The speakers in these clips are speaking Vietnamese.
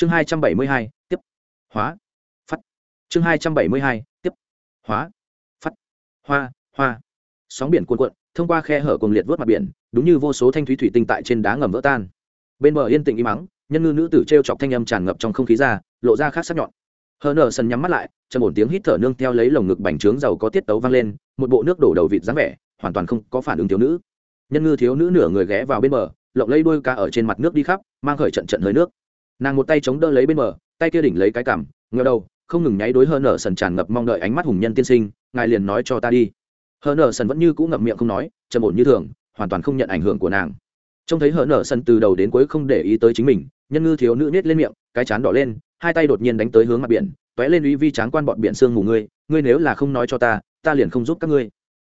chương hai trăm bảy mươi hai, tiếp. Hóa. Phát chương hai trăm bảy mươi hai, tiếp. Hóa. Phát hoa hoa. Sóng biển cuồn cuộn, thông qua khe hở cùng liệt vớt mặt biển, đúng như vô số thanh thúy thủy tinh tại trên đá ngầm vỡ tan. Bên bờ yên tĩnh im mắng nhân ngư nữ tử t r e o chọc thanh âm tràn ngập trong không khí ra, lộ ra khác sắc nhọn. Hờ nờ sần nhắm mắt lại chầm ổn tiếng hít thở nương theo lấy lồng ngực bành trướng giàu có tiết tấu vang lên, một bộ nước đổ đầu vịt dáng vẻ, hoàn toàn không có phản ứng thiếu nữ. Nhân ngư thiếu nữ nửa người ghé vào bên bờ, lộng lấy đuôi ca ở trên mặt nước đi khắp, mang khởi trận trận hơi nước nàng một tay chống đỡ lấy bên bờ, tay kia đỉnh lấy cái cảm ngờ đầu, không ngừng nháy đối hơn nở sần tràn ngập mong đợi ánh mắt hùng nhân tiên sinh, ngài liền nói cho ta đi. Hơn nở sần vẫn như cũ ngậm miệng không nói, trầm ổn như thường, hoàn toàn không nhận ảnh hưởng của nàng. Trông thấy hơn nở sần từ đầu đến cuối không để ý tới chính mình, nhân ngư thiếu nữ nết lên miệng, cái chán đỏ lên, hai tay đột nhiên đánh tới hướng mặt biển t ó é lên uy vi tráng quan bọn biển sương ngủ ngươi ngươi nếu là không nói cho ta ta liền không giúp các ngươi.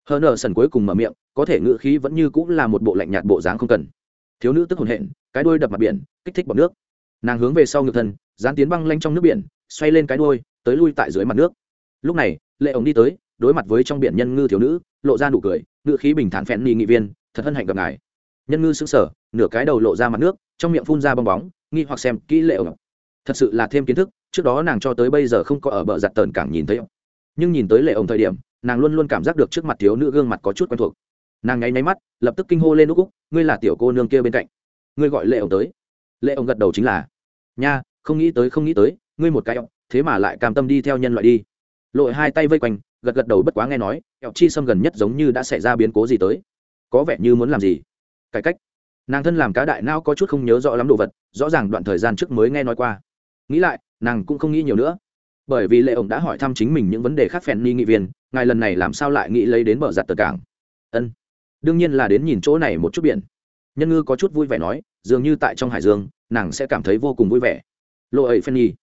Hơn nở sần cuối cùng mở miệng, có thể ngự khí vẫn như cũng là một bộ lạnh nhạt bộ dáng không cần. Thiếu nữ tức hồn hện, cái đuôi đập mặt biển, kích thích bọc nước nàng hướng về sau ngược thân, dán tiến băng lanh trong nước biển, xoay lên cái đuôi, tới lui tại dưới mặt nước. Lúc này, lệ ổng đi tới, đối mặt với trong biển nhân ngư thiếu nữ, lộ ra nụ cười ngự khí bình thản phèn ni nghị viên, thật hân hạnh gặp ngài. Nhân ngư sững sờ, nửa cái đầu lộ ra mặt nước, trong miệng phun ra bong bóng, nghi hoặc xem kỹ lệ ổng. Thật sự là thêm kiến thức, trước đó nàng cho tới bây giờ không có ở bờ giặt tờn cảng nhìn thấy ổng. Nhưng nhìn tới lệ ổng thời điểm, nàng luôn luôn cảm giác được trước mặt thiếu nữ gương mặt có chút quen thuộc. Nàng nháy nháy mắt, lập tức kinh hô lên úc úc ngươi là tiểu cô nương kia bên cạnh. Ngươi gọi lệ ổng tới. Lệ ổng gật đầu chính là nha, không nghĩ tới, không nghĩ tới, ngươi một cái ọc thế mà lại cam tâm đi theo nhân loại đi. Lội hai tay vây quanh, gật gật đầu bất quá nghe nói ọc chi xâm gần nhất giống như đã xảy ra biến cố gì tới. Có vẻ như muốn làm gì? Cải cách. Nàng thân làm cá đại não có chút không nhớ rõ lắm đồ vật, rõ ràng đoạn thời gian trước mới nghe nói qua. Nghĩ lại, nàng cũng không nghĩ nhiều nữa. Bởi vì lệ ổng đã hỏi thăm chính mình những vấn đề khác phèn ni nghị viên, ngài lần này làm sao lại nghĩ lấy đến bờ giặt tờ cảng? Ân. Đương nhiên là đến nhìn chỗ này một chút biển. Nhân ngư có chút vui vẻ nói, dường như tại trong hải dương nàng sẽ cảm thấy vô cùng vui vẻ. Lộ ấy phen nhi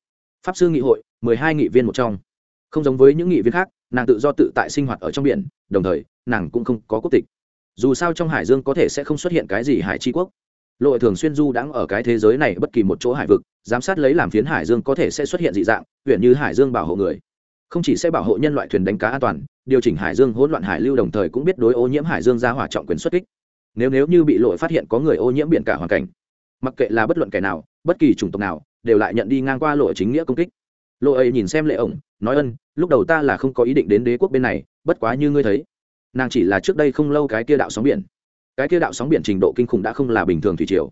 pháp sư nghị hội, mười hai nghị viên một trong. Không giống với những nghị viên khác, nàng tự do tự tại sinh hoạt ở trong biển, đồng thời, nàng cũng không có quốc tịch. Dù sao trong hải dương có thể sẽ không xuất hiện cái gì hải tri quốc. Lộ thường xuyên du đãng ở cái thế giới này bất kỳ một chỗ hải vực, giám sát lấy làm phiến hải dương có thể sẽ xuất hiện dị dạng, huyện như hải dương bảo hộ người. Không chỉ sẽ bảo hộ nhân loại thuyền đánh cá an toàn, điều chỉnh hải dương hỗn loạn hải lưu đồng thời cũng biết đối ô nhiễm hải dương ra hỏa trọng quyền xuất kích. Nếu nếu như bị lội phát hiện có người ô nhiễm biển cả hoàn cảnh mặc kệ là bất luận kẻ nào, bất kỳ chủng tộc nào, đều lại nhận đi ngang qua lộ chính nghĩa công kích. Lộ ấy nhìn xem lệ ổng, nói ân, lúc đầu ta là không có ý định đến đế quốc bên này, bất quá như ngươi thấy, nàng chỉ là trước đây không lâu cái kia đạo sóng biển. Cái kia đạo sóng biển trình độ kinh khủng đã không là bình thường thủy triều.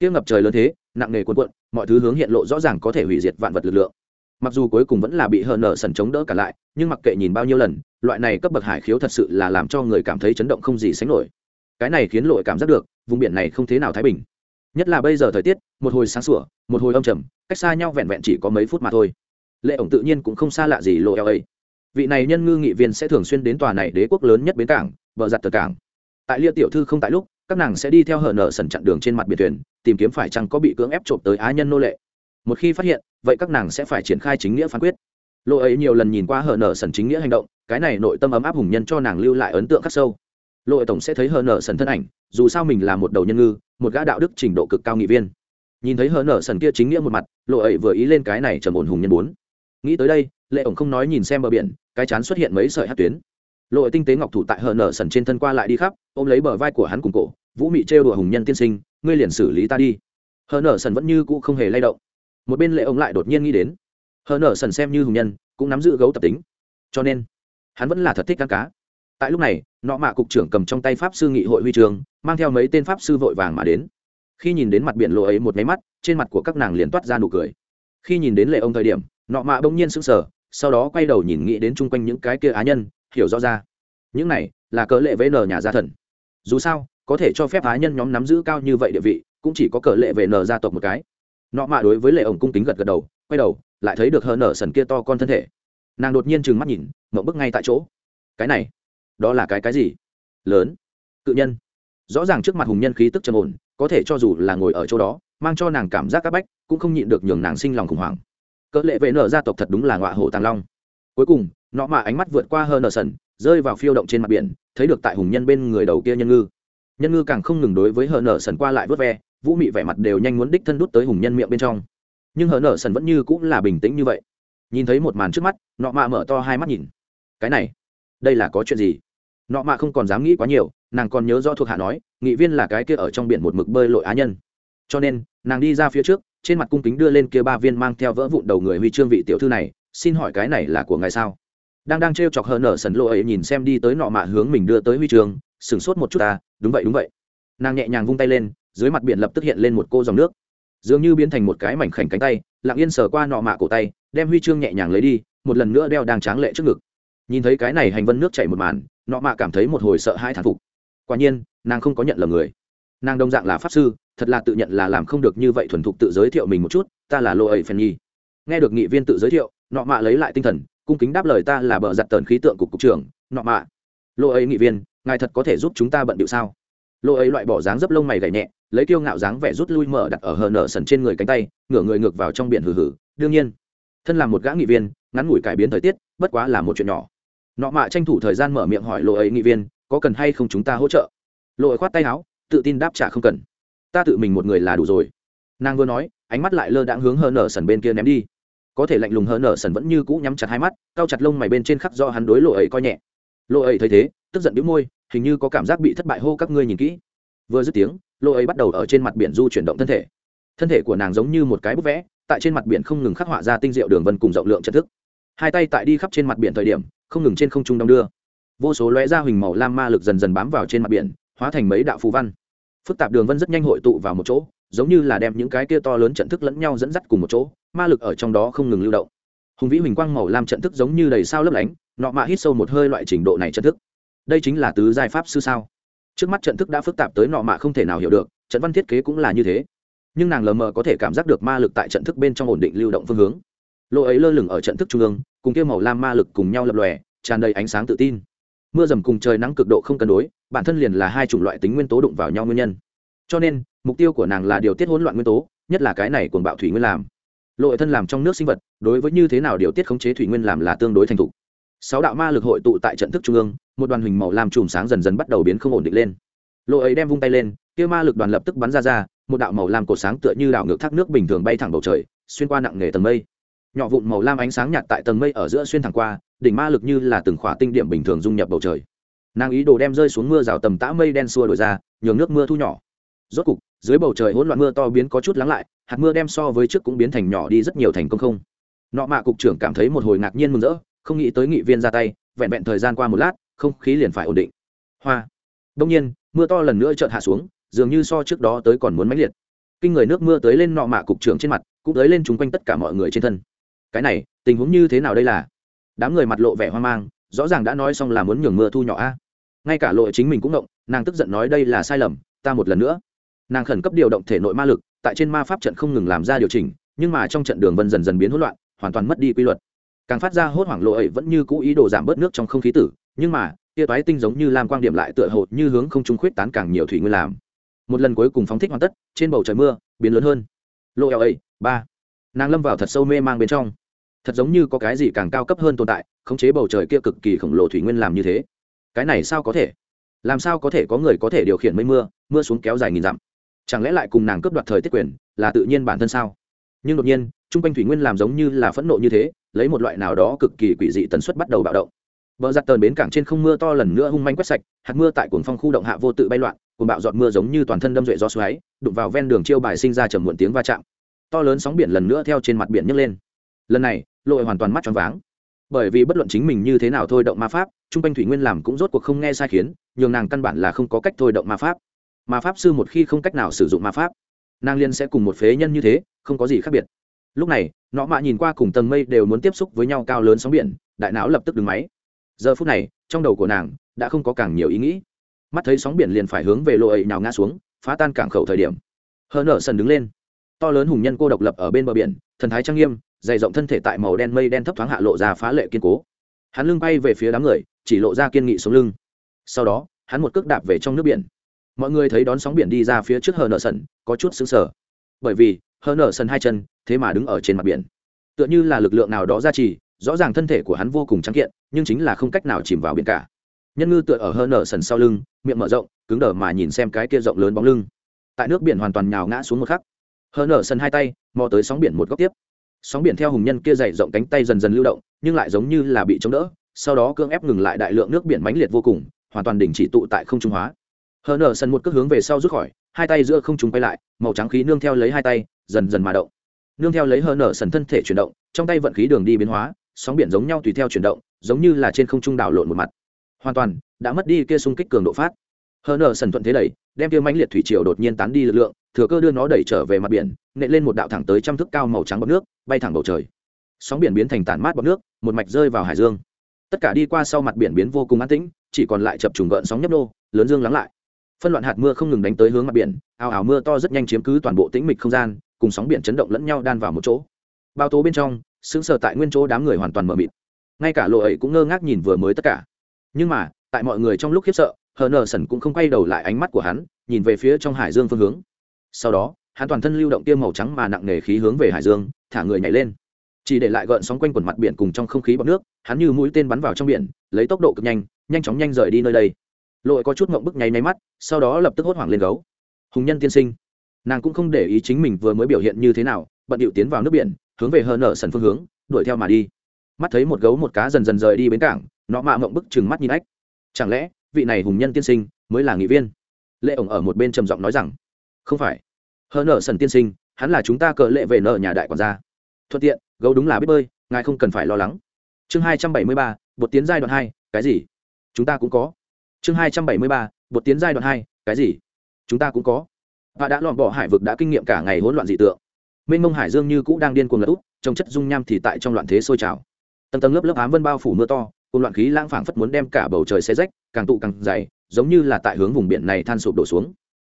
Kia ngập trời lớn thế, nặng nề cuộn cuộn, mọi thứ hướng hiện lộ rõ ràng có thể hủy diệt vạn vật lực lượng. Mặc dù cuối cùng vẫn là bị hờn nở sần chống đỡ cả lại, nhưng mặc kệ nhìn bao nhiêu lần, loại này cấp bậc hải khiếu thật sự là làm cho người cảm thấy chấn động không gì sánh nổi. Cái này khiến lội cảm giác được, vùng biển này không thế nào thái bình nhất là bây giờ thời tiết, một hồi sáng sủa, một hồi âm trầm, cách xa nhau vẹn vẹn chỉ có mấy phút mà thôi. Lệ ổng tự nhiên cũng không xa lạ gì lộ eo ấy. Vị này nhân ngư nghị viên sẽ thường xuyên đến tòa này đế quốc lớn nhất bến cảng, bờ giặt tờ cảng. Tại lia tiểu thư không tại lúc, các nàng sẽ đi theo hở nở sần chặn đường trên mặt biển thuyền, tìm kiếm phải chăng có bị cưỡng ép trộm tới á nhân nô lệ. Một khi phát hiện, vậy các nàng sẽ phải triển khai chính nghĩa phán quyết. Lộ ấy nhiều lần nhìn qua hở nở sần chính nghĩa hành động, cái này nội tâm ấm áp hùng nhân cho nàng lưu lại ấn tượng khắc sâu lội tổng sẽ thấy hờ nở sần thân ảnh, dù sao mình là một đầu nhân ngư, một gã đạo đức trình độ cực cao nghị viên. Nhìn thấy hờ nở sần kia chính nghĩa một mặt lộ ấy vừa ý lên cái này trầm ổn hùng nhân bốn. Nghĩ tới đây, lệ ổng không nói nhìn xem bờ biển, cái chán xuất hiện mấy sợi hát tuyến. Lộ tinh tế ngọc thủ tại hờ nở sần trên thân qua lại đi khắp, ôm lấy bờ vai của hắn cùng cổ, vũ mị trêu đùa hùng nhân tiên sinh, ngươi liền xử lý ta đi. Hờ nở sần vẫn như cũ không hề lay động. Một bên lệ ổng lại đột nhiên nghĩ đến, hờ nở sần xem như hùng nhân, cũng nắm giữ gấu tập tính. Cho nên, hắn vẫn là thật thích ăn cá tại lúc này, nọ mạ cục trưởng cầm trong tay pháp sư nghị hội huy trường, mang theo mấy tên pháp sư vội vàng mà đến. Khi nhìn đến mặt biển lộ ấy một máy mắt, trên mặt của các nàng liền toát ra nụ cười. Khi nhìn đến lệ ông thời điểm, nọ mạ bỗng nhiên sững sờ, sau đó quay đầu nhìn nghĩ đến chung quanh những cái kia á nhân, hiểu rõ ra. Những này là cỡ lệ với n nhà gia thần. Dù sao, có thể cho phép á nhân nhóm nắm giữ cao như vậy địa vị, cũng chỉ có cỡ lệ về nờ gia tộc một cái. Nọ mạ đối với lệ ổng cung kính gật gật đầu, quay đầu, lại thấy được hờ nở sần kia to con thân thể. Nàng đột nhiên trừng mắt nhìn, mộng bức ngay tại chỗ. Cái này đó là cái cái gì? Lớn. Cự nhân. Rõ ràng trước mặt hùng nhân khí tức trầm ổn, có thể cho dù là ngồi ở chỗ đó, mang cho nàng cảm giác c áp bách, cũng không nhịn được nhường nàng sinh lòng khủng hoảng. Cỡ lệ vệ nở gia tộc thật đúng là ngọa hổ tàng long. Cuối cùng, nọ mà ánh mắt vượt qua hơn nở sần, rơi vào phiêu động trên mặt biển, thấy được tại hùng nhân bên người đầu kia nhân ngư. Nhân ngư càng không ngừng đối với hờ nở sần qua lại vớt ve, vũ mị vẻ mặt đều nhanh muốn đích thân đút tới hùng nhân miệng bên trong. Nhưng hờ nở sần vẫn như cũng là bình tĩnh như vậy. Nhìn thấy một màn trước mắt, nọ mạ mở to hai mắt nhìn. Cái này, đây là có chuyện gì? Nọ mạ không còn dám nghĩ quá nhiều, nàng còn nhớ do thuộc hạ nói, nghị viên là cái kia ở trong biển một mực bơi lội á nhân. Cho nên, nàng đi ra phía trước, trên mặt cung kính đưa lên kia ba viên mang theo vỡ vụn đầu người huy chương vị tiểu thư này, xin hỏi cái này là của ngài sao? Đang đang t chọc hờ nở sần lộ ấy nhìn xem đi tới nọ mạ hướng mình đưa tới huy chương, sửng sốt một chút ta, đúng vậy đúng vậy. Nàng nhẹ nhàng vung tay lên, dưới mặt biển lập tức hiện lên một cô dòng nước. Dường như biến thành một cái mảnh khảnh cánh tay, lặng yên sờ qua nọ mạ cổ tay, đem huy chương nhẹ nhàng lấy đi, một lần nữa đeo đang tráng lệ trước ngực. Nhìn thấy cái này hành vân nước chảy một màn nọ mạ cảm thấy một hồi sợ hai thán phục. Quả nhiên, nàng không có nhận lầm người. Nàng đông dạng là pháp sư, thật là tự nhận là làm không được như vậy thuần thục tự giới thiệu mình một chút, ta là lô ấy phen nhi nghe được nghị viên tự giới thiệu, nọ mạ lấy lại tinh thần, cung kính đáp lời ta là bờ giặt tờn khí tượng cục cục trưởng, nọ mạ. Lô ấy nghị viên, ngài thật có thể giúp chúng ta bận điệu sao? Lô ấy loại bỏ dáng dấp lông mày gảy nhẹ, lấy kiêu ngạo dáng vẻ rút lui mở đặt ở hờ nở sần trên người cánh tay, ngửa người ngược vào trong biển hừ hừ. Đương nhiên, thân là một gã nghị viên, ngắn ngủi cải biến thời tiết, bất quá là một chuyện nhỏ nọ mạ tranh thủ thời gian mở miệng hỏi lộ ấy, nghị viên, có cần hay không chúng ta hỗ trợ? Lộ ấy khoát tay áo, tự tin đáp trả không cần. Ta tự mình một người là đủ rồi. Nàng vừa nói, ánh mắt lại lơ đãng hướng hờ nở sần bên kia ném đi. Có thể lạnh lùng hờ nở sần vẫn như cũ nhắm chặt hai mắt cao chặt lông mày bên trên khắc do hắn đối lộ ấy coi nhẹ. Lộ ấy thấy thế, tức giận đĩu môi, hình như có cảm giác bị thất bại hô các ngươi nhìn kỹ. Vừa dứt tiếng lộ ấy bắt đầu ở trên mặt biển du chuyển động thân thể. Thân thể của nàng giống như một cái bức vẽ, tại trên mặt biển không ngừng khắc họa ra tinh diệu đường vân cùng rộng lượng trận thức hai tay tại đi khắp trên mặt biển thời điểm, không ngừng trên không trung đong đưa. Vô số lóe ra huỳnh màu lam ma lực dần dần bám vào trên mặt biển, hóa thành mấy đạo phù văn. Phức tạp đường vân rất nhanh hội tụ vào một chỗ, giống như là đem những cái kia to lớn trận thức lẫn nhau dẫn dắt cùng một chỗ, ma lực ở trong đó không ngừng lưu động. Hùng vĩ huỳnh quang màu lam trận thức giống như đầy sao lấp lánh, nọ mạ hít sâu một hơi loại trình độ này trận thức. Đây chính là tứ giai pháp sư sao? Trước mắt trận thức đã phức tạp tới nọ mạ không thể nào hiểu được, trận văn thiết kế cũng là như thế. Nhưng nàng lờ mờ có thể cảm giác được ma lực tại trận thức bên trong ổn định lưu động phương hướng. Lỗ ấy lơ lửng ở trận thức trung ương cùng kia màu lam ma lực cùng nhau lập lòe, tràn đầy ánh sáng tự tin. Mưa dầm cùng trời nắng cực độ không cân đối, bản thân liền là hai chủng loại tính nguyên tố đụng vào nhau nguyên nhân. Cho nên, mục tiêu của nàng là điều tiết hỗn loạn nguyên tố, nhất là cái này cuồng bạo thủy nguyên làm. Lội thân làm trong nước sinh vật, đối với như thế nào điều tiết khống chế thủy nguyên làm là tương đối thành thục. Sáu đạo ma lực hội tụ tại trận thức trung ương, một đoàn hình màu làm chùm sáng dần dần bắt đầu biến không ổn định lên. Lộ ấy đem vung tay lên, kia ma lực đoàn lập tức bắn ra ra, một đạo màu lam cột sáng tựa như đảo ngược thác nước bình thường bay thẳng bầu trời, xuyên qua nặng nề tầng mây nhỏ vụn màu lam ánh sáng nhạt tại tầng mây ở giữa xuyên thẳng qua, đỉnh ma lực như là từng khỏa tinh điểm bình thường dung nhập bầu trời. Nàng ý đồ đem rơi xuống mưa rào tầm tã mây đen xua đổi ra, nhường nước mưa thu nhỏ. Rốt cục, dưới bầu trời hỗn loạn mưa to biến có chút lắng lại, hạt mưa đem so với trước cũng biến thành nhỏ đi rất nhiều thành công không? Nọ mạ cục trưởng cảm thấy một hồi ngạc nhiên mừng rỡ, không nghĩ tới nghị viên ra tay, vẹn vẹn thời gian qua một lát, không khí liền phải ổn định. Hoa. Đông nhiên, mưa to lần nữa chợt hạ xuống, dường như so trước đó tới còn muốn mãnh liệt. Kinh người nước mưa tới lên nọ mạ cục trưởng trên mặt, cũng tới lên chung quanh tất cả mọi người trên thân cái này, tình huống như thế nào đây là? Đám người mặt lộ vẻ hoang mang, rõ ràng đã nói xong là muốn nhường mưa thu nhỏ a. Ngay cả lộ chính mình cũng động, nàng tức giận nói đây là sai lầm, ta một lần nữa. Nàng khẩn cấp điều động thể nội ma lực, tại trên ma pháp trận không ngừng làm ra điều chỉnh, nhưng mà trong trận đường vân dần dần biến hỗn loạn, hoàn toàn mất đi quy luật. Càng phát ra hốt hoảng lộ ấy vẫn như cũ ý đồ giảm bớt nước trong không khí tử, nhưng mà, tia toái tinh giống như lam quang điểm lại tựa hồ như hướng không trung khuyết tán càng nhiều thủy nguyên làm. Một lần cuối cùng phóng thích hoàn tất, trên bầu trời mưa, biến lớn hơn. Lộ ấy, ba nàng lâm vào thật sâu mê mang bên trong. Thật giống như có cái gì càng cao cấp hơn tồn tại khống chế bầu trời kia cực kỳ khổng lồ thủy nguyên làm như thế. Cái này sao có thể? Làm sao có thể có người có thể điều khiển mây mưa mưa xuống kéo dài nghìn dặm? Chẳng lẽ lại cùng nàng cướp đoạt thời tiết quyền là tự nhiên bản thân sao? Nhưng đột nhiên trung quanh thủy nguyên làm giống như là phẫn nộ như thế lấy một loại nào đó cực kỳ quỷ dị tần suất bắt đầu bạo động. Bờ giặt tờn bến cảng trên không mưa to lần nữa hung manh quét sạch, hạt mưa tại cuồng phong khu động hạ vô tự bay loạn, cuồng bạo giọt mưa giống như toàn thân đâm duệ do xoáy, đụng vào ven đường chiêu bài sinh ra trầm muộn tiếng va chạm. To lớn sóng biển lần nữa theo trên mặt biển nhấc lên. Lần này, lội hoàn toàn mắt tròn váng. Bởi vì bất luận chính mình như thế nào thôi động ma pháp, trung quanh thủy nguyên làm cũng rốt cuộc không nghe sai khiến, nhường nàng căn bản là không có cách thôi động ma pháp. Ma pháp sư một khi không cách nào sử dụng ma pháp nàng liên sẽ cùng một phế nhân như thế không có gì khác biệt. Lúc này nọ mạ nhìn qua cùng tầng mây đều muốn tiếp xúc với nhau cao lớn sóng biển đại não lập tức đứng máy. Giờ phút này trong đầu của nàng đã không có càng nhiều ý nghĩ. Mắt thấy sóng biển liền phải hướng về lộ ấy nào ngã xuống phá tan cảng khẩu thời điểm. Hờ nở sần đứng lên to lớn hùng nhân cô độc lập ở bên bờ biển, thần thái trang nghiêm, dày rộng thân thể tại màu đen mây đen thấp thoáng hạ lộ ra phá lệ kiên cố. Hắn lưng bay về phía đám người, chỉ lộ ra kiên nghị xuống lưng. Sau đó, hắn một cước đạp về trong nước biển. Mọi người thấy đón sóng biển đi ra phía trước hờ Nở sần, có chút xứng sở bởi vì, hờ Nở sần hai chân, thế mà đứng ở trên mặt biển. Tựa như là lực lượng nào đó ra trì, rõ ràng thân thể của hắn vô cùng trắng kiện, nhưng chính là không cách nào chìm vào biển cả. Nhân ngư tựa ở hờ Nở sần sau lưng, miệng mở rộng, cứng đờ mà nhìn xem cái kia rộng lớn bóng lưng. Tại nước biển hoàn toàn nhào ngã xuống một khắc hờ nở sân hai tay, mò tới sóng biển một góc tiếp. Sóng biển theo hùng nhân kia dày rộng cánh tay dần dần lưu động, nhưng lại giống như là bị chống đỡ, sau đó cưỡng ép ngừng lại đại lượng nước biển mãnh liệt vô cùng, hoàn toàn đình chỉ tụ tại không trung hóa. Hờ nở sân một cước hướng về sau rút khỏi, hai tay giữa không trung quay lại, màu trắng khí nương theo lấy hai tay, dần dần mà động. Nương theo lấy hờ nở sần thân thể chuyển động, trong tay vận khí đường đi biến hóa, sóng biển giống nhau tùy theo chuyển động, giống như là trên không trung đảo lộn một mặt. Hoàn toàn, đã mất đi kia xung kích cường độ phát hờ nở sần thuận thế đẩy, đem kia mãnh liệt thủy triều đột nhiên tán đi lực lượng, thừa cơ đưa nó đẩy trở về mặt biển, nện lên một đạo thẳng tới trăm thước cao màu trắng bọt nước, bay thẳng bầu trời. Sóng biển biến thành tản mát bọt nước, một mạch rơi vào hải dương. Tất cả đi qua sau mặt biển biến vô cùng an tĩnh, chỉ còn lại chập trùng gợn sóng nhấp nô, lớn dương lắng lại. Phân loạn hạt mưa không ngừng đánh tới hướng mặt biển, ào ào mưa to rất nhanh chiếm cứ toàn bộ tĩnh mịch không gian, cùng sóng biển chấn động lẫn nhau đan vào một chỗ. Bao tố bên trong, sững sờ tại nguyên chỗ đám người hoàn toàn mờ mịt. Ngay cả lộ ấy cũng ngơ ngác nhìn vừa mới tất cả. Nhưng mà, tại mọi người trong lúc khiếp sợ hờ nờ sần cũng không quay đầu lại ánh mắt của hắn, nhìn về phía trong hải dương phương hướng. Sau đó, hắn toàn thân lưu động tiêm màu trắng mà nặng nề khí hướng về hải dương, thả người nhảy lên. Chỉ để lại gợn sóng quanh quần mặt biển cùng trong không khí bọt nước, hắn như mũi tên bắn vào trong biển, lấy tốc độ cực nhanh nhanh chóng nhanh rời đi nơi đây. Lội có chút mộng bức nháy nháy mắt, sau đó lập tức hốt hoảng lên gấu. Hùng nhân tiên sinh, nàng cũng không để ý chính mình vừa mới biểu hiện như thế nào, bận điệu tiến vào nước biển, hướng về hờ nở sần phương hướng, đuổi theo mà đi. Mắt thấy một gấu một cá dần dần rời đi bến cảng, nó mạ mộng bức chừng mắt nhìn ách. Chẳng lẽ vị này hùng nhân tiên sinh mới là nghị viên. Lệ ổng ở một bên trầm giọng nói rằng, không phải. Hờ nở sần tiên sinh, hắn là chúng ta cờ lệ về nợ nhà đại quản gia. Thuận tiện, gấu đúng là biết bơi, ngài không cần phải lo lắng. Chương hai trăm bảy mươi ba, bột tiến giai đoạn hai, cái gì? Chúng ta cũng có. Chương hai trăm bảy mươi ba, bột tiến giai đoạn hai, cái gì? Chúng ta cũng có. Và đã lọn bỏ hải vực đã kinh nghiệm cả ngày hỗn loạn dị tượng. Mênh mông hải dương như cũ đang điên cuồng lật úp trong chất dung nham thì tại trong loạn thế sôi trào. Tầng tầng lớp lớp ám vân bao phủ mưa to cùng loạn khí lãng phảng phất muốn đem cả bầu trời xe rách, càng tụ càng dày, giống như là tại hướng vùng biển này than sụp đổ xuống.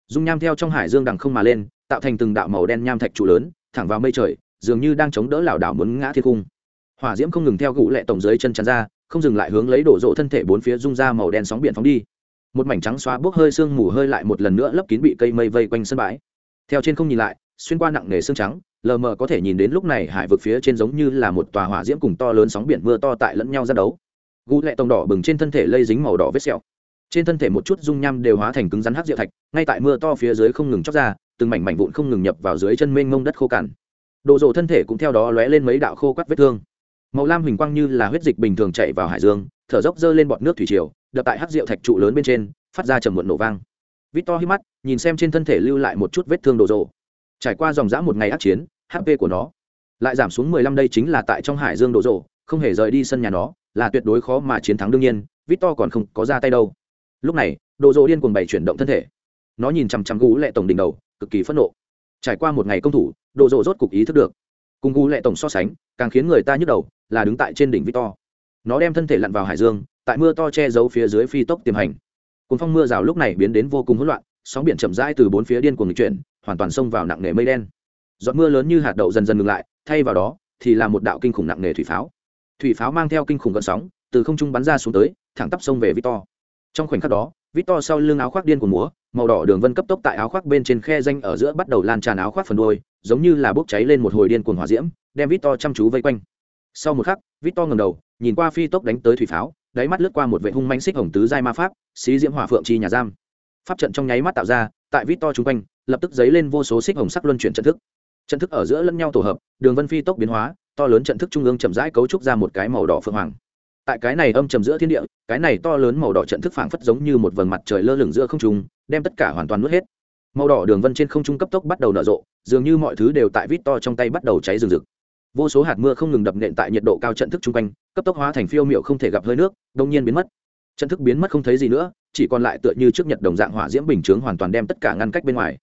Dung nham theo trong hải dương đằng không mà lên, tạo thành từng đạo màu đen nham thạch trụ lớn, thẳng vào mây trời, dường như đang chống đỡ lảo đảo muốn ngã thiên cung hỏa diễm không ngừng theo gũ lệ tổng dưới chân chắn ra, không dừng lại hướng lấy đổ rộ thân thể bốn phía rung ra màu đen sóng biển phóng đi. Một mảnh trắng xóa bốc hơi sương mù hơi lại một lần nữa lấp kín bị cây mây vây quanh sân bãi. Theo trên không nhìn lại, xuyên qua nặng nề sương trắng, lờ mờ có thể nhìn đến lúc này hải vực phía trên giống như là một tòa hỏa diễm cùng to lớn sóng biển mưa to tại lẫn nhau ra đấu gũ lệ tổng đỏ bừng trên thân thể lây dính màu đỏ vết sẹo. Trên thân thể một chút dung nham đều hóa thành cứng rắn hắc diệu thạch, ngay tại mưa to phía dưới không ngừng chóc ra, từng mảnh mảnh vụn không ngừng nhập vào dưới chân mênh mông đất khô cằn. Độ rộ thân thể cũng theo đó lóe lên mấy đạo khô quắt vết thương. Màu lam huỳnh quang như là huyết dịch bình thường chạy vào hải dương, thở dốc dơ lên bọt nước thủy triều, đập tại hắc diệu thạch trụ lớn bên trên, phát ra trầm muộn nổ vang. Vít to hít mắt, nhìn xem trên thân thể lưu lại một chút vết thương đồ rộ trải qua dòng dã một ngày ác chiến hp của nó lại giảm xuống mười lăm đây chính là tại trong hải dương đồ rộ không hề rời đi sân nhà nó là tuyệt đối khó mà chiến thắng đương nhiên, victor còn không có ra tay đâu. Lúc này, đồ dỗ điên cuồng bày chuyển động thân thể. Nó nhìn chằm chằm gú lệ tổng đỉnh đầu, cực kỳ phẫn nộ. Trải qua một ngày công thủ, đồ dỗ rốt cục ý thức được. Cùng gú lệ tổng so sánh, càng khiến người ta nhức đầu, là đứng tại trên đỉnh victor. Nó đem thân thể lặn vào hải dương, tại mưa to che giấu phía dưới phi tốc tiềm hành. Cùng phong mưa rào lúc này biến đến vô cùng hỗn loạn, sóng biển chậm rãi từ bốn phía điên cuồng nghịch chuyển, hoàn toàn xông vào nặng nề mây đen. Giọt mưa lớn như hạt đậu dần dần ngừng lại, thay vào đó thì là một đạo kinh khủng nặng nề thủy pháo thủy pháo mang theo kinh khủng gợn sóng, từ không trung bắn ra xuống tới, thẳng tắp sông về victor. Trong khoảnh khắc đó, victor sau lưng áo khoác điên của múa, màu đỏ đường vân cấp tốc tại áo khoác bên trên khe danh ở giữa bắt đầu lan tràn áo khoác phần đôi giống như là bốc cháy lên một hồi điên cuồng hỏa diễm, đem victor chăm chú vây quanh. Sau một khắc, victor ngầm đầu, nhìn qua phi tốc đánh tới thủy pháo, đáy mắt lướt qua một vệ hung manh xích hồng tứ giai ma pháp, xí diễm hỏa phượng chi nhà giam. Pháp trận trong nháy mắt tạo ra, tại vít to chung quanh, lập tức dấy lên vô số xích hồng sắc luân chuyển trận thức. Trận thức ở giữa lẫn nhau tổ hợp, đường vân phi tốc biến hóa to lớn trận thức trung ương chậm rãi cấu trúc ra một cái màu đỏ phượng hoàng. Tại cái này âm trầm giữa thiên địa, cái này to lớn màu đỏ trận thức phảng phất giống như một vầng mặt trời lơ lửng giữa không trung, đem tất cả hoàn toàn nuốt hết. Màu đỏ đường vân trên không trung cấp tốc bắt đầu nở rộ, dường như mọi thứ đều tại vít to trong tay bắt đầu cháy rừng rực. Vô số hạt mưa không ngừng đập nện tại nhiệt độ cao trận thức chung quanh, cấp tốc hóa thành phiêu miệu không thể gặp hơi nước đông nhiên biến mất. Trận thức biến mất không thấy gì nữa, chỉ còn lại tựa như trước nhật đồng dạng hỏa diễm bình chướng hoàn toàn đem tất cả ngăn cách bên ngoài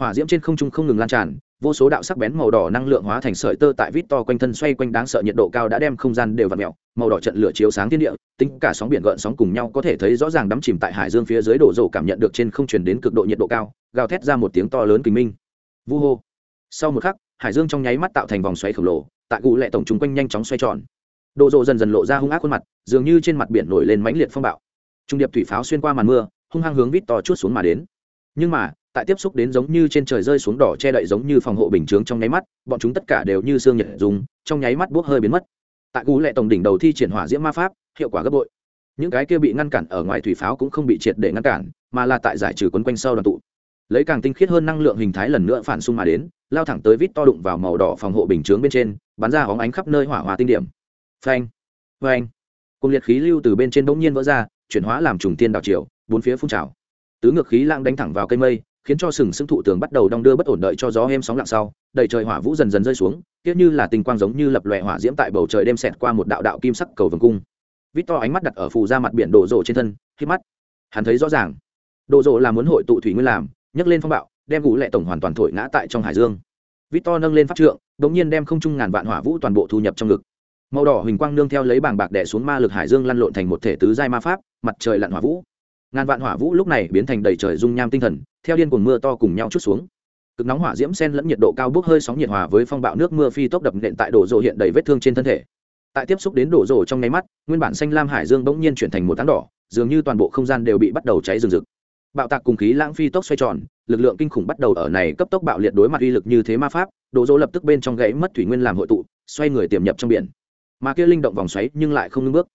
hỏa diễm trên không trung không ngừng lan tràn, vô số đạo sắc bén màu đỏ năng lượng hóa thành sợi tơ tại vít to quanh thân xoay quanh đáng sợ nhiệt độ cao đã đem không gian đều vặn mẹo màu đỏ trận lửa chiếu sáng thiên địa, tính cả sóng biển gợn sóng cùng nhau có thể thấy rõ ràng đắm chìm tại hải dương phía dưới đổ rổ cảm nhận được trên không chuyển đến cực độ nhiệt độ cao, gào thét ra một tiếng to lớn kinh minh. Vu hô. Sau một khắc, hải dương trong nháy mắt tạo thành vòng xoáy khổng lồ, tại cụ lệ tổng chung quanh nhanh chóng xoay tròn. Độ rộ dần dần lộ ra hung ác khuôn mặt, dường như trên mặt biển nổi lên mãnh liệt phong bạo. Trung điệp thủy pháo xuyên qua màn mưa, hung hăng hướng vít to chút xuống mà đến. Nhưng mà tại tiếp xúc đến giống như trên trời rơi xuống đỏ che đậy giống như phòng hộ bình chướng trong nháy mắt, bọn chúng tất cả đều như xương nhật dùng, trong nháy mắt bốc hơi biến mất. Tại cú lệ tổng đỉnh đầu thi triển hỏa diễm ma pháp, hiệu quả gấp bội. Những cái kia bị ngăn cản ở ngoài thủy pháo cũng không bị triệt để ngăn cản, mà là tại giải trừ quấn quanh sau đoàn tụ. Lấy càng tinh khiết hơn năng lượng hình thái lần nữa phản xung mà đến, lao thẳng tới vít to đụng vào màu đỏ phòng hộ bình chướng bên trên, bắn ra hóng ánh khắp nơi hỏa hòa tinh điểm. Phanh phanh. Cùng liệt khí lưu từ bên trên bỗng nhiên vỡ ra, chuyển hóa làm trùng tiên đảo chiều bốn phía phun trào. Tứ ngược khí lãng đánh thẳng vào cây mây khiến cho sừng sững thụ tường bắt đầu đong đưa bất ổn đợi cho gió êm sóng lặng sau, đầy trời hỏa vũ dần dần rơi xuống tiếc như là tình quang giống như lập lòe hỏa diễm tại bầu trời đêm xẹt qua một đạo đạo kim sắc cầu vồng cung. Vít to ánh mắt đặt ở phù ra mặt biển đổ rộ trên thân khi mắt. Hắn thấy rõ ràng đổ rộ là muốn hội tụ thủy nguyên làm, nhấc lên phong bạo, đem gũ lệ tổng hoàn toàn thổi ngã tại trong hải dương. Vít to nâng lên pháp trượng đống nhiên đem không trung ngàn vạn hỏa vũ toàn bộ thu nhập trong ngực. Màu đỏ huỳnh quang nương theo lấy bảng bạc đẻ xuống ma lực hải dương lăn lộn thành một thể tứ giai ma pháp, mặt trời lặn hỏa vũ ngàn vạn hỏa vũ lúc này biến thành đầy trời dung nham tinh thần, theo điên cuồng mưa to cùng nhau chút xuống. Cực nóng hỏa diễm sen lẫn nhiệt độ cao bốc hơi sóng nhiệt hòa với phong bạo nước mưa phi tốc đập nện tại đổ rộ hiện đầy vết thương trên thân thể. Tại tiếp xúc đến đổ rộ trong nháy mắt, nguyên bản xanh lam hải dương bỗng nhiên chuyển thành một tán đỏ, dường như toàn bộ không gian đều bị bắt đầu cháy rừng rực. Bạo tạc cùng khí lãng phi tốc xoay tròn, lực lượng kinh khủng bắt đầu ở này cấp tốc bạo liệt đối mặt uy lực như thế ma pháp, đổ rộ lập tức bên trong gãy mất thủy nguyên làm hội tụ, xoay người tiềm nhập trong biển. Mà kia linh động vòng xoáy nhưng lại không ngưng bước.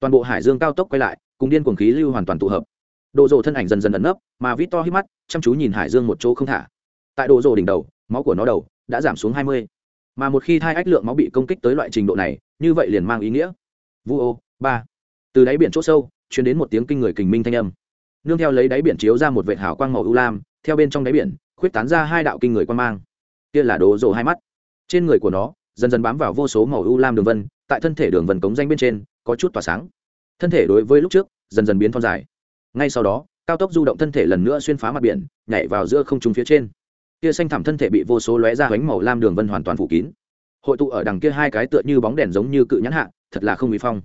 Toàn bộ hải dương cao tốc quay lại, cùng điên cuồng khí lưu hoàn toàn tụ hợp đồ rồ thân ảnh dần dần ẩn nấp, mà vít to hít mắt, chăm chú nhìn hải dương một chỗ không thả. Tại đồ rồ đỉnh đầu, máu của nó đầu đã giảm xuống hai mươi. Mà một khi thai ách lượng máu bị công kích tới loại trình độ này, như vậy liền mang ý nghĩa. Vu ô, ba. Từ đáy biển chỗ sâu chuyển đến một tiếng kinh người kình minh thanh âm. Nương theo lấy đáy biển chiếu ra một vệt hào quang màu ưu lam, theo bên trong đáy biển, khuyết tán ra hai đạo kinh người quan mang. Kia là đồ rộ hai mắt. Trên người của nó, dần dần bám vào vô số màu ưu lam đường vân, tại thân thể đường vân cống danh bên trên, có chút tỏa sáng. Thân thể đối với lúc trước, dần dần biến thon dài ngay sau đó, cao tốc du động thân thể lần nữa xuyên phá mặt biển, nhảy vào giữa không trung phía trên. Kia xanh thảm thân thể bị vô số lóe ra bánh màu lam đường vân hoàn toàn phủ kín. Hội tụ ở đằng kia hai cái tựa như bóng đèn giống như cự nhãn hạ, thật là không uy phong.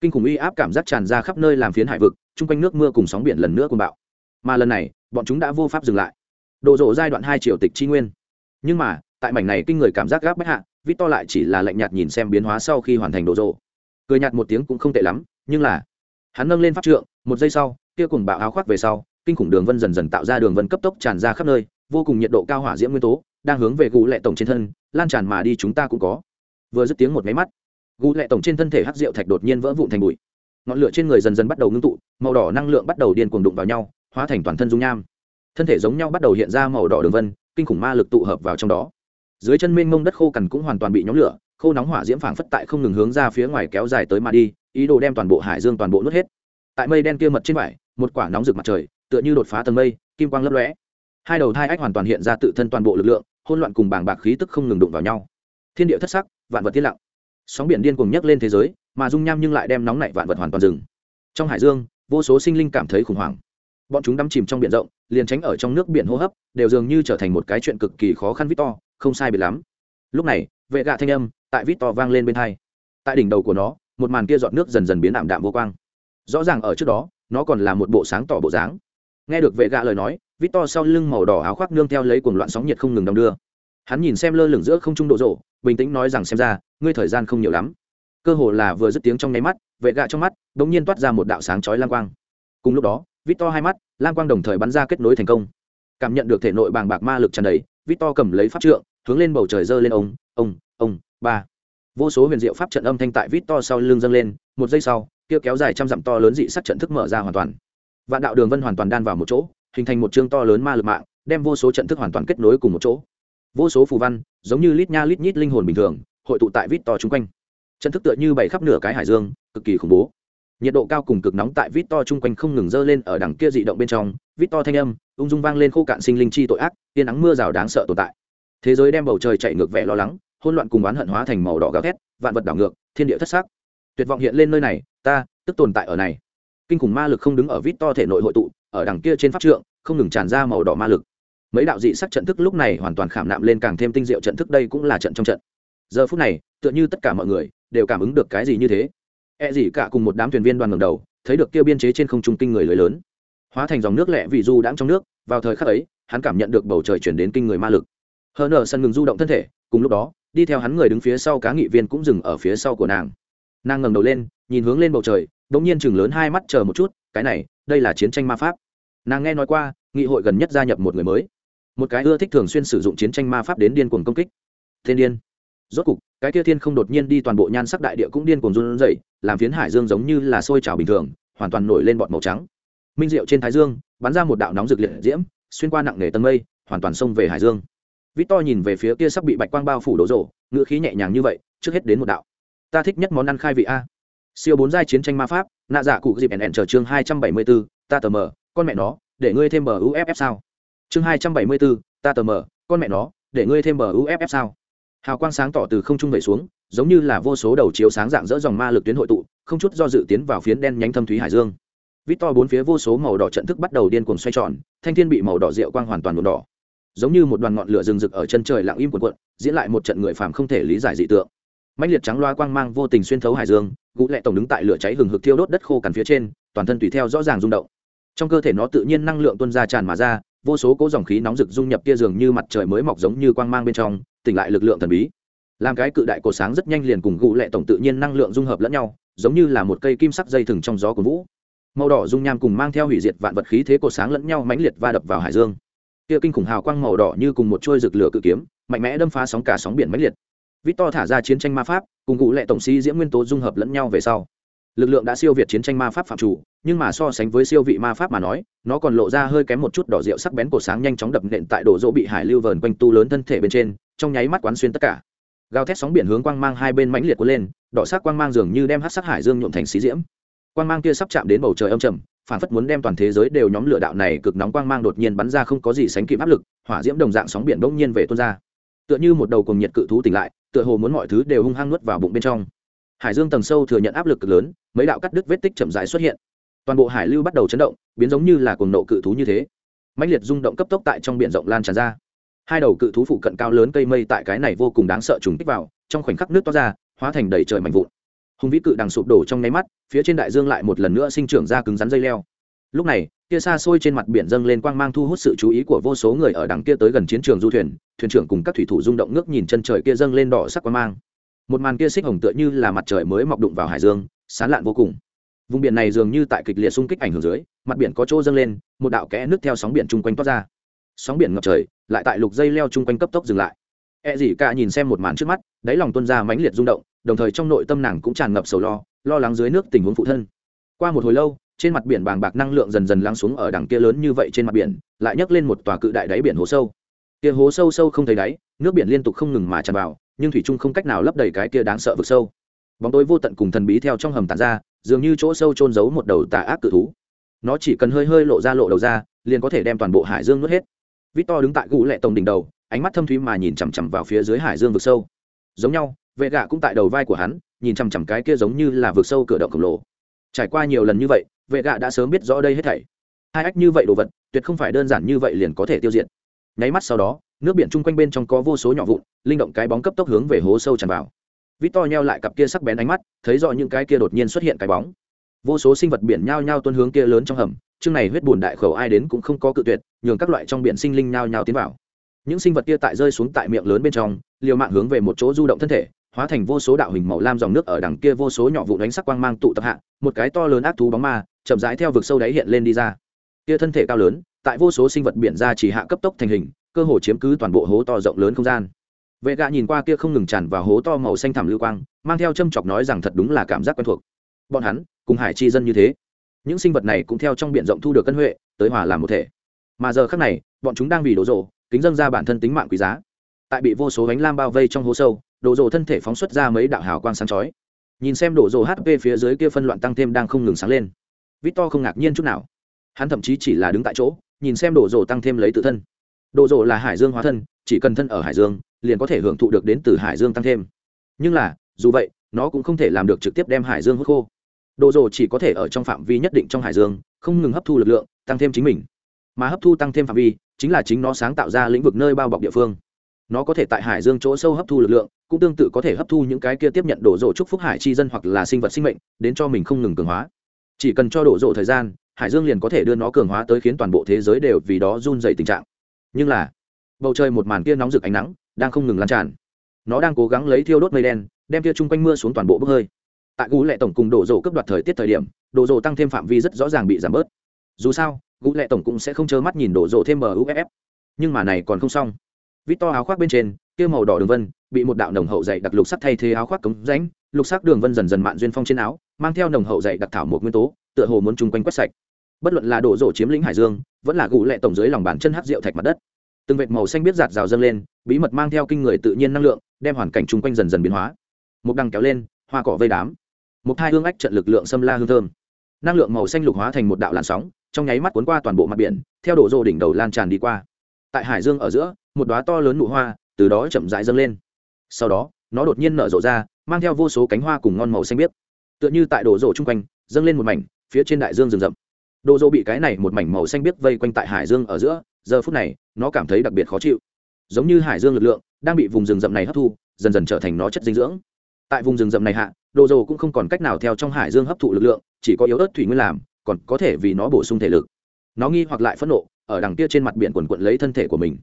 Kinh khủng uy áp cảm giác tràn ra khắp nơi làm phiến hải vực, chung quanh nước mưa cùng sóng biển lần nữa cùng bạo. Mà lần này, bọn chúng đã vô pháp dừng lại. Độ rộ giai đoạn hai triệu tịch chi nguyên. Nhưng mà, tại mảnh này kinh người cảm giác gáp bách hạ vít to lại chỉ là lạnh nhạt nhìn xem biến hóa sau khi hoàn thành độ rộ. Cười nhạt một tiếng cũng không tệ lắm, nhưng là hắn nâng lên pháp trượng, một giây sau, kia cùng bạo áo khoác về sau, kinh khủng đường vân dần dần tạo ra đường vân cấp tốc tràn ra khắp nơi, vô cùng nhiệt độ cao hỏa diễm nguyên tố, đang hướng về gù lệ tổng trên thân, lan tràn mà đi chúng ta cũng có. Vừa dứt tiếng một máy mắt, gù lệ tổng trên thân thể hắc rượu thạch đột nhiên vỡ vụn thành bụi. Ngọn lửa trên người dần dần bắt đầu ngưng tụ, màu đỏ năng lượng bắt đầu điên cuồng đụng vào nhau, hóa thành toàn thân dung nham. Thân thể giống nhau bắt đầu hiện ra màu đỏ đường vân, kinh khủng ma lực tụ hợp vào trong đó. Dưới chân mênh mông đất khô cằn cũng hoàn toàn bị nhóm lửa, khô nóng hỏa diễm phảng phất tại không ngừng hướng ra phía ngoài kéo dài tới mà đi ý đồ đem toàn bộ hải dương toàn bộ nuốt hết. Tại mây đen kia mật trên vải, một quả nóng rực mặt trời, tựa như đột phá tầng mây, kim quang lấp lóe. Hai đầu thai ách hoàn toàn hiện ra tự thân toàn bộ lực lượng hôn loạn cùng bảng bạc khí tức không ngừng đụng vào nhau. Thiên địa thất sắc, vạn vật thiên lặng. Sóng biển điên cùng nhấc lên thế giới, mà dung nham nhưng lại đem nóng nảy vạn vật hoàn toàn dừng. Trong hải dương, vô số sinh linh cảm thấy khủng hoảng. Bọn chúng đắm chìm trong biển rộng, liền tránh ở trong nước biển hô hấp, đều dường như trở thành một cái chuyện cực kỳ khó khăn vít to không sai biệt lắm. Lúc này, vệ gạ thanh âm tại vít to vang lên bên hai. Tại đỉnh đầu của nó một màn kia giọt nước dần dần biến ảm đạm vô quang. Rõ ràng ở trước đó, nó còn là một bộ sáng tỏ bộ dáng. Nghe được vệ gạ lời nói vít to sau lưng màu đỏ áo khoác nương theo lấy cuồng loạn sóng nhiệt không ngừng đong đưa. Hắn nhìn xem lơ lửng giữa không trung độ rộ, bình tĩnh nói rằng xem ra, ngươi thời gian không nhiều lắm. Cơ hồ là vừa dứt tiếng trong nháy mắt, vệ gạ trong mắt đ ỗ n g nhiên toát ra một đạo sáng chói lang quang. Cùng lúc đó vít to hai mắt, lang quang đồng thời bắn ra kết nối thành công. Cảm nhận được thể nội bàng bạc ma lực tràn đầy vít to cầm lấy pháp trượng, hướng lên bầu trời dơ lên ông ông ông, ba vô số huyền diệu pháp trận âm thanh tại vít to sau lưng dâng lên, một giây sau, kia kéo dài trăm dặm to lớn dị sắc trận thức mở ra hoàn toàn. Vạn đạo đường vân hoàn toàn đan vào một chỗ, hình thành một chương to lớn ma lực mạng, đem vô số trận thức hoàn toàn kết nối cùng một chỗ. Vô số phù văn, giống như lít nha lít nhít linh hồn bình thường, hội tụ tại vít to chung quanh. Trận thức tựa như bảy khắp nửa cái hải dương, cực kỳ khủng bố. Nhiệt độ cao cùng cực nóng tại vít to chung quanh không ngừng dơ lên ở đằng kia dị động bên trong, vít to thanh âm, ung dung vang lên khô cạn sinh linh chi tội ác tiên nắng mưa rào đáng sợ tồn tại. Thế giới đem bầu trời chạy ngược vẻ lo lắng hôn loạn cùng oán hận hóa thành màu đỏ gào thét vạn vật đảo ngược thiên địa thất sắc, tuyệt vọng hiện lên nơi này ta tức tồn tại ở này. Kinh khủng ma lực không đứng ở vít to thể nội hội tụ ở đằng kia trên pháp trượng không ngừng tràn ra màu đỏ ma lực. Mấy đạo dị sắc trận thức lúc này hoàn toàn khảm nạm lên càng thêm tinh diệu trận thức đây cũng là trận trong trận. Giờ phút này tựa như tất cả mọi người đều cảm ứng được cái gì như thế. E gì cả cùng một đám thuyền viên đoàn ngầm đầu thấy được kia biên chế trên không trung kinh người lưới lớn. Hóa thành dòng nước lẹ vì du đãng trong nước vào thời khắc ấy hắn cảm nhận được bầu trời chuyển đến kinh người ma lực. Hờ nở sân ngừng du động thân thể cùng lúc đó đi theo hắn người đứng phía sau cá nghị viên cũng dừng ở phía sau của nàng. Nàng ngẩng đầu lên, nhìn hướng lên bầu trời đ ỗ n g nhiên chừng lớn hai mắt chờ một chút, cái này, đây là chiến tranh ma pháp. Nàng nghe nói qua, nghị hội gần nhất gia nhập một người mới. Một cái ưa thích thường xuyên sử dụng chiến tranh ma pháp đến điên cuồng công kích. Thiên điên. Rốt cục, cái kia thiên không đột nhiên đi toàn bộ nhan sắc đại địa cũng điên cuồng run rẩy, làm phiến hải dương giống như là sôi trào bình thường, hoàn toàn nổi lên bọt màu trắng. Minh diệu trên thái dương, bắn ra một đạo nóng rực liệt diễm, xuyên qua nặng nề tầng mây, hoàn toàn xông về hải dương vít to nhìn về phía kia sắp bị bạch quang bao phủ đổ rổ ngựa khí nhẹ nhàng như vậy, trước hết đến một đạo. Ta thích nhất món ăn khai vị a. Siêu bốn giai chiến tranh ma pháp, nạ giả cụ dịp ẻn ẻn chờ chương hai trăm bảy mươi bốn ta tờ mờ, con mẹ nó, để ngươi thêm bờ uff sao? Chương hai trăm bảy mươi bốn ta tờ mờ, con mẹ nó, để ngươi thêm bờ uff sao? Hào quang sáng tỏ từ không trung về xuống, giống như là vô số đầu chiếu sáng dạng dỡ dòng ma lực tuyến hội tụ, không chút do dự tiến vào phiến đen nhánh thâm thúy hải dương. Vít to bốn phía vô số màu đỏ trận thức bắt đầu điên cuồng xoay tròn, thanh thiên bị màu đỏ rượu quang hoàn toàn nhuộm đỏ giống như một đoàn ngọn lửa rừng rực ở chân trời lặng im cuộn cuộn, diễn lại một trận người phàm không thể lý giải dị tượng. Mạnh liệt trắng loa quang mang vô tình xuyên thấu hải dương, gũ lệ tổng đứng tại lửa cháy hừng hực thiêu đốt đất khô cằn phía trên, toàn thân tùy theo rõ ràng rung động. Trong cơ thể nó tự nhiên năng lượng tuôn ra tràn mà ra, vô số cố dòng khí nóng rực dung nhập kia dường như mặt trời mới mọc giống như quang mang bên trong, tỉnh lại lực lượng thần bí. Làm cái cự đại cổ sáng rất nhanh liền cùng gũ lệ tổng tự nhiên năng lượng dung hợp lẫn nhau, giống như là một cây kim sắc dây thừng trong gió của vũ. Màu đỏ dung nham cùng mang theo hủy diệt vạn vật khí thế cổ sáng lẫn nhau mãnh liệt va đập vào hải dương kia kinh khủng hào quang màu đỏ như cùng một chuôi rực lửa cự kiếm, mạnh mẽ đâm phá sóng cả sóng biển mãnh liệt. Vít to thả ra chiến tranh ma pháp, cùng cụ lệ tổng sĩ diễm nguyên tố dung hợp lẫn nhau về sau. Lực lượng đã siêu việt chiến tranh ma pháp phạm chủ, nhưng mà so sánh với siêu vị ma pháp mà nói, nó còn lộ ra hơi kém một chút đỏ rượu sắc bén cổ sáng nhanh chóng đập nện tại đổ dỗ bị hải lưu vờn quanh tu lớn thân thể bên trên, trong nháy mắt quán xuyên tất cả. Gào thét sóng biển hướng quang mang hai bên mãnh liệt cuốn lên, đỏ sắc quang mang dường như đem hát sắc hải dương nhuộm thành xí diễm. Quang mang kia sắp chạm đến bầu trời âm trầm phản phất muốn đem toàn thế giới đều nhóm lửa đạo này cực nóng quang mang đột nhiên bắn ra không có gì sánh kịp áp lực, hỏa diễm đồng dạng sóng biển bỗng nhiên về tuôn ra. Tựa như một đầu cùng nhiệt cự thú tỉnh lại, tựa hồ muốn mọi thứ đều hung hăng nuốt vào bụng bên trong. Hải dương tầng sâu thừa nhận áp lực cực lớn, mấy đạo cắt đứt vết tích chậm rãi xuất hiện. Toàn bộ hải lưu bắt đầu chấn động, biến giống như là cuồng nộ cự thú như thế. Mãnh liệt rung động cấp tốc tại trong biển rộng lan tràn ra. Hai đầu cự thú phụ cận cao lớn cây mây tại cái này vô cùng đáng sợ trùng kích vào, trong khoảnh khắc nước to ra, hóa thành đầy trời mạnh vụn hùng vĩ cự đằng sụp đổ trong nháy mắt, phía trên đại dương lại một lần nữa sinh trưởng ra cứng rắn dây leo. Lúc này, kia xa xôi trên mặt biển dâng lên quang mang thu hút sự chú ý của vô số người ở đằng kia tới gần chiến trường du thuyền thuyền trưởng cùng các thủy thủ rung động ngước nhìn chân trời kia dâng lên đỏ sắc quang mang. Một màn kia xích hồng tựa như là mặt trời mới mọc đụng vào hải dương, sán lạn vô cùng. Vùng biển này dường như tại kịch liệt xung kích ảnh hưởng dưới, mặt biển có chỗ dâng lên, một đạo kẽ nước theo sóng biển chung quanh toát ra. Sóng biển ngập trời, lại tại lục dây leo chung quanh cấp tốc dừng lại. E gì cả nhìn xem một màn trước mắt, đáy lòng tuân ra mãnh liệt rung động, đồng thời trong nội tâm nàng cũng tràn ngập sầu lo lo lắng dưới nước tình huống phụ thân. Qua một hồi lâu, trên mặt biển bàng bạc năng lượng dần dần lắng xuống ở đằng kia lớn như vậy trên mặt biển, lại nhấc lên một tòa cự đại đáy biển hố sâu. Kia hố sâu sâu không thấy đáy, nước biển liên tục không ngừng mà tràn vào, nhưng thủy chung không cách nào lấp đầy cái kia đáng sợ vực sâu. Bóng tối vô tận cùng thần bí theo trong hầm tản ra, dường như chỗ sâu trôn giấu một đầu tà ác cự thú. Nó chỉ cần hơi hơi lộ ra lộ đầu ra, liền có thể đem toàn bộ hải dương nuốt hết. Vít to đứng tại gù lệ tổng đỉnh đầu ánh mắt thâm thúy mà nhìn chằm chằm vào phía dưới hải dương vực sâu. Giống nhau, vệ gạ cũng tại đầu vai của hắn, nhìn chằm chằm cái kia giống như là vực sâu cửa động khổng lồ. Trải qua nhiều lần như vậy, vệ gạ đã sớm biết rõ đây hết thảy. Hai ách như vậy đồ vật, tuyệt không phải đơn giản như vậy liền có thể tiêu diệt. Nháy mắt sau đó, nước biển chung quanh bên trong có vô số nhỏ vụn, linh động cái bóng cấp tốc hướng về hố sâu tràn vào. Vít to nheo lại cặp kia sắc bén ánh mắt, thấy rõ những cái kia đột nhiên xuất hiện cái bóng. Vô số sinh vật biển nhao nhao tuân hướng kia lớn trong hầm, chương này huyết bùn đại khẩu ai đến cũng không có cự tuyệt, nhường các loại trong biển sinh linh nhao nhao tiến vào những sinh vật kia tại rơi xuống tại miệng lớn bên trong, liều mạng hướng về một chỗ du động thân thể, hóa thành vô số đạo hình màu lam dòng nước ở đằng kia vô số nhỏ vụ đánh sắc quang mang tụ tập hạ, một cái to lớn ác thú bóng ma, chậm rãi theo vực sâu đáy hiện lên đi ra. Kia thân thể cao lớn, tại vô số sinh vật biển ra chỉ hạ cấp tốc thành hình, cơ hồ chiếm cứ toàn bộ hố to rộng lớn không gian. Vệ gạ nhìn qua kia không ngừng tràn vào hố to màu xanh thẳm lưu quang, mang theo châm chọc nói rằng thật đúng là cảm giác quen thuộc. Bọn hắn, cùng hải chi dân như thế. Những sinh vật này cũng theo trong biển rộng thu được cân huệ, tới hòa làm một thể. Mà giờ khác này, bọn chúng đang vì đổ rộ kính dâng ra bản thân tính mạng quý giá. Tại bị vô số ánh lam bao vây trong hố sâu, đồ rộ thân thể phóng xuất ra mấy đạo hào quang sáng chói. Nhìn xem đồ rộ hp phía dưới kia phân loạn tăng thêm đang không ngừng sáng lên. Victor không ngạc nhiên chút nào. Hắn thậm chí chỉ là đứng tại chỗ, nhìn xem đồ rộ tăng thêm lấy tự thân. Đồ rộ là hải dương hóa thân, chỉ cần thân ở hải dương, liền có thể hưởng thụ được đến từ hải dương tăng thêm. Nhưng là, dù vậy, nó cũng không thể làm được trực tiếp đem hải dương hút khô. Đồ rồ chỉ có thể ở trong phạm vi nhất định trong hải dương, không ngừng hấp thu lực lượng, tăng thêm chính mình mà hấp thu tăng thêm phạm vi, chính là chính nó sáng tạo ra lĩnh vực nơi bao bọc địa phương. Nó có thể tại hải dương chỗ sâu hấp thu lực lượng, cũng tương tự có thể hấp thu những cái kia tiếp nhận đổ rộ chúc phúc hải chi dân hoặc là sinh vật sinh mệnh, đến cho mình không ngừng cường hóa. Chỉ cần cho đổ rộ thời gian, hải dương liền có thể đưa nó cường hóa tới khiến toàn bộ thế giới đều vì đó run dày tình trạng. Nhưng là, bầu trời một màn kia nóng rực ánh nắng, đang không ngừng lan tràn. Nó đang cố gắng lấy thiêu đốt mây đen, đem kia chung quanh mưa xuống toàn bộ bốc hơi. Tại gú lệ tổng cùng đổ rộ cấp đoạt thời tiết thời điểm, đổ rộ tăng thêm phạm vi rất rõ ràng bị giảm bớt. Dù sao gũ lệ tổng cũng sẽ không trơ mắt nhìn đổ rộ thêm muff nhưng mà này còn không xong. Vít to áo khoác bên trên, kia màu đỏ đường vân, bị một đạo nồng hậu dày đặc lục sắc thay thế áo khoác cống ránh lục sắc đường vân dần dần mạn duyên phong trên áo, mang theo nồng hậu dày đặc thảo một nguyên tố, tựa hồ muốn chung quanh quét sạch. Bất luận là đổ rộ chiếm lĩnh hải dương, vẫn là gũ lệ tổng dưới lòng bàn chân hắc rượu thạch mặt đất. Từng vệt màu xanh biết giạt rào dâng lên, bí mật mang theo kinh người tự nhiên năng lượng, đem hoàn cảnh chung quanh dần dần biến hóa. Một đằng kéo lên, hoa cỏ vây đám. Một hai hương ách trận lực lượng xâm la hương thơm. Năng lượng màu xanh lục hóa thành một đạo làn sóng trong nháy mắt cuốn qua toàn bộ mặt biển, theo đổ rô đỉnh đầu lan tràn đi qua. Tại hải dương ở giữa, một đoá to lớn nụ hoa từ đó chậm rãi dâng lên. Sau đó, nó đột nhiên nở rộ ra, mang theo vô số cánh hoa cùng ngon màu xanh biếc. Tựa như tại đồ rộ chung quanh, dâng lên một mảnh, phía trên đại dương rừng rậm. Đồ rộ bị cái này một mảnh màu xanh biếc vây quanh tại hải dương ở giữa, giờ phút này, nó cảm thấy đặc biệt khó chịu. Giống như hải dương lực lượng, đang bị vùng rừng rậm này hấp thu, dần dần trở thành nó chất dinh dưỡng. Tại vùng rừng rậm này hạ đồ rộ cũng không còn cách nào theo trong hải dương hấp thụ lực lượng, chỉ có yếu ớt thủy nguyên làm còn có thể vì nó bổ sung thể lực. Nó nghi hoặc lại phẫn nộ, ở đằng kia trên mặt biển quần quận lấy thân thể của mình.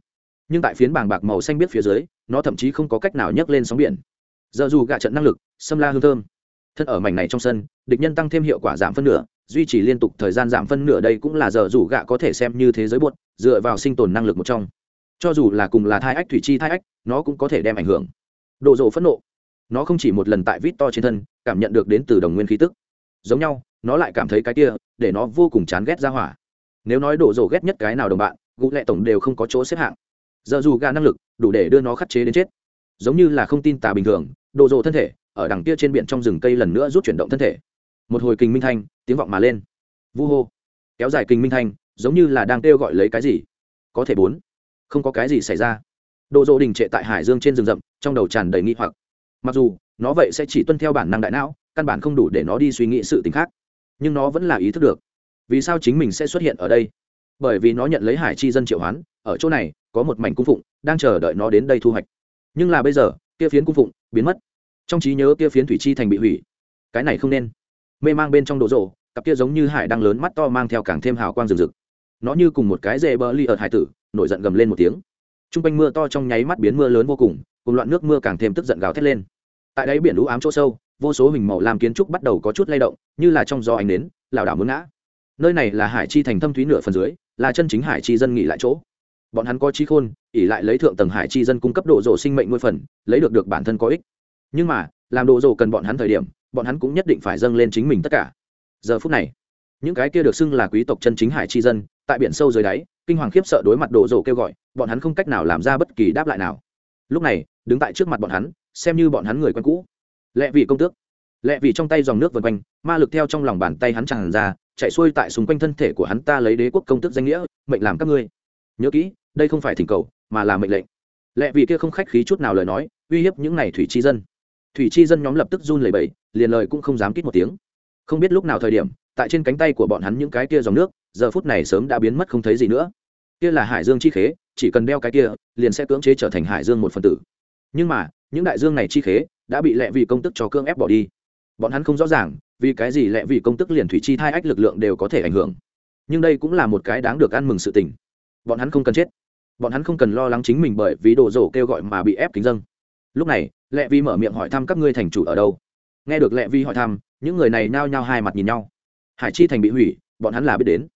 Nhưng tại phiến bàng bạc màu xanh biết phía dưới, nó thậm chí không có cách nào nhấc lên sóng biển. Giờ dù gạ trận năng lực, xâm la hương thơm. Thân ở mảnh này trong sân, địch nhân tăng thêm hiệu quả giảm phân nửa, duy trì liên tục thời gian giảm phân nửa đây cũng là giờ dù gạ có thể xem như thế giới buốt, dựa vào sinh tồn năng lực một trong. Cho dù là cùng là thai ách thủy chi thai ách, nó cũng có thể đem ảnh hưởng. Độ rộ phẫn nộ. Nó không chỉ một lần tại vít to trên thân, cảm nhận được đến từ đồng nguyên khí tức. Giống nhau nó lại cảm thấy cái kia, để nó vô cùng chán ghét ra hỏa. Nếu nói đổ rộ ghét nhất cái nào đồng bạn gũ lệ tổng đều không có chỗ xếp hạng. Giờ dù gà năng lực, đủ để đưa nó khắt chế đến chết. Giống như là không tin tà bình thường đồ rộ thân thể, ở đằng kia trên biển trong rừng cây lần nữa rút chuyển động thân thể. Một hồi kinh minh thanh, tiếng vọng mà lên. Vu hô. Kéo dài kinh minh thanh, giống như là đang kêu gọi lấy cái gì. Có thể bốn. Không có cái gì xảy ra. Đồ rộ đình trệ tại hải dương trên rừng rậm, trong đầu tràn đầy nghi hoặc. Mặc dù, nó vậy sẽ chỉ tuân theo bản năng đại não, căn bản không đủ để nó đi suy nghĩ sự t ì n h khác nhưng nó vẫn là ý thức được. Vì sao chính mình sẽ xuất hiện ở đây? Bởi vì nó nhận lấy hải chi dân triệu hoán, ở chỗ này, có một mảnh cung phụng, đang chờ đợi nó đến đây thu hoạch. Nhưng là bây giờ, kia phiến cung phụng biến mất. Trong trí nhớ kia phiến thủy chi thành bị hủy. Cái này không nên. Mê mang bên trong đồ rộ, cặp kia giống như hải đang lớn mắt to mang theo càng thêm hào quang rừng rực. Nó như cùng một cái dê bơ ly ở hải tử, nổi giận gầm lên một tiếng. T r u n g quanh mưa to trong nháy mắt biến mưa lớn vô cùng cùng loạn nước mưa càng thêm tức giận gào thét lên. Tại đáy biển lũ ám chỗ sâu vô số hình màu làm kiến trúc bắt đầu có chút lay động, như là trong gió ánh nến, lảo đảo muốn ngã. Nơi này là hải chi thành thâm thúy nửa phần dưới, là chân chính hải chi dân nghỉ lại chỗ. Bọn hắn có trí khôn ỉ lại lấy thượng tầng hải chi dân cung cấp độ rổ sinh mệnh nuôi phần, lấy được được bản thân có ích. Nhưng mà, làm độ rổ cần bọn hắn thời điểm, bọn hắn cũng nhất định phải dâng lên chính mình tất cả. Giờ phút này, những cái kia được xưng là quý tộc chân chính hải chi dân, tại biển sâu dưới đáy, kinh hoàng khiếp sợ đối mặt độ rổ kêu gọi, bọn hắn không cách nào làm ra bất kỳ đáp lại nào. Lúc này, đứng tại trước mặt bọn hắn, xem như bọn hắn người quen cũ lẽ vì công tước. Lẽ vì trong tay dòng nước vần quanh, ma lực theo trong lòng bàn tay hắn tràn ra, chạy xuôi tại xung quanh thân thể của hắn ta lấy đế quốc công tước danh nghĩa, mệnh làm các ngươi. Nhớ kỹ, đây không phải thỉnh cầu, mà là mệnh lệnh. Lẽ vì kia không khách khí chút nào lời nói, uy hiếp những này thủy chi dân. Thủy chi dân nhóm lập tức run lẩy bẩy, liền lời cũng không dám kít một tiếng. Không biết lúc nào thời điểm, tại trên cánh tay của bọn hắn những cái kia dòng nước, giờ phút này sớm đã biến mất không thấy gì nữa. Kia là hải dương chi khế, chỉ cần đeo cái kia, liền sẽ cưỡng chế trở thành hải dương một phần tử. Nhưng mà, những đại dương này chi khế đã bị lệ vì công tức cho cương ép bỏ đi. Bọn hắn không rõ ràng, vì cái gì lệ vì công tức liền thủy chi thai ách lực lượng đều có thể ảnh hưởng. Nhưng đây cũng là một cái đáng được ăn mừng sự tình. Bọn hắn không cần chết. Bọn hắn không cần lo lắng chính mình bởi vì đồ rổ kêu gọi mà bị ép kính dâng. Lúc này, lệ vi mở miệng hỏi thăm các ngươi thành chủ ở đâu. Nghe được lệ vi hỏi thăm, những người này nao nhao hai mặt nhìn nhau. Hải chi thành bị hủy, bọn hắn là biết đến.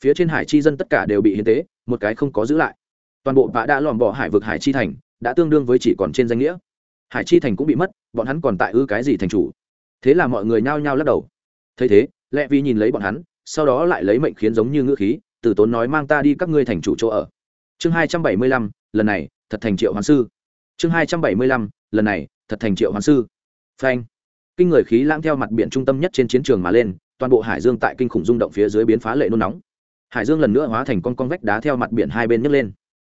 Phía trên hải chi dân tất cả đều bị hiến tế, một cái không có giữ lại. Toàn bộ bạ đã lòm bỏ hải vực hải chi thành, đã tương đương với chỉ còn trên danh nghĩa. Hải chi thành cũng bị mất bọn hắn còn tại ư cái gì thành chủ? Thế là mọi người nhao nhao lắc đầu. Thấy thế lẽ vi nhìn lấy bọn hắn, sau đó lại lấy mệnh khiến giống như ngữ khí, từ tốn nói mang ta đi các ngươi thành chủ chỗ ở. Chương hai trăm bảy mươi lăm, lần này, thật thành triệu hoàng sư. Chương hai trăm bảy mươi lăm, lần này, thật thành triệu hoàng sư. Phanh. Kinh người khí lãng theo mặt biển trung tâm nhất trên chiến trường mà lên, toàn bộ hải dương tại kinh khủng rung động phía dưới biến phá lệ nôn nóng. Hải dương lần nữa hóa thành con con vách đá theo mặt biển hai bên nhấc lên.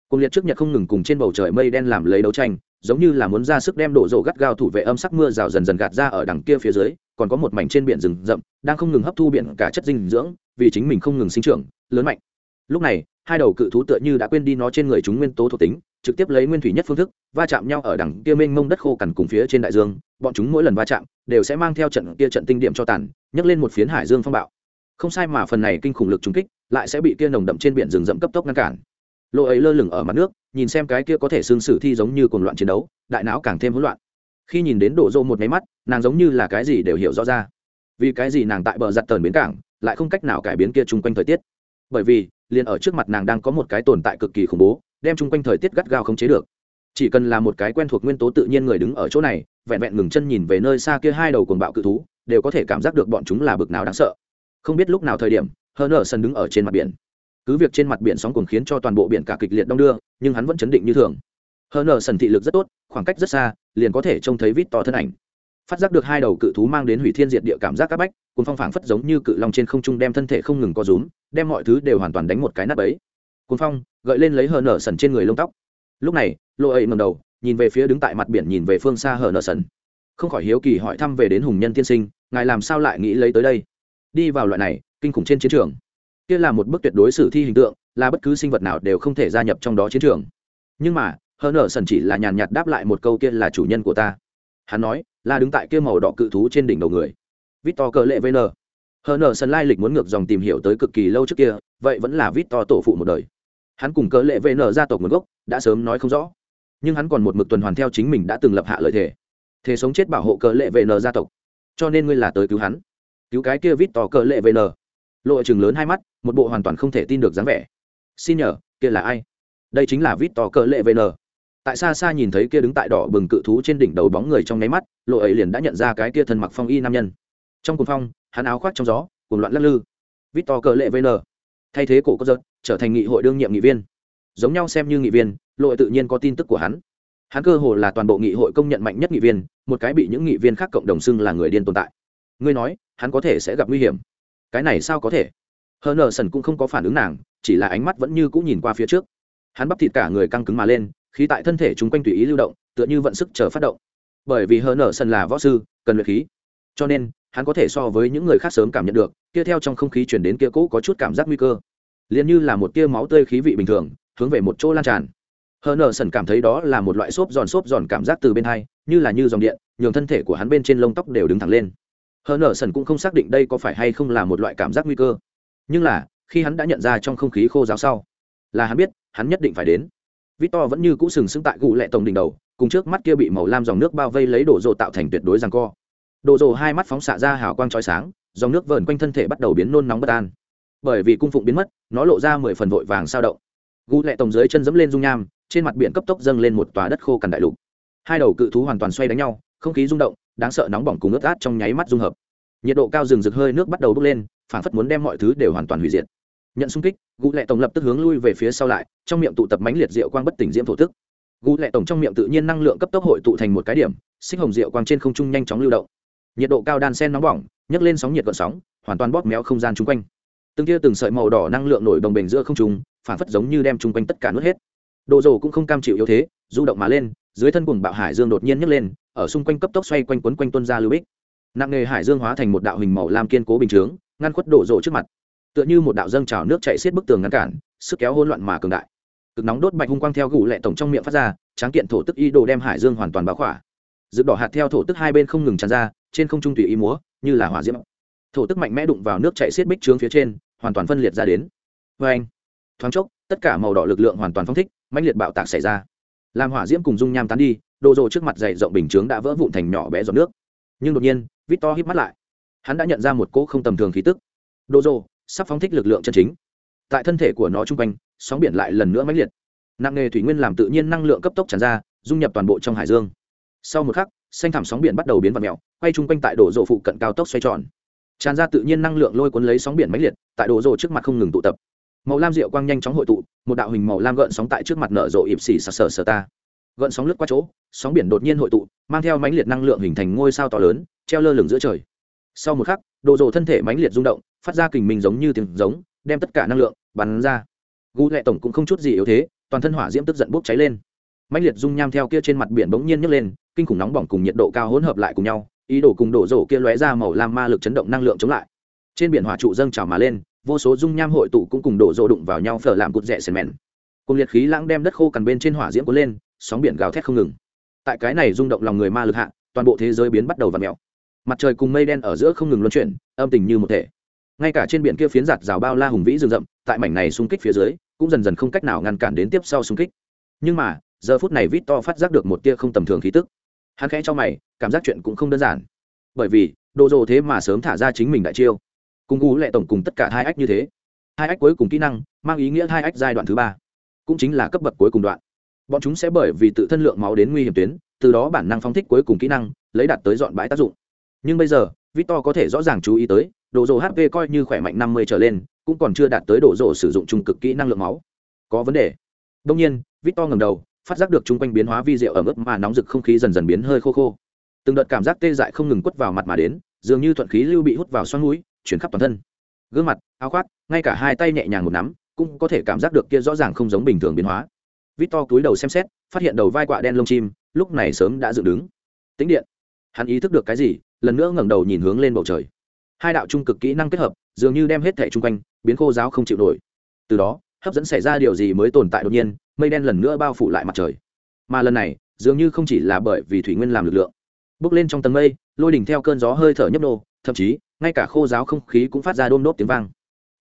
Cùng liệt trước nhật không ngừng cùng trên bầu trời mây đen làm lấy đấu tranh giống như là muốn ra sức đem đổ rộ gắt gao thủ vệ âm sắc mưa rào dần dần gạt ra ở đằng kia phía dưới, còn có một mảnh trên biển rừng rậm, đang không ngừng hấp thu biển cả chất dinh dưỡng, vì chính mình không ngừng sinh trưởng, lớn mạnh. Lúc này, hai đầu cự thú tựa như đã quên đi nó trên người chúng nguyên tố thuộc tính, trực tiếp lấy nguyên thủy nhất phương thức, va chạm nhau ở đằng kia mênh mông đất khô cằn cùng phía trên đại dương, bọn chúng mỗi lần va chạm, đều sẽ mang theo trận kia trận tinh điểm cho tàn, nhấc lên một phiến hải dương phong bạo. Không sai mà phần này kinh khủng lực trúng kích, lại sẽ bị kia nồng đậm trên biển rừng rậm cấp tốc ngăn cản. Lỗ ấy lơ lửng ở mặt nước, nhìn xem cái kia có thể xương sử thi giống như cuồng loạn chiến đấu, đại não càng thêm hỗn loạn. Khi nhìn đến đổ rô một máy mắt, nàng giống như là cái gì đều hiểu rõ ra. Vì cái gì nàng tại bờ giặt tờn bến cảng, lại không cách nào cải biến kia chung quanh thời tiết? Bởi vì, liền ở trước mặt nàng đang có một cái tồn tại cực kỳ khủng bố, đem chung quanh thời tiết gắt gao không chế được. Chỉ cần là một cái quen thuộc nguyên tố tự nhiên người đứng ở chỗ này, vẹn vẹn ngừng chân nhìn về nơi xa kia hai đầu cuồng bạo cự thú, đều có thể cảm giác được bọn chúng là bực nào đáng sợ. Không biết lúc nào thời điểm hơn ở sân đứng ở trên mặt biển cứ việc trên mặt biển sóng cuồng khiến cho toàn bộ biển cả kịch liệt đông đưa, nhưng hắn vẫn chấn định như thường. Hơn nở sần thị lực rất tốt, khoảng cách rất xa, liền có thể trông thấy vít to thân ảnh. Phát giác được hai đầu cự thú mang đến hủy thiên diệt địa cảm giác các bách cùng phong phảng phất giống như cự long trên không trung đem thân thể không ngừng co rúm, đem mọi thứ đều hoàn toàn đánh một cái nắp ấy cuốn phong, gợi lên lấy hờ nở sần trên người lông tóc. Lúc này lộ ấy ngầm đầu, nhìn về phía đứng tại mặt biển nhìn về phương xa hờ nở sần. Không khỏi hiếu kỳ hỏi thăm về đến hùng nhân tiên sinh, ngài làm sao lại nghĩ lấy tới đây? Đi vào loại này, kinh khủng trên chiến trường kia là một bước tuyệt đối sử thi hình tượng, là bất cứ sinh vật nào đều không thể gia nhập trong đó chiến trường. Nhưng mà, hờ nở sần chỉ là nhàn nhạt đáp lại một câu kia là chủ nhân của ta. Hắn nói, là đứng tại kia màu đỏ cự thú trên đỉnh đầu người. Victor cờ lệ vn. Hờ nở sần lai lịch muốn ngược dòng tìm hiểu tới cực kỳ lâu trước kia, vậy vẫn là victor tổ phụ một đời. Hắn cùng cờ lệ vn gia tộc nguồn gốc, đã sớm nói không rõ. Nhưng hắn còn một mực tuần hoàn theo chính mình đã từng lập hạ lợi thể thể sống chết bảo hộ cờ lệ vn gia tộc. Cho nên ngươi là tới cứu hắn. Cứu cái kia vít cờ lệ vn. Lộ chừng lớn hai mắt một bộ hoàn toàn không thể tin được dáng vẻ. Xin nhờ, kia là ai? Đây chính là vít tỏ cờ lệ vn. Tại xa xa nhìn thấy kia đứng tại đỏ bừng cự thú trên đỉnh đầu bóng người trong nháy mắt, lộ ấy liền đã nhận ra cái kia thân mặc phong y nam nhân. Trong cuồng phong, hắn áo khoác trong gió, cuồng loạn lắc lư. Vít to cờ lệ vn. Thay thế cổ có giật, trở thành nghị hội đương nhiệm nghị viên. Giống nhau xem như nghị viên, lộ tự nhiên có tin tức của hắn. Hắn cơ hồ là toàn bộ nghị hội công nhận mạnh nhất nghị viên, một cái bị những nghị viên khác cộng đồng xưng là người điên tồn tại. Ngươi nói, hắn có thể sẽ gặp nguy hiểm. Cái này sao có thể? Hờ nờ sần cũng không có phản ứng nàng, chỉ là ánh mắt vẫn như cũng nhìn qua phía trước. Hắn bắp thịt cả người căng cứng mà lên, khí tại thân thể chúng quanh tùy ý lưu động, tựa như vận sức chờ phát động. Bởi vì hờ nở sần là võ sư, cần luyện khí. Cho nên, hắn có thể so với những người khác sớm cảm nhận được, kia theo trong không khí chuyển đến kia cũ có chút cảm giác nguy cơ. Liền như là một tia máu tươi khí vị bình thường, hướng về một chỗ lan tràn. Hờ nở sần cảm thấy đó là một loại xốp giòn xốp giòn cảm giác từ bên hai, như là như dòng điện, nhường thân thể của hắn bên trên lông tóc đều đứng thẳng lên. Hờ nở sần cũng không xác định đây có phải hay không là một loại cảm giác nguy cơ nhưng là khi hắn đã nhận ra trong không khí khô giáo sau là hắn biết hắn nhất định phải đến Victor vẫn như cũ sừng sững tại gù lệ tổng đỉnh đầu, cùng trước mắt kia bị màu lam dòng nước bao vây lấy đổ rộ tạo thành tuyệt đối rằng co. Đổ rộ hai mắt phóng xạ ra hào quang chói sáng, dòng nước vờn quanh thân thể bắt đầu biến nôn nóng bất an. Bởi vì cung phụng biến mất, nó lộ ra mười phần vội vàng sao động. Gù lệ tổng dưới chân dẫm lên dung nham, trên mặt biển cấp tốc dâng lên một tòa đất khô cằn đại lục. Hai đầu cự thú hoàn toàn xoay đánh nhau, không khí rung động, đáng sợ nóng bỏng cùng ướt át trong nháy mắt dung hợp. Nhiệt độ cao rừng rực hơi nước bắt đầu bốc lên, phản phất muốn đem mọi thứ đều hoàn toàn hủy diệt. Nhận xung kích, gũ lệ tổng lập tức hướng lui về phía sau lại, trong miệng tụ tập mãnh liệt rượu quang bất tỉnh diễm thổ tức. Gũ lệ tổng trong miệng tự nhiên năng lượng cấp tốc hội tụ thành một cái điểm, xích hồng rượu quang trên không trung nhanh chóng lưu động. Nhiệt độ cao đan sen nóng bỏng, nhấc lên sóng nhiệt gợn sóng, hoàn toàn bóp méo không gian chung quanh. Từng tia từng sợi màu đỏ năng lượng nổi đồng bềnh giữa không trung phản phất giống như đem chung quanh tất cả nước hết. Đồ dồ cũng không cam chịu yếu thế, du động mà lên, dưới thân cùng bạo hải dương đột nhiên nhấc lên, ở xung quanh cấp tốc xoay quanh quấn quanh tuân ra lưu bích. Nặng nghề hải dương hóa thành một đạo hình màu lam kiên cố bình chướng ngăn khuất đổ rộ trước mặt. Tựa như một đạo dâng trào nước chạy xiết bức tường ngăn cản, sức kéo hỗn loạn mà cường đại. Cực nóng đốt bạch hung quang theo gù lệ tổng trong miệng phát ra, tráng kiện thổ tức y đồ đem hải dương hoàn toàn báo khỏa. Rực đỏ hạt theo thổ tức hai bên không ngừng tràn ra, trên không trung tùy ý múa, như là hỏa diễm. Thổ tức mạnh mẽ đụng vào nước chạy xiết bích trướng phía trên, hoàn toàn phân liệt ra đến. Vê anh, thoáng chốc, tất cả màu đỏ lực lượng hoàn toàn phong thích, mãnh liệt bạo tạc xảy ra. Làm hỏa diễm cùng dung nham tán đi, đồ rộ trước mặt dày rộng bình chướng đã vỡ vụn thành nhỏ bé giọt nước. Nhưng đột nhiên vít to hít mắt lại hắn đã nhận ra một cỗ không tầm thường khí tức. Đồ rộ sắp phóng thích lực lượng chân chính. Tại thân thể của nó chung quanh, sóng biển lại lần nữa mãnh liệt. Nặng nghề thủy nguyên làm tự nhiên năng lượng cấp tốc tràn ra, dung nhập toàn bộ trong hải dương. Sau một khắc, xanh thảm sóng biển bắt đầu biến vào mèo, quay chung quanh tại đổ rộ phụ cận cao tốc xoay tròn. Tràn ra tự nhiên năng lượng lôi cuốn lấy sóng biển mãnh liệt, tại đổ rộ trước mặt không ngừng tụ tập. Màu lam rượu quang nhanh chóng hội tụ, một đạo hình màu lam gợn sóng tại trước mặt nở rộ ịp xỉ sờ sờ sờ ta. Gợn sóng lướt qua chỗ, sóng biển đột nhiên hội tụ, mang theo mãnh liệt năng lượng hình thành ngôi sao to lớn, treo lơ lửng giữa trời sau một khắc, đồ rộ thân thể mãnh liệt rung động, phát ra kình mình giống như tiếng giống, đem tất cả năng lượng bắn ra. Gu lệ tổng cũng không chút gì yếu thế, toàn thân hỏa diễm tức giận bốc cháy lên. Mãnh liệt dung nham theo kia trên mặt biển bỗng nhiên nhấc lên, kinh khủng nóng bỏng cùng nhiệt độ cao hỗn hợp lại cùng nhau, ý đồ cùng đổ rổ kia lóe ra màu lam ma lực chấn động năng lượng chống lại. Trên biển hỏa trụ dâng trào mà lên, vô số dung nham hội tụ cũng cùng đổ rổ đụng vào nhau phở làm cụt rẻ sền mèn cùng liệt khí lãng đem đất khô cằn bên trên hỏa diễm cuốn lên, sóng biển gào thét không ngừng. Tại cái này rung động lòng người ma lực hạ, toàn bộ thế giới biến bắt đầu v ặ mèo mặt trời cùng mây đen ở giữa không ngừng luân chuyển, âm tình như một thể. Ngay cả trên biển kia phiến giặt rào bao la hùng vĩ rừng rậm, tại mảnh này xung kích phía dưới, cũng dần dần không cách nào ngăn cản đến tiếp sau xung kích. Nhưng mà, giờ phút này vít to phát giác được một tia không tầm thường khí tức. Hắn khẽ cho mày, cảm giác chuyện cũng không đơn giản. Bởi vì, đồ dồ thế mà sớm thả ra chính mình đại chiêu. Cùng cú lệ tổng cùng tất cả hai ách như thế. Hai ách cuối cùng kỹ năng, mang ý nghĩa hai ách giai đoạn thứ ba. Cũng chính là cấp bậc cuối cùng đoạn. Bọn chúng sẽ bởi vì tự thân lượng máu đến nguy hiểm tuyến, từ đó bản năng phong thích cuối cùng kỹ năng, lấy đạt tới dọn bãi tác dụng nhưng bây giờ, victor có thể rõ ràng chú ý tới, độ rồ hp coi như khỏe mạnh năm mươi trở lên, cũng còn chưa đạt tới độ rồ sử dụng trung cực kỹ năng lượng máu. Có vấn đề. Đông nhiên, victor ngầm đầu, phát giác được chung quanh biến hóa vi diệu ở mức mà nóng rực không khí dần dần biến hơi khô khô. Từng đợt cảm giác tê dại không ngừng quất vào mặt mà đến, dường như thuận khí lưu bị hút vào xoắn mũi, chuyển khắp toàn thân. Gương mặt, áo khoác, ngay cả hai tay nhẹ nhàng một nắm, cũng có thể cảm giác được kia rõ ràng không giống bình thường biến hóa. Vít to cúi đầu xem xét, phát hiện đầu vai quạ đen lông chim, lúc này sớm đã dựng đứng. Tính điện hắn ý thức được cái gì, lần nữa ngẩng đầu nhìn hướng lên bầu trời. Hai đạo trung cực kỹ năng kết hợp, dường như đem hết thẻ chung quanh, biến khô giáo không chịu nổi. Từ đó, hấp dẫn xảy ra điều gì mới tồn tại đột nhiên, mây đen lần nữa bao phủ lại mặt trời. Mà lần này, dường như không chỉ là bởi vì thủy nguyên làm lực lượng. Bước lên trong tầng mây, lôi đỉnh theo cơn gió hơi thở nhấp nô, thậm chí, ngay cả khô giáo không khí cũng phát ra đôm đốt tiếng vang.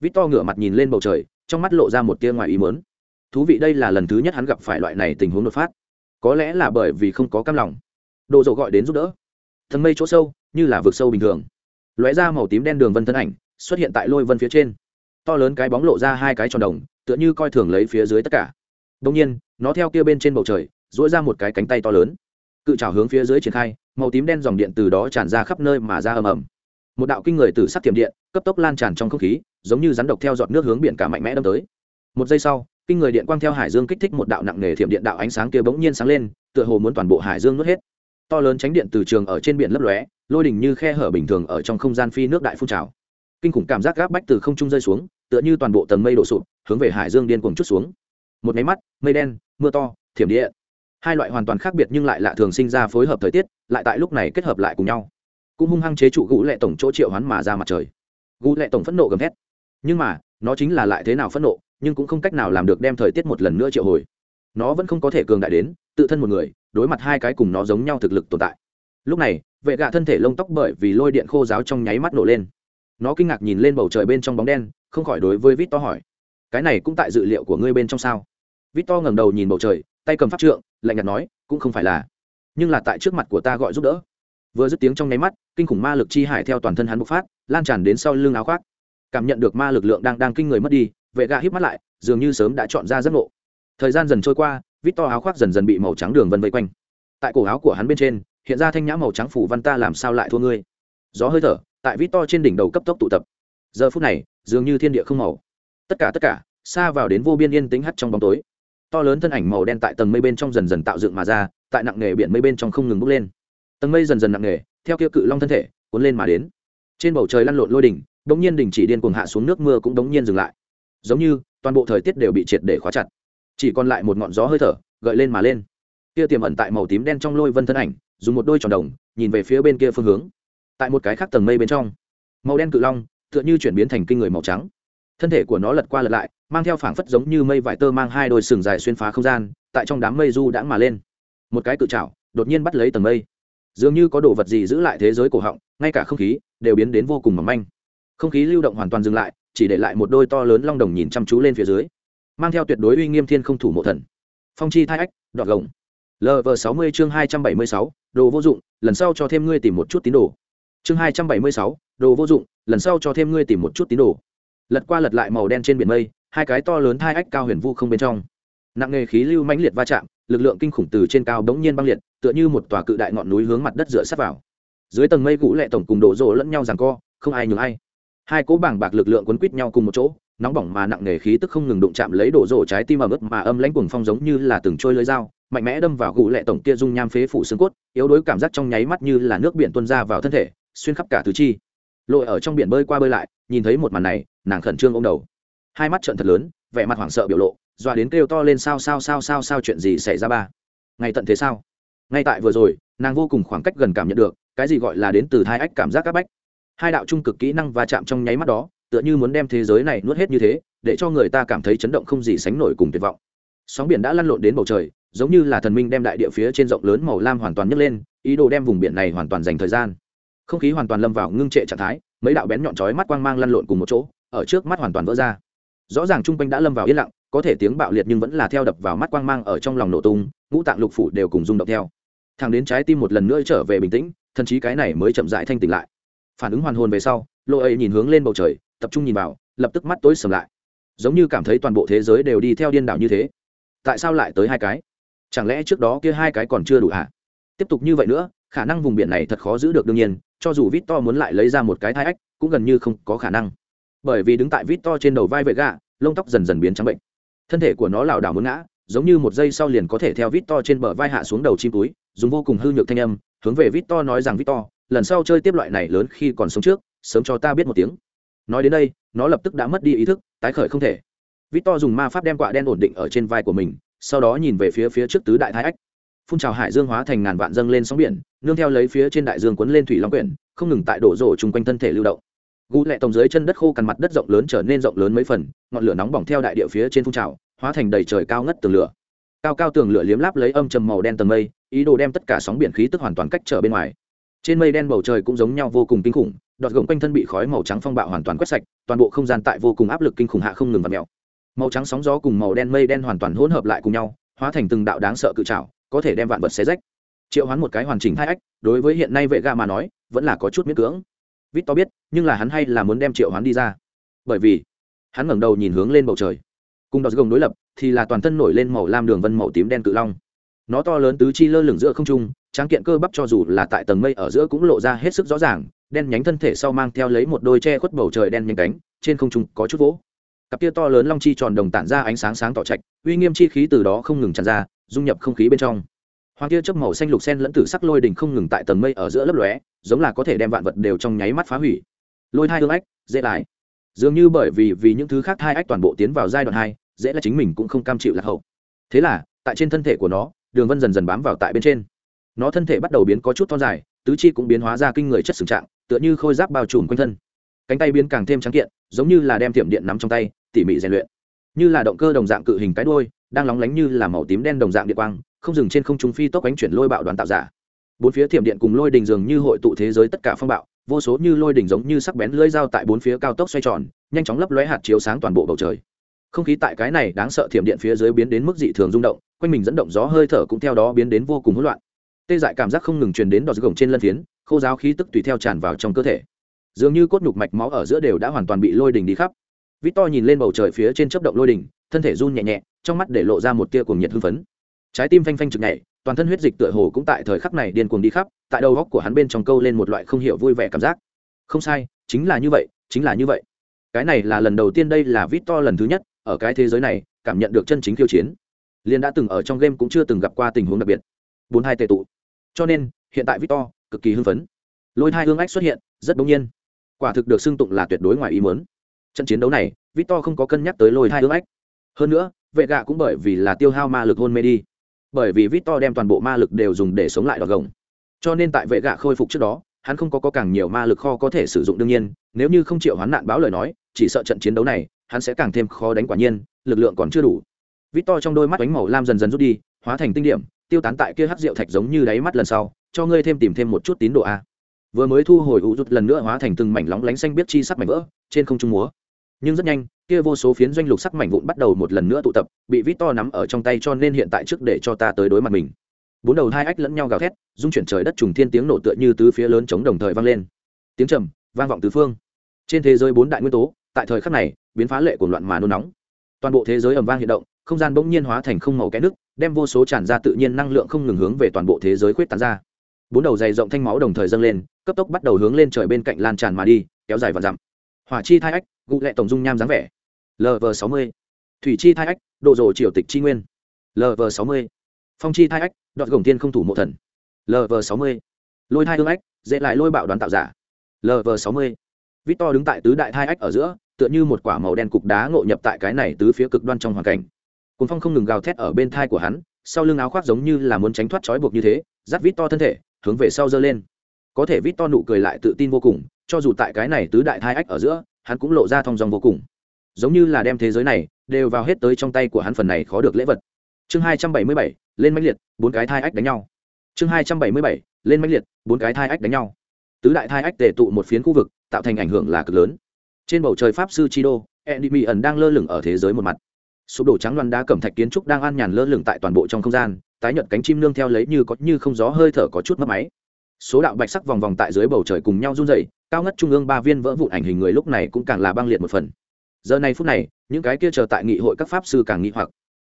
Vít to ngửa mặt nhìn lên bầu trời, trong mắt lộ ra một tia ngoài ý mớn thú vị đây là lần thứ nhất hắn gặp phải loại này tình huống đột phát. Có lẽ là bởi vì không có cam lòng. Đồ dầu gọi đến giúp đỡ. Thần mây chỗ sâu, như là vực sâu bình thường. Lóe ra màu tím đen đường vân thân ảnh, xuất hiện tại lôi vân phía trên. To lớn cái bóng lộ ra hai cái tròn đồng, tựa như coi thường lấy phía dưới tất cả. Đông nhiên, nó theo kia bên trên bầu trời dỗi ra một cái cánh tay to lớn. Cự trào hướng phía dưới triển khai, màu tím đen dòng điện từ đó tràn ra khắp nơi mà ra ầm ầm. Một đạo kinh người từ sắc tiềm điện, cấp tốc lan tràn trong không khí, giống như rắn độc theo giọt nước hướng biển cả mạnh mẽ đâm tới. Một giây sau, kinh người điện quang theo hải dương kích thích một đạo nặng nề thiểm điện đạo ánh sáng kia bỗng nhiên sáng lên, tựa hồ muốn toàn bộ hải dương nuốt hết to lớn tránh điện từ trường ở trên biển lấp lóe, lôi đỉnh như khe hở bình thường ở trong không gian phi nước đại phun trào. Kinh khủng cảm giác gáp bách từ không trung rơi xuống, tựa như toàn bộ tầng mây đổ sụp, hướng về hải dương điên cuồng chút xuống. Một máy mắt, mây đen, mưa to, thiểm địa. hai loại hoàn toàn khác biệt nhưng lại lạ thường sinh ra phối hợp thời tiết, lại tại lúc này kết hợp lại cùng nhau. Cũng hung hăng chế trụ gũ lệ tổng chỗ triệu hoán mà ra mặt trời. Gũ lệ tổng phẫn nộ gầm thét. Nhưng mà, nó chính là lại thế nào phẫn nộ, nhưng cũng không cách nào làm được đem thời tiết một lần nữa triệu hồi. Nó vẫn không có thể cường đại đến, tự thân một người đối mặt hai cái cùng nó giống nhau thực lực tồn tại. Lúc này, vệ gạ thân thể lông tóc bởi vì lôi điện khô giáo trong nháy mắt nổ lên. Nó kinh ngạc nhìn lên bầu trời bên trong bóng đen, không khỏi đối với vít to hỏi, cái này cũng tại dự liệu của ngươi bên trong sao? Vít to ngẩng đầu nhìn bầu trời, tay cầm pháp trượng, lạnh nhạt nói, cũng không phải là, nhưng là tại trước mặt của ta gọi giúp đỡ. Vừa dứt tiếng trong nháy mắt, kinh khủng ma lực chi hải theo toàn thân hắn bộc phát, lan tràn đến sau lưng áo khoác. Cảm nhận được ma lực lượng đang đang kinh người mất đi, vệ gạ híp mắt lại, dường như sớm đã chọn ra giấc ngộ. Thời gian dần trôi qua vít to áo khoác dần dần bị màu trắng đường vân vây quanh. Tại cổ áo của hắn bên trên, hiện ra thanh nhã màu trắng phủ văn ta làm sao lại thua ngươi? Gió hơi thở, tại vít to trên đỉnh đầu cấp tốc tụ tập. Giờ phút này, dường như thiên địa không màu. Tất cả tất cả, xa vào đến vô biên yên tĩnh hắt trong bóng tối. To lớn thân ảnh màu đen tại tầng mây bên trong dần dần tạo dựng mà ra, tại nặng nghề biển mây bên trong không ngừng bốc lên. Tầng mây dần dần nặng nghề, theo kia cự long thân thể, cuốn lên mà đến. Trên bầu trời lăn lộn lôi đỉnh, đống nhiên đỉnh chỉ điên cuồng hạ xuống nước mưa cũng đống nhiên dừng lại. Giống như, toàn bộ thời tiết đều bị triệt để khóa chặt chỉ còn lại một ngọn gió hơi thở, gợi lên mà lên. Kia tiềm ẩn tại màu tím đen trong lôi vân thân ảnh, dùng một đôi tròn đồng, nhìn về phía bên kia phương hướng. Tại một cái khác tầng mây bên trong, màu đen cự long, tựa như chuyển biến thành kinh người màu trắng. Thân thể của nó lật qua lật lại, mang theo phảng phất giống như mây vải tơ mang hai đôi sừng dài xuyên phá không gian, tại trong đám mây du đãng mà lên. Một cái cự trảo, đột nhiên bắt lấy tầng mây. Dường như có đồ vật gì giữ lại thế giới cổ họng, ngay cả không khí, đều biến đến vô cùng mỏng manh. Không khí lưu động hoàn toàn dừng lại, chỉ để lại một đôi to lớn long đồng nhìn chăm chú lên phía dưới mang theo tuyệt đối uy nghiêm thiên không thủ mộ thần. Phong chi thai ách, đọt gồng. Lv sáu mươi chương hai trăm bảy mươi sáu, đồ vô dụng, lần sau cho thêm ngươi tìm một chút tín đồ. Chương hai trăm bảy mươi sáu, đồ vô dụng, lần sau cho thêm ngươi tìm một chút tín đồ. Lật qua lật lại màu đen trên biển mây, hai cái to lớn thai ách cao huyền vu không bên trong. Nặng nghề khí lưu mãnh liệt va chạm, lực lượng kinh khủng từ trên cao bỗng nhiên băng liệt, tựa như một tòa cự đại ngọn núi hướng mặt đất dựa sát vào. Dưới tầng mây gũ lệ tổng cùng đổ rộ lẫn nhau rằng co, không ai nhường ai hai cỗ bảng bạc lực lượng quấn quít nhau cùng một chỗ, nóng bỏng mà nặng nề khí tức không ngừng đụng chạm lấy đổ rổ trái tim ẩm ướt mà âm lãnh cuồng phong giống như là từng trôi lưới dao, mạnh mẽ đâm vào gù lệ tổng kia dung nham phế phủ xương cốt, yếu đuối cảm giác trong nháy mắt như là nước biển tuôn ra vào thân thể, xuyên khắp cả tứ chi. Lội ở trong biển bơi qua bơi lại, nhìn thấy một màn này, nàng khẩn trương ôm đầu. Hai mắt trợn thật lớn, vẻ mặt hoảng sợ biểu lộ, dọa đến kêu to lên sao sao sao sao sao chuyện gì xảy ra ba? Ngay tận thế sao? Ngay tại vừa rồi, nàng vô cùng khoảng cách gần cảm nhận được, cái gì gọi là đến từ hai ách cảm giác các bách hai đạo trung cực kỹ năng va chạm trong nháy mắt đó, tựa như muốn đem thế giới này nuốt hết như thế, để cho người ta cảm thấy chấn động không gì sánh nổi cùng tuyệt vọng. Sóng biển đã lăn lộn đến bầu trời, giống như là thần minh đem đại địa phía trên rộng lớn màu lam hoàn toàn nhấc lên, ý đồ đem vùng biển này hoàn toàn dành thời gian. Không khí hoàn toàn lâm vào ngưng trệ trạng thái, mấy đạo bén nhọn chói mắt quang mang lăn lộn cùng một chỗ, ở trước mắt hoàn toàn vỡ ra. Rõ ràng chung quanh đã lâm vào yên lặng, có thể tiếng bạo liệt nhưng vẫn là theo đập vào mắt quang mang ở trong lòng nổ tung, ngũ tạng lục phủ đều cùng rung động theo. Thằng đến trái tim một lần nữa trở về bình tĩnh thậm chí cái này mới chậm rãi thanh tỉnh lại phản ứng hoàn hồn về sau lộ ấy nhìn hướng lên bầu trời, tập trung nhìn vào, lập tức mắt tối sầm lại. Giống như cảm thấy toàn bộ thế giới đều đi theo điên đảo như thế. Tại sao lại tới hai cái? Chẳng lẽ trước đó kia hai cái còn chưa đủ hả? Tiếp tục như vậy nữa, khả năng vùng biển này thật khó giữ được đương nhiên, cho dù vít to muốn lại lấy ra một cái thai ách, cũng gần như không có khả năng. Bởi vì đứng tại vít to trên đầu vai vệ gà lông tóc dần dần biến trắng bệnh. Thân thể của nó lảo đảo muốn ngã, giống như một giây sau liền có thể theo vít to trên bờ vai hạ xuống đầu chim túi, dùng vô cùng hư nhược thanh âm, hướng về vít to nói rằng vít to lần sau chơi tiếp loại này lớn khi còn sống trước, sớm cho ta biết một tiếng. Nói đến đây, nó lập tức đã mất đi ý thức, tái khởi không thể. Victor dùng ma pháp đem quạ đen ổn định ở trên vai của mình, sau đó nhìn về phía phía trước tứ đại thái ách. Phun trào hải dương hóa thành ngàn vạn dâng lên sóng biển, nương theo lấy phía trên đại dương quấn lên thủy long quyển, không ngừng tại đổ rổ chung quanh thân thể lưu động. Gu lệ tổng dưới chân đất khô cằn mặt đất rộng lớn trở nên rộng lớn mấy phần, ngọn lửa nóng bỏng theo đại địa phía trên phun trào, hóa thành đầy trời cao ngất tường lửa. Cao cao tường lửa liếm láp lấy âm trầm màu đen tầng mây, ý đồ đem tất cả sóng biển khí tức hoàn toàn cách trở bên ngoài trên mây đen bầu trời cũng giống nhau vô cùng kinh khủng, đọt gồng quanh thân bị khói màu trắng phong bạo hoàn toàn quét sạch, toàn bộ không gian tại vô cùng áp lực kinh khủng hạ không ngừng và mèo. Màu trắng sóng gió cùng màu đen mây đen hoàn toàn hỗn hợp lại cùng nhau, hóa thành từng đạo đáng sợ cự trào có thể đem vạn vật xé rách. Triệu hoán một cái hoàn chỉnh hai ách, đối với hiện nay vệ ga mà nói, vẫn là có chút miễn cưỡng. Vít to biết, nhưng là hắn hay là muốn đem triệu hoán đi ra. Bởi vì, hắn ngẩng đầu nhìn hướng lên bầu trời. Cùng đọt gồng đối lập, thì là toàn thân nổi lên màu lam đường vân màu tím đen cự long. Nó to lớn tứ chi lơ lửng giữa không trung tráng kiện cơ bắp cho dù là tại tầng mây ở giữa cũng lộ ra hết sức rõ ràng, đen nhánh thân thể sau mang theo lấy một đôi che khuất bầu trời đen nhanh cánh, trên không trung có chút vỗ. Cặp tia to lớn long chi tròn đồng tản ra ánh sáng sáng tỏ trạch, uy nghiêm chi khí từ đó không ngừng tràn ra, dung nhập không khí bên trong. Hoàng tia chớp màu xanh lục sen lẫn tử sắc lôi đỉnh không ngừng tại tầng mây ở giữa lấp lóe, giống là có thể đem vạn vật đều trong nháy mắt phá hủy. Lôi hai hương ách, dễ lại. Dường như bởi vì vì những thứ khác hai ách toàn bộ tiến vào giai đoạn hai, dễ là chính mình cũng không cam chịu lạc hậu. Thế là, tại trên thân thể của nó, đường vân dần dần bám vào tại bên trên nó thân thể bắt đầu biến có chút to dài, tứ chi cũng biến hóa ra kinh người chất sừng trạng, tựa như khôi giáp bao trùm quanh thân. Cánh tay biến càng thêm trắng kiện, giống như là đem tiệm điện nắm trong tay, tỉ mỉ rèn luyện. Như là động cơ đồng dạng cự hình cái đôi đang lóng lánh như là màu tím đen đồng dạng điện quang, không dừng trên không trung phi tốc ánh chuyển lôi bạo đoàn tạo giả. Bốn phía thiểm điện cùng lôi đình dường như hội tụ thế giới tất cả phong bạo, vô số như lôi đỉnh giống như sắc bén lưỡi dao tại bốn phía cao tốc xoay tròn, nhanh chóng lấp lóe hạt chiếu sáng toàn bộ bầu trời. Không khí tại cái này đáng sợ thiểm điện phía dưới biến đến mức dị thường rung động, quanh mình dẫn động gió hơi thở cũng theo đó biến đến vô cùng hỗn loạn tê dại cảm giác không ngừng truyền đến đọt gồng trên lân phiến, khô giáo khí tức tùy theo tràn vào trong cơ thể. Dường như cốt nhục mạch máu ở giữa đều đã hoàn toàn bị lôi đình đi khắp. Vít to nhìn lên bầu trời phía trên chấp động lôi đình, thân thể run nhẹ nhẹ, trong mắt để lộ ra một tia cuồng nhiệt hưng phấn. Trái tim phanh phanh chực nhảy, toàn thân huyết dịch tựa hồ cũng tại thời khắc này điên cuồng đi khắp, tại đầu góc của hắn bên trong câu lên một loại không hiểu vui vẻ cảm giác. Không sai, chính là như vậy, chính là như vậy. Cái này là lần đầu tiên đây là vít to lần thứ nhất, ở cái thế giới này, cảm nhận được chân chính khiêu chiến. Liên đã từng ở trong game cũng chưa từng gặp qua tình huống đặc biệt. Bốn hai tệ tụ cho nên hiện tại victor cực kỳ hưng phấn. Lôi hai hương ách xuất hiện rất bỗng nhiên. Quả thực được xưng tụng là tuyệt đối ngoài ý muốn. Trận chiến đấu này victor không có cân nhắc tới lôi hai hương ách. Hơn nữa vệ gạ cũng bởi vì là tiêu hao ma lực hôn mê đi. Bởi vì victor đem toàn bộ ma lực đều dùng để sống lại đọt gồng. Cho nên tại vệ gạ khôi phục trước đó hắn không có, có càng nhiều ma lực kho có thể sử dụng đương nhiên nếu như không chịu hoán nạn báo lời nói chỉ sợ trận chiến đấu này hắn sẽ càng thêm khó đánh quả nhiên lực lượng còn chưa đủ. Vít to trong đôi mắt bánh màu lam dần dần rút đi hóa thành tinh điểm tiêu tán tại kia hát rượu thạch giống như đáy mắt lần sau, cho ngươi thêm tìm thêm một chút tín độ a. Vừa mới thu hồi ủ rút lần nữa hóa thành từng mảnh lóng lánh xanh biết chi sắc mảnh vỡ, trên không trung múa. Nhưng rất nhanh, kia vô số phiến doanh lục sắc mảnh vụn bắt đầu một lần nữa tụ tập, bị vít to nắm ở trong tay cho nên hiện tại trước để cho ta tới đối mặt mình. Bốn đầu hai ách lẫn nhau gào thét dung chuyển trời đất trùng thiên tiếng nổ tựa như tứ phía lớn chống đồng thời vang lên. Tiếng trầm, vang vọng tứ phương. Trên thế giới bốn đại nguyên tố, tại thời khắc này, biến phá lệ của loạn mà nôn nóng. Toàn bộ thế giới ầm vang hiện động, không gian bỗng nhiên hóa thành không màu cái nước đem vô số tràn ra tự nhiên năng lượng không ngừng hướng về toàn bộ thế giới khuyết tán ra. Bốn đầu dày rộng thanh máu đồng thời dâng lên, cấp tốc bắt đầu hướng lên trời bên cạnh lan tràn mà đi, kéo dài và dặm. Hỏa chi thai ách, gụ lệ tổng dung nham dáng vẻ. Lv sáu mươi. Thủy chi thai ách, độ rộ triều tịch chi nguyên. Lv sáu mươi. Phong chi thai ách, đọt gồng tiên không thủ mộ thần. Lv sáu mươi. Lôi thai hương ách, dễ lại lôi bạo đoàn tạo giả. Lv sáu mươi. To đứng tại tứ đại thai ách ở giữa, tựa như một quả màu đen cục đá ngộ nhập tại cái này tứ phía cực đoan trong hoàn cảnh cuốn phong không ngừng gào thét ở bên thai của hắn, sau lưng áo khoác giống như là muốn tránh thoát trói buộc như thế, dắt vít to thân thể, hướng về sau giơ lên. Có thể vít to nụ cười lại tự tin vô cùng, cho dù tại cái này tứ đại thai ách ở giữa, hắn cũng lộ ra thong dòng vô cùng. Giống như là đem thế giới này đều vào hết tới trong tay của hắn phần này khó được lễ vật. Chương hai trăm bảy mươi bảy, lên mãnh liệt, bốn cái thai ách đánh nhau. Chương hai trăm bảy mươi bảy, lên mãnh liệt, bốn cái thai ách đánh nhau. Tứ đại thai ách tề tụ một phiến khu vực, tạo thành ảnh hưởng là cực lớn. Trên bầu trời pháp sư chi đô enemy ẩn đang lơ lửng ở thế giới một mặt sụp đổ trắng loan đá cẩm thạch kiến trúc đang an nhàn lơ lửng tại toàn bộ trong không gian, tái nhợt cánh chim nương theo lấy như có như không gió hơi thở có chút mất máy. Số đạo bạch sắc vòng vòng tại dưới bầu trời cùng nhau run dậy cao ngất trung ương ba viên vỡ vụn ảnh hình người lúc này cũng càng là băng liệt một phần. Giờ này phút này, những cái kia chờ tại nghị hội các pháp sư càng nghĩ hoặc.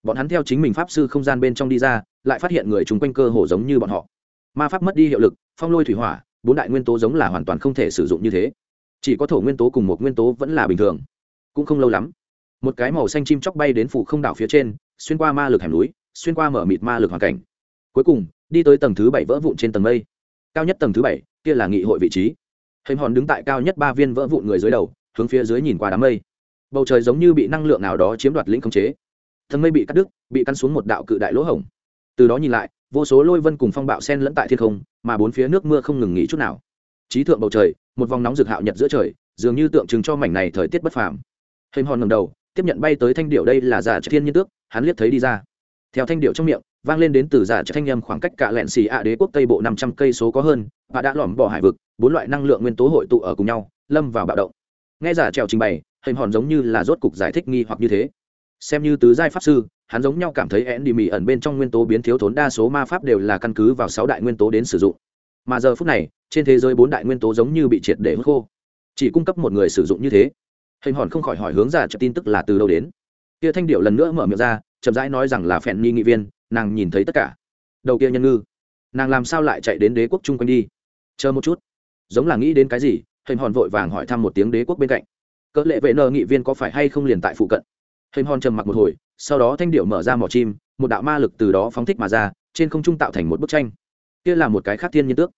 Bọn hắn theo chính mình pháp sư không gian bên trong đi ra, lại phát hiện người chung quanh cơ hồ giống như bọn họ. Ma pháp mất đi hiệu lực, phong lôi thủy hỏa, bốn đại nguyên tố giống là hoàn toàn không thể sử dụng như thế. Chỉ có thổ nguyên tố cùng một nguyên tố vẫn là bình thường. Cũng không lâu lắm một cái màu xanh chim chóc bay đến phủ không đảo phía trên, xuyên qua ma lực hẻm núi, xuyên qua mở mịt ma lực hoàn cảnh. Cuối cùng, đi tới tầng thứ bảy vỡ vụn trên tầng mây. Cao nhất tầng thứ bảy, kia là nghị hội vị trí. Hình hòn đứng tại cao nhất ba viên vỡ vụn người dưới đầu, hướng phía dưới nhìn qua đám mây. Bầu trời giống như bị năng lượng nào đó chiếm đoạt lĩnh khống chế. Thân mây bị cắt đứt, bị căn xuống một đạo cự đại lỗ hổng. Từ đó nhìn lại, vô số lôi vân cùng phong bạo sen lẫn tại thiên không, mà bốn phía nước mưa không ngừng nghỉ chút nào. Trí thượng bầu trời, một vòng nóng rực hạo nhật giữa trời, dường như tượng trưng cho mảnh này thời tiết bất phàm. Hình hòn ngầm đầu tiếp nhận bay tới thanh điệu đây là giả thiên nhiên tước, hắn liếc thấy đi ra. Theo thanh điệu trong miệng, vang lên đến từ giả thanh âm khoảng cách cả lẹn xì ạ đế quốc tây bộ năm trăm cây số có hơn, và đã lỏm bỏ hải vực, bốn loại năng lượng nguyên tố hội tụ ở cùng nhau, lâm vào bạo động. Nghe giả trèo trình bày, hình hòn giống như là rốt cục giải thích nghi hoặc như thế. Xem như tứ giai pháp sư, hắn giống nhau cảm thấy én đi mì ẩn bên trong nguyên tố biến thiếu thốn đa số ma pháp đều là căn cứ vào sáu đại nguyên tố đến sử dụng. Mà giờ phút này, trên thế giới bốn đại nguyên tố giống như bị triệt để hút khô. Chỉ cung cấp một người sử dụng như thế hình hòn không khỏi hỏi hướng giả cho tin tức là từ đâu đến. Kia thanh điệu lần nữa mở miệng ra, chậm rãi nói rằng là phèn nghi nghị viên, nàng nhìn thấy tất cả. Đầu kia nhân ngư, nàng làm sao lại chạy đến đế quốc chung quanh đi? Chờ một chút. Giống là nghĩ đến cái gì, hình hòn vội vàng hỏi thăm một tiếng đế quốc bên cạnh. Cỡ lệ vệ nơ nghị viên có phải hay không liền tại phụ cận? Hình hòn trầm mặc một hồi, sau đó thanh điệu mở ra mỏ chim, một đạo ma lực từ đó phóng thích mà ra, trên không trung tạo thành một bức tranh. Kia là một cái khác thiên nhiên tước.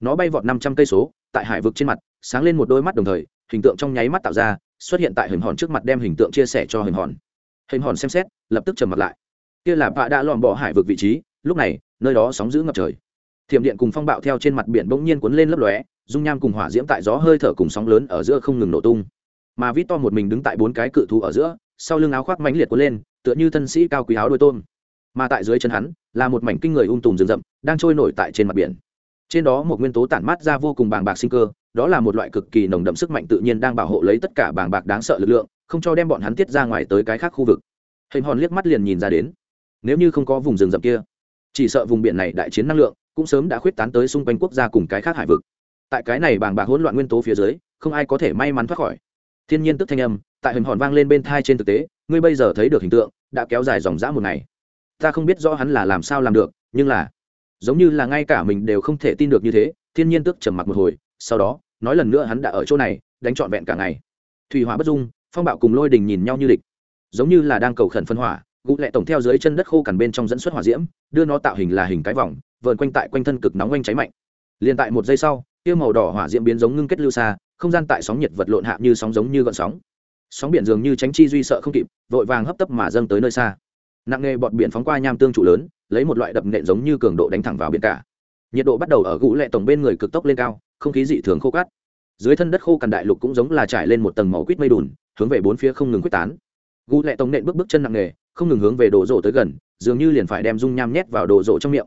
Nó bay vọt năm trăm cây số, tại hải vực trên mặt, sáng lên một đôi mắt đồng thời, hình tượng trong nháy mắt tạo ra xuất hiện tại hình hòn trước mặt đem hình tượng chia sẻ cho hình hòn. Hình hòn xem xét, lập tức trầm mặt lại. Kia là bạ đã lòm bỏ hải vực vị trí, lúc này, nơi đó sóng giữ ngập trời. Thiểm điện cùng phong bạo theo trên mặt biển bỗng nhiên cuốn lên lấp lóe, dung nham cùng hỏa diễm tại gió hơi thở cùng sóng lớn ở giữa không ngừng nổ tung. Mà vít to một mình đứng tại bốn cái cự thú ở giữa, sau lưng áo khoác mãnh liệt cuốn lên, tựa như thân sĩ cao quý áo đôi tôm. Mà tại dưới chân hắn, là một mảnh kinh người ung tùm rừng rậm, đang trôi nổi tại trên mặt biển. Trên đó một nguyên tố tản mát ra vô cùng bàng bạc sinh cơ đó là một loại cực kỳ nồng đậm sức mạnh tự nhiên đang bảo hộ lấy tất cả bàng bạc đáng sợ lực lượng, không cho đem bọn hắn tiết ra ngoài tới cái khác khu vực. Hình hòn liếc mắt liền nhìn ra đến, nếu như không có vùng rừng rậm kia, chỉ sợ vùng biển này đại chiến năng lượng cũng sớm đã khuyết tán tới xung quanh quốc gia cùng cái khác hải vực. Tại cái này bàng bạc hỗn loạn nguyên tố phía dưới, không ai có thể may mắn thoát khỏi. Thiên nhiên tức thanh âm, tại hình hòn vang lên bên thai trên thực tế, ngươi bây giờ thấy được hình tượng, đã kéo dài dòng dã một ngày. Ta không biết rõ hắn là làm sao làm được, nhưng là, giống như là ngay cả mình đều không thể tin được như thế, thiên nhiên tức trầm mặc một hồi, sau đó nói lần nữa hắn đã ở chỗ này, đánh trọn vẹn cả ngày. Thủy hỏa bất dung, phong bạo cùng lôi đình nhìn nhau như địch. Giống như là đang cầu khẩn phân hỏa, gũ lệ tổng theo dưới chân đất khô cằn bên trong dẫn xuất hỏa diễm, đưa nó tạo hình là hình cái vòng, vờn quanh tại quanh thân cực nóng quanh cháy mạnh. Liền tại một giây sau tiêu màu đỏ hỏa diễm biến giống ngưng kết lưu xa, không gian tại sóng nhiệt vật lộn hạ như sóng giống như gợn sóng. Sóng biển dường như tránh chi duy sợ không kịp, vội vàng hấp tấp mà dâng tới nơi xa. Nặng nghề bọt biển phóng qua nham tương trụ lớn, lấy một loại đập nện giống như cường độ đánh thẳng vào biển cả. Nhiệt độ bắt đầu ở gũ lệ tổng bên người cực tốc lên cao không khí dị thường khô cát. Dưới thân đất khô cằn đại lục cũng giống là trải lên một tầng màu quýt mây đùn hướng về bốn phía không ngừng quyết tán. Gu lệ Tông nện bước bước chân nặng nề, không ngừng hướng về đồ rộ tới gần dường như liền phải đem dung nham nhét vào đồ rộ trong miệng.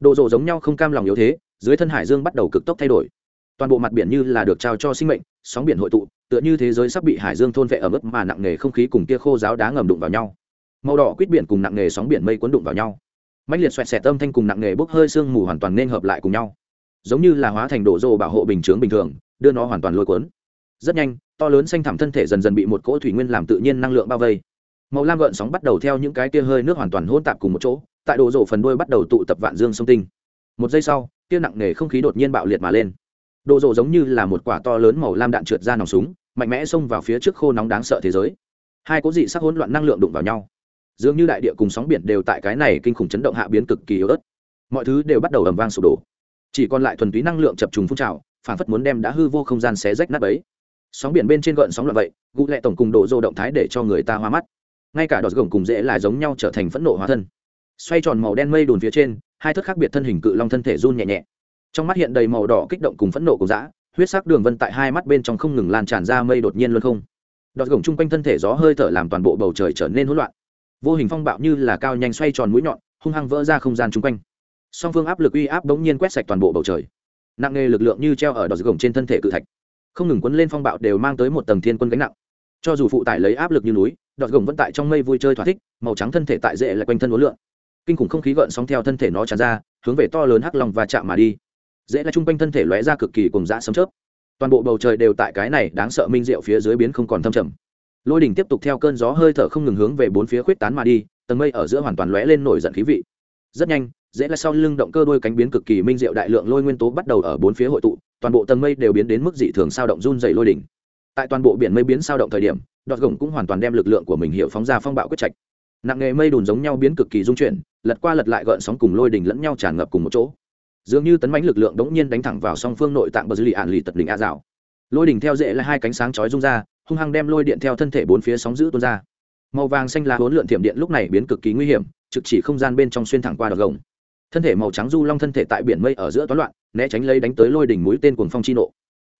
Đồ rộ giống nhau không cam lòng yếu thế dưới thân hải dương bắt đầu cực tốc thay đổi. Toàn bộ mặt biển như là được trao cho sinh mệnh sóng biển hội tụ tựa như thế giới sắp bị hải dương thôn vệ ở mức mà nặng nề không khí cùng kia khô giáo đá ngầm đụng vào nhau. Màu đỏ quýt biển cùng nặng nề sóng biển mây cuốn đụng vào nhau. Mạnh liệt xoẹt xẹt âm thanh cùng nặng nề bốc hơi sương mù hoàn toàn nên hợp lại cùng nhau giống như là hóa thành đổ rô bảo hộ bình chướng bình thường, đưa nó hoàn toàn lôi cuốn. Rất nhanh, to lớn xanh thẳm thân thể dần dần bị một cỗ thủy nguyên làm tự nhiên năng lượng bao vây. Màu lam gợn sóng bắt đầu theo những cái tia hơi nước hoàn toàn hôn tạp cùng một chỗ, tại đồ rộ phần đuôi bắt đầu tụ tập vạn dương sông tinh. Một giây sau tia nặng nề không khí đột nhiên bạo liệt mà lên. Đồ rộ giống như là một quả to lớn màu lam đạn trượt ra nòng súng, mạnh mẽ xông vào phía trước khô nóng đáng sợ thế giới. Hai cố dị sắc hỗn loạn năng lượng đụng vào nhau. Dường như đại địa cùng sóng biển đều tại cái này kinh khủng chấn động hạ biến cực kỳ yếu ớt. Mọi thứ đều bắt đầu ầm vang sụp đổ chỉ còn lại thuần túy năng lượng chập trùng phun trào phản phất muốn đem đã hư vô không gian xé rách nát ấy sóng biển bên trên gợn sóng loạn vậy gụ lệ tổng cùng độ dô động thái để cho người ta hoa mắt. Ngay cả đọt gồng cùng dễ lại giống nhau trở thành phẫn nộ hóa thân. Xoay tròn màu đen mây đùn phía trên, hai thất khác biệt thân hình cự long thân thể run nhẹ nhẹ. Trong mắt hiện đầy màu đỏ kích động cùng phẫn nộ của dã, huyết sắc đường vân tại hai mắt bên trong không ngừng lan tràn ra mây đột nhiên luôn không. Đọt gồng chung quanh thân thể gió hơi thở làm toàn bộ bầu trời trở nên hỗn loạn. Vô hình phong bạo như là cao nhanh xoay tròn mũi nhọn, hung hăng vỡ ra không gian chung quanh song phương áp lực uy áp bỗng nhiên quét sạch toàn bộ bầu trời. Nặng nề lực lượng như treo ở đọt gồng trên thân thể cự thạch, không ngừng quấn lên phong bạo đều mang tới một tầng thiên quân gánh nặng. Cho dù phụ tải lấy áp lực như núi đọt gồng vẫn tại trong mây vui chơi thỏa thích, màu trắng thân thể tại dễ lại quanh thân uốn lượn. Kinh khủng không khí gợn sóng theo thân thể nó tràn ra, hướng về to lớn hắc lòng và chạm mà đi. Dễ là chung quanh thân thể lóe ra cực kỳ cùng dã sấm chớp. Toàn bộ bầu trời đều tại cái này đáng sợ minh diệu phía dưới biến không còn thâm trầm. Lôi đỉnh tiếp tục theo cơn gió hơi thở không ngừng hướng về bốn phía khuyết tán mà đi, tầng mây ở giữa hoàn toàn lóe lên nổi giận khí vị rất nhanh, dễ là sau lưng động cơ đôi cánh biến cực kỳ minh diệu đại lượng lôi nguyên tố bắt đầu ở bốn phía hội tụ, toàn bộ tầng mây đều biến đến mức dị thường sao động run dày lôi đỉnh. Tại toàn bộ biển mây biến sao động thời điểm, đọt gồng cũng hoàn toàn đem lực lượng của mình hiệu phóng ra phong bạo quyết trạch. Nặng nghề mây đùn giống nhau biến cực kỳ dung chuyển, lật qua lật lại gợn sóng cùng lôi đỉnh lẫn nhau tràn ngập cùng một chỗ. Dường như tấn mãnh lực lượng đống nhiên đánh thẳng vào song phương nội tạng bờ dư lì ạn lì tật đỉnh a dạo lôi đỉnh theo dễ là hai cánh sáng chói rung ra, hung hăng đem lôi điện theo thân thể bốn phía sóng giữ tuôn ra. Màu vàng xanh lá hỗn lượn thiểm điện lúc này biến cực kỳ nguy hiểm trực chỉ không gian bên trong xuyên thẳng qua đợt gồng. Thân thể màu trắng du long thân thể tại biển mây ở giữa toán loạn, né tránh lấy đánh tới lôi đỉnh mũi tên cuồng phong chi nộ.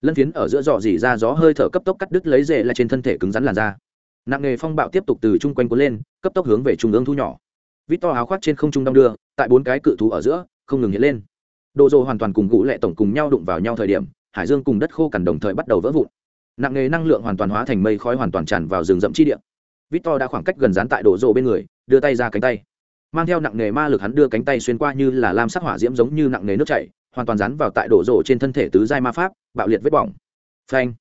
Lân phiến ở giữa dò dỉ ra gió hơi thở cấp tốc cắt đứt lấy rễ là trên thân thể cứng rắn làn da. Nặng nghề phong bạo tiếp tục từ chung quanh cuốn lên, cấp tốc hướng về trung ương thu nhỏ. Vít to áo khoác trên không trung đong đưa, tại bốn cái cự thú ở giữa, không ngừng hiện lên. Đồ dồ hoàn toàn cùng gũ lệ tổng cùng nhau đụng vào nhau thời điểm, hải dương cùng đất khô cằn đồng thời bắt đầu vỡ vụn. Nặng nghề năng lượng hoàn toàn hóa thành mây khói hoàn toàn tràn vào rừng rậm chi địa. Vít to đã khoảng cách gần dán tại đồ dồ bên người, đưa tay ra cánh tay mang theo nặng nghề ma lực hắn đưa cánh tay xuyên qua như là lam sắc hỏa diễm giống như nặng nghề nước chảy, hoàn toàn dán vào tại đổ rổ trên thân thể tứ giai ma pháp, bạo liệt vết bỏng. Phanh.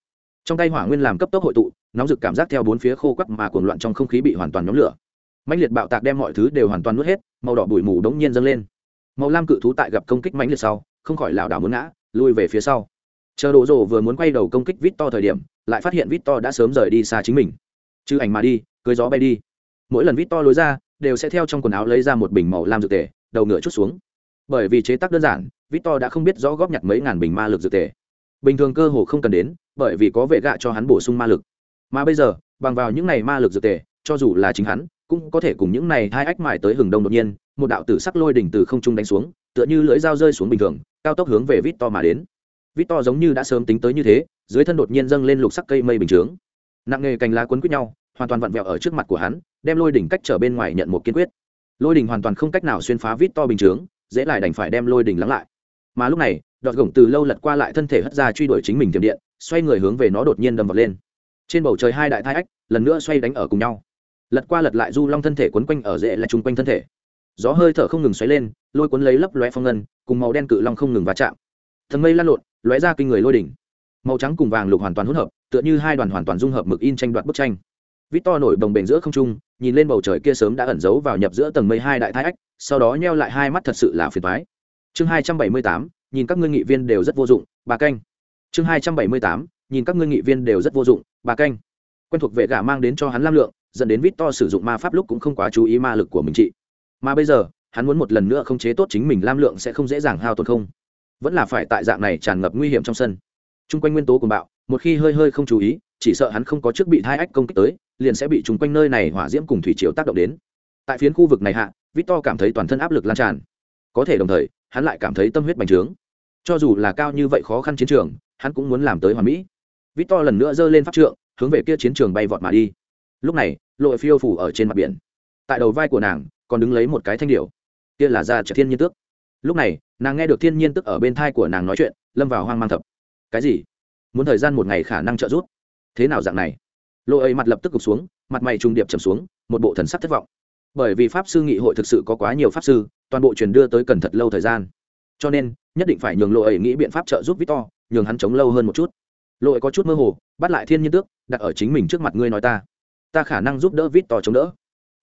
Trong tay hỏa nguyên làm cấp tốc hội tụ, nóng rực cảm giác theo bốn phía khô quắc mà cuồng loạn trong không khí bị hoàn toàn nhóm lửa. Mãnh liệt bạo tạc đem mọi thứ đều hoàn toàn nuốt hết, màu đỏ bụi mù đống nhiên dâng lên. Màu lam cự thú tại gặp công kích mãnh liệt sau, không khỏi lảo đảo muốn ngã, lui về phía sau. Chờ đổ rổ vừa muốn quay đầu công kích vít to thời điểm, lại phát hiện vít to đã sớm rời đi xa chính mình. Chứ ảnh mà đi, cưới gió bay đi. Mỗi lần vít to lối ra đều sẽ theo trong quần áo lấy ra một bình màu lam dược tề, đầu ngựa chút xuống. Bởi vì chế tác đơn giản, victor đã không biết rõ góp nhặt mấy ngàn bình ma lực dược tề. Bình thường cơ hồ không cần đến, bởi vì có vệ gạ cho hắn bổ sung ma lực. Mà bây giờ, bằng vào những này ma lực dược tề, cho dù là chính hắn, cũng có thể cùng những này hai ách mải tới hừng đông đột nhiên, một đạo tử sắc lôi đỉnh từ không trung đánh xuống, tựa như lưỡi dao rơi xuống bình thường, cao tốc hướng về victor mà đến. Victor giống như đã sớm tính tới như thế, dưới thân đột nhiên dâng lên lục sắc cây mây bình chướng. Nặng nghề cành lá quấn quýt nhau hoàn toàn vặn vẹo ở trước mặt của hắn, đem lôi đỉnh cách trở bên ngoài nhận một kiên quyết. Lôi đỉnh hoàn toàn không cách nào xuyên phá vít to bình chướng, dễ lại đành phải đem lôi đỉnh lắng lại. Mà lúc này, đọt gồng từ lâu lật qua lại thân thể hất ra truy đuổi chính mình tiềm điện, xoay người hướng về nó đột nhiên đâm vật lên. Trên bầu trời hai đại thai ách, lần nữa xoay đánh ở cùng nhau. Lật qua lật lại du long thân thể quấn quanh ở dễ là chung quanh thân thể. Gió hơi thở không ngừng xoáy lên, lôi cuốn lấy lấp lóe phong ngân, cùng màu đen cự long không ngừng va chạm. Thần mây lan lộn, lóe ra kinh người lôi đỉnh. Màu trắng cùng vàng lục hoàn toàn hỗn hợp, tựa như hai đoàn hoàn toàn dung hợp mực in tranh đoạt bức tranh vít to nổi đồng bền giữa không trung, nhìn lên bầu trời kia sớm đã ẩn giấu vào nhập giữa tầng mây hai đại thái ách, sau đó nheo lại hai mắt thật sự là phiền thoái chương hai trăm bảy mươi tám, nhìn các ngươi nghị viên đều rất vô dụng, bà canh. Chương hai trăm bảy mươi tám, nhìn các ngươi nghị viên đều rất vô dụng, bà canh. Quen thuộc vệ gà mang đến cho hắn lam lượng, dẫn đến vít to sử dụng ma pháp lúc cũng không quá chú ý ma lực của mình trị mà bây giờ, hắn muốn một lần nữa không chế tốt chính mình lam lượng sẽ không dễ dàng hao tổn không. Vẫn là phải tại dạng này tràn ngập nguy hiểm trong sân. T r u n g quanh nguyên tố cùng bạo, một khi hơi hơi không chú ý, chỉ sợ hắn không có trước bị thái ách công kích tới liền sẽ bị chúng quanh nơi này hỏa diễm cùng thủy chiều tác động đến. Tại phiến khu vực này hạ, victor cảm thấy toàn thân áp lực lan tràn. Có thể đồng thời, hắn lại cảm thấy tâm huyết bành trướng. Cho dù là cao như vậy khó khăn chiến trường, hắn cũng muốn làm tới hoàn mỹ. Victor lần nữa giơ lên pháp trượng, hướng về kia chiến trường bay vọt mà đi. Lúc này, lội phiêu phủ ở trên mặt biển. Tại đầu vai của nàng, còn đứng lấy một cái thanh điệu kia là ra trợ thiên nhiên tước. Lúc này, nàng nghe được thiên nhiên tức ở bên thai của nàng nói chuyện, lâm vào hoang mang thập. Cái gì? Muốn thời gian một ngày khả năng trợ giúp? Thế nào dạng này? Lộ ấy mặt lập tức gục xuống, mặt mày trung điệp trầm xuống, một bộ thần sắc thất vọng. Bởi vì pháp sư nghị hội thực sự có quá nhiều pháp sư, toàn bộ truyền đưa tới cần thật lâu thời gian. Cho nên, nhất định phải nhường lộ ấy nghĩ biện pháp trợ giúp victor, nhường hắn chống lâu hơn một chút. Lộ ấy có chút mơ hồ, bắt lại thiên nhiên tước, đặt ở chính mình trước mặt ngươi nói ta. Ta khả năng giúp đỡ victor chống đỡ.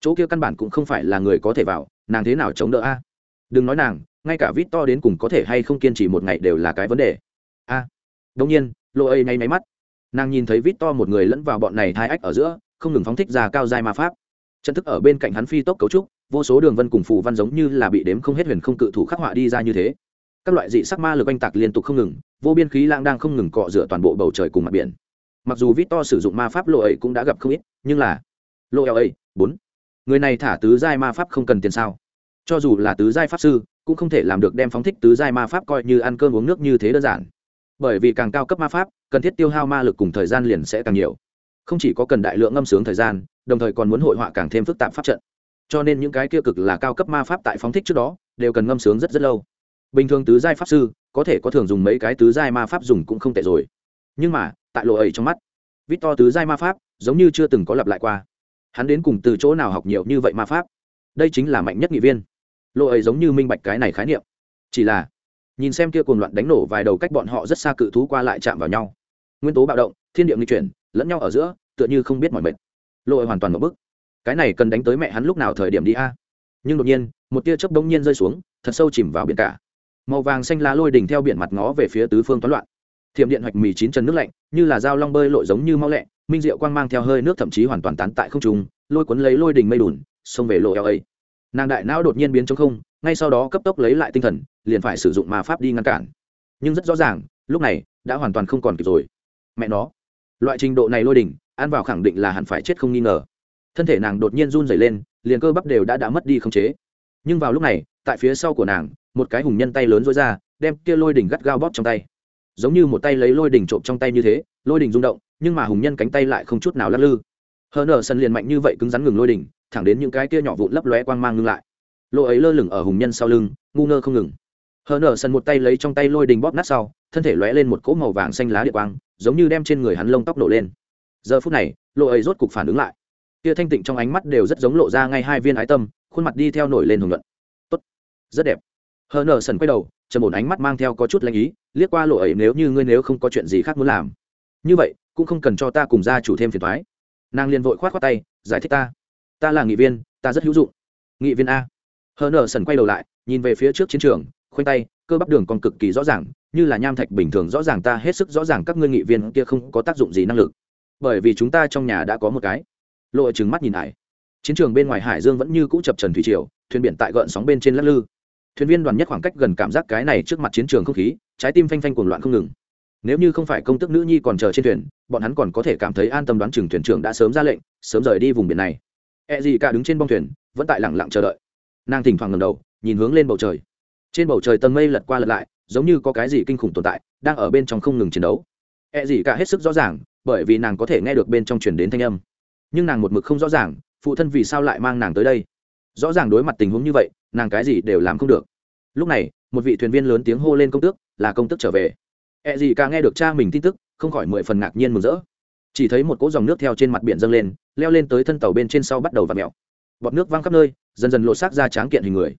Chỗ kia căn bản cũng không phải là người có thể vào, nàng thế nào chống đỡ a? Đừng nói nàng, ngay cả victor đến cùng có thể hay không kiên trì một ngày đều là cái vấn đề. A. À. đông nhiên lộ ấy nháy máy mắt nàng nhìn thấy vít to một người lẫn vào bọn này thai ách ở giữa, không ngừng phóng thích ra cao dai ma pháp. Chân thức ở bên cạnh hắn phi tốc cấu trúc, vô số đường vân cùng phù văn giống như là bị đếm không hết huyền không cự thủ khắc họa đi ra như thế. Các loại dị sắc ma lực oanh tạc liên tục không ngừng, vô biên khí lang đang không ngừng cọ rửa toàn bộ bầu trời cùng mặt biển. Mặc dù vít to sử dụng ma pháp lộ ấy cũng đã gặp không ít, nhưng là lộ ấy, bốn. Người này thả tứ giai ma pháp không cần tiền sao? Cho dù là tứ giai pháp sư, cũng không thể làm được đem phóng thích tứ giai ma pháp coi như ăn cơm uống nước như thế đơn giản. Bởi vì càng cao cấp ma pháp cần thiết tiêu hao ma lực cùng thời gian liền sẽ càng nhiều. Không chỉ có cần đại lượng ngâm sướng thời gian, đồng thời còn muốn hội họa càng thêm phức tạp pháp trận. Cho nên những cái kia cực là cao cấp ma pháp tại phóng thích trước đó, đều cần ngâm sướng rất rất lâu. Bình thường tứ giai pháp sư, có thể có thường dùng mấy cái tứ giai ma pháp dùng cũng không tệ rồi. Nhưng mà, tại lộ ấy trong mắt vít to tứ giai ma pháp giống như chưa từng có lặp lại qua. Hắn đến cùng từ chỗ nào học nhiều như vậy ma pháp? Đây chính là mạnh nhất nghị viên. Lộ ấy giống như minh bạch cái này khái niệm. Chỉ là, nhìn xem kia cuồng loạn đánh nổ vài đầu cách bọn họ rất xa cự thú qua lại chạm vào nhau nguyên tố bạo động, thiên địa nghi chuyển, lẫn nhau ở giữa, tựa như không biết mọi mệt. Lội hoàn toàn một bức cái này cần đánh tới mẹ hắn lúc nào thời điểm đi a? Nhưng đột nhiên, một tia chớp đông nhiên rơi xuống, thật sâu chìm vào biển cả. Màu vàng xanh lá lôi đỉnh theo biển mặt ngó về phía tứ phương toán loạn. Thiểm điện hoạch mì chín chân nước lạnh, như là dao long bơi lội giống như mau lẹ, minh diệu quang mang theo hơi nước thậm chí hoàn toàn tán tại không trung, lôi cuốn lấy lôi đỉnh mây đùn, xông về lộ eo ấy. Nàng đại não đột nhiên biến chống không, ngay sau đó cấp tốc lấy lại tinh thần, liền phải sử dụng ma pháp đi ngăn cản. Nhưng rất rõ ràng, lúc này, đã hoàn toàn không còn kịp rồi mẹ nó. Loại trình độ này lôi đỉnh, ăn vào khẳng định là hẳn phải chết không nghi ngờ. Thân thể nàng đột nhiên run rẩy lên, liền cơ bắp đều đã đã mất đi không chế. Nhưng vào lúc này, tại phía sau của nàng, một cái hùng nhân tay lớn rối ra, đem kia lôi đỉnh gắt gao bóp trong tay. Giống như một tay lấy lôi đỉnh trộm trong tay như thế, lôi đỉnh rung động, nhưng mà hùng nhân cánh tay lại không chút nào lắc lư. Hờ nở sân liền mạnh như vậy cứng rắn ngừng lôi đỉnh, thẳng đến những cái kia nhỏ vụn lấp lóe quang mang ngưng lại. Lỗ ấy lơ lửng ở hùng nhân sau lưng, ngu ngơ không ngừng. Hờ nở sân một tay lấy trong tay lôi đỉnh bóp nát sau, thân thể lóe lên một cỗ màu vàng xanh lá địa quang giống như đem trên người hắn lông tóc nổ lên. Giờ phút này lộ ấy rốt cục phản ứng lại. Kia thanh tịnh trong ánh mắt đều rất giống lộ ra ngay hai viên ái tâm, khuôn mặt đi theo nổi lên hùng luận tốt, rất đẹp. Hờ nở sần quay đầu, trầm ổn ánh mắt mang theo có chút lãnh ý, liếc qua lộ ấy, nếu như ngươi nếu không có chuyện gì khác muốn làm, như vậy, cũng không cần cho ta cùng gia chủ thêm phiền thoái nàng liền vội k h o á t khoác tay, giải thích ta. Ta là nghị viên, ta rất hữu dụng. Nghị viên a. Hờ nở sần quay đầu lại, nhìn về phía trước chiến trường khoanh tay, cơ bắp đường còn cực kỳ rõ ràng, như là nham thạch bình thường rõ ràng, ta hết sức rõ ràng các ngươi nghị viên kia không có tác dụng gì năng lực. Bởi vì chúng ta trong nhà đã có một cái. Lộ trừng mắt nhìn lại chiến trường bên ngoài hải dương vẫn như cũ chập trần thủy triều, thuyền biển tại gợn sóng bên trên lắc lư. Thuyền viên đoàn nhất khoảng cách gần cảm giác cái này trước mặt chiến trường không khí, trái tim phanh phanh cuồng loạn không ngừng. Nếu như không phải công tức nữ nhi còn chờ trên thuyền, bọn hắn còn có thể cảm thấy an tâm đoán chừng thuyền trưởng đã sớm ra lệnh, sớm rời đi vùng biển này. E gì cả đứng trên bông thuyền, vẫn tại lẳng lặng chờ đợi. Nàng thỉnh thoảng ngầm đầu, nhìn hướng lên bầu trời trên bầu trời tầng mây lật qua lật lại, giống như có cái gì kinh khủng tồn tại, đang ở bên trong không ngừng chiến đấu. E gì cả hết sức rõ ràng, bởi vì nàng có thể nghe được bên trong truyền đến thanh âm. Nhưng nàng một mực không rõ ràng, phụ thân vì sao lại mang nàng tới đây? Rõ ràng đối mặt tình huống như vậy, nàng cái gì đều làm không được. Lúc này, một vị thuyền viên lớn tiếng hô lên công tước, là công tước trở về. E gì cả nghe được cha mình tin tức, không khỏi mười phần ngạc nhiên mừng rỡ. Chỉ thấy một cỗ dòng nước theo trên mặt biển dâng lên, leo lên tới thân tàu bên trên sau bắt đầu v ặ mẹo bọt nước văng khắp nơi, dần dần lộ xác ra tráng kiện hình người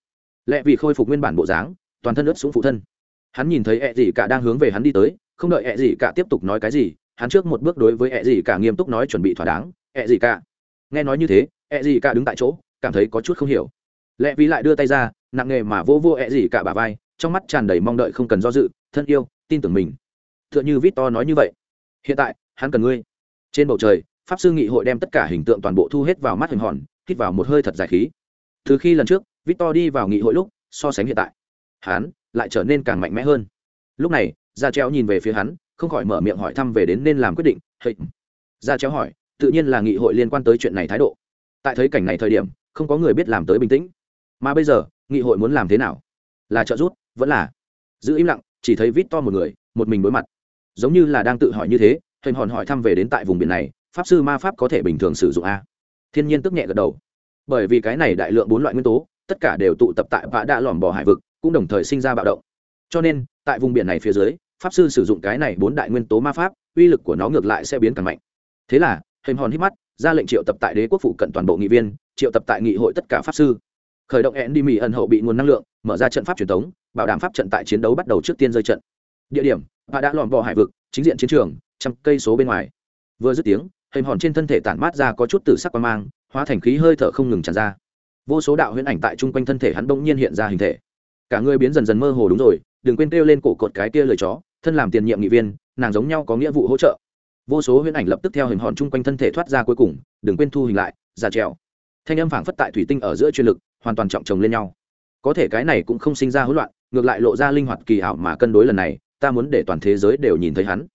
lẽ vì khôi phục nguyên bản bộ dáng, toàn thân ướt xuống phụ thân. Hắn nhìn thấy ẹ gì cả đang hướng về hắn đi tới, không đợi ẹ gì cả tiếp tục nói cái gì, hắn trước một bước đối với ẹ gì cả nghiêm túc nói chuẩn bị thỏa đáng, ẹ gì cả. Nghe nói như thế, ẹ gì cả đứng tại chỗ, cảm thấy có chút không hiểu. Lẽ vì lại đưa tay ra, nặng nghề mà vô vô ẹ gì cả bà vai, trong mắt tràn đầy mong đợi không cần do dự, thân yêu, tin tưởng mình. T h ư ợ n h ư to nói như vậy. Hiện tại, hắn cần ngươi. Trên bầu trời, pháp sư nghị hội đem tất cả hình tượng toàn bộ thu hết vào mắt hình hòn, hít vào một hơi thật dài khí. Từ khi lần trước Victor đi vào nghị hội lúc so sánh hiện tại hắn lại trở nên càng mạnh mẽ hơn. Lúc này gia treo nhìn về phía hắn không khỏi mở miệng hỏi thăm về đến nên làm quyết định hey. gia treo hỏi tự nhiên là nghị hội liên quan tới chuyện này thái độ. Tại thấy cảnh này thời điểm không có người biết làm tới bình tĩnh. Mà bây giờ nghị hội muốn làm thế nào? Là trợ rút, vẫn là giữ im lặng chỉ thấy Victor một người một mình đối mặt. Giống như là đang tự hỏi như thế hình hòn hỏi thăm về đến tại vùng biển này pháp sư ma pháp có thể bình thường sử dụng a? Thiên nhiên tức nhẹ gật đầu. Bởi vì cái này đại lượng bốn loại nguyên tố tất cả đều tụ tập tại vã đã lòm bò hải vực, cũng đồng thời sinh ra bạo động. Cho nên, tại vùng biển này phía dưới, pháp sư sử dụng cái này bốn đại nguyên tố ma pháp, uy lực của nó ngược lại sẽ biến càng mạnh. Thế là hình hòn hít mắt, ra lệnh triệu tập tại đế quốc phụ cận toàn bộ nghị viên, triệu tập tại nghị hội tất cả pháp sư. Khởi động ẹn đi mỹ ẩn hậu bị nguồn năng lượng, mở ra trận pháp truyền thống bảo đảm pháp trận tại chiến đấu bắt đầu trước tiên rơi trận. Địa điểm, vã đã lòm bò hải vực, chính diện chiến trường, trăm cây số bên ngoài. Vừa dứt tiếng hình hòn trên thân thể tản mát ra có chút tử sắc qua mang, hóa thành khí hơi thở không ngừng tràn ra vô số đạo huyễn ảnh tại chung quanh thân thể hắn bỗng nhiên hiện ra hình thể. Cả người biến dần dần mơ hồ đúng rồi, đừng quên kêu lên cổ cột cái kia lời chó, thân làm tiền nhiệm nghị viên, nàng giống nhau có nghĩa vụ hỗ trợ. Vô số huyễn ảnh lập tức theo hình hòn chung quanh thân thể thoát ra cuối cùng, đừng quên thu hình lại ra trèo. Thanh âm phảng phất tại thủy tinh ở giữa chuyên lực, hoàn toàn trọng chồng lên nhau. Có thể cái này cũng không sinh ra hỗn loạn, ngược lại lộ ra linh hoạt kỳ ảo mà cân đối lần này, ta muốn để toàn thế giới đều nhìn thấy hắn.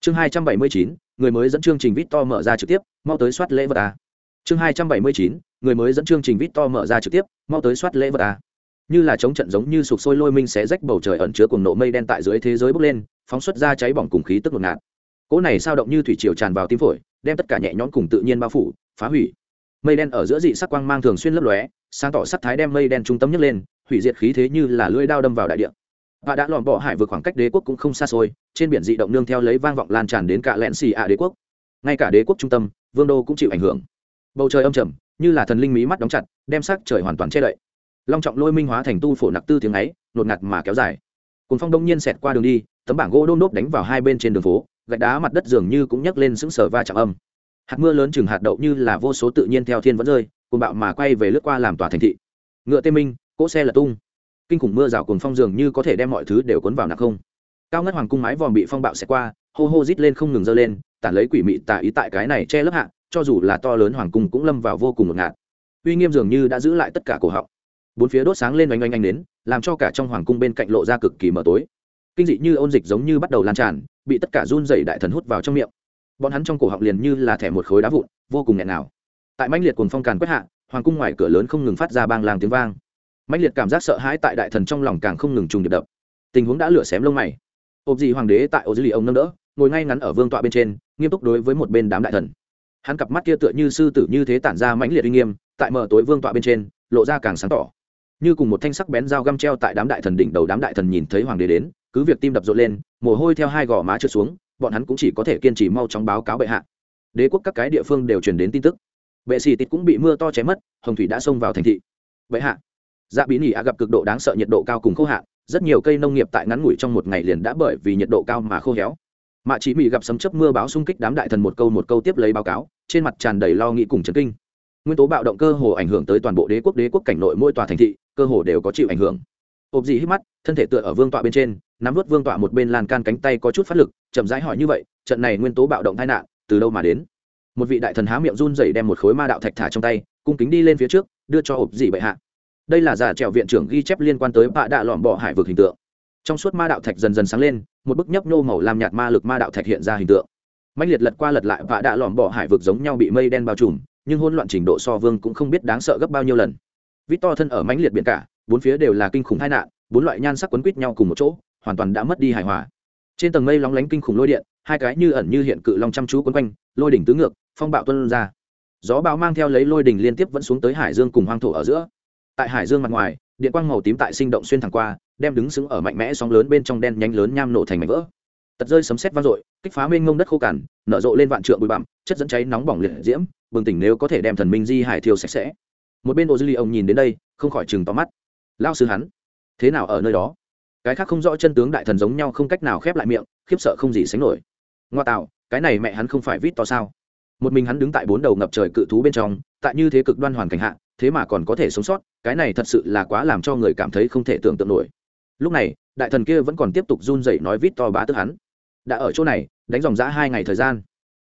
Chương hai trăm bảy mươi chín, người mới dẫn chương trình vít to mở ra trực tiếp, mau tới soát lễ vật à chương hai trăm bảy mươi chín, người mới dẫn chương trình vít to mở ra trực tiếp, mau tới soát lễ vật a như là chống trận giống như sụp sôi lôi minh sẽ rách bầu trời ẩn chứa cùng nộ mây đen tại dưới thế giới bốc lên, phóng xuất ra cháy bỏng cùng khí tức ngột ngạt. Cỗ này sao động như thủy triều tràn vào tim phổi, đem tất cả nhẹ nhõm cùng tự nhiên bao phủ, phá hủy. Mây đen ở giữa dị sắc quang mang thường xuyên lấp lóe, sáng tỏ sắc thái đem mây đen trung tâm nhấc lên, hủy diệt khí thế như là lưỡi đao đâm vào đại địa. Và đã lòm bỏ hải vượt khoảng cách đế quốc cũng không xa xôi, trên biển dị động nương theo lấy vang vọng lan tràn đến cả lẹn xì ạ đế quốc. Ngay cả đế quốc trung tâm, vương đô cũng chịu ảnh hưởng bầu trời âm trầm, như là thần linh mí mắt đóng chặt, đem sắc trời hoàn toàn che đậy. Long trọng lôi minh hóa thành tu phổ nặc tư tiếng ấy, nột ngạt mà kéo dài. Cồn phong đông nhiên xẹt qua đường đi, tấm bảng gỗ đôn đốp đánh vào hai bên trên đường phố, gạch đá mặt đất dường như cũng nhấc lên sững sờ va chạm âm. Hạt mưa lớn chừng hạt đậu như là vô số tự nhiên theo thiên vẫn rơi cồn bạo mà quay về lướt qua làm tòa thành thị. Ngựa tê minh, cỗ xe là tung. Kinh khủng mưa rào cồn phong dường như có thể đem mọi thứ đều cuốn vào nặng không. Cao ngất hoàng cung mái vòm bị phong bạo xẹt qua, hô hô rít lên không ngừng dơ lên, tản lấy quỷ mị tà ý tại cái này che lấp hạ cho dù là to lớn hoàng cung cũng lâm vào vô cùng ngột ngạt. Uy nghiêm dường như đã giữ lại tất cả cổ họng. Bốn phía đốt sáng lên oanh oanh anh đến làm cho cả trong hoàng cung bên cạnh lộ ra cực kỳ mờ tối. Kinh dị như ôn dịch giống như bắt đầu lan tràn, bị tất cả run dày đại thần hút vào trong miệng. Bọn hắn trong cổ họng liền như là thẻ một khối đá vụn, vô cùng nghẹn nào. Tại mãnh liệt cuồng phong càn quét hạ, hoàng cung ngoài cửa lớn không ngừng phát ra bang làng tiếng vang. Mãnh liệt cảm giác sợ hãi tại đại thần trong lòng càng không ngừng trùng điệp đập. Tình huống đã lửa xém lông mày. Ộp gì hoàng đế tại ô dư lì ông nâng đỡ, ngồi ngay ngắn ở vương tọa bên trên, nghiêm túc đối với một bên đám đại thần hắn cặp mắt kia tựa như sư tử như thế tản ra mãnh liệt uy nghiêm, tại mở tối vương tọa bên trên, lộ ra càng sáng tỏ. Như cùng một thanh sắc bén dao găm treo tại đám đại thần đỉnh đầu đám đại thần nhìn thấy hoàng đế đến, cứ việc tim đập rộn lên, mồ hôi theo hai gò má trượt xuống, bọn hắn cũng chỉ có thể kiên trì mau chóng báo cáo bệ hạ. Đế quốc các cái địa phương đều truyền đến tin tức. Bệ sĩ tịt cũng bị mưa to chém mất, hồng thủy đã xông vào thành thị. Bệ hạ dạ bí nỉ a gặp cực độ đáng sợ nhiệt độ cao cùng khô hạn, rất nhiều cây nông nghiệp tại ngắn ngủi trong một ngày liền đã bởi vì nhiệt độ cao mà khô héo mạ chỉ mỹ gặp sấm chớp mưa báo xung kích đám đại thần một câu một câu tiếp lấy báo cáo, trên mặt tràn đầy lo nghĩ cùng chấn kinh. Nguyên tố bạo động cơ hồ ảnh hưởng tới toàn bộ đế quốc đế quốc cảnh nội mỗi tòa thành thị, cơ hồ đều có chịu ảnh hưởng. Ộp dị hít mắt, thân thể tựa ở vương tọa bên trên, nắm vớt vương tọa một bên lan can cánh tay có chút phát lực, chậm rãi hỏi như vậy, trận này nguyên tố bạo động tai nạn, từ đâu mà đến? Một vị đại thần há miệng run rẩy đem một khối ma đạo thạch thả trong tay, cung kính đi lên phía trước, đưa cho ộp dị bệ hạ. Đây là giả trèo viện trưởng ghi chép liên quan tới bạ đạ lỏm bỏ hải vực hình tượng trong suốt ma đạo thạch dần dần sáng lên, một bức nhấp nhô màu làm nhạt ma lực ma đạo thạch hiện ra hình tượng. Mạnh liệt lật qua lật lại và đã lòm bỏ hải vực giống nhau bị mây đen bao trùm, nhưng hỗn loạn trình độ so vương cũng không biết đáng sợ gấp bao nhiêu lần. Vít to thân ở mãnh liệt biển cả, bốn phía đều là kinh khủng hai nạn, bốn loại nhan sắc quấn quýt nhau cùng một chỗ, hoàn toàn đã mất đi hài hòa. Trên tầng mây lóng lánh kinh khủng lôi điện, hai cái như ẩn như hiện cự long chăm chú quấn quanh, lôi đỉnh tứ ngược, phong bạo tuân ra. Gió bão mang theo lấy lôi đỉnh liên tiếp vẫn xuống tới hải dương cùng hoang thổ ở giữa. Tại hải dương mặt ngoài, điện quang màu tím tại sinh động xuyên thẳng qua đem đứng sững ở mạnh mẽ sóng lớn bên trong đen nhánh lớn nham nổ thành mảnh vỡ. Tật rơi sấm sét vang dội, kích phá mênh ngông đất khô cằn, nở rộ lên vạn trượng bụi bặm, chất dẫn cháy nóng bỏng liệt diễm, bừng tỉnh nếu có thể đem thần minh di hải thiêu sạch sẽ. Một bên ô dư ly ông nhìn đến đây, không khỏi chừng to mắt. Lao sư hắn, thế nào ở nơi đó? Cái khác không rõ chân tướng đại thần giống nhau không cách nào khép lại miệng, khiếp sợ không gì sánh nổi. Ngoa tạo, cái này mẹ hắn không phải vít to sao? Một mình hắn đứng tại bốn đầu ngập trời cự thú bên trong, tại như thế cực đoan hoàn cảnh hạ, thế mà còn có thể sống sót, cái này thật sự là quá làm cho người cảm thấy không thể tưởng tượng nổi lúc này, đại thần kia vẫn còn tiếp tục run rẩy nói vít to bá tức hắn. Đã ở chỗ này, đánh dòng giã hai ngày thời gian.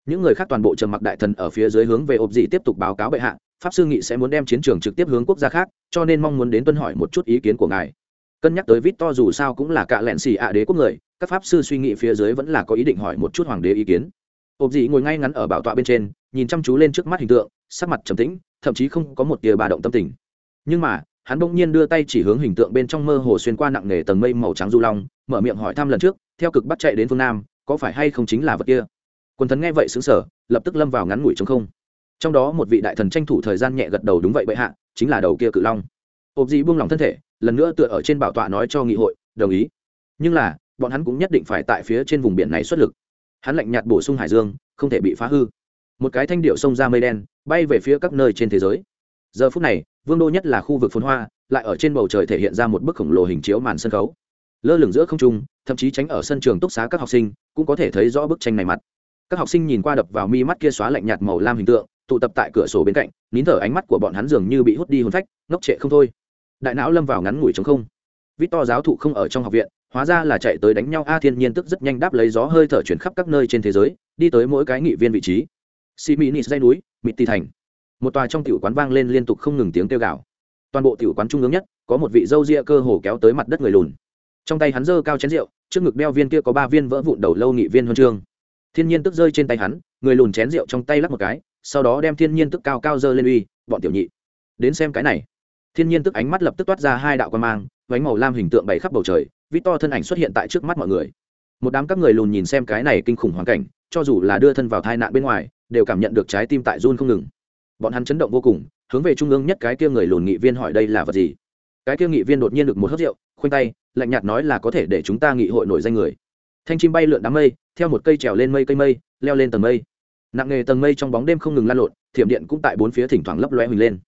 Những người khác toàn bộ trầm mặc đại thần ở phía dưới hướng về ộp dị tiếp tục báo cáo bệ hạ, pháp sư nghị sẽ muốn đem chiến trường trực tiếp hướng quốc gia khác, cho nên mong muốn đến tuân hỏi một chút ý kiến của ngài. Cân nhắc tới vít to dù sao cũng là cạ lẹn xì ạ đế quốc người, các pháp sư suy nghĩ phía dưới vẫn là có ý định hỏi một chút hoàng đế ý kiến. Ộp dị ngồi ngay ngắn ở bảo tọa bên trên, nhìn chăm chú lên trước mắt hình tượng, sắc mặt trầm tĩnh, thậm chí không có một tia bà động tâm tình. Nhưng mà hắn bỗng nhiên đưa tay chỉ hướng hình tượng bên trong mơ hồ xuyên qua nặng nề tầng mây màu trắng du long, mở miệng hỏi thăm lần trước, theo cực bắt chạy đến phương nam, có phải hay không chính là vật kia? Quần thần nghe vậy xứng sở lập tức lâm vào ngắn ngủi trong không. Trong đó một vị đại thần tranh thủ thời gian nhẹ gật đầu đúng vậy bệ hạ, chính là đầu kia cự long. Ộp dị buông lòng thân thể, lần nữa tựa ở trên bảo tọa nói cho nghị hội, đồng ý. Nhưng là, bọn hắn cũng nhất định phải tại phía trên vùng biển này xuất lực. Hắn lạnh nhạt bổ sung hải dương, không thể bị phá hư. Một cái thanh điệu xông ra mây đen, bay về phía các nơi trên thế giới. Giờ phút này vương đô nhất là khu vực phồn hoa, lại ở trên bầu trời thể hiện ra một bức khổng lồ hình chiếu màn sân khấu. Lơ lửng giữa không trung, thậm chí tránh ở sân trường túc xá các học sinh, cũng có thể thấy rõ bức tranh này mặt. Các học sinh nhìn qua đập vào mi mắt kia xóa lạnh nhạt màu lam hình tượng, tụ tập tại cửa sổ bên cạnh, nín thở ánh mắt của bọn hắn dường như bị hút đi hồn phách, ngốc trệ không thôi. Đại não lâm vào ngắn ngủi chống không. Vít to giáo thụ không ở trong học viện, hóa ra là chạy tới đánh nhau. A thiên nhiên tức rất nhanh đáp lấy gió hơi thở chuyển khắp các nơi trên thế giới, đi tới mỗi cái nghị viên vị trí. Xì mỹ nịt dây núi, mịt tì thành một tòa trong tiểu quán vang lên liên tục không ngừng tiếng kêu gào. Toàn bộ tiểu quán trung ương nhất, có một vị dâu ria cơ hồ kéo tới mặt đất người lùn. Trong tay hắn giơ cao chén rượu, trước ngực đeo viên kia có ba viên vỡ vụn đầu lâu nghị viên huân chương. Thiên nhiên tức rơi trên tay hắn, người lùn chén rượu trong tay lắc một cái, sau đó đem thiên nhiên tức cao cao dơ lên uy, bọn tiểu nhị, đến xem cái này. Thiên nhiên tức ánh mắt lập tức toát ra hai đạo quan mang vánh màu lam hình tượng bày khắp bầu trời, vít to thân ảnh xuất hiện tại trước mắt mọi người. Một đám các người lùn nhìn xem cái này kinh khủng hoàn cảnh, cho dù là đưa thân vào tai nạn bên ngoài, đều cảm nhận được trái tim tại run không ngừng bọn hắn chấn động vô cùng, hướng về trung ương nhất cái kia người lùn nghị viên hỏi đây là vật gì. Cái kia nghị viên đột nhiên được một hớt rượu, khoanh tay, lạnh nhạt nói là có thể để chúng ta nghị hội nổi danh người. Thanh chim bay lượn đám mây, theo một cây trèo lên mây cây mây, leo lên tầng mây. Nặng nghề tầng mây trong bóng đêm không ngừng lan lộn, thiểm điện cũng tại bốn phía thỉnh thoảng lấp loe huỳnh lên.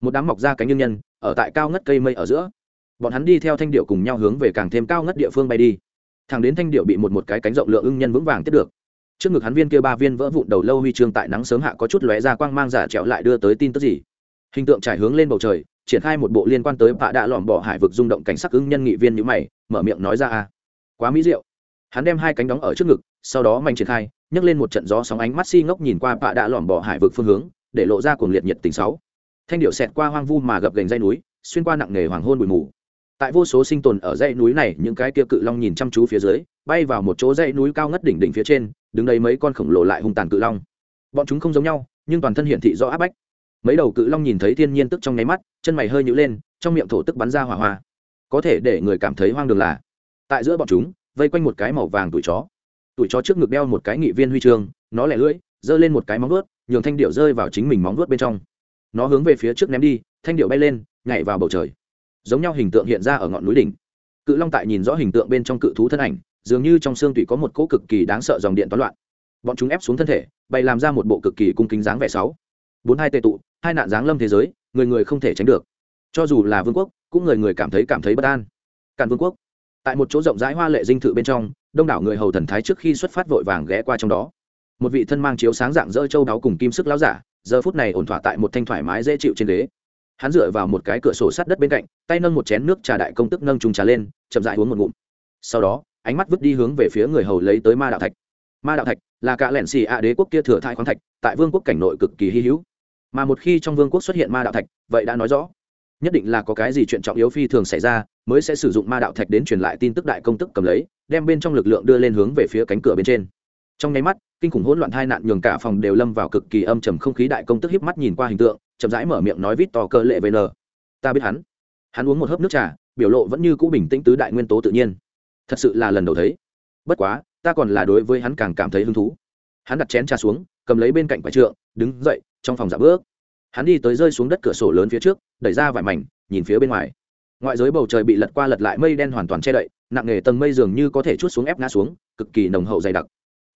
Một đám mọc ra cánh nhân nhân, ở tại cao ngất cây mây ở giữa. Bọn hắn đi theo thanh điệu cùng nhau hướng về càng thêm cao ngất địa phương bay đi. Thẳng đến thanh điệu bị một một cái cánh rộng lượng ưng nhân vững vàng tiếp được trước ngực hắn viên kia ba viên vỡ vụn đầu lâu huy chương tại nắng sớm hạ có chút lóe ra quang mang giả trẹo lại đưa tới tin tức gì. Hình tượng trải hướng lên bầu trời, triển khai một bộ liên quan tới bạ đạ lỏm bỏ hải vực rung động cảnh sắc ứng nhân nghị viên như mày, mở miệng nói ra a. Quá mỹ diệu. Hắn đem hai cánh đóng ở trước ngực, sau đó mạnh triển khai, nhấc lên một trận gió sóng ánh mắt si ngốc nhìn qua bạ đạ lỏm bỏ hải vực phương hướng, để lộ ra cuồng liệt nhiệt tình sáu. Thanh điệu xẹt qua hoang vu mà gập gành dây núi, xuyên qua nặng nề hoàng hôn bụi mù. Tại vô số sinh tồn ở dãy núi này, những cái kia cự long nhìn chăm chú phía dưới, bay vào một chỗ dãy núi cao ngất đỉnh đỉnh phía trên đứng đây mấy con khổng lồ lại hung tàn cự long. Bọn chúng không giống nhau, nhưng toàn thân hiển thị rõ áp bách. Mấy đầu cự long nhìn thấy thiên nhiên tức trong nháy mắt, chân mày hơi nhữ lên, trong miệng thổ tức bắn ra hỏa hoa. Có thể để người cảm thấy hoang đường là, tại giữa bọn chúng, vây quanh một cái màu vàng tuổi chó. Tuổi chó trước ngực đeo một cái nghị viên huy chương, nó lẻ lưỡi, giơ lên một cái móng vuốt, nhường thanh điệu rơi vào chính mình móng vuốt bên trong. Nó hướng về phía trước ném đi, thanh điệu bay lên, nhảy vào bầu trời. Giống nhau hình tượng hiện ra ở ngọn núi đỉnh. Cự long tại nhìn rõ hình tượng bên trong cự thú thân ảnh dường như trong xương tủy có một cỗ cực kỳ đáng sợ dòng điện toán loạn. Bọn chúng ép xuống thân thể, bày làm ra một bộ cực kỳ cung kính dáng vẻ sáu. Bốn hai tệ tụ, hai nạn giáng lâm thế giới, người người không thể tránh được. Cho dù là vương quốc, cũng người người cảm thấy cảm thấy bất an. Càn vương quốc. Tại một chỗ rộng rãi hoa lệ dinh thự bên trong, đông đảo người hầu thần thái trước khi xuất phát vội vàng ghé qua trong đó. Một vị thân mang chiếu sáng dạng dỡ châu đáo cùng kim sức láo giả, giờ phút này ổn thỏa tại một thanh thoải mái dễ chịu trên ghế. Hắn dựa vào một cái cửa sổ sắt đất bên cạnh, tay nâng một chén nước trà đại công tức nâng trùng trà lên, chậm dại uống một ngụm. Sau đó ánh mắt vứt đi hướng về phía người hầu lấy tới ma đạo thạch. Ma đạo thạch là cả lẻn xì ạ đế quốc kia thừa thai khoáng thạch, tại vương quốc cảnh nội cực kỳ hy hữu. Mà một khi trong vương quốc xuất hiện ma đạo thạch, vậy đã nói rõ. Nhất định là có cái gì chuyện trọng yếu phi thường xảy ra, mới sẽ sử dụng ma đạo thạch đến truyền lại tin tức đại công tức cầm lấy, đem bên trong lực lượng đưa lên hướng về phía cánh cửa bên trên. Trong nháy mắt, kinh khủng hỗn loạn hai nạn nhường cả phòng đều lâm vào cực kỳ âm trầm không khí đại công tức hiếp mắt nhìn qua hình tượng, chậm rãi mở miệng nói vít to cơ lệ vn ta biết hắn. Hắn uống một hớp nước trà, biểu lộ vẫn như cũ bình tĩnh tứ đại nguyên tố tự nhiên thật sự là lần đầu thấy. Bất quá, ta còn là đối với hắn càng cảm thấy hứng thú. Hắn đặt chén trà xuống, cầm lấy bên cạnh quái trượng, đứng dậy, trong phòng giả bước. Hắn đi tới rơi xuống đất cửa sổ lớn phía trước, đẩy ra vải mảnh, nhìn phía bên ngoài. Ngoại giới bầu trời bị lật qua lật lại mây đen hoàn toàn che đậy, nặng nề tầng mây dường như có thể chút xuống ép ngã xuống, cực kỳ nồng hậu dày đặc.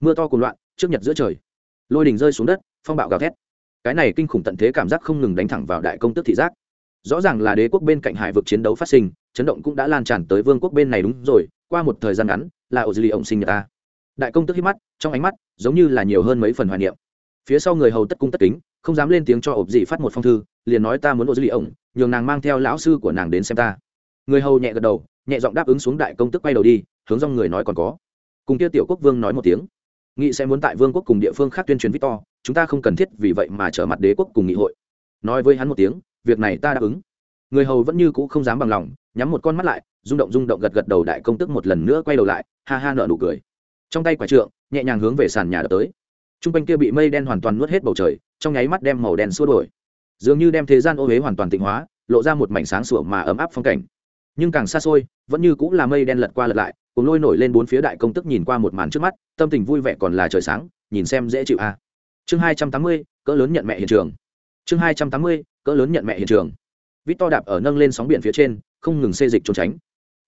Mưa to cùng loạn, trước nhật giữa trời. Lôi đình rơi xuống đất, phong bạo gào thét. Cái này kinh khủng tận thế cảm giác không ngừng đánh thẳng vào đại công tức thị giác. Rõ ràng là đế quốc bên cạnh hải vực chiến đấu phát sinh, chấn động cũng đã lan tràn tới vương quốc bên này đúng rồi qua một thời gian ngắn, là ổ dư lì ổng sinh nhật ta. Đại công tức hít mắt, trong ánh mắt giống như là nhiều hơn mấy phần hoài niệm. Phía sau người hầu tất cung tất kính, không dám lên tiếng cho ộp dị phát một phong thư, liền nói ta muốn ổ dư lì ổng nhường nàng mang theo lão sư của nàng đến xem ta. Người hầu nhẹ gật đầu, nhẹ giọng đáp ứng xuống đại công tức quay đầu đi, hướng dòng người nói còn có. Cùng kia tiểu quốc vương nói một tiếng. Nghị sẽ muốn tại vương quốc cùng địa phương khác tuyên truyền victor, chúng ta không cần thiết vì vậy mà trở mặt đế quốc cùng nghị hội. Nói với hắn một tiếng, việc này ta đáp ứng. Người hầu vẫn như cũ không dám bằng lòng nhắm một con mắt lại, rung động rung động gật gật đầu đại công tức một lần nữa quay đầu lại, ha ha nợ nụ cười. Trong tay quả trượng, nhẹ nhàng hướng về sàn nhà đập tới. T r u n g quanh kia bị mây đen hoàn toàn nuốt hết bầu trời, trong nháy mắt đem màu đen xua đổi dường như đem thế gian ô huế hoàn toàn tịnh hóa, lộ ra một mảnh sáng sủa mà ấm áp phong cảnh. Nhưng càng xa xôi, vẫn như cũng là mây đen lật qua lật lại cùng lôi nổi lên bốn phía đại công tức nhìn qua một màn trước mắt, tâm tình vui vẻ còn là trời sáng, nhìn xem dễ chịu a. À. chương hai trăm tám mươi, cỡ lớn nhận mẹ hiện trường. Chương hai trăm tám mươi, cỡ lớn nhận mẹ hiện trường. Vít to đạp ở nâng lên sóng biển phía trên không ngừng xê dịch trốn tránh.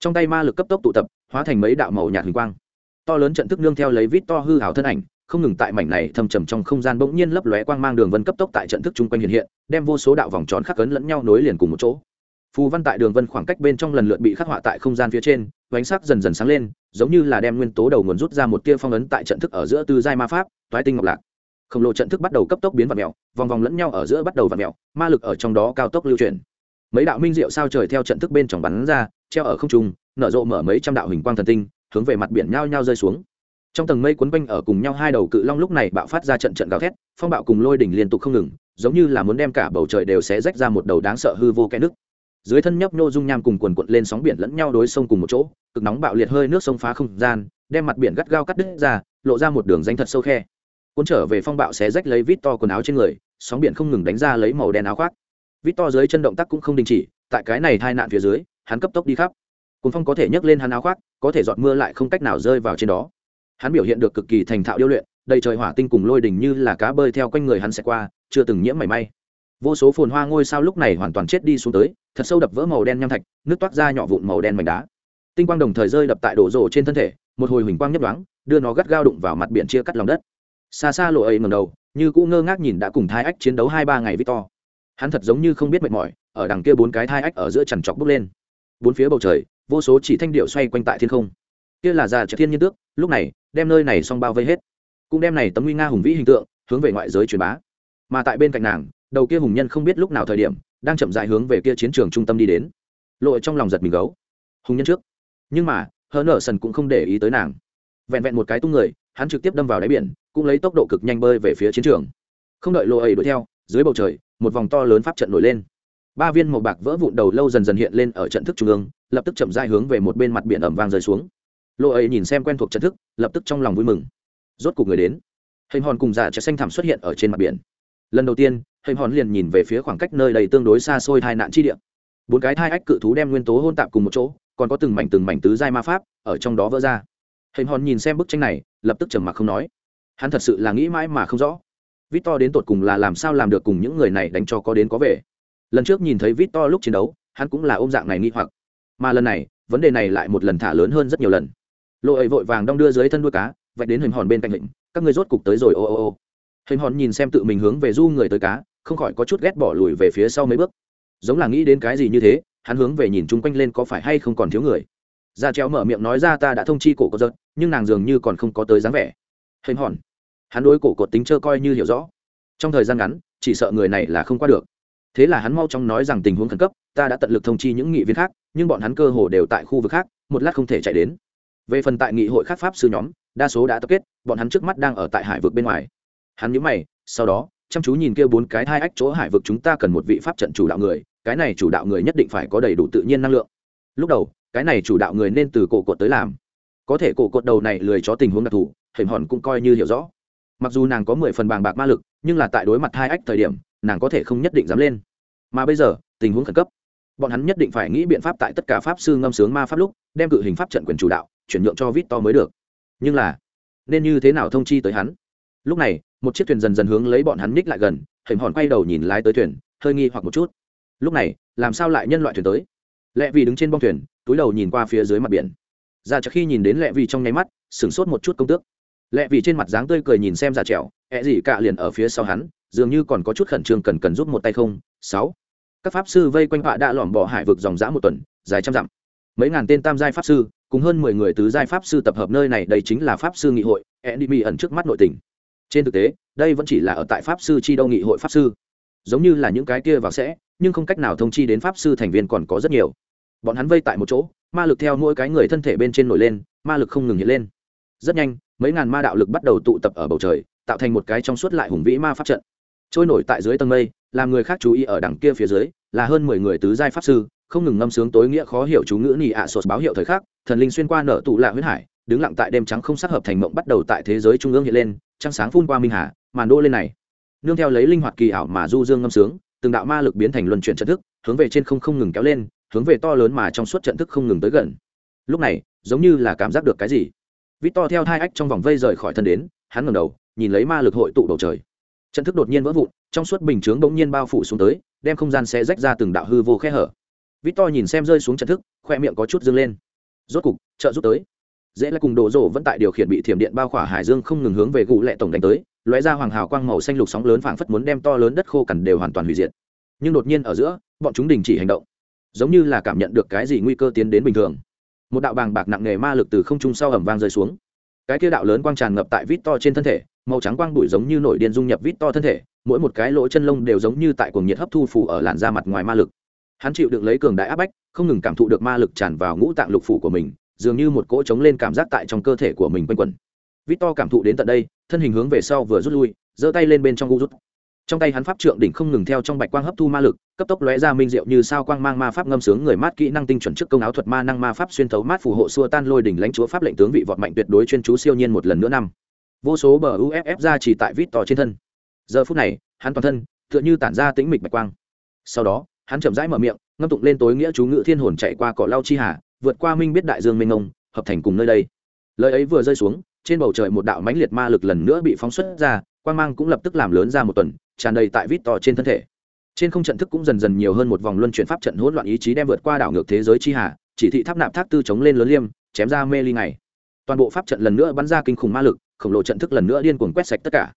Trong tay ma lực cấp tốc tụ tập, hóa thành mấy đạo màu nhạt hình quang. To lớn trận thức nương theo lấy vít to hư hảo thân ảnh, không ngừng tại mảnh này thâm trầm trong không gian bỗng nhiên lấp lóe quang mang đường vân cấp tốc tại trận thức chung quanh hiện hiện, đem vô số đạo vòng tròn khắc cấn lẫn nhau nối liền cùng một chỗ. Phù văn tại đường vân khoảng cách bên trong lần lượt bị khắc họa tại không gian phía trên vánh sắc dần dần sáng lên, giống như là đem nguyên tố đầu nguồn rút ra một tia phong ấn tại trận thức ở giữa tư giai ma pháp, toái tinh ngọc lạc. Khổng lồ trận thức bắt đầu cấp tốc biến vật mèo, vòng vòng lẫn nhau ở giữa bắt đầu vật mèo, ma lực ở trong đó cao tốc lưu chuyển mấy đạo minh diệu sao trời theo trận thức bên trong bắn ra, treo ở không trung, nở rộ mở mấy trăm đạo hình quang thần tinh, hướng về mặt biển nhao nhao rơi xuống. Trong tầng mây quấn quanh ở cùng nhau hai đầu cự long lúc này bạo phát ra trận trận gào thét, phong bạo cùng lôi đỉnh liên tục không ngừng, giống như là muốn đem cả bầu trời đều sẽ rách ra một đầu đáng sợ hư vô kẽ nước. Dưới thân nhấp nhô dung nham cùng quần quận lên sóng biển lẫn nhau đối sông cùng một chỗ, cực nóng bạo liệt hơi nước sông phá không gian, đem mặt biển gắt gao cắt đứt ra, lộ ra một đường danh thật sâu khe. Cuốn trở về phong bạo xé rách lấy vít to quần áo trên người, sóng biển không ngừng đánh ra lấy màu đen áo khoác vít to dưới chân động tác cũng không đình chỉ, tại cái này hai nạn phía dưới, hắn cấp tốc đi khắp. Cuốn phong có thể nhấc lên hắn áo khoác, có thể giọt mưa lại không cách nào rơi vào trên đó. Hắn biểu hiện được cực kỳ thành thạo điêu luyện, đầy trời hỏa tinh cùng lôi đỉnh như là cá bơi theo quanh người hắn sẽ qua, chưa từng nhiễm mảy may. Vô số phồn hoa ngôi sao lúc này hoàn toàn chết đi xuống tới, thật sâu đập vỡ màu đen nham thạch, nước toát ra nhỏ vụn màu đen mảnh đá. Tinh quang đồng thời rơi đập tại đổ rộ trên thân thể, một hồi huỳnh quang nhấp đoáng đưa nó gắt gao đụng vào mặt biển chia cắt lòng đất. Xa xa lộ ấy ngầm đầu, như cũng ngơ ngác nhìn đã cùng thái ách chiến đấu hai ba ngày victor hắn thật giống như không biết mệt mỏi, ở đằng kia bốn cái thai ách ở giữa chằn chọc bước lên. Bốn phía bầu trời, vô số chỉ thanh điệu xoay quanh tại thiên không. Kia là già trợ thiên nhiên tước, lúc này, đem nơi này xong bao vây hết. Cũng đem này tấm nguy nga hùng vĩ hình tượng, hướng về ngoại giới truyền bá. Mà tại bên cạnh nàng, đầu kia hùng nhân không biết lúc nào thời điểm, đang chậm dại hướng về kia chiến trường trung tâm đi đến. Lội trong lòng giật mình gấu. Hùng nhân trước. Nhưng mà, hờ nở sần cũng không để ý tới nàng. Vẹn vẹn một cái tung người, hắn trực tiếp đâm vào đáy biển, cũng lấy tốc độ cực nhanh bơi về phía chiến trường. Không đợi lộ ấy đuổi theo, dưới bầu trời một vòng to lớn pháp trận nổi lên. Ba viên màu bạc vỡ vụn đầu lâu dần dần hiện lên ở trận thức trung ương, lập tức chậm dai hướng về một bên mặt biển ẩm vang rơi xuống. Lộ ấy nhìn xem quen thuộc trận thức, lập tức trong lòng vui mừng. Rốt cuộc người đến. Hình hòn cùng giả trẻ xanh thảm xuất hiện ở trên mặt biển. Lần đầu tiên, hình hòn liền nhìn về phía khoảng cách nơi đầy tương đối xa xôi hai nạn chi địa. Bốn cái thai ách cự thú đem nguyên tố hôn tạp cùng một chỗ, còn có từng mảnh từng mảnh tứ giai ma pháp, ở trong đó vỡ ra. Hình hòn nhìn xem bức tranh này, lập tức trầm mặc không nói. Hắn thật sự là nghĩ mãi mà không rõ vít to đến tột cùng là làm sao làm được cùng những người này đánh cho có đến có về. Lần trước nhìn thấy vít to lúc chiến đấu, hắn cũng là ôm dạng này nghi hoặc. Mà lần này, vấn đề này lại một lần thả lớn hơn rất nhiều lần. Lộ ấy vội vàng đong đưa dưới thân đuôi cá, vạch đến hình hòn bên cạnh hình các ngươi rốt cục tới rồi, ô ô ô. Hình hòn nhìn xem tự mình hướng về du người tới cá, không khỏi có chút ghét bỏ lùi về phía sau mấy bước. Giống là nghĩ đến cái gì như thế, hắn hướng về nhìn chung quanh lên có phải hay không còn thiếu người. Ra treo mở miệng nói ra ta đã thông chi cổ có giật, nhưng nàng dường như còn không có tới dáng vẻ. Hình hòn hắn đối cổ cột tính chơ coi như hiểu rõ. Trong thời gian ngắn, chỉ sợ người này là không qua được. Thế là hắn mau chóng nói rằng tình huống khẩn cấp, ta đã tận lực thông chi những nghị viên khác, nhưng bọn hắn cơ hồ đều tại khu vực khác, một lát không thể chạy đến. Về phần tại nghị hội khác pháp sư nhóm, đa số đã tập kết, bọn hắn trước mắt đang ở tại hải vực bên ngoài. Hắn nhớ mày, sau đó, chăm chú nhìn kia bốn cái hai ách chỗ hải vực chúng ta cần một vị pháp trận chủ đạo người, cái này chủ đạo người nhất định phải có đầy đủ tự nhiên năng lượng. Lúc đầu, cái này chủ đạo người nên từ cổ cột tới làm. Có thể cổ cột đầu này lười cho tình huống đặc thù hình hòn cũng coi như hiểu rõ mặc dù nàng có mười phần bàng bạc ma lực, nhưng là tại đối mặt hai ách thời điểm, nàng có thể không nhất định dám lên. Mà bây giờ, tình huống khẩn cấp. Bọn hắn nhất định phải nghĩ biện pháp tại tất cả pháp sư ngâm sướng ma pháp lúc, đem cự hình pháp trận quyền chủ đạo, chuyển nhượng cho vít to mới được. Nhưng là, nên như thế nào thông chi tới hắn? Lúc này, một chiếc thuyền dần dần hướng lấy bọn hắn ních lại gần, hình hòn quay đầu nhìn lái tới thuyền, hơi nghi hoặc một chút. Lúc này, làm sao lại nhân loại thuyền tới? Lẹ vì đứng trên bong thuyền, túi đầu nhìn qua phía dưới mặt biển. Ra trước khi nhìn đến lẹ vì trong nháy mắt, sửng sốt một chút công tước lẹ vì trên mặt dáng tươi cười nhìn xem già trèo ẹ gì cả liền ở phía sau hắn, dường như còn có chút khẩn trương cần cần giúp một tay không? Sáu. Các pháp sư vây quanh họa đã lỏm bỏ hải vực dòng dã một tuần, dài trăm dặm. Mấy ngàn tên tam giai pháp sư, cùng hơn mười người tứ giai pháp sư tập hợp nơi này, đây chính là pháp sư nghị hội enemy ẩn trước mắt nội tình. Trên thực tế, đây vẫn chỉ là ở tại pháp sư chi đâu nghị hội pháp sư. Giống như là những cái kia vào sẽ, nhưng không cách nào thông chi đến pháp sư thành viên còn có rất nhiều. Bọn hắn vây tại một chỗ, ma lực theo mỗi cái người thân thể bên trên nổi lên, ma lực không ngừng hiện lên. Rất nhanh mấy ngàn ma đạo lực bắt đầu tụ tập ở bầu trời, tạo thành một cái trong suốt lại hùng vĩ ma pháp trận. Trôi nổi tại dưới tầng mây, làm người khác chú ý ở đằng kia phía dưới, là hơn mười người tứ giai pháp sư, không ngừng ngâm sướng tối nghĩa khó hiểu chú ngữ nị ạ sột báo hiệu thời khắc, thần linh xuyên qua nở tụ lạ huyết hải, đứng lặng tại đêm trắng không sắc hợp thành mộng bắt đầu tại thế giới trung ương hiện lên, trăng sáng phun qua minh hà, màn đô lên này. Nương theo lấy linh hoạt kỳ ảo mà du dương ngâm sướng, từng đạo ma lực biến thành luân chuyển trận thức, hướng về trên không không ngừng kéo lên, hướng về to lớn mà trong suốt trận thức không ngừng tới gần. Lúc này, giống như là cảm giác được cái gì vít to theo hai ách trong vòng vây rời khỏi thân đến, hắn ngầm đầu, nhìn lấy ma lực hội tụ bầu trời. Trận thức đột nhiên vỡ vụn, trong suốt bình chướng bỗng nhiên bao phủ xuống tới, đem không gian xe rách ra từng đạo hư vô khe hở. Vít to nhìn xem rơi xuống trận thức, khoe miệng có chút dâng lên. Rốt cục, trợ giúp tới. Dễ là cùng đồ rộ vẫn tại điều khiển bị thiểm điện bao khỏa hải dương không ngừng hướng về gù lệ tổng đánh tới, lóe ra hoàng hào quang màu xanh lục sóng lớn phảng phất muốn đem to lớn đất khô cằn đều hoàn toàn hủy diệt. Nhưng đột nhiên ở giữa, bọn chúng đình chỉ hành động. Giống như là cảm nhận được cái gì nguy cơ tiến đến bình thường một đạo bàng bạc nặng nề ma lực từ không trung sau ẩm vang rơi xuống. Cái kia đạo lớn quang tràn ngập tại vít to trên thân thể, màu trắng quang bụi giống như nổi điên dung nhập vít to thân thể, mỗi một cái lỗ chân lông đều giống như tại cuồng nhiệt hấp thu phủ ở làn da mặt ngoài ma lực. Hắn chịu đựng lấy cường đại áp bách, không ngừng cảm thụ được ma lực tràn vào ngũ tạng lục phủ của mình, dường như một cỗ trống lên cảm giác tại trong cơ thể của mình quanh quẩn. Vít to cảm thụ đến tận đây, thân hình hướng về sau vừa rút lui, giơ tay lên bên trong u rút. Trong tay hắn pháp trượng đỉnh không ngừng theo trong bạch quang hấp thu ma lực cấp tốc lóe ra minh diệu như sao quang mang ma pháp ngâm sướng người mát kỹ năng tinh chuẩn trước công áo thuật ma năng ma pháp xuyên thấu mát phù hộ xua tan lôi đỉnh lãnh chúa pháp lệnh tướng vị vọt mạnh tuyệt đối chuyên chú siêu nhiên một lần nữa năm. Vô số bờ uff ra chỉ tại vít to trên thân. Giờ phút này, hắn toàn thân, tựa như tản ra tĩnh mịch bạch quang. Sau đó, hắn chậm rãi mở miệng, ngâm tụng lên tối nghĩa chú ngữ thiên hồn chạy qua cỏ lau chi hà, vượt qua minh biết đại dương mênh mông, hợp thành cùng nơi đây. Lời ấy vừa rơi xuống, trên bầu trời một đạo mãnh liệt ma lực lần nữa bị phóng xuất ra, quang mang cũng lập tức làm lớn ra một tuần, tràn đầy tại vít to trên thân thể trên không trận thức cũng dần dần nhiều hơn một vòng luân chuyển pháp trận hỗn loạn ý chí đem vượt qua đảo ngược thế giới chi hà, chỉ thị tháp nạp tháp tư chống lên lớn liêm, chém ra mê ly này toàn bộ pháp trận lần nữa bắn ra kinh khủng ma lực, khổng lồ trận thức lần nữa điên cuồng quét sạch tất cả.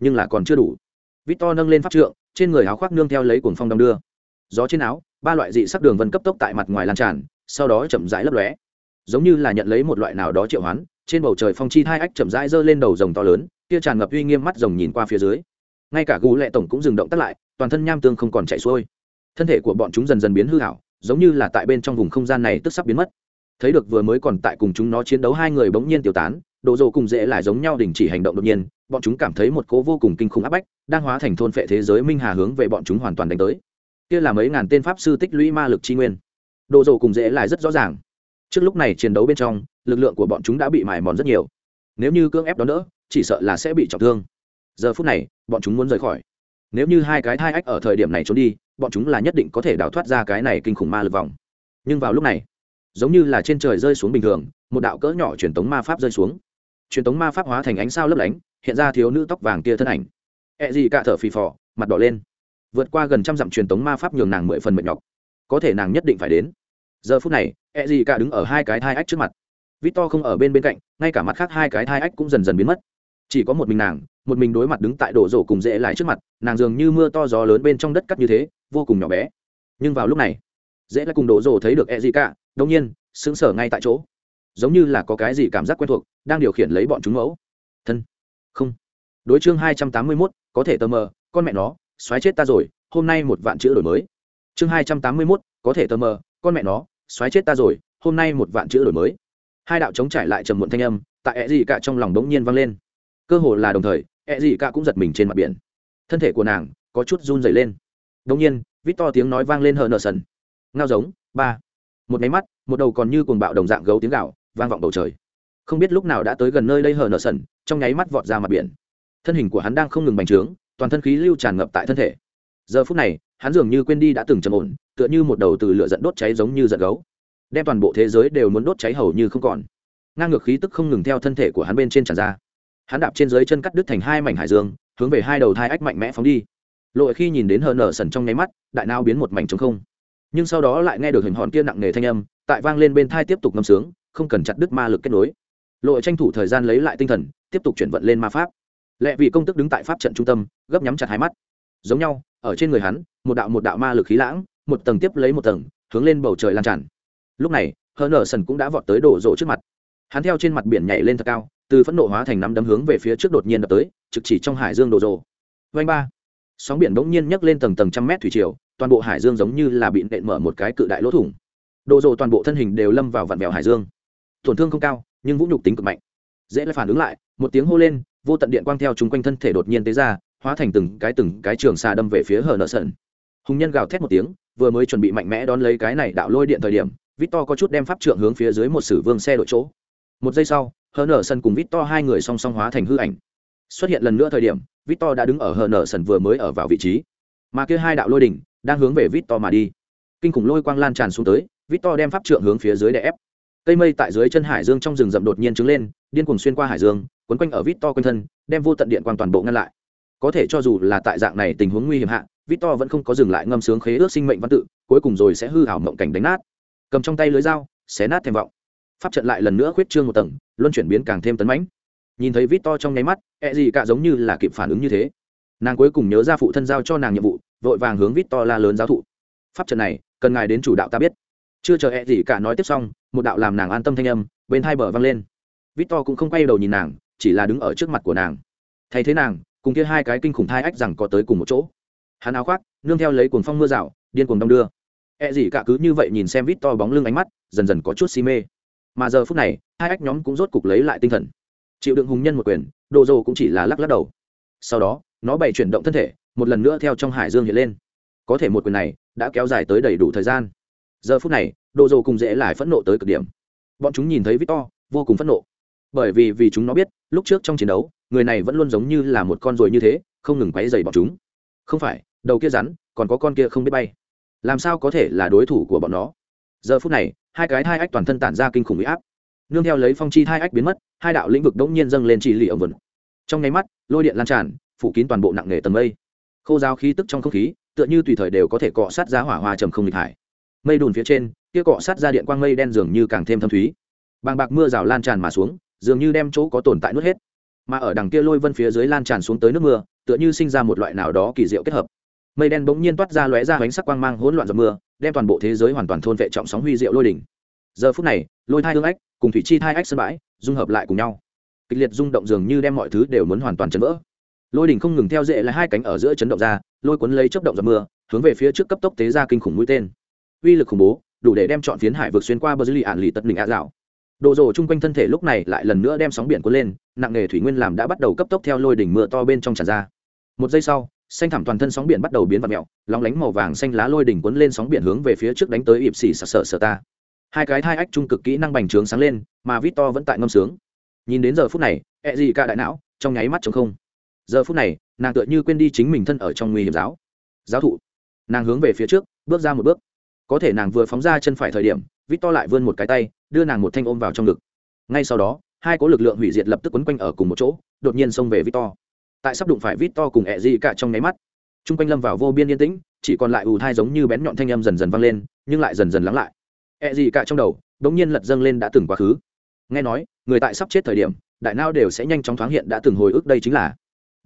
Nhưng là còn chưa đủ. Victor nâng lên pháp trượng, trên người áo khoác nương theo lấy cuồng phong đong đưa. Gió trên áo, ba loại dị sắc đường vân cấp tốc tại mặt ngoài lan tràn, sau đó chậm rãi lấp lóe. Giống như là nhận lấy một loại nào đó triệu hoán, trên bầu trời phong chi hai ách chậm rãi giơ lên đầu rồng to lớn, kia tràn ngập uy nghiêm mắt rồng nhìn qua phía dưới ngay cả gù lệ tổng cũng dừng động tắt lại toàn thân nham tương không còn chạy xuôi. Thân thể của bọn chúng dần dần biến hư hảo giống như là tại bên trong vùng không gian này tức sắp biến mất. Thấy được vừa mới còn tại cùng chúng nó chiến đấu hai người bỗng nhiên tiêu tán độ dồ cùng dễ lại giống nhau đình chỉ hành động đột nhiên bọn chúng cảm thấy một cố vô cùng kinh khủng áp bách đang hóa thành thôn phệ thế giới minh hà hướng về bọn chúng hoàn toàn đánh tới. Kia là mấy ngàn tên pháp sư tích lũy ma lực tri nguyên. Độ dồ cùng dễ lại rất rõ ràng. Trước lúc này chiến đấu bên trong lực lượng của bọn chúng đã bị mài mòn rất nhiều. Nếu như cưỡng ép đó nữa, chỉ sợ là sẽ bị trọng thương giờ phút này, bọn chúng muốn rời khỏi. Nếu như hai cái thai ách ở thời điểm này trốn đi, bọn chúng là nhất định có thể đào thoát ra cái này kinh khủng ma lực vòng. Nhưng vào lúc này, giống như là trên trời rơi xuống bình thường, một đạo cỡ nhỏ truyền tống ma pháp rơi xuống. Truyền tống ma pháp hóa thành ánh sao lấp lánh, hiện ra thiếu nữ tóc vàng kia thân ảnh. Ẹ gì cả thở phì phò, mặt đỏ lên. Vượt qua gần trăm dặm truyền tống ma pháp nhường nàng mười phần mệt nhọc. Có thể nàng nhất định phải đến. Giờ phút này ẹ gì cả đứng ở hai cái thai ách trước mặt. Vít to không ở bên bên cạnh, ngay cả mặt khác hai cái thai ách cũng dần dần biến mất chỉ có một mình nàng, một mình đối mặt đứng tại đổ rổ cùng dễ lại trước mặt, nàng dường như mưa to gió lớn bên trong đất cắt như thế, vô cùng nhỏ bé. Nhưng vào lúc này, dễ lại cùng đổ rổ thấy được e gì cả đông nhiên, sững sờ ngay tại chỗ. Giống như là có cái gì cảm giác quen thuộc, đang điều khiển lấy bọn chúng mẫu. Thân. Không. Đối chương hai trăm tám mươi mốt, có thể tờ mờ, con mẹ nó, xoáy chết ta rồi, hôm nay một vạn chữ đổi mới. Chương hai trăm tám mươi mốt, có thể tờ mờ, con mẹ nó, xoáy chết ta rồi, hôm nay một vạn chữ đổi mới. Hai đạo chống trải lại trầm muộn thanh âm, tại ẹ gì cả trong lòng đống nhiên vang lên cơ hồ là đồng thời, ẹ gì cả cũng giật mình trên mặt biển. Thân thể của nàng có chút run dày lên. Đông nhiên vít to tiếng nói vang lên hờ nợ sần. Ngao giống, ba. Một máy mắt, một đầu còn như cuồng bạo đồng dạng gấu tiếng gạo vang vọng bầu trời. Không biết lúc nào đã tới gần nơi đây hờ nợ sần, trong nháy mắt vọt ra mặt biển. Thân hình của hắn đang không ngừng bành trướng, toàn thân khí lưu tràn ngập tại thân thể. Giờ phút này, hắn dường như quên đi đã từng trầm ổn, tựa như một đầu từ lửa dẫn đốt cháy giống như giận gấu. Đem toàn bộ thế giới đều muốn đốt cháy hầu như không còn. Ngang ngược khí tức không ngừng theo thân thể của hắn bên trên tràn ra hắn đạp trên dưới chân cắt đứt thành hai mảnh hải dương, hướng về hai đầu thai ách mạnh mẽ phóng đi. Lội khi nhìn đến hờ nở sần trong nháy mắt, đại nao biến một mảnh trống không. Nhưng sau đó lại nghe được hình hòn kia nặng nề thanh âm, tại vang lên bên thai tiếp tục ngâm sướng, không cần chặt đứt ma lực kết nối. Lội tranh thủ thời gian lấy lại tinh thần, tiếp tục chuyển vận lên ma pháp. Lệ vị công tức đứng tại pháp trận trung tâm, gấp nhắm chặt hai mắt. Giống nhau, ở trên người hắn, một đạo một đạo ma lực khí lãng, một tầng tiếp lấy một tầng, hướng lên bầu trời lan tràn. Lúc này, hờ nở sần cũng đã vọt tới đổ rộ trước mặt. Hắn theo trên mặt biển nhảy lên thật cao từ phẫn nộ hóa thành nắm đấm hướng về phía trước đột nhiên đập tới, trực chỉ trong hải dương đồ rồ. Vanh ba. Sóng biển bỗng nhiên nhấc lên tầng tầng trăm mét thủy triều, toàn bộ hải dương giống như là bị nện mở một cái cự đại lỗ thủng. Đồ rồ toàn bộ thân hình đều lâm vào vặn vẹo hải dương. Tổn thương không cao, nhưng vũ nhục tính cực mạnh. Dễ lại phản ứng lại, một tiếng hô lên, vô tận điện quang theo chung quanh thân thể đột nhiên tế ra, hóa thành từng cái từng cái trường xà đâm về phía hờ nợ sần. Hùng nhân gào thét một tiếng, vừa mới chuẩn bị mạnh mẽ đón lấy cái này đạo lôi điện thời điểm, victor có chút đem pháp trượng hướng phía dưới một sử vương xe đội chỗ. Một giây sau hờ nở sân cùng victor hai người song song hóa thành hư ảnh. Xuất hiện lần nữa thời điểm, victor đã đứng ở hờ nở sân vừa mới ở vào vị trí. Mà kia hai đạo lôi đỉnh đang hướng về victor mà đi. Kinh khủng lôi quang lan tràn xuống tới, victor đem pháp trượng hướng phía dưới để ép. Cây mây tại dưới chân hải dương trong rừng rậm đột nhiên trứng lên, điên cuồng xuyên qua hải dương, quấn quanh ở victor quanh thân, đem vô tận điện quang toàn bộ ngăn lại. Có thể cho dù là tại dạng này tình huống nguy hiểm hạ to vẫn không có dừng lại ngâm sướng khế ước sinh mệnh văn tự, cuối cùng rồi sẽ hư hảo mộng cảnh đánh nát. Cầm trong tay lưới dao, xé nát thèm vọng pháp trận lại lần nữa khuyết trương một tầng, luân chuyển biến càng thêm tấn mãnh. Nhìn thấy vít to trong nháy mắt ẹ gì cả giống như là kịp phản ứng như thế. Nàng cuối cùng nhớ ra phụ thân giao cho nàng nhiệm vụ, vội vàng hướng vít to la lớn giáo thụ. Pháp trận này, cần ngài đến chủ đạo ta biết. Chưa chờ ẹ gì cả nói tiếp xong, một đạo làm nàng an tâm thanh âm, bên hai bờ vang lên. Vít to cũng không quay đầu nhìn nàng, chỉ là đứng ở trước mặt của nàng. Thay thế nàng, cùng kia hai cái kinh khủng thai ách rằng có tới cùng một chỗ. Hắn áo khoác, nương theo lấy cuồng phong mưa rào, điên cuồng đông đưa. E cả cứ như vậy nhìn xem vít to bóng lưng ánh mắt, dần dần có chút si mê mà giờ phút này, hai ách nhóm cũng rốt cục lấy lại tinh thần. Chịu đựng hùng nhân một quyền, đồ dồ cũng chỉ là lắc lắc đầu. Sau đó, nó bày chuyển động thân thể, một lần nữa theo trong hải dương hiện lên. Có thể một quyền này đã kéo dài tới đầy đủ thời gian. Giờ phút này, đồ dồ cùng dễ lại phẫn nộ tới cực điểm. Bọn chúng nhìn thấy victor vô cùng phẫn nộ. Bởi vì vì chúng nó biết, lúc trước trong chiến đấu, người này vẫn luôn giống như là một con ruồi như thế, không ngừng quấy dày bọn chúng. Không phải, đầu kia rắn, còn có con kia không biết bay. Làm sao có thể là đối thủ của bọn nó? Giờ phút này hai cái hai ách toàn thân tản ra kinh khủng huy áp. Nương theo lấy phong chi hai ách biến mất, hai đạo lĩnh vực đống nhiên dâng lên chỉ lì ẩm vườn trong nháy mắt, lôi điện lan tràn, phủ kín toàn bộ nặng nề tầng mây. Khô giáo khí tức trong không khí, tựa như tùy thời đều có thể cọ sát ra hỏa hoa trầm không nghịch hải. Mây đùn phía trên, kia cọ sát ra điện quang mây đen dường như càng thêm thâm thúy. Bàng bạc mưa rào lan tràn mà xuống, dường như đem chỗ có tồn tại nuốt hết. Mà ở đằng kia lôi vân phía dưới lan tràn xuống tới nước mưa, tựa như sinh ra một loại nào đó kỳ diệu kết hợp mây đen bỗng nhiên toát ra lóe ra bánh sắc quang mang hỗn loạn giọt mưa, đem toàn bộ thế giới hoàn toàn thôn vệ trọng sóng huy diệu lôi đỉnh. Giờ phút này, lôi thai hương ách cùng thủy chi thai ách sân bãi dung hợp lại cùng nhau. Kịch liệt rung động dường như đem mọi thứ đều muốn hoàn toàn chấn vỡ. Lôi đỉnh không ngừng theo dễ là hai cánh ở giữa chấn động ra, lôi cuốn lấy chớp động giọt mưa, hướng về phía trước cấp tốc tế ra kinh khủng mũi tên. Uy lực khủng bố, đủ để đem chọn phiến hải vượt xuyên qua bờ dưới lì ạn lì tật đỉnh ạ dạo. Độ rồ chung quanh thân thể lúc này lại lần nữa đem sóng biển cuốn lên, nặng nghề thủy nguyên làm đã bắt đầu cấp tốc theo lôi đỉnh mưa to bên trong tràn ra. Một giây sau xanh thẳm toàn thân sóng biển bắt đầu biến vật mẹo lóng lánh màu vàng xanh lá lôi đỉnh cuốn lên sóng biển hướng về phía trước đánh tới ịp xì sặc sợ sợ ta. Hai cái thai ách trung cực kỹ năng bành trướng sáng lên, mà vít to vẫn tại ngâm sướng. Nhìn đến giờ phút này e ẹ gì cả đại não, trong nháy mắt chống không. Giờ phút này, nàng tựa như quên đi chính mình thân ở trong nguy hiểm giáo. Giáo thụ. Nàng hướng về phía trước, bước ra một bước. Có thể nàng vừa phóng ra chân phải thời điểm vít to lại vươn một cái tay, đưa nàng một thanh ôm vào trong ngực. Ngay sau đó, hai có lực lượng hủy diệt lập tức quấn quanh ở cùng một chỗ, đột nhiên xông về vít to tại sắp đụng phải vít to cùng ẹ gì cả trong nháy mắt. T r u n g quanh lâm vào vô biên yên tĩnh, chỉ còn lại ù thai giống như bén nhọn thanh âm dần dần vang lên, nhưng lại dần dần lắng lại. Ẹ gì cả trong đầu đ ỗ n g nhiên lật dâng lên đã từng quá khứ. Nghe nói, người tại sắp chết thời điểm, đại nao đều sẽ nhanh chóng thoáng hiện đã từng hồi ức đây chính là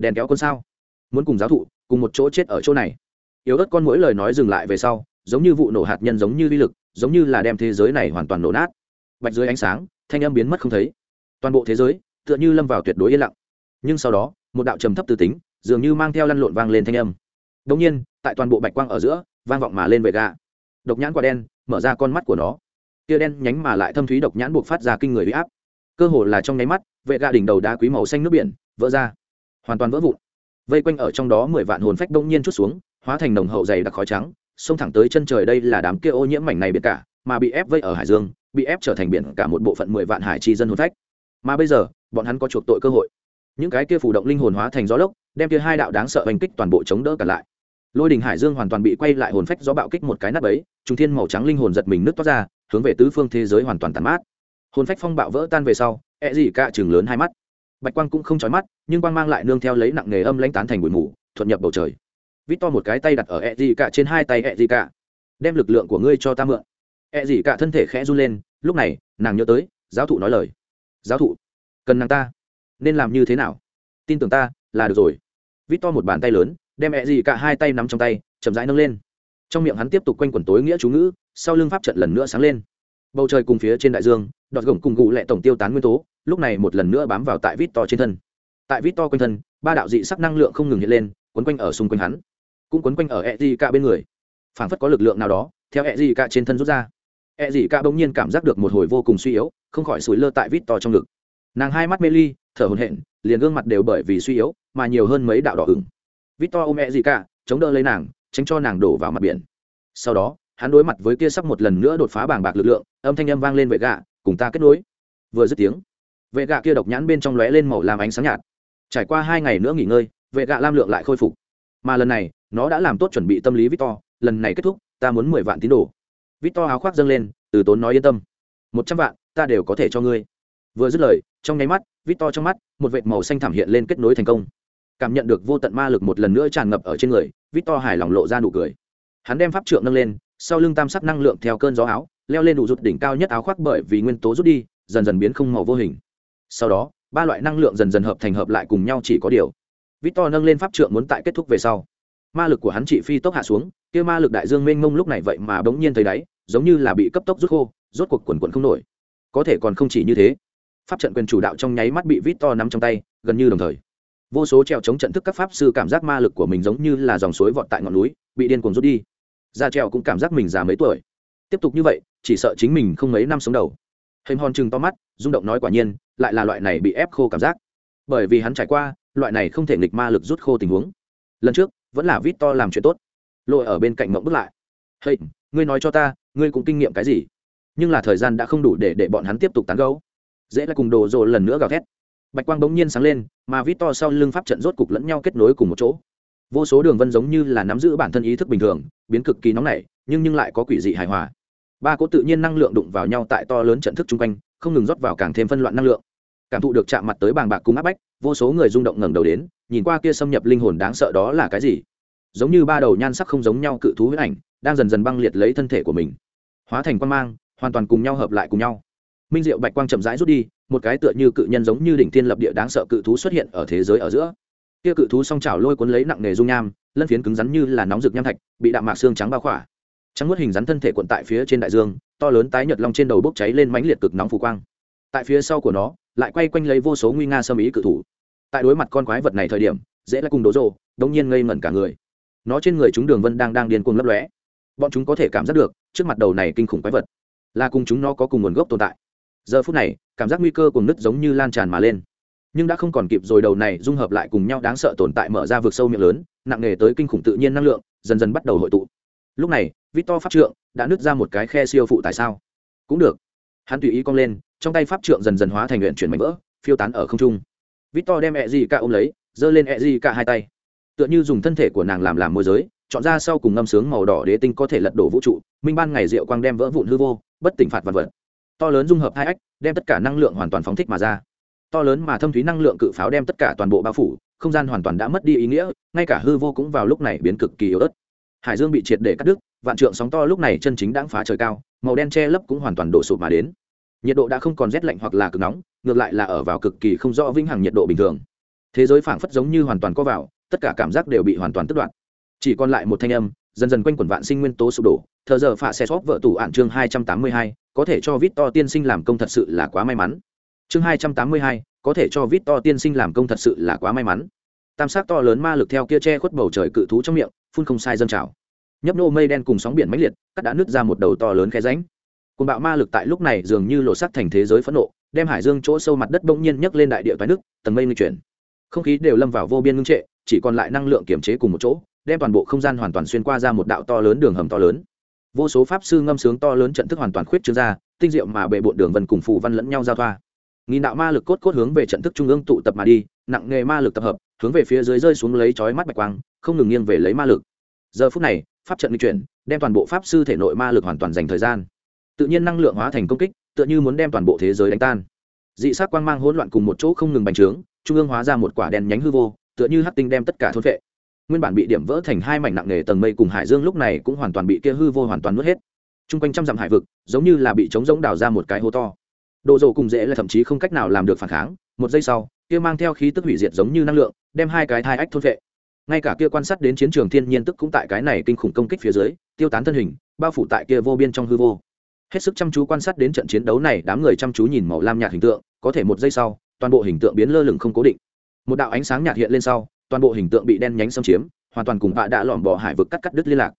đèn kéo con sao. Muốn cùng giáo thụ, cùng một chỗ chết ở chỗ này. Yếu ớt con mỗi lời nói dừng lại về sau, giống như vụ nổ hạt nhân giống như vi lực, giống như là đem thế giới này hoàn toàn nổ nát. Bạch dưới ánh sáng, thanh âm biến mất không thấy. Toàn bộ thế giới, tựa như lâm vào tuyệt đối yên lặng. Nhưng sau đó một đạo trầm thấp tư tính, dường như mang theo lăn lộn vang lên thanh âm. Đông nhiên, tại toàn bộ bạch quang ở giữa, vang vọng mà lên về gà. Độc nhãn quả đen, mở ra con mắt của nó. Tia đen nhánh mà lại thâm thúy độc nhãn buộc phát ra kinh người huy áp. Cơ hồ là trong nháy mắt, vệ gà đỉnh đầu đá quý màu xanh nước biển, vỡ ra. Hoàn toàn vỡ vụn. Vây quanh ở trong đó mười vạn hồn phách đông nhiên chút xuống, hóa thành nồng hậu dày đặc khói trắng, xông thẳng tới chân trời đây là đám kia ô nhiễm mảnh này biệt cả, mà bị ép vây ở hải dương, bị ép trở thành biển cả một bộ phận mười vạn hải chi dân hồn phách. Mà bây giờ, bọn hắn có chuộc tội cơ hội những cái kia phủ động linh hồn hóa thành gió lốc, đem kia hai đạo đáng sợ hành kích toàn bộ chống đỡ cả lại. Lôi đình hải dương hoàn toàn bị quay lại hồn phách gió bạo kích một cái nắp ấy trung thiên màu trắng linh hồn giật mình nứt toát ra, hướng về tứ phương thế giới hoàn toàn tàn mát. Hồn phách phong bạo vỡ tan về sau E gì cả chừng lớn hai mắt. Bạch quang cũng không trói mắt, nhưng quang mang lại nương theo lấy nặng nghề âm lãnh tán thành bụi mù, thuận nhập bầu trời. Vít to một cái tay đặt ở e gì cả trên hai tay e gì cả. Đem lực lượng của ngươi cho ta mượn. E gì cả thân thể khẽ run lên, lúc này, nàng nhớ tới, giáo thụ nói lời. Giáo thụ, cần nàng ta nên làm như thế nào? Tin tưởng ta, là được rồi. Vít to một bàn tay lớn, đem ẹ gì cả hai tay nắm trong tay, chậm rãi nâng lên. Trong miệng hắn tiếp tục quanh quẩn tối nghĩa chú ngữ, sau lưng pháp trận lần nữa sáng lên. Bầu trời cùng phía trên đại dương, đọt gồng cùng gụ lệ tổng tiêu tán nguyên tố, lúc này một lần nữa bám vào tại vít to trên thân. Tại vít to quanh thân, ba đạo dị sắc năng lượng không ngừng hiện lên, quấn quanh ở xung quanh hắn. Cũng quấn quanh ở ẹ gì cả bên người. Phảng phất có lực lượng nào đó, theo ẹ gì cả trên thân rút ra. Ẹ gì cả bỗng nhiên cảm giác được một hồi vô cùng suy yếu, không khỏi sủi lơ tại vít to trong ngực nàng hai mắt mê ly, thở hồn hển, liền gương mặt đều bởi vì suy yếu, mà nhiều hơn mấy đạo đỏ ửng. Victor ôm mẹ gì cả chống đỡ lấy nàng, tránh cho nàng đổ vào mặt biển. Sau đó, hắn đối mặt với kia sắp một lần nữa đột phá bảng bạc lực lượng, âm thanh âm vang lên vệ gạ, cùng ta kết nối. Vừa dứt tiếng, vệ gạ kia độc nhãn bên trong lóe lên màu làm ánh sáng nhạt. Trải qua hai ngày nữa nghỉ ngơi, vệ gạ lam lượng lại khôi phục. Mà lần này, nó đã làm tốt chuẩn bị tâm lý victor, lần này kết thúc, ta muốn mười vạn tín đồ. Victor áo khoác dâng lên, từ tốn nói yên tâm. Một trăm vạn, ta đều có thể cho ngươi. Vừa dứt lời trong nháy mắt, vít to trong mắt, một vệt màu xanh thảm hiện lên kết nối thành công. Cảm nhận được vô tận ma lực một lần nữa tràn ngập ở trên người, vít to hài lòng lộ ra nụ cười. Hắn đem pháp trượng nâng lên, sau lưng tam sắc năng lượng theo cơn gió áo, leo lên đủ rụt đỉnh cao nhất áo khoác bởi vì nguyên tố rút đi, dần dần biến không màu vô hình. Sau đó, ba loại năng lượng dần dần hợp thành hợp lại cùng nhau chỉ có điều. Vít to nâng lên pháp trượng muốn tại kết thúc về sau. Ma lực của hắn chỉ phi tốc hạ xuống, kia ma lực đại dương mênh mông lúc này vậy mà bỗng nhiên thấy đáy, giống như là bị cấp tốc rút khô, rốt cuộc quần quần không nổi. Có thể còn không chỉ như thế pháp trận quyền chủ đạo trong nháy mắt bị vít to nắm trong tay, gần như đồng thời. Vô số treo chống trận thức các pháp sư cảm giác ma lực của mình giống như là dòng suối vọt tại ngọn núi, bị điên cuồng rút đi. Ra treo cũng cảm giác mình già mấy tuổi. Tiếp tục như vậy, chỉ sợ chính mình không mấy năm sống đầu. Hình hòn chừng to mắt, rung động nói quả nhiên, lại là loại này bị ép khô cảm giác. Bởi vì hắn trải qua, loại này không thể nghịch ma lực rút khô tình huống. Lần trước, vẫn là vít to làm chuyện tốt. Lội ở bên cạnh mộng bước lại. Hey ngươi nói cho ta, ngươi cũng kinh nghiệm cái gì? Nhưng là thời gian đã không đủ để để bọn hắn tiếp tục tán gấu dễ là cùng đồ rồ lần nữa gào thét. Bạch quang bỗng nhiên sáng lên, mà vít to sau lưng pháp trận rốt cục lẫn nhau kết nối cùng một chỗ. Vô số đường vân giống như là nắm giữ bản thân ý thức bình thường, biến cực kỳ nóng nảy, nhưng nhưng lại có quỷ dị hài hòa. Ba cỗ tự nhiên năng lượng đụng vào nhau tại to lớn trận thức chung quanh, không ngừng rót vào càng thêm phân loạn năng lượng. Cảm thụ được chạm mặt tới bàng bạc cung áp bách, vô số người rung động ngẩng đầu đến, nhìn qua kia xâm nhập linh hồn đáng sợ đó là cái gì? Giống như ba đầu nhan sắc không giống nhau cự thú huyết ảnh, đang dần dần băng liệt lấy thân thể của mình. Hóa thành quan mang, hoàn toàn cùng nhau hợp lại cùng nhau minh diệu bạch quang chậm rãi rút đi, một cái tựa như cự nhân giống như đỉnh thiên lập địa đáng sợ cự thú xuất hiện ở thế giới ở giữa. Kia cự thú song trào lôi cuốn lấy nặng nghề dung nham, lân phiến cứng rắn như là nóng rực nham thạch, bị đạm mạc xương trắng bao khỏa. Trắng nuốt hình rắn thân thể cuộn tại phía trên đại dương, to lớn tái nhật long trên đầu bốc cháy lên mãnh liệt cực nóng phù quang. Tại phía sau của nó, lại quay quanh lấy vô số nguy nga sâm ý cự thủ. Tại đối mặt con quái vật này thời điểm, dễ là cùng đố rộ đống nhiên ngây ngẩn cả người. Nó trên người chúng đường vân đang đang điên cuồng lấp lóe. Bọn chúng có thể cảm giác được, trước mặt đầu này kinh khủng quái vật, là cùng chúng nó có cùng nguồn gốc tồn tại giờ phút này, cảm giác nguy cơ cùng nứt giống như lan tràn mà lên. Nhưng đã không còn kịp rồi, đầu này dung hợp lại cùng nhau đáng sợ tồn tại mở ra vực sâu miệng lớn, nặng nề tới kinh khủng tự nhiên năng lượng, dần dần bắt đầu hội tụ. Lúc này, victor pháp trượng đã nứt ra một cái khe siêu phụ tại sao? Cũng được. Hắn tùy ý cong lên, trong tay pháp trượng dần dần hóa thành luyện chuyển mảnh vỡ, phiêu tán ở không trung. Victor đem ẹ gì cả ôm lấy, giơ lên ẹ gì cả hai tay. Tựa như dùng thân thể của nàng làm làm môi giới, chọn ra sau cùng ngâm sướng màu đỏ đế tinh có thể lật đổ vũ trụ, minh ban ngày rượu quang đem vỡ vụn hư vô, bất tỉnh phạt vật vật to lớn dung hợp hai ách, đem tất cả năng lượng hoàn toàn phóng thích mà ra. To lớn mà thâm thúy năng lượng cự pháo đem tất cả toàn bộ bao phủ, không gian hoàn toàn đã mất đi ý nghĩa, ngay cả hư vô cũng vào lúc này biến cực kỳ yếu ớt. Hải dương bị triệt để cắt đứt, vạn trượng sóng to lúc này chân chính đang phá trời cao, màu đen che lấp cũng hoàn toàn đổ sụp mà đến. Nhiệt độ đã không còn rét lạnh hoặc là cực nóng, ngược lại là ở vào cực kỳ không rõ vĩnh hằng nhiệt độ bình thường. Thế giới phảng phất giống như hoàn toàn có vào, tất cả cảm giác đều bị hoàn toàn tức đoạt. Chỉ còn lại một thanh âm, dần dần quanh quẩn vạn sinh nguyên tố sụp đổ, thờ giờ phạ xe xóp vợ tủ ạn chương hai trăm tám mươi hai có thể cho vít to tiên sinh làm công thật sự là quá may mắn. Chương hai trăm tám mươi hai, có thể cho vít to tiên sinh làm công thật sự là quá may mắn. Tam sát to lớn ma lực theo kia che khuất bầu trời cự thú trong miệng, phun không sai dâng trào. Nhấp nô mây đen cùng sóng biển mãnh liệt, cắt đã nứt ra một đầu to lớn khe ránh côn bạo ma lực tại lúc này dường như lộ sắc thành thế giới phẫn nộ, đem hải dương chỗ sâu mặt đất bỗng nhiên nhấc lên đại địa toái nước, tầng mây ngưng chuyển. Không khí đều lâm vào vô biên ngưng trệ, chỉ còn lại năng lượng kiểm chế cùng một chỗ, đem toàn bộ không gian hoàn toàn xuyên qua ra một đạo to lớn đường hầm to lớn vô số pháp sư ngâm sướng to lớn trận thức hoàn toàn khuyết trương ra, tinh diệu mà bệ bộn đường vân cùng phù văn lẫn nhau giao thoa. Nghìn đạo ma lực cốt cốt hướng về trận thức trung ương tụ tập mà đi, nặng nghề ma lực tập hợp, hướng về phía dưới rơi xuống lấy chói mắt bạch quang, không ngừng nghiêng về lấy ma lực. Giờ phút này, pháp trận di chuyển, đem toàn bộ pháp sư thể nội ma lực hoàn toàn dành thời gian. Tự nhiên năng lượng hóa thành công kích, tựa như muốn đem toàn bộ thế giới đánh tan. Dị sắc quang mang hỗn loạn cùng một chỗ không ngừng bành trướng, trung ương hóa ra một quả đen nhánh hư vô, tựa như hắc tinh đem tất cả thôn vệ nguyên bản bị điểm vỡ thành hai mảnh nặng nề tầng mây cùng hải dương lúc này cũng hoàn toàn bị kia hư vô hoàn toàn nuốt hết. T r u n g quanh trăm dặm hải vực, giống như là bị trống rỗng đào ra một cái hố to. Độ dầu cùng dễ là thậm chí không cách nào làm được phản kháng, một giây sau, kia mang theo khí tức hủy diệt giống như năng lượng, đem hai cái thai ách thôn vệ. Ngay cả kia quan sát đến chiến trường thiên nhiên tức cũng tại cái này kinh khủng công kích phía dưới, tiêu tán thân hình, bao phủ tại kia vô biên trong hư vô. Hết sức chăm chú quan sát đến trận chiến đấu này, đám người chăm chú nhìn màu lam nhạt hình tượng, có thể một giây sau, toàn bộ hình tượng biến lơ lửng không cố định. Một đạo ánh sáng nhạt hiện lên sau toàn bộ hình tượng bị đen nhánh xâm chiếm, hoàn toàn cùng vạ đã lỏm bỏ hải vực cắt cắt đứt liên lạc.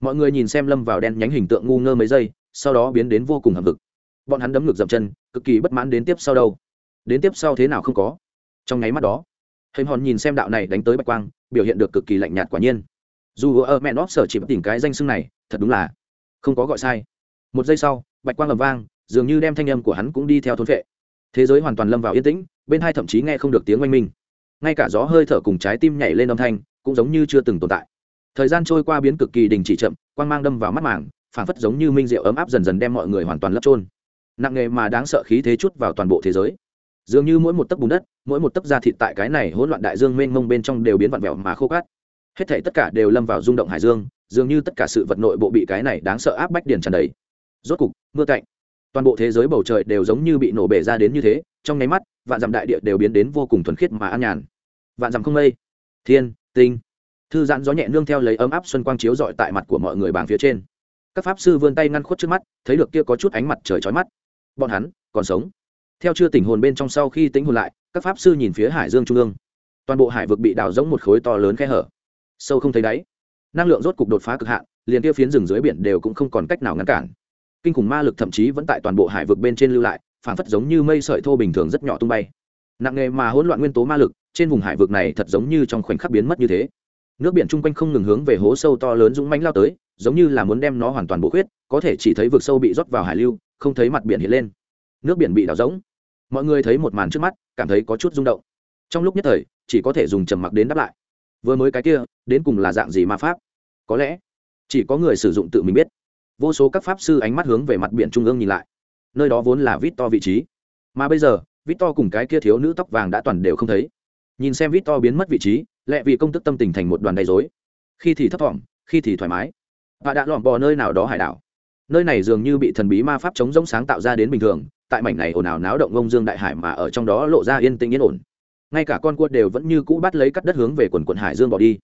Mọi người nhìn xem lâm vào đen nhánh hình tượng ngu ngơ mấy giây, sau đó biến đến vô cùng hầm vực bọn hắn đấm ngược dậm chân, cực kỳ bất mãn đến tiếp sau đâu. Đến tiếp sau thế nào không có. Trong nháy mắt đó hình hòn nhìn xem đạo này đánh tới bạch quang, biểu hiện được cực kỳ lạnh nhạt quả nhiên. Dù ở mẹ nó sở chỉ tìm cái danh xưng này, thật đúng là không có gọi sai. Một giây sau, bạch quang ầm vang, dường như đem thanh âm của hắn cũng đi theo thôn vệ thế giới hoàn toàn lâm vào yên tĩnh, bên hai thậm chí nghe không được tiếng oanh minh ngay cả gió hơi thở cùng trái tim nhảy lên âm thanh cũng giống như chưa từng tồn tại. Thời gian trôi qua biến cực kỳ đình chỉ chậm, quang mang đâm vào mắt màng phản phất giống như minh rượu ấm áp dần dần đem mọi người hoàn toàn lấp trôn nặng nghề mà đáng sợ khí thế chút vào toàn bộ thế giới. Dường như mỗi một tấc bùn đất, mỗi một tấc da thịt tại cái này hỗn loạn đại dương mênh mông bên trong đều biến vặn vẹo mà khô cát. Hết thảy tất cả đều lâm vào rung động hải dương, dường như tất cả sự vật nội bộ bị cái này đáng sợ áp bách điền tràn đầy. Rốt cục, mưa cạnh toàn bộ thế giới bầu trời đều giống như bị nổ bể ra đến như thế, trong nháy mắt vạn dặm đại địa đều biến đến vô cùng thuần khiết mà an nhàn. Vạn dặm không mây, thiên, tinh. Thư giãn gió nhẹ nương theo lấy ấm áp xuân quang chiếu dọi tại mặt của mọi người bảng phía trên. Các pháp sư vươn tay ngăn khuất trước mắt, thấy được kia có chút ánh mặt trời trói mắt. Bọn hắn còn sống. Theo chưa tỉnh hồn bên trong sau khi tính hồn lại, các pháp sư nhìn phía hải dương trung ương. Toàn bộ hải vực bị đào rỗng một khối to lớn khe hở. Sâu không thấy đáy. Năng lượng rốt cục đột phá cực hạn, liền kia phiến rừng dưới biển đều cũng không còn cách nào ngăn cản. Kinh khủng ma lực thậm chí vẫn tại toàn bộ hải vực bên trên lưu lại phản phất giống như mây sợi thô bình thường rất nhỏ tung bay. Nặng nghề mà hỗn loạn nguyên tố ma lực, trên vùng hải vực này thật giống như trong khoảnh khắc biến mất như thế. Nước biển chung quanh không ngừng hướng về hố sâu to lớn dũng mánh lao tới, giống như là muốn đem nó hoàn toàn bổ khuyết, có thể chỉ thấy vực sâu bị rót vào hải lưu, không thấy mặt biển hiện lên. Nước biển bị đào rỗng. Mọi người thấy một màn trước mắt, cảm thấy có chút rung động. Trong lúc nhất thời, chỉ có thể dùng trầm mặc đến đáp lại. Vừa mới cái kia, đến cùng là dạng gì ma pháp? Có lẽ, chỉ có người sử dụng tự mình biết. Vô số các pháp sư ánh mắt hướng về mặt biển trung ương nhìn lại nơi đó vốn là vít to vị trí. Mà bây giờ vít to cùng cái kia thiếu nữ tóc vàng đã toàn đều không thấy. Nhìn xem vít to biến mất vị trí, lẹ vì công tức tâm tình thành một đoàn đầy dối khi thì thấp thỏm, khi thì thoải mái. Và đã lỏm bò nơi nào đó hải đảo. Nơi này dường như bị thần bí ma pháp chống rỗng sáng tạo ra đến bình thường, tại mảnh này ồn ào náo động ngông dương đại hải mà ở trong đó lộ ra yên tĩnh yên ổn. Ngay cả con cua đều vẫn như cũ bắt lấy cắt đất hướng về quần quần hải dương bỏ đi.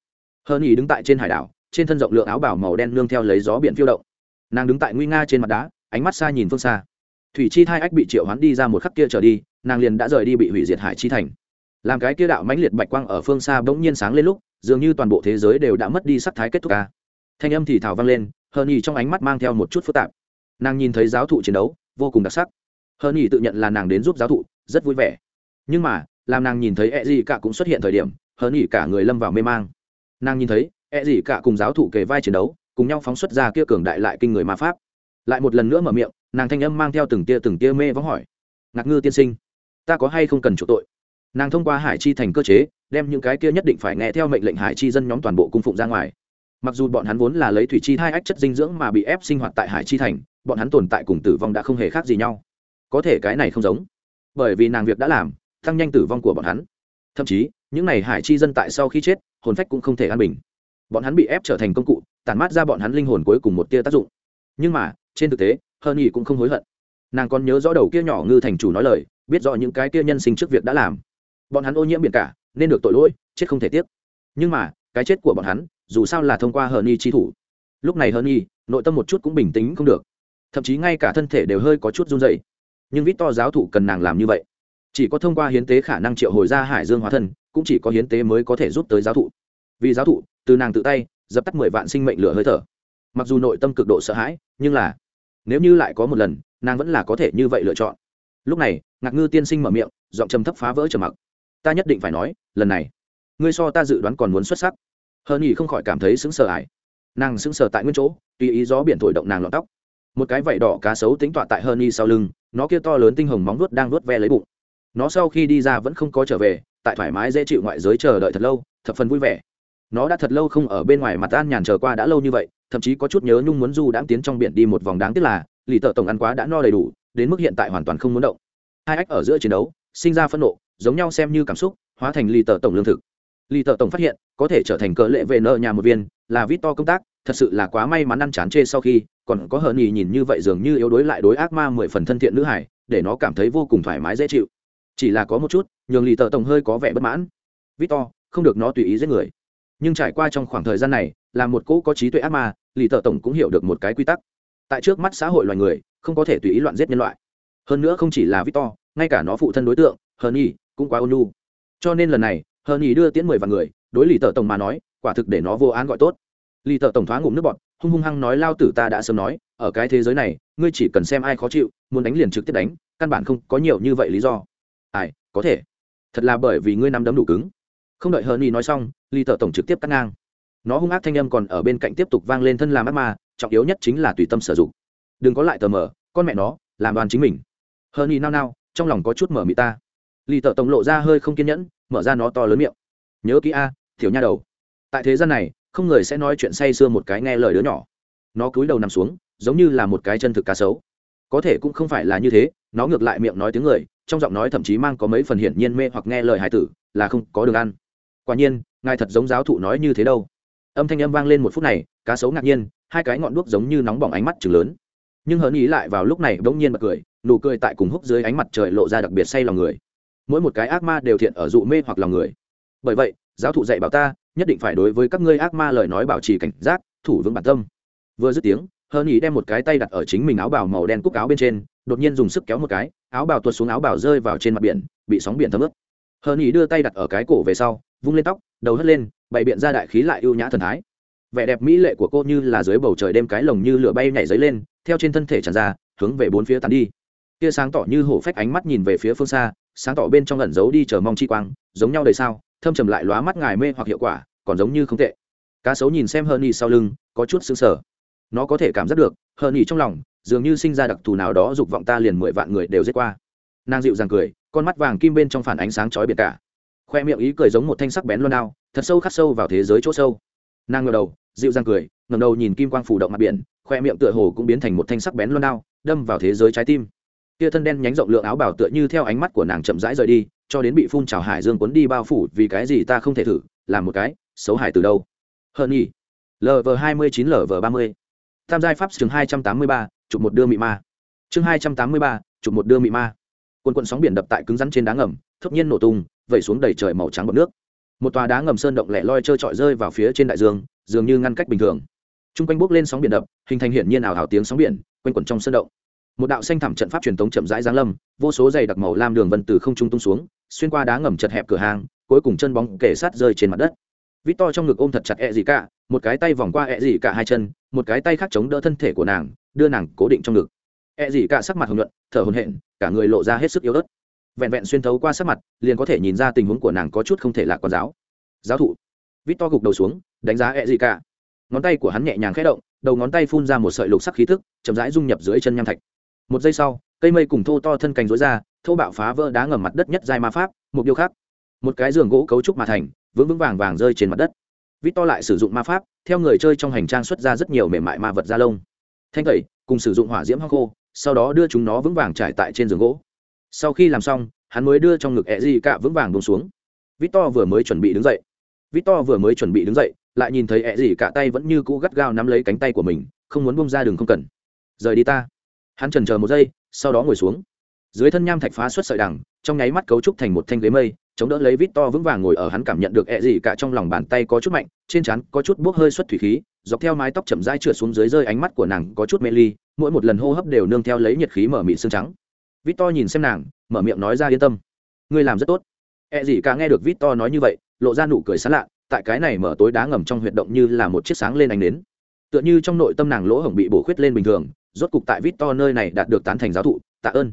Hơn ý đứng tại trên hải đảo, trên thân rộng lượng áo bảo màu đen nương theo lấy gió biển phiêu động. Nàng đứng tại nguy nga trên mặt đá, ánh mắt xa nhìn phương xa thủy chi thai ách bị triệu hoán đi ra một khắc kia trở đi, nàng liền đã rời đi bị hủy diệt hải chi thành. Làm cái kia đạo mãnh liệt bạch quang ở phương xa bỗng nhiên sáng lên lúc, dường như toàn bộ thế giới đều đã mất đi sắc thái kết thúc ca. Thanh âm thì thảo vang lên hờn nhì trong ánh mắt mang theo một chút phức tạp. Nàng nhìn thấy giáo thụ chiến đấu, vô cùng đặc sắc. Hờn nhì tự nhận là nàng đến giúp giáo thụ, rất vui vẻ. Nhưng mà, làm nàng nhìn thấy e gì cả cũng xuất hiện thời điểm hờn nhì cả người lâm vào mê mang. Nàng nhìn thấy e gì cả cùng giáo thụ kề vai chiến đấu, cùng nhau phóng xuất ra kia cường đại lại kinh người ma pháp. Lại một lần nữa mở miệng nàng thanh âm mang theo từng tia từng tia mê vắng hỏi. Ngạc ngư tiên sinh, ta có hay không cần chủ tội? Nàng thông qua hải chi thành cơ chế, đem những cái kia nhất định phải nghe theo mệnh lệnh hải chi dân nhóm toàn bộ cung phụng ra ngoài. Mặc dù bọn hắn vốn là lấy thủy chi hai ách chất dinh dưỡng mà bị ép sinh hoạt tại hải chi thành, bọn hắn tồn tại cùng tử vong đã không hề khác gì nhau. Có thể cái này không giống. Bởi vì nàng việc đã làm, tăng nhanh tử vong của bọn hắn. Thậm chí, những n à y hải chi dân tại sau khi chết, hồn phách cũng không thể an bình. Bọn hắn bị ép trở thành công cụ, tản mát ra bọn hắn linh hồn cuối cùng một tia tác dụng. Nhưng mà, trên thực tế hơn nhỉ cũng không hối hận. Nàng còn nhớ rõ đầu kia nhỏ ngư thành chủ nói lời, biết rõ những cái kia nhân sinh trước việc đã làm. Bọn hắn ô nhiễm biển cả, nên được tội lỗi, chết không thể tiếc. Nhưng mà, cái chết của bọn hắn, dù sao là thông qua hờ nhi chi thủ. Lúc này hờ nhi, nội tâm một chút cũng bình tĩnh không được. Thậm chí ngay cả thân thể đều hơi có chút run dày nhưng vít to giáo thủ cần nàng làm như vậy. Chỉ có thông qua hiến tế khả năng triệu hồi ra hải dương hóa thân, cũng chỉ có hiến tế mới có thể giúp tới giáo thụ. Vì giáo thụ, từ nàng tự tay, dập tắt mười vạn sinh mệnh lửa hơi thở. Mặc dù nội tâm cực độ sợ hãi, nhưng là nếu như lại có một lần, nàng vẫn là có thể như vậy lựa chọn. Lúc này, ngạc ngư tiên sinh mở miệng, giọng trầm thấp phá vỡ trầm mặc. Ta nhất định phải nói, lần này, ngươi so ta dự đoán còn muốn xuất sắc. Hơn nhỉ không khỏi cảm thấy sững sờ ải. Nàng sững sờ tại nguyên chỗ, tùy ý gió biển thổi động nàng lọn tóc. Một cái vảy đỏ cá sấu tính tọa tại hơn nhỉ sau lưng, nó kia to lớn tinh hồng móng vuốt đang vuốt ve lấy bụng. Nó sau khi đi ra vẫn không có trở về, tại thoải mái dễ chịu ngoại giới chờ đợi thật lâu, thập phần vui vẻ. Nó đã thật lâu không ở bên ngoài mặt an nhàn chờ qua đã lâu như vậy thậm chí có chút nhớ nhung muốn du đãng tiến trong biển đi một vòng đáng tiếc là, lì tợ tổng ăn quá đã no đầy đủ, đến mức hiện tại hoàn toàn không muốn động. Hai ách ở giữa chiến đấu, sinh ra phẫn nộ, giống nhau xem như cảm xúc, hóa thành lì tợ tổng lương thực. Lì tợ tổng phát hiện, có thể trở thành cỡ lệ về nợ nhà một viên, là vít to công tác, thật sự là quá may mắn ăn chán chê sau khi, còn có hờ nhì nhìn như vậy dường như yếu đối lại đối ác ma mười phần thân thiện nữ hải, để nó cảm thấy vô cùng thoải mái dễ chịu. Chỉ là có một chút, nhường lì tợ tổng hơi có vẻ bất mãn. Vít to, không được nó tùy ý giết người. Nhưng trải qua trong khoảng thời gian này là một cỗ có trí tuệ ác ma, lì tợ tổng cũng hiểu được một cái quy tắc. Tại trước mắt xã hội loài người, không có thể tùy ý loạn giết nhân loại. Hơn nữa không chỉ là victor, ngay cả nó phụ thân đối tượng hờn nhi cũng quá ôn cho nên lần này hờn nhi đưa tiễn mười vạn người, đối lì tợ tổng mà nói, quả thực để nó vô án gọi tốt. Lì tợ tổng thoáng ngụm nước bọt, hung hung hăng nói, lao tử ta đã sớm nói, ở cái thế giới này, ngươi chỉ cần xem ai khó chịu, muốn đánh liền trực tiếp đánh, căn bản không có nhiều như vậy lý do. Ai, có thể. Thật là bởi vì ngươi nắm đấm đủ cứng. Không đợi hờn nhi nói xong, lì tợ tổng trực tiếp cắt ngang nó hung ác thanh âm còn ở bên cạnh tiếp tục vang lên thân làm ác ma, trọng yếu nhất chính là tùy tâm sử dụng. Đừng có lại tờ mờ, con mẹ nó, làm đoàn chính mình. Hơn y nao nao, trong lòng có chút mở mị ta. Lì tợ tổng lộ ra hơi không kiên nhẫn, mở ra nó to lớn miệng. Nhớ kỹ a thiểu nha đầu. Tại thế gian này, không người sẽ nói chuyện say sưa một cái nghe lời đứa nhỏ. Nó cúi đầu nằm xuống, giống như là một cái chân thực cá sấu. Có thể cũng không phải là như thế, nó ngược lại miệng nói tiếng người, trong giọng nói thậm chí mang có mấy phần hiển nhiên mê hoặc nghe lời hải tử, là không có đường ăn. Quả nhiên, ngài thật giống giáo thụ nói như thế đâu âm thanh âm vang lên một phút này, cá sấu ngạc nhiên, hai cái ngọn đuốc giống như nóng bỏng ánh mắt chừng lớn. Nhưng hớn ý lại vào lúc này bỗng nhiên bật cười, nụ cười tại cùng húc dưới ánh mặt trời lộ ra đặc biệt say lòng người. Mỗi một cái ác ma đều thiện ở dụ mê hoặc lòng người. Bởi vậy, giáo thụ dạy bảo ta, nhất định phải đối với các ngươi ác ma lời nói bảo trì cảnh giác, thủ vững bản tâm. Vừa dứt tiếng, hớn ý đem một cái tay đặt ở chính mình áo bào màu đen cúc áo bên trên, đột nhiên dùng sức kéo một cái, áo bào tuột xuống áo bào rơi vào trên mặt biển, bị sóng biển thấm ướt. Hớn ý đưa tay đặt ở cái cổ về sau, vung lên tóc, đầu hất lên bày biện ra đại khí lại ưu nhã thần thái. Vẻ đẹp mỹ lệ của cô như là dưới bầu trời đêm cái lồng như lửa bay nhảy dấy lên, theo trên thân thể tràn ra, hướng về bốn phía tàn đi. Tia sáng tỏ như hổ phách ánh mắt nhìn về phía phương xa, sáng tỏ bên trong ẩn giấu đi chờ mong chi quang, giống nhau đầy sao, thâm trầm lại lóa mắt ngài mê hoặc hiệu quả, còn giống như không tệ. Cá sấu nhìn xem hơn nhì sau lưng, có chút xứng sờ. Nó có thể cảm giác được hơn nhì trong lòng, dường như sinh ra đặc thù nào đó dục vọng ta liền mười vạn người đều giết qua. Nàng dịu dàng cười, con mắt vàng kim bên trong phản ánh sáng chói biệt cả khoe miệng ý cười giống một thanh sắc bén loan đao, thật sâu khắc sâu vào thế giới chỗ sâu. Nàng ngờ đầu, dịu dàng cười ngầm đầu nhìn kim quang phủ động mặt biển, khoe miệng tựa hồ cũng biến thành một thanh sắc bén loan đao, đâm vào thế giới trái tim. Tia thân đen nhánh rộng lượng áo bảo tựa như theo ánh mắt của nàng chậm rãi rời đi, cho đến bị phun trào hải dương cuốn đi bao phủ, vì cái gì ta không thể thử, làm một cái, xấu hải từ đâu? Hơn nhỉ. Lv hai mươi chín lv ba mươi. Tham gia pháp chương hai trăm tám mươi ba, chụp một đưa mị ma. Chương hai trăm tám mươi ba, chụp một đưa mị ma. Quân quân sóng biển đập tại cứng rắn trên đá ngầm thấp nhiên nổ tung vẩy xuống đầy trời màu trắng bọt nước. Một tòa đá ngầm sơn động lẻ loi trơ trọi rơi vào phía trên đại dương, dường như ngăn cách bình thường. T r u n g quanh bốc lên sóng biển đập, hình thành hiển nhiên ảo hào tiếng sóng biển, quanh quẩn trong sơn động. Một đạo xanh thẳm trận pháp truyền thống chậm rãi giáng lâm, vô số dày đặc màu lam đường vân từ không trung tung xuống, xuyên qua đá ngầm chật hẹp cửa hàng, cuối cùng chân bóng kể sát rơi trên mặt đất. Vít to trong ngực ôm thật chặt ẹ gì cả, một cái tay vòng qua ẹ gì cả hai chân, một cái tay khác chống đỡ thân thể của nàng, đưa nàng cố định trong ngực. Ẹ gì cả sắc mặt hồng nhuận, thở hồn hện cả người lộ ra hết sức yếu ớt vẹn vẹn xuyên thấu qua sắc mặt, liền có thể nhìn ra tình huống của nàng có chút không thể lạc con giáo. Giáo thụ. Vít to gục đầu xuống, đánh giá ẹ gì cả ngón tay của hắn nhẹ nhàng khẽ động, đầu ngón tay phun ra một sợi lục sắc khí thức, chậm rãi dung nhập dưới chân nham thạch. Một giây sau, cây mây cùng thô to thân cành rối ra, thô bạo phá vỡ đá ngầm mặt đất nhất dài ma pháp, một điều khác. Một cái giường gỗ cấu trúc mà thành, vững vững vàng vàng rơi trên mặt đất. Vít to lại sử dụng ma pháp, theo người chơi trong hành trang xuất ra rất nhiều mềm mại ma vật da lông. Thanh tẩy, cùng sử dụng hỏa diễm hăng khô, sau đó đưa chúng nó vững vàng trải tại trên giường gỗ sau khi làm xong, hắn mới đưa trong ngực ẹ gì cả vững vàng bông xuống. Vít to vừa mới chuẩn bị đứng dậy. Vít to vừa mới chuẩn bị đứng dậy, lại nhìn thấy ẹ gì cả tay vẫn như cũ gắt gao nắm lấy cánh tay của mình, không muốn bông ra đường không cần. Rời đi ta. Hắn trần chờ một giây, sau đó ngồi xuống. Dưới thân nham thạch phá xuất sợi đằng, trong nháy mắt cấu trúc thành một thanh ghế mây, chống đỡ lấy vít to vững vàng ngồi ở hắn cảm nhận được ẹ gì cả trong lòng bàn tay có chút mạnh, trên trán có chút bốc hơi xuất thủy khí, dọc theo mái tóc chậm rãi trượt xuống dưới rơi ánh mắt của nàng có chút mê ly, mỗi một lần hô hấp đều nương theo lấy nhiệt khí mở mịn xương trắng vít to nhìn xem nàng mở miệng nói ra yên tâm ngươi làm rất tốt E gì cả nghe được vít to nói như vậy lộ ra nụ cười sán lạ tại cái này mở tối đá ngầm trong huyệt động như là một chiếc sáng lên ánh nến tựa như trong nội tâm nàng lỗ hổng bị bổ khuyết lên bình thường rốt cục tại vít to nơi này đạt được tán thành giáo thụ tạ ơn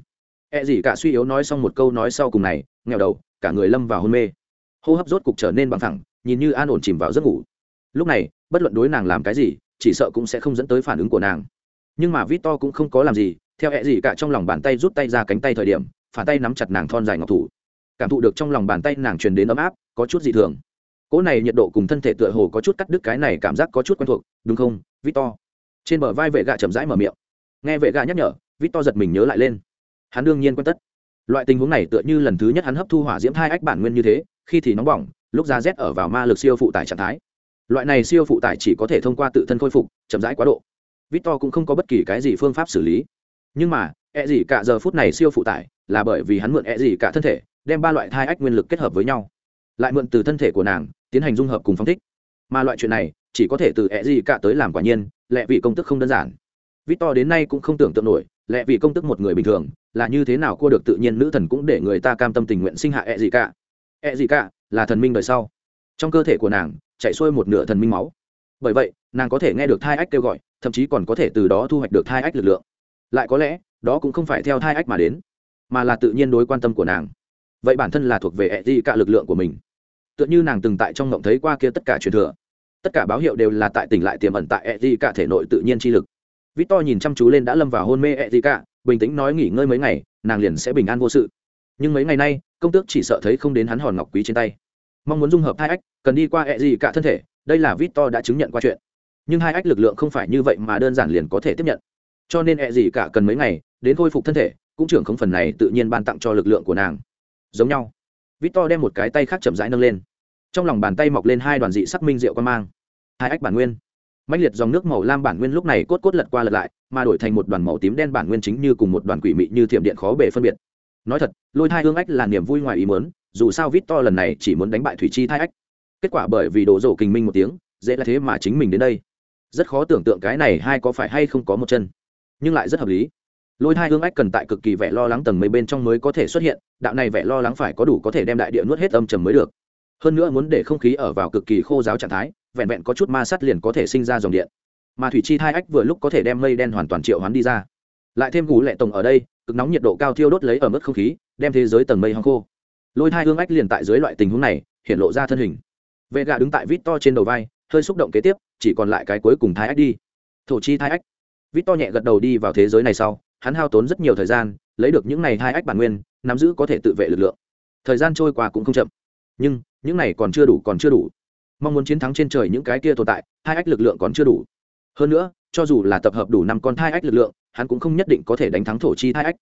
E gì cả suy yếu nói xong một câu nói sau cùng này, nghèo đầu, cả người lâm vào hôn mê. Hô hấp rốt cục trở nên bằng thẳng, nhìn như an ổn chìm vào giấc ngủ. Lúc này, bất luận đối nàng làm cái gì, chỉ sợ cũng sẽ không dẫn tới phản ứng của nàng. Nhưng mà Victor cũng không có làm gì, theo E gì cả trong lòng bàn tay rút tay ra cánh tay thời điểm, phản tay nắm chặt nàng thon dài ngọc thủ. Cảm thụ được trong lòng bàn tay nàng truyền đến ấm áp, có chút dị thường. Cỗ này nhiệt độ cùng thân thể tựa hồ có chút cắt đứt cái này cảm giác có chút quen thuộc, đúng không, Victor? Trên bờ vai vệ gạ chậm rãi mở miệng. Nghe vệ gạ nhắc nhở, Victor giật mình nhớ lại lên hắn đương nhiên quen tất loại tình huống này tựa như lần thứ nhất hắn hấp thu hỏa diễm hai ách bản nguyên như thế khi thì nóng bỏng lúc ra rét ở vào ma lực siêu phụ tải trạng thái loại này siêu phụ tải chỉ có thể thông qua tự thân khôi phục chậm rãi quá độ victor cũng không có bất kỳ cái gì phương pháp xử lý nhưng mà ẹ gì cả giờ phút này siêu phụ tải là bởi vì hắn mượn ẹ gì cả thân thể, đem ba loại thai ách nguyên lực kết hợp với nhau. Lại mượn từ thân thể của nàng, tiến hành dung hợp cùng phong thích. Mà loại chuyện này, chỉ có thể từ ẹ gì cả tới làm quả nhiên lẽ vì công tức không đơn giản. Victor đến nay cũng không tưởng tượng nổi lẽ vì công tức một người bình thường, là như thế nào cua được tự nhiên nữ thần cũng để người ta cam tâm tình nguyện sinh hạ ẹ gì cả. Ẹ gì cả là thần minh đời sau. Trong cơ thể của nàng chạy xuôi một nửa thần minh máu. Bởi vậy, nàng có thể nghe được thai ách kêu gọi, thậm chí còn có thể từ đó thu hoạch được thai ách lực lượng lại có lẽ đó cũng không phải theo thai ách mà đến mà là tự nhiên đối quan tâm của nàng vậy bản thân là thuộc về e d d cả lực lượng của mình tựa như nàng từng tại trong ngộng thấy qua kia tất cả truyền thừa tất cả báo hiệu đều là tại tỉnh lại tiềm ẩn tại e d d cả thể nội tự nhiên chi lực Victor nhìn chăm chú lên đã lâm vào hôn mê Ezika, bình tĩnh nói nghỉ ngơi mấy ngày, nàng liền sẽ bình an vô sự. Nhưng mấy ngày nay, công tước chỉ sợ thấy không đến hắn hòn ngọc quý trên tay. Mong muốn dung hợp hai ách, cần đi qua Ezika thân thể, đây là Victor đã chứng nhận qua chuyện. Nhưng hai ách lực lượng không phải như vậy mà đơn giản liền có thể tiếp nhận. Cho nên Ezika cần mấy ngày đến khôi phục thân thể, cũng trưởng không phần này tự nhiên ban tặng cho lực lượng của nàng. Giống nhau. Victor đem một cái tay khác chậm rãi nâng lên. Trong lòng bàn tay mọc lên hai đoàn dị sắc minh diệu quan mang. Hai ách bản nguyên mạnh liệt dòng nước màu lam bản nguyên lúc này cốt cốt lật qua lật lại mà đổi thành một đoàn màu tím đen bản nguyên chính như cùng một đoàn quỷ mị như thiểm điện khó bể phân biệt nói thật lôi thai hương ách là niềm vui ngoài ý muốn dù sao vít to lần này chỉ muốn đánh bại thủy chi thai ách kết quả bởi vì đổ rổ kình minh một tiếng dễ là thế mà chính mình đến đây rất khó tưởng tượng cái này hai có phải hay không có một chân nhưng lại rất hợp lý. Lôi thai hương ách cần tại cực kỳ vẻ lo lắng tầng mấy bên trong mới có thể xuất hiện, đạo này vẻ lo lắng phải có đủ có thể đem đại địa nuốt hết âm trầm mới được. Hơn nữa muốn để không khí ở vào cực kỳ khô giáo trạng thái, vẹn vẹn có chút ma sát liền có thể sinh ra dòng điện. Mà thủy chi thai ách vừa lúc có thể đem mây đen hoàn toàn triệu hoán đi ra. Lại thêm gù lệ tổng ở đây, cực nóng nhiệt độ cao thiêu đốt lấy ở mức không khí, đem thế giới tầng mây hong khô. Lôi thai hương ách liền tại dưới loại tình huống này, hiện lộ ra thân hình. Vệ gà đứng tại vít to trên đầu vai, hơi xúc động kế tiếp, chỉ còn lại cái cuối cùng thai ách đi. Thổ chi thai ách vít to nhẹ gật đầu đi vào thế giới này sau, hắn hao tốn rất nhiều thời gian, lấy được những này hai ách bản nguyên, nắm giữ có thể tự vệ lực lượng. Thời gian trôi qua cũng không chậm. Nhưng, những này còn chưa đủ, còn chưa đủ. Mong muốn chiến thắng trên trời những cái kia tồn tại, hai ách lực lượng còn chưa đủ. Hơn nữa, cho dù là tập hợp đủ năm con thai ách lực lượng, hắn cũng không nhất định có thể đánh thắng thổ chi thai ách.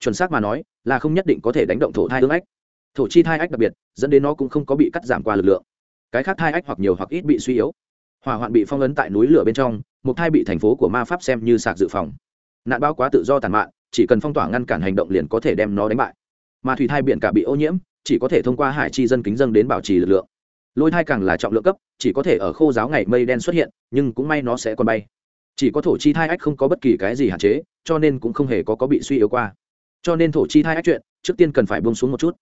Chuẩn xác mà nói, là không nhất định có thể đánh động thổ thai ương ách. Thổ chi thai ách đặc biệt, dẫn đến nó cũng không có bị cắt giảm qua lực lượng. Cái khác thai ách hoặc nhiều hoặc ít bị suy yếu. Hỏa hoạn bị phong ấn tại núi lửa bên trong một thai bị thành phố của ma pháp xem như sạc dự phòng. Nạn bao quá tự do tàn mạn, chỉ cần phong tỏa ngăn cản hành động liền có thể đem nó đánh bại. Mà thủy thai biển cả bị ô nhiễm, chỉ có thể thông qua hải chi dân kính dân đến bảo trì lực lượng. Lôi thai càng là trọng lượng cấp, chỉ có thể ở khô giáo ngày mây đen xuất hiện, nhưng cũng may nó sẽ còn bay. Chỉ có thổ chi thai ách không có bất kỳ cái gì hạn chế, cho nên cũng không hề có có bị suy yếu qua. Cho nên thổ chi thai ách chuyện, trước tiên cần phải bông xuống một chút.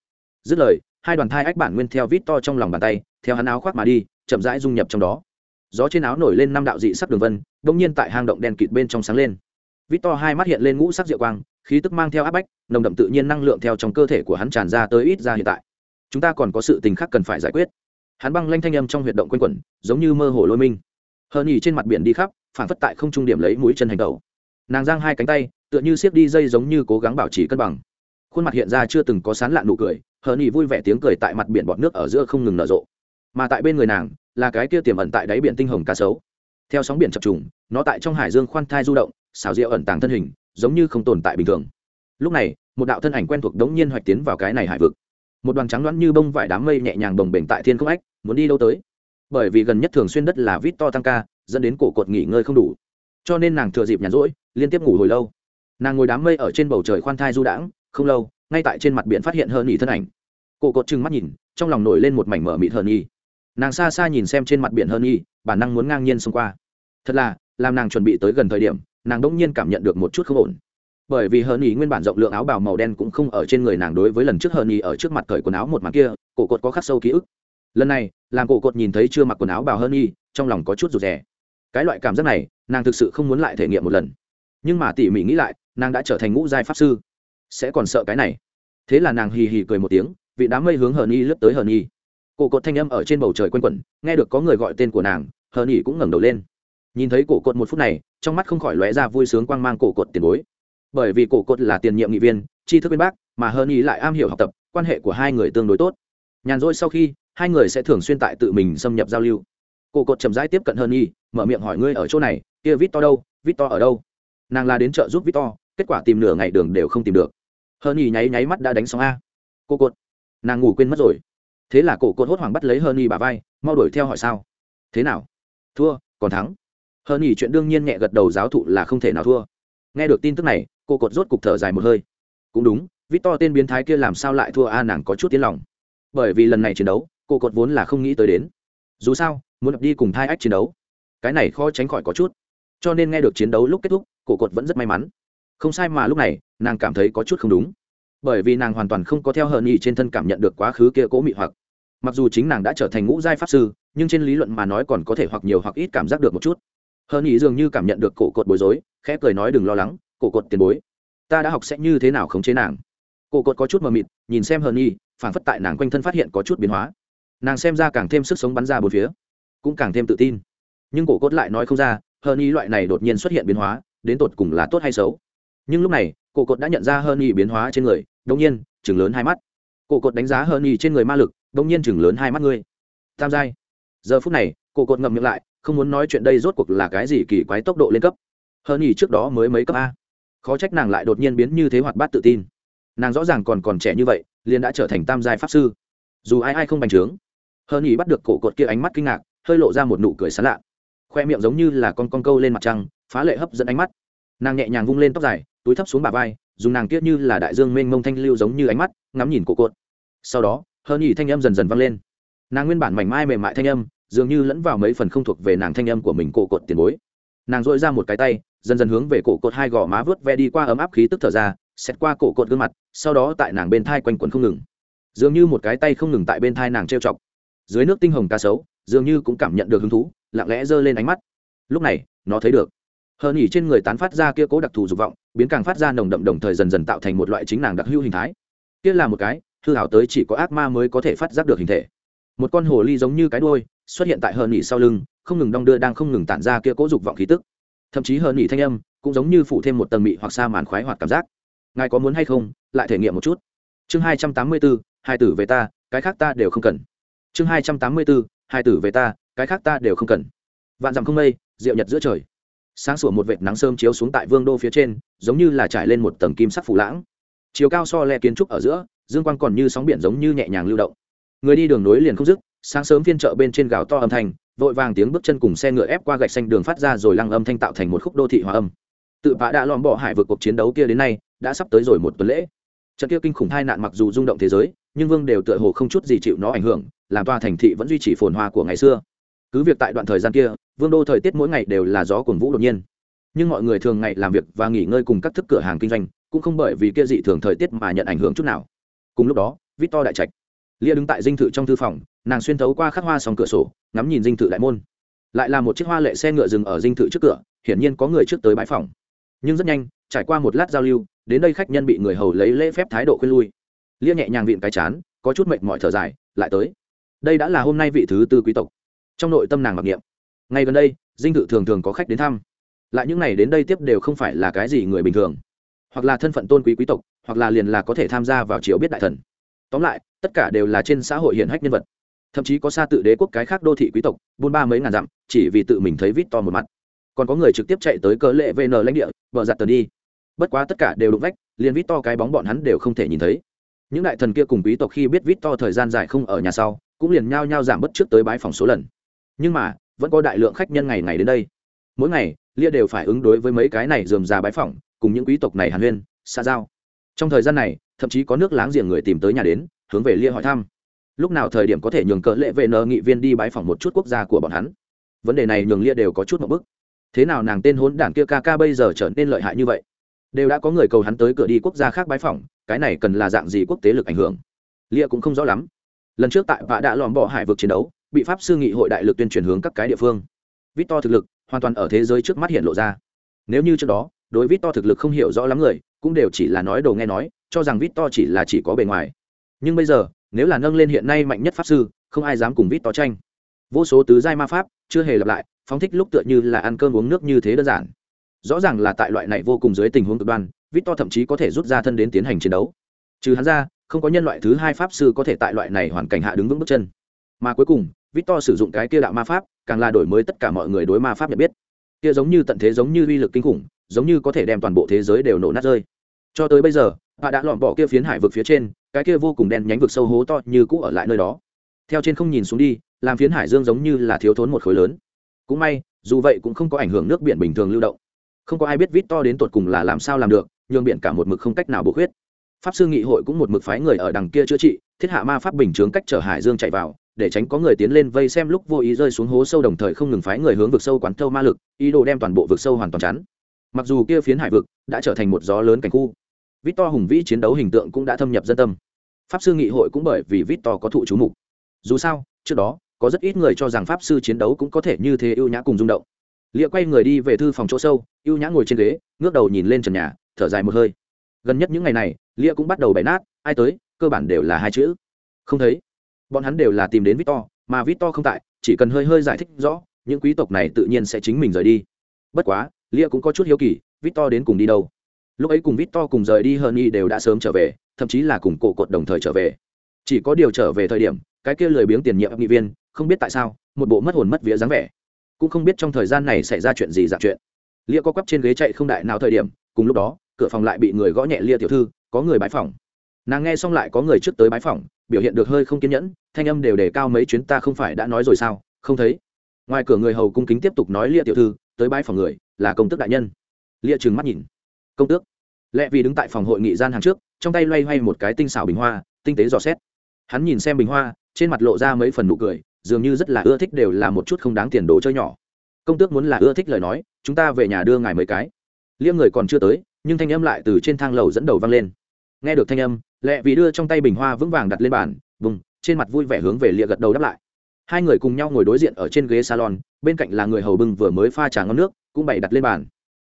Dứt lời, hai đoàn thai ách bản nguyên theo vít to trong lòng bàn tay, theo hắn áo khoác mà đi, chậm rãi dung nhập trong đó gió trên áo nổi lên năm đạo dị sắc đường vân bỗng nhiên tại hang động đen kịt bên trong sáng lên. Vít to hai mắt hiện lên ngũ sắc diệu quang, khí tức mang theo áp bách, nồng đậm tự nhiên năng lượng theo trong cơ thể của hắn tràn ra tới ít ra hiện tại. Chúng ta còn có sự tình khác cần phải giải quyết. Hắn băng lanh thanh âm trong huyệt động quanh quẩn, giống như mơ hồ lôi minh. Hờ nhì trên mặt biển đi khắp, phản phất tại không trung điểm lấy mũi chân hành tẩu nàng giang hai cánh tay, tựa như siết đi dây giống như cố gắng bảo trì cân bằng. Khuôn mặt hiện ra chưa từng có sán lạn nụ cười hờ nhì vui vẻ tiếng cười tại mặt biển bọt nước ở giữa không ngừng nở rộ. Mà tại bên người nàng là cái kia tiềm ẩn tại đáy biển tinh hồng cá sấu. Theo sóng biển chập trùng, nó tại trong hải dương khoan thai du động, xảo diệu ẩn tàng thân hình, giống như không tồn tại bình thường. Lúc này, một đạo thân ảnh quen thuộc đống nhiên hoạch tiến vào cái này hải vực. Một đoàn trắng loãng như bông vải đám mây nhẹ nhàng bồng bềnh tại thiên không ách, muốn đi đâu tới. Bởi vì gần nhất thường xuyên đất là vít to tăng ca, dẫn đến cổ cột nghỉ ngơi không đủ. Cho nên nàng thừa dịp nhàn rỗi, liên tiếp ngủ hồi lâu. Nàng ngồi đám mây ở trên bầu trời khoan thai du đãng, không lâu, ngay tại trên mặt biển phát hiện hơn nhỉ thân ảnh. Cổ cột trừng mắt nhìn, trong lòng nổi lên một mảnh mở mịt hơn nhỉ nàng xa xa nhìn xem trên mặt biển hơn y, bản năng muốn ngang nhiên xông qua. Thật là, làm nàng chuẩn bị tới gần thời điểm, nàng đ ỗ n g nhiên cảm nhận được một chút không ổn. Bởi vì hơn y nguyên bản rộng lượng áo bào màu đen cũng không ở trên người nàng đối với lần trước hơn y ở trước mặt cởi quần áo một mặt kia, cổ cột có khắc sâu ký ức. Lần này, làm cổ cột nhìn thấy chưa mặc quần áo bào hơn y, trong lòng có chút rụt rè. Cái loại cảm giác này, nàng thực sự không muốn lại thể nghiệm một lần. Nhưng mà tỉ mỉ nghĩ lại, nàng đã trở thành ngũ giai pháp sư. Sẽ còn sợ cái này. Thế là nàng hì hì cười một tiếng, vị đám mây hướng hờn y lướt tới hờn y cổ cột thanh âm ở trên bầu trời quanh quẩn, nghe được có người gọi tên của nàng, hờ y cũng ngẩng đầu lên. Nhìn thấy cổ cột một phút này, trong mắt không khỏi lóe ra vui sướng quang mang cổ cột tiền bối. Bởi vì cổ cột là tiền nhiệm nghị viên, tri thức bên bác mà hờ y lại am hiểu học tập, quan hệ của hai người tương đối tốt. Nhàn rỗi sau khi, hai người sẽ thường xuyên tại tự mình xâm nhập giao lưu. Cổ cột chậm rãi tiếp cận hờ y mở miệng hỏi ngươi ở chỗ này, kia vít to đâu vít to ở đâu? Nàng là đến chợ giúp vít to kết quả tìm nửa ngày đường đều không tìm được. Hờ y nháy nháy mắt đã đánh xong a. Cô cột, nàng ngủ quên mất rồi thế là cổ cột hốt hoảng bắt lấy hơn y bà vai, mau đuổi theo hỏi sao? Thế nào? Thua, còn thắng. Hơn y chuyện đương nhiên nhẹ gật đầu giáo thụ là không thể nào thua. Nghe được tin tức này cô cột rốt cục thở dài một hơi. Cũng đúng vít to tên biến thái kia làm sao lại thua a, nàng có chút tiếng lòng. Bởi vì lần này chiến đấu cô cột vốn là không nghĩ tới đến. Dù sao, muốn đi cùng thai ách chiến đấu, cái này khó tránh khỏi có chút. Cho nên nghe được chiến đấu lúc kết thúc, cổ cột vẫn rất may mắn. Không sai mà lúc này, nàng cảm thấy có chút không đúng bởi vì nàng hoàn toàn không có theo hờn ý trên thân cảm nhận được quá khứ kia cố mị hoặc. Mặc dù chính nàng đã trở thành ngũ giai pháp sư, nhưng trên lý luận mà nói còn có thể hoặc nhiều hoặc ít cảm giác được một chút. Hờn ý dường như cảm nhận được cổ cột bối rối, khẽ cười nói đừng lo lắng, cổ cột tiền bối. Ta đã học sẽ như thế nào khống chế nàng? Cổ cột có chút mờ mịt, nhìn xem hờn ý phản phất tại nàng quanh thân phát hiện có chút biến hóa. Nàng xem ra càng thêm sức sống bắn ra bốn phía, cũng càng thêm tự tin. Nhưng cổ cốt lại nói không ra hơn y loại này đột nhiên xuất hiện biến hóa, đến tột cùng là tốt hay xấu? Nhưng lúc này, cổ cột đã nhận ra hơn y biến hóa trên người đông nhiên chừng lớn hai mắt. Cổ cột đánh giá hơn nhì trên người ma lực đông nhiên chừng lớn hai mắt ngươi. Tam giai. Giờ phút này, cổ cột ngậm miệng lại, không muốn nói chuyện đây rốt cuộc là cái gì kỳ quái tốc độ lên cấp. Hơn nhì trước đó mới mấy cấp a. Khó trách nàng lại đột nhiên biến như thế hoạt bát tự tin. Nàng rõ ràng còn còn trẻ như vậy, liền đã trở thành tam giai pháp sư. Dù ai ai không bành trướng hơn nhì bắt được cổ cột kia ánh mắt kinh ngạc, hơi lộ ra một nụ cười sán lạ. Khoe miệng giống như là con con câu lên mặt trăng, phá lệ hấp dẫn ánh mắt. Nàng nhẹ nhàng vung lên tóc dài, túi thấp xuống bà vai dùng nàng kiết như là đại dương mênh mông thanh lưu giống như ánh mắt, ngắm nhìn cổ cột. Sau đó hơn nhì thanh âm dần dần vang lên. Nàng nguyên bản mảnh mai mềm mại thanh âm, dường như lẫn vào mấy phần không thuộc về nàng thanh âm của mình cổ cột tiền bối. Nàng dội ra một cái tay, dần dần hướng về cổ cột hai gò má vớt ve đi qua ấm áp khí tức thở ra, xét qua cổ cột gương mặt, sau đó tại nàng bên thai quanh quần không ngừng. Dường như một cái tay không ngừng tại bên thai nàng trêu chọc. Dưới nước tinh hồng cá sấu, dường như cũng cảm nhận được hứng thú, lặng lẽ giơ lên ánh mắt. Lúc này, nó thấy được. Hờn nhỉ trên người tán phát ra kia cố đặc thù dục vọng biến càng phát ra nồng đậm đồng thời dần dần tạo thành một loại chính nàng đặc hữu hình thái. Kia là một cái, hư hảo tới chỉ có ác ma mới có thể phát giác được hình thể. Một con hồ ly giống như cái đuôi, xuất hiện tại hờn nhỉ sau lưng, không ngừng đong đưa đang không ngừng tản ra kia cố dục vọng khí tức. Thậm chí hờn nhỉ thanh âm cũng giống như phụ thêm một tầng mị hoặc xa màn khoái hoặc cảm giác. Ngài có muốn hay không, lại thể nghiệm một chút. Chương hai trăm tám mươi bốn, hai tử về ta, cái khác ta đều không cần. Chương hai trăm tám mươi bốn, hai tử về ta, cái khác ta đều không cần. Vạn dặm không mây, rượu nhật giữa trời sáng sủa một vệt nắng sơm chiếu xuống tại vương đô phía trên, giống như là trải lên một tầng kim sắc phủ lãng. Chiều cao so le kiến trúc ở giữa, dương quang còn như sóng biển giống như nhẹ nhàng lưu động. Người đi đường nối liền không dứt, sáng sớm phiên chợ bên trên gào to âm thanh, vội vàng tiếng bước chân cùng xe ngựa ép qua gạch xanh đường phát ra rồi lăng âm thanh tạo thành một khúc đô thị hòa âm. Tự vã đã lòm bỏ hải vượt cuộc chiến đấu kia đến nay, đã sắp tới rồi một tuần lễ. Trận kia kinh khủng hai nạn mặc dù rung động thế giới, nhưng vương đều tựa hồ không chút gì chịu nó ảnh hưởng, làm tòa thành thị vẫn duy trì phồn hoa của ngày xưa. Cứ việc tại đoạn thời gian kia vương đô thời tiết mỗi ngày đều là gió cuồng vũ đột nhiên. Nhưng mọi người thường ngày làm việc và nghỉ ngơi cùng các thức cửa hàng kinh doanh, cũng không bởi vì kia dị thường thời tiết mà nhận ảnh hưởng chút nào. Cùng lúc đó, victor đại trạch, lia đứng tại dinh thự trong thư phòng, nàng xuyên thấu qua khắc hoa sòng cửa sổ, ngắm nhìn dinh thự đại môn. Lại là một chiếc hoa lệ xe ngựa dừng ở dinh thự trước cửa, hiển nhiên có người trước tới bãi phòng. Nhưng rất nhanh, trải qua một lát giao lưu, đến đây khách nhân bị người hầu lấy lễ phép thái độ khuyên lui. Lia nhẹ nhàng vịn cái chán, có chút mệt mỏi thở dài, lại tới. Đây đã là hôm nay vị thứ tư quý tộc. Trong nội tâm nàng mặc niệm ngay gần đây, dinh thự thường thường có khách đến thăm. Lại những này đến đây tiếp đều không phải là cái gì người bình thường. Hoặc là thân phận tôn quý quý tộc, hoặc là liền là có thể tham gia vào chiếu biết đại thần. Tóm lại, tất cả đều là trên xã hội hiện hách nhân vật. Thậm chí có xa tự đế quốc cái khác đô thị quý tộc, buôn ba mấy ngàn dặm, chỉ vì tự mình thấy vít to một mặt. Còn có người trực tiếp chạy tới cớ lệ vn lãnh địa, vợ giặt tờ đi. Bất quá tất cả đều đụng vách, liền vít to cái bóng bọn hắn đều không thể nhìn thấy. Những đại thần kia cùng quý tộc khi biết vít to thời gian dài không ở nhà sau, cũng liền nhao nhao giảm bất trước tới bãi phòng số lần. Nhưng mà vẫn có đại lượng khách nhân ngày ngày đến đây. Mỗi ngày, lia đều phải ứng đối với mấy cái này dườm già bãi phỏng, cùng những quý tộc này hàn huyên, xa giao. Trong thời gian này, thậm chí có nước láng giềng người tìm tới nhà đến, hướng về lia hỏi thăm. Lúc nào thời điểm có thể nhường cỡ lệ vệ nờ nghị viên đi bãi phỏng một chút quốc gia của bọn hắn? Vấn đề này nhường lia đều có chút một bức. Thế nào nàng tên hốn đảng kia ca ca bây giờ trở nên lợi hại như vậy? Đều đã có người cầu hắn tới cửa đi quốc gia khác bãi phỏng, cái này cần là dạng gì quốc tế lực ảnh hưởng? Lia cũng không rõ lắm. Lần trước tại vạ đã lòm bỏ hải vực chiến đấu bị pháp sư nghị hội đại lực tuyên truyền hướng các cái địa phương. Vít to thực lực hoàn toàn ở thế giới trước mắt hiện lộ ra. Nếu như trước đó, đối vít to thực lực không hiểu rõ lắm người, cũng đều chỉ là nói đồ nghe nói, cho rằng vít to chỉ là chỉ có bề ngoài. Nhưng bây giờ, nếu là nâng lên hiện nay mạnh nhất pháp sư, không ai dám cùng vít to tranh. Vô số tứ giai ma pháp, chưa hề lặp lại, phóng thích lúc tựa như là ăn cơm uống nước như thế đơn giản. Rõ ràng là tại loại này vô cùng dưới tình huống cực đoan vít to thậm chí có thể rút ra thân đến tiến hành chiến đấu. Trừ hắn ra, không có nhân loại thứ hai pháp sư có thể tại loại này hoàn cảnh hạ đứng vững bước chân. Mà cuối cùng Victor sử dụng cái kia đạo ma pháp, càng là đổi mới tất cả mọi người đối ma pháp nhận biết. Kia giống như tận thế giống như uy lực kinh khủng, giống như có thể đem toàn bộ thế giới đều nổ nát rơi. Cho tới bây giờ, họ đã lọm bỏ kia phiến hải vực phía trên, cái kia vô cùng đen nhánh vực sâu hố to như cũ ở lại nơi đó. Theo trên không nhìn xuống đi, làm phiến hải dương giống như là thiếu thốn một khối lớn. Cũng may, dù vậy cũng không có ảnh hưởng nước biển bình thường lưu động. Không có ai biết Victor đến tột cùng là làm sao làm được, nhường biển cả một mực không cách nào bổ khuyết. Pháp sư nghị hội cũng một mực phái người ở đằng kia chữa trị, thiết hạ ma pháp bình chướng cách chở hải dương chạy vào để tránh có người tiến lên vây xem lúc vô ý rơi xuống hố sâu đồng thời không ngừng phái người hướng vực sâu quán thâu ma lực, ý đồ đem toàn bộ vực sâu hoàn toàn chắn. Mặc dù kia phiến hải vực đã trở thành một gió lớn cảnh khu vít to hùng vĩ chiến đấu hình tượng cũng đã thâm nhập dân tâm. Pháp sư nghị hội cũng bởi vì vít to có thụ chú mục. Dù sao, trước đó, có rất ít người cho rằng pháp sư chiến đấu cũng có thể như thế ưu nhã cùng rung động. Lia quay người đi về thư phòng chỗ sâu, ưu nhã ngồi trên ghế, ngước đầu nhìn lên trần nhà, thở dài một hơi. Gần nhất những ngày này lia cũng bắt đầu bày nát, ai tới, cơ bản đều là hai chữ. Không thấy bọn hắn đều là tìm đến victor, mà victor không tại, chỉ cần hơi hơi giải thích rõ, những quý tộc này tự nhiên sẽ chính mình rời đi. Bất quá, lia cũng có chút hiếu kỳ, victor đến cùng đi đâu? Lúc ấy cùng victor cùng rời đi hơn y đều đã sớm trở về, thậm chí là cùng cổ cột đồng thời trở về. Chỉ có điều trở về thời điểm, cái kia lười biếng tiền nhiệm nghị viên, không biết tại sao, một bộ mất hồn mất vía dáng vẻ. Cũng không biết trong thời gian này xảy ra chuyện gì dạng chuyện. Lia có quắp trên ghế chạy không đại nào thời điểm, cùng lúc đó, cửa phòng lại bị người gõ nhẹ lia tiểu thư, có người bãi phòng nàng nghe xong lại có người trước tới bãi phòng biểu hiện được hơi không kiên nhẫn, thanh âm đều đề cao mấy chuyến ta không phải đã nói rồi sao? Không thấy. Ngoài cửa người hầu cung kính tiếp tục nói lia tiểu thư, tới bãi phòng người, là công tước đại nhân. Lia trừng mắt nhìn. Công tước. Lẽ vì đứng tại phòng hội nghị gian hàng trước, trong tay loay hoay một cái tinh xảo bình hoa, tinh tế dò xét. Hắn nhìn xem bình hoa, trên mặt lộ ra mấy phần nụ cười, dường như rất là ưa thích đều là một chút không đáng tiền đồ chơi nhỏ. Công tước muốn là ưa thích lời nói, chúng ta về nhà đưa ngài mấy cái. Liêm người còn chưa tới, nhưng thanh âm lại từ trên thang lầu dẫn đầu vang lên. Nghe được thanh âm lẹ vì đưa trong tay bình hoa vững vàng đặt lên bàn, vùng, trên mặt vui vẻ hướng về lịa gật đầu đáp lại. Hai người cùng nhau ngồi đối diện ở trên ghế salon, bên cạnh là người hầu bưng vừa mới pha trà ngon nước, cũng bày đặt lên bàn.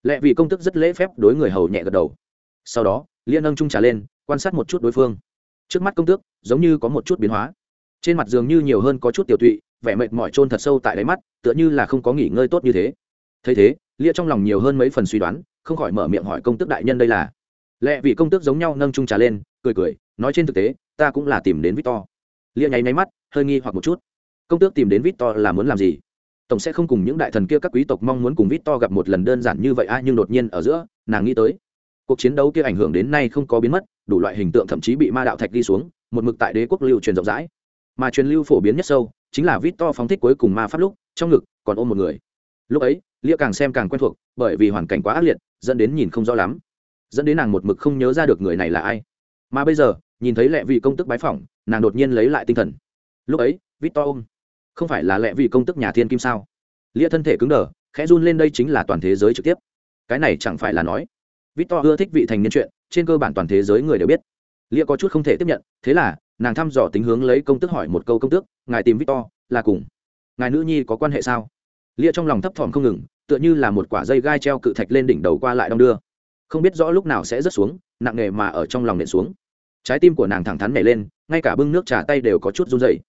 Lẹ vì công tức rất lễ phép đối người hầu nhẹ gật đầu. Sau đó liên nâng trung trà lên, quan sát một chút đối phương. Trước mắt công tước, giống như có một chút biến hóa. Trên mặt dường như nhiều hơn có chút tiểu tụy, vẻ mệt mỏi trôn thật sâu tại đáy mắt, tựa như là không có nghỉ ngơi tốt như thế. Thấy thế lia trong lòng nhiều hơn mấy phần suy đoán, không khỏi mở miệng hỏi công tước đại nhân đây là. Lẽ vì công tước giống nhau nâng trung trà lên cười cười, nói trên thực tế, ta cũng là tìm đến victor. Lia nháy nháy mắt, hơi nghi hoặc một chút. Công tước tìm đến victor là muốn làm gì? Tổng sẽ không cùng những đại thần kia các quý tộc mong muốn cùng victor gặp một lần đơn giản như vậy a nhưng đột nhiên ở giữa, nàng nghĩ tới. Cuộc chiến đấu kia ảnh hưởng đến nay không có biến mất, đủ loại hình tượng thậm chí bị ma đạo thạch đi xuống, một mực tại đế quốc lưu truyền rộng rãi. Mà truyền lưu phổ biến nhất sâu, chính là victor phóng thích cuối cùng ma pháp lúc, trong ngực, còn ôm một người. Lúc ấy, lia càng xem càng quen thuộc, bởi vì hoàn cảnh quá ác liệt, dẫn đến nhìn không rõ lắm. Dẫn đến nàng một mực không nhớ ra được người này là ai mà bây giờ, nhìn thấy lẹ vị công tức bái phỏng, nàng đột nhiên lấy lại tinh thần. Lúc ấy, victor ôm. Không phải là lẹ vị công tức nhà thiên kim sao? Lia thân thể cứng đờ, khẽ run lên đây chính là toàn thế giới trực tiếp. Cái này chẳng phải là nói. Victor ưa thích vị thành niên chuyện, trên cơ bản toàn thế giới người đều biết. Lia có chút không thể tiếp nhận, thế là, nàng thăm dò tính hướng lấy công tức hỏi một câu công tước, ngài tìm victor, là cùng ngài nữ nhi có quan hệ sao? Lia trong lòng thấp thỏm không ngừng, tựa như là một quả dây gai treo cự thạch lên đỉnh đầu qua lại đong đưa. Không biết rõ lúc nào sẽ rớt xuống nặng nề mà ở trong lòng nện xuống. Trái tim của nàng thẳng thắn nảy lên, ngay cả bưng nước trà tay đều có chút run dày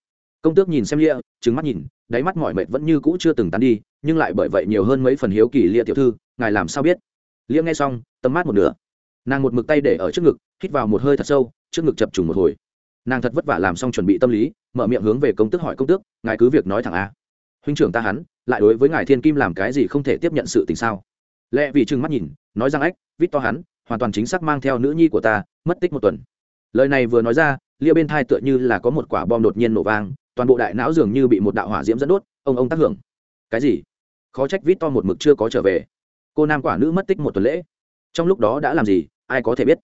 công tước nhìn xem lia trứng mắt nhìn, đáy mắt mọi mệt vẫn như cũ chưa từng tán đi, nhưng lại bởi vậy nhiều hơn mấy phần hiếu kỳ lia tiểu thư, ngài làm sao biết? Lia nghe xong, tầm mắt một nửa. Nàng một mực tay để ở trước ngực, hít vào một hơi thật sâu, trước ngực chập trùng một hồi. Nàng thật vất vả làm xong chuẩn bị tâm lý, mở miệng hướng về công tước hỏi công tước, ngài cứ việc nói thẳng a. Huynh trưởng ta hắn, lại đối với ngài thiên kim làm cái gì không thể tiếp nhận sự tình sao? Lẽ vì trừng mắt nhìn, nói rằng ách, vít to hắn hoàn toàn chính xác mang theo nữ nhi của ta, mất tích một tuần. Lời này vừa nói ra, lia bên thai tựa như là có một quả bom đột nhiên nổ vang, toàn bộ đại não dường như bị một đạo hỏa diễm dẫn đốt, ông ông tác hưởng. Cái gì? Khó trách vít to một mực chưa có trở về. Cô nam quả nữ mất tích một tuần lễ. Trong lúc đó đã làm gì? Ai có thể biết?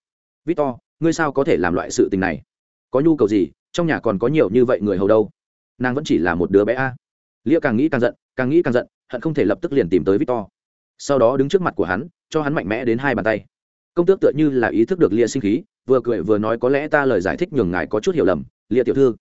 Vít to, ngươi sao có thể làm loại sự tình này? Có nhu cầu gì? Trong nhà còn có nhiều như vậy người hầu đâu? Nàng vẫn chỉ là một đứa bé a. Lia càng nghĩ càng giận, càng nghĩ càng giận, hận không thể lập tức liền tìm tới victor sau đó đứng trước mặt của hắn, cho hắn mạnh mẽ đến hai bàn tay công tước tựa như là ý thức được lia sinh khí, vừa cười vừa nói có lẽ ta lời giải thích nhường ngài có chút hiểu lầm, lia tiểu thư.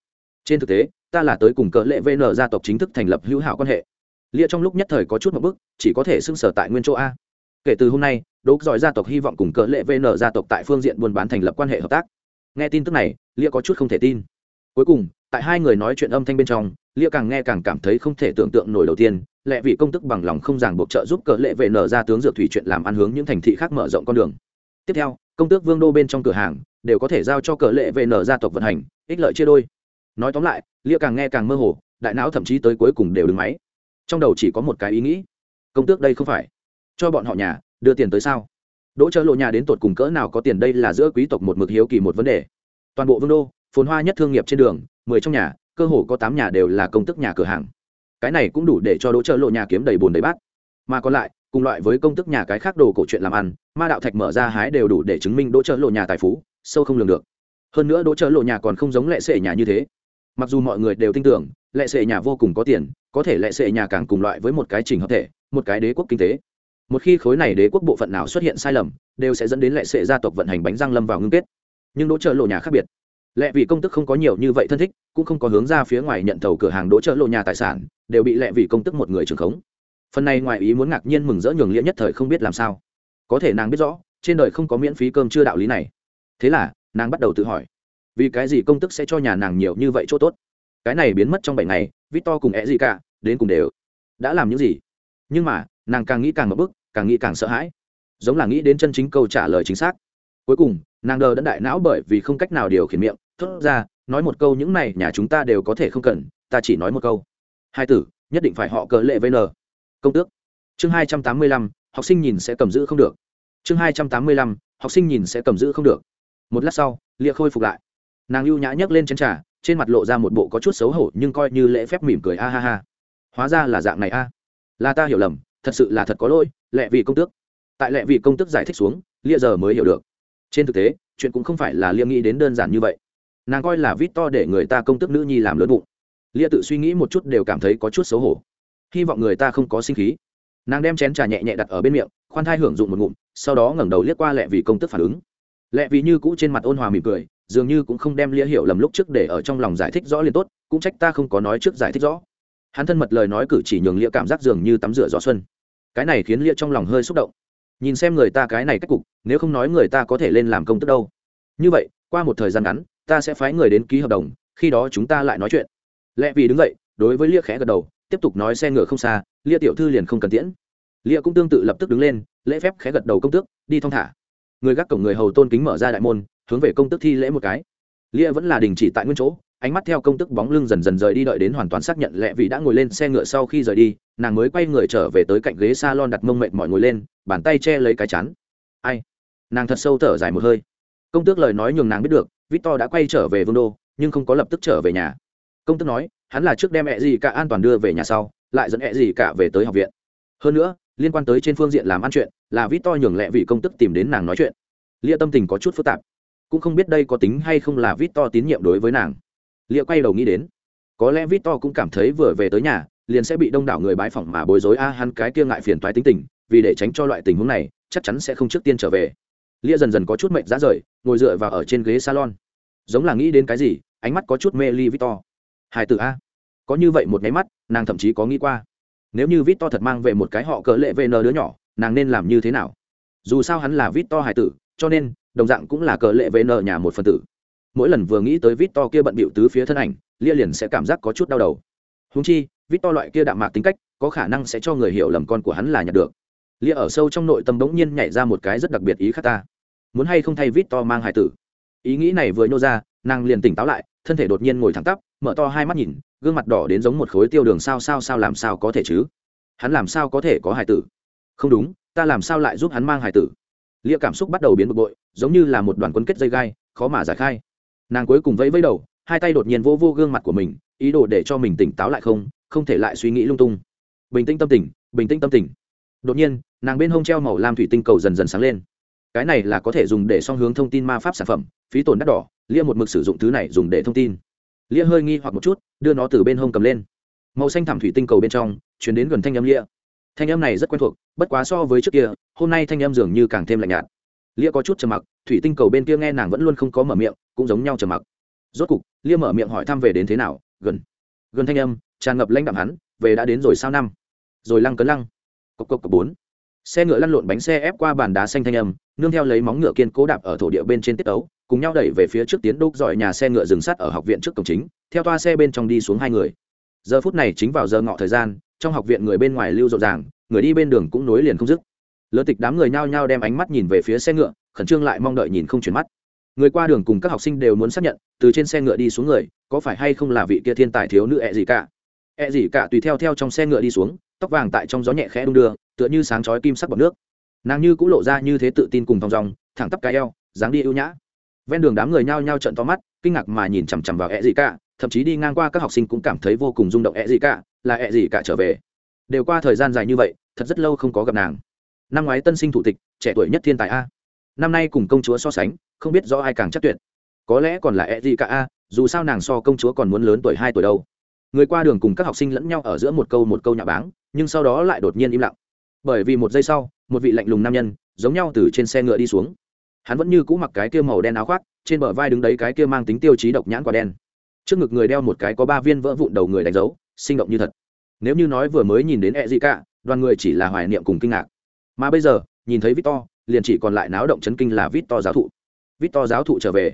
Trên thực tế, ta là tới cùng cỡ lệ vn gia tộc chính thức thành lập hữu hảo quan hệ. Lia trong lúc nhất thời có chút một bức, chỉ có thể xưng sở tại nguyên chỗ a. Kể từ hôm nay, đỗ giỏi gia tộc hy vọng cùng cỡ lệ vn gia tộc tại phương diện buôn bán thành lập quan hệ hợp tác. Nghe tin tức này, lia có chút không thể tin. Cuối cùng, tại hai người nói chuyện âm thanh bên trong, lia càng nghe càng cảm thấy không thể tưởng tượng nổi đầu tiên, lẽ vì công tức bằng lòng không ràng buộc trợ giúp cỡ lệ vn nở ra tướng dược thủy chuyện làm ăn hướng những thành thị khác mở rộng con đường tiếp theo, công tước vương đô bên trong cửa hàng đều có thể giao cho cờ lệ về nở gia tộc vận hành, ích lợi chia đôi. Nói tóm lại, lia càng nghe càng mơ hồ, đại não thậm chí tới cuối cùng đều đứng máy. Trong đầu chỉ có một cái ý nghĩ. Công tước đây không phải cho bọn họ nhà, đưa tiền tới sao? Đỗ chớ lộ nhà đến tột cùng cỡ nào có tiền đây là giữa quý tộc một mực hiếu kỳ một vấn đề. Toàn bộ vương đô, phồn hoa nhất thương nghiệp trên đường, mười trong nhà, cơ hồ có tám nhà đều là công tức nhà cửa hàng. Cái này cũng đủ để cho đỗ chợ lộ nhà kiếm đầy bùn đầy bát mà còn lại, cùng loại với công tức nhà cái khác đồ cổ chuyện làm ăn, ma đạo thạch mở ra hái đều đủ để chứng minh đỗ trợ lộ nhà tài phú, sâu không lường được. Hơn nữa đỗ trợ lộ nhà còn không giống lệ sệ nhà như thế. Mặc dù mọi người đều tin tưởng, lệ sệ nhà vô cùng có tiền, có thể lệ sệ nhà càng cùng loại với một cái trình hợp thể, một cái đế quốc kinh tế. Một khi khối này đế quốc bộ phận nào xuất hiện sai lầm, đều sẽ dẫn đến lệ sệ gia tộc vận hành bánh răng lâm vào ngưng kết. Nhưng đỗ trợ lộ nhà khác biệt. Lệ vị công tức không có nhiều như vậy thân thích, cũng không có hướng ra phía ngoài nhận thầu cửa hàng đỗ trợ lộ nhà tài sản, đều bị lệ vị công tức một người trưởng khống phần này ngoài ý muốn ngạc nhiên mừng rỡ nhường nghĩa nhất thời không biết làm sao. Có thể nàng biết rõ, trên đời không có miễn phí cơm chưa đạo lý này. Thế là, nàng bắt đầu tự hỏi, vì cái gì công tức sẽ cho nhà nàng nhiều như vậy chỗ tốt? Cái này biến mất trong bảy ngày vít to cùng é gì cả đến cùng đều đã làm những gì? Nhưng mà, nàng càng nghĩ càng ngập bức, càng nghĩ càng sợ hãi. Giống là nghĩ đến chân chính câu trả lời chính xác. Cuối cùng, nàng đờ đẫn đại não bởi vì không cách nào điều khiển miệng, thốt ra, nói một câu những này nhà chúng ta đều có thể không cần, ta chỉ nói một câu. Hai tử, nhất định phải họ cờ lệ vn công tước. Chương hai trăm tám mươi lăm, học sinh nhìn sẽ cầm giữ không được. Chương hai trăm tám mươi lăm, học sinh nhìn sẽ cầm giữ không được. Một lát sau lia khôi phục lại. Nàng ưu nhã nhấc lên chén trà, trên mặt lộ ra một bộ có chút xấu hổ nhưng coi như lễ phép mỉm cười, a ha ha. Hóa ra là dạng này a. Là ta hiểu lầm, thật sự là thật có lỗi, lệ vị công tước. Tại lệ vị công tước giải thích xuống lia giờ mới hiểu được. Trên thực tế, chuyện cũng không phải là lia nghĩ đến đơn giản như vậy. Nàng coi là vít to để người ta công tức nữ nhi làm lớn bụng. Lia tự suy nghĩ một chút đều cảm thấy có chút xấu hổ hy vọng người ta không có sinh khí. Nàng đem chén trà nhẹ nhẹ đặt ở bên miệng khoan thai hưởng dụng một ngụm sau đó ngẩng đầu liếc qua lẹ vì công tức phản ứng. Lẹ vì như cũ trên mặt ôn hòa mỉm cười dường như cũng không đem lia hiểu lầm lúc trước để ở trong lòng giải thích rõ liền tốt cũng trách ta không có nói trước giải thích rõ. Hắn thân mật lời nói cử chỉ nhường lia cảm giác dường như tắm rửa gió xuân. Cái này khiến lia trong lòng hơi xúc động. Nhìn xem người ta cái này cách cục nếu không nói người ta có thể lên làm công tức đâu. Như vậy qua một thời gian ngắn ta sẽ phái người đến ký hợp đồng khi đó chúng ta lại nói chuyện. Lẽ vì đứng vậy, đối với lia khẽ gật đầu tiếp tục nói xe ngựa không xa, lia tiểu thư liền không cần tiễn. Lia cũng tương tự lập tức đứng lên, lễ phép khẽ gật đầu công tước, đi thong thả. Người gác cổng người hầu tôn kính mở ra đại môn, hướng về công tước thi lễ một cái. Lia vẫn là đình chỉ tại nguyên chỗ, ánh mắt theo công tức bóng lưng dần dần rời đi đợi đến hoàn toàn xác nhận lẹ vì đã ngồi lên xe ngựa sau khi rời đi, nàng mới quay người trở về tới cạnh ghế s a lon đặt mông mệt mỏi ngồi lên, bàn tay che lấy cái chắn ai? Nàng thật sâu thở dài một hơi. Công tước lời nói nhường nàng biết được, victor đã quay trở về vương đô, nhưng không có lập tức trở về nhà. Công tước nói hắn là trước đem ẹ gì cả an toàn đưa về nhà sau, lại dẫn ẹ gì cả về tới học viện. Hơn nữa, liên quan tới trên phương diện làm ăn chuyện, là victor nhường lẹ vì công tức tìm đến nàng nói chuyện. Lia tâm tình có chút phức tạp. Cũng không biết đây có tính hay không là victor tín nhiệm đối với nàng. Lia quay đầu nghĩ đến, có lẽ victor cũng cảm thấy vừa về tới nhà, liền sẽ bị đông đảo người bái phỏng mà bối rối. A, hắn cái kia ngại phiền toái tính tình, vì để tránh cho loại tình huống này, chắc chắn sẽ không trước tiên trở về. Lia dần dần có chút mệnh ra rời, ngồi dựa vào ở trên ghế salon. Giống là nghĩ đến cái gì, ánh mắt có chút mê ly victor hai từ a. Có như vậy một nháy mắt, nàng thậm chí có nghĩ qua. Nếu như victor thật mang về một cái họ cỡ lệ vn đứa nhỏ, nàng nên làm như thế nào? Dù sao hắn là victor hải tử, cho nên, đồng dạng cũng là cỡ lệ vn nhà một phần tử. Mỗi lần vừa nghĩ tới victor kia bận bịu tứ phía thân ảnh, lia liền sẽ cảm giác có chút đau đầu. Húng chi, victor loại kia đạm mạc tính cách, có khả năng sẽ cho người hiểu lầm con của hắn là nhặt được. Lia ở sâu trong nội tâm bỗng nhiên nhảy ra một cái rất đặc biệt ý khác ta. Muốn hay không thay vít to mang hải tử? Ý nghĩ này vừa nhô ra nàng liền tỉnh táo lại, thân thể đột nhiên ngồi thẳng tắp, mở to hai mắt nhìn, gương mặt đỏ đến giống một khối tiêu đường sao sao sao làm sao có thể chứ? Hắn làm sao có thể có hài tử? Không đúng, ta làm sao lại giúp hắn mang hài tử? Lia cảm xúc bắt đầu biến bực bội, giống như là một đoàn quấn kết dây gai, khó mà giải khai. Nàng cuối cùng vẫy vẫy đầu, hai tay đột nhiên vô vô gương mặt của mình, ý đồ để cho mình tỉnh táo lại không không thể lại suy nghĩ lung tung. Bình tĩnh tâm tình, bình tĩnh tâm tình. Đột nhiên, nàng bên hông treo màu lam thủy tinh cầu dần dần sáng lên. Cái này là có thể dùng để song hướng thông tin ma pháp sản phẩm, phí tổn đắt đỏ lia một mực sử dụng thứ này dùng để thông tin. lia hơi nghi hoặc một chút, đưa nó từ bên hông cầm lên. màu xanh thảm thủy tinh cầu bên trong, chuyển đến gần thanh âm lia. thanh âm này rất quen thuộc, bất quá so với trước kia, hôm nay thanh âm dường như càng thêm lạnh nhạt. lia có chút trầm mặc, thủy tinh cầu bên kia nghe nàng vẫn luôn không có mở miệng, cũng giống nhau trầm mặc. rốt cục, lia mở miệng hỏi thăm về đến thế nào, gần. gần thanh âm, tràn ngập lãnh đạm hắn, về đã đến rồi sao năm. rồi lăng cấn lăng. cộc cộc cộc bốn. xe ngựa lăn lộn bánh xe ép qua bàn đá xanh thanh âm nương theo lấy móng ngựa kiên cố đạp ở thổ địa bên trên tiết ấu cùng nhau đẩy về phía trước tiến đúc dọi nhà xe ngựa dừng sắt ở học viện trước cổng chính, theo toa xe bên trong đi xuống hai người. Giờ phút này chính vào giờ ngọ thời gian, trong học viện người bên ngoài lưu rộn ràng, người đi bên đường cũng nối liền không dứt. Lớn tịch đám người nhao nhao đem ánh mắt nhìn về phía xe ngựa, khẩn trương lại mong đợi nhìn không chuyển mắt. Người qua đường cùng các học sinh đều muốn xác nhận, từ trên xe ngựa đi xuống người, có phải hay không là vị kia thiên tài thiếu nữ e ẹ gì cả? E ẹ gì cả tùy theo theo trong xe ngựa đi xuống, tóc vàng tại trong gió nhẹ khẽ đung đưa, tựa như sáng chói kim sắc bọc nước nàng như cũng lộ ra như thế tự tin cùng thong dong, thẳng tắp cái eo, dáng đi ưu nhã. Ven đường đám người nhao nhao trận to mắt, kinh ngạc mà nhìn chằm chằm vào ẹ gì cả thậm chí đi ngang qua các học sinh cũng cảm thấy vô cùng rung động ẹ gì cả là ẹ gì cả trở về. Đều qua thời gian dài như vậy, thật rất lâu không có gặp nàng. Năm ngoái tân sinh thủ tịch, trẻ tuổi nhất thiên tài a. Năm nay cùng công chúa so sánh, không biết rõ ai càng chắc tuyệt. Có lẽ còn là ẹ gì cả a, dù sao nàng so công chúa còn muốn lớn tuổi hai tuổi đâu. Người qua đường cùng các học sinh lẫn nhau ở giữa một câu một câu nhà báng, nhưng sau đó lại đột nhiên im lặng. Bởi vì một giây sau một vị lạnh lùng nam nhân, giống nhau từ trên xe ngựa đi xuống. Hắn vẫn như cũ mặc cái kia màu đen áo khoác, trên bờ vai đứng đấy cái kia mang tính tiêu chí độc nhãn quả đen. Trước ngực người đeo một cái có ba viên vỡ vụn đầu người đánh dấu, sinh động như thật. Nếu như nói vừa mới nhìn đến e gì cả đoàn người chỉ là hoài niệm cùng kinh ngạc. Mà bây giờ, nhìn thấy victor, liền chỉ còn lại náo động chấn kinh là victor giáo thụ. Victor giáo thụ trở về.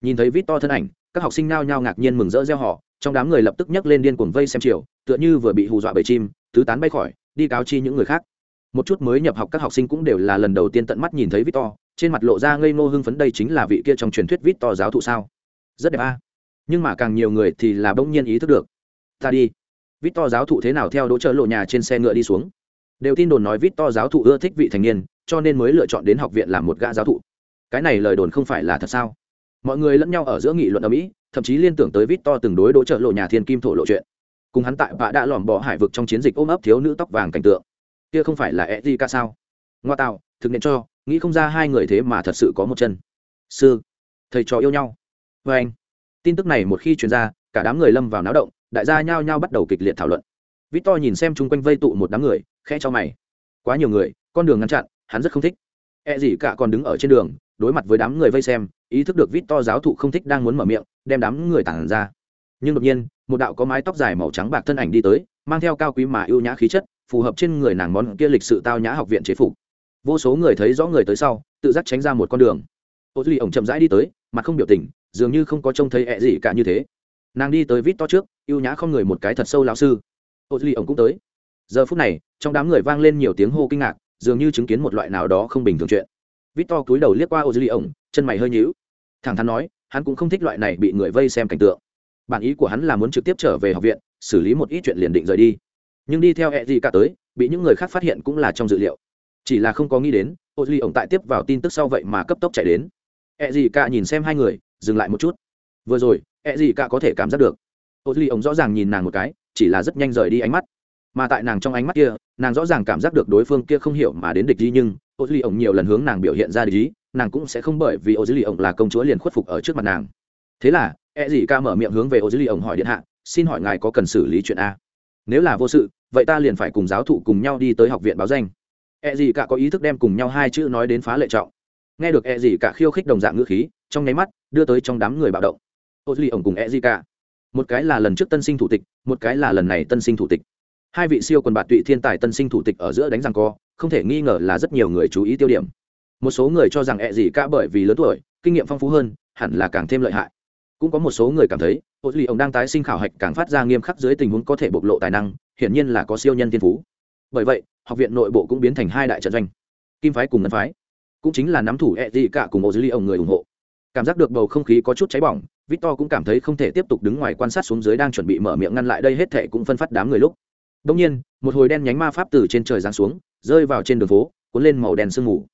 Nhìn thấy victor thân ảnh, các học sinh nao nhao ngạc nhiên mừng rỡ reo họ trong đám người lập tức nhấc lên điên cuồng vây xem chiều, tựa như vừa bị hù dọa bởi chim, tứ tán bay khỏi, đi cáo chi những người khác một chút mới nhập học các học sinh cũng đều là lần đầu tiên tận mắt nhìn thấy victor, trên mặt lộ ra ngây ngô hưng phấn đây chính là vị kia trong truyền thuyết victor giáo thụ sao? Rất đẹp a. Nhưng mà càng nhiều người thì là bỗng nhiên ý thức được. Ta đi. Victor giáo thụ thế nào theo đỗ trợ lộ nhà trên xe ngựa đi xuống? Đều tin đồn nói victor giáo thụ ưa thích vị thành niên, cho nên mới lựa chọn đến học viện làm một gã giáo thụ. Cái này lời đồn không phải là thật sao? Mọi người lẫn nhau ở giữa nghị luận ở mỹ, thậm chí liên tưởng tới victor từng đối đỗ trợ lộ nhà thiên kim thổ lộ chuyện. Cùng hắn tại vạ đã lỏm bỏ hải vực trong chiến dịch ôm ấp thiếu nữ tóc vàng cảnh tượng kia không phải là e gì ca sao? Ngoa tạo, thực nên cho, nghĩ không ra hai người thế mà thật sự có một chân. Sư, thầy trò yêu nhau. Vê anh, tin tức này một khi truyền ra, cả đám người lâm vào náo động, đại gia nhao nhao bắt đầu kịch liệt thảo luận. Victor nhìn xem chung quanh vây tụ một đám người khe cho mày. Quá nhiều người, con đường ngăn chặn, hắn rất không thích. E gì cả còn đứng ở trên đường, đối mặt với đám người vây xem, ý thức được victor giáo thụ không thích đang muốn mở miệng, đem đám người tản ra. Nhưng đột nhiên, một đạo có mái tóc dài màu trắng bạc thân ảnh đi tới, mang theo cao quý mà ưu nhã khí chất phù hợp trên người nàng món kia lịch sự tao nhã học viện chế phục. Vô số người thấy rõ người tới sau, tự giác tránh ra một con đường. Ô duy ổng chậm rãi đi tới, mặt không biểu tình, dường như không có trông thấy ẹ gì cả như thế. Nàng đi tới vít to trước ưu nhã không người một cái thật sâu lão sư. Ô duy ổng cũng tới. Giờ phút này, trong đám người vang lên nhiều tiếng hô kinh ngạc, dường như chứng kiến một loại nào đó không bình thường chuyện. Vít to cúi đầu liếc qua ô duy ổng chân mày hơi nhíu. Thẳng thắn nói, hắn cũng không thích loại này bị người vây xem cảnh tượng. Bản ý của hắn là muốn trực tiếp trở về học viện, xử lý một ít chuyện liền định rời đi nhưng đi theo hệ gì cả tới, bị những người khác phát hiện cũng là trong dự liệu. Chỉ là không có nghĩ đến, ô duy ổng tại tiếp vào tin tức sau vậy mà cấp tốc chạy đến. Hệ gì cả nhìn xem hai người, dừng lại một chút. Vừa rồi hệ gì cả có thể cảm giác được. Ô duy ổng rõ ràng nhìn nàng một cái, chỉ là rất nhanh rời đi ánh mắt. Mà tại nàng trong ánh mắt kia, nàng rõ ràng cảm giác được đối phương kia không hiểu mà đến địch ý nhưng, ô duy ổng nhiều lần hướng nàng biểu hiện ra địch ý, nàng cũng sẽ không bởi vì ô duy ổng là công chúa liền khuất phục ở trước mặt nàng. Thế là e gì ca mở miệng hướng về ô duy ổng hỏi điện hạ, xin hỏi ngài có cần xử lý chuyện a? Nếu là vô sự, vậy ta liền phải cùng giáo thụ cùng nhau đi tới học viện báo danh. E gì cả có ý thức đem cùng nhau hai chữ nói đến phá lệ trọng. Nghe được e gì cả khiêu khích đồng dạng ngữ khí, trong nháy mắt, đưa tới trong đám người bạo động. Ô duy ổng cùng e gì cả. Một cái là lần trước tân sinh thủ tịch, một cái là lần này tân sinh thủ tịch. Hai vị siêu quần bạt tụy thiên tài tân sinh thủ tịch ở giữa đánh răng co, không thể nghi ngờ là rất nhiều người chú ý tiêu điểm. Một số người cho rằng e gì cả bởi vì lớn tuổi, kinh nghiệm phong phú hơn, hẳn là càng thêm lợi hại cũng có một số người cảm thấy ô duy ông đang tái sinh khảo hạch càng phát ra nghiêm khắc dưới tình huống có thể bộc lộ tài năng, hiển nhiên là có siêu nhân thiên phú. Bởi vậy, học viện nội bộ cũng biến thành hai đại trận doanh. Kim phái cùng ngân phái. Cũng chính là nắm thủ e gì cả cùng ô duy ông người ủng hộ. Cảm giác được bầu không khí có chút cháy bỏng, victor cũng cảm thấy không thể tiếp tục đứng ngoài quan sát xuống dưới đang chuẩn bị mở miệng ngăn lại đây hết thệ cũng phân phát đám người lúc. Đông nhiên, một hồi đen nhánh ma pháp từ trên trời giáng xuống, rơi vào trên đường phố, cuốn lên màu đen sương mù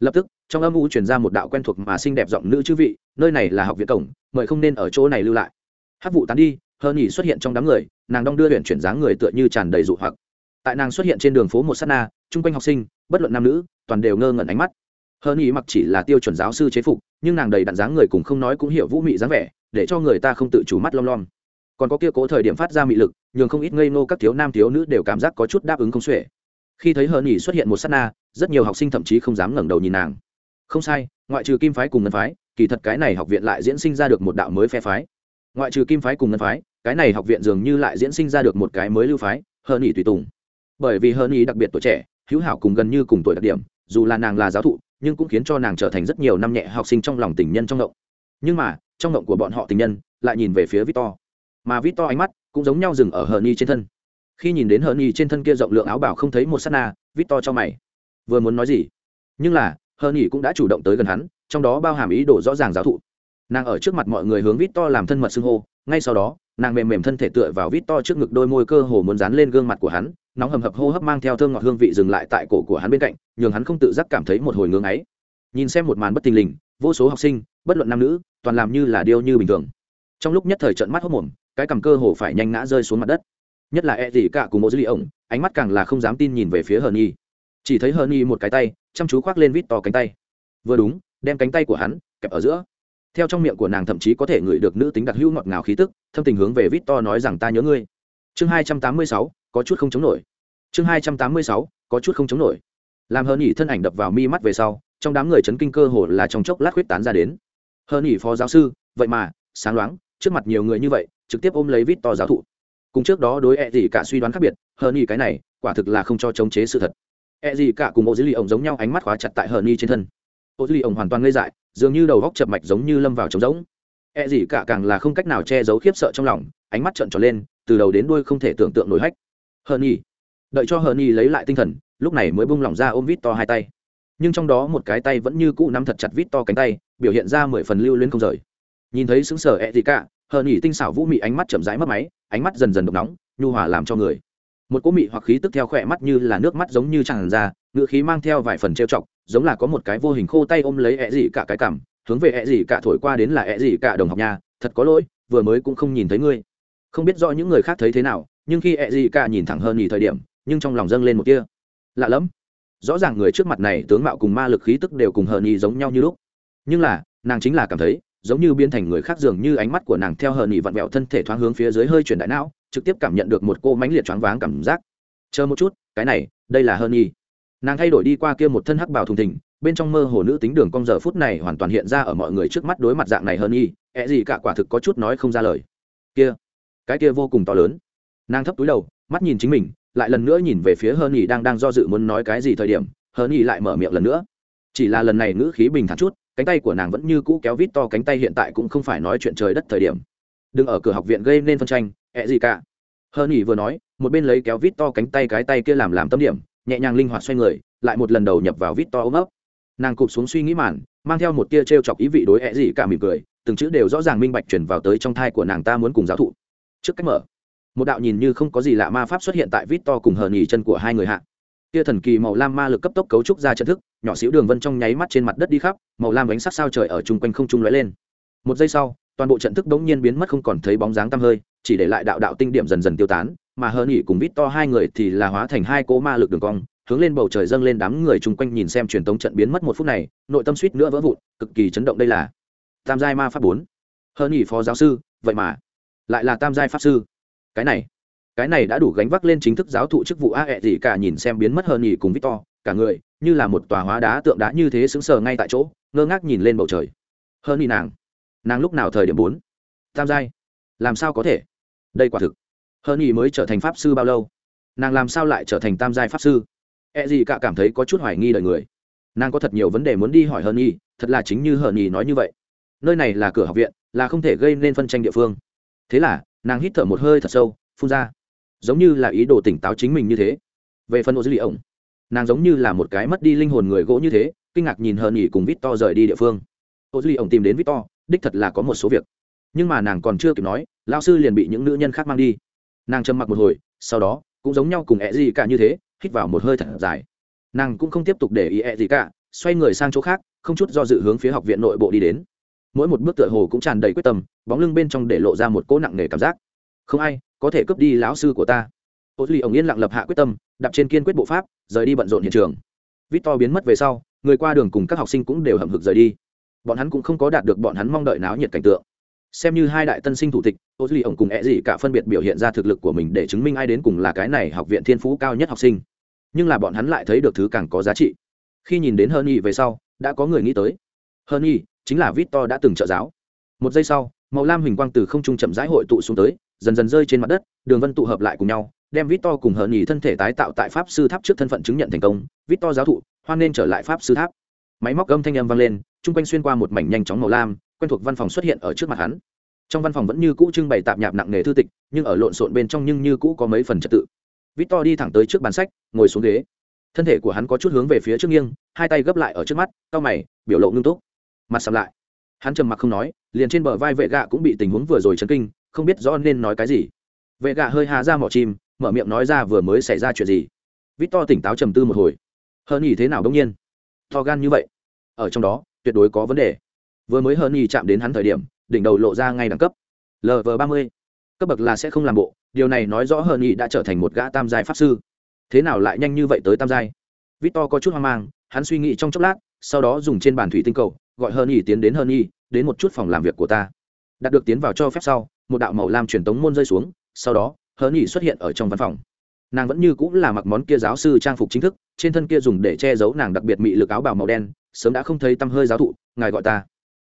lập tức, trong âm u chuyển ra một đạo quen thuộc mà xinh đẹp giọng nữ chư vị, nơi này là học viện cổng, mời không nên ở chỗ này lưu lại. Hát vụ tán đi hơn nhỉ xuất hiện trong đám người, nàng đong đưa huyện chuyển dáng người tựa như tràn đầy dụ hoặc. Tại nàng xuất hiện trên đường phố một s á t na, chung quanh học sinh, bất luận nam nữ, toàn đều ngơ ngẩn ánh mắt. Hơn nhỉ mặc chỉ là tiêu chuẩn giáo sư chế phục, nhưng nàng đầy đặn dáng người cùng không nói cũng hiểu vũ mị dáng vẻ, để cho người ta không tự chủ mắt lom lom. Còn có kia cố thời điểm phát ra mị lực, nhường không ít ngây nô các thiếu nam thiếu nữ đều cảm giác có chút đáp ứng không xuể khi thấy hờ nhỉ xuất hiện một s á t na, rất nhiều học sinh thậm chí không dám ngẩng đầu nhìn nàng. Không sai, ngoại trừ kim phái cùng ngân phái, kỳ thật cái này học viện lại diễn sinh ra được một đạo mới phe phái. Ngoại trừ kim phái cùng ngân phái, cái này học viện dường như lại diễn sinh ra được một cái mới lưu phái, hờ nhỉ tùy tùng. Bởi vì hờ nhỉ đặc biệt tuổi trẻ, hữu hảo cùng gần như cùng tuổi đặc điểm, dù là nàng là giáo thụ, nhưng cũng khiến cho nàng trở thành rất nhiều năm nhẹ học sinh trong lòng tình nhân trong ngộng nhưng mà, trong ngộng của bọn họ tình nhân lại nhìn về phía victor. Mà victor ánh mắt cũng giống nhau dừng ở hờ nhi trên thân khi nhìn đến hờ y trên thân kia rộng lượng áo bảo không thấy một s á t na, victor cho mày. Vừa muốn nói gì? Nhưng là, hờ y cũng đã chủ động tới gần hắn, trong đó bao hàm ý đồ rõ ràng giáo thụ. Nàng ở trước mặt mọi người hướng victor làm thân mật xưng hô, ngay sau đó, nàng mềm mềm thân thể tựa vào victor trước ngực đôi môi cơ hồ muốn dán lên gương mặt của hắn, nóng hầm hập hô hấp mang theo thơm ngọt hương vị dừng lại tại cổ của hắn bên cạnh, nhường hắn không tự giác cảm thấy một hồi ngưng ấy nhìn xem một màn bất tình lình, vô số học sinh, bất luận nam nữ, toàn làm như là điêu như bình thường. Trong lúc nhất thời trận mắt hốc mồm, cái cầm cơ hồ phải nhanh ngã rơi xuống mặt đất nhất là e gì cả cùng một dữ liệu ổng, ánh mắt càng là không dám tin nhìn về phía hờ nhi chỉ thấy hờ nhi một cái tay, chăm chú khoác lên vít to cánh tay. Vừa đúng, đem cánh tay của hắn kẹp ở giữa. Theo trong miệng của nàng thậm chí có thể ngửi được nữ tính đặc hữu ngọt ngào khí tức, thâm tình hướng về vít to nói rằng ta nhớ ngươi. Chương hai trăm tám mươi sáu, có chút không chống nổi. Chương hai trăm tám mươi sáu, có chút không chống nổi. Làm hờ nhỉ thân ảnh đập vào mi mắt về sau, trong đám người chấn kinh cơ hồ là trong chốc lát huyết tán ra đến. Hờ nhỉ phó giáo sư, vậy mà, sáng loáng, trước mặt nhiều người như vậy, trực tiếp ôm lấy vít to giáo thụ cùng trước đó đối e gì cả suy đoán khác biệt, hờ nhỉ cái này, quả thực là không cho chống chế sự thật. E gì cả cùng ô dữ liệu ổng giống nhau ánh mắt khóa chặt tại hờ nhỉ trên thân. Ô dữ liệu ổng hoàn toàn ngây dại, dường như đầu góc chập mạch giống như lâm vào trống rỗng. E gì cả càng là không cách nào che giấu khiếp sợ trong lòng, ánh mắt trợn tròn lên, từ đầu đến đuôi không thể tưởng tượng nổi hách. Hờ nhỉ đợi cho hờ nhỉ lấy lại tinh thần, lúc này mới bung lỏng ra ôm vít to hai tay. Nhưng trong đó một cái tay vẫn như cũ nắm thật chặt vít to cánh tay, biểu hiện ra mười phần lưu luyến không rời. Nhìn thấy xứng sở ẹ gì cả hờ nhỉ tinh xảo vũ mị ánh mắt chậm rãi mất máy, ánh mắt dần dần độc nóng, nhu hòa làm cho người. Một cỗ mị hoặc khí tức theo khỏe mắt như là nước mắt giống như tràn ra ngự khí mang theo vài phần trêu chọc, giống là có một cái vô hình khô tay ôm lấy ẹ gì cả cái cảm, hướng về ẹ gì cả thổi qua đến là ẹ gì cả đồng học nhà thật có lỗi, vừa mới cũng không nhìn thấy ngươi. Không biết rõ những người khác thấy thế nào, nhưng khi ẹ gì cả nhìn thẳng hơn nhỉ thời điểm, nhưng trong lòng dâng lên một kia lạ lẫm. Rõ ràng người trước mặt này tướng mạo cùng ma lực khí tức đều cùng hờ nhì giống nhau như lúc. Nhưng là, nàng chính là cảm thấy giống như biến thành người khác dường như ánh mắt của nàng theo hờ nhị vặn vẹo thân thể thoáng hướng phía dưới hơi chuyển đại não, trực tiếp cảm nhận được một cô mánh liệt choáng váng cảm giác. Chờ một chút, cái này, đây là hờ nhị nàng thay đổi đi qua kia một thân hắc bào thùng thình, bên trong mơ hồ nữ tính đường cong giờ phút này hoàn toàn hiện ra ở mọi người trước mắt đối mặt dạng này hơn y e ẹ gì cả quả thực có chút nói không ra lời. Kia, cái kia vô cùng to lớn. Nàng thấp túi đầu, mắt nhìn chính mình, lại lần nữa nhìn về phía hơn y đang đang do dự muốn nói cái gì thời điểm hơn y lại mở miệng lần nữa. Chỉ là lần này ngữ khí bình thản chút cánh tay của nàng vẫn như cũ kéo vít to cánh tay hiện tại cũng không phải nói chuyện trời đất thời điểm. Đừng ở cửa học viện gây nên phân tranh, ẹ gì cả. Hơn ỉ vừa nói, một bên lấy kéo vít to cánh tay cái tay kia làm làm tâm điểm, nhẹ nhàng linh hoạt xoay người, lại một lần đầu nhập vào vít to ôm ấp. Nàng cụp xuống suy nghĩ màn, mang theo một tia t r e o chọc ý vị đối ẹ gì cả mỉm cười, từng chữ đều rõ ràng minh bạch chuyển vào tới trong thai của nàng ta muốn cùng giáo thụ. Trước cách mở, một đạo nhìn như không có gì lạ ma pháp xuất hiện tại vít to cùng hờ nhì chân của hai người hạ kia thần kỳ màu lam ma lực cấp tốc cấu trúc ra trận thức, nhỏ xíu đường vân trong nháy mắt trên mặt đất đi khắp, màu lam bánh sắc sao trời ở chung quanh không trung lóe lên. Một giây sau, toàn bộ trận thức bỗng nhiên biến mất không còn thấy bóng dáng tăm hơi, chỉ để lại đạo đạo tinh điểm dần dần tiêu tán, mà hơn nghỉ cùng vít to hai người thì là hóa thành hai cỗ ma lực đường cong, hướng lên bầu trời dâng lên đám người chung quanh nhìn xem truyền tống trận biến mất một phút này, nội tâm suýt nữa vỡ vụn, cực kỳ chấn động đây là tam giai ma pháp bốn. Hơn nhỉ phó giáo sư, vậy mà lại là tam giai pháp sư. Cái này cái này đã đủ gánh vác lên chính thức giáo thụ chức vụ a ẹ gì cả nhìn xem biến mất hơn nhỉ cùng victor, cả người, như là một tòa hóa đá tượng đá như thế sững sờ ngay tại chỗ, ngơ ngác nhìn lên bầu trời. Hơn nhỉ nàng nàng lúc nào thời điểm bốn? Tam giai. Làm sao có thể? Đây quả thực. Hơn nhỉ mới trở thành pháp sư bao lâu? Nàng làm sao lại trở thành tam giai pháp sư? Ẹ gì cả cảm thấy có chút hoài nghi đời người. Nàng có thật nhiều vấn đề muốn đi hỏi hơn nhỉ, thật là chính như hờ nhỉ nói như vậy. Nơi này là cửa học viện, là không thể gây nên phân tranh địa phương. Thế là, nàng hít thở một hơi thật sâu, phun ra giống như là ý đồ tỉnh táo chính mình như thế. Về phần ô dư lì ổng nàng giống như là một cái mất đi linh hồn người gỗ như thế, kinh ngạc nhìn hờ nhỉ cùng vít to rời đi địa phương. Ô dư lì ổng tìm đến vít to đích thật là có một số việc. Nhưng mà nàng còn chưa kịp nói lao sư liền bị những nữ nhân khác mang đi. Nàng trầm mặc một hồi, sau đó, cũng giống nhau cùng ẹ gì cả như thế, hít vào một hơi thật dài. Nàng cũng không tiếp tục để ý ẹ gì cả, xoay người sang chỗ khác, không chút do dự hướng phía học viện nội bộ đi đến. Mỗi một bước tựa hồ cũng tràn đầy quyết tâm, bóng lưng bên trong để lộ ra một cỗ nặng nề cảm giác. Không ai có thể cướp đi lão sư của ta. Ô duy ổng yên lặng lập hạ quyết tâm, đạp trên kiên quyết bộ pháp, rời đi bận rộn hiện trường. Vít to biến mất về sau, người qua đường cùng các học sinh cũng đều hậm hực rời đi. Bọn hắn cũng không có đạt được bọn hắn mong đợi náo nhiệt cảnh tượng. Xem như hai đại tân sinh thủ tịch ô duy ổng cùng e ẹ gì cả phân biệt biểu hiện ra thực lực của mình để chứng minh ai đến cùng là cái này học viện thiên phú cao nhất học sinh. Nhưng là bọn hắn lại thấy được thứ càng có giá trị. Khi nhìn đến hơn y về sau, đã có người nghĩ tới. Hơn y chính là vít to đã từng trợ giáo. Một giây sau, màu lam hình quang từ không trung chậm rãi hội tụ xuống tới dần dần rơi trên mặt đất, đường vân tụ hợp lại cùng nhau, đem vít to cùng hờ nhì thân thể tái tạo tại pháp sư tháp trước thân phận chứng nhận thành công. Vít to giáo thụ, hoan nên trở lại pháp sư tháp. Máy móc âm thanh âm vang lên, chung quanh xuyên qua một mảnh nhanh chóng màu lam, quen thuộc văn phòng xuất hiện ở trước mặt hắn. Trong văn phòng vẫn như cũ trưng bày tạp nhạp nặng nghề thư tịch, nhưng ở lộn xộn bên trong nhưng như cũ có mấy phần trật tự. Vít to đi thẳng tới trước bàn sách, ngồi xuống ghế. Thân thể của hắn có chút hướng về phía trước nghiêng, hai tay gấp lại ở trước mắt, cau mày, biểu lộ ngưng túc. Mặt sầm lại. Hắn trầm mặc không nói, liền trên bờ vai vệ gạ cũng bị tình huống vừa rồi chấn kinh không biết rõ nên nói cái gì. Vệ gạ hơi hà ra mỏ chim, mở miệng nói ra vừa mới xảy ra chuyện gì. Vít to tỉnh táo trầm tư một hồi. Hơn nhỉ thế nào đông nhiên? To gan như vậy. Ở trong đó, tuyệt đối có vấn đề. Vừa mới hơn nhỉ chạm đến hắn thời điểm, đỉnh đầu lộ ra ngay đẳng cấp. Lv ba mươi. Cấp bậc là sẽ không làm bộ, điều này nói rõ hơn nhỉ đã trở thành một gã tam giai pháp sư. Thế nào lại nhanh như vậy tới tam giai? Vít to có chút hoang mang, hắn suy nghĩ trong chốc lát, sau đó dùng trên bàn thủy tinh cầu, gọi hơn nhỉ tiến đến hơn nhỉ đến một chút phòng làm việc của ta. Đạt được tiến vào cho phép sau một đạo màu lam truyền tống môn rơi xuống, sau đó hớn nhỉ xuất hiện ở trong văn phòng. Nàng vẫn như cũng là mặc món kia giáo sư trang phục chính thức, trên thân kia dùng để che giấu nàng đặc biệt mị lực áo bào màu đen, sớm đã không thấy tăm hơi giáo thụ, ngài gọi ta.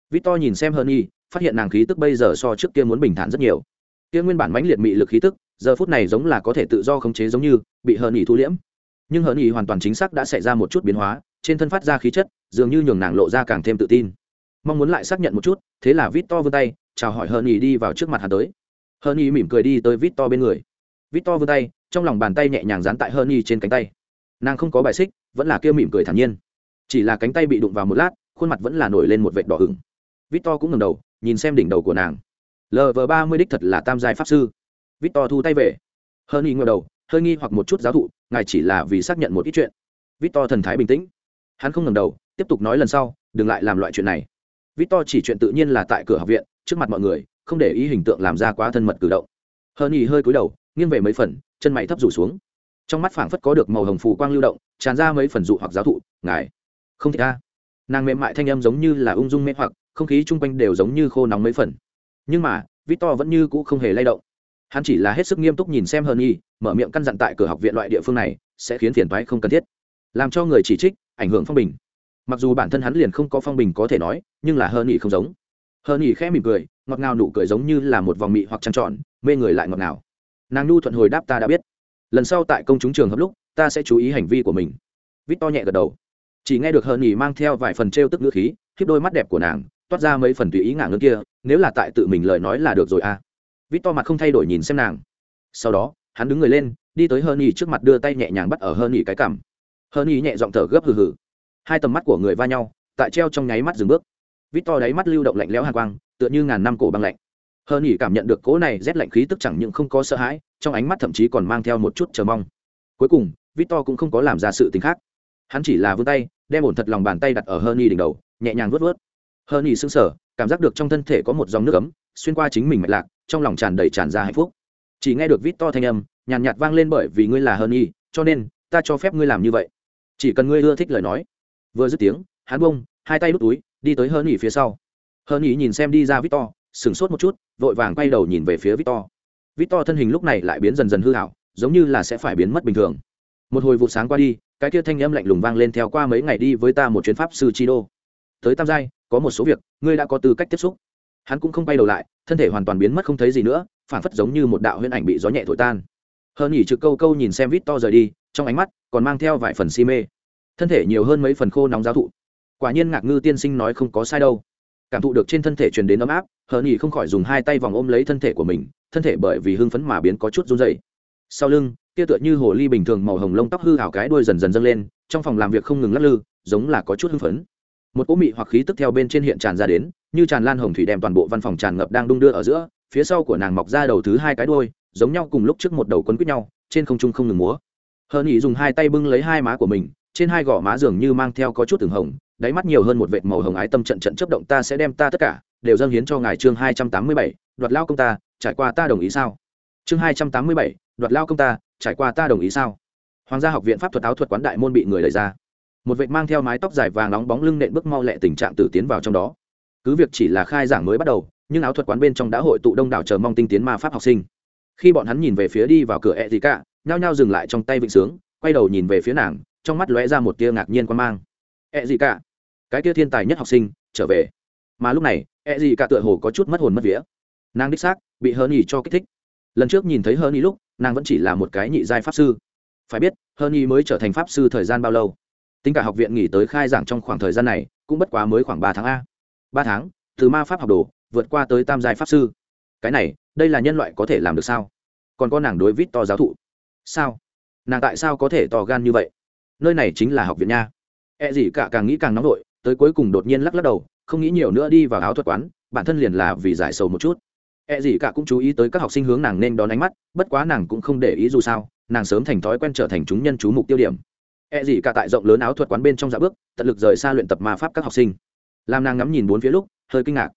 Vít to nhìn xem hớn nhỉ, phát hiện nàng khí tức bây giờ so trước kia muốn bình thản rất nhiều. Kia nguyên bản mãnh liệt mị lực khí tức, giờ phút này giống là có thể tự do khống chế giống như, bị hờn nhỉ thu liễm. Nhưng hờn nhỉ hoàn toàn chính xác đã xảy ra một chút biến hóa, trên thân phát ra khí chất, dường như nhường nàng lộ ra càng thêm tự tin. Mong muốn lại xác nhận một chút, thế là vít to vươn tay chào hỏi hờn ý đi vào trước mặt hắn tới. Hờn ý mỉm cười đi tới vít to bên người. Vít to vươn tay, trong lòng bàn tay nhẹ nhàng dán tại hờn ý trên cánh tay. Nàng không có bài xích, vẫn là kêu mỉm cười thản nhiên. Chỉ là cánh tay bị đụng vào một lát, khuôn mặt vẫn là nổi lên một vệt đỏ ửng. Vít to cũng ngẩng đầu, nhìn xem đỉnh đầu của nàng. Lv ba mươi đích thật là tam giai pháp sư. Vít to thu tay về. Hơn y ngờ đầu, hơi nghi hoặc một chút giáo thụ, ngài chỉ là vì xác nhận một ít chuyện. Vít to thần thái bình tĩnh. Hắn không ngầm đầu, tiếp tục nói lần sau, đừng lại làm loại chuyện này. Vít to chỉ chuyện tự nhiên là tại cửa học viện trước mặt mọi người, không để ý hình tượng làm ra quá thân mật cử động. Hơn nhì hơi cúi đầu, nghiêng về mấy phần, chân mày thấp rủ xuống. Trong mắt phảng phất có được màu hồng phù quang lưu động, tràn ra mấy phần dụ hoặc giáo thụ, ngài, không thể ta. Nàng mềm mại thanh âm giống như là ung dung mê hoặc, không khí chung quanh đều giống như khô nóng mấy phần. Nhưng mà, victor vẫn như cũ không hề lay động. Hắn chỉ là hết sức nghiêm túc nhìn xem hơn y mở miệng căn dặn tại cửa học viện loại địa phương này, sẽ khiến phiền toái không cần thiết. Làm cho người chỉ trích, ảnh hưởng phong bình. Mặc dù bản thân hắn liền không có phong bình có thể nói, nhưng là hơn y không giống hơn nhỉ khẽ mỉm cười, ngọt ngào nụ cười giống như là một vòng mị hoặc trăng trọn mê người lại ngọt ngào. Nàng nhu thuận hồi đáp ta đã biết. Lần sau tại công chúng trường hợp lúc, ta sẽ chú ý hành vi của mình. Vít to nhẹ gật đầu. Chỉ nghe được hơn nhỉ mang theo vài phần t tức ngữ khí, khiếp đôi mắt đẹp của nàng, toát ra mấy phần tùy ý ngả ngớn kia, nếu là tại tự mình lời nói là được rồi à. Vít to mặt không thay đổi nhìn xem nàng. Sau đó, hắn đứng người lên, đi tới hơn nhỉ trước mặt đưa tay nhẹ nhàng bắt ở hơn nhỉ cái cằm. Hơn nhỉ nhẹ giọng thở gấp hừ hừ. Hai tầm mắt của người va nhau, tại treo trong nháy mắt dừng bước vít to đáy mắt lưu động lạnh lẽo hàng quang, tựa như ngàn năm cổ băng lạnh. Hơn nhỉ cảm nhận được cỗ này rét lạnh khí tức chẳng những không có sợ hãi, trong ánh mắt thậm chí còn mang theo một chút chờ mong. Cuối cùng, vít to cũng không có làm ra sự tính khác. Hắn chỉ là vươn tay, đem ổn thật lòng bàn tay đặt ở hơn nhỉ đỉnh đầu, nhẹ nhàng vớt vớt hơn nhì sững sờ, cảm giác được trong thân thể có một dòng nước ấm, xuyên qua chính mình mạch lạc, trong lòng tràn đầy tràn ra hạnh phúc. Chỉ nghe được vít to thanh âm, nhàn nhạt vang lên bởi vì ngươi là hơn y cho nên, ta cho phép ngươi làm như vậy. Chỉ cần ngươi ưa thích lời nói. Vừa dứt tiếng, hắn bông hai tay đút túi đi tới hơn ý phía sau. Hơn ý nhìn xem đi ra vít to sửng sốt một chút, vội vàng quay đầu nhìn về phía vít to to thân hình lúc này lại biến dần dần hư hảo, giống như là sẽ phải biến mất bình thường. Một hồi vụ sáng qua đi, cái kia thanh âm lạnh lùng vang lên theo qua mấy ngày đi với ta một chuyến pháp sư chi đô. Tới tam giai, có một số việc, ngươi đã có tư cách tiếp xúc. Hắn cũng không quay đầu lại, thân thể hoàn toàn biến mất không thấy gì nữa phản phất giống như một đạo huyễn ảnh bị gió nhẹ thổi tan. Hơn nhỉ trực câu câu nhìn xem vít to rời đi, trong ánh mắt còn mang theo vài phần si mê. Thân thể nhiều hơn mấy phần khô nóng giáo thụ quả nhiên ngạc ngư tiên sinh nói không có sai đâu. Cảm thụ được trên thân thể truyền đến ấm áp hờ nhỉ không khỏi dùng hai tay vòng ôm lấy thân thể của mình thân thể bởi vì hưng phấn mà biến có chút run dày sau lưng kia tựa như hồ ly bình thường màu hồng lông tóc hư hào cái đuôi dần dần dâng lên trong phòng làm việc không ngừng lắc lư giống là có chút hưng phấn. Một cỗ mị hoặc khí tức theo bên trên hiện tràn ra đến như tràn lan hồng thủy đem toàn bộ văn phòng tràn ngập đang đung đưa ở giữa phía sau của nàng mọc ra đầu thứ hai cái đuôi, giống nhau cùng lúc trước một đầu quấn quýt nhau trên không trung không ngừng múa. Hờ ý dùng hai tay bưng lấy hai má của mình trên hai gò má dường như mang theo có chút từng hồng đáy mắt nhiều hơn một vệt màu hồng ái tâm trận trận chấp động, ta sẽ đem ta tất cả đều dâng hiến cho ngài. Chương hai trăm tám mươi bảy, đoạt lao công ta, trải qua ta đồng ý sao? Chương hai trăm tám mươi bảy, đoạt lao công ta, trải qua ta đồng ý sao? Hoàng gia học viện pháp thuật áo thuật quán đại môn bị người đẩy ra. Một vệt mang theo mái tóc dài vàng nóng bóng lưng nện bước mau lẹ tình trạng tử tiến vào trong đó. Cứ việc chỉ là khai giảng mới bắt đầu, nhưng áo thuật quán bên trong đã hội tụ đông đảo chờ mong tinh tiến ma pháp học sinh. Khi bọn hắn nhìn về phía đi vào cửa ẹ gì cả nhao nhao dừng lại trong tay vịnh sướng, quay đầu nhìn về phía nàng, trong mắt lóe ra một tia ngạc nhiên quan mang. Ẹ gì cả cái tia thiên tài nhất học sinh trở về. Mà lúc này e gì cả tựa hồ có chút mất hồn mất vía. Nàng đích xác bị hơ nhi cho kích thích. Lần trước nhìn thấy hơ nhi lúc, nàng vẫn chỉ là một cái nhị giai pháp sư. Phải biết hơ nhi mới trở thành pháp sư thời gian bao lâu? Tính cả học viện nghỉ tới khai giảng trong khoảng thời gian này, cũng bất quá mới khoảng ba tháng a. Ba tháng, từ ma pháp học đồ, vượt qua tới tam giai pháp sư. Cái này, đây là nhân loại có thể làm được sao? Còn có nàng đối vít to giáo thụ. Sao? Nàng tại sao có thể to gan như vậy? Nơi này chính là học viện nha. E gì cả càng nghĩ càng nóng nổi tới cuối cùng đột nhiên lắc lắc đầu, không nghĩ nhiều nữa đi vào áo thuật quán, bản thân liền là vì giải sầu một chút. E gì cả cũng chú ý tới các học sinh hướng nàng nên đón ánh mắt, bất quá nàng cũng không để ý dù sao, nàng sớm thành thói quen trở thành chúng nhân chú mục tiêu điểm. E gì cả tại rộng lớn áo thuật quán bên trong dạ bước, tận lực rời xa luyện tập ma pháp các học sinh. Làm nàng ngắm nhìn bốn phía lúc, hơi kinh ngạc.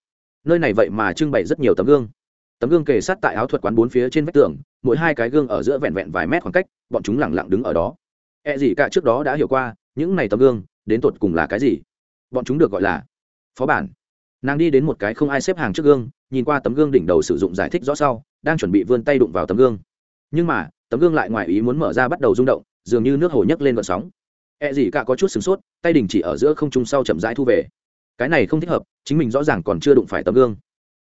Nơi này vậy mà trưng bày rất nhiều tấm gương. Tấm gương kề sát tại áo thuật quán bốn phía trên vách tường, mỗi hai cái gương ở giữa vẹn vẹn vài mét khoảng cách, bọn chúng lẳng lặng đứng ở đó. E gì cả trước đó đã hiểu qua, những này tấm gương đến tột cùng là cái gì? Bọn chúng được gọi là phó bản. Nàng đi đến một cái không ai xếp hàng trước gương, nhìn qua tấm gương đỉnh đầu sử dụng giải thích rõ sau, đang chuẩn bị vươn tay đụng vào tấm gương. Nhưng mà, tấm gương lại ngoài ý muốn mở ra bắt đầu rung động, dường như nước hồ nhấc lên vận sóng. E gì cả có chút sửng sốt, tay đình chỉ ở giữa không trung sau chậm rãi thu về. Cái này không thích hợp, chính mình rõ ràng còn chưa đụng phải tấm gương.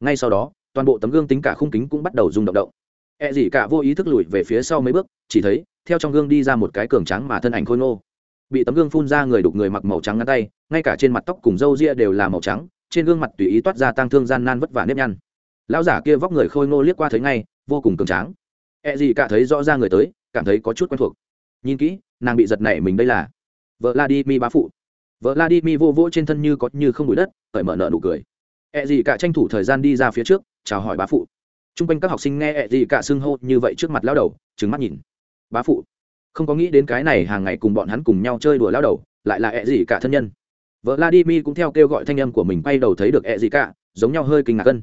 Ngay sau đó, toàn bộ tấm gương tính cả khung kính cũng bắt đầu rung động động. E gì cả vô ý thức lùi về phía sau mấy bước, chỉ thấy, theo trong gương đi ra một cái cường trắng mà thân ảnh khôi ngô bị tấm gương phun ra người đục người mặc màu trắng ngắn tay, ngay cả trên mặt tóc cùng râu ria đều là màu trắng, trên gương mặt tùy ý toát ra tăng thương gian nan vất vả nếp nhăn. Lão giả kia vóc người khôi ngô liếc qua thấy ngay, vô cùng cường tráng. E gì cả thấy rõ ra người tới, cảm thấy có chút quen thuộc. Nhìn kỹ, nàng bị giật nảy mình đây là vợ la đi mi bá phụ. Vợ la đi mi vô vỗ trên thân như có như không bụi đất, cởi mở nợ nụ cười. E gì cả tranh thủ thời gian đi ra phía trước, chào hỏi bá phụ. T r u n g quanh các học sinh nghe E gì cả xưng hô như vậy trước mặt lao đầu trứng mắt nhìn. Bá phụ không có nghĩ đến cái này hàng ngày cùng bọn hắn cùng nhau chơi đùa lao đầu, lại là ẹ gì cả thân nhân. Vợ vladimir cũng theo kêu gọi thanh âm của mình quay đầu thấy được ẹ gì cả giống nhau hơi kinh ngạc cân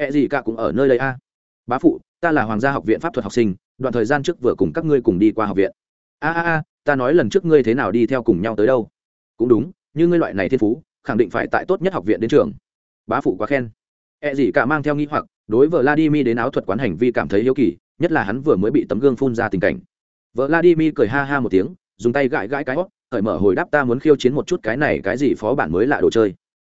ẹ gì cả cũng ở nơi đây a. Bá phụ, ta là hoàng gia học viện pháp thuật học sinh, đoạn thời gian trước vừa cùng các ngươi cùng đi qua học viện. A a a, ta nói lần trước ngươi thế nào đi theo cùng nhau tới đâu? Cũng đúng, như ngươi loại này thiên phú, khẳng định phải tại tốt nhất học viện đến trường. Bá phụ quá khen. Ẹ gì cả mang theo nghi hoặc, đối với vladimir đến áo thuật quán hành vi cảm thấy hiếu kỳ, nhất là hắn vừa mới bị tấm gương phun ra tình cảnh vladimir cười ha ha một tiếng, dùng tay gãi gãi cái hót cởi mở hồi đáp ta muốn khiêu chiến một chút cái này cái gì phó bản mới lạ đồ chơi.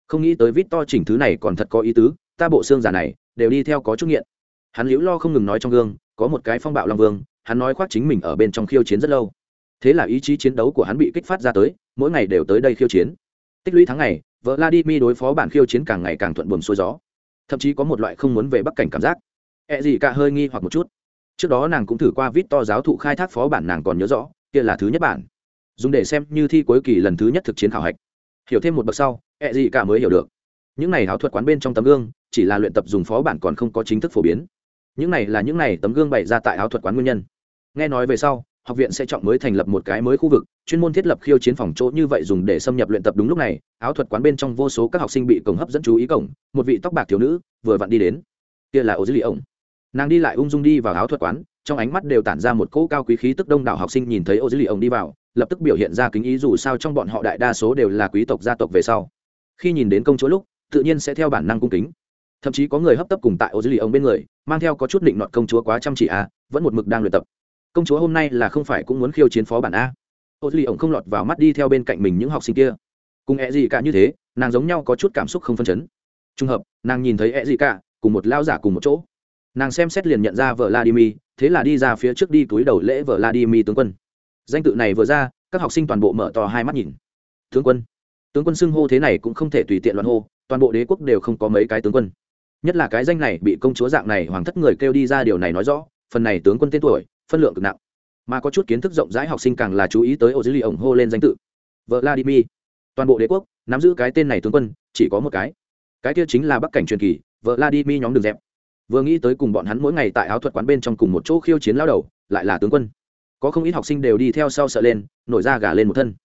Không nghĩ tới vít to chỉnh thứ này còn thật có ý tứ, ta bộ xương giả này, đều đi theo có chút nghiện. Hắn liễu lo không ngừng nói trong gương, có một cái phong bạo long vương, hắn nói khoác chính mình ở bên trong khiêu chiến rất lâu. Thế là ý chí chiến đấu của hắn bị kích phát ra tới, mỗi ngày đều tới đây khiêu chiến. Tích lũy tháng ngày, vợ vladimir đối phó bản khiêu chiến càng ngày càng thuận buồm xuôi gió. Thậm chí có một loại không muốn về bắc cảnh cảm giác. Ẹ gì cả hơi nghi hoặc một chút trước đó nàng cũng thử qua vít to giáo thụ khai thác phó bản nàng còn nhớ rõ, kia là thứ nhất bản. Dùng để xem như thi cuối kỳ lần thứ nhất thực chiến khảo hạch. Hiểu thêm một bậc sau, ẹ gì cả mới hiểu được. Những này áo thuật quán bên trong tấm gương, chỉ là luyện tập dùng phó bản còn không có chính thức phổ biến. Những này là những này tấm gương bày ra tại áo thuật quán nguyên nhân. Nghe nói về sau, học viện sẽ chọn mới thành lập một cái mới khu vực, chuyên môn thiết lập khiêu chiến phòng chỗ như vậy dùng để xâm nhập luyện tập đúng lúc này, áo thuật quán bên trong vô số các học sinh bị cổng hấp dẫn chú ý cổng, một vị tóc bạc thiếu nữ vừa vặn đi đến. Kia là ô dữ lì ổng nàng đi lại ung dung đi vào áo thuật quán, trong ánh mắt đều tản ra một cỗ cao quý khí tức đông đảo học sinh nhìn thấy ô dữ lì ông đi vào, lập tức biểu hiện ra kính ý dù sao trong bọn họ đại đa số đều là quý tộc gia tộc về sau. Khi nhìn đến công chúa lúc, tự nhiên sẽ theo bản năng cung kính. Thậm chí có người hấp tấp cùng tại ô dữ lì ông bên người, mang theo có chút định nọt công chúa quá chăm chỉ à vẫn một mực đang luyện tập. Công chúa hôm nay là không phải cũng muốn khiêu chiến phó bản a. Ô dữ lì ông không lọt vào mắt đi theo bên cạnh mình những học sinh kia. Cùng ẹ gì cả như thế, nàng giống nhau có chút cảm xúc không phân chấn. Trùng hợp, nàng nhìn thấy ẹ gì cả, cùng một lao giả cùng một chỗ nàng xem xét liền nhận ra vợ vladimir, thế là đi ra phía trước đi túi đầu lễ vợ vladimir tướng quân. Danh tự này vừa ra, các học sinh toàn bộ mở to hai mắt nhìn. Tướng quân. Tướng quân xưng hô thế này cũng không thể tùy tiện loạn hô, toàn bộ đế quốc đều không có mấy cái tướng quân. Nhất là cái danh này bị công chúa dạng này hoàng thất người kêu đi ra điều này nói rõ, phần này tướng quân tên tuổi, phân lượng cực nặng. Mà có chút kiến thức rộng rãi học sinh càng là chú ý tới ô dữ lì ổng hô lên danh tự. Vợ vladimir. Toàn bộ đế quốc, nắm giữ cái tên này tướng quân, chỉ có một cái. Cái kia chính là bắc cảnh truyền kỳ vợ vladimir nhóm đường dẹp vừa nghĩ tới cùng bọn hắn mỗi ngày tại áo thuật quán bên trong cùng một chỗ khiêu chiến lao đầu, lại là tướng quân. Có không ít học sinh đều đi theo sau sợ lên, nổi ra gà lên một thân.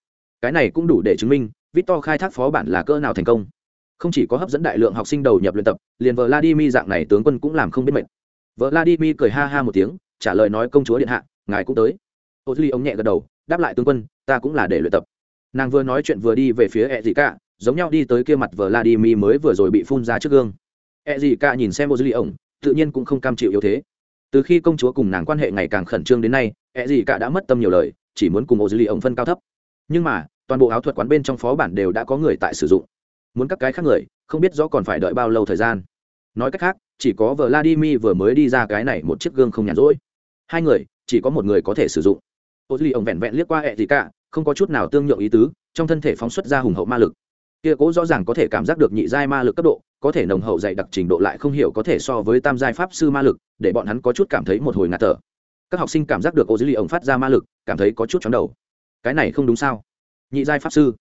Cái này cũng đủ để chứng minh, victor khai thác phó bản là cỡ nào thành công. Không chỉ có hấp dẫn đại lượng học sinh đầu nhập luyện tập, liền vợ vladimir dạng này tướng quân cũng làm không biết mệt. Vợ vladimir cười ha ha một tiếng, trả lời nói, công chúa điện hạ, ngài cũng tới. Ô duy ông nhẹ gật đầu, đáp lại, tướng quân, ta cũng là để luyện tập. Nàng vừa nói chuyện vừa đi về phía ẹ gì cả giống nhau đi tới kia mặt vợ vladimir mới vừa rồi bị phun ra trước gương. Ẹ gì cả nhìn xem ô duy ông tự nhiên cũng không cam chịu yếu thế. Từ khi công chúa cùng nàng quan hệ ngày càng khẩn trương đến nay e ẹ gì cả đã mất tâm nhiều lời, chỉ muốn cùng ô duy ông phân cao thấp. Nhưng mà, toàn bộ áo thuật quán bên trong phó bản đều đã có người tại sử dụng. Muốn các cái khác người, không biết rõ còn phải đợi bao lâu thời gian. Nói cách khác, chỉ có vladimir vừa mới đi ra cái này một chiếc gương không nhàn rỗi. Hai người, chỉ có một người có thể sử dụng. Ô duy ông vẹn vẹn liếc qua e ẹ gì cả, không có chút nào tương nhượng ý tứ, trong thân thể phóng xuất ra hùng hậu ma lực kia cố rõ ràng có thể cảm giác được nhị giai ma lực cấp độ, có thể nồng hậu dày đặc trình độ lại không hiểu có thể so với tam giai pháp sư ma lực, để bọn hắn có chút cảm thấy một hồi ngạt thở. Các học sinh cảm giác được ô dữ lì ổng phát ra ma lực, cảm thấy có chút chóng đầu. Cái này không đúng sao? Nhị giai pháp sư?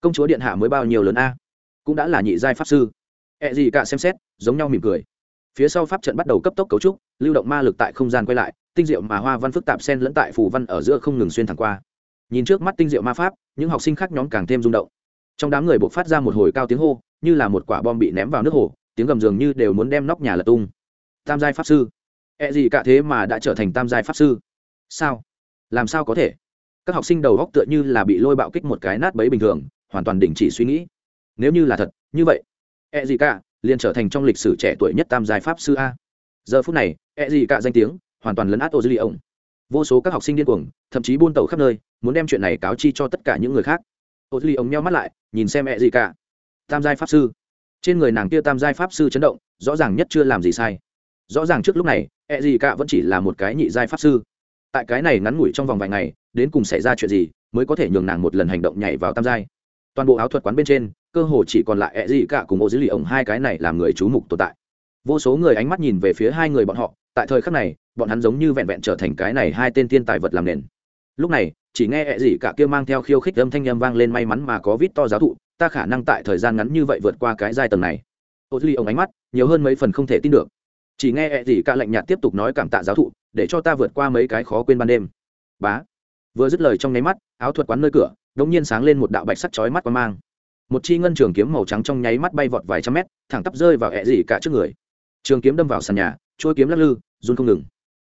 Công chúa điện hạ mới bao nhiêu lớn a? Cũng đã là nhị giai pháp sư. Ẹ gì cả xem xét, giống nhau mỉm cười. Phía sau pháp trận bắt đầu cấp tốc cấu trúc, lưu động ma lực tại không gian quay lại, tinh diệu mà hoa văn phức tạp sen lẫn tại phủ văn ở giữa không ngừng xuyên thẳng qua. Nhìn trước mắt tinh diệu ma pháp, những học sinh khác nhóm càng thêm rung động trong đám người buộc phát ra một hồi cao tiếng hô, như là một quả bom bị ném vào nước hồ, tiếng gầm dường như đều muốn đem nóc nhà lật tung. Tam giai pháp sư. Ẹ gì cả thế mà đã trở thành tam giai pháp sư? Sao? Làm sao có thể? Các học sinh đầu góc tựa như là bị lôi bạo kích một cái nát bấy bình thường, hoàn toàn đình chỉ suy nghĩ. Nếu như là thật, như vậy ẹ gì cả liền trở thành trong lịch sử trẻ tuổi nhất tam giai pháp sư a. Giờ phút này ẹ gì cả danh tiếng hoàn toàn lấn át ô dư li ông vô số các học sinh điên cuồng, thậm chí buôn tàu khắp nơi, muốn đem chuyện này cáo chi cho tất cả những người khác ô duy ống nhau mắt lại, nhìn xem e mẹ gì cả. Tam giai pháp sư. Trên người nàng kia tam giai pháp sư chấn động, rõ ràng nhất chưa làm gì sai. Rõ ràng trước lúc này e ẹ gì cả vẫn chỉ là một cái nhị giai pháp sư. Tại cái này ngắn ngủi trong vòng vài ngày, đến cùng xảy ra chuyện gì mới có thể nhường nàng một lần hành động nhảy vào tam giai. Toàn bộ áo thuật quán bên trên, cơ hồ chỉ còn lại e ẹ gì cả cùng ô dưới lì ổng hai cái này làm người chú mục tồn tại. Vô số người ánh mắt nhìn về phía hai người bọn họ, tại thời khắc này, bọn hắn giống như vẹn vẹn trở thành cái này hai tên thiên tài vật làm nền lúc này, chỉ nghe ẹ gì cả kia mang theo khiêu khích âm thanh âm vang lên may mắn mà có vít to giáo thụ, ta khả năng tại thời gian ngắn như vậy vượt qua cái giai tầng này. Ô duy ông ánh mắt, nhiều hơn mấy phần không thể tin được. Chỉ nghe ẹ gì cả lạnh nhạt tiếp tục nói cảm tạ giáo thụ, để cho ta vượt qua mấy cái khó quên ban đêm. Bá. Vừa dứt lời trong nháy mắt, áo thuật quán nơi cửa đống nhiên sáng lên một đạo bạch sắt chói mắt quang mang. Một chi ngân trường kiếm màu trắng trong nháy mắt bay vọt vài trăm mét, thẳng tắp rơi vào ẹ gì cả trước người. Trường kiếm đâm vào sàn nhà trôi kiếm lắc lư, run không ngừng.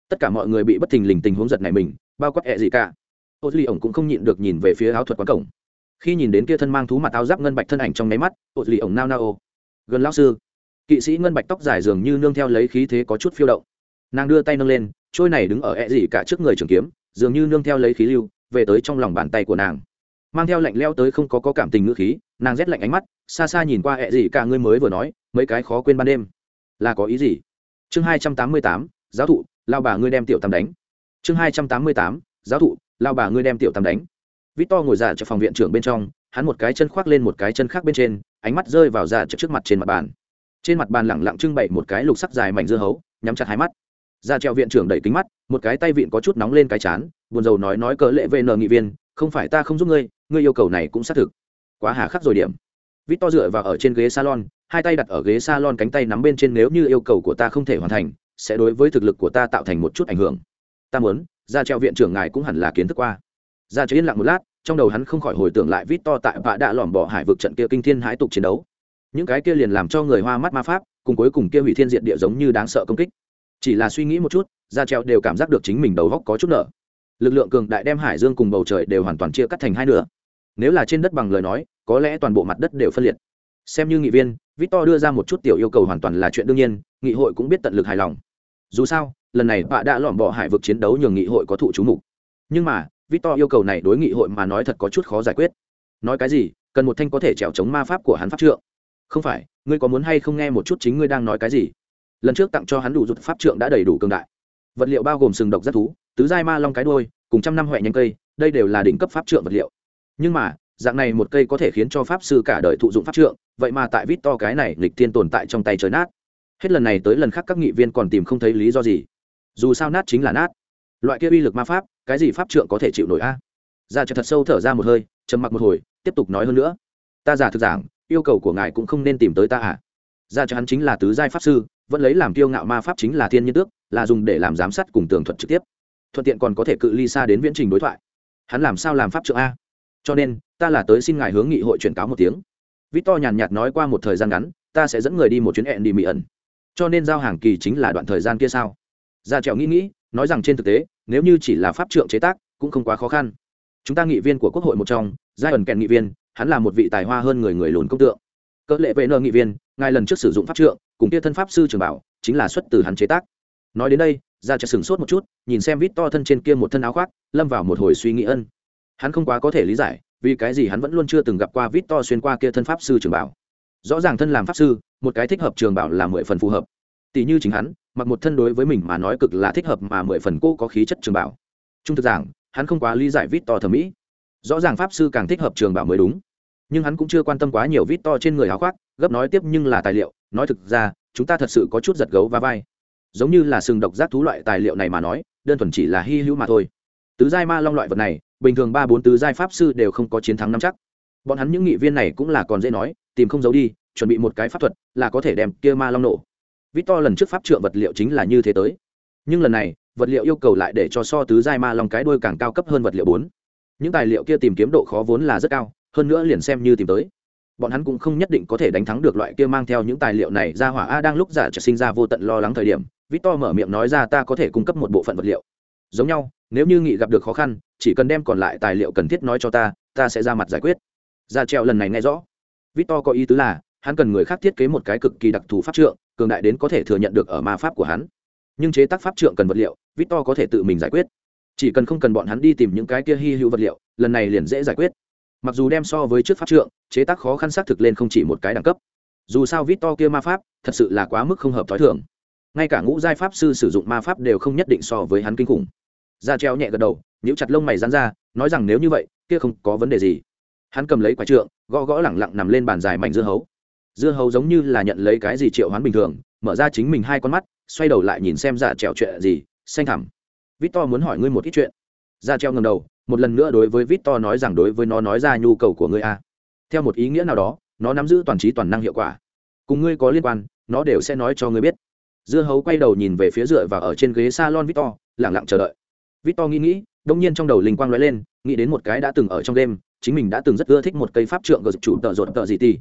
Tất cả mọi người bị bất thình lình tình huống giật này mình bao quát ẹ gì cả. Ô duy ổng cũng không nhịn được nhìn về phía áo thuật quán cổng. Khi nhìn đến kia thân mang thú mặt áo giáp ngân bạch thân ảnh trong nháy mắt ô duy ổng nao nao gần lao sư. Kỵ sĩ ngân bạch tóc dài dường như nương theo lấy khí thế có chút phiêu động. Nàng đưa tay nâng lên trôi này đứng ở ẹ gì cả trước người trường kiếm dường như nương theo lấy khí lưu về tới trong lòng bàn tay của nàng. Mang theo lạnh leo tới không có, có cảm tình ngữ khí nàng rét lạnh ánh mắt xa xa nhìn qua ẹ gì cả ngươi mới vừa nói mấy cái khó quên ban đêm. Là có ý gì? Chương hai trăm tám mươi tám giáo thụ lao bà ngươi đem tiểu tam đánh chương hai trăm tám mươi tám, giáo thụ, lao bà ngươi đem tiểu tam đánh. Vít to ngồi dạ cho phòng viện trưởng bên trong, hắn một cái chân khoác lên một cái chân khác bên trên, ánh mắt rơi vào dạ trước mặt trên mặt bàn. Trên mặt bàn lẳng lặng trưng bày một cái lục sắc dài mảnh dưa hấu, nhắm chặt hai mắt. Dạ Ra treo viện trưởng đẩy kính mắt, một cái tay vịn có chút nóng lên cái chán, buồn rầu nói nói cỡ lệ vn nghị viên, không phải ta không giúp ngươi ngươi yêu cầu này cũng xác thực. Quá hà khắc rồi điểm. Vít to dựa vào ở trên ghế salon, hai tay đặt ở ghế salon cánh tay nắm bên trên, nếu như yêu cầu của ta không thể hoàn thành, sẽ đối với thực lực của ta tạo thành một chút ảnh hưởng ta muốn, ra treo viện trưởng ngài cũng hẳn là kiến thức qua. Ra chơi yên lặng một lát, trong đầu hắn không khỏi hồi tưởng lại vít to tại vạ đã lỏm bỏ hải vực trận kia kinh thiên hãi tục chiến đấu. Những cái kia liền làm cho người hoa mắt ma pháp, cùng cuối cùng kia hủy thiên diện địa giống như đáng sợ công kích. Chỉ là suy nghĩ một chút, ra treo đều cảm giác được chính mình đầu góc có chút nợ. Lực lượng cường đại đem hải dương cùng bầu trời đều hoàn toàn chia cắt thành hai nửa. Nếu là trên đất bằng lời nói, có lẽ toàn bộ mặt đất đều phân liệt. Xem như nghị viên, victor đưa ra một chút tiểu yêu cầu hoàn toàn là chuyện đương nhiên, nghị hội cũng biết tận lực hài lòng. Dù sao lần này bạ đã lỏm bỏ hải vực chiến đấu nhường nghị hội có thụ chú mục. Nhưng mà, victor yêu cầu này đối nghị hội mà nói thật có chút khó giải quyết. Nói cái gì, cần một thanh có thể trèo chống ma pháp của hắn pháp trượng. Không phải, ngươi có muốn hay không nghe một chút chính ngươi đang nói cái gì? Lần trước tặng cho hắn đủ rụt pháp trượng đã đầy đủ cường đại. Vật liệu bao gồm sừng độc rất thú, tứ giai ma long cái đôi cùng trăm năm huệ nhanh cây, đây đều là đỉnh cấp pháp trượng vật liệu. Nhưng mà, dạng này một cây có thể khiến cho pháp sư cả đời thụ dụng pháp trượng, vậy mà tại vít to cái này lịch thiên tồn tại trong tay trời nát. Hết lần này tới lần khác các nghị viên còn tìm không thấy lý do gì dù sao nát chính là nát. Loại kia uy lực ma pháp, cái gì pháp trượng có thể chịu nổi a? Dạ ra cho thật sâu thở ra một hơi, trầm mặc một hồi, tiếp tục nói hơn nữa. Ta giả thực giảng, yêu cầu của ngài cũng không nên tìm tới ta à? Dạ ra cho hắn chính là tứ giai pháp sư, vẫn lấy làm kiêu ngạo ma pháp chính là thiên nhiên tước, là dùng để làm giám sát cùng tường thuật trực tiếp. Thuận tiện còn có thể cự ly xa đến viễn trình đối thoại. Hắn làm sao làm pháp trượng a? Cho nên, ta là tới xin ngài hướng nghị hội truyền cáo một tiếng. Vít To nhàn nhạt nói qua một thời gian ngắn, ta sẽ dẫn người đi một chuyến hẹn đi mỹ ẩn. Cho nên giao hàng kỳ chính là đoạn thời gian kia sao? Ra trèo nghĩ nghĩ, nói rằng trên thực tế, nếu như chỉ là pháp trượng chế tác, cũng không quá khó khăn. Chúng ta nghị viên của quốc hội một trong, giai ẩn kèn nghị viên, hắn là một vị tài hoa hơn người người lùn công tượng. Cỡ lệ vệ nợ nghị viên, ngài lần trước sử dụng pháp trượng, cùng kia thân pháp sư trường bảo, chính là xuất từ hắn chế tác. Nói đến đây ra cho sừng sốt một chút, nhìn xem vít to thân trên kia một thân áo khoác, lâm vào một hồi suy nghĩ ân. Hắn không quá có thể lý giải, vì cái gì hắn vẫn luôn chưa từng gặp qua vít to xuyên qua kia thân pháp sư trường bảo. Rõ ràng thân làm pháp sư, một cái thích hợp trường bảo là mười phần phù hợp tỷ như chính hắn, mặc một thân đối với mình mà nói cực là thích hợp mà mười phần cô có khí chất trường bảo. Trung thực giảng, hắn không quá lý giải vít to thẩm mỹ. Rõ ràng pháp sư càng thích hợp trường bảo mới đúng. Nhưng hắn cũng chưa quan tâm quá nhiều vít to trên người áo khoác, gấp nói tiếp nhưng là tài liệu. Nói thực ra, chúng ta thật sự có chút giật gấu và vai. Giống như là sừng độc giác thú loại tài liệu này mà nói, đơn thuần chỉ là hy hữu mà thôi. Tứ giai ma long loại vật này, bình thường ba bốn tứ giai pháp sư đều không có chiến thắng năm chắc. Bọn hắn những nghị viên này cũng là còn dễ nói, tìm không giấu đi, chuẩn bị một cái pháp thuật là có thể đem kia ma long nổ vít to lần trước pháp trượng vật liệu chính là như thế tới. Nhưng lần này, vật liệu yêu cầu lại để cho so tứ giai ma long cái đuôi càng cao cấp hơn vật liệu bốn. Những tài liệu kia tìm kiếm độ khó vốn là rất cao, hơn nữa liền xem như tìm tới. Bọn hắn cũng không nhất định có thể đánh thắng được loại kia mang theo những tài liệu này ra hỏa a đang lúc giả trở sinh ra vô tận lo lắng thời điểm, victor mở miệng nói ra ta có thể cung cấp một bộ phận vật liệu. Giống nhau, nếu như nghị gặp được khó khăn, chỉ cần đem còn lại tài liệu cần thiết nói cho ta ta sẽ ra mặt giải quyết. Ra treo lần này nghe rõ. Victor có ý tứ là, hắn cần người khác thiết kế một cái cực kỳ đặc thù pháp trượng cường đại đến có thể thừa nhận được ở ma pháp của hắn. Nhưng chế tác pháp trượng cần vật liệu, victor có thể tự mình giải quyết. Chỉ cần không cần bọn hắn đi tìm những cái kia hy hữu vật liệu, lần này liền dễ giải quyết. Mặc dù đem so với trước pháp trượng, chế tác khó khăn xác thực lên không chỉ một cái đẳng cấp. Dù sao victor kia ma pháp, thật sự là quá mức không hợp t h ó i thường. Ngay cả ngũ giai pháp sư sử dụng ma pháp đều không nhất định so với hắn kinh khủng. Da treo nhẹ gật đầu, nhíu chặt lông mày giãn ra, nói rằng nếu như vậy, kia không có vấn đề gì. Hắn cầm lấy quả trượng, gõ gõ lẳng lặng nằm lên bàn dài mảnh dưa hấu dưa hấu giống như là nhận lấy cái gì triệu hoán bình thường mở ra chính mình hai con mắt xoay đầu lại nhìn xem giả trèo chuyện gì xanh thẳm vít to muốn hỏi ngươi một ít chuyện da treo ngầm đầu một lần nữa đối với Victor nói rằng đối với nó nói ra nhu cầu của ngươi a. Theo một ý nghĩa nào đó, nó nắm giữ toàn trí toàn năng hiệu quả. Cùng ngươi có liên quan, nó đều sẽ nói cho ngươi biết. Dưa hấu quay đầu nhìn về phía dựa và ở trên ghế salon to lặng lặng chờ đợi. Victor nghĩ nghĩ, đông nhiên trong đầu linh quang lóe lên, nghĩ đến một cái đã từng ở trong đêm, chính mình đã từng rất ưa thích một cây pháp trượng của chủ tợ rột tợ gì tì.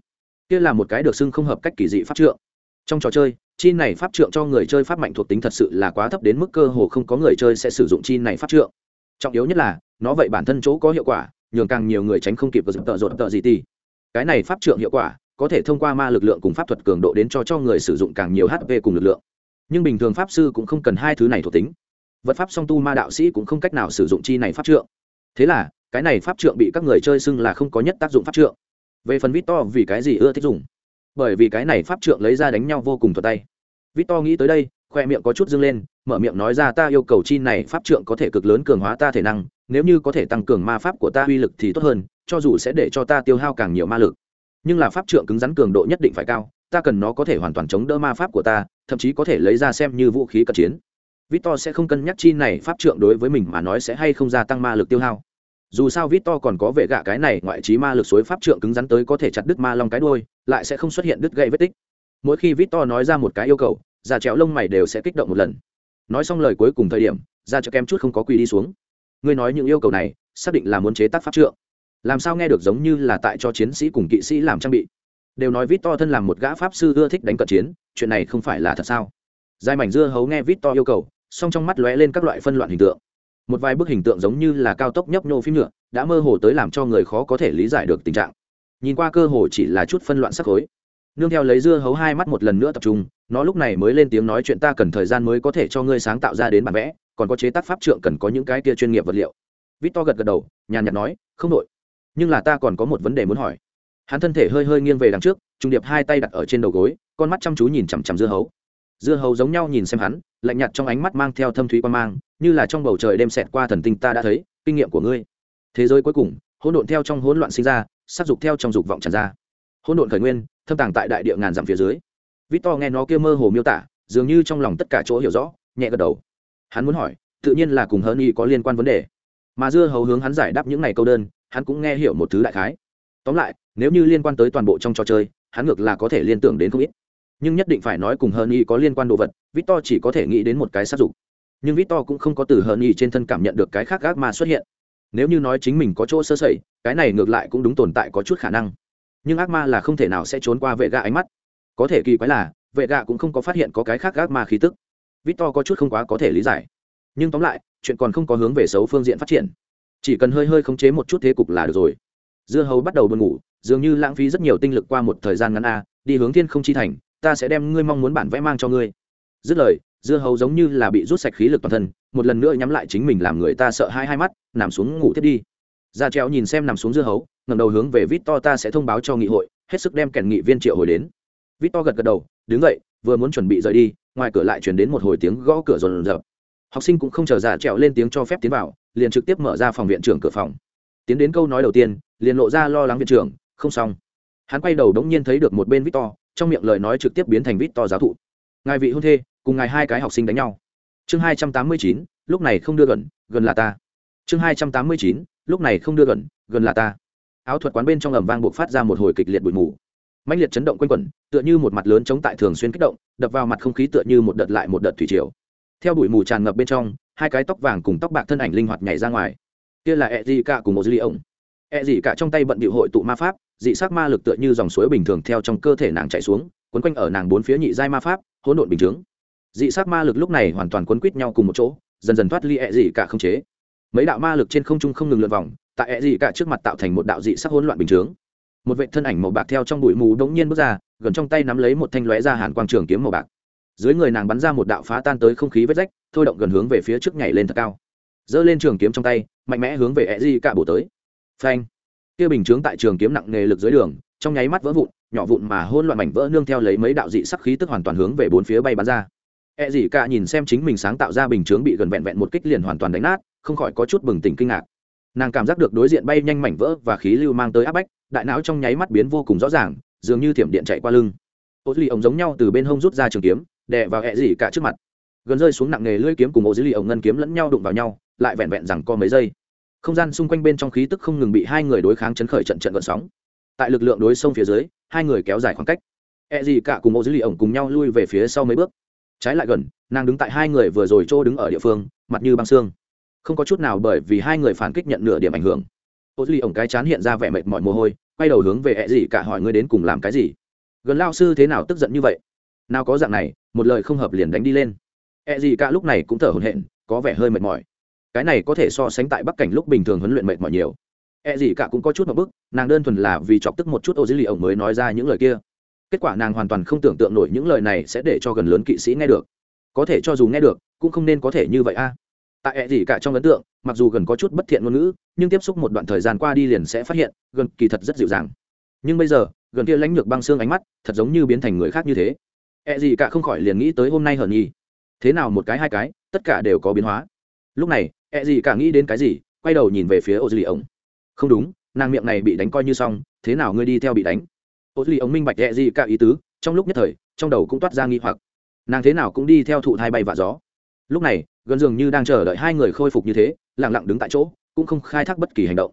Kia là một cái được xưng không hợp cách kỳ dị pháp trượng. Trong trò chơi, chi này pháp trượng cho người chơi pháp mạnh thuộc tính thật sự là quá thấp đến mức cơ hồ không có người chơi sẽ sử dụng chi này pháp trượng. Trọng yếu nhất là, nó vậy bản thân chỗ có hiệu quả nhường càng nhiều người tránh không kịp và dựng tợ rột tợ gì ti cái này pháp trượng hiệu quả có thể thông qua ma lực lượng cùng pháp thuật cường độ đến cho cho người sử dụng càng nhiều hp cùng lực lượng. Nhưng bình thường pháp sư cũng không cần hai thứ này thuộc tính. Vật pháp song tu ma đạo sĩ cũng không cách nào sử dụng chi này pháp trượng. Thế là cái này pháp trượng bị các người chơi xưng là không có nhất tác dụng pháp trượng về phần vít to vì cái gì ưa thích dùng? Bởi vì cái này pháp trượng lấy ra đánh nhau vô cùng thuật tay. Vít to nghĩ tới đây, khoe miệng có chút dâng lên, mở miệng nói ra ta yêu cầu chi này pháp trượng có thể cực lớn cường hóa ta thể năng, nếu như có thể tăng cường ma pháp của ta uy lực thì tốt hơn, cho dù sẽ để cho ta tiêu hao càng nhiều ma lực. Nhưng là pháp trượng cứng rắn cường độ nhất định phải cao, ta cần nó có thể hoàn toàn chống đỡ ma pháp của ta, thậm chí có thể lấy ra xem như vũ khí cận chiến. Victor sẽ không cân nhắc chi này pháp trượng đối với mình mà nói sẽ hay không gia tăng ma lực tiêu hao dù sao victor còn có vệ gạ cái này ngoại trí ma lực suối pháp trượng cứng rắn tới có thể chặt đứt ma long cái đôi lại sẽ không xuất hiện đứt gậy vết tích. Mỗi khi victor nói ra một cái yêu cầu già trèo lông mày đều sẽ kích động một lần. Nói xong lời cuối cùng thời điểm ra cho kem chút không có quỳ đi xuống. Ngươi nói những yêu cầu này, xác định là muốn chế tác pháp trượng. Làm sao nghe được giống như là tại cho chiến sĩ cùng kỵ sĩ làm trang bị? Đều nói vít to thân làm một gã pháp sư ưa thích đánh cận chiến, chuyện này không phải là thật sao? Dài mảnh dưa hấu nghe vít to yêu cầu, song trong mắt lóe lên các loại phân loạn hình tượng một vài bức hình tượng giống như là cao tốc nhấp nhô phim nhựa, đã mơ hồ tới làm cho người khó có thể lý giải được tình trạng. Nhìn qua cơ hồ chỉ là chút phân loạn sắc khối. Nương theo lấy dưa hấu hai mắt một lần nữa tập trung, nó lúc này mới lên tiếng nói chuyện ta cần thời gian mới có thể cho ngươi sáng tạo ra đến bản vẽ, còn có chế tác pháp trượng cần có những cái kia chuyên nghiệp vật liệu. Vít to gật gật đầu, nhàn nhạt nói, không đội nhưng là ta còn có một vấn đề muốn hỏi. Hắn thân thể hơi hơi nghiêng về đằng trước, trung điệp hai tay đặt ở trên đầu gối, con mắt chăm chú nhìn chằm chằm dưa hấu dưa hấu giống nhau nhìn xem hắn, lạnh nhạt trong ánh mắt mang theo thâm thúy quan mang, như là trong bầu trời đêm xẹt qua thần tinh ta đã thấy, kinh nghiệm của ngươi. Thế giới cuối cùng, hỗn độn theo trong hỗn loạn sinh ra, sắc dục theo trong dục vọng tràn ra. Hỗn độn khởi nguyên, thâm tàng tại đại địa ngàn dặm phía dưới. Vít to nghe nó kia mơ hồ miêu tả, dường như trong lòng tất cả chỗ hiểu rõ, nhẹ gật đầu. Hắn muốn hỏi, tự nhiên là cùng hơn y có liên quan vấn đề. Mà dưa hầu hướng hắn giải đáp những này câu đơn, hắn cũng nghe hiểu một thứ đại khái. Tóm lại, nếu như liên quan tới toàn bộ trong trò chơi, hắn ngược là có thể liên tưởng đến không ít nhưng nhất định phải nói cùng hơn y có liên quan đồ vật, victor chỉ có thể nghĩ đến một cái sát dục nhưng victor cũng không có từ hơn y trên thân cảm nhận được cái khác gác ma xuất hiện. Nếu như nói chính mình có chỗ sơ sẩy, cái này ngược lại cũng đúng tồn tại có chút khả năng. Nhưng ác ma là không thể nào sẽ trốn qua vệ gạ ánh mắt. Có thể kỳ quái là, vệ gạ cũng không có phát hiện có cái khác ác ma khí tức. Victor có chút không quá có thể lý giải. Nhưng tóm lại, chuyện còn không có hướng về xấu phương diện phát triển. Chỉ cần hơi hơi khống chế một chút thế cục là được rồi. Dưa hấu bắt đầu buồn ngủ, dường như lãng phí rất nhiều tinh lực qua một thời gian ngắn a, đi hướng thiên không chi thành ta sẽ đem ngươi mong muốn bản vẽ mang cho ngươi. Dứt lời, dưa hấu giống như là bị rút sạch khí lực toàn thân, một lần nữa nhắm lại chính mình làm người ta sợ hai hai mắt, nằm xuống ngủ thiết đi. Ra treo nhìn xem nằm xuống dưa hấu ngầm đầu hướng về vít to ta sẽ thông báo cho nghị hội, hết sức đem kèn nghị viên triệu hồi đến. Vít to gật gật đầu, đứng dậy, vừa muốn chuẩn bị rời đi, ngoài cửa lại chuyển đến một hồi tiếng gõ cửa rồn rập. Học sinh cũng không chờ giả trèo lên tiếng cho phép tiến vào, liền trực tiếp mở ra phòng viện trưởng cửa phòng. Tiến đến câu nói đầu tiên, liền lộ ra lo lắng viện trưởng, không xong. Hắn quay đầu đống nhiên thấy được một bên victor trong miệng lời nói trực tiếp biến thành vít to giáo thụ. Ngài vị hôn thê, cùng ngài hai cái học sinh đánh nhau. Chương hai trăm tám mươi chín, lúc này không đưa gần gần là ta. Chương hai trăm tám mươi chín, lúc này không đưa gần gần là ta. Áo thuật quán bên trong ẩm vang buộc phát ra một hồi kịch liệt bụi mù. Mạnh liệt chấn động quanh quẩn, tựa như một mặt lớn chống tại thường xuyên kích động, đập vào mặt không khí tựa như một đợt lại một đợt thủy triều. Theo bụi mù tràn ngập bên trong, hai cái tóc vàng cùng tóc bạc thân ảnh linh hoạt nhảy ra ngoài. Kia là ẹ gì cả cùng một dư ly ổng E gì cả trong tay bận bịu hội tụ ma pháp, dị sắc ma lực tựa như dòng suối bình thường theo trong cơ thể nàng chạy xuống, quấn quanh ở nàng bốn phía nhị giai ma pháp, hỗn độn bình chướng. Dị sắc ma lực lúc này hoàn toàn quấn quýt nhau cùng một chỗ, dần dần thoát ly e gì cả không chế. Mấy đạo ma lực trên không trung không ngừng lượn vòng, tại e gì cả trước mặt tạo thành một đạo dị sắc hỗn loạn bình chướng. Một vệ thân ảnh màu bạc theo trong bụi mù đống nhiên bước ra, gần trong tay nắm lấy một thanh lóe ra hàn quang trường kiếm màu bạc. Dưới người nàng bắn ra một đạo phá tan tới không khí vết rách, thôi động gần hướng về phía trước nhảy lên thật cao. Giơ lên trường kiếm trong tay, mạnh mẽ hướng về e gì cả bổ tới phanh. Kia bình chướng tại trường kiếm nặng nghề lực dưới đường, trong nháy mắt vỡ vụn, nhỏ vụn mà hôn loạn mảnh vỡ nương theo lấy mấy đạo dị sắc khí tức hoàn toàn hướng về bốn phía bay bắn ra. E gì cả nhìn xem chính mình sáng tạo ra bình chướng bị gần vẹn vẹn một kích liền hoàn toàn đánh nát, không khỏi có chút bừng tỉnh kinh ngạc. Nàng cảm giác được đối diện bay nhanh mảnh vỡ và khí lưu mang tới áp bách, đại não trong nháy mắt biến vô cùng rõ ràng, dường như thiểm điện chạy qua lưng. Ô duy ống giống nhau từ bên hông rút ra trường kiếm, đè vào e ẹ gì cả trước mặt. Gần rơi xuống nặng nghề lưỡi kiếm cùng ô duy ống ngân kiếm lẫn nhau đụng vào nhau, lại vẹn vẹn rằng co mấy giây không gian xung quanh bên trong khí tức không ngừng bị hai người đối kháng chấn khởi trận trận gợn sóng. Tại lực lượng đối sông phía dưới, hai người kéo dài khoảng cách. E gì cả cùng ô lì ổng cùng nhau lui về phía sau mấy bước. Trái lại gần, nàng đứng tại hai người vừa rồi trô đứng ở địa phương, mặt như băng xương. Không có chút nào bởi vì hai người phản kích nhận nửa điểm ảnh hưởng. Ô duy ổng cái chán hiện ra vẻ mệt mỏi mồ hôi, quay đầu hướng về E gì cả hỏi ngươi đến cùng làm cái gì? Gần lao sư thế nào tức giận như vậy? Nào có dạng này, một lời không hợp liền đánh đi lên. E gì cả lúc này cũng thở hổn hển, có vẻ hơi mệt mỏi cái này có thể so sánh tại bắc cảnh lúc bình thường huấn luyện mệt mỏi nhiều. E gì cả cũng có chút một bức, nàng đơn thuần là vì chọc tức một chút ô dữ liệu ổng mới nói ra những lời kia. Kết quả nàng hoàn toàn không tưởng tượng nổi những lời này sẽ để cho gần lớn kỵ sĩ nghe được. Có thể cho dù nghe được, cũng không nên có thể như vậy a. Tại e gì cả trong ấn tượng, mặc dù gần có chút bất thiện ngôn ngữ, nhưng tiếp xúc một đoạn thời gian qua đi liền sẽ phát hiện, gần kỳ thật rất dịu dàng. Nhưng bây giờ, gần kia lãnh lược băng xương ánh mắt, thật giống như biến thành người khác như thế. E gì cả không khỏi liền nghĩ tới hôm nay hờn nhi thế nào một cái hai cái, tất cả đều có biến hóa. Lúc này ẹ gì cả nghĩ đến cái gì, quay đầu nhìn về phía ô dư lì ổng không đúng, nàng miệng này bị đánh coi như xong, thế nào ngươi đi theo bị đánh? Ô dư lì ổng minh bạch ẹ gì cả ý tứ, trong lúc nhất thời, trong đầu cũng toát ra nghi hoặc. Nàng thế nào cũng đi theo thụ thai bay và gió. Lúc này, gần dường như đang chờ đợi hai người khôi phục như thế lẳng lặng đứng tại chỗ, cũng không khai thác bất kỳ hành động.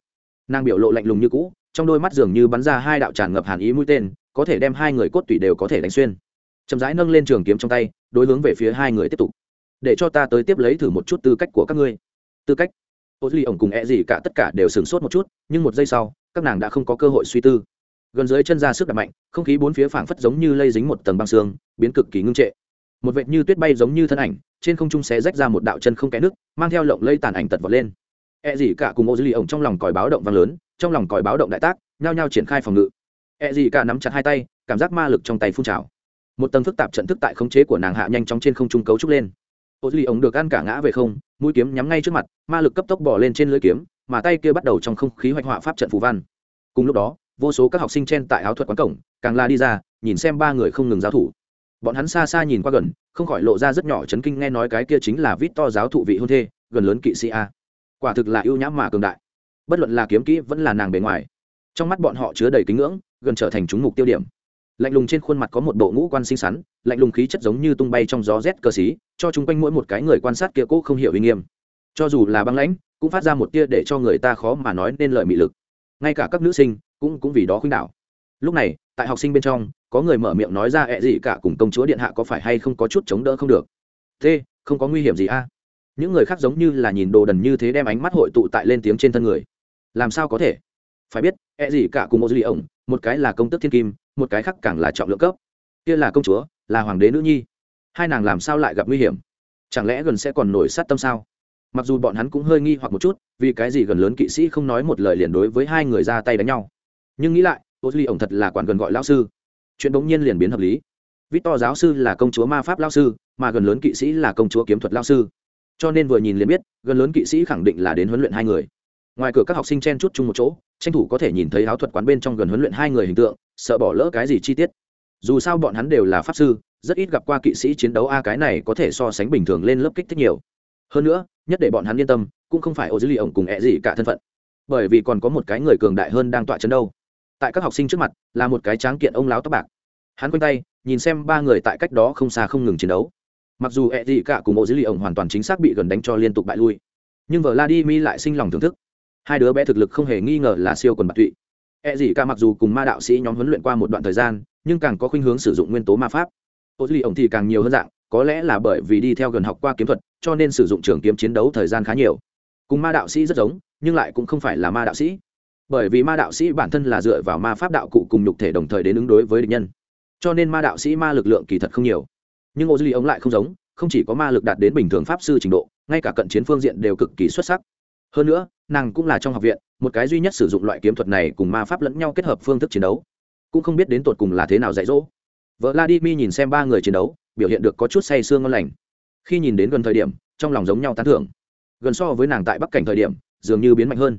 Nàng biểu lộ lạnh lùng như cũ, trong đôi mắt dường như bắn ra hai đạo tràn ngập hàn ý mũi tên, có thể đem hai người cốt tủy đều có thể đánh xuyên. Chậm rãi nâng lên trường kiếm trong tay, đối hướng về phía hai người tiếp tục. Để cho ta tới tiếp lấy thử một chút tư cách của các ngươi tư cách. Ô duy ổng cùng e gì cả tất cả đều sửng sốt một chút, nhưng một giây sau, các nàng đã không có cơ hội suy tư. Gần dưới chân ra sức đập mạnh, không khí bốn phía phảng phất giống như lây dính một tầng băng xương, biến cực kỳ ngưng trệ. Một vệt như tuyết bay giống như thân ảnh, trên không trung xé rách ra một đạo chân không kẽ nước, mang theo lộng lây tàn ảnh tật vọt lên. E gì cả cùng ô duy ổng trong lòng còi báo động vang lớn, trong lòng còi báo động đại tác, nhao nhao triển khai phòng ngự. E gì cả nắm chặt hai tay, cảm giác ma lực trong tay phun trào. Một tầng phức tạp trận thức tại khống chế của nàng hạ nhanh chóng trên không trung cấu trúc lên ô dư lì ổng được ăn cả ngã về không, mũi kiếm nhắm ngay trước mặt, ma lực cấp tốc bỏ lên trên lưỡi kiếm, mà tay kia bắt đầu trong không khí hoạch họa pháp trận phù văn. Cùng lúc đó, vô số các học sinh chen tại áo thuật quán cổng, càng la đi ra, nhìn xem ba người không ngừng giao thủ. Bọn hắn xa xa nhìn qua gần, không khỏi lộ ra rất nhỏ chấn kinh nghe nói cái kia chính là vít to giáo thụ vị hôn thê, gần lớn kỵ sĩ a. Quả thực là ưu nhãm mà cường đại. Bất luận là kiếm kỹ vẫn là nàng bề ngoài. Trong mắt bọn họ chứa đầy kính ngưỡng, gần trở thành chúng mục tiêu điểm lạnh lùng trên khuôn mặt có một bộ ngũ quan xinh xắn, lạnh lùng khí chất giống như tung bay trong gió rét cờ xí, cho chung quanh mỗi một cái người quan sát kia cố không hiểu uy nghiêm. Cho dù là băng lãnh, cũng phát ra một tia để cho người ta khó mà nói nên lời mị lực. Ngay cả các nữ sinh cũng cũng vì đó khuynh đảo. Lúc này, tại học sinh bên trong, có người mở miệng nói ra ẹ gì cả, cùng công chúa điện hạ có phải hay không có chút chống đỡ không được? Thế, không có nguy hiểm gì a. Những người khác giống như là nhìn đồ đần như thế đem ánh mắt hội tụ tại lên tiếng trên thân người. Làm sao có thể? Phải biết, ẹ gì cả cùng một dư ổng, một cái là công tức thiên kim một cái khác càng là trọng lượng cấp. Kia là công chúa, là hoàng đế nữ nhi. Hai nàng làm sao lại gặp nguy hiểm? Chẳng lẽ gần sẽ còn nổi sát tâm sao? Mặc dù bọn hắn cũng hơi nghi hoặc một chút, vì cái gì gần lớn kỵ sĩ không nói một lời liền đối với hai người ra tay đánh nhau. Nhưng nghĩ lại ô duy ổng thật là quản gần gọi lao sư. Chuyện bỗng nhiên liền biến hợp lý. Vít to giáo sư là công chúa ma pháp lao sư, mà gần lớn kỵ sĩ là công chúa kiếm thuật lao sư. Cho nên vừa nhìn liền biết, gần lớn kỵ sĩ khẳng định là đến huấn luyện hai người ngoài cửa các học sinh chen chút chung một chỗ, tranh thủ có thể nhìn thấy áo thuật quán bên trong gần huấn luyện hai người hình tượng, sợ bỏ lỡ cái gì chi tiết. Dù sao bọn hắn đều là pháp sư, rất ít gặp qua kỵ sĩ chiến đấu a, cái này có thể so sánh bình thường lên lớp kích thích nhiều. Hơn nữa, nhất để bọn hắn yên tâm, cũng không phải ô dữ lì ổng cùng ẹ gì cả thân phận. Bởi vì còn có một cái người cường đại hơn đang tọa chấn đâu. Tại các học sinh trước mặt, là một cái tráng kiện ông láo tóc bạc. Hắn quanh tay, nhìn xem ba người tại cách đó không xa không ngừng chiến đấu. Mặc dù ẹ gì cả cùng ô dữ lì ổng hoàn toàn chính xác bị gần đánh cho liên tục bại lui, nhưng vợ mi lại sinh lòng thưởng thức hai đứa bé thực lực không hề nghi ngờ là siêu quần bạc tụy. E gì cả mặc dù cùng ma đạo sĩ nhóm huấn luyện qua một đoạn thời gian, nhưng càng có khuynh hướng sử dụng nguyên tố ma pháp. Ô duy ổng thì càng nhiều hơn dạng, có lẽ là bởi vì đi theo gần học qua kiếm thuật, cho nên sử dụng trường kiếm chiến đấu thời gian khá nhiều. Cùng ma đạo sĩ rất giống, nhưng lại cũng không phải là ma đạo sĩ. Bởi vì ma đạo sĩ bản thân là dựa vào ma pháp đạo cụ cùng nhục thể đồng thời đến ứng đối với địch nhân. Cho nên ma đạo sĩ ma lực lượng kỳ thật không nhiều. Nhưng ô duy ống lại không giống, không chỉ có ma lực đạt đến bình thường pháp sư trình độ, ngay cả cận chiến phương diện đều cực kỳ xuất sắc hơn nữa, nàng cũng là trong học viện, một cái duy nhất sử dụng loại kiếm thuật này cùng ma pháp lẫn nhau kết hợp phương thức chiến đấu. Cũng không biết đến tột cùng là thế nào dạy dỗ. Vợ vladimir nhìn xem ba người chiến đấu, biểu hiện được có chút say sương ngon lành. Khi nhìn đến gần thời điểm, trong lòng giống nhau tán thưởng. Gần so với nàng tại bắc cảnh thời điểm, dường như biến mạnh hơn.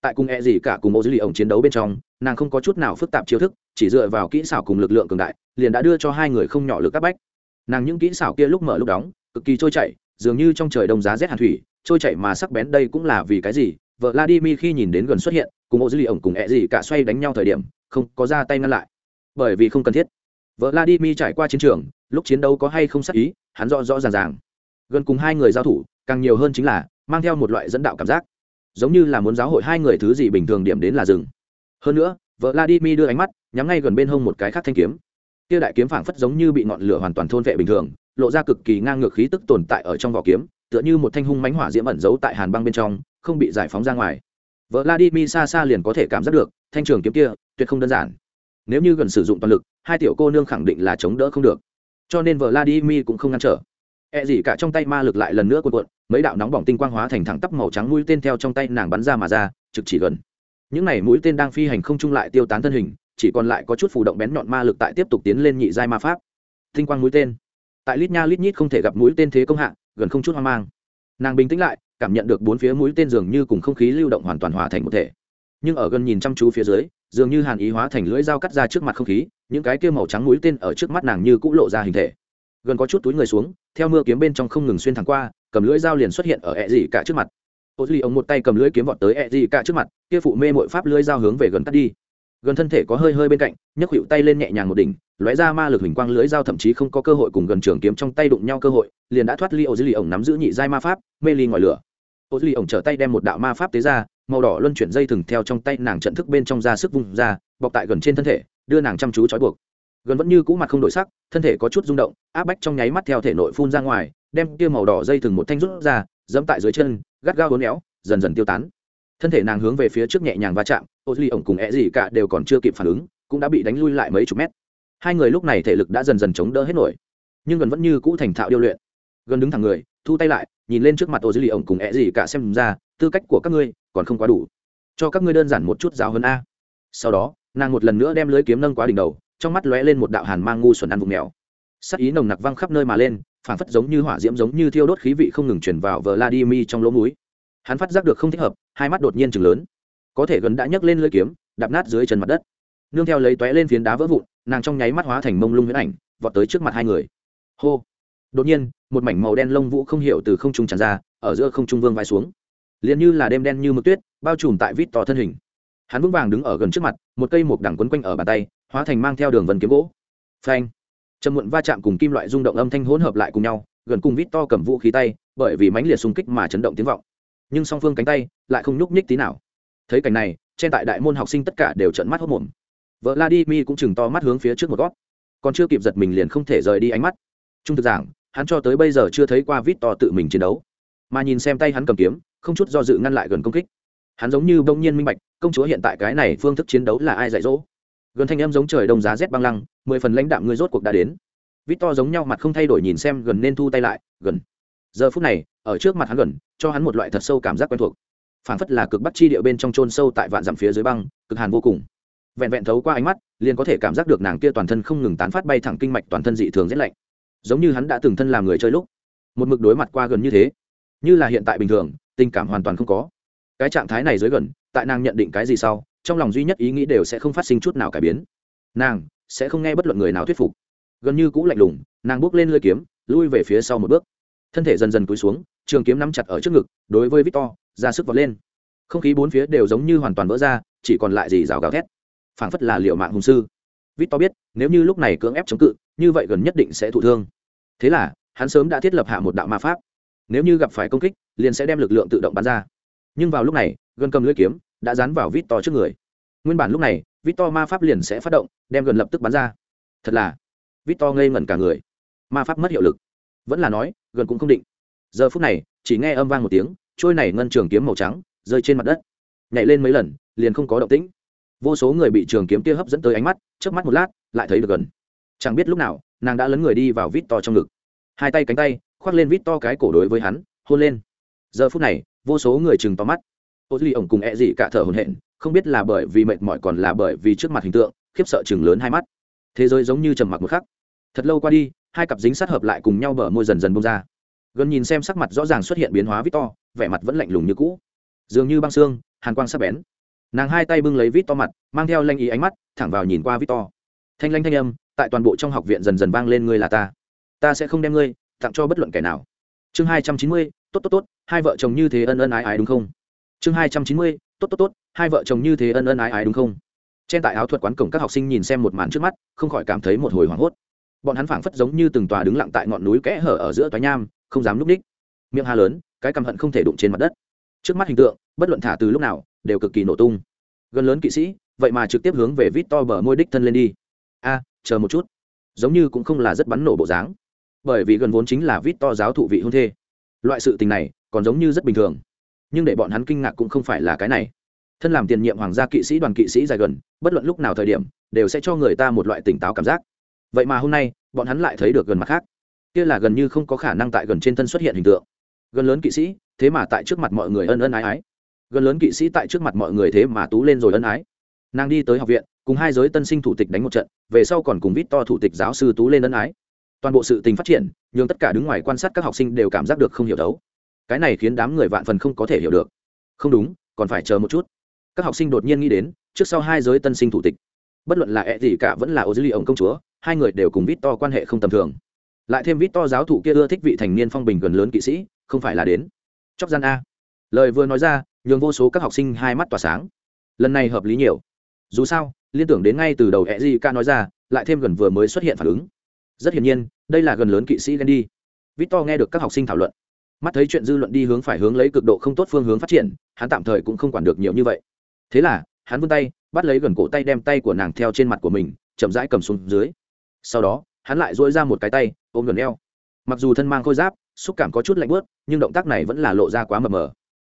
Tại cùng e gì cả cùng ô dữ lì ổng chiến đấu bên trong, nàng không có chút nào phức tạp chiêu thức, chỉ dựa vào kỹ xảo cùng lực lượng cường đại, liền đã đưa cho hai người không nhỏ lực các bách. Nàng những kỹ xảo kia lúc mở lúc đóng, cực kỳ trôi chảy, dường như trong trời đông giá rét hàn thủy trôi chảy mà sắc bén đây cũng là vì cái gì? Vợ vladimir khi nhìn đến gần xuất hiện, cùng ô dư lì ổng cùng ẹ gì cả xoay đánh nhau thời điểm, không có ra tay ngăn lại. Bởi vì không cần thiết. Vợ vladimir trải qua chiến trường, lúc chiến đấu có hay không sắc ý, hắn rõ rõ ràng ràng. Gần cùng hai người giao thủ, càng nhiều hơn chính là mang theo một loại dẫn đạo cảm giác. Giống như là muốn giáo hội hai người thứ gì bình thường điểm đến là rừng hơn nữa, vợ vladimir đưa ánh mắt, nhắm ngay gần bên hông một cái khác thanh kiếm. Kia đại kiếm phảng phất giống như bị ngọn lửa hoàn toàn thôn vệ bình thường, lộ ra cực kỳ ngang ngược khí tức tồn tại ở trong vỏ kiếm tựa như một thanh hung mánh hỏa diễm ẩn giấu tại hàn băng bên trong không bị giải phóng ra ngoài vợ vladimir xa xa liền có thể cảm giác được thanh trường kiếm kia tuyệt không đơn giản nếu như gần sử dụng toàn lực hai tiểu cô nương khẳng định là chống đỡ không được cho nên vợ vladimir cũng không ngăn trở E gì cả trong tay ma lực lại lần nữa cuộn cuộn, mấy đạo nóng bỏng tinh quang hóa thành thẳng tắp màu trắng mũi tên theo trong tay nàng bắn ra mà ra, trực chỉ gần. Những này mũi tên đang phi hành không trung lại tiêu tán thân hình, chỉ còn lại có chút phù động bén nhọn ma lực tại tiếp tục tiến lên nhị giai ma pháp. Tinh quang mũi tên. Tại lít nha lít nhít không thể gặp mũi tên thế công hạ, gần không chút hoang mang. Nàng bình tĩnh lại, cảm nhận được bốn phía mũi tên dường như cùng không khí lưu động hoàn toàn hòa thành một thể. Nhưng ở gần nhìn chăm chú phía dưới, dường như hàn ý hóa thành lưỡi dao cắt ra trước mặt không khí, những cái kia màu trắng mũi tên ở trước mắt nàng như cũng lộ ra hình thể gần có chút túi người xuống theo mưa kiếm bên trong không ngừng xuyên thẳng qua cầm lưỡi dao liền xuất hiện ở ẹ dị cả trước mặt ô duy ông một tay cầm lưỡi kiếm vọt tới ẹ dị cả trước mặt kia phụ mê mội pháp lưỡi dao hướng về gần cắt đi gần thân thể có hơi hơi bên cạnh, nhấc hiệu tay lên nhẹ nhàng một đỉnh, lóe ra ma lực hình quang lưới dao thậm chí không có cơ hội cùng gần trường kiếm trong tay đụng nhau cơ hội, liền đã thoát ly ô lì ống nắm giữ nhị giai ma pháp, mê ly ngòi lửa. Ô lì ống trở tay đem một đạo ma pháp tế ra, màu đỏ luân chuyển dây thừng theo trong tay nàng trận thức bên trong ra sức vùng ra, bọc tại gần trên thân thể, đưa nàng chăm chú trói buộc. Gần vẫn như cũ mặt không đổi sắc, thân thể có chút rung động, áp bách trong nháy mắt theo thể nội phun ra ngoài, đem kia màu đỏ dây thừng một thanh rút ra, dẫm tại dưới chân, gắt gao uốn éo, dần dần tiêu tán thân thể nàng hướng về phía trước nhẹ nhàng va chạm ô duy ổng cùng é gì cả đều còn chưa kịp phản ứng, cũng đã bị đánh lui lại mấy chục mét. Hai người lúc này thể lực đã dần dần chống đỡ hết nổi, nhưng gần vẫn như cũ thành thạo điêu luyện. Gần đứng thẳng người, thu tay lại, nhìn lên trước mặt ô duy ổng cùng é gì cả xem ra, tư cách của các ngươi còn không quá đủ. Cho các ngươi đơn giản một chút giáo hơn a. Sau đó, nàng một lần nữa đem lưới kiếm nâng quá đỉnh đầu, trong mắt lóe lên một đạo hàn mang ngu xuẩn ăn vùng mèo. Sắc ý nồng nặc văng khắp nơi mà lên phản phất giống như hỏa diễm giống như thiêu đốt khí vị không ngừng chuyển vào vladimir trong lỗ mũi hắn phát giác được không thích hợp, hai mắt đột nhiên chừng lớn. Có thể gần đã nhấc lên lưỡi kiếm, đạp nát dưới chân mặt đất. Nương theo lấy tóe lên phiến đá vỡ vụn, nàng trong nháy mắt hóa thành mông lung huyễn ảnh, vọt tới trước mặt hai người. Hô! Đột nhiên, một mảnh màu đen lông vũ không hiểu từ không trung tràn ra, ở giữa không trung vương vai xuống. Liền như là đêm đen như mực tuyết, bao trùm tại vít to thân hình. Hắn vững vàng đứng ở gần trước mặt, một cây mục đẳng quấn quanh ở bàn tay, hóa thành mang theo đường vân kiếm gỗ. Phanh! Trầm muộn va chạm cùng kim loại rung động âm thanh hỗn hợp lại cùng nhau, gần cùng vít to cầm vũ khí tay, bởi vì mãnh liệt xung kích mà chấn động tiếng vọng nhưng song phương cánh tay lại không nhúc nhích tí nào. Thấy cảnh này, trên tại đại môn học sinh tất cả đều trợn mắt hốt mồm vợ vladimir cũng chừng to mắt hướng phía trước một gót còn chưa kịp giật mình liền không thể rời đi ánh mắt. Trung thực giảng, hắn cho tới bây giờ chưa thấy qua vít to tự mình chiến đấu. Mà nhìn xem tay hắn cầm kiếm, không chút do dự ngăn lại gần công kích. Hắn giống như bỗng nhiên minh bạch, công chúa hiện tại cái này phương thức chiến đấu là ai dạy dỗ. Gần thanh âm giống trời đông giá rét băng lăng, mười phần lãnh đạm người rốt cuộc đã đến. Vít to giống nhau mặt không thay đổi nhìn xem gần nên thu tay lại, gần. Giờ phút này ở trước mặt hắn gần, cho hắn một loại thật sâu cảm giác quen thuộc. Phảng phất là cực bắc chi địa bên trong trôn sâu tại vạn dặm phía dưới băng, cực hàn vô cùng. Vẹn vẹn thấu qua ánh mắt, liền có thể cảm giác được nàng kia toàn thân không ngừng tán phát bay thẳng kinh mạch toàn thân dị thường rét lạnh. Giống như hắn đã từng thân làm người chơi lúc. Một mực đối mặt qua gần như thế. Như là hiện tại bình thường, tình cảm hoàn toàn không có. Cái trạng thái này dưới gần, tại nàng nhận định cái gì sau, trong lòng duy nhất ý nghĩ đều sẽ không phát sinh chút nào cải biến. Nàng sẽ không nghe bất luận người nào thuyết phục. Gần như cũ lạnh lùng, nàng bước lên lơi kiếm, lui về phía sau một bước. Thân thể dần dần cúi xuống trường kiếm nắm chặt ở trước ngực, đối với victor, ra sức vọt lên. Không khí bốn phía đều giống như hoàn toàn vỡ ra, chỉ còn lại gì rào gào thét. Phảng phất là liệu mạng hùng sư. Victor biết, nếu như lúc này cưỡng ép chống cự, như vậy gần nhất định sẽ thụ thương. Thế là, hắn sớm đã thiết lập hạ một đạo ma pháp. Nếu như gặp phải công kích, liền sẽ đem lực lượng tự động bắn ra. Nhưng vào lúc này gần cầm lưỡi kiếm đã dán vào vít to trước người. Nguyên bản lúc này vít to ma pháp liền sẽ phát động, đem gần lập tức bắn ra. Thật là vít to ngây ngẩn cả người. Ma pháp mất hiệu lực. Vẫn là nói gần cũng không định giờ phút này, chỉ nghe âm vang một tiếng, trôi này ngân trường kiếm màu trắng, rơi trên mặt đất. Nhảy lên mấy lần, liền không có động tĩnh. Vô số người bị trường kiếm kia hấp dẫn tới ánh mắt trước mắt một lát, lại thấy được gần. Chẳng biết lúc nào, nàng đã lấn người đi vào vít to trong ngực. Hai tay cánh tay, khoác lên vít to cái cổ đối với hắn, hôn lên. Giờ phút này, vô số người chừng to mắt. Ô duy ổng cùng e dị cả thở hồn hển, không biết là bởi vì mệt mỏi còn là bởi vì trước mặt hình tượng, khiếp sợ chừng lớn hai mắt. Thế giới giống như trầm mặc một khắc. Thật lâu qua đi, hai cặp dính sát hợp lại cùng nhau bờ môi dần dần bông ra gần nhìn xem sắc mặt rõ ràng xuất hiện biến hóa vít to vẻ mặt vẫn lạnh lùng như cũ. Dường như băng xương, hàn quang sắc bén. Nàng hai tay bưng lấy vít to mặt, mang theo lanh ý ánh mắt, thẳng vào nhìn qua vít to thanh lanh thanh âm, tại toàn bộ trong học viện dần dần vang lên ngươi là ta. Ta sẽ không đem ngươi tặng cho bất luận kẻ nào. Chương hai trăm chín mươi, tốt tốt tốt, hai vợ chồng như thế ân ân ái ái đúng không? Chương hai trăm chín mươi, tốt tốt tốt, hai vợ chồng như thế ân ân ái ái đúng không? Trên tại áo thuật quán cổng các học sinh nhìn xem một màn trước mắt, không khỏi cảm thấy một hồi hoảng hốt. Bọn hắn phảng phất giống như từng tòa đứng lặng tại ngọn núi kẽ hở ở giữa tòa nham không dám núp ních. Miệng hà lớn, cái căm hận không thể đụng trên mặt đất. Trước mắt hình tượng, bất luận thả từ lúc nào, đều cực kỳ nổ tung. Gần lớn kỵ sĩ, vậy mà trực tiếp hướng về vít to bờ môi đích thân lên đi. A, chờ một chút. Giống như cũng không là rất bắn nổ bộ dáng. Bởi vì gần vốn chính là vít to giáo thụ vị hôn thê. Loại sự tình này, còn giống như rất bình thường. Nhưng để bọn hắn kinh ngạc cũng không phải là cái này. Thân làm tiền nhiệm hoàng gia kỵ sĩ đoàn kỵ sĩ dài gần, bất luận lúc nào thời điểm, đều sẽ cho người ta một loại tỉnh táo cảm giác. Vậy mà hôm nay, bọn hắn lại thấy được gần mặt khác kia là gần như không có khả năng tại gần trên thân xuất hiện hình tượng. Gần lớn kỵ sĩ, thế mà tại trước mặt mọi người ân ân ái ái. Gần lớn kỵ sĩ tại trước mặt mọi người thế mà tú lên rồi ân ái. Nàng đi tới học viện, cùng hai giới tân sinh thủ tịch đánh một trận, về sau còn cùng vít to thủ tịch giáo sư tú lên ân ái. Toàn bộ sự tình phát triển nhưng tất cả đứng ngoài quan sát các học sinh đều cảm giác được không hiểu đấu. Cái này khiến đám người vạn phần không có thể hiểu được. Không đúng, còn phải chờ một chút. Các học sinh đột nhiên nghĩ đến, trước sau hai giới tân sinh thủ tịch. Bất luận là ẹ gì cả vẫn là ô dư ly ổng công chúa, hai người đều cùng vít to quan hệ không tầm thường lại thêm vít to giáo thụ kia ưa thích vị thành niên phong bình gần lớn kỵ sĩ, không phải là đến. Chóc gian a. Lời vừa nói ra, nhường vô số các học sinh hai mắt tỏa sáng. Lần này hợp lý nhiều. Dù sao, liên tưởng đến ngay từ đầu e g ca nói ra, lại thêm gần vừa mới xuất hiện phản ứng. Rất hiển nhiên, đây là gần lớn kỵ sĩ ghen đi to nghe được các học sinh thảo luận. Mắt thấy chuyện dư luận đi hướng phải hướng lấy cực độ không tốt phương hướng phát triển, hắn tạm thời cũng không quản được nhiều như vậy. Thế là, hắn vươn tay, bắt lấy gần cổ tay đem tay của nàng theo trên mặt của mình, chậm rãi cầm xuống dưới. Sau đó hắn lại dỗi ra một cái tay, ôm gần eo. Mặc dù thân mang khôi giáp, xúc cảm có chút lạnh bớt nhưng động tác này vẫn là lộ ra quá mờ mờ.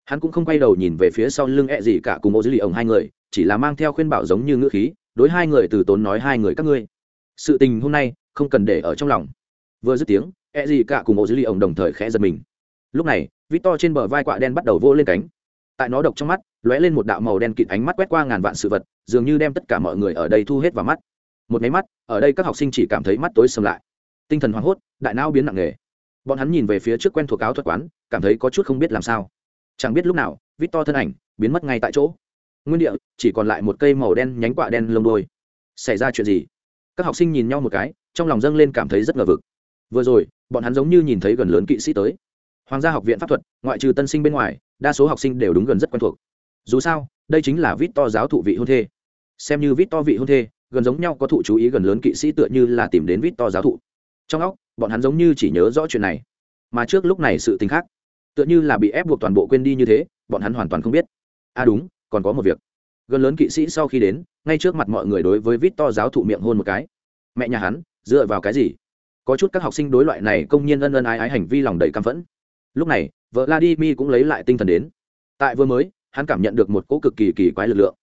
Hắn cũng không quay đầu nhìn về phía sau lưng ẹ、e、gì gì cả cùng ô dưới lì ổng hai người, chỉ là mang theo khuyên bảo giống như ngữ khí, đối hai người từ tốn nói hai người các ngươi. Sự tình hôm nay không cần để ở trong lòng. Vừa dứt tiếng, ẹ、e、gì gì cả cùng ô dưới lì ổng đồng thời khẽ giật mình. Lúc này, victor trên bờ vai quạ đen bắt đầu vô lên cánh. Tại nó độc trong mắt, lóe lên một đạo màu đen kịt ánh mắt quét qua ngàn vạn sự vật, dường như đem tất cả mọi người ở đây thu hết vào mắt một máy mắt, ở đây các học sinh chỉ cảm thấy mắt tối sầm lại. Tinh thần hoảng hốt, đại não biến nặng nề. Bọn hắn nhìn về phía trước quen thuộc áo thuật quán, cảm thấy có chút không biết làm sao. Chẳng biết lúc nào vít to thân ảnh biến mất ngay tại chỗ. Nguyên địa, chỉ còn lại một cây màu đen nhánh quạ đen lông đôi xảy ra chuyện gì? Các học sinh nhìn nhau một cái, trong lòng dâng lên cảm thấy rất ngờ vực. Vừa rồi, bọn hắn giống như nhìn thấy gần lớn kỵ sĩ tới. Hoàng gia học viện pháp thuật, ngoại trừ tân sinh bên ngoài, đa số học sinh đều đúng gần rất quen thuộc. Dù sao, đây chính là vít to giáo thụ vị hôn thê. Xem như vít to vị hôn thê gần giống nhau có thụ chú ý gần lớn kỵ sĩ tựa như là tìm đến vít to giáo thụ. Trong óc, bọn hắn giống như chỉ nhớ rõ chuyện này. Mà trước lúc này sự tình khác, tựa như là bị ép buộc toàn bộ quên đi như thế, bọn hắn hoàn toàn không biết. À đúng, còn có một việc. Gần lớn kỵ sĩ sau khi đến, ngay trước mặt mọi người đối với vít to giáo thụ miệng hôn một cái. Mẹ nhà hắn, dựa vào cái gì? Có chút các học sinh đối loại này công nhiên ân ân ái ái hành vi lòng đầy căm phẫn. Lúc này vợ vladimir cũng lấy lại tinh thần đến. Tại vừa mới, hắn cảm nhận được một cỗ cực kỳ kỳ quái lực lượng.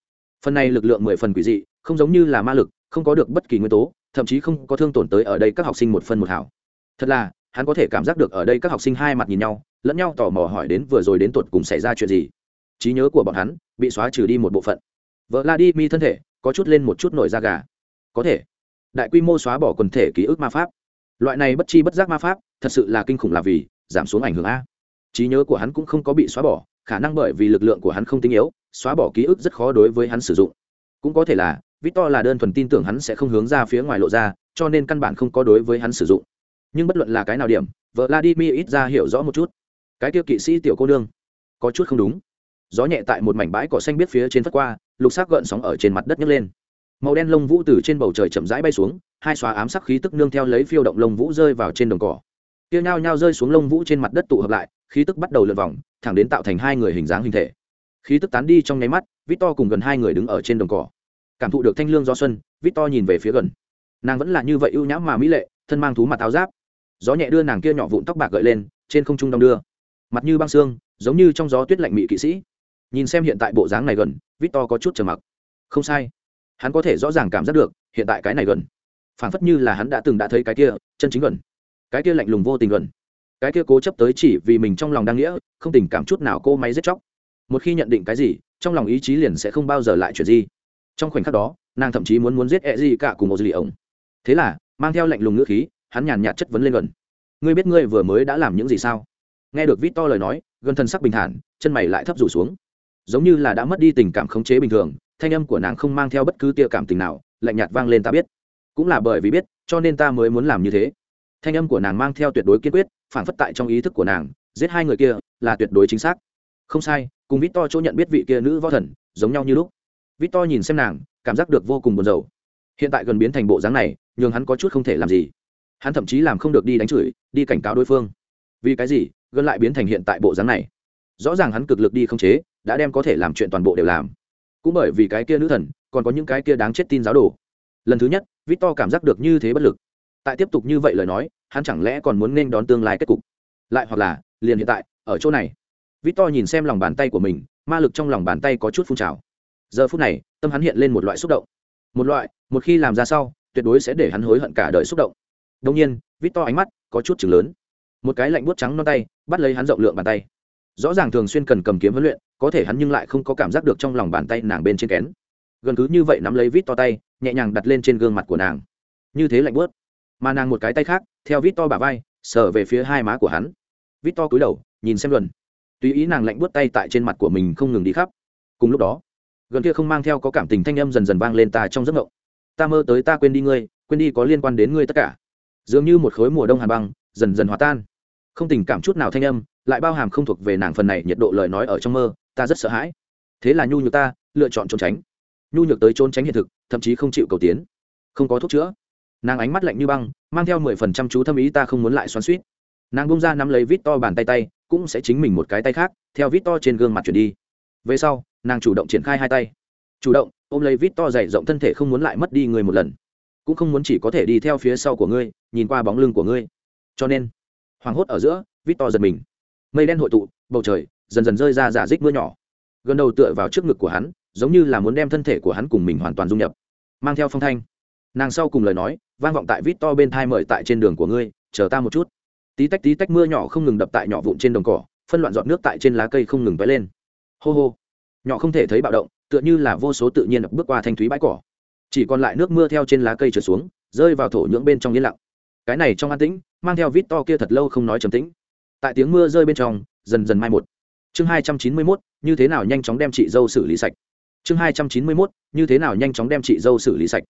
Phần này lực lượng mười phần quỷ dị không giống như là ma lực, không có được bất kỳ nguyên tố, thậm chí không có thương tổn tới ở đây các học sinh một phân một hảo. Thật là, hắn có thể cảm giác được ở đây các học sinh hai mặt nhìn nhau, lẫn nhau tò mò hỏi đến vừa rồi đến tuột cùng xảy ra chuyện gì. Trí nhớ của bọn hắn bị xóa trừ đi một bộ phận. Vợ la đi mi thân thể có chút lên một chút nổi da gà. Có thể. Đại quy mô xóa bỏ quần thể ký ức ma pháp. Loại này bất chi bất giác ma pháp, thật sự là kinh khủng là vì giảm xuống ảnh hưởng a. Trí nhớ của hắn cũng không có bị xóa bỏ, khả năng bởi vì lực lượng của hắn không tinh yếu, xóa bỏ ký ức rất khó đối với hắn sử dụng. Cũng có thể là victor là đơn thuần tin tưởng hắn sẽ không hướng ra phía ngoài lộ ra, cho nên căn bản không có đối với hắn sử dụng. Nhưng bất luận là cái nào điểm vợ vladimir ít ra hiểu rõ một chút. Cái tiêu kỵ sĩ tiểu cô nương, có chút không đúng. Gió nhẹ tại một mảnh bãi cỏ xanh biết phía trên phất qua, lục sắc gợn sóng ở trên mặt đất nhấc lên. Màu đen lông vũ từ trên bầu trời chậm rãi bay xuống, hai xóa ám sắc khí tức nương theo lấy phiêu động lông vũ rơi vào trên đồng cỏ. Tiêu nhao nhao rơi xuống lông vũ trên mặt đất tụ hợp lại, khí tức bắt đầu lượn vòng, thẳng đến tạo thành hai người hình dáng hình thể. Khí tức tán đi trong nháy mắt, victor cùng gần hai người đứng ở trên đồng cỏ cảm thụ được thanh lương do xuân, victor nhìn về phía gần. Nàng vẫn là như vậy ưu nhãm mà mỹ lệ, thân mang thú mặt áo giáp. Gió nhẹ đưa nàng kia nhỏ vụn tóc bạc gợi lên, trên không trung đong đưa. Mặt như băng xương, giống như trong gió tuyết lạnh mị kỵ sĩ. Nhìn xem hiện tại bộ dáng này gần, victor có chút trầm mặc. Không sai. Hắn có thể rõ ràng cảm giác được, hiện tại cái này gần. Phảng phất như là hắn đã từng đã thấy cái kia, chân chính gần. Cái kia lạnh lùng vô tình gần. Cái kia cố chấp tới chỉ vì mình trong lòng đang nghĩa, không tình cảm chút nào cô máy giết chóc. Một khi nhận định cái gì, trong lòng ý chí liền sẽ không bao giờ lại chuyện gì trong khoảnh khắc đó, nàng thậm chí muốn muốn giết e gì cả cùng một dì ổng thế là, mang theo lạnh lùng ngữ khí, hắn nhàn nhạt chất vấn lên gần. Ngươi biết ngươi vừa mới đã làm những gì sao? Nghe được vít to lời nói gần thân sắc bình thản, chân mày lại thấp rủ xuống. Giống như là đã mất đi tình cảm khống chế bình thường, thanh âm của nàng không mang theo bất cứ tia cảm tình nào, lạnh nhạt vang lên ta biết. Cũng là bởi vì biết, cho nên ta mới muốn làm như thế. Thanh âm của nàng mang theo tuyệt đối kiên quyết, phản phất tại trong ý thức của nàng, giết hai người kia là tuyệt đối chính xác. Không sai, cùng vít to chỗ nhận biết vị kia nữ võ thần, giống nhau như lúc vít to nhìn xem nàng, cảm giác được vô cùng buồn rầu. Hiện tại gần biến thành bộ dáng này, nhường hắn có chút không thể làm gì. Hắn thậm chí làm không được đi đánh chửi, đi cảnh cáo đối phương. Vì cái gì? Gần lại biến thành hiện tại bộ dáng này. Rõ ràng hắn cực lực đi không chế, đã đem có thể làm chuyện toàn bộ đều làm. Cũng bởi vì cái kia nữ thần, còn có những cái kia đáng chết tin giáo đồ. Lần thứ nhất, victor cảm giác được như thế bất lực. Tại tiếp tục như vậy lời nói, hắn chẳng lẽ còn muốn nên đón tương lai kết cục? Lại hoặc là, liền hiện tại, ở chỗ này. Victor nhìn xem lòng bàn tay của mình, ma lực trong lòng bàn tay có chút phun trào giờ phút này, tâm hắn hiện lên một loại xúc động. Một loại, một khi làm ra sau, tuyệt đối sẽ để hắn hối hận cả đời xúc động. Đông nhiên vít to ánh mắt có chút chừng lớn. Một cái lạnh buốt trắng non tay, bắt lấy hắn rộng lượng bàn tay. Rõ ràng thường xuyên cần cầm kiếm huấn luyện, có thể hắn nhưng lại không có cảm giác được trong lòng bàn tay nàng bên trên kén. Gần cứ như vậy nắm lấy vít to tay, nhẹ nhàng đặt lên trên gương mặt của nàng. Như thế lạnh bớt mà nàng một cái tay khác, theo vít to bả vai, sờ về phía hai má của hắn. Vít to cúi đầu, nhìn xem luận. Tùy ý nàng lạnh bớt tay tại trên mặt của mình không ngừng đi khắp. Cùng lúc đó gần kia không mang theo có cảm tình thanh âm dần dần vang lên ta trong giấc mộng ta mơ tới ta quên đi ngươi, quên đi có liên quan đến ngươi tất cả. Dường như một khối mùa đông hàn băng, dần dần hòa tan. Không tình cảm chút nào thanh âm, lại bao hàm không thuộc về nàng phần này nhiệt độ lời nói ở trong mơ, ta rất sợ hãi. Thế là nhu nhược ta, lựa chọn trốn tránh. Nhu nhược tới trốn tránh hiện thực, thậm chí không chịu cầu tiến. Không có thuốc chữa. Nàng ánh mắt lạnh như băng, mang theo mười phần trăm chú thâm ý ta không muốn lại xoắn suýt nàng bông ra nắm lấy vít to bàn tay tay, cũng sẽ chính mình một cái tay khác, theo vít to trên gương mặt chuyển đi. Về sau nàng chủ động triển khai hai tay. Chủ động, ôm lấy vít to dày rộng thân thể không muốn lại mất đi người một lần. Cũng không muốn chỉ có thể đi theo phía sau của ngươi, nhìn qua bóng lưng của ngươi. Cho nên, hoảng hốt ở giữa, vít to giật mình. Mây đen hội tụ, bầu trời dần dần rơi ra giả dích mưa nhỏ. Gần đầu tựa vào trước ngực của hắn, giống như là muốn đem thân thể của hắn cùng mình hoàn toàn dung nhập. Mang theo phong thanh. Nàng sau cùng lời nói, vang vọng tại vít to bên thai mời tại trên đường của ngươi, chờ ta một chút. Tí tách tí tách mưa nhỏ không ngừng đập tại nhỏ vụn trên đồng cỏ, phân loạn giọt nước tại trên lá cây không ngừng vẽ lên. Hô hô nhỏ không thể thấy bạo động, tựa như là vô số tự nhiên đập bước qua thanh thúy bãi cỏ. Chỉ còn lại nước mưa theo trên lá cây trượt xuống, rơi vào thổ nhưỡng bên trong yên lặng. Cái này trong an tĩnh, mang theo vít to kia thật lâu không nói trầm tĩnh. Tại tiếng mưa rơi bên trong, dần dần mai một. Chương hai trăm chín mươi mốt, như thế nào nhanh chóng đem chị dâu xử lý sạch? Chương hai trăm chín mươi mốt, như thế nào nhanh chóng đem chị dâu xử lý sạch?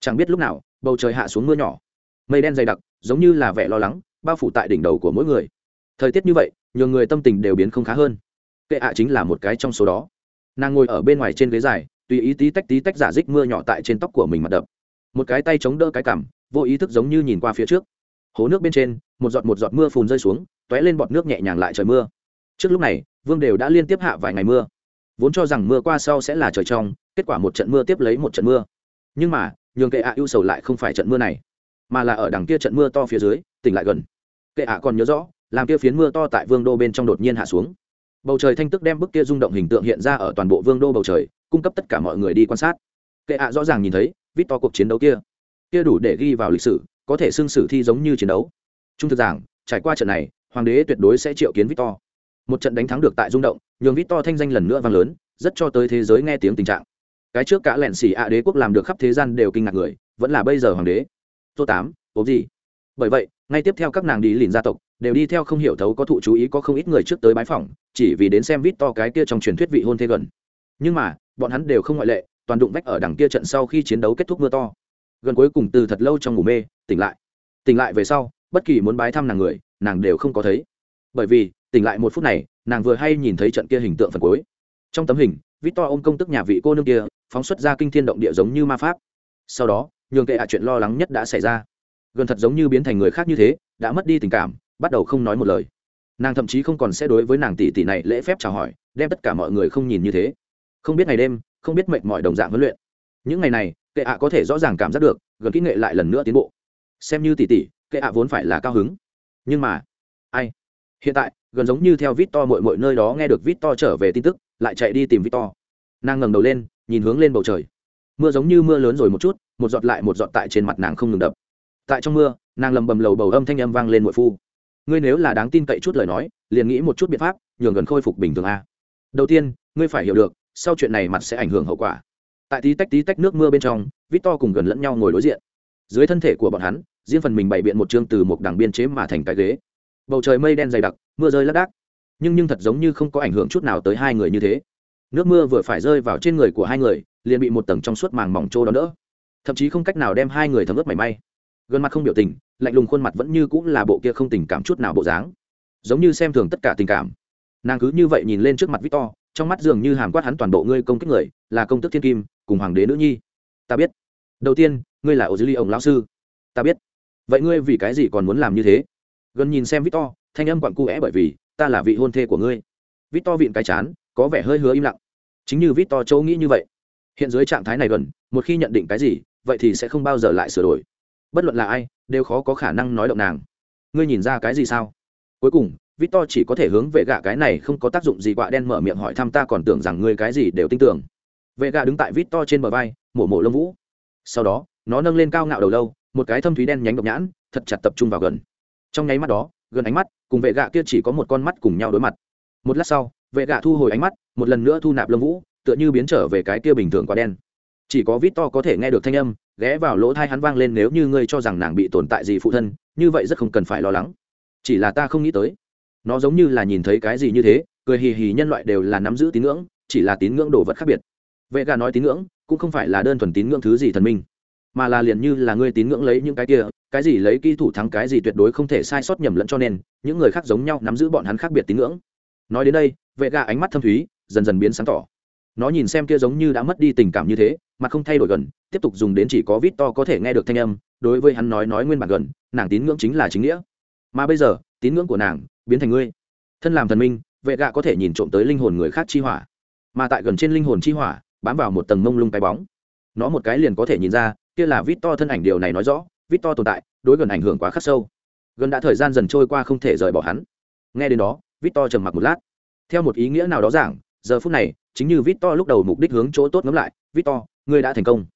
Chẳng biết lúc nào, bầu trời hạ xuống mưa nhỏ. Mây đen dày đặc, giống như là vẻ lo lắng, bao phủ tại đỉnh đầu của mỗi người. Thời tiết như vậy nhiều người tâm tình đều biến không khá hơn. Kệ ạ chính là một cái trong số đó nàng ngồi ở bên ngoài trên ghế dài, tùy ý tí tách tí tách giả dích mưa nhỏ tại trên tóc của mình mặt đập. Một cái tay chống đỡ cái cằm, vô ý thức giống như nhìn qua phía trước. Hố nước bên trên, một giọt một giọt mưa phùn rơi xuống t ó é lên bọt nước nhẹ nhàng lại trời mưa. Trước lúc này, vương đều đã liên tiếp hạ vài ngày mưa. Vốn cho rằng mưa qua sau sẽ là trời trong, kết quả một trận mưa tiếp lấy một trận mưa. Nhưng mà, nhường kệ ạ ưu sầu lại không phải trận mưa này, mà là ở đằng kia trận mưa to phía dưới, tỉnh lại gần. Kệ ạ còn nhớ rõ, làm kia phiến mưa to tại vương đô bên trong đột nhiên hạ xuống bầu trời thanh tức đem bức kia rung động hình tượng hiện ra ở toàn bộ vương đô bầu trời, cung cấp tất cả mọi người đi quan sát. Kệ ạ rõ ràng nhìn thấy, vít to cuộc chiến đấu kia. Kia đủ để ghi vào lịch sử, có thể xưng sử thi giống như chiến đấu. Trung thực giảng, trải qua trận này, hoàng đế tuyệt đối sẽ triệu kiến vít to. Một trận đánh thắng được tại rung động, nhường vít to thanh danh lần nữa vang lớn, rất cho tới thế giới nghe tiếng tình trạng. Cái trước cả lẹn xỉ ạ đế quốc làm được khắp thế gian đều kinh ngạc người, vẫn là bây giờ hoàng đế. Số tám ốp gì? Bởi vậy, ngay tiếp theo các nàng đi lìn gia tộc đều đi theo không hiểu thấu có thụ chú ý có không ít người trước tới bái phỏng, chỉ vì đến xem vít to cái kia trong truyền thuyết vị hôn thê gần. Nhưng mà, bọn hắn đều không ngoại lệ, toàn đụng vách ở đằng kia trận sau khi chiến đấu kết thúc mưa to. Gần cuối cùng từ thật lâu trong ngủ mê, tỉnh lại. Tỉnh lại về sau, bất kỳ muốn bái thăm nàng người, nàng đều không có thấy. Bởi vì, tỉnh lại một phút này, nàng vừa hay nhìn thấy trận kia hình tượng phần cuối. Trong tấm hình, vít to ôm công tức nhà vị cô nương kia, phóng xuất ra kinh thiên động địa giống như ma pháp. Sau đó, nhường kệ hạ chuyện lo lắng nhất đã xảy ra. Gần thật giống như biến thành người khác như thế, đã mất đi tình cảm bắt đầu không nói một lời. Nàng thậm chí không còn sẽ đối với nàng tỷ tỷ này lễ phép chào hỏi, đem tất cả mọi người không nhìn như thế. Không biết ngày đêm, không biết mệnh mọi đồng dạng huấn luyện. Những ngày này, kệ ạ có thể rõ ràng cảm giác được, gần kỹ nghệ lại lần nữa tiến bộ. Xem như tỷ tỷ, kệ ạ vốn phải là cao hứng. Nhưng mà, ai? Hiện tại, gần giống như theo vít to mội mội nơi đó nghe được vít to trở về tin tức, lại chạy đi tìm vít to nàng ngẩng đầu lên, nhìn hướng lên bầu trời. Mưa giống như mưa lớn rồi một chút, một giọt lại một giọt tại trên mặt nàng không ngừng đập. Tại trong mưa, nàng lầm bầm lầu bầu âm thanh âm vang lên mội phu ngươi nếu là đáng tin cậy chút lời nói, liền nghĩ một chút biện pháp, nhường gần khôi phục bình thường a. Đầu tiên, ngươi phải hiểu được, sau chuyện này mặt sẽ ảnh hưởng hậu quả. Tại tí tách tí tách nước mưa bên trong vít to cùng gần lẫn nhau ngồi đối diện. Dưới thân thể của bọn hắn, riêng phần mình bày biện một chương từ một đảng biên chế mà thành cái ghế. Bầu trời mây đen dày đặc, mưa rơi lác đác. Nhưng nhưng thật giống như không có ảnh hưởng chút nào tới hai người như thế. Nước mưa vừa phải rơi vào trên người của hai người, liền bị một tầng trong suốt màng mỏng trô đón đỡ. Thậm chí không cách nào đem hai người thấm ướt mảy may gần mặt không biểu tình, lạnh lùng khuôn mặt vẫn như cũng là bộ kia không tình cảm chút nào bộ dáng. Giống như xem thường tất cả tình cảm. Nàng cứ như vậy nhìn lên trước mặt victor, trong mắt dường như hàm quát hắn toàn bộ ngươi công kích người, là công tức thiên kim, cùng hoàng đế nữ nhi. Ta biết. Đầu tiên, ngươi là ô dư ly ông lão sư. Ta biết. Vậy ngươi vì cái gì còn muốn làm như thế? Gần nhìn xem victor, thanh âm quặn cu é bởi vì, ta là vị hôn thê của ngươi. Victor vịn cái chán, có vẻ hơi hứa im lặng. Chính như victor châu nghĩ như vậy. Hiện dưới trạng thái này gần, một khi nhận định cái gì, vậy thì sẽ không bao giờ lại sửa đổi bất luận là ai, đều khó có khả năng nói động nàng. Ngươi nhìn ra cái gì sao? Cuối cùng, victor chỉ có thể hướng về gạ cái này không có tác dụng gì quạ đen mở miệng hỏi thăm ta còn tưởng rằng ngươi cái gì đều tin tưởng. Vệ gạ đứng tại victor trên bờ vai, mổ mổ lông vũ. Sau đó, nó nâng lên cao ngạo đầu lâu, một cái thâm thúy đen nhánh độc nhãn, thật chặt tập trung vào gần. Trong nháy mắt đó, gần ánh mắt cùng vệ gạ kia chỉ có một con mắt cùng nhau đối mặt. Một lát sau, vệ gạ thu hồi ánh mắt, một lần nữa thu nạp lông vũ, tựa như biến trở về cái kia bình thường quá đen. Chỉ có vít to có thể nghe được thanh âm ghé vào lỗ thai hắn vang lên nếu như ngươi cho rằng nàng bị tồn tại gì phụ thân, như vậy rất không cần phải lo lắng. Chỉ là ta không nghĩ tới. Nó giống như là nhìn thấy cái gì như thế, cười hì hì nhân loại đều là nắm giữ tín ngưỡng, chỉ là tín ngưỡng đồ vật khác biệt. Vệ gà nói tín ngưỡng, cũng không phải là đơn thuần tín ngưỡng thứ gì thần minh, mà là liền như là ngươi tín ngưỡng lấy những cái kia, cái gì lấy kỹ thủ thắng cái gì tuyệt đối không thể sai sót nhầm lẫn cho nên, những người khác giống nhau nắm giữ bọn hắn khác biệt tín ngưỡng. Nói đến đây, vệ gà ánh mắt thâm thúy, dần dần biến sáng tỏ. Nó nhìn xem kia giống như đã mất đi tình cảm như thế mà không thay đổi gần tiếp tục dùng đến chỉ có vít to có thể nghe được thanh âm đối với hắn nói nói nguyên bản gần nàng tín ngưỡng chính là chính nghĩa. Mà bây giờ tín ngưỡng của nàng biến thành ngươi. Thân làm thần minh vệ gạ có thể nhìn trộm tới linh hồn người khác chi hỏa. Mà tại gần trên linh hồn chi hỏa bám vào một tầng mông lung cái bóng. Nó một cái liền có thể nhìn ra kia là vít to thân ảnh điều này nói rõ vít to tồn tại đối gần ảnh hưởng quá khắc sâu. Gần đã thời gian dần trôi qua không thể rời bỏ hắn. Nghe đến đó vít to trầm mặc một lát. Theo một ý nghĩa nào đó giảng giờ phút này chính như Victor lúc đầu mục đích hướng chỗ tốt ngắm lại, Victor, ngươi đã thành công.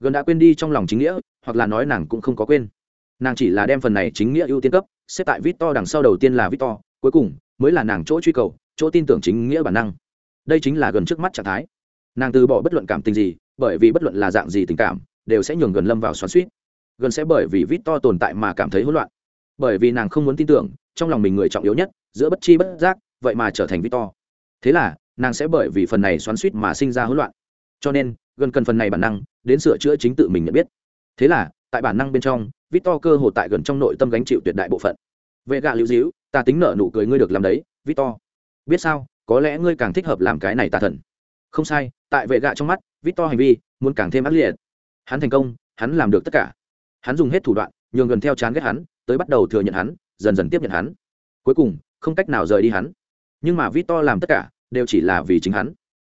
Gần đã quên đi trong lòng chính nghĩa, hoặc là nói nàng cũng không có quên. Nàng chỉ là đem phần này chính nghĩa ưu tiên cấp, xếp tại Victor đằng sau đầu tiên là Victor, cuối cùng mới là nàng chỗ truy cầu, chỗ tin tưởng chính nghĩa bản năng. Đây chính là gần trước mắt trạng thái. Nàng từ bỏ bất luận cảm tình gì, bởi vì bất luận là dạng gì tình cảm, đều sẽ nhường gần lâm vào xoắn xuýt. Gần sẽ bởi vì Victor tồn tại mà cảm thấy hỗn loạn. Bởi vì nàng không muốn tin tưởng, trong lòng mình người trọng yếu nhất, giữa bất chi bất giác, vậy mà trở thành Victor. Thế là, nàng sẽ bởi vì phần này xoắn suýt mà sinh ra hỗn loạn cho nên gần cần phần này bản năng, đến sửa chữa chính tự mình nhận biết. Thế là, tại bản năng bên trong vít to cơ hồ tại gần trong nội tâm gánh chịu tuyệt đại bộ phận. Vệ gạ lưu dĩu ta tính nợ nụ cười ngươi được làm đấy vít to biết sao, có lẽ ngươi càng thích hợp làm cái này tà thần. Không sai, tại vệ gạ trong mắt vít to hành vi muốn càng thêm ác liệt. Hắn thành công, hắn làm được tất cả. Hắn dùng hết thủ đoạn, nhường gần theo chán ghét hắn, tới bắt đầu thừa nhận hắn, dần dần tiếp nhận hắn. Cuối cùng, không cách nào rời đi hắn. Nhưng mà vít to làm tất cả, đều chỉ là vì chính hắn.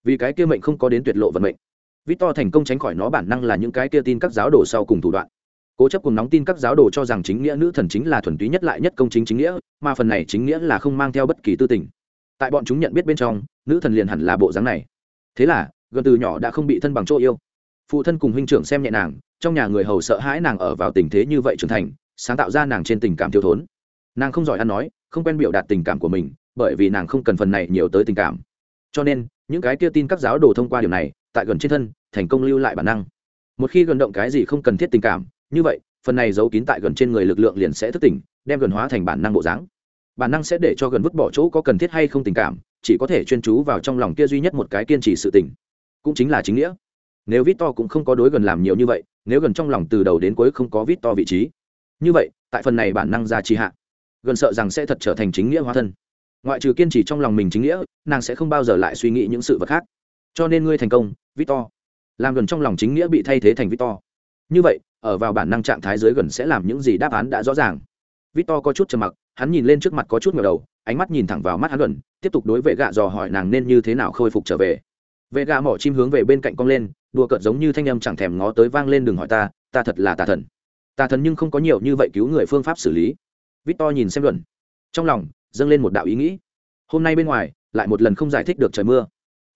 Vì cái kia mệnh không có đến tuyệt lộ vận mệnh vít to thành công tránh khỏi nó bản năng là những cái kia tin các giáo đồ sau cùng thủ đoạn. Cố chấp cùng nóng tin các giáo đồ cho rằng chính nghĩa nữ thần chính là thuần túy nhất lại nhất công chính chính nghĩa, mà phần này chính nghĩa là không mang theo bất kỳ tư tình. Tại bọn chúng nhận biết bên trong, nữ thần liền hẳn là bộ dáng này. Thế là, gần từ nhỏ đã không bị thân bằng chỗ yêu. Phụ thân cùng huynh trưởng xem nhẹ nàng, trong nhà người hầu sợ hãi nàng ở vào tình thế như vậy trưởng thành, sáng tạo ra nàng trên tình cảm thiếu thốn. Nàng không giỏi ăn nói, không quen biểu đạt tình cảm của mình, bởi vì nàng không cần phần này nhiều tới tình cảm. Cho nên, những cái kia tin các giáo đồ thông qua điều này tại gần trên thân, thành công lưu lại bản năng. Một khi gần động cái gì không cần thiết tình cảm, như vậy, phần này giấu kín tại gần trên người lực lượng liền sẽ thức tỉnh, đem gần hóa thành bản năng bộ dáng. Bản năng sẽ để cho gần vứt bỏ chỗ có cần thiết hay không tình cảm, chỉ có thể chuyên chú vào trong lòng kia duy nhất một cái kiên trì sự tỉnh. Cũng chính là chính nghĩa. Nếu vít to cũng không có đối gần làm nhiều như vậy, nếu gần trong lòng từ đầu đến cuối không có vít to vị trí, như vậy, tại phần này bản năng ra trì hạ, gần sợ rằng sẽ thật trở thành chính nghĩa hóa thân. Ngoại trừ kiên trì trong lòng mình chính nghĩa, nàng sẽ không bao giờ lại suy nghĩ những sự vật khác. Cho nên ngươi thành công victor. Làm gần trong lòng chính nghĩa bị thay thế thành victor. Như vậy, ở vào bản năng trạng thái dưới gần sẽ làm những gì đáp án đã rõ ràng. Victor có chút trầm mặc, hắn nhìn lên trước mặt có chút ngờ đầu, ánh mắt nhìn thẳng vào mắt hắn gần, tiếp tục đối vệ gạ dò hỏi nàng nên như thế nào khôi phục trở về. Vệ gạ mỏ chim hướng về bên cạnh cong lên, đùa cợt giống như thanh âm chẳng thèm ngó tới vang lên đừng hỏi ta ta thật là tà thần. Tà thần nhưng không có nhiều như vậy cứu người phương pháp xử lý. Victor nhìn xem luận trong lòng, dâng lên một đạo ý nghĩ. Hôm nay bên ngoài, lại một lần không giải thích được trời mưa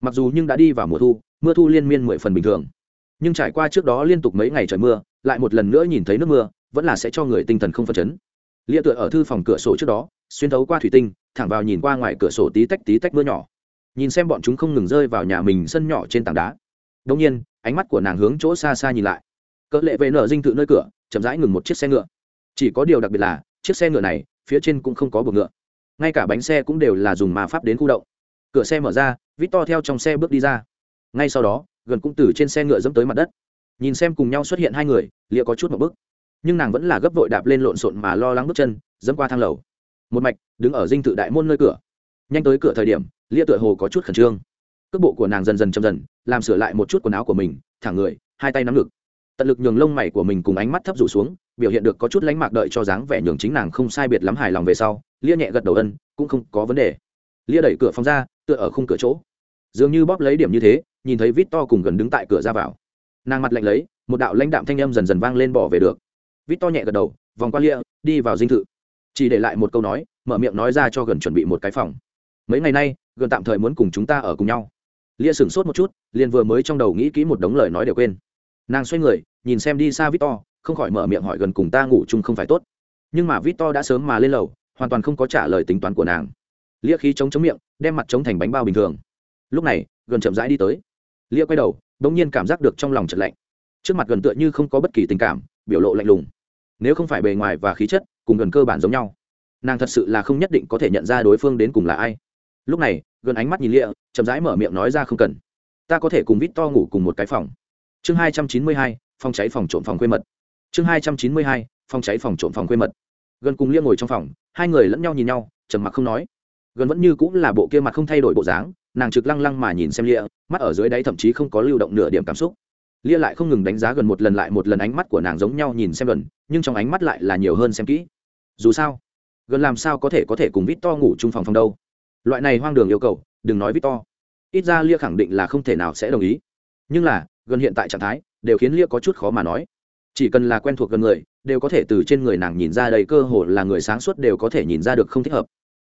mặc dù nhưng đã đi vào mùa thu, mưa thu liên miên mười phần bình thường. Nhưng trải qua trước đó liên tục mấy ngày trời mưa, lại một lần nữa nhìn thấy nước mưa, vẫn là sẽ cho người tinh thần không phân chấn. Lia tựa ở thư phòng cửa sổ trước đó, xuyên thấu qua thủy tinh, thẳng vào nhìn qua ngoài cửa sổ tí tách tí tách mưa nhỏ. Nhìn xem bọn chúng không ngừng rơi vào nhà mình sân nhỏ trên tảng đá. Đông nhiên, ánh mắt của nàng hướng chỗ xa xa nhìn lại. Cỡ lệ vệ nở dinh thự nơi cửa, chậm rãi ngừng một chiếc xe ngựa. Chỉ có điều đặc biệt là, chiếc xe ngựa này, phía trên cũng không có buồng ngựa. Ngay cả bánh xe cũng đều là dùng ma pháp đến khu động cửa xe mở ra vít to theo trong xe bước đi ra. Ngay sau đó, gần cũng từ trên xe ngựa dẫm tới mặt đất. Nhìn xem cùng nhau xuất hiện hai người liệu có chút một bước nhưng nàng vẫn là gấp vội đạp lên lộn xộn mà lo lắng bước chân, dẫm qua thang lầu. Một mạch, đứng ở dinh thự đại môn nơi cửa. Nhanh tới cửa thời điểm lia tựa hồ có chút khẩn trương. Cước bộ của nàng dần dần chậm dần, làm sửa lại một chút quần áo của mình thẳng người, hai tay nắm ngực. Tận lực nhường lông mày của mình cùng ánh mắt thấp rủ xuống, biểu hiện được có chút lánh mạc đợi cho dáng vẻ nhường chính nàng không sai biệt lắm hài lòng về sau lia nhẹ gật đầu ân, cũng không có vấn đề lia đẩy cửa phòng ra, tựa ở khung cửa chỗ. Dường như bóp lấy điểm như thế, nhìn thấy vít to cùng gần đứng tại cửa ra vào. Nàng mặt lạnh lấy, một đạo lãnh đạm thanh âm dần dần vang lên bỏ về được. Vít to nhẹ gật đầu, vòng qua lia, đi vào dinh thự. Chỉ để lại một câu nói, mở miệng nói ra cho gần chuẩn bị một cái phòng. Mấy ngày nay, gần tạm thời muốn cùng chúng ta ở cùng nhau. Lia sửng sốt một chút, liền vừa mới trong đầu nghĩ kỹ một đống lời nói đều quên. Nàng xoay người, nhìn xem đi xa victor không khỏi mở miệng hỏi gần cùng ta ngủ chung không phải tốt. Nhưng mà victor đã sớm mà lên lầu, hoàn toàn không có trả lời tính toán của nàng lia khí chống chống miệng, đem mặt chống thành bánh bao bình thường. Lúc này, gần chậm rãi đi tới. Lia quay đầu đ ỗ n g nhiên cảm giác được trong lòng chật lạnh. Trước mặt gần tựa như không có bất kỳ tình cảm, biểu lộ lạnh lùng. Nếu không phải bề ngoài và khí chất, cùng gần cơ bản giống nhau, nàng thật sự là không nhất định có thể nhận ra đối phương đến cùng là ai. Lúc này, gần ánh mắt nhìn lia, chậm rãi mở miệng nói ra không cần. Ta có thể cùng vít to ngủ cùng một cái phòng. Chương hai trăm chín mươi hai, phòng cháy phòng trộm phòng quê mật. Chương hai trăm chín mươi hai, phòng cháy phòng trộm phòng quê mật. Gần cùng lia ngồi trong phòng, hai người lẫn nhau nhìn nhau, trầm mặc không nói gần vẫn như cũng là bộ kia mặt không thay đổi bộ dáng, nàng trực lăng lăng mà nhìn xem lia, mắt ở dưới đáy thậm chí không có lưu động nửa điểm cảm xúc. Lia lại không ngừng đánh giá gần một lần lại một lần ánh mắt của nàng giống nhau nhìn xem gần, nhưng trong ánh mắt lại là nhiều hơn xem kỹ. Dù sao, gần làm sao có thể có thể cùng vít to ngủ chung phòng phòng đâu? Loại này hoang đường yêu cầu, đừng nói vít to ít ra lia khẳng định là không thể nào sẽ đồng ý. Nhưng là, gần hiện tại trạng thái, đều khiến lia có chút khó mà nói. Chỉ cần là quen thuộc gần người, đều có thể từ trên người nàng nhìn ra đầy cơ hồ là người sáng suốt đều có thể nhìn ra được không thích hợp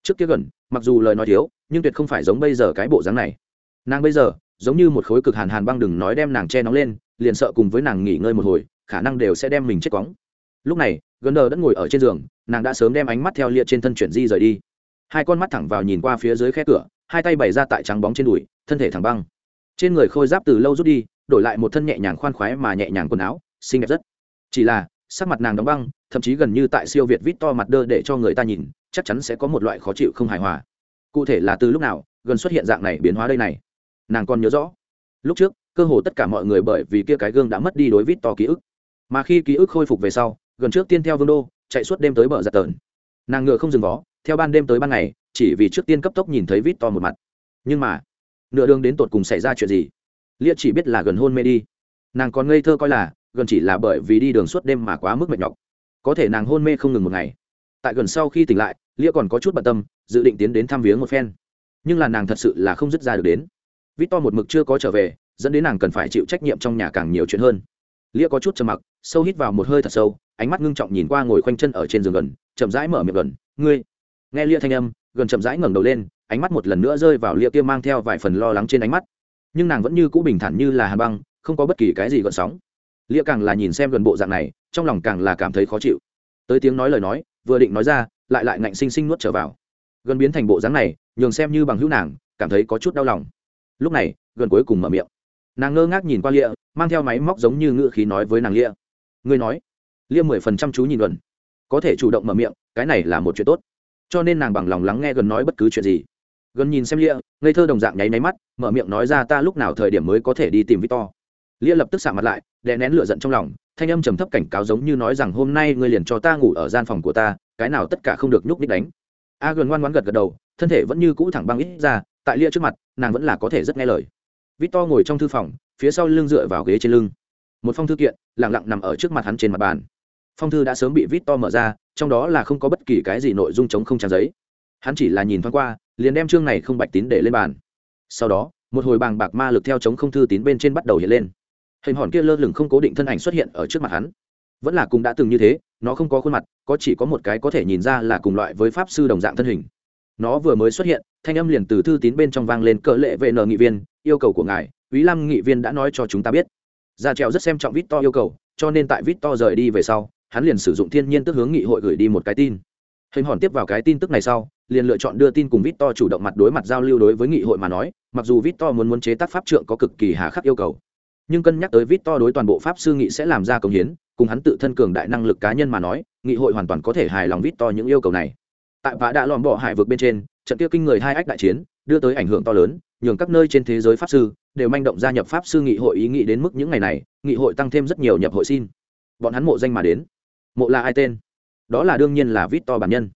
trước kia gần, mặc dù lời nói thiếu, nhưng tuyệt không phải giống bây giờ cái bộ dáng này. Nàng bây giờ, giống như một khối cực hàn hàn băng đừng nói đem nàng che nóng lên, liền sợ cùng với nàng nghỉ ngơi một hồi, khả năng đều sẽ đem mình chết cóng lúc này gần đờ đã ngồi ở trên giường, nàng đã sớm đem ánh mắt theo lia trên thân chuyển di rời đi. Hai con mắt thẳng vào nhìn qua phía dưới khe cửa, hai tay bày ra tại trắng bóng trên đùi, thân thể thẳng băng. Trên người khôi giáp từ lâu rút đi, đổi lại một thân nhẹ nhàng khoan khoái mà nhẹ nhàng quần áo, xinh đẹp rất. Chỉ là, sắc mặt nàng đóng băng, thậm chí gần như tại siêu việt vít to mặt đơ để cho người ta nhìn chắc chắn sẽ có một loại khó chịu không hài hòa. Cụ thể là từ lúc nào, gần xuất hiện dạng này biến hóa đây này, nàng còn nhớ rõ. Lúc trước, cơ hồ tất cả mọi người bởi vì kia cái gương đã mất đi đối vít to ký ức. Mà khi ký ức khôi phục về sau, gần trước tiên theo vương đô, chạy suốt đêm tới bờ giặt tờn. Nàng ngựa không dừng vó, theo ban đêm tới ban ngày, chỉ vì trước tiên cấp tốc nhìn thấy vít to một mặt. Nhưng mà, nửa đường đến tột cùng xảy ra chuyện gì? Lia chỉ biết là gần hôn mê đi. Nàng còn ngây thơ coi là, gần chỉ là bởi vì đi đường suốt đêm mà quá mức mệt nhọc. Có thể nàng hôn mê không ngừng một ngày. Tại gần sau khi tỉnh lại lia còn có chút bận tâm, dự định tiến đến thăm viếng một phen. Nhưng là nàng thật sự là không dứt ra được đến. Vít to một mực chưa có trở về, dẫn đến nàng cần phải chịu trách nhiệm trong nhà càng nhiều chuyện hơn. Lia có chút trầm mặc, sâu hít vào một hơi thật sâu, ánh mắt ngưng trọng nhìn qua ngồi khoanh chân ở trên giường gần, chậm rãi mở miệng gần, ngươi. Nghe lia thanh âm, gần chậm rãi ngẩng đầu lên, ánh mắt một lần nữa rơi vào lia kia mang theo vài phần lo lắng trên ánh mắt. Nhưng nàng vẫn như cũ bình thản như là hà băng, không có bất kỳ cái gì gợn sóng. Lia càng là nhìn xem gần bộ dạng này, trong lòng càng là cảm thấy khó chịu. Tới tiếng nói lời nói, vừa định nói ra lại lại ngạnh sinh sinh nuốt trở vào. Gần biến thành bộ dáng này, nhường xem như bằng hữu nàng, cảm thấy có chút đau lòng. Lúc này, gần cuối cùng mở miệng. Nàng ngơ ngác nhìn qua lia, mang theo máy móc giống như ngựa khí nói với nàng lia. Ngươi nói. Lia mười phần trăm chú nhìn gần. Có thể chủ động mở miệng, cái này là một chuyện tốt. Cho nên nàng bằng lòng lắng nghe gần nói bất cứ chuyện gì. Gần nhìn xem lia, ngây thơ đồng dạng nháy máy mắt, mở miệng nói ra ta lúc nào thời điểm mới có thể đi tìm victor lia lập tức xạ mặt lại, đè nén lửa giận trong lòng, thanh âm trầm thấp cảnh cáo giống như nói rằng, hôm nay ngươi liền cho ta ngủ ở gian phòng của ta, cái nào tất cả không được nhúc nhích đánh. A gần ngoan ngoãn gật gật đầu, thân thể vẫn như cũ thẳng băng ít ra, tại lia trước mặt, nàng vẫn là có thể rất nghe lời. Victor ngồi trong thư phòng, phía sau lưng dựa vào ghế trên lưng. Một phong thư kiện lẳng lặng nằm ở trước mặt hắn trên mặt bàn. Phong thư đã sớm bị victor mở ra, trong đó là không có bất kỳ cái gì nội dung chống không trang giấy. Hắn chỉ là nhìn thoáng qua, liền đem chương này không bạch tín để lên bàn. Sau đó, một hồi bàng bạc ma lực theo chống không thư tín bên trên bắt đầu hiện lên hình hòn kia lơ lửng không cố định thân ảnh xuất hiện ở trước mặt hắn vẫn là cùng đã từng như thế nó không có khuôn mặt có chỉ có một cái có thể nhìn ra là cùng loại với pháp sư đồng dạng thân hình nó vừa mới xuất hiện thanh âm liền từ thư tín bên trong vang lên cỡ lệ vệ nợ nghị viên yêu cầu của ngài Úy Lam nghị viên đã nói cho chúng ta biết. Gia trèo rất xem trọng Victor yêu cầu, cho nên tại Victor rời đi về sau, hắn liền sử dụng thiên nhiên tức hướng nghị hội gửi đi một cái tin. Hình hòn tiếp vào cái tin tức này sau, liền lựa chọn đưa tin cùng Victor chủ động mặt đối mặt giao lưu đối với nghị hội mà nói, mặc dù Victor muốn muốn chế tác pháp trượng có cực kỳ hà khắc yêu cầu, nhưng cân nhắc tới Victor đối toàn bộ pháp sư nghị sẽ làm ra công hiến, cùng hắn tự thân cường đại năng lực cá nhân mà nói, nghị hội hoàn toàn có thể hài lòng Victor những yêu cầu này. Tại vã đã lòm bỏ hải vực bên trên, trận kia kinh người hai ách đại chiến, đưa tới ảnh hưởng to lớn, nhường các nơi trên thế giới pháp sư đều manh động gia nhập pháp sư nghị hội ý nghĩ đến mức những ngày này nghị hội tăng thêm rất nhiều nhập hội xin. Bọn hắn mộ danh mà đến. Mộ là ai tên? Đó là đương nhiên là vít to bản nhân.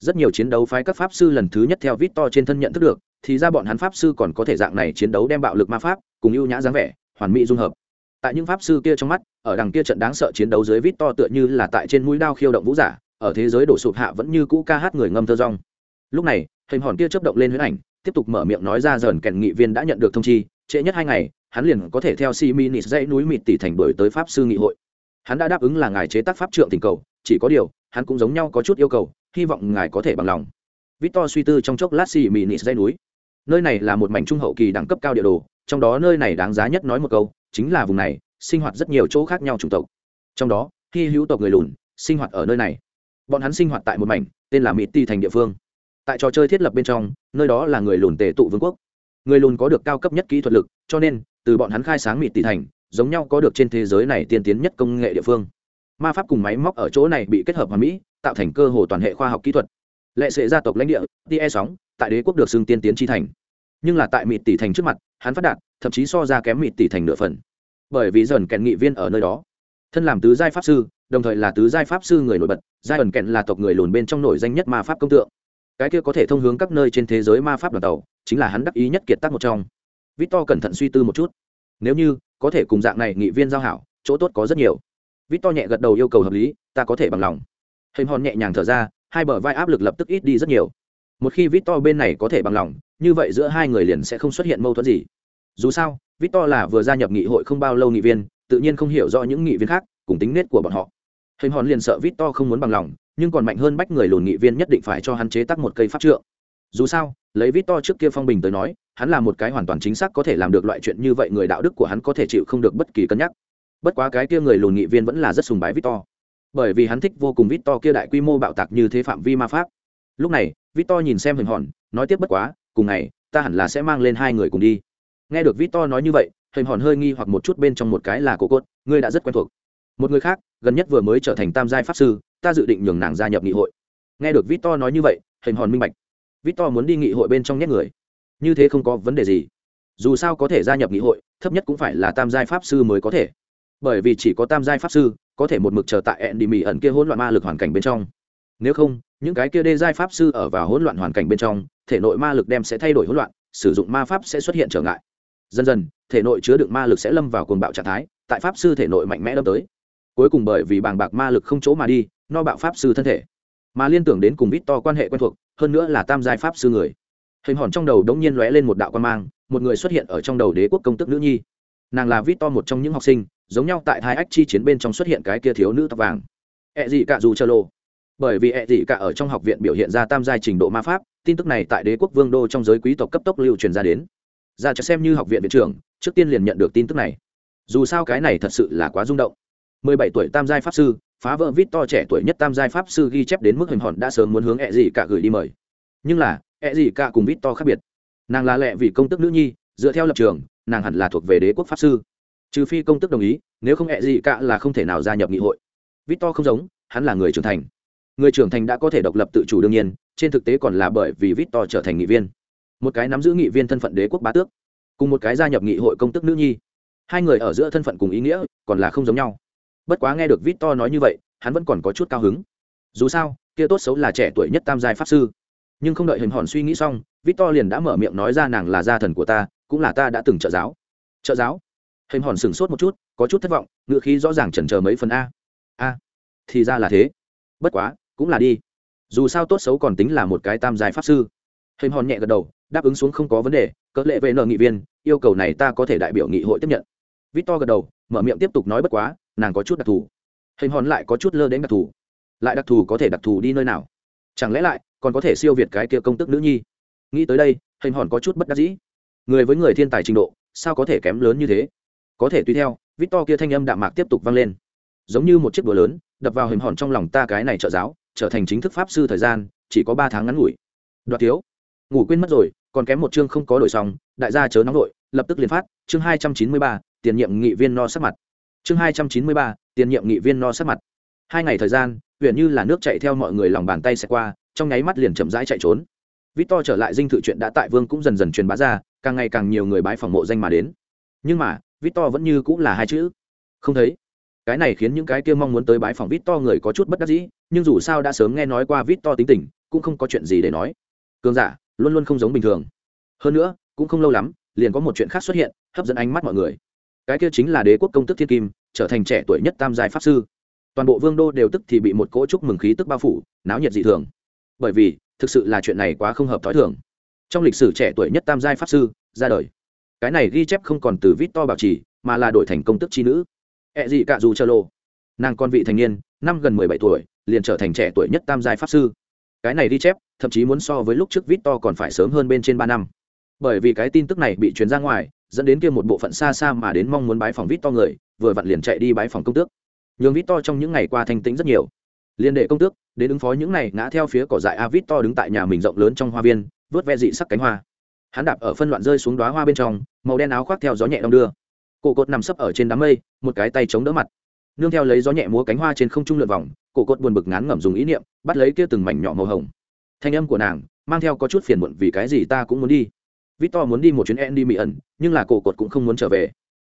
Rất nhiều chiến đấu phái các pháp sư lần thứ nhất theo vít to trên thân nhận thức được thì ra bọn hắn pháp sư còn có thể dạng này chiến đấu đem bạo lực ma pháp cùng ưu nhã dáng vẻ hoàn mỹ dung hợp. Tại những pháp sư kia trong mắt, ở đằng kia trận đáng sợ chiến đấu dưới vít to tựa như là tại trên mũi đao khiêu động vũ giả, ở thế giới đổ sụp hạ vẫn như cũ ca hát người ngâm thơ rong. Lúc này, hình hòn kia chấp động lên huyết ảnh, tiếp tục mở miệng nói ra dần kèn nghị viên đã nhận được thông chi, trễ nhất hai ngày, hắn liền có thể theo si minis dãy núi mịt tỷ thành đổi tới pháp sư nghị hội. Hắn đã đáp ứng là ngài chế tác pháp trượng tình cầu, chỉ có điều, hắn cũng giống nhau có chút yêu cầu, hy vọng ngài có thể bằng lòng. Victor suy tư trong chốc lát si minis dãy núi. Nơi này là một mảnh trung hậu kỳ đẳng cấp cao địa đồ trong đó nơi này đáng giá nhất nói một câu, chính là vùng này, sinh hoạt rất nhiều chỗ khác nhau chủng tộc. Trong đó khi hữu tộc người lùn, sinh hoạt ở nơi này. Bọn hắn sinh hoạt tại một mảnh, tên là mỹ ti thành địa phương. Tại trò chơi thiết lập bên trong, nơi đó là người lùn tề tụ vương quốc. Người lùn có được cao cấp nhất kỹ thuật lực, cho nên, từ bọn hắn khai sáng mỹ tỷ thành, giống nhau có được trên thế giới này tiên tiến nhất công nghệ địa phương. Ma pháp cùng máy móc ở chỗ này bị kết hợp hòa mỹ, tạo thành cơ hồ toàn hệ khoa học kỹ thuật. Lệ sệ gia tộc lãnh địa tie sóng, tại đế quốc được xưng tiên tiến chi thành nhưng là tại mịt tỷ thành trước mặt, hắn phát đạt, thậm chí so ra kém mịt tỷ thành nửa phần. Bởi vì dần kèn nghị viên ở nơi đó. Thân làm tứ giai pháp sư, đồng thời là tứ giai pháp sư người nổi bật giai ẩn kèn là tộc người lùn bên trong nổi danh nhất ma pháp công tượng. Cái kia có thể thông hướng các nơi trên thế giới ma pháp đoàn tàu, chính là hắn đắc ý nhất kiệt tác một trong. Victor cẩn thận suy tư một chút. Nếu như, có thể cùng dạng này nghị viên giao hảo, chỗ tốt có rất nhiều. Victor nhẹ gật đầu yêu cầu hợp lý, ta có thể bằng lòng. Hình hòn nhẹ nhàng thở ra, hai bờ vai áp lực lập tức ít đi rất nhiều. Một khi victor bên này có thể bằng lòng như vậy giữa hai người liền sẽ không xuất hiện mâu thuẫn gì. Dù sao, victor là vừa gia nhập nghị hội không bao lâu nghị viên, tự nhiên không hiểu rõ những nghị viên khác, cùng tính nết của bọn họ. Hình hòn liền sợ victor không muốn bằng lòng, nhưng còn mạnh hơn bách người lùn nghị viên nhất định phải cho hắn chế tác một cây pháp trượng. Dù sao, lấy victor trước kia phong bình tới nói, hắn là một cái hoàn toàn chính xác có thể làm được loại chuyện như vậy người đạo đức của hắn có thể chịu không được bất kỳ cân nhắc. Bất quá cái kia người lùn nghị viên vẫn là rất sùng bái victor. Bởi vì hắn thích vô cùng victor kia đại quy mô bạo tạc như thế phạm vi ma pháp. Lúc này, victor nhìn xem hình hòn, nói tiếp bất quá cùng ngày, ta hẳn là sẽ mang lên hai người cùng đi. Nghe được vít nói như vậy, hình hòn hơi nghi hoặc một chút bên trong một cái là cổ cốt, ngươi đã rất quen thuộc. Một người khác, gần nhất vừa mới trở thành tam giai pháp sư, ta dự định nhường nàng gia nhập nghị hội. Nghe được victor nói như vậy, hình hòn minh bạch. Victor muốn đi nghị hội bên trong nhét người. Như thế không có vấn đề gì. Dù sao có thể gia nhập nghị hội, thấp nhất cũng phải là tam giai pháp sư mới có thể. Bởi vì chỉ có tam giai pháp sư, có thể một mực chờ tại ẹn đi mỹ ẩn kia hỗn loạn ma lực hoàn cảnh bên trong. Nếu không, những cái kia đê giai pháp sư ở vào hỗn loạn hoàn cảnh bên trong thể nội ma lực đem sẽ thay đổi hỗn loạn, sử dụng ma pháp sẽ xuất hiện trở ngại. Dần dần, thể nội chứa đựng ma lực sẽ lâm vào cuồng bạo trạng thái, tại pháp sư thể nội mạnh mẽ đâm tới. Cuối cùng bởi vì bàng bạc ma lực không chỗ mà đi, no bạo pháp sư thân thể. Mà liên tưởng đến cùng vít to quan hệ quen thuộc, hơn nữa là tam giai pháp sư người. Hình hòn trong đầu đống nhiên lóe lên một đạo quan mang, một người xuất hiện ở trong đầu đế quốc công tức nữ nhi. Nàng là vít to một trong những học sinh, giống nhau tại hai ách chi chiến bên trong xuất hiện cái kia thiếu nữ tóc vàng. Ẹ dị cả dù chơ lô. Bởi vì ẹ dị cả ở trong học viện biểu hiện ra tam giai trình độ ma pháp tin tức này tại đế quốc vương đô trong giới quý tộc cấp tốc lưu truyền ra đến. Ra cho xem như học viện viện trưởng, trước tiên liền nhận được tin tức này. Dù sao cái này thật sự là quá rung động. 17 tuổi tam giai pháp sư, phá vỡ vít to trẻ tuổi nhất tam giai pháp sư ghi chép đến mức hình hòn đã sớm muốn hướng e ẹ gì cả gửi đi mời. Nhưng là e ẹ gì cả cùng vít to khác biệt. Nàng là lẹ vì công tức nữ nhi, dựa theo lập trường, nàng hẳn là thuộc về đế quốc pháp sư. Trừ phi công tức đồng ý, nếu không e ẹ gì cả là không thể nào gia nhập nghị hội. Vít to không giống, hắn là người trưởng thành người trưởng thành đã có thể độc lập tự chủ đương nhiên, trên thực tế còn là bởi vì vít to trở thành nghị viên. Một cái nắm giữ nghị viên thân phận đế quốc bá tước, cùng một cái gia nhập nghị hội công tức nữ nhi. Hai người ở giữa thân phận cùng ý nghĩa còn là không giống nhau. Bất quá nghe được vít to nói như vậy, hắn vẫn còn có chút cao hứng. Dù sao, kia tốt xấu là trẻ tuổi nhất tam giai pháp sư. Nhưng không đợi hình hòn suy nghĩ xong vít to liền đã mở miệng nói ra nàng là gia thần của ta, cũng là ta đã từng trợ giáo. Trợ giáo? Hình hòn sửng sốt một chút, có chút thất vọng ngựa khí rõ ràng chần chờ mấy phần a. A, thì ra là thế. Bất quá cũng là đi. Dù sao tốt xấu còn tính là một cái tam giai pháp sư. Hình hòn nhẹ gật đầu, đáp ứng xuống không có vấn đề, cỡ lệ về nợ nghị viên, yêu cầu này ta có thể đại biểu nghị hội tiếp nhận. Vít to gật đầu, mở miệng tiếp tục nói bất quá, nàng có chút đặc thù. Hình hòn lại có chút lơ đến đặc thù. Lại đặc thù có thể đặc thù đi nơi nào? Chẳng lẽ lại, còn có thể siêu việt cái kia công tức nữ nhi? Nghĩ tới đây, hình hòn có chút bất đắc dĩ. Người với người thiên tài trình độ, sao có thể kém lớn như thế? Có thể tùy theo vít to kia thanh âm đạm mạc tiếp tục vang lên. Giống như một chiếc búa lớn, đập vào hình hòn trong lòng ta cái này trợ giáo trở thành chính thức pháp sư thời gian, chỉ có ba tháng ngắn ngủi. Đoạt thiếu, ngủ quên mất rồi, còn kém một chương không có đổi xong, đại gia chớ nóng đội lập tức liền phát, chương hai trăm chín mươi ba, tiền nhiệm nghị viên no sắc mặt. Chương hai trăm chín mươi ba, tiền nhiệm nghị viên no sắc mặt. Hai ngày thời gian, huyện như là nước chạy theo mọi người lòng bàn tay sẽ qua, trong nháy mắt liền chậm rãi chạy trốn. Vít to trở lại dinh thự chuyện đã tại vương cũng dần dần truyền bá ra, càng ngày càng nhiều người bái phòng mộ danh mà đến. Nhưng mà vít to vẫn như cũng là hai chữ. Không thấy cái này khiến những cái kia mong muốn tới bái phòng vít to người có chút bất đắc dĩ, nhưng dù sao đã sớm nghe nói qua vít to tính tình, cũng không có chuyện gì để nói. Cường giả, luôn luôn không giống bình thường. Hơn nữa, cũng không lâu lắm, liền có một chuyện khác xuất hiện, hấp dẫn ánh mắt mọi người. Cái kia chính là đế quốc công tức thiên kim, trở thành trẻ tuổi nhất tam giai pháp sư. Toàn bộ vương đô đều tức thì bị một cỗ chúc mừng khí tức bao phủ, náo nhiệt dị thường. Bởi vì, thực sự là chuyện này quá không hợp t h ó i thường. Trong lịch sử trẻ tuổi nhất tam giai pháp sư, ra đời. Cái này ghi chép không còn từ vít to bảo trì, mà là đổi thành công tức chi nữ ẹ gì cả dù chơ lô. Nàng con vị thành niên, năm gần mười bảy tuổi, liền trở thành trẻ tuổi nhất tam giai pháp sư. Cái này đi chép, thậm chí muốn so với lúc trước vít to còn phải sớm hơn bên trên ba năm. Bởi vì cái tin tức này bị truyền ra ngoài, dẫn đến kia một bộ phận xa xa mà đến mong muốn bái phòng vít to người, vừa vặn liền chạy đi bái phòng công tước. Nhường vít to trong những ngày qua thanh tĩnh rất nhiều. Liên đệ công tước, đến ứng phó những này ngã theo phía cỏ dại a vít to đứng tại nhà mình rộng lớn trong hoa viên, vớt ve dị sắc cánh hoa. Hắn đạp ở phân loạn rơi xuống đoá hoa bên trong, màu đen áo khoác theo gió nhẹ đong đưa cổ cột nằm sấp ở trên đám mây một cái tay chống đỡ mặt nương theo lấy gió nhẹ múa cánh hoa trên không trung lượn vòng cổ cột buồn bực ngán ngẩm dùng ý niệm bắt lấy kia từng mảnh nhỏ màu hồng thanh âm của nàng mang theo có chút phiền muộn vì cái gì ta cũng muốn đi Victor muốn đi một chuyến Andy Mỹ ẩn, nhưng là cổ cột cũng không muốn trở về.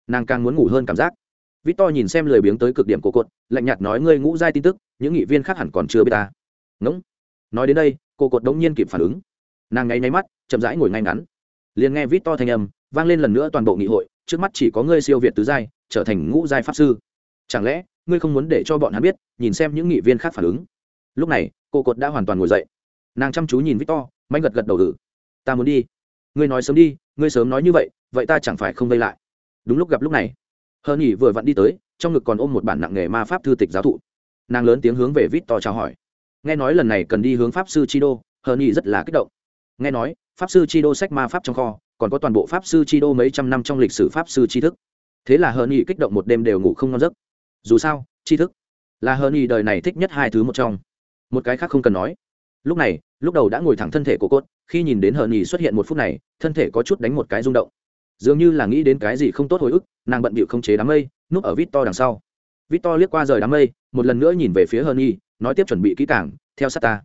Nàng càng muốn ngủ hơn cảm giác. Victor nhìn xem lười biếng tới cực điểm cổ cột, lạnh nhạt nói ngươi ngủ dai tin tức, những nghị viên khác hẳn còn chưa biết ta. Ngỗng. Nói đến đây, cổ cột đống nhiên kịp phản ứng. Nàng ngáy nháy mắt, chậm rãi ngồi ngay ngắn. Liền nghe Victor thanh âm, vang lên lần nữa toàn bộ nghị hội, trước mắt chỉ có ngươi siêu việt tứ giai, trở thành ngũ giai pháp sư. Chẳng lẽ, ngươi không muốn để cho bọn hắn biết, nhìn xem những nghị viên khác phản ứng. Lúc này, cô cột đã hoàn toàn ngồi dậy. Nàng chăm chú nhìn Victor, mạnh gật gật đầu ừ. Ta muốn đi ngươi nói sớm đi ngươi sớm nói như vậy vậy ta chẳng phải không vây lại đúng lúc gặp lúc này hờ nhỉ vừa vặn đi tới trong ngực còn ôm một bản nặng nghề ma pháp thư tịch giáo thụ nàng lớn tiếng hướng về victor chào hỏi nghe nói lần này cần đi hướng pháp sư chi đô hờ nhỉ rất là kích động nghe nói pháp sư chi đô sách ma pháp trong kho còn có toàn bộ pháp sư chi đô mấy trăm năm trong lịch sử pháp sư tri thức. Thế là hờ nhỉ kích động một đêm đều ngủ không ngon giấc. Dù sao, tri thức là hờ nhỉ đời này thích nhất hai thứ một trong. Một cái khác không cần nói. Lúc này, lúc đầu đã ngồi thẳng thân thể của cốt, khi nhìn đến hờ nhì xuất hiện một phút này, thân thể có chút đánh một cái rung động. Dường như là nghĩ đến cái gì không tốt hồi ức, nàng bận bịu không chế đám mây, núp ở vít to đằng sau. Vít to liếc qua rời đám mây, một lần nữa nhìn về phía hờ nhì nói tiếp chuẩn bị kỹ càng, theo sát ta.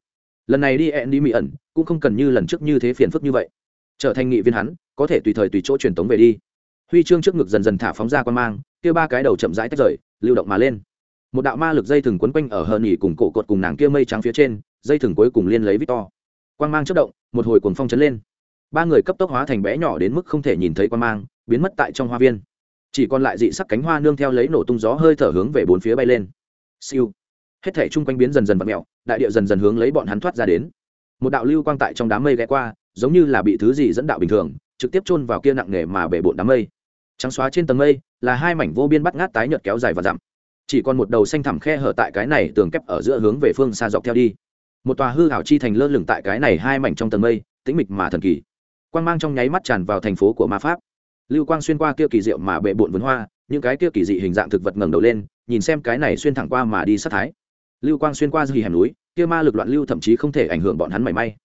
Lần này đi ẹn đi mỹ ẩn, cũng không cần như lần trước như thế phiền phức như vậy. Trở thành nghị viên hắn có thể tùy thời tùy chỗ truyền tống về đi. Huy chương trước ngực dần dần thả phóng ra quan mang, kia ba cái đầu chậm rãi tách rời, lưu động mà lên. Một đạo ma lực dây thừng quấn quanh ở hờn nhỉ cùng cổ cột cùng nàng kia mây trắng phía trên, dây thừng cuối cùng liên lấy victor. Quan mang chất động, một hồi cuồng phong chấn lên. Ba người cấp tốc hóa thành bé nhỏ đến mức không thể nhìn thấy quan mang, biến mất tại trong hoa viên. Chỉ còn lại dị sắc cánh hoa nương theo lấy nổ tung gió hơi thở hướng về bốn phía bay lên. Siêu. Hết thể chung quanh biến dần dần vặn mẹo đại địa dần dần hướng lấy bọn hắn thoát ra đến. Một đạo lưu quang tại trong đám mây ghé qua, giống như là bị thứ gì dẫn đạo bình thường trực tiếp chôn vào kia nặng nề mà bể bộn đám mây. Trắng xóa trên tầng mây là hai mảnh vô biên bắt ngát tái nhợt kéo dài và dặm. Chỉ còn một đầu xanh thẳm khe hở tại cái này tường kép ở giữa hướng về phương xa dọc theo đi. Một tòa hư hảo chi thành lơ lửng tại cái này hai mảnh trong tầng mây, tĩnh mịch mà thần kỳ. Quang mang trong nháy mắt tràn vào thành phố của ma pháp. Lưu quang xuyên qua kia kỳ diệu mà bệ bộn vườn hoa, những cái kia kỳ dị hình dạng thực vật ngẩng đầu lên, nhìn xem cái này xuyên thẳng qua mà đi sát thái. Lưu quang xuyên qua dì hẻm núi, kia ma lực loạn lưu thậm chí không thể ảnh hưởng bọn hắn mảy may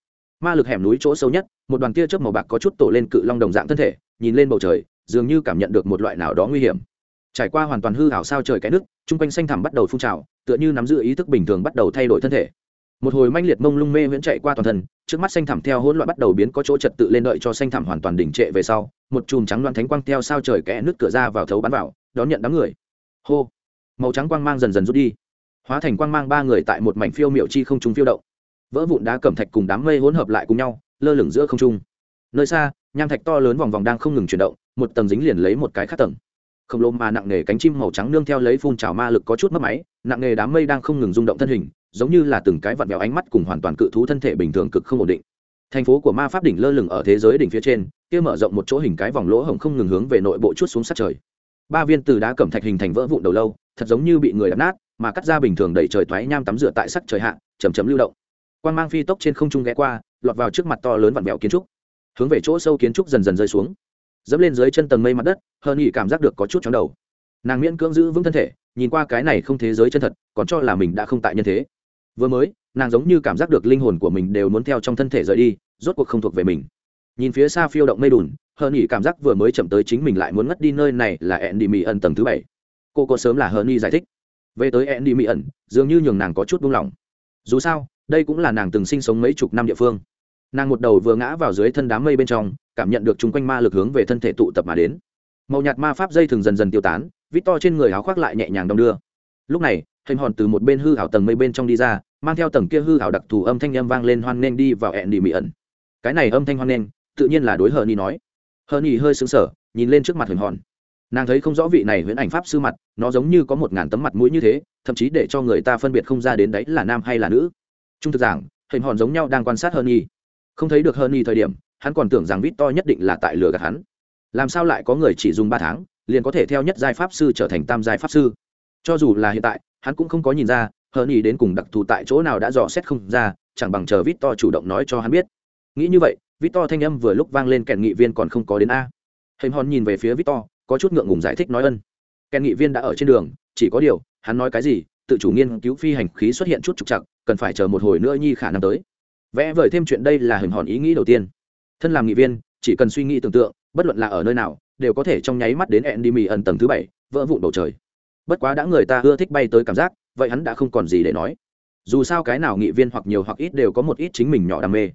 ma lực hẻm núi chỗ sâu nhất, một đoàn tia chớp màu bạc có chút tổ lên cự long đồng dạng thân thể, nhìn lên bầu trời, dường như cảm nhận được một loại nào đó nguy hiểm. Trải qua hoàn toàn hư hảo sao trời cái nước, chung quanh xanh thẳm bắt đầu phun trào, tựa như nắm giữ ý thức bình thường bắt đầu thay đổi thân thể. Một hồi manh liệt mông lung mê viễn chạy qua toàn thân, trước mắt xanh thẳm theo hỗn loạn bắt đầu biến có chỗ trật tự lên đợi cho xanh thẳm hoàn toàn đỉnh trệ về sau, một chùm trắng loạn thánh quang theo sao trời kẽ nước cửa ra vào thấu bắn vào, đón nhận đám người. Hô! Màu trắng quang mang dần dần rút đi. Hóa thành quang mang ba người tại một mảnh phiêu miệu chi không trung phiêu động vỡ vụn đá cẩm thạch cùng đám mây hỗn hợp lại cùng nhau, lơ lửng giữa không trung. Nơi xa, nham thạch to lớn vòng vòng đang không ngừng chuyển động, một tầng dính liền lấy một cái khác tầng. Khổng lồ mà nặng nề cánh chim màu trắng nương theo lấy phun trào ma lực có chút mất máy, nặng nề đám mây đang không ngừng rung động thân hình, giống như là từng cái vặn vẹo ánh mắt cùng hoàn toàn cự thú thân thể bình thường cực không ổn định. Thành phố của ma pháp đỉnh lơ lửng ở thế giới đỉnh phía trên, kia mở rộng một chỗ hình cái vòng lỗ hổng không ngừng hướng về nội bộ chút xuống sát trời. Ba viên từ đá cẩm thạch hình thành vỡ vụn đầu lâu, thật giống như bị người đập nát, mà cắt ra bình thường đẩy trời toái nham tắm rửa tại sắc trời hạ chầm chấm lưu động quan mang phi tốc trên không trung ghé qua, lọt vào trước mặt to lớn vặn vẹo kiến trúc. Hướng về chỗ sâu kiến trúc dần dần rơi xuống. Dẫm lên dưới chân tầng mây mặt đất hơn nghỉ cảm giác được có chút chóng đầu. Nàng miễn cưỡng giữ vững thân thể, nhìn qua cái này không thế giới chân thật, còn cho là mình đã không tại nhân thế. Vừa mới, nàng giống như cảm giác được linh hồn của mình đều muốn theo trong thân thể rời đi, rốt cuộc không thuộc về mình. Nhìn phía xa phiêu động mây đùn hơn nghỉ cảm giác vừa mới chậm tới chính mình lại muốn ngất đi nơi này là ẹn đi mỹ ẩn tầng thứ bảy. Cô có sớm là hơn nghỉ giải thích. Về tới ẹn đi mỹ ẩn dường như nhường nàng có chút buông lỏng. Dù sao đây cũng là nàng từng sinh sống mấy chục năm địa phương. Nàng một đầu vừa ngã vào dưới thân đám mây bên trong, cảm nhận được chung quanh ma lực hướng về thân thể tụ tập mà đến. Màu nhạt ma pháp dây thường dần dần tiêu tán, vít to trên người áo khoác lại nhẹ nhàng đong đưa. Lúc này, hình hòn từ một bên hư hảo tầng mây bên trong đi ra, mang theo tầng kia hư hảo đặc thù âm thanh â m vang lên hoan nghênh đi vào ẹn đi mỹ ẩn. Cái này âm thanh hoan nghênh, tự nhiên là đối hờ ni nói. Hờ ni hơi xứng sở nhìn lên trước mặt hình hòn. Nàng thấy không rõ vị này huyễn ảnh pháp sư mặt, nó giống như có một ngàn tấm mặt mũi như thế, thậm chí để cho người ta phân biệt không ra đến đấy là nam hay là nữ trung thực giảng, hình hòn giống nhau đang quan sát hơn nhi không thấy được hơn nhi thời điểm, hắn còn tưởng rằng vít to nhất định là tại lừa gạt hắn. Làm sao lại có người chỉ dùng ba tháng, liền có thể theo nhất giai pháp sư trở thành tam giai pháp sư? Cho dù là hiện tại, hắn cũng không có nhìn ra hơn nhi đến cùng đặc thù tại chỗ nào đã dò xét không ra, chẳng bằng chờ vít to chủ động nói cho hắn biết. Nghĩ như vậy vít to thanh âm vừa lúc vang lên kèn nghị viên còn không có đến a. Hình hòn nhìn về phía vít to có chút ngượng ngùng giải thích nói ân. Kèn nghị viên đã ở trên đường, chỉ có điều, hắn nói cái gì, tự chủ nghiên cứu phi hành khí xuất hiện chút trục chặt cần phải chờ một hồi nữa nhi khả năng tới. Vẽ vời thêm chuyện đây là hình hòn ý nghĩ đầu tiên. Thân làm nghị viên chỉ cần suy nghĩ tưởng tượng bất luận là ở nơi nào đều có thể trong nháy mắt đến ẹn đi mì ẩn tầng thứ bảy vỡ vụn bầu trời. Bất quá đã người ta ưa thích bay tới cảm giác vậy hắn đã không còn gì để nói. Dù sao cái nào nghị viên hoặc nhiều hoặc ít đều có một ít chính mình nhỏ đam mê.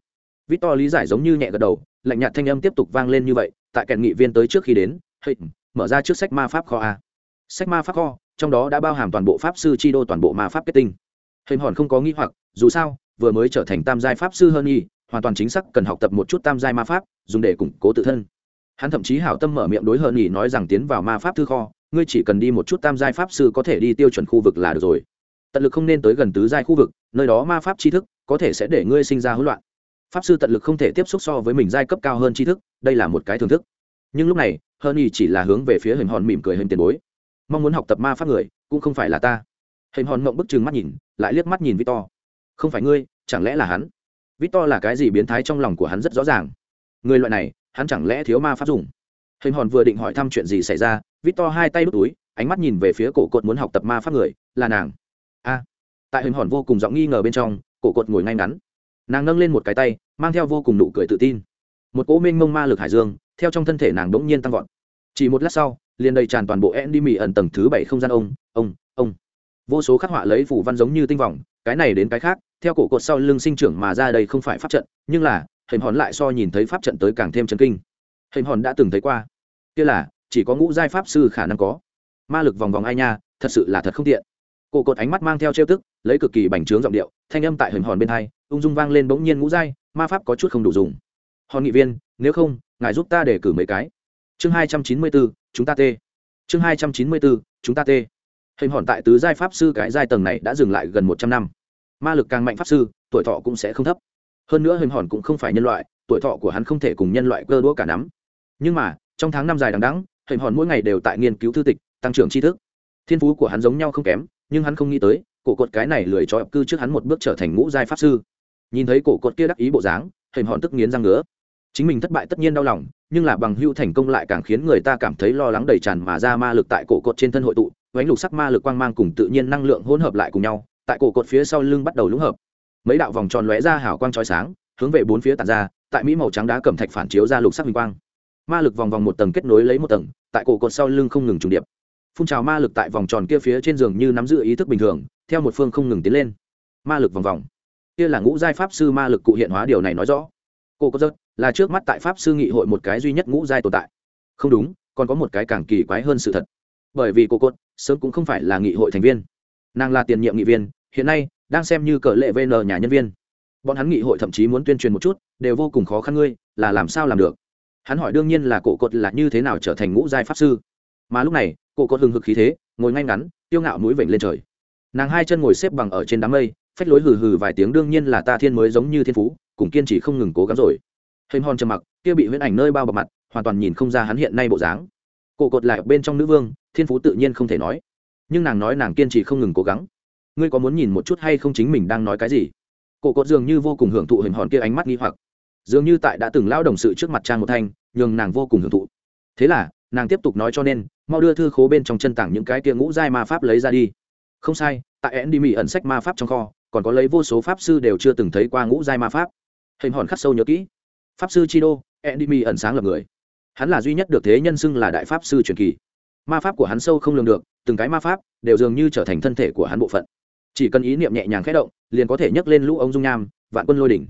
Victor lý giải giống như nhẹ gật đầu lạnh nhạt thanh âm tiếp tục vang lên như vậy tại kèn nghị viên tới trước khi đến hey, mở ra trước sách ma pháp kho a. Sách ma pháp kho trong đó đã bao hàm toàn bộ pháp sư chi đô toàn bộ ma pháp kết tinh hình hòn không có nghĩ hoặc, dù sao, vừa mới trở thành tam giai pháp sư hơn y, hoàn toàn chính xác cần học tập một chút tam giai ma pháp, dùng để củng cố tự thân. Hắn thậm chí hảo tâm mở miệng đối hơn y nói rằng tiến vào ma pháp thư kho, ngươi chỉ cần đi một chút tam giai pháp sư có thể đi tiêu chuẩn khu vực là được rồi. Tận lực không nên tới gần tứ giai khu vực, nơi đó ma pháp tri thức có thể sẽ để ngươi sinh ra hỗn loạn. Pháp sư tận lực không thể tiếp xúc so với mình giai cấp cao hơn tri thức, đây là một cái thưởng thức. Nhưng lúc này, hơn y chỉ là hướng về phía hình hòn mỉm cười hình tiền bối. Mong muốn học tập ma pháp người, cũng không phải là ta hình hòn mộng bức chừng mắt nhìn, lại liếc mắt nhìn victor. Không phải ngươi, chẳng lẽ là hắn? Victor là cái gì biến thái trong lòng của hắn rất rõ ràng. Người loại này, hắn chẳng lẽ thiếu ma pháp dùng? Hình hòn vừa định hỏi thăm chuyện gì xảy ra, victor hai tay đút túi, ánh mắt nhìn về phía cổ cột muốn học tập ma pháp người, là nàng. A. À, tại hình hòn vô cùng giọng nghi ngờ bên trong, cổ cột ngồi ngay ngắn. Nàng nâng lên một cái tay, mang theo vô cùng nụ cười tự tin. Một cỗ minh mông ma lực hải dương, theo trong thân thể nàng đ ỗ n g nhiên tăng vọt. Chỉ một lát sau, liền đầy tràn toàn bộ e n d mì ẩn tầng thứ bảy không gian ông ông ông vô số khắc họa lấy phủ văn giống như tinh vòng, cái này đến cái khác, theo cổ cột sau lưng sinh trưởng mà ra đây không phải pháp trận, nhưng là, hình hòn lại so nhìn thấy pháp trận tới càng thêm chân kinh. Hình hòn đã từng thấy qua. Kia là, chỉ có ngũ giai pháp sư khả năng có. Ma lực vòng vòng ai nha, thật sự là thật không tiện. Cổ cột ánh mắt mang theo trêu tức, lấy cực kỳ bành trướng giọng điệu, thanh âm tại hình hòn bên hai, ung dung vang lên bỗng nhiên ngũ giai, ma pháp có chút không đủ dùng. Hòn nghị viên, nếu không, ngài giúp ta để cử mấy cái. Chương hai trăm chín mươi bốn chúng ta tê. Chương hai trăm chín mươi bốn chúng ta tê hình hòn tại tứ giai pháp sư cái giai tầng này đã dừng lại gần một trăm năm. Ma lực càng mạnh pháp sư, tuổi thọ cũng sẽ không thấp. Hơn nữa hình hòn cũng không phải nhân loại, tuổi thọ của hắn không thể cùng nhân loại cơ đũa cả nắm. Nhưng mà, trong tháng năm dài đằng đẵng, hình hòn mỗi ngày đều tại nghiên cứu thư tịch, tăng trưởng tri thức. Thiên phú của hắn giống nhau không kém, nhưng hắn không nghĩ tới, cổ cột cái này lười cho cư trước hắn một bước trở thành ngũ giai pháp sư. Nhìn thấy cổ cột kia đắc ý bộ dáng, hình hòn tức nghiến răng ngứa. Chính mình thất bại tất nhiên đau lòng, nhưng là bằng hưu thành công lại càng khiến người ta cảm thấy lo lắng đầy tràn mà ra ma lực tại cổ cột trên thân hội tụ vánh lục sắc ma lực quang mang cùng tự nhiên năng lượng hỗn hợp lại cùng nhau, tại cổ cột phía sau lưng bắt đầu lũng hợp. Mấy đạo vòng tròn lóe ra hào quang trói sáng, hướng về bốn phía tàn ra, tại mỹ màu trắng đá cẩm thạch phản chiếu ra lục sắc huỳnh quang. Ma lực vòng vòng một tầng kết nối lấy một tầng, tại cổ cột sau lưng không ngừng trùng điệp. Phun trào ma lực tại vòng tròn kia phía trên giường như nắm giữ ý thức bình thường, theo một phương không ngừng tiến lên. Ma lực vòng vòng. Kia là ngũ giai pháp sư ma lực cụ hiện hóa, điều này nói rõ. Cô có rớt là trước mắt tại pháp sư nghị hội một cái duy nhất ngũ giai tồn tại. Không đúng, còn có một cái càng kỳ quái hơn sự thật bởi vì cô cốt sớm cũng không phải là nghị hội thành viên. Nàng là tiền nhiệm nghị viên, hiện nay đang xem như cờ lệ vn nhà nhân viên. Bọn hắn nghị hội thậm chí muốn tuyên truyền một chút, đều vô cùng khó khăn ngươi, là làm sao làm được? Hắn hỏi đương nhiên là cổ cột là như thế nào trở thành ngũ giai pháp sư. Mà lúc này, cổ cột hừng hực khí thế, ngồi ngay ngắn, tiêu ngạo núi vểnh lên trời. Nàng hai chân ngồi xếp bằng ở trên đám mây, phách lối hừ hừ vài tiếng đương nhiên là ta thiên mới giống như thiên phú, cùng kiên trì không ngừng cố gắng rồi. Hình hòn trầm mặc, kia bị huyễn ảnh nơi bao bọc mặt, hoàn toàn nhìn không ra hắn hiện nay bộ dáng cổ cột lại bên trong nữ vương, thiên phú tự nhiên không thể nói. Nhưng nàng nói nàng kiên trì không ngừng cố gắng. Ngươi có muốn nhìn một chút hay không chính mình đang nói cái gì? Cổ cột dường như vô cùng hưởng thụ hình hòn kia ánh mắt nghi hoặc. Dường như tại đã từng lao đồng sự trước mặt trang một thanh, nhường nàng vô cùng hưởng thụ. Thế là, nàng tiếp tục nói cho nên, mau đưa thư khố bên trong chân tảng những cái kia ngũ giai ma pháp lấy ra đi. Không sai, tại ấn đi mỹ ẩn sách ma pháp trong kho, còn có lấy vô số pháp sư đều chưa từng thấy qua ngũ giai ma pháp. Hình hòn khắc sâu nhớ kỹ. Pháp sư chi đô ấn đi mỹ ẩn sáng lập người hắn là duy nhất được thế nhân xưng là đại pháp sư truyền kỳ. Ma pháp của hắn sâu không lường được, từng cái ma pháp đều dường như trở thành thân thể của hắn bộ phận. Chỉ cần ý niệm nhẹ nhàng khẽ động, liền có thể nhấc lên lũ ông dung nham, vạn quân lôi đỉnh.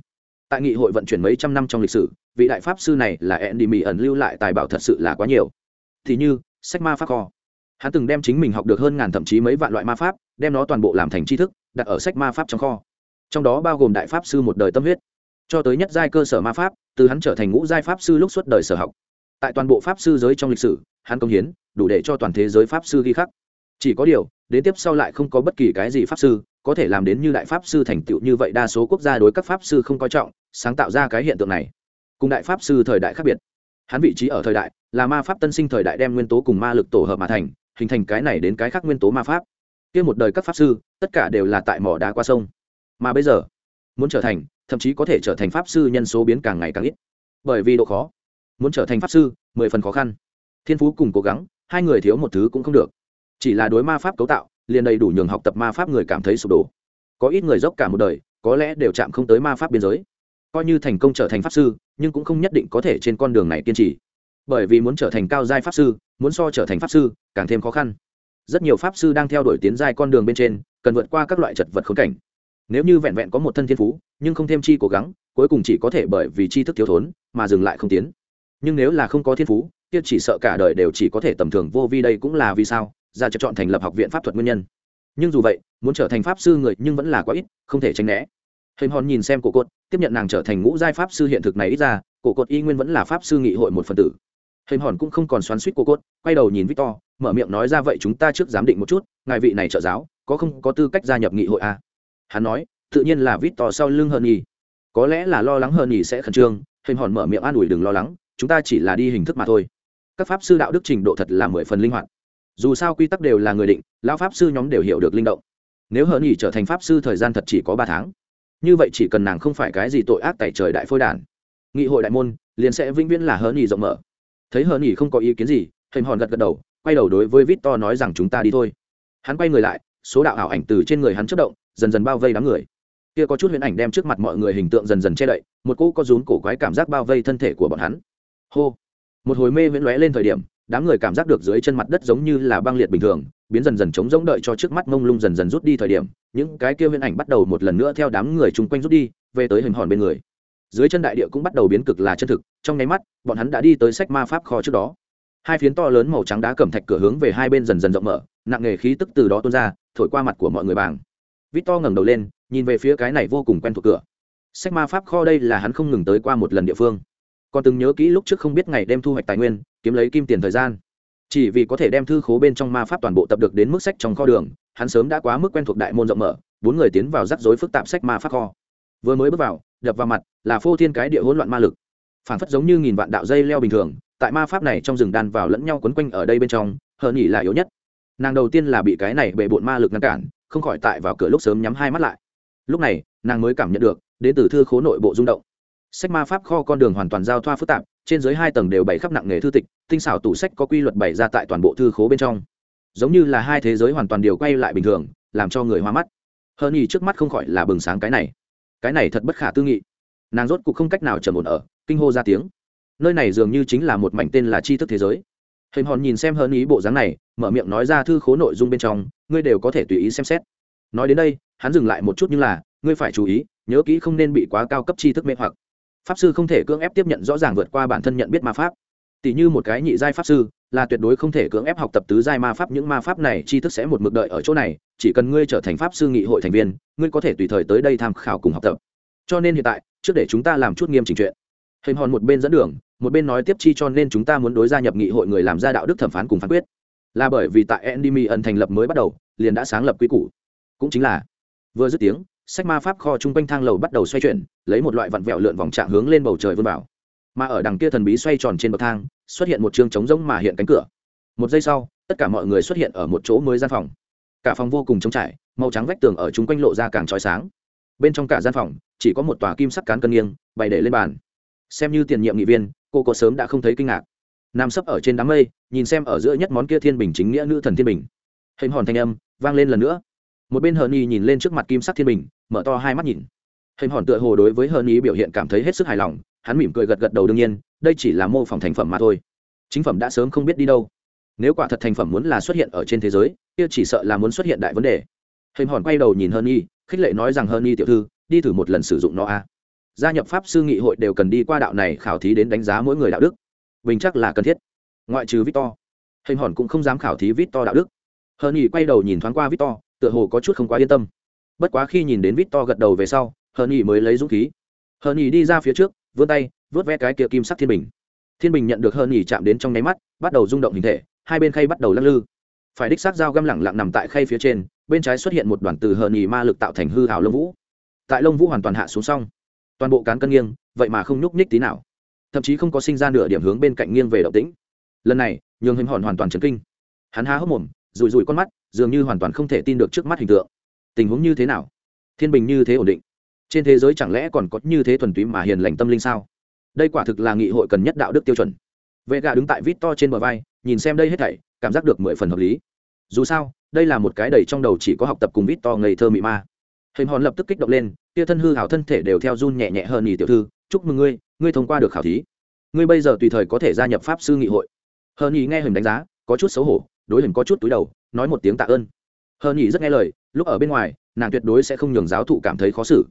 Tại nghị hội vận chuyển mấy trăm năm trong lịch sử, vị đại pháp sư này là ẹn đi mỹ ẩn lưu lại tài bảo thật sự là quá nhiều. Thì như, sách ma pháp kho. Hắn từng đem chính mình học được hơn ngàn thậm chí mấy vạn loại ma pháp, đem nó toàn bộ làm thành tri thức, đặt ở sách ma pháp trong kho. Trong đó bao gồm đại pháp sư một đời tâm huyết. Cho tới nhất giai cơ sở ma pháp, từ hắn trở thành ngũ giai pháp sư lúc suốt đời sở học tại toàn bộ pháp sư giới trong lịch sử, hắn công hiến, đủ để cho toàn thế giới pháp sư ghi khắc. Chỉ có điều, đến tiếp sau lại không có bất kỳ cái gì pháp sư, có thể làm đến như đại pháp sư thành tựu như vậy đa số quốc gia đối các pháp sư không coi trọng, sáng tạo ra cái hiện tượng này. Cùng đại pháp sư thời đại khác biệt. Hắn vị trí ở thời đại là ma pháp tân sinh thời đại đem nguyên tố cùng ma lực tổ hợp mà thành, hình thành cái này đến cái khác nguyên tố ma pháp. Kia một đời các pháp sư, tất cả đều là tại mỏ đá qua sông. Mà bây giờ, muốn trở thành, thậm chí có thể trở thành pháp sư nhân số biến càng ngày càng ít. Bởi vì độ khó muốn trở thành pháp sư, mười phần khó khăn. Thiên phú cùng cố gắng, hai người thiếu một thứ cũng không được. Chỉ là đối ma pháp cấu tạo, liền đầy đủ nhường học tập ma pháp người cảm thấy sụp đổ. Có ít người dốc cả một đời, có lẽ đều chạm không tới ma pháp biên giới. Coi như thành công trở thành pháp sư, nhưng cũng không nhất định có thể trên con đường này kiên trì. Bởi vì muốn trở thành cao giai pháp sư, muốn so trở thành pháp sư, càng thêm khó khăn. Rất nhiều pháp sư đang theo đuổi tiến giai con đường bên trên, cần vượt qua các loại chật vật khốn cảnh. Nếu như vẹn vẹn có một thân thiên phú, nhưng không thêm chi cố gắng, cuối cùng chỉ có thể bởi vì chi thức thiếu thốn, mà dừng lại không tiến nhưng nếu là không có thiên phú, kia chỉ sợ cả đời đều chỉ có thể tầm thường vô vi đây cũng là vì sao, ra chợt chọn thành lập học viện pháp thuật nguyên nhân. Nhưng dù vậy, muốn trở thành pháp sư người nhưng vẫn là quá ít, không thể tránh né. Hình hòn nhìn xem cổ cột, tiếp nhận nàng trở thành ngũ giai pháp sư hiện thực này ít ra, cổ cột y nguyên vẫn là pháp sư nghị hội một phần tử. Hình hòn cũng không còn xoắn suýt cổ cột, quay đầu nhìn victor, mở miệng nói ra vậy chúng ta trước giám định một chút, ngài vị này trợ giáo, có không có tư cách gia nhập nghị hội à? hắn nói, tự nhiên là victor sau lưng hơn nhì có lẽ là lo lắng hơn nhì sẽ khẩn trương, hình hòn mở miệng an ủi đừng lo lắng chúng ta chỉ là đi hình thức mà thôi. Các pháp sư đạo đức trình độ thật là mười phần linh hoạt. Dù sao quy tắc đều là người định, lão pháp sư nhóm đều hiểu được linh động. Nếu hờ nghỉ trở thành pháp sư thời gian thật chỉ có ba tháng, như vậy chỉ cần nàng không phải cái gì tội ác tại trời đại phôi đản nghị hội đại môn liền sẽ vĩnh viễn là hờ nghỉ rộng mở. Thấy hờ nghỉ không có ý kiến gì hình hòn gật gật đầu, quay đầu đối với vít to nói rằng chúng ta đi thôi. Hắn quay người lại, số đạo ảo ảnh từ trên người hắn chất động, dần dần bao vây đám người. Kia có chút huyễn ảnh đem trước mặt mọi người hình tượng dần dần che đậy, một cỗ có rún cổ quái cảm giác bao vây thân thể của bọn hắn hô. Một hồi mê viễn lóe lên thời điểm, đám người cảm giác được dưới chân mặt đất giống như là băng liệt bình thường, biến dần dần chống giống đợi cho trước mắt mông lung dần dần rút đi thời điểm, những cái kia huyễn ảnh bắt đầu một lần nữa theo đám người chung quanh rút đi, về tới hình hòn bên người. Dưới chân đại địa cũng bắt đầu biến cực là chân thực, trong nháy mắt, bọn hắn đã đi tới sách ma pháp kho trước đó. Hai phiến to lớn màu trắng đá cẩm thạch cửa hướng về hai bên dần dần rộng mở, nặng nghề khí tức từ đó tuôn ra, thổi qua mặt của mọi người bàng. Vít to ngẩng đầu lên, nhìn về phía cái này vô cùng quen thuộc cửa. Sách ma pháp kho đây là hắn không ngừng tới qua một lần địa phương còn từng nhớ kỹ lúc trước không biết ngày đêm thu hoạch tài nguyên, kiếm lấy kim tiền thời gian. Chỉ vì có thể đem thư khố bên trong ma pháp toàn bộ tập được đến mức sách trong kho đường, hắn sớm đã quá mức quen thuộc đại môn rộng mở, bốn người tiến vào rắc rối phức tạp sách ma pháp kho. Vừa mới bước vào, đập vào mặt là phô thiên cái địa hỗn loạn ma lực. Phản phất giống như nghìn vạn đạo dây leo bình thường, tại ma pháp này trong rừng đan vào lẫn nhau quấn quanh ở đây bên trong, hờ nhỉ là yếu nhất. Nàng đầu tiên là bị cái này bệ bộn ma lực ngăn cản, không khỏi tại vào cửa lúc sớm nhắm hai mắt lại. Lúc này, nàng mới cảm nhận được, đến từ thư khố nội bộ rung động sách ma pháp kho con đường hoàn toàn giao thoa phức tạp, trên dưới hai tầng đều bày khắp nặng nghề thư tịch, tinh xảo tủ sách có quy luật bày ra tại toàn bộ thư khố bên trong. Giống như là hai thế giới hoàn toàn điều quay lại bình thường, làm cho người hoa mắt. Hơn nhì trước mắt không khỏi là bừng sáng cái này. Cái này thật bất khả tư nghị. Nàng rốt cuộc không cách nào trầm ổn ở, kinh hô ra tiếng. Nơi này dường như chính là một mảnh tên là tri thức thế giới. Hình hòn nhìn xem hơn ý bộ dáng này, mở miệng nói ra thư khố nội dung bên trong, ngươi đều có thể tùy ý xem xét. Nói đến đây, hắn dừng lại một chút như là, ngươi phải chú ý, nhớ kỹ không nên bị quá cao cấp tri thức mê hoặc pháp sư không thể cưỡng ép tiếp nhận rõ ràng vượt qua bản thân nhận biết ma pháp. Tỷ như một cái nhị giai pháp sư, là tuyệt đối không thể cưỡng ép học tập tứ giai ma pháp, những ma pháp này tri thức sẽ một mực đợi ở chỗ này, chỉ cần ngươi trở thành pháp sư nghị hội thành viên, ngươi có thể tùy thời tới đây tham khảo cùng học tập. Cho nên hiện tại, trước để chúng ta làm chút nghiêm chỉnh chuyện. Hình hòn một bên dẫn đường, một bên nói tiếp chi cho nên chúng ta muốn đối gia nhập nghị hội người làm ra đạo đức thẩm phán cùng phán quyết. Là bởi vì tại Endymion thành lập mới bắt đầu, liền đã sáng lập quy củ. Cũng chính là, vừa dứt tiếng sách ma pháp kho chung quanh thang lầu bắt đầu xoay chuyển, lấy một loại vặn vẹo lượn vòng trạng hướng lên bầu trời vươn vào. Mà ở đằng kia thần bí xoay tròn trên bậc thang, xuất hiện một chương trống rỗng mà hiện cánh cửa. Một giây sau, tất cả mọi người xuất hiện ở một chỗ mới gian phòng. Cả phòng vô cùng trống trải, màu trắng vách tường ở chung quanh lộ ra càng trói sáng. Bên trong cả gian phòng, chỉ có một tòa kim sắc cán cân nghiêng, bày để lên bàn. Xem như tiền nhiệm nghị viên, cô có sớm đã không thấy kinh ngạc. Nằm sấp ở trên đám mây, nhìn xem ở giữa nhất món kia thiên bình chính nghĩa nữ thần thiên bình. Hình hòn thanh âm vang lên lần nữa một bên hờn y nhìn lên trước mặt kim sắc thiên bình, mở to hai mắt nhìn. Hình hòn tựa hồ đối với hờn y biểu hiện cảm thấy hết sức hài lòng, hắn mỉm cười gật gật đầu đương nhiên, đây chỉ là mô phỏng thành phẩm mà thôi. Chính phẩm đã sớm không biết đi đâu. Nếu quả thật thành phẩm muốn là xuất hiện ở trên thế giới, kia chỉ sợ là muốn xuất hiện đại vấn đề. Hình hòn quay đầu nhìn hờn y khích lệ nói rằng hờn y tiểu thư, đi thử một lần sử dụng nó a. Gia nhập pháp sư nghị hội đều cần đi qua đạo này khảo thí đến đánh giá mỗi người đạo đức. Bình chắc là cần thiết. Ngoại trừ victor. Hình hòn cũng không dám khảo thí victor đạo đức. Hờn y quay đầu nhìn thoáng qua victor tựa hồ có chút không quá yên tâm. Bất quá khi nhìn đến vít to gật đầu về sau, hờ nhi mới lấy dũng khí. Hờ nhi đi ra phía trước, vươn tay, vớt ve cái kia kim sắc thiên bình. Thiên bình nhận được hờ nhi chạm đến trong nháy mắt, bắt đầu rung động hình thể, hai bên khay bắt đầu lắc lư. Phải đích xác dao găm lẳng lặng nằm tại khay phía trên, bên trái xuất hiện một đoàn từ hờ nhi ma lực tạo thành hư hào lông vũ. Tại lông vũ hoàn toàn hạ xuống xong. Toàn bộ cán cân nghiêng, vậy mà không nhúc nhích tí nào. Thậm chí không có sinh ra nửa điểm hướng bên cạnh nghiêng về động tĩnh. Lần này, nhường hình hòn hoàn toàn chấn kinh. Hắn há hốc mồm rùi rùi con mắt dường như hoàn toàn không thể tin được trước mắt hình tượng. Tình huống như thế nào? Thiên bình như thế ổn định. Trên thế giới chẳng lẽ còn có như thế thuần túy mà hiền lành tâm linh sao? Đây quả thực là nghị hội cần nhất đạo đức tiêu chuẩn. Vệ gà đứng tại vít to trên bờ vai, nhìn xem đây hết thảy, cảm giác được mười phần hợp lý. Dù sao, đây là một cái đầy trong đầu chỉ có học tập cùng vít to ngây thơ mị ma. Hình hòn lập tức kích động lên, tia thân hư hảo thân thể đều theo run nhẹ nhẹ hơn nhì tiểu thư, chúc mừng ngươi ngươi thông qua được khảo thí. Ngươi bây giờ tùy thời có thể gia nhập pháp sư nghị hội. Hơn nhì nghe hình đánh giá, có chút xấu hổ, đối hình có chút túi đầu nói một tiếng tạ ơn. Hơn nhỉ rất nghe lời, lúc ở bên ngoài, nàng tuyệt đối sẽ không nhường giáo thụ cảm thấy khó xử.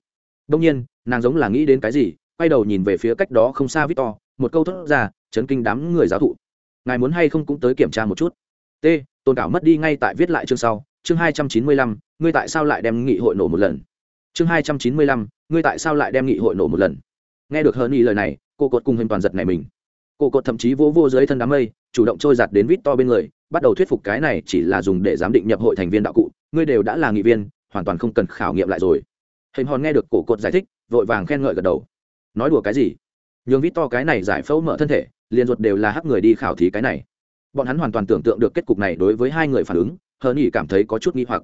Đông nhiên, nàng giống là nghĩ đến cái gì, quay đầu nhìn về phía cách đó không xa victor, một câu thốt ra, chấn kinh đám người giáo thụ. Ngài muốn hay không cũng tới kiểm tra một chút. T, tôn cảo mất đi ngay tại viết lại chương sau, chương hai trăm chín mươi lăm, ngươi tại sao lại đem nghị hội nổ một lần? Chương hai trăm chín mươi lăm, ngươi tại sao lại đem nghị hội nổ một lần? Nghe được hơn nhỉ lời này, cô cột cùng hình toàn giật này mình. Cô cột thậm chí vỗ vô dưới thân đám mây, chủ động trôi giặt đến vít to bên người bắt đầu thuyết phục cái này chỉ là dùng để giám định nhập hội thành viên đạo cụ, ngươi đều đã là nghị viên, hoàn toàn không cần khảo nghiệm lại rồi. Hình hòn nghe được cổ cột giải thích, vội vàng khen ngợi gật đầu. Nói đùa cái gì? Nhường vít to cái này giải phẫu mở thân thể, liền ruột đều là hắc người đi khảo thí cái này. Bọn hắn hoàn toàn tưởng tượng được kết cục này đối với hai người phản ứng, hờ nghỉ cảm thấy có chút nghi hoặc.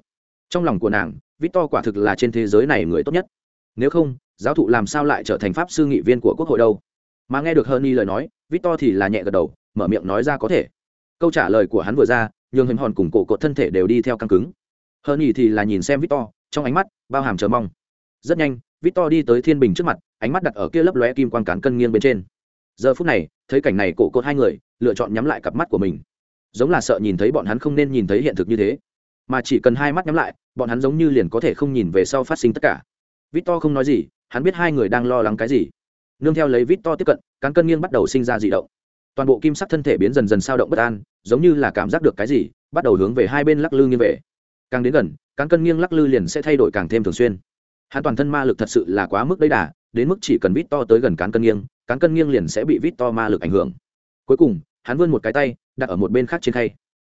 Trong lòng của nàng, vít to quả thực là trên thế giới này người tốt nhất. Nếu không, giáo thụ làm sao lại trở thành pháp sư nghị viên của quốc hội đâu? Mà nghe được hờ nghỉ lời nói, vít to thì là nhẹ gật đầu, mở miệng nói ra có thể câu trả lời của hắn vừa ra, nhường hình hòn cùng cổ cột thân thể đều đi theo căng cứng. Hơn nhỉ thì là nhìn xem victor, trong ánh mắt bao hàm chờ mong. Rất nhanh, victor đi tới thiên bình trước mặt, ánh mắt đặt ở kia lấp lóe kim quang cán cân nghiêng bên trên. Giờ phút này, thấy cảnh này cổ cột hai người, lựa chọn nhắm lại cặp mắt của mình. Giống là sợ nhìn thấy bọn hắn không nên nhìn thấy hiện thực như thế. Mà chỉ cần hai mắt nhắm lại, bọn hắn giống như liền có thể không nhìn về sau phát sinh tất cả. Victor không nói gì, hắn biết hai người đang lo lắng cái gì. Nương theo lấy victor tiếp cận, cán cân nghiêng bắt đầu sinh ra dị động toàn bộ kim sắc thân thể biến dần dần sao động bất an, giống như là cảm giác được cái gì, bắt đầu hướng về hai bên lắc lư nghiêng về. Càng đến gần, cán cân nghiêng lắc lư liền sẽ thay đổi càng thêm thường xuyên. Hắn toàn thân ma lực thật sự là quá mức đấy đà, đến mức chỉ cần vít to tới gần cán cân nghiêng, cán cân nghiêng liền sẽ bị vít to ma lực ảnh hưởng. Cuối cùng, hắn vươn một cái tay, đặt ở một bên khác trên khay.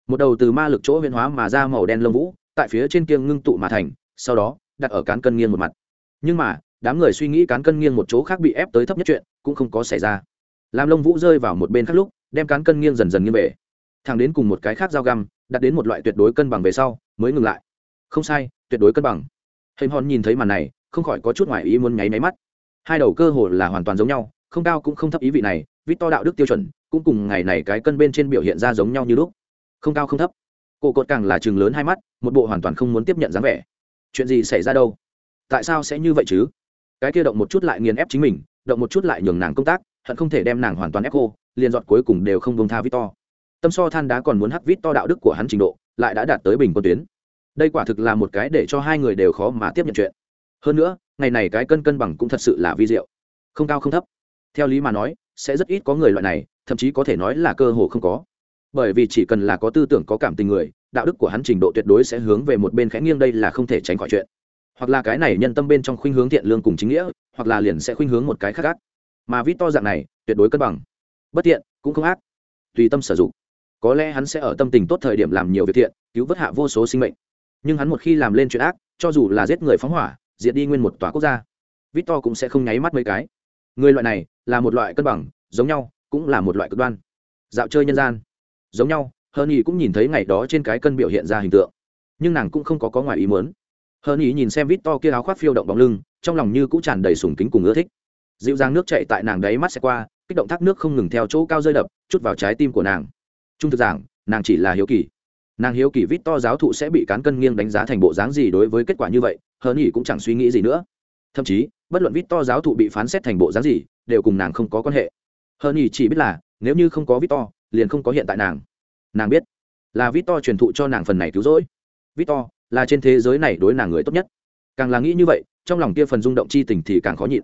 Một đầu từ ma lực chỗ huyên hóa mà ra màu đen lông vũ, tại phía trên kiêng ngưng tụ mà thành, sau đó, đặt ở cán cân nghiêng một mặt. Nhưng mà, đám người suy nghĩ cán cân nghiêng một chỗ khác bị ép tới thấp nhất chuyện, cũng không có xảy ra làm lông vũ rơi vào một bên khác lúc, đem cán cân nghiêng dần dần nghiêng về. Thẳng đến cùng một cái khác dao găm, đặt đến một loại tuyệt đối cân bằng về sau, mới ngừng lại. Không sai, tuyệt đối cân bằng. Hình hòn nhìn thấy màn này, không khỏi có chút ngoài ý muốn nháy máy mắt. Hai đầu cơ hồ là hoàn toàn giống nhau, không cao cũng không thấp ý vị này, vít to đạo đức tiêu chuẩn, cũng cùng ngày này cái cân bên trên biểu hiện ra giống nhau như lúc. Không cao không thấp. Cổ cột càng là chừng lớn hai mắt, một bộ hoàn toàn không muốn tiếp nhận dáng vẻ. Chuyện gì xảy ra đâu? Tại sao sẽ như vậy chứ? Cái kia động một chút lại nghiền ép chính mình, động một chút lại nhường nàng công tác hận không thể đem nàng hoàn toàn ép cô liền giọt cuối cùng đều không bông tha victor. Tâm so than đá còn muốn hắc victor đạo đức của hắn trình độ, lại đã đạt tới bình quân tuyến. Đây quả thực là một cái để cho hai người đều khó mà tiếp nhận chuyện. Hơn nữa, ngày này cái cân cân bằng cũng thật sự là vi diệu. Không cao không thấp. Theo lý mà nói, sẽ rất ít có người loại này, thậm chí có thể nói là cơ hồ không có. Bởi vì chỉ cần là có tư tưởng, có cảm tình người, đạo đức của hắn trình độ tuyệt đối sẽ hướng về một bên khẽ nghiêng, đây là không thể tránh khỏi chuyện. Hoặc là cái này nhân tâm bên trong khuynh hướng thiện lương cùng chính nghĩa, hoặc là liền sẽ khuynh hướng một cái khác ác mà vít to dạng này, tuyệt đối cân bằng. Bất thiện, cũng không ác. Tùy tâm sử dụng. Có lẽ hắn sẽ ở tâm tình tốt thời điểm làm nhiều việc thiện, cứu vớt hạ vô số sinh mệnh. Nhưng hắn một khi làm lên chuyện ác, cho dù là giết người phóng hỏa, diệt đi nguyên một tòa quốc gia, vít to cũng sẽ không nháy mắt mấy cái. Người loại này là một loại cân bằng, giống nhau, cũng là một loại cực đoan. Dạo chơi nhân gian. Giống nhau, hờ ý cũng nhìn thấy ngày đó trên cái cân biểu hiện ra hình tượng. Nhưng nàng cũng không có có ngoài ý muốn. Hờ ý nhìn xem vít to kia áo khoác phiêu động bóng lưng, trong lòng như cũng tràn đầy sùng kính cùng ưa thích dịu dàng nước chạy tại nàng đáy mắt sẽ qua, kích động thác nước không ngừng theo chỗ cao rơi đập, chút vào trái tim của nàng. Trung thực giảng, nàng chỉ là hiếu kỳ. Nàng hiếu kỳ vít to giáo thụ sẽ bị cán cân nghiêng đánh giá thành bộ dáng gì đối với kết quả như vậy hờ ý cũng chẳng suy nghĩ gì nữa. Thậm chí, bất luận vít to giáo thụ bị phán xét thành bộ dáng gì, đều cùng nàng không có quan hệ. Hờ ý chỉ biết là, nếu như không có vít to, liền không có hiện tại nàng. Nàng biết là vít to truyền thụ cho nàng phần này cứu rỗi. Vít to là trên thế giới này đối nàng người tốt nhất. Càng là nghĩ như vậy, trong lòng kia phần rung động chi tình thì càng khó nhịn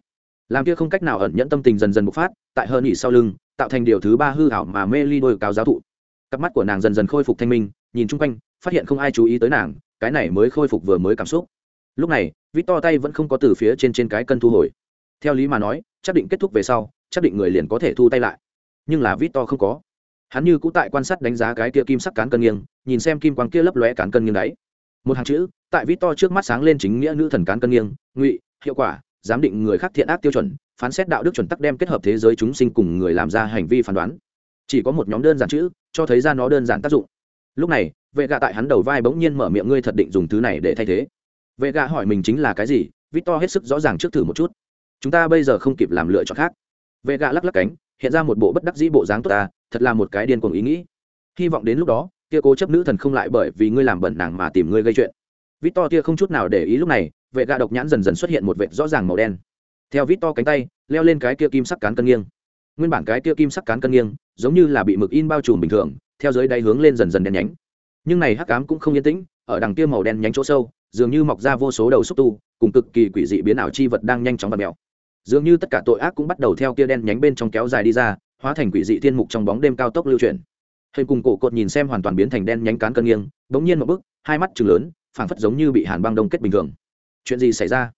làm kia không cách nào ẩn nhẫn tâm tình dần dần bộc phát, tại hơn nghỉ sau lưng, tạo thành điều thứ ba hư hảo mà mê ly đôi cao giáo thụ. Cặp mắt của nàng dần dần khôi phục thanh minh, nhìn chung quanh, phát hiện không ai chú ý tới nàng, cái này mới khôi phục vừa mới cảm xúc. Lúc này vít to tay vẫn không có từ phía trên trên cái cân thu hồi. Theo lý mà nói, chắc định kết thúc về sau, chắc định người liền có thể thu tay lại. Nhưng là vít to không có. Hắn như cũ tại quan sát đánh giá cái kia kim sắc cán cân nghiêng, nhìn xem kim quang kia lấp lóe cán cân nghiêng đáy một hàng chữ, tại vít to trước mắt sáng lên chính nghĩa nữ thần cán cân nghiêng, ngụy, hiệu quả giám định người khác thiện ác tiêu chuẩn, phán xét đạo đức chuẩn tắc đem kết hợp thế giới chúng sinh cùng người làm ra hành vi phán đoán. Chỉ có một nhóm đơn giản chữ, cho thấy ra nó đơn giản tác dụng. Lúc này, vệ gạ tại hắn đầu vai bỗng nhiên mở miệng, ngươi thật định dùng thứ này để thay thế? Vệ gạ hỏi mình chính là cái gì, victor hết sức rõ ràng trước thử một chút. Chúng ta bây giờ không kịp làm lựa chọn khác. Vệ gạ lắc lắc cánh, hiện ra một bộ bất đắc dĩ bộ dáng tốt ta, thật là một cái điên cuồng ý nghĩ. Hy vọng đến lúc đó, kia cố chấp nữ thần không lại bởi vì ngươi làm bẩn nàng mà tìm ngươi gây chuyện. Victor kia không chút nào để ý lúc này vệ gạ độc nhãn dần dần xuất hiện một vệt rõ ràng màu đen. Theo vít to cánh tay, leo lên cái kia kim sắc cán cân nghiêng. Nguyên bản cái kia kim sắc cán cân nghiêng, giống như là bị mực in bao trùm bình thường, theo dưới đáy hướng lên dần dần đen nhánh. Nhưng này hắc ám cũng không yên tĩnh, ở đằng kia màu đen nhánh chỗ sâu, dường như mọc ra vô số đầu xúc tu, cùng cực kỳ quỷ dị biến ảo chi vật đang nhanh chóng bật mèo. Dường như tất cả tội ác cũng bắt đầu theo kia đen nhánh bên trong kéo dài đi ra, hóa thành quỷ dị thiên mục trong bóng đêm cao tốc lưu chuyển. Hình cùng cổ cột nhìn xem hoàn toàn biến thành đen nhánh cán cân nghiêng, bỗng nhiên một bức hai mắt chừng lớn, phảng phất giống như bị hàn băng đông kết bình thường chuyện gì xảy ra?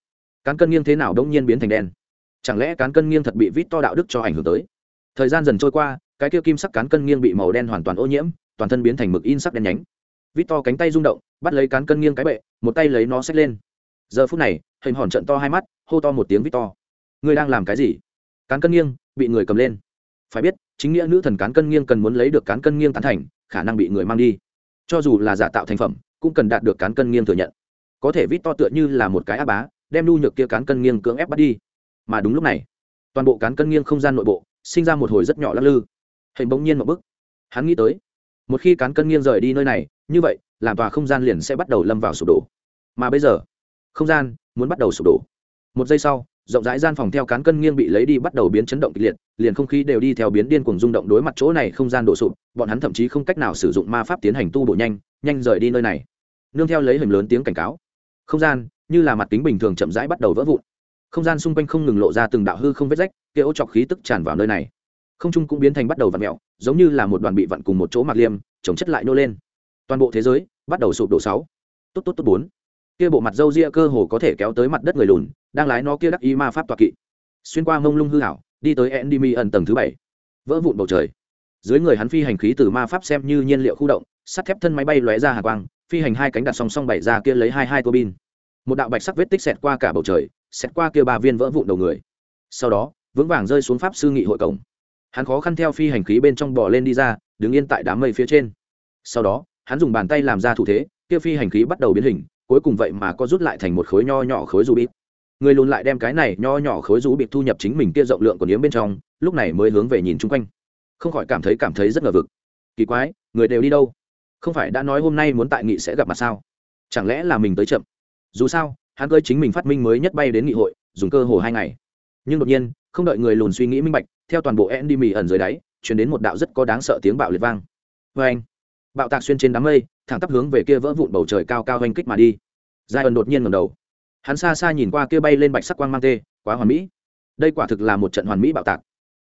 Cán cân nghiêng thế nào đông nhiên biến thành đen? Chẳng lẽ cán cân nghiêng thật bị vít to đạo đức cho ảnh hưởng tới? Thời gian dần trôi qua, cái kia kim sắc cán cân nghiêng bị màu đen hoàn toàn ô nhiễm, toàn thân biến thành mực in sắc đen nhánh. Vít to cánh tay rung động, bắt lấy cán cân nghiêng cái bệ, một tay lấy nó xách lên. Giờ phút này, hình hòn trận to hai mắt, hô to một tiếng vít to. Ngươi đang làm cái gì? Cán cân nghiêng bị người cầm lên. Phải biết, chính nghĩa nữ thần cán cân nghiêng cần muốn lấy được cán cân nghiêng tán thành, khả năng bị người mang đi. Cho dù là giả tạo thành phẩm, cũng cần đạt được cán cân nghiêng thừa nhận có thể vít to tựa như là một cái á bá, đem nhu nhược kia cán cân nghiêng cưỡng ép bắt đi. Mà đúng lúc này, toàn bộ cán cân nghiêng không gian nội bộ, sinh ra một hồi rất nhỏ lắc lư. Hình bỗng nhiên một bức hắn nghĩ tới, một khi cán cân nghiêng rời đi nơi này, như vậy, làm tòa không gian liền sẽ bắt đầu lâm vào sụp đổ. Mà bây giờ, không gian muốn bắt đầu sụp đổ. Một giây sau, rộng rãi gian phòng theo cán cân nghiêng bị lấy đi bắt đầu biến chấn động kịch liệt, liền không khí đều đi theo biến điên cuồng rung động đối mặt chỗ này không gian đổ sụp, bọn hắn thậm chí không cách nào sử dụng ma pháp tiến hành tu bổ nhanh nhanh rời đi nơi này. Nương theo lấy hình lớn tiếng cảnh cáo không gian, như là mặt kính bình thường chậm rãi bắt đầu vỡ vụn. Không gian xung quanh không ngừng lộ ra từng đạo hư không vết rách, kia ô chọc khí tức tràn vào nơi này. Không trung cũng biến thành bắt đầu vặn mẹo giống như là một đoàn bị vặn cùng một chỗ mặc liêm, chống chất lại nô lên. Toàn bộ thế giới bắt đầu sụp đổ sáu. Tốt tốt tốt bốn. Kia bộ mặt dâu ria cơ hồ có thể kéo tới mặt đất người lùn, đang lái nó kia đắc ý ma pháp toạc kỵ. Xuyên qua mông lung hư hảo đi tới endemy ẩn tầng thứ bảy. Vỡ vụn bầu trời. Dưới người hắn phi hành khí từ ma pháp xem như nhiên liệu khu động, sắt thép thân máy bay lóe ra hà quang phi hành hai cánh đặt song song bảy ra kia lấy hai hai tua bin. Một đạo bạch sắc vết tích xẹt qua cả bầu trời, xẹt qua kia ba viên vỡ vụn đầu người. Sau đó, vững vàng rơi xuống pháp sư nghị hội cổng. Hắn khó khăn theo phi hành khí bên trong bò lên đi ra, đứng yên tại đám mây phía trên. Sau đó, hắn dùng bàn tay làm ra thủ thế, kia phi hành khí bắt đầu biến hình, cuối cùng vậy mà có rút lại thành một khối nho nhỏ khối rú bịt người lùn lại đem cái này nho nhỏ khối rũ bị thu nhập chính mình kia rộng lượng của niếm bên trong, lúc này mới hướng về nhìn chung quanh. Không khỏi cảm thấy cảm thấy rất ngờ vực. Kỳ quái, người đều đi đâu? Không phải đã nói hôm nay muốn tại nghị sẽ gặp mặt sao? Chẳng lẽ là mình tới chậm? Dù sao, hắn cơi chính mình phát minh mới nhất bay đến nghị hội, dùng cơ hồ hai ngày. Nhưng đột nhiên, không đợi người lùn suy nghĩ minh bạch, theo toàn bộ e n d mì ẩn dưới đáy chuyển đến một đạo rất có đáng sợ tiếng bạo liệt vang. Vê anh, bạo tạc xuyên trên đám mây, thẳng tắp hướng về kia vỡ vụn bầu trời cao cao oanh kích mà đi. Giai ẩn đột nhiên ngầm đầu. Hắn xa xa nhìn qua kia bay lên bạch sắc quang mang tê, quá hoàn mỹ. Đây quả thực là một trận hoàn mỹ bạo tạc.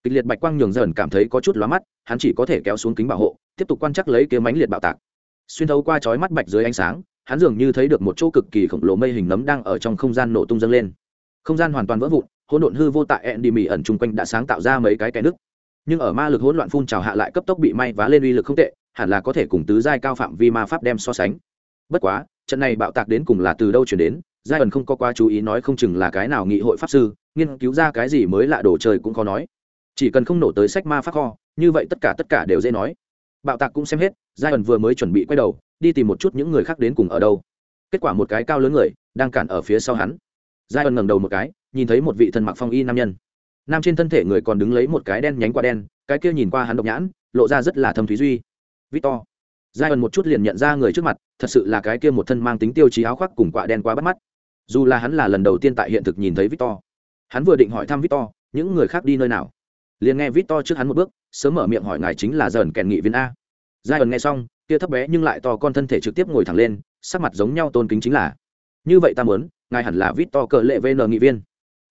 Kịch liệt bạch quang nhường dần cảm thấy có chút lóa mắt, hắn chỉ có thể kéo xuống kính bảo hộ tiếp tục quan trắc lấy kiếm mánh liệt bạo tạc. Xuyên thấu qua chói mắt bạch dưới ánh sáng, hắn dường như thấy được một chỗ cực kỳ khổng lồ mây hình nấm đang ở trong không gian nổ tung dâng lên. Không gian hoàn toàn vỡ vụn, hỗn độn hư vô tại ẹn đi mì ẩn chung quanh đã sáng tạo ra mấy cái cái nước nhưng ở ma lực hỗn loạn phun trào hạ lại cấp tốc bị may vá lên uy lực không tệ, hẳn là có thể cùng tứ giai cao phạm vi ma pháp đem so sánh. Bất quá, trận này bạo tạc đến cùng là từ đâu chuyển đến, giai ẩn không có quá chú ý nói không chừng là cái nào nghị hội pháp sư, nghiên cứu ra cái gì mới lạ đồ chơi cũng khó nói. Chỉ cần không nổ tới sách ma pháp kho, như vậy tất cả tất cả đều dễ nói bạo tạc cũng xem hết giai ẩn vừa mới chuẩn bị quay đầu, đi tìm một chút những người khác đến cùng ở đâu. Kết quả một cái cao lớn người, đang cản ở phía sau hắn. Giai ẩn ngẩng đầu một cái, nhìn thấy một vị thân mặc phong y nam nhân. Nam trên thân thể người còn đứng lấy một cái đen nhánh qua đen, cái kia nhìn qua hắn độc nhãn, lộ ra rất là thâm thúy duy. Victor. Giai ẩn một chút liền nhận ra người trước mặt, thật sự là cái kia một thân mang tính tiêu chí áo khoác cùng quả đen quá bắt mắt. Dù là hắn là lần đầu tiên tại hiện thực nhìn thấy victor. Hắn vừa định hỏi thăm victor, những người khác đi nơi nào? Liền nghe victor trước hắn một bước, sớm mở miệng hỏi ngài chính là dần kèn nghị viên a. Giai ẩn nghe xong, kia thấp bé nhưng lại to con thân thể trực tiếp ngồi thẳng lên, sắc mặt giống nhau tôn kính chính là, như vậy ta muốn, ngài hẳn là victor cờ lệ vn nghị viên.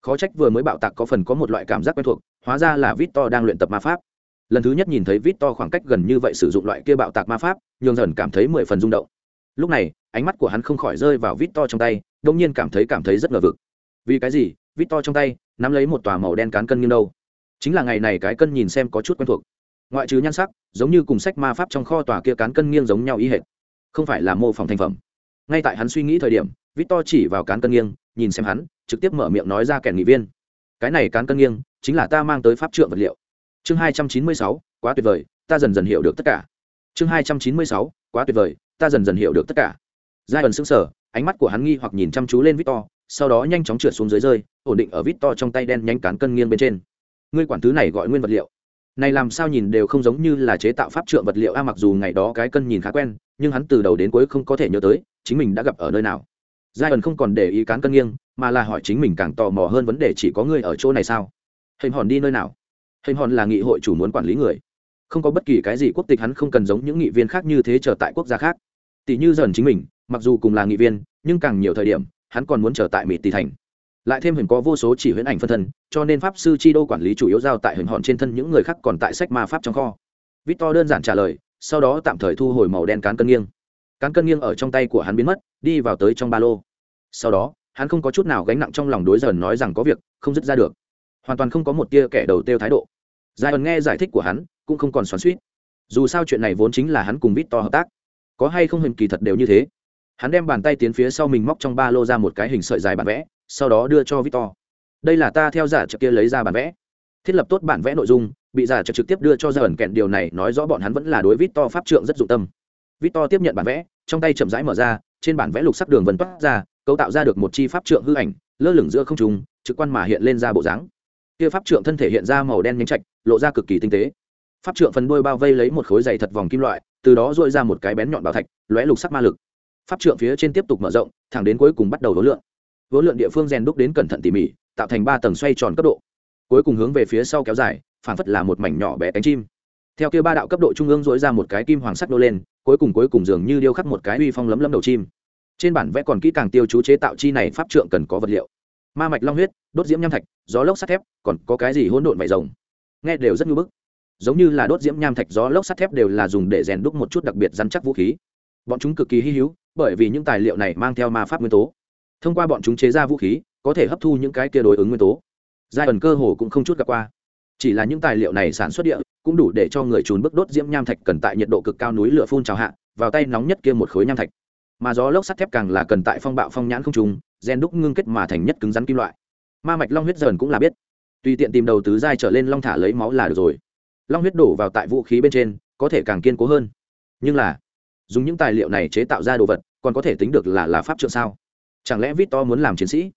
Khó trách vừa mới bạo tạc có phần có một loại cảm giác quen thuộc, hóa ra là victor đang luyện tập ma pháp. Lần thứ nhất nhìn thấy victor khoảng cách gần như vậy sử dụng loại kia bạo tạc ma pháp, nhường dần cảm thấy mười phần rung động. Lúc này, ánh mắt của hắn không khỏi rơi vào victor trong tay đông nhiên cảm thấy cảm thấy rất ngờ vực. Vì cái gì? Victor trong tay, nắm lấy một tòa màu đen cán cân nghiêng đâu? Chính là ngày này cái cân nhìn xem có chút quen thuộc. Ngoại trừ nhan sắc, giống như cùng sách ma pháp trong kho tòa kia cán cân nghiêng giống nhau ý hệt. Không phải là mô phỏng thành phẩm. Ngay tại hắn suy nghĩ thời điểm, victor chỉ vào cán cân nghiêng, nhìn xem hắn, trực tiếp mở miệng nói ra kẻ nghị viên. Cái này cán cân nghiêng, chính là ta mang tới pháp trượng vật liệu. Chương hai trăm chín mươi sáu, quá tuyệt vời, ta dần dần hiểu được tất cả. Chương hai trăm chín mươi sáu, quá tuyệt vời, ta dần dần hiểu được tất cả. Giai ẩn sững sờ, ánh mắt của hắn nghi hoặc nhìn chăm chú lên victor, sau đó nhanh chóng trượt xuống dưới rơi, ổn định ở victor trong tay đen nhanh cán cân nghiêng bên trên ngươi quản thứ này gọi nguyên vật liệu. Này làm sao nhìn đều không giống như là chế tạo pháp trượng vật liệu a, mặc dù ngày đó cái cân nhìn khá quen, nhưng hắn từ đầu đến cuối không có thể nhớ tới chính mình đã gặp ở nơi nào. Giai ẩn không còn để ý cán cân nghiêng, mà là hỏi chính mình càng tò mò hơn vấn đề chỉ có ngươi ở chỗ này sao? Hình hòn đi nơi nào? Hình hòn là nghị hội chủ muốn quản lý người. Không có bất kỳ cái gì quốc tịch hắn không cần giống những nghị viên khác như thế trở tại quốc gia khác. Tỷ như dần chính mình, mặc dù cùng là nghị viên, nhưng càng nhiều thời điểm, hắn còn muốn trở tại mỹ tỷ thành lại thêm hình có vô số chỉ huyễn ảnh phân thân, cho nên pháp sư chi đô quản lý chủ yếu giao tại hình hòn trên thân những người khác còn tại sách ma pháp trong kho. Victor đơn giản trả lời, sau đó tạm thời thu hồi màu đen cán cân nghiêng. Cán cân nghiêng ở trong tay của hắn biến mất, đi vào tới trong ba lô. Sau đó, hắn không có chút nào gánh nặng trong lòng đối dần nói rằng có việc, không dứt ra được. Hoàn toàn không có một tia kẻ đầu tiêu thái độ. Giải ẩn nghe giải thích của hắn, cũng không còn xoắn suýt dù sao chuyện này vốn chính là hắn cùng victor hợp tác. Có hay không hình kỳ thật đều như thế. Hắn đem bàn tay tiến phía sau mình móc trong ba lô ra một cái hình sợi dài bản vẽ sau đó đưa cho victor. Đây là ta theo giả trực kia lấy ra bản vẽ. Thiết lập tốt bản vẽ nội dung, bị giả trực trực tiếp đưa cho ra ẩn kẹn. Điều này nói rõ bọn hắn vẫn là đối victor pháp trượng rất dụng tâm. Victor tiếp nhận bản vẽ, trong tay chậm rãi mở ra, trên bản vẽ lục sắc đường vân toát ra, cấu tạo ra được một chi pháp trượng hư ảnh, lơ lửng giữa không trùng trực quan mà hiện lên ra bộ dáng. Kia pháp trượng thân thể hiện ra màu đen nhánh trạch, lộ ra cực kỳ tinh tế. Pháp trượng phần đuôi bao vây lấy một khối dày thật vòng kim loại, từ đó dội ra một cái bén nhọn bảo thạch, lóe lục sắc ma lực. Pháp trượng phía trên tiếp tục mở rộng, thẳng đến cuối cùng bắt đầu đối lượng vốn lượn địa phương rèn đúc đến cẩn thận tỉ mỉ, tạo thành ba tầng xoay tròn cấp độ. Cuối cùng hướng về phía sau kéo dài phản phất là một mảnh nhỏ bé cánh chim. Theo kia ba đạo cấp độ trung ương dối ra một cái kim hoàng sắc nô lên, cuối cùng cuối cùng dường như điêu khắc một cái uy phong lấm lấm đầu chim. Trên bản vẽ còn kỹ càng tiêu chú chế tạo chi này pháp trượng cần có vật liệu. Ma mạch long huyết, đốt diễm nham thạch, gió lốc sắt thép, còn có cái gì hỗn độn vải rồng? Nghe đều rất ngưỡng bức. Giống như là đốt diễm nham thạch, gió lốc sắt thép đều là dùng để rèn đúc một chút đặc biệt dăn chắc vũ khí. Bọn chúng cực kỳ hy hữu, bởi vì những tài liệu này mang theo ma pháp nguyên tố thông qua bọn chúng chế ra vũ khí, có thể hấp thu những cái kia đối ứng nguyên tố. Giai ẩn cơ hồ cũng không chút gặp qua. Chỉ là những tài liệu này sản xuất địa, cũng đủ để cho người trốn bước đốt diễm nham thạch cần tại nhiệt độ cực cao núi lửa phun trào hạ, vào tay nóng nhất kia một khối nham thạch. Mà gió lốc sắt thép càng là cần tại phong bạo phong nhãn không trùng gen đúc ngưng kết mà thành nhất cứng rắn kim loại. Ma mạch long huyết dần cũng là biết. Tùy tiện tìm đầu tứ giai trở lên long thả lấy máu là được rồi. Long huyết đổ vào tại vũ khí bên trên, có thể càng kiên cố hơn. Nhưng là, dùng những tài liệu này chế tạo ra đồ vật, còn có thể tính được là là pháp trượng sao? Chẳng lẽ vít to muốn làm chiến sĩ?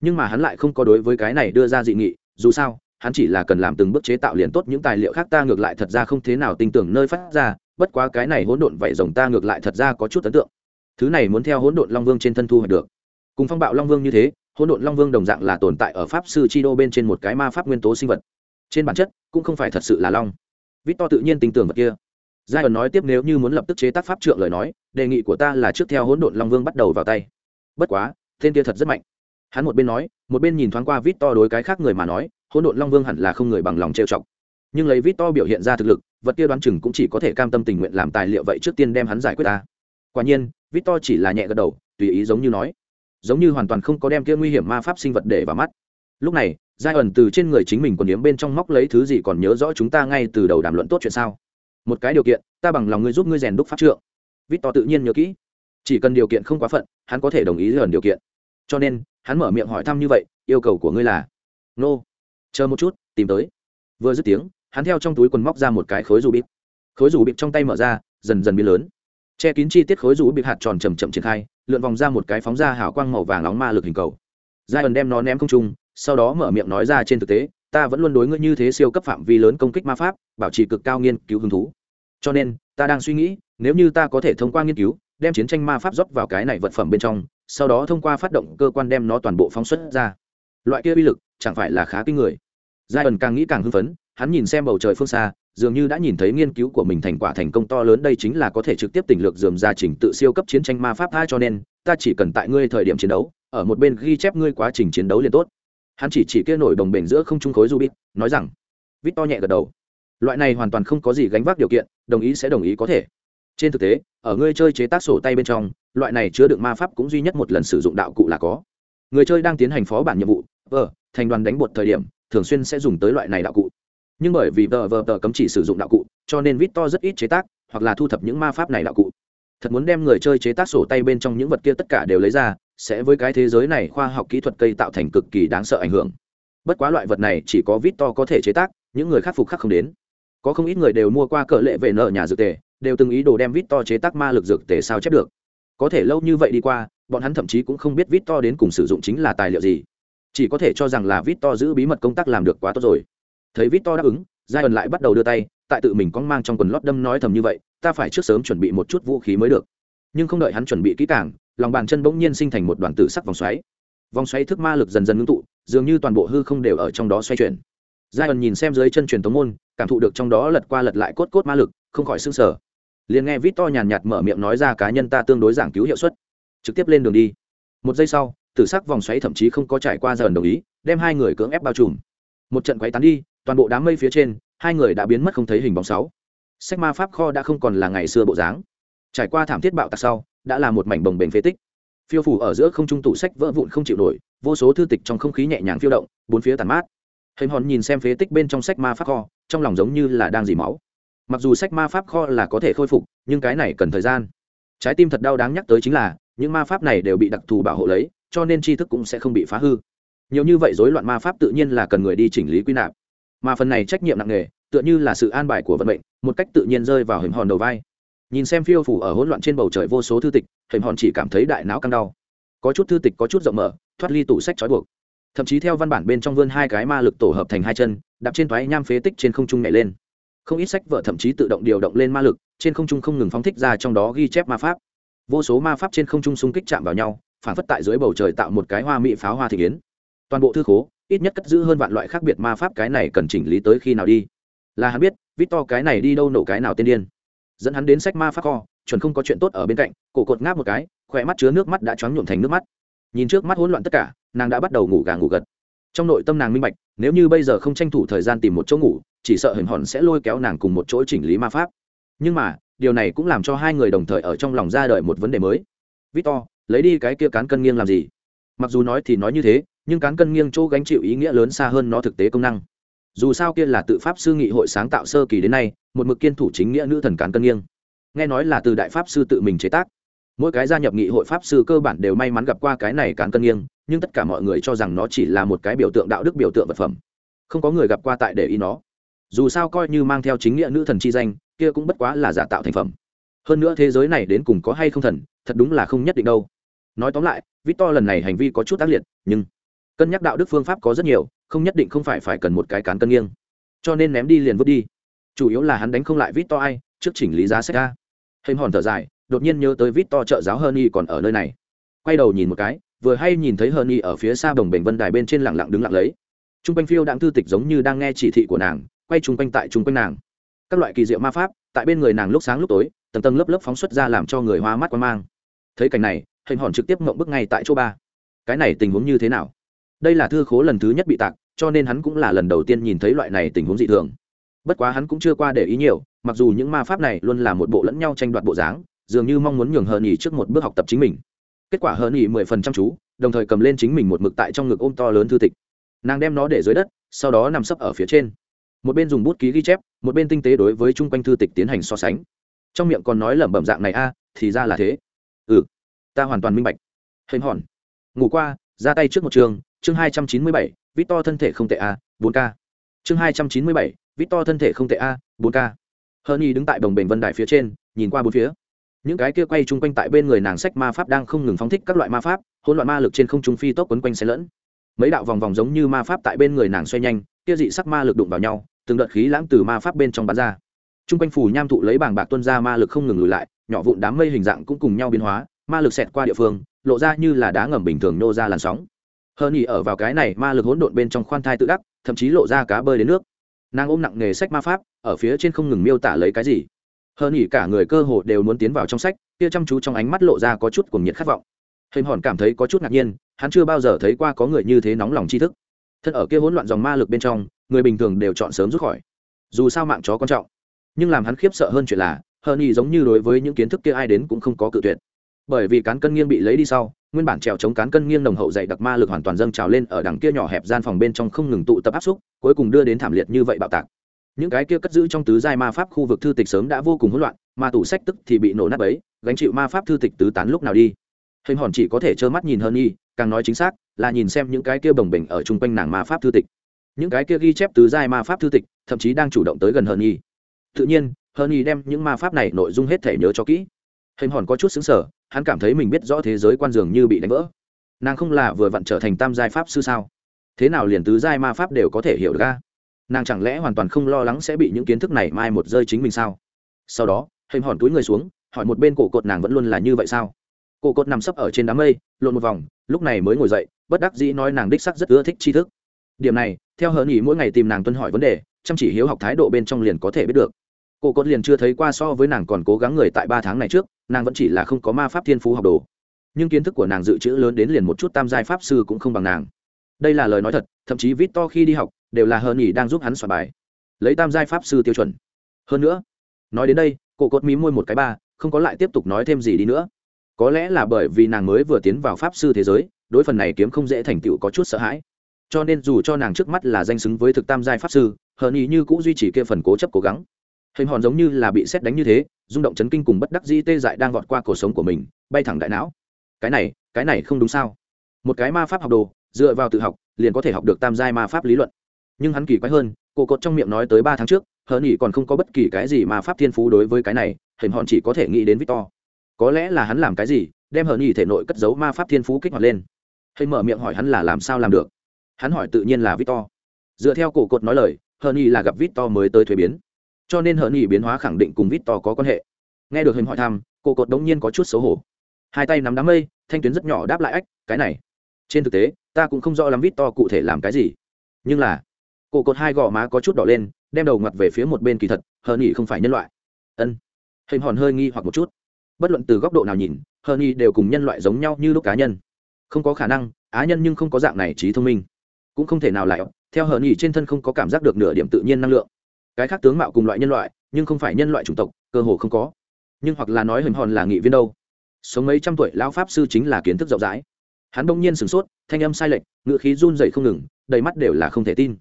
Nhưng mà hắn lại không có đối với cái này đưa ra dị nghị, dù sao, hắn chỉ là cần làm từng bước chế tạo liền tốt những tài liệu khác ta ngược lại thật ra không thế nào tin tưởng nơi phát ra, bất quá cái này hỗn độn vậy rồng ta ngược lại thật ra có chút ấn tượng. Thứ này muốn theo hỗn độn long vương trên thân thu hoạch được. Cùng phong bạo long vương như thế, hỗn độn long vương đồng dạng là tồn tại ở pháp sư chi đô bên trên một cái ma pháp nguyên tố sinh vật. Trên bản chất, cũng không phải thật sự là long. Vít to tự nhiên tin tưởng vật kia. Giai ẩn nói tiếp nếu như muốn lập tức chế tác pháp trượng lời nói, đề nghị của ta là trước theo hỗn độn long vương bắt đầu vào tay bất quá, tên kia thật rất mạnh. Hắn một bên nói, một bên nhìn thoáng qua vít to đối cái khác người mà nói, hỗn độn long vương hẳn là không người bằng lòng trêu chọc. Nhưng lấy vít to biểu hiện ra thực lực, vật kia đoán chừng cũng chỉ có thể cam tâm tình nguyện làm tài liệu vậy trước tiên đem hắn giải quyết ta. Quả nhiên vít to chỉ là nhẹ gật đầu, tùy ý giống như nói. Giống như hoàn toàn không có đem kia nguy hiểm ma pháp sinh vật để vào mắt. Lúc này, giai ẩn từ trên người chính mình còn điếm bên trong móc lấy thứ gì còn nhớ rõ chúng ta ngay từ đầu đàm luận tốt chuyện sao? Một cái điều kiện, ta bằng lòng ngươi giúp ngươi rèn đúc pháp trượng. Vít to tự nhiên nhớ kỹ chỉ cần điều kiện không quá phận, hắn có thể đồng ý gần điều kiện. Cho nên, hắn mở miệng hỏi thăm như vậy, yêu cầu của ngươi là, nô, chờ một chút, tìm tới. Vừa dứt tiếng, hắn theo trong túi quần móc ra một cái khối dù bịp khối dù bịp trong tay mở ra, dần dần biến lớn. Che kín chi tiết khối dù bịp hạt tròn chầm chậm triển khai, lượn vòng ra một cái phóng ra hào quang màu vàng nóng ma lực hình cầu. Giai ẩn đem nó ném không trung, sau đó mở miệng nói ra trên thực tế, ta vẫn luôn đối ngươi như thế siêu cấp phạm vi lớn công kích ma pháp, bảo trì cực cao nghiên cứu hứng thú. Cho nên, ta đang suy nghĩ, nếu như ta có thể thông qua nghiên cứu đem chiến tranh ma pháp dốc vào cái này vật phẩm bên trong, sau đó thông qua phát động cơ quan đem nó toàn bộ phóng xuất ra. Loại kia uy lực, chẳng phải là khá kinh người. Giai ẩn càng nghĩ càng hưng phấn, hắn nhìn xem bầu trời phương xa, dường như đã nhìn thấy nghiên cứu của mình thành quả thành công to lớn, đây chính là có thể trực tiếp tỉnh lược dườm ra trình tự siêu cấp chiến tranh ma pháp tha cho nên, ta chỉ cần tại ngươi thời điểm chiến đấu, ở một bên ghi chép ngươi quá trình chiến đấu liền tốt. Hắn chỉ chỉ kia nổi đồng bền giữa không trung khối rubik, nói rằng, vít to nhẹ gật đầu. Loại này hoàn toàn không có gì gánh vác điều kiện, đồng ý sẽ đồng ý có thể trên thực tế, ở ngươi chơi chế tác sổ tay bên trong, loại này chứa đựng ma pháp cũng duy nhất một lần sử dụng đạo cụ là có. Người chơi đang tiến hành phó bản nhiệm vụ, vờ, thành đoàn đánh bột thời điểm, thường xuyên sẽ dùng tới loại này đạo cụ. Nhưng bởi vì Vờ vờ, tờ cấm chỉ sử dụng đạo cụ, cho nên vít to rất ít chế tác, hoặc là thu thập những ma pháp này đạo cụ. Thật muốn đem người chơi chế tác sổ tay bên trong những vật kia tất cả đều lấy ra, sẽ với cái thế giới này khoa học kỹ thuật cây tạo thành cực kỳ đáng sợ ảnh hưởng. Bất quá loại vật này chỉ có vít to có thể chế tác, những người khắc phục khắc không đến. Có không ít người đều mua qua cỡ lệ về nợ nhà dược tề đều từng ý đồ đem vít to chế tác ma lực dược tề sao chép được. Có thể lâu như vậy đi qua, bọn hắn thậm chí cũng không biết vít to đến cùng sử dụng chính là tài liệu gì. Chỉ có thể cho rằng là vít to giữ bí mật công tác làm được quá tốt rồi. Thấy vít to đáp ứng giai ẩn lại bắt đầu đưa tay, tại tự mình con mang trong quần lót đâm nói thầm như vậy, ta phải trước sớm chuẩn bị một chút vũ khí mới được. Nhưng không đợi hắn chuẩn bị kỹ càng, lòng bàn chân bỗng nhiên sinh thành một đoàn tử sắc vòng xoáy. Vòng xoáy thức ma lực dần dần ngưng tụ, dường như toàn bộ hư không đều ở trong đó xoay chuyển. Giai ẩn nhìn xem dưới chân truyền tống môn, cảm thụ được trong đó lật qua lật lại cốt cốt ma lực, không khỏi s ư n g sở liền nghe vít to nhàn nhạt mở miệng nói ra cá nhân ta tương đối giảng cứu hiệu suất. Trực tiếp lên đường đi. Một giây sau, tử sắc vòng xoáy thậm chí không có trải qua dần đồng ý, đem hai người cưỡng ép bao trùm. Một trận quấy tán đi, toàn bộ đám mây phía trên, hai người đã biến mất không thấy hình bóng sáu. Sách ma pháp kho đã không còn là ngày xưa bộ dáng. Trải qua thảm thiết bạo tạc sau, đã là một mảnh bồng bềnh phế tích. Phiêu phủ ở giữa không trung tủ sách vỡ vụn không chịu nổi, vô số thư tịch trong không khí nhẹ nhàng phiêu động, bốn phía tàn mát. Hình hòn nhìn xem phế tích bên trong sách ma pháp kho, trong lòng giống như là đang dì máu mặc dù sách ma pháp kho là có thể khôi phục, nhưng cái này cần thời gian. Trái tim thật đau đáng nhắc tới chính là, những ma pháp này đều bị đặc thù bảo hộ lấy, cho nên tri thức cũng sẽ không bị phá hư. Nhiều như vậy rối loạn ma pháp tự nhiên là cần người đi chỉnh lý quy nạp. Mà phần này trách nhiệm nặng nề, tựa như là sự an bài của vận mệnh, một cách tự nhiên rơi vào hình hòn đầu vai. Nhìn xem phiêu phủ ở hỗn loạn trên bầu trời vô số thư tịch hình hòn chỉ cảm thấy đại não căng đau. Có chút thư tịch có chút rộng mở, thoát ly tủ sách trói buộc. Thậm chí theo văn bản bên trong vươn hai cái ma lực tổ hợp thành hai chân, đạp trên thoái nham phế tích trên không trung nhảy lên không ít sách vợ thậm chí tự động điều động lên ma lực, trên không trung không ngừng phóng thích ra trong đó ghi chép ma pháp. Vô số ma pháp trên không trung xung kích chạm vào nhau, phản phất tại dưới bầu trời tạo một cái hoa mỹ pháo hoa thị kiến toàn bộ thư khố, ít nhất cất giữ hơn vạn loại khác biệt ma pháp cái này cần chỉnh lý tới khi nào đi. Là hắn biết vít to cái này đi đâu nổ cái nào tiên điên. Dẫn hắn đến sách ma pháp kho, chuẩn không có chuyện tốt ở bên cạnh, cổ cột ngáp một cái, khỏe mắt chứa nước mắt đã choáng nhuộm thành nước mắt. Nhìn trước mắt hỗn loạn tất cả, nàng đã bắt đầu ngủ gà ngủ gật. Trong nội tâm nàng minh bạch, nếu như bây giờ không tranh thủ thời gian tìm một chỗ ngủ chỉ sợ hình hòn sẽ lôi kéo nàng cùng một chỗ chỉnh lý ma pháp. Nhưng mà, điều này cũng làm cho hai người đồng thời ở trong lòng ra đời một vấn đề mới. Victor, lấy đi cái kia cán cân nghiêng làm gì? Mặc dù nói thì nói như thế, nhưng cán cân nghiêng chỗ gánh chịu ý nghĩa lớn xa hơn nó thực tế công năng. Dù sao kia là tự pháp sư nghị hội sáng tạo sơ kỳ đến nay, một mực kiên thủ chính nghĩa nữ thần cán cân nghiêng. Nghe nói là từ đại pháp sư tự mình chế tác. Mỗi cái gia nhập nghị hội pháp sư cơ bản đều may mắn gặp qua cái này cán cân nghiêng, nhưng tất cả mọi người cho rằng nó chỉ là một cái biểu tượng đạo đức biểu tượng vật phẩm. Không có người gặp qua tại để ý nó dù sao coi như mang theo chính nghĩa nữ thần chi danh, kia cũng bất quá là giả tạo thành phẩm. Hơn nữa thế giới này đến cùng có hay không thần, thật đúng là không nhất định đâu. Nói tóm lại, victor lần này hành vi có chút tác liệt, nhưng cân nhắc đạo đức phương pháp có rất nhiều, không nhất định không phải phải cần một cái cán cân nghiêng. Cho nên ném đi liền vứt đi. Chủ yếu là hắn đánh không lại victor ai, trước chỉnh lý giá sách ra. Hình hòn thở dài, đột nhiên nhớ tới victor trợ giáo hơn y còn ở nơi này. Quay đầu nhìn một cái, vừa hay nhìn thấy hơn y ở phía xa đồng bình vân đài bên trên lặng lặng đứng lặng lấy. T r u n g quanh phiêu đặng thư tịch giống như đang nghe chỉ thị của nàng quay chung quanh tại chung quanh nàng. Các loại kỳ diệu ma pháp, tại bên người nàng lúc sáng lúc tối, tầng tầng lớp lớp phóng xuất ra làm cho người hoa mắt quan mang. Thấy cảnh này hình hòn trực tiếp mộng bức ngay tại chỗ ba. Cái này tình huống như thế nào? Đây là thư khố lần thứ nhất bị tạc, cho nên hắn cũng là lần đầu tiên nhìn thấy loại này tình huống dị thường. Bất quá hắn cũng chưa qua để ý nhiều, mặc dù những ma pháp này luôn là một bộ lẫn nhau tranh đoạt bộ dáng, dường như mong muốn nhường hờ nhì trước một bước học tập chính mình. Kết quả hờ nhì mười phần trăm chú, đồng thời cầm lên chính mình một mực tại trong ngực ôm to lớn thư tịch. Nàng đem nó để dưới đất, sau đó nằm sấp ở phía trên một bên dùng bút ký ghi chép, một bên tinh tế đối với chung quanh thư tịch tiến hành so sánh. Trong miệng còn nói lẩm bẩm dạng này a, thì ra là thế. Ừ ta hoàn toàn minh bạch. Hình hòn. Ngủ qua, ra tay trước một trường, chương hai trăm chín mươi bảy vít to thân thể không tệ a, bốn k. Chương hai trăm chín mươi bảy vít to thân thể không tệ a, bốn k. Hơ nhi đứng tại đồng bình vân đài phía trên, nhìn qua bốn phía. Những cái kia quay chung quanh tại bên người nàng sách ma pháp đang không ngừng phóng thích các loại ma pháp, hỗn loạn ma lực trên không trung phi tốc quấn quanh xe lẫn. Mấy đạo vòng vòng giống như ma pháp tại bên người nàng xoay nhanh, kia dị sắc ma lực đụng vào nhau từng đợt khí lãng từ ma pháp bên trong bắn ra. Trung quanh phủ nham thụ lấy bảng bạc tuân ra ma lực không ngừng lùi lại, nhỏ vụn đám mây hình dạng cũng cùng nhau biến hóa, ma lực xẹt qua địa phương, lộ ra như là đá ngầm bình thường nô ra làn sóng. Hơn nhỉ ở vào cái này ma lực hỗn độn bên trong khoan thai tự đắc, thậm chí lộ ra cá bơi đến nước. Nàng ôm nặng nghề sách ma pháp, ở phía trên không ngừng miêu tả lấy cái gì. Hơn nhỉ cả người cơ hồ đều muốn tiến vào trong sách, kia chăm chú trong ánh mắt lộ ra có chút cuồng nhiệt khát vọng. Hình hòn cảm thấy có chút ngạc nhiên, hắn chưa bao giờ thấy qua có người như thế nóng lòng tri thức thân ở kia hỗn loạn dòng ma lực bên trong, người bình thường đều chọn sớm rút khỏi. Dù sao mạng chó quan trọng. Nhưng làm hắn khiếp sợ hơn chuyện là, hờ nhì giống như đối với những kiến thức kia ai đến cũng không có cự tuyệt. Bởi vì cán cân nghiêng bị lấy đi sau, nguyên bản trèo chống cán cân nghiêng nồng hậu dày đặc ma lực hoàn toàn dâng trào lên ở đằng kia nhỏ hẹp gian phòng bên trong không ngừng tụ tập áp xúc, cuối cùng đưa đến thảm liệt như vậy bạo tạc. Những cái kia cất giữ trong tứ giai ma pháp khu vực thư tịch sớm đã vô cùng hỗn loạn mà tủ sách tức thì bị nổ nát ấy gánh chịu ma pháp thư tịch tứ tán lúc nào đi? Hình hòn chỉ có thể trơ mắt nhìn hơn y càng nói chính xác là nhìn xem những cái kia bồng bềnh ở chung quanh nàng ma pháp thư tịch. Những cái kia ghi chép tứ giai ma pháp thư tịch, thậm chí đang chủ động tới gần hơn y tự nhiên hơn y đem những ma pháp này nội dung hết thể nhớ cho kỹ. Hình hòn có chút xứng sở hắn cảm thấy mình biết rõ thế giới quan dường như bị đánh vỡ. Nàng không là vừa vặn trở thành tam giai pháp sư sao? Thế nào liền tứ giai ma pháp đều có thể hiểu ra nàng chẳng lẽ hoàn toàn không lo lắng sẽ bị những kiến thức này mai một rơi chính mình sao? Sau đó, hình hòn túi người xuống, hỏi một bên cổ cột nàng vẫn luôn là như vậy sao? Cổ cột nằm sấp ở trên đám mây, lộn một vòng, lúc này mới ngồi dậy, bất đắc dĩ nói nàng đích sắc rất ưa thích tri thức. Điểm này, theo hờ nghỉ mỗi ngày tìm nàng tuân hỏi vấn đề, chăm chỉ hiếu học thái độ bên trong liền có thể biết được. Cô cốt liền chưa thấy qua so với nàng còn cố gắng người tại ba tháng này trước, nàng vẫn chỉ là không có ma pháp thiên phú học đồ. Nhưng kiến thức của nàng dự trữ lớn đến liền một chút tam giai pháp sư cũng không bằng nàng. Đây là lời nói thật, thậm chí vít to khi đi học, đều là hờ nghỉ đang giúp hắn soạn bài. Lấy tam giai pháp sư tiêu chuẩn. Hơn nữa, nói đến đây, cô cốt mí môi một cái ba, không có lại tiếp tục nói thêm gì đi nữa có lẽ là bởi vì nàng mới vừa tiến vào pháp sư thế giới, đối phần này kiếm không dễ thành tựu có chút sợ hãi. Cho nên dù cho nàng trước mắt là danh xứng với thực tam giai pháp sư, hờn ý như cũng duy trì kia phần cố chấp cố gắng. Hình hòn giống như là bị xét đánh như thế, rung động chấn kinh cùng bất đắc dĩ tê dại đang vọt qua cuộc sống của mình, bay thẳng đại não. Cái này cái này không đúng sao? Một cái ma pháp học đồ, dựa vào tự học, liền có thể học được tam giai ma pháp lý luận. Nhưng hắn kỳ quái hơn, cổ cột trong miệng nói tới ba tháng trước, hờn ý còn không có bất kỳ cái gì ma pháp thiên phú đối với cái này, hình hòn chỉ có thể nghĩ đến victor có lẽ là hắn làm cái gì, đem hờ nhì thể nội cất giấu ma pháp thiên phú kích hoạt lên. Hơi mở miệng hỏi hắn là làm sao làm được. Hắn hỏi tự nhiên là victor. Dựa theo cổ cột nói lời, hờ nhì là gặp victor mới tới thuế biến. Cho nên hờ nhì biến hóa khẳng định cùng victor có quan hệ. Nghe được hình hỏi thăm, cổ cột đống nhiên có chút xấu hổ. Hai tay nắm đám mây, thanh tuyến rất nhỏ đáp lại, ách, cái này. Trên thực tế, ta cũng không rõ lắm to cụ thể làm cái gì. Nhưng là, cổ cột hai gò má có chút đỏ lên, đem đầu ngặt về phía một bên kỳ thật, hờ nhỉ không phải nhân loại. Ân. Hình hòn hơi nghi hoặc một chút bất luận từ góc độ nào nhìn hờn nhi đều cùng nhân loại giống nhau như lúc cá nhân. Không có khả năng, á nhân nhưng không có dạng này trí thông minh. Cũng không thể nào lại, theo hờ nhi trên thân không có cảm giác được nửa điểm tự nhiên năng lượng. Cái khác tướng mạo cùng loại nhân loại, nhưng không phải nhân loại chủng tộc, cơ hồ không có. Nhưng hoặc là nói hình hòn là nghị viên đâu. Sống mấy trăm tuổi, lão pháp sư chính là kiến thức rộng rãi. Hắn bỗng nhiên sửng sốt, thanh âm sai lệch, ngựa khí run dậy không ngừng, đầy mắt đều là không thể tin.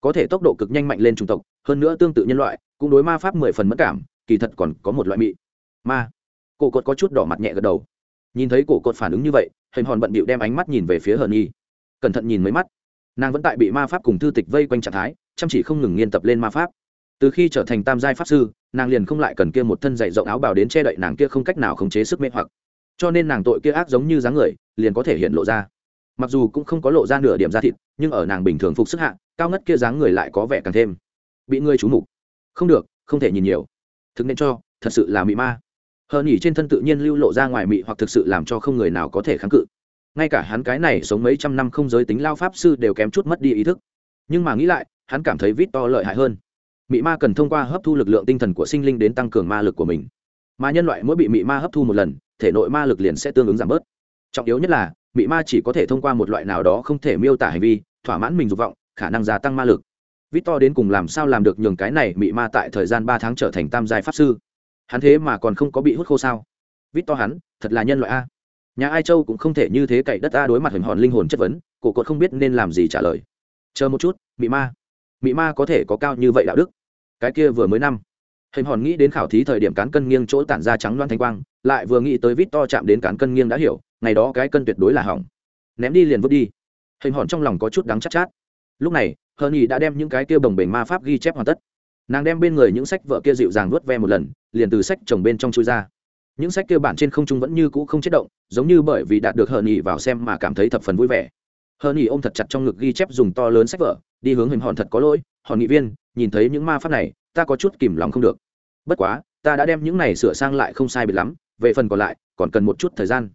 Có thể tốc độ cực nhanh mạnh lên chủng tộc, hơn nữa tương tự nhân loại, cũng đối ma pháp mười phần mất cảm, kỳ thật còn có một loại mị. Ma cổ cột có chút đỏ mặt nhẹ gật đầu. Nhìn thấy cổ cột phản ứng như vậy hình hòn bận bịu đem ánh mắt nhìn về phía hờ nhi. Cẩn thận nhìn mấy mắt. Nàng vẫn tại bị ma pháp cùng thư tịch vây quanh trạng thái, chăm chỉ không ngừng nghiên tập lên ma pháp. Từ khi trở thành tam giai pháp sư, nàng liền không lại cần kia một thân dạy rộng áo bào đến che đậy nàng kia không cách nào khống chế sức mê hoặc. Cho nên nàng tội kia ác giống như dáng người, liền có thể hiện lộ ra. Mặc dù cũng không có lộ ra nửa điểm da thịt, nhưng ở nàng bình thường phục sức hạ, cao ngất kia dáng người lại có vẻ càng thêm bị ngươi trú mục. Không được, không thể nhìn nhiều. Thực nên cho, thật sự là mị ma hờ nhỉ trên thân tự nhiên lưu lộ ra ngoài mị hoặc thực sự làm cho không người nào có thể kháng cự. Ngay cả hắn cái này sống mấy trăm năm không giới tính lao pháp sư đều kém chút mất đi ý thức. Nhưng mà nghĩ lại, hắn cảm thấy vít to lợi hại hơn. Mị ma cần thông qua hấp thu lực lượng tinh thần của sinh linh đến tăng cường ma lực của mình. Mà nhân loại mỗi bị mị ma hấp thu một lần, thể nội ma lực liền sẽ tương ứng giảm bớt. Trọng yếu nhất là, mị ma chỉ có thể thông qua một loại nào đó không thể miêu tả hành vi, thỏa mãn mình dục vọng, khả năng gia tăng ma lực. Vít to đến cùng làm sao làm được nhường cái này mị ma tại thời gian ba tháng trở thành tam giai pháp sư? Hắn thế mà còn không có bị hút khô sao? Vít to hắn thật là nhân loại a. Nhà ai châu cũng không thể như thế cậy đất a đối mặt hình hòn linh hồn chất vấn cổ cột không biết nên làm gì trả lời. Chờ một chút mị ma. Mị ma có thể có cao như vậy đạo đức? Cái kia vừa mới năm. Hình hòn nghĩ đến khảo thí thời điểm cán cân nghiêng chỗ tản ra trắng loan thanh quang lại vừa nghĩ tới vít to chạm đến cán cân nghiêng đã hiểu ngày đó cái cân tuyệt đối là hỏng. Ném đi liền vứt đi. Hình hòn trong lòng có chút đắng chắc chát, chát. Lúc này hờ nhì đã đem những cái kia bồng bềnh ma pháp ghi chép hoàn tất. Nàng đem bên người những sách vợ kia dịu dàng nuốt ve một lần liền từ sách chồng bên trong chui ra. Những sách kia bản trên không trung vẫn như cũ không chết động, giống như bởi vì đạt được hờ nhì vào xem mà cảm thấy thập phần vui vẻ. Hờ nhì ôm thật chặt trong ngực ghi chép dùng to lớn sách vở, đi hướng hình hòn thật có lỗi, hòn nghị viên, nhìn thấy những ma pháp này, ta có chút kìm lòng không được. Bất quá, ta đã đem những này sửa sang lại không sai biệt lắm, về phần còn lại, còn cần một chút thời gian.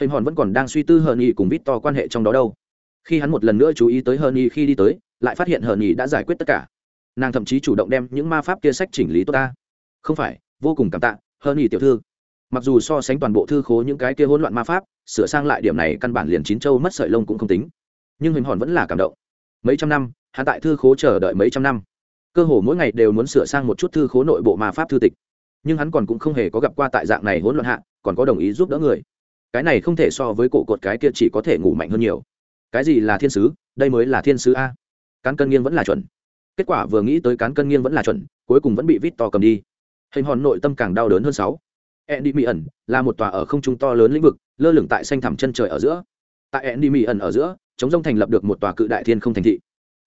Hình hòn vẫn còn đang suy tư hờ nhì cùng vít to quan hệ trong đó đâu. Khi hắn một lần nữa chú ý tới hờ nhì khi đi tới, lại phát hiện hờ nhì đã giải quyết tất cả. Nàng thậm chí chủ động đem những ma pháp kia sách chỉnh lý tốt ta. Không phải vô cùng cảm tạ, hơn nhì tiểu thư. Mặc dù so sánh toàn bộ thư khố những cái kia hỗn loạn ma pháp, sửa sang lại điểm này căn bản liền chín châu mất sợi lông cũng không tính. Nhưng hình hòn vẫn là cảm động. Mấy trăm năm, hắn tại thư khố chờ đợi mấy trăm năm. Cơ hồ mỗi ngày đều muốn sửa sang một chút thư khố nội bộ ma pháp thư tịch. Nhưng hắn còn cũng không hề có gặp qua tại dạng này hỗn loạn hạ, còn có đồng ý giúp đỡ người. Cái này không thể so với cổ cột cái kia chỉ có thể ngủ mạnh hơn nhiều. Cái gì là thiên sứ? Đây mới là thiên sứ a. Cán cân nghiêng vẫn là chuẩn. Kết quả vừa nghĩ tới cán cân nghiêng vẫn là chuẩn, cuối cùng vẫn bị vít to cầm đi hình hòn nội tâm càng đau đớn hơn sáu Andy Mỹ ẩn là một tòa ở không trung to lớn lĩnh vực, lơ lửng tại xanh thẳm chân trời ở giữa. Tại Andy Mỹ ẩn ở giữa, chống rông thành lập được một tòa cự đại thiên không thành thị.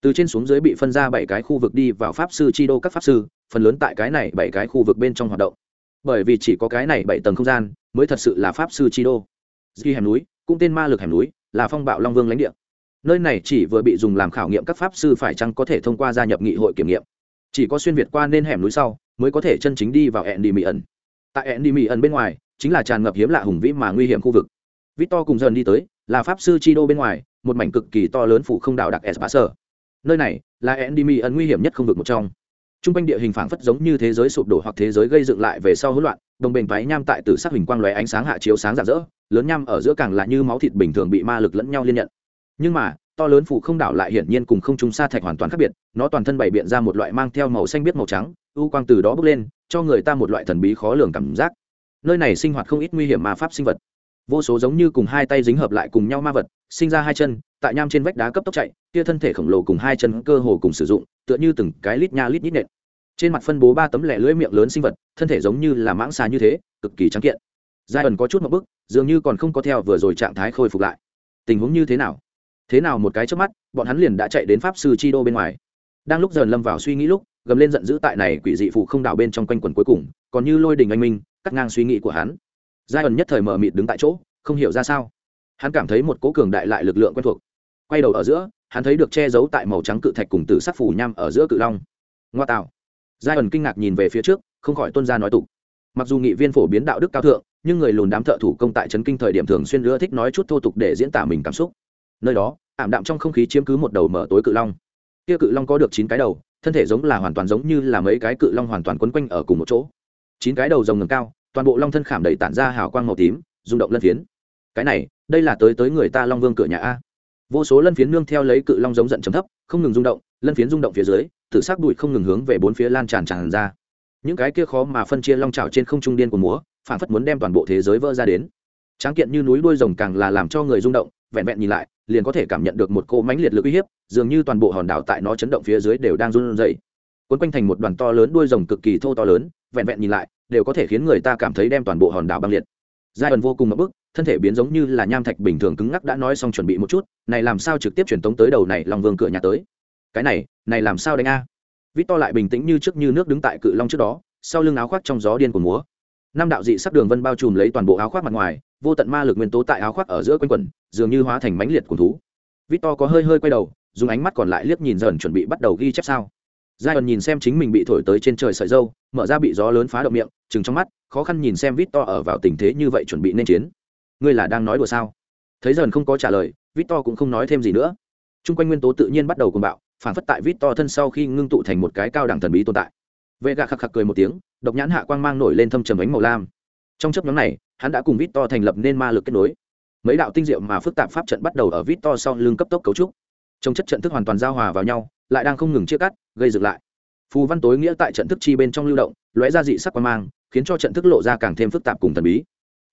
Từ trên xuống dưới bị phân ra bảy cái khu vực đi vào pháp sư chi đô các pháp sư, phần lớn tại cái này bảy cái khu vực bên trong hoạt động. Bởi vì chỉ có cái này bảy tầng không gian, mới thật sự là pháp sư chi đô. Di hẻm núi, cũng tên ma lực hẻm núi, là phong bạo long vương lãnh địa. Nơi này chỉ vừa bị dùng làm khảo nghiệm các pháp sư phải chăng có thể thông qua gia nhập nghị hội kiểm nghiệm. Chỉ có xuyên việt qua nên hẻm núi sau, mới có thể chân chính đi vào Andy Mỹ ẩn tại ẹn đi mỹ ẩn bên ngoài, chính là tràn ngập hiếm lạ hùng vĩ mà nguy hiểm khu vực. Victor cùng dần đi tới, là pháp sư chi đô bên ngoài, một mảnh cực kỳ to lớn phủ không đảo đặc espacer nơi này là ẹn đi mỹ ẩn nguy hiểm nhất không vực một trong. T r u n g quanh địa hình phảng phất giống như thế giới sụp đổ hoặc thế giới gây dựng lại về sau hỗn loạn, đồng bền thoái nham tại từ sắc hình quang lóe ánh sáng hạ chiếu sáng rạng rỡ, lớn nham ở giữa càng là như máu thịt bình thường bị ma lực lẫn nhau liên nhận. Nhưng mà, to lớn phủ không đảo lại hiển nhiên cùng không trung sa thạch hoàn toàn khác biệt, nó toàn thân bày biện ra một loại mang theo màu xanh biết màu trắng u quang từ đó bốc lên, cho người ta một loại thần bí khó lường cảm giác. Nơi này sinh hoạt không ít nguy hiểm ma pháp sinh vật. Vô số giống như cùng hai tay dính hợp lại cùng nhau ma vật, sinh ra hai chân, tại nham trên vách đá cấp tốc chạy, kia thân thể khổng lồ cùng hai chân cơ hồ cùng sử dụng, tựa như từng cái lít nha lít nhít nện. Trên mặt phân bố ba tấm lẻ lưỡi miệng lớn sinh vật, thân thể giống như là mãng xà như thế, cực kỳ trắng kiện. Giai ẩn có chút một bức, dường như còn không có theo vừa rồi trạng thái khôi phục lại. Tình huống như thế nào? Thế nào một cái trước mắt, bọn hắn liền đã chạy đến pháp sư chi đô bên ngoài. Đang lúc dần lâm vào suy nghĩ lúc gầm lên giận dữ tại này quỷ dị phụ không đảo bên trong quanh quần cuối cùng, còn như lôi đình anh minh, cắt ngang suy nghĩ của hắn. Giai ẩn nhất thời mở mịt đứng tại chỗ, không hiểu ra sao. Hắn cảm thấy một cố cường đại lại lực lượng quen thuộc. Quay đầu ở giữa, hắn thấy được che giấu tại màu trắng cự thạch cùng tử sắc phủ nham ở giữa cự long. Ngoa tạo. Giai ẩn kinh ngạc nhìn về phía trước, không khỏi tuân ra nói tục. Mặc dù nghị viên phổ biến đạo đức cao thượng, nhưng người lùn đám thợ thủ công tại trấn kinh thời điểm thường xuyên ưa thích nói chút thô tục để diễn tả mình cảm xúc. Nơi đó, ảm đạm trong không khí chiếm cứ một đầu mở tối cự long kia cự long có được chín cái đầu, thân thể giống là hoàn toàn giống như là mấy cái cự long hoàn toàn quấn quanh ở cùng một chỗ. Chín cái đầu rồng ngầm cao, toàn bộ long thân khảm đầy tản ra hào quang màu tím, rung động lân phiến. Cái này, đây là tới tới người ta long vương cửa nhà a. Vô số lân phiến nương theo lấy cự long giống giận chấm thấp, không ngừng rung động, lân phiến rung động phía dưới tự xác bụi không ngừng hướng về bốn phía lan tràn tràn ra. Những cái kia khó mà phân chia long trào trên không trung điên của múa phản phất muốn đem toàn bộ thế giới vỡ ra đến. Tráng kiện như núi đuôi rồng càng là làm cho người rung động, vẹn vẹn nhìn lại liền có thể cảm nhận được một cỗ mãnh liệt lực uy hiếp, dường như toàn bộ hòn đảo tại nó chấn động phía dưới đều đang run rẩy. Cuốn quanh thành một đoàn to lớn đuôi rồng cực kỳ thô to lớn, vẹn vẹn nhìn lại, đều có thể khiến người ta cảm thấy đem toàn bộ hòn đảo băng liệt. Giai ẩn vô cùng ngập bức, thân thể biến giống như là nham thạch bình thường cứng ngắc đã nói xong chuẩn bị một chút, này làm sao trực tiếp truyền tống tới đầu này lòng vương cửa nhà tới? Cái này này làm sao đánh a? Vít to lại bình tĩnh như trước như nước đứng tại cự long trước đó, sau lưng áo khoác trong gió điên của múa năm đạo dị sắc đường vân bao trùm lấy toàn bộ áo khoác mặt ngoài, vô tận ma lực nguyên tố tại áo khoác ở giữa quanh quần dường như hóa thành mánh liệt của thú. Vít to có hơi hơi quay đầu, dùng ánh mắt còn lại liếc nhìn dần chuẩn bị bắt đầu ghi chép sao. Giai ẩn nhìn xem chính mình bị thổi tới trên trời sợi dâu, mở ra bị gió lớn phá động miệng chừng trong mắt, khó khăn nhìn xem vít to ở vào tình thế như vậy chuẩn bị nên chiến. Ngươi là đang nói đùa sao? Thấy dần không có trả lời vít to cũng không nói thêm gì nữa. T r u n g quanh nguyên tố tự nhiên bắt đầu cùng bạo, phản phất tại vít to thân sau khi ngưng tụ thành một cái cao đẳng thần bí tồn tại vệ gạ khạc khạc cười một tiếng, độc nhãn hạ quang mang nổi lên thâm trầm ánh màu lam. Trong chấp nhóm này, hắn đã cùng vít to thành lập nên ma lực kết nối. Mấy đạo tinh diệu mà phức tạp pháp trận bắt đầu ở vít to sau lưng cấp tốc cấu trúc. Trong chất trận thức hoàn toàn giao hòa vào nhau, lại đang không ngừng chia cắt, gây dựng lại. Phù văn tối nghĩa tại trận thức chi bên trong lưu động, lóe ra dị sắc quan mang, khiến cho trận thức lộ ra càng thêm phức tạp cùng thần bí.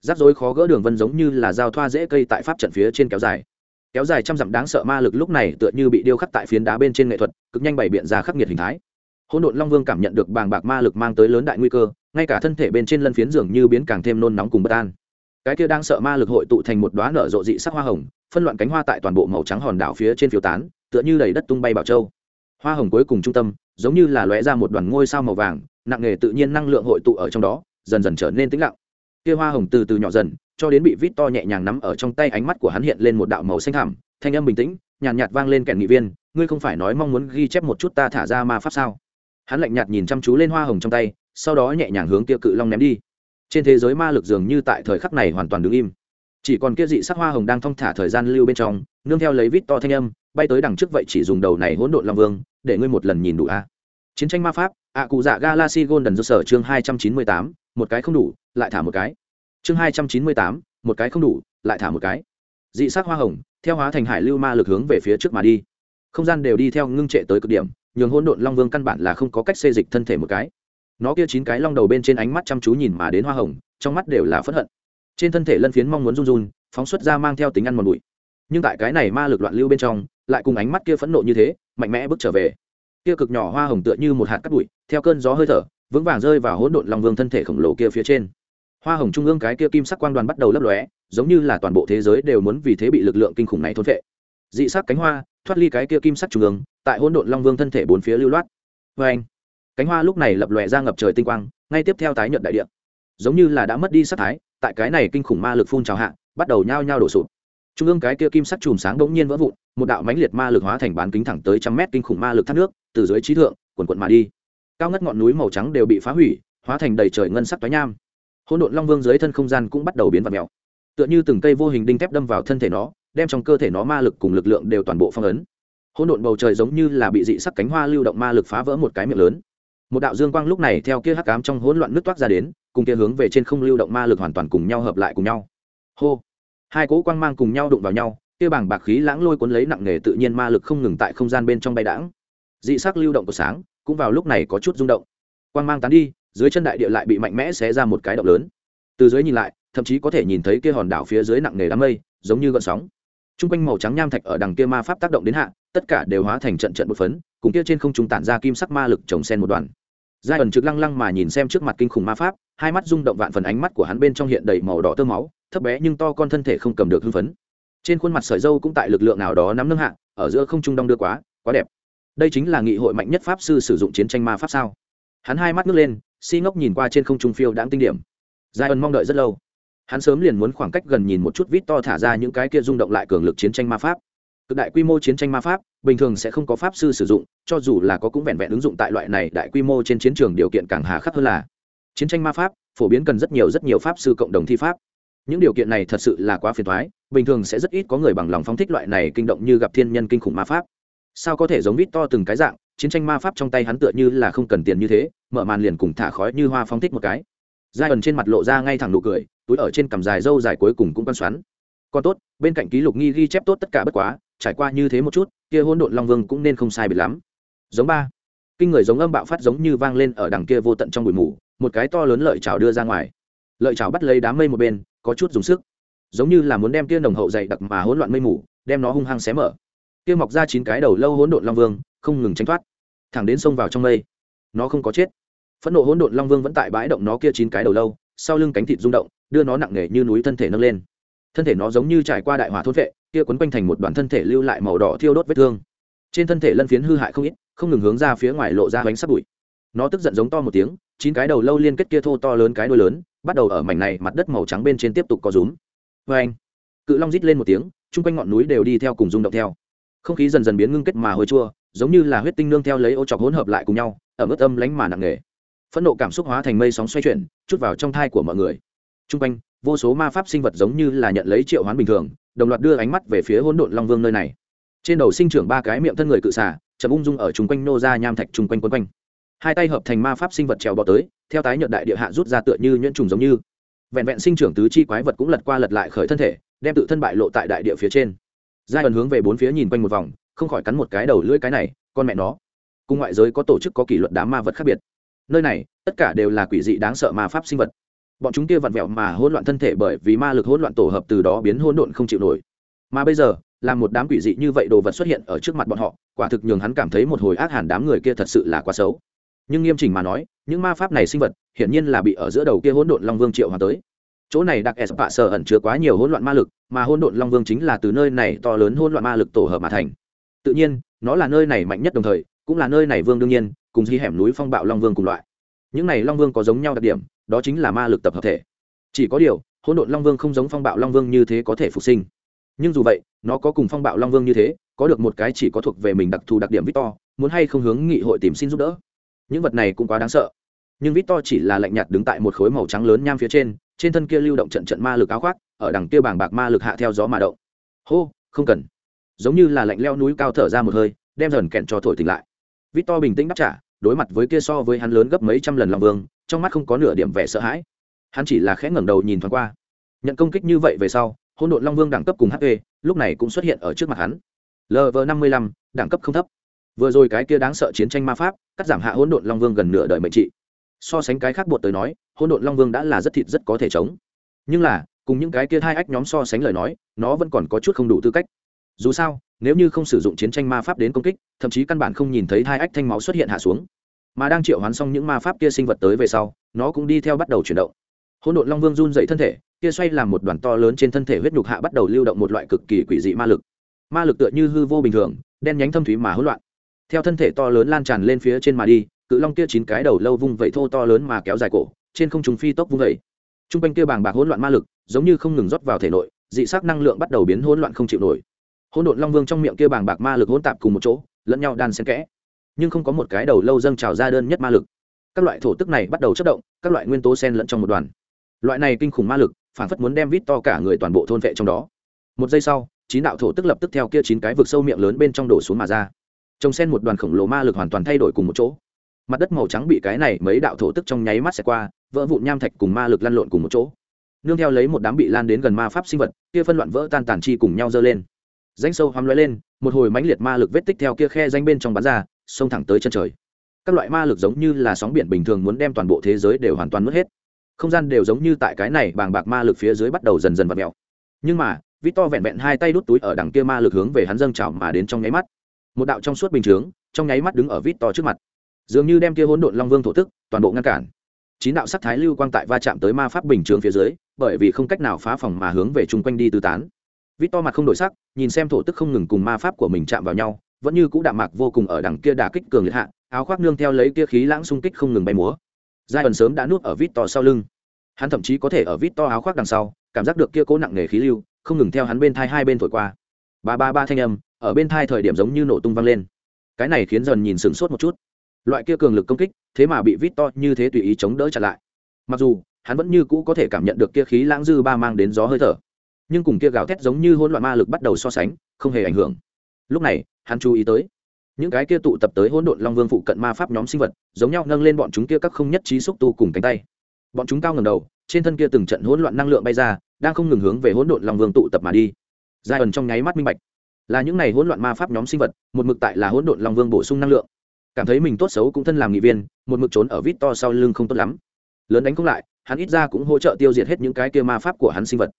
Rắc rối khó gỡ đường vân giống như là giao thoa dễ cây tại pháp trận phía trên kéo dài. Kéo dài trăm dặm đáng sợ ma lực lúc này tựa như bị điêu khắc tại phiến đá bên trên nghệ thuật, cực nhanh bày biện ra khắc nghiệt hình thái hỗn độn long vương cảm nhận được bàng bạc ma lực mang tới lớn đại nguy cơ ngay cả thân thể bên trên lân phiến dường như biến càng thêm nôn nóng cùng bất an. Cái kia đang sợ ma lực hội tụ thành một đoá nở rộ dị sắc hoa hồng phân loạn cánh hoa tại toàn bộ màu trắng hòn đảo phía trên phiếu tán tựa như đầy đất tung bay bảo châu. Hoa hồng cuối cùng trung tâm giống như là lóe ra một đoàn ngôi sao màu vàng nặng nề tự nhiên năng lượng hội tụ ở trong đó dần dần trở nên tĩnh lặng. Kia hoa hồng từ từ nhỏ dần cho đến bị vít to nhẹ nhàng nắm ở trong tay ánh mắt của hắn hiện lên một đạo màu xanh thẳm thanh âm bình tĩnh nhàn nhạt, nhạt vang lên kèn nghị viên ngươi không phải nói mong muốn ghi chép một chút ta thả ra ma pháp sao? Hắn lạnh nhạt nhìn chăm chú lên hoa hồng trong tay, sau đó nhẹ nhàng hướng kia cự long ném đi. Trên thế giới ma lực dường như tại thời khắc này hoàn toàn đứng im. Chỉ còn kia dị sắc hoa hồng đang thong thả thời gian lưu bên trong, nương theo lấy vít to thanh âm, bay tới đằng trước vậy chỉ dùng đầu này hỗn độn long vương, để ngươi một lần nhìn đủ a. Chiến tranh ma pháp ạ cụ dạ galaxy golden do sở chương hai trăm chín mươi tám, một cái không đủ, lại thả một cái. Chương hai trăm chín mươi tám, một cái không đủ, lại thả một cái. Dị sắc hoa hồng, theo hóa thành hải lưu ma lực hướng về phía trước mà đi. Không gian đều đi theo ngưng trệ tới cực điểm nhường hỗn độn long vương căn bản là không có cách xê dịch thân thể một cái. Nó kia chín cái long đầu bên trên ánh mắt chăm chú nhìn mà đến hoa hồng, trong mắt đều là phẫn hận. Trên thân thể lân phiến mong muốn run run, phóng xuất ra mang theo tính ăn mòn bụi. Nhưng tại cái này ma lực loạn lưu bên trong, lại cùng ánh mắt kia phẫn nộ như thế, mạnh mẽ bước trở về. Kia cực nhỏ hoa hồng tựa như một hạt cắt bụi, theo cơn gió hơi thở, vững vàng rơi vào hỗn độn long vương thân thể khổng lồ kia phía trên. Hoa hồng trung ương cái kia kim sắc quang đoàn bắt đầu lấp lóe, giống như là toàn bộ thế giới đều muốn vì thế bị lực lượng kinh khủng này thôn vệ dị sắc cánh hoa thoát ly cái kia kim sắc trung ương, tại hỗn độn long vương thân thể bốn phía lưu loát. Vê anh. Cánh hoa lúc này lập lòe ra ngập trời tinh quang, ngay tiếp theo tái nhận đại địa. Giống như là đã mất đi sắc thái, tại cái này kinh khủng ma lực phun trào hạ, bắt đầu nhao nhao đổ sụp. Trung ương cái kia kim sắc chùm sáng bỗng nhiên vỡ vụn, một đạo mãnh liệt ma lực hóa thành bán kính thẳng tới trăm mét kinh khủng ma lực thác nước, từ dưới trí thượng, quần quận mà đi. Cao ngất ngọn núi màu trắng đều bị phá hủy, hóa thành đầy trời ngân sắc toái nham. Hỗn độn long vương dưới thân không gian cũng bắt đầu biến vật mèo. Tựa như từng cây vô hình đinh thép đâm vào thân thể nó đem trong cơ thể nó ma lực cùng lực lượng đều toàn bộ phong ấn. Hỗn độn bầu trời giống như là bị dị sắc cánh hoa lưu động ma lực phá vỡ một cái miệng lớn. Một đạo dương quang lúc này theo kia hắc ám trong hỗn loạn nước toát ra đến, cùng kia hướng về trên không lưu động ma lực hoàn toàn cùng nhau hợp lại cùng nhau. Hô! Hai cỗ quang mang cùng nhau đụng vào nhau, kia bảng bạc khí lãng lôi cuốn lấy nặng nề tự nhiên ma lực không ngừng tại không gian bên trong bay đãng. Dị sắc lưu động của sáng, cũng vào lúc này có chút rung động. Quang mang tán đi, dưới chân đại địa lại bị mạnh mẽ xé ra một cái động lớn. Từ dưới nhìn lại, thậm chí có thể nhìn thấy kia hòn đảo phía dưới nặng nề đám mây, giống như gợn sóng t r u n g quanh màu trắng nham thạch ở đằng kia ma pháp tác động đến hạ, tất cả đều hóa thành trận trận một phấn, cùng kia trên không trung tản ra kim sắc ma lực trồng sen một đoàn. Giai ẩn trực lăng lăng mà nhìn xem trước mặt kinh khủng ma pháp, hai mắt rung động vạn phần ánh mắt của hắn bên trong hiện đầy màu đỏ tơ máu, thấp bé nhưng to con thân thể không cầm được hưng phấn. Trên khuôn mặt sợi dâu cũng tại lực lượng nào đó nắm nâng hạ, ở giữa không trung đong đưa quá quá đẹp. Đây chính là nghị hội mạnh nhất pháp sư sử dụng chiến tranh ma pháp sao? Hắn hai mắt ngước lên, si ngốc nhìn qua trên không trung phiêu đáng tinh điểm. Giai ẩn mong đợi rất lâu hắn sớm liền muốn khoảng cách gần nhìn một chút vít to thả ra những cái kia rung động lại cường lực chiến tranh ma pháp. Cực đại quy mô chiến tranh ma pháp, bình thường sẽ không có pháp sư sử dụng, cho dù là có cũng vẹn vẹn ứng dụng tại loại này đại quy mô trên chiến trường điều kiện càng hà khắc hơn là. Chiến tranh ma pháp, phổ biến cần rất nhiều rất nhiều pháp sư cộng đồng thi pháp. Những điều kiện này thật sự là quá phiền thoái bình thường sẽ rất ít có người bằng lòng phóng thích loại này kinh động như gặp thiên nhân kinh khủng ma pháp. Sao có thể giống vít to từng cái dạng, chiến tranh ma pháp trong tay hắn tựa như là không cần tiền như thế, mở màn liền cùng thả khói như hoa phóng thích một cái. Giai ẩn trên mặt lộ ra ngay thẳng nụ cười túi ở trên cằm dài dâu dài cuối cùng cũng quan xoắn. Còn tốt, bên cạnh ký lục nghi ghi chép tốt tất cả bất quá, trải qua như thế một chút, kia hỗn độn long vương cũng nên không sai biệt lắm. Giống ba. Kinh người giống âm bạo phát giống như vang lên ở đằng kia vô tận trong bụi mù, một cái to lớn lợi chảo đưa ra ngoài. Lợi chảo bắt lấy đám mây một bên, có chút dùng sức. Giống như là muốn đem kia nồng hậu dày đặc mà hỗn loạn mây mù, đem nó hung hăng xé mở. Kia mọc ra chín cái đầu lâu hỗn độn long vương, không ngừng tránh thoát. Thẳng đến sông vào trong mây, nó không có chết. Phẫn nộ hỗn độn long vương vẫn tại bãi động nó kia chín cái đầu lâu, sau lưng cánh thịt rung động đưa nó nặng nề như núi thân thể nâng lên. Thân thể nó giống như trải qua đại hỏa thốt vệ, kia quấn quanh thành một đoàn thân thể lưu lại màu đỏ thiêu đốt vết thương. Trên thân thể lân phiến hư hại không ít, không ngừng hướng ra phía ngoài lộ ra bánh sắt bụi. Nó tức giận giống to một tiếng, chín cái đầu lâu liên kết kia thô to lớn cái đuôi lớn, bắt đầu ở mảnh này mặt đất màu trắng bên trên tiếp tục có rúm. Vê anh cự long rít lên một tiếng, chung quanh ngọn núi đều đi theo cùng rung động theo. Không khí dần dần biến ngưng kết mà hồi chua, giống như là huyết tinh nương theo lấy ô chọc hỗn hợp lại cùng nhau ở mức âm lánh mà nặng nề. Phẫn nộ cảm xúc hóa thành mây sóng xoay chuyển, chút vào trong thai của mọi người chung quanh, vô số ma pháp sinh vật giống như là nhận lấy triệu hoán bình thường, đồng loạt đưa ánh mắt về phía hỗn độn long vương nơi này. Trên đầu sinh trưởng ba cái miệng thân người cự xả chậm ung dung ở chung quanh nô ra nham thạch chung quanh quấn quanh. Hai tay hợp thành ma pháp sinh vật trèo bọ tới, theo tái nhận đại địa hạ rút ra tựa như nhuyễn trùng giống như. Vẹn vẹn sinh trưởng tứ chi quái vật cũng lật qua lật lại khởi thân thể, đem tự thân bại lộ tại đại địa phía trên. Giai ẩn hướng về bốn phía nhìn quanh một vòng, không khỏi cắn một cái đầu lưỡi cái này, con mẹ nó. Cùng ngoại giới có tổ chức có kỷ luật đám ma vật khác biệt. Nơi này, tất cả đều là quỷ dị đáng sợ ma pháp sinh vật bọn chúng kia vặn vẹo mà hỗn loạn thân thể bởi vì ma lực hỗn loạn tổ hợp từ đó biến hỗn độn không chịu nổi. Mà bây giờ, là một đám quỷ dị như vậy đồ vật xuất hiện ở trước mặt bọn họ, quả thực nhường hắn cảm thấy một hồi ác hàn đám người kia thật sự là quá xấu. Nhưng nghiêm chỉnh mà nói, những ma pháp này sinh vật, hiển nhiên là bị ở giữa đầu kia hỗn độn long vương triệu hòa tới. Chỗ này đặc s bạ sở ẩn chứa quá nhiều hỗn loạn ma lực, mà hỗn độn long vương chính là từ nơi này to lớn hỗn loạn ma lực tổ hợp mà thành. Tự nhiên, nó là nơi này mạnh nhất đồng thời, cũng là nơi này vương đương nhiên, cùng di hẻm núi phong bạo long vương cùng loại những này long vương có giống nhau đặc điểm, đó chính là ma lực tập hợp thể. Chỉ có điều, hỗn độn long vương không giống phong bạo long vương như thế có thể phục sinh. Nhưng dù vậy, nó có cùng phong bạo long vương như thế, có được một cái chỉ có thuộc về mình đặc thù đặc điểm victor, muốn hay không hướng nghị hội tìm xin giúp đỡ. Những vật này cũng quá đáng sợ. Nhưng victor chỉ là lạnh nhạt đứng tại một khối màu trắng lớn nham phía trên trên thân kia lưu động trận trận ma lực áo khoác, ở đằng kia bảng bạc ma lực hạ theo gió mà động. Hô, không cần. Giống như là lạnh leo núi cao thở ra một hơi, đem dần kẹn cho thổi tỉnh lại. Victor bình tĩnh đáp trả đối mặt với kia so với hắn lớn gấp mấy trăm lần lòng vương, trong mắt không có nửa điểm vẻ sợ hãi. Hắn chỉ là khẽ ngẩng đầu nhìn thoáng qua. Nhận công kích như vậy về sau hôn đội long vương đẳng cấp cùng hp lúc này cũng xuất hiện ở trước mặt hắn. Lv năm mươi lăm, đẳng cấp không thấp. Vừa rồi cái kia đáng sợ chiến tranh ma pháp, cắt giảm hạ hỗn độn long vương gần nửa đời mệnh trị. So sánh cái khác bột tới nói, hỗn độn long vương đã là rất thịt rất có thể chống. Nhưng là, cùng những cái kia hai ách nhóm so sánh lời nói, nó vẫn còn có chút không đủ tư cách dù sao, nếu như không sử dụng chiến tranh ma pháp đến công kích, thậm chí căn bản không nhìn thấy hai ách thanh máu xuất hiện hạ xuống. Mà đang triệu hoán xong những ma pháp kia sinh vật tới về sau, nó cũng đi theo bắt đầu chuyển động. Hỗn độn long vương run dậy thân thể, kia xoay làm một đoàn to lớn trên thân thể huyết nhục hạ bắt đầu lưu động một loại cực kỳ quỷ dị ma lực. Ma lực tựa như hư vô bình thường, đen nhánh thâm thúy mà hỗn loạn. Theo thân thể to lớn lan tràn lên phía trên mà đi, cự long kia chín cái đầu lâu vung vẩy thô to lớn mà kéo dài cổ, trên không trùng phi tốc vung vẩy. T r u n g quanh kia bàng bạc hỗn loạn ma lực, giống như không ngừng rót vào thể nội, dị sắc năng lượng bắt đầu biến hỗn loạn không chịu nổi hỗn độn long vương trong miệng kia bàng bạc ma lực hỗn tạp cùng một chỗ, lẫn nhau đan xen kẽ. Nhưng không có một cái đầu lâu dâng trào ra đơn nhất ma lực. Các loại thổ tức này bắt đầu chất động, các loại nguyên tố sen lẫn trong một đoàn. Loại này kinh khủng ma lực phản phất muốn đem vít to cả người toàn bộ thôn vệ trong đó. Một giây sau, chín đạo thổ tức lập tức theo kia chín cái vực sâu miệng lớn bên trong đổ xuống mà ra. Trồng sen một đoàn khổng lồ ma lực hoàn toàn thay đổi cùng một chỗ. Mặt đất màu trắng bị cái này mấy đạo thổ tức trong nháy mắt xẹt qua, vỡ vụn nham thạch cùng ma lực lăn lộn cùng một chỗ. Nương theo lấy một đám bị lan đến gần ma pháp sinh vật, kia phân loạn vỡ tan tàn chi cùng nhau dơ lên danh sâu hoắm lóe lên, một hồi mãnh liệt ma lực vết tích theo kia khe danh bên trong bắn ra, xông thẳng tới chân trời. Các loại ma lực giống như là sóng biển bình thường muốn đem toàn bộ thế giới đều hoàn toàn mất hết. Không gian đều giống như tại cái này bàng bạc ma lực phía dưới bắt đầu dần dần v ặ mẹo nhưng mà vít to vẹn vẹn hai tay đút túi ở đằng kia ma lực hướng về hắn dâng trào mà đến trong nháy mắt. Một đạo trong suốt bình chướng, trong nháy mắt đứng ở vít to trước mặt. Dường như đem kia hỗn độn long vương thổ tức, toàn bộ ngăn cản. Chín đạo sắc thái lưu quang tại va chạm tới ma pháp bình chướng phía dưới, bởi vì không cách nào phá phòng mà hướng về chung quanh đi tứ tán vít to mặt không đổi sắc, nhìn xem thổ tức không ngừng cùng ma pháp của mình chạm vào nhau, vẫn như cũ đạm mạc vô cùng ở đằng kia đà kích cường liệt hạ, áo khoác nương theo lấy kia khí lãng xung kích không ngừng bay múa. Giai ẩn sớm đã nuốt ở vít to sau lưng. Hắn thậm chí có thể ở vít to áo khoác đằng sau, cảm giác được kia cố nặng nề khí lưu, không ngừng theo hắn bên thai hai bên thổi qua. Ba ba ba thanh âm, ở bên thai thời điểm giống như nổ tung vang lên. Cái này khiến dần nhìn sửng sốt một chút. Loại kia cường lực công kích, thế mà bị vít to như thế tùy ý chống đỡ chặn lại. Mặc dù, hắn vẫn như cũ có thể cảm nhận được kia khí lãng dư ba mang đến gió hơi thở nhưng cùng kia gào thét giống như hỗn loạn ma lực bắt đầu so sánh, không hề ảnh hưởng. Lúc này, hắn chú ý tới, những cái kia tụ tập tới hỗn độn long vương phụ cận ma pháp nhóm sinh vật, giống nhau nâng lên bọn chúng kia các không nhất trí xúc tu cùng cánh tay. Bọn chúng cao ngầm đầu, trên thân kia từng trận hỗn loạn năng lượng bay ra, đang không ngừng hướng về hỗn độn long vương tụ tập mà đi. Giai ẩn trong nháy mắt minh bạch, là những này hỗn loạn ma pháp nhóm sinh vật, một mực tại là hỗn độn long vương bổ sung năng lượng. Cảm thấy mình tốt xấu cũng thân làm nghị viên, một mực trốn ở vít to sau lưng không tốt lắm. Lớn đánh không lại, hắn ít ra cũng hỗ trợ tiêu diệt hết những cái kia ma pháp của hắn sinh vật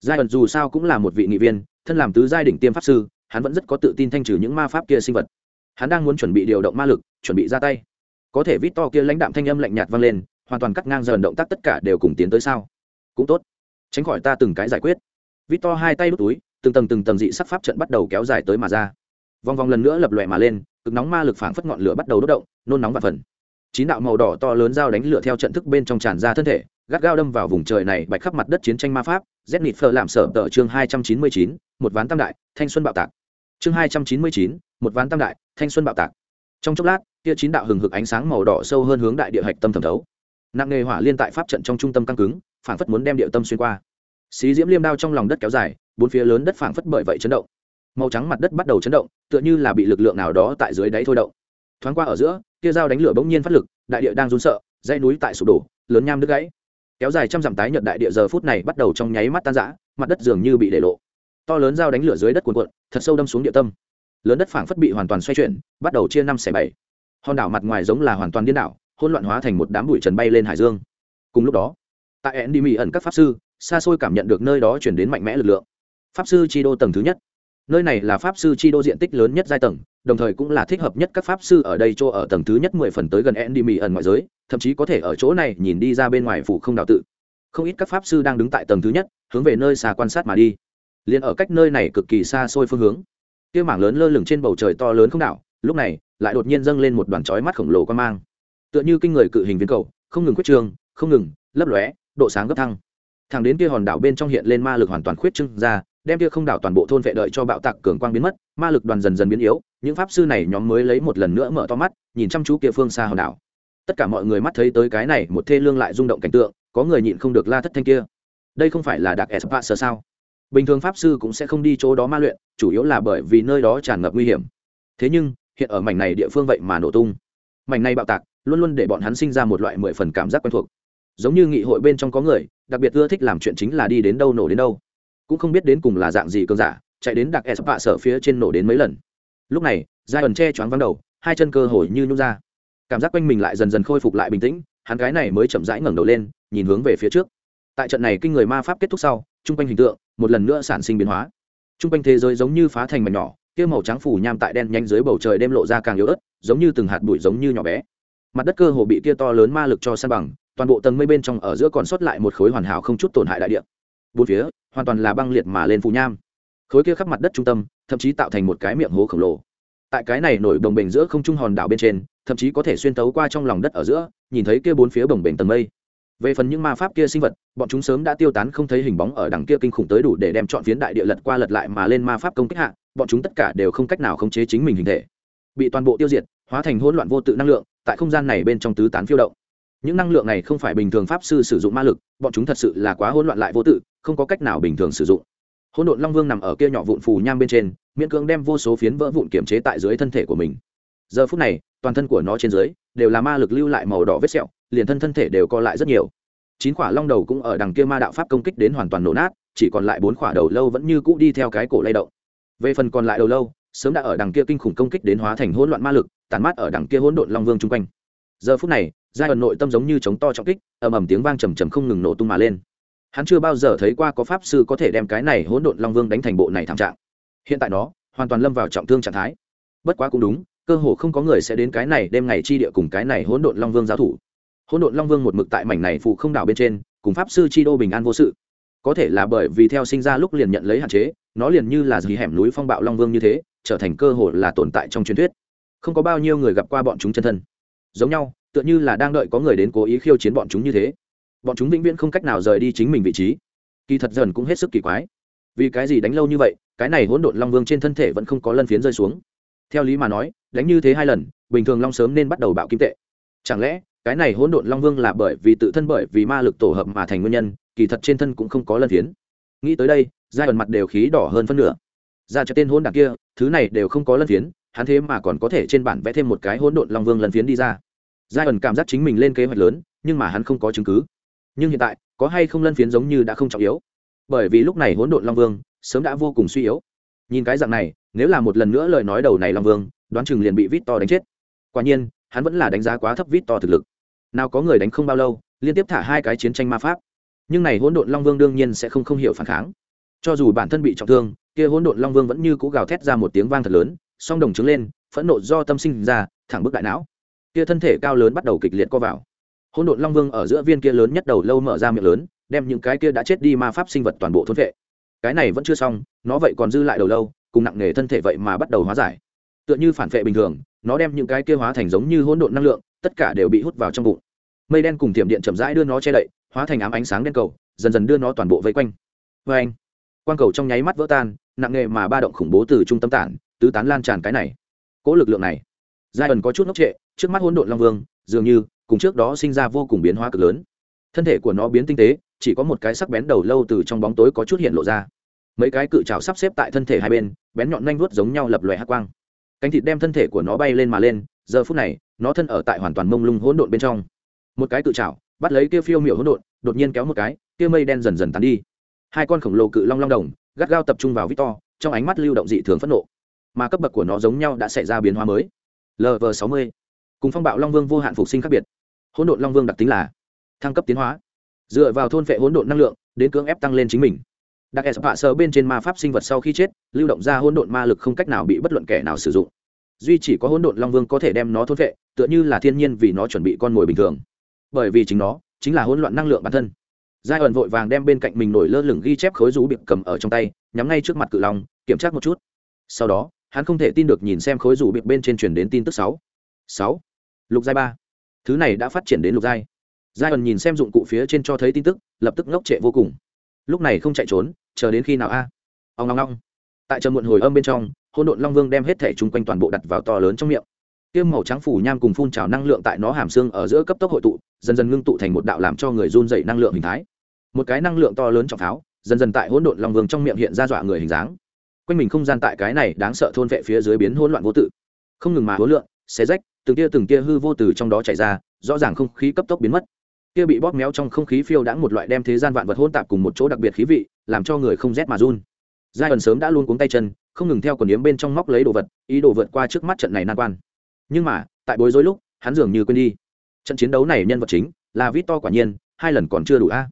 giai ẩn dù sao cũng là một vị nghị viên, thân làm tứ giai đỉnh tiêm pháp sư, hắn vẫn rất có tự tin thanh trừ những ma pháp kia sinh vật. Hắn đang muốn chuẩn bị điều động ma lực, chuẩn bị ra tay. Có thể vít to kia lãnh đạm thanh âm lạnh nhạt vang lên, hoàn toàn cắt ngang dần động tác tất cả đều cùng tiến tới sao. Cũng tốt. Tránh khỏi ta từng cái giải quyết. Vít to hai tay đút túi, từng tầng từng tầng dị sắc pháp trận bắt đầu kéo dài tới mà ra. Vòng vòng lần nữa lập lòe mà lên, cực nóng ma lực phảng phất ngọn lửa bắt đầu đốt động, nôn nóng và phần. Chín đạo màu đỏ to lớn dao đánh lửa theo trận thức bên trong tràn ra thân thể gắt gao đâm vào vùng trời này bạch khắp mặt đất chiến tranh ma pháp z nịt phờ làm sở tờ chương hai trăm chín mươi chín, một ván tam đại, thanh xuân bạo tạc. Chương hai trăm chín mươi chín, một ván tam đại, thanh xuân bạo tạc. Trong chốc lát tia chín đạo hừng hực ánh sáng màu đỏ sâu hơn hướng đại địa hạch tâm thẩm thấu. Nặng nghề hỏa liên tại pháp trận trong trung tâm căng cứng phản phất muốn đem địa tâm xuyên qua. Xí diễm liêm đao trong lòng đất kéo dài, bốn phía lớn đất phản phất bởi vậy chấn động. Màu trắng mặt đất bắt đầu chấn động, tựa như là bị lực lượng nào đó tại dưới đáy thôi động. Thoáng qua ở giữa tia dao đánh lửa bỗng nhiên phát lực, đại địa đang run sợ dây núi tại sụp đổ, lớn nham đứt gãy kéo dài trăm dặm tái nhợt đại địa giờ phút này bắt đầu trong nháy mắt tan rã, mặt đất dường như bị để lộ. To lớn dao đánh lửa dưới đất cuồn cuộn, thật sâu đâm xuống địa tâm. Lớn đất phảng phất bị hoàn toàn xoay chuyển, bắt đầu chia năm xẻ bảy. Hòn đảo mặt ngoài giống là hoàn toàn điên đảo, hỗn loạn hóa thành một đám bụi trần bay lên hải dương. Cùng lúc đó, tại ẩn đi mỹ ẩn các pháp sư, xa xôi cảm nhận được nơi đó chuyển đến mạnh mẽ lực lượng. Pháp sư chi đô tầng thứ nhất nơi này là pháp sư chi đô diện tích lớn nhất giai tầng, đồng thời cũng là thích hợp nhất các pháp sư ở đây chỗ ở tầng thứ nhất mười phần tới gần endy mỹ ẩn ngoại giới, thậm chí có thể ở chỗ này nhìn đi ra bên ngoài phủ không đạo tự. Không ít các pháp sư đang đứng tại tầng thứ nhất, hướng về nơi xa quan sát mà đi. Liền ở cách nơi này cực kỳ xa xôi phương hướng. Kia mảng lớn lơ lửng trên bầu trời to lớn không đảo, lúc này, lại đột nhiên dâng lên một đoàn chói mắt khổng lồ quan mang. Tựa như kinh người cự hình viên cầu, không ngừng khuyết trương, không ngừng lấp lóe, độ sáng gấp thăng. Thẳng đến kia hòn đảo bên trong hiện lên ma lực hoàn toàn khuyết trưng ra đem kia không đảo toàn bộ thôn vệ đợi cho bạo tạc cường quang biến mất, ma lực đoàn dần dần biến yếu, những pháp sư này nhóm mới lấy một lần nữa mở to mắt, nhìn chăm chú kia phương xa hòn đảo. Tất cả mọi người mắt thấy tới cái này, một thê lương lại rung động cảnh tượng, có người nhịn không được la thất thanh kia. Đây không phải là đặc espa sơ sao? Bình thường pháp sư cũng sẽ không đi chỗ đó ma luyện, chủ yếu là bởi vì nơi đó tràn ngập nguy hiểm. Thế nhưng, hiện ở mảnh này địa phương vậy mà nổ tung. Mảnh này bạo tạc, luôn luôn để bọn hắn sinh ra một loại mười phần cảm giác quen thuộc. Giống như nghị hội bên trong có người, đặc biệt ưa thích làm chuyện chính là đi đến đâu nổ đến đâu cũng không biết đến cùng là dạng gì cơn giả, chạy đến đặc s bạ sở phía trên nổ đến mấy lần. Lúc này giai ẩn che choáng vắng đầu, hai chân cơ hồi như nhung ra. Cảm giác quanh mình lại dần dần khôi phục lại bình tĩnh, hắn gái này mới chậm rãi ngẩng đầu lên, nhìn hướng về phía trước. Tại trận này kinh người ma pháp kết thúc sau t r u n g quanh hình tượng một lần nữa sản sinh biến hóa. T r u n g quanh thế giới giống như phá thành mảnh nhỏ, kia màu trắng phủ nham tại đen nhanh dưới bầu trời đêm lộ ra càng yếu ớt, giống như từng hạt bụi giống như nhỏ bé. Mặt đất cơ hồ bị kia to lớn ma lực cho san bằng, toàn bộ tầng mây bên trong ở giữa còn sót lại một khối hoàn hảo không chút tổn hại đại địa bốn phía, hoàn toàn là băng liệt mà lên phù nham. Khối kia khắp mặt đất trung tâm, thậm chí tạo thành một cái miệng hố khổng lồ. Tại cái này nổi đồng bình giữa không trung hòn đảo bên trên, thậm chí có thể xuyên tấu qua trong lòng đất ở giữa, nhìn thấy kia bốn phía bồng bềnh tầng mây. Về phần những ma pháp kia sinh vật, bọn chúng sớm đã tiêu tán không thấy hình bóng ở đằng kia kinh khủng tới đủ để đem chọn phiến đại địa lật qua lật lại mà lên ma pháp công kích hạ, bọn chúng tất cả đều không cách nào khống chế chính mình hình thể. Bị toàn bộ tiêu diệt, hóa thành hỗn loạn vô tự năng lượng, tại không gian này bên trong tứ tán phiêu động. Những năng lượng này không phải bình thường pháp sư sử dụng ma lực, bọn chúng thật sự là quá hỗn loạn lại vô tự không có cách nào bình thường sử dụng. Hỗn độn long vương nằm ở kia nhỏ vụn phù nham bên trên, miễn cưỡng đem vô số phiến vỡ vụn kiểm chế tại dưới thân thể của mình. Giờ phút này, toàn thân của nó trên dưới đều là ma lực lưu lại màu đỏ vết sẹo, liền thân thân thể đều co lại rất nhiều. Chín quả long đầu cũng ở đằng kia ma đạo pháp công kích đến hoàn toàn nổ nát, chỉ còn lại bốn quả đầu lâu vẫn như cũ đi theo cái cổ lay động. Về phần còn lại đầu lâu, sớm đã ở đằng kia kinh khủng công kích đến hóa thành hỗn loạn ma lực tàn mát ở đằng kia hỗn độn long vương chung quanh. Giờ phút này, giai ẩn nội tâm giống như chống to trọng kích, ầm ầm tiếng vang trầm trầm không ngừng nổ tung mà lên hắn chưa bao giờ thấy qua có pháp sư có thể đem cái này hỗn độn long vương đánh thành bộ này thảm trạng. Hiện tại nó hoàn toàn lâm vào trọng thương trạng thái. Bất quá cũng đúng, cơ hồ không có người sẽ đến cái này đêm ngày chi địa cùng cái này hỗn độn long vương giáo thủ. Hỗn độn long vương một mực tại mảnh này phụ không đảo bên trên, cùng pháp sư chi đô bình an vô sự. Có thể là bởi vì theo sinh ra lúc liền nhận lấy hạn chế, nó liền như là gì hẻm núi phong bạo long vương như thế, trở thành cơ hội là tồn tại trong truyền thuyết. Không có bao nhiêu người gặp qua bọn chúng chân thân. Giống nhau, tựa như là đang đợi có người đến cố ý khiêu chiến bọn chúng như thế bọn chúng vĩnh viễn không cách nào rời đi chính mình vị trí. Kỳ thật dần cũng hết sức kỳ quái. Vì cái gì đánh lâu như vậy, cái này hỗn độn long vương trên thân thể vẫn không có lân phiến rơi xuống. Theo lý mà nói, đánh như thế hai lần, bình thường long sớm nên bắt đầu bạo kim tệ. Chẳng lẽ, cái này hỗn độn long vương là bởi vì tự thân bởi vì ma lực tổ hợp mà thành nguyên nhân, kỳ thật trên thân cũng không có lân phiến. Nghĩ tới đây, giai ẩn mặt đều khí đỏ hơn phân nửa. Ra cho tên hỗn đạc kia, thứ này đều không có lân phiến, hắn thế mà còn có thể trên bản vẽ thêm một cái hỗn độn long vương lân phiến đi ra. Giai ẩn cảm giác chính mình lên kế hoạch lớn, nhưng mà hắn không có chứng cứ nhưng hiện tại, có hay không lân phiến giống như đã không trọng yếu. Bởi vì lúc này hỗn độn long vương sớm đã vô cùng suy yếu. Nhìn cái dạng này, nếu là một lần nữa lời nói đầu này long vương, đoán chừng liền bị vít to đánh chết. Quả nhiên, hắn vẫn là đánh giá quá thấp vít to thực lực. Nào có người đánh không bao lâu, liên tiếp thả hai cái chiến tranh ma pháp. Nhưng này hỗn độn long vương đương nhiên sẽ không không hiểu phản kháng. Cho dù bản thân bị trọng thương, kia hỗn độn long vương vẫn như cũ gào thét ra một tiếng vang thật lớn, song đồng trứng lên, phẫn nộ do tâm sinh ra, thẳng bức đại não. Kia thân thể cao lớn bắt đầu kịch liệt co vào hỗn độn long vương ở giữa viên kia lớn nhất đầu lâu mở ra miệng lớn, đem những cái kia đã chết đi ma pháp sinh vật toàn bộ thôn vệ. Cái này vẫn chưa xong, nó vậy còn dư lại đầu lâu, cùng nặng nề thân thể vậy mà bắt đầu hóa giải. Tựa như phản vệ bình thường, nó đem những cái kia hóa thành giống như hỗn độn năng lượng, tất cả đều bị hút vào trong bụng. Mây đen cùng tiềm điện chậm rãi đưa nó che đậy, hóa thành ám ánh sáng đen cầu, dần dần đưa nó toàn bộ vây quanh. Vê anh quang cầu trong nháy mắt vỡ tan, nặng nề mà ba động khủng bố từ trung tâm tản, tứ tán lan tràn cái này. Cỗ lực lượng này giai ẩn có chút ngốc trệ, trước mắt hỗn độn long vương, dường như cùng trước đó sinh ra vô cùng biến hóa cực lớn. Thân thể của nó biến tinh tế, chỉ có một cái sắc bén đầu lâu từ trong bóng tối có chút hiện lộ ra. Mấy cái cự trào sắp xếp tại thân thể hai bên, bén nhọn nhanh vuốt giống nhau lập lòe hát quang. Cánh thịt đem thân thể của nó bay lên mà lên, giờ phút này, nó thân ở tại hoàn toàn mông lung hỗn độn bên trong. Một cái cự trào bắt lấy kia phiêu miểu hỗn độn, đột nhiên kéo một cái, kia mây đen dần dần tán đi. Hai con khổng lồ cự long long đồng, gắt gao tập trung vào victor trong ánh mắt lưu động dị thường phẫn nộ. Mà cấp bậc của nó giống nhau đã xảy ra biến hóa mới. Lv sáu mươi. Cùng phong bạo long vương vô hạn phục sinh khác biệt hỗn độn long vương đặc tính là thăng cấp tiến hóa. Dựa vào thôn vệ hỗn độn năng lượng, đến cưỡng ép tăng lên chính mình. Đặc s hạ sơ bên trên ma pháp sinh vật sau khi chết, lưu động ra hỗn độn ma lực không cách nào bị bất luận kẻ nào sử dụng. Duy chỉ có hỗn độn long vương có thể đem nó thôn vệ tựa như là thiên nhiên vì nó chuẩn bị con mồi bình thường. Bởi vì chính nó chính là hỗn loạn năng lượng bản thân. Giai ẩn vội vàng đem bên cạnh mình nổi lơ lửng ghi chép khối rú bị cầm ở trong tay, nhắm ngay trước mặt cự long, kiểm tra một chút. Sau đó, hắn không thể tin được nhìn xem khối rủ bịp bên trên truyền đến tin tức sáu. Sáu. Lục giai ba thứ này đã phát triển đến lục giai. Giai ẩn nhìn xem dụng cụ phía trên cho thấy tin tức, lập tức ngốc trệ vô cùng. Lúc này không chạy trốn, chờ đến khi nào a? À? ông long long tại chờ muộn hồi âm bên trong hôn độn long vương đem hết thể chung quanh toàn bộ đặt vào to lớn trong miệng. Tiêm màu trắng phủ nham cùng phun trào năng lượng tại nó hàm xương ở giữa cấp tốc hội tụ, dần dần ngưng tụ thành một đạo làm cho người run dậy năng lượng hình thái. Một cái năng lượng to lớn trọng pháo, dần dần tại hỗn độn long vương trong miệng hiện ra dọa người hình dáng. Quanh mình không gian tại cái này đáng sợ thôn vệ phía dưới biến hỗn loạn vô tự. Không ngừng mà hối lượng xé rách từng tia từng tia hư vô từ trong đó chảy ra, rõ ràng không khí cấp tốc biến mất. Kia bị bóp méo trong không khí phiêu đãng một loại đem thế gian vạn vật hỗn tạp cùng một chỗ đặc biệt khí vị, làm cho người không rét mà run. Giai ẩn sớm đã luôn cuống tay chân, không ngừng theo quần yếm bên trong móc lấy đồ vật, ý đồ vượt qua trước mắt trận này nan quan. Nhưng mà, tại bối rối lúc, hắn dường như quên đi. Trận chiến đấu này nhân vật chính là vít to quả nhiên, hai lần còn chưa đủ a.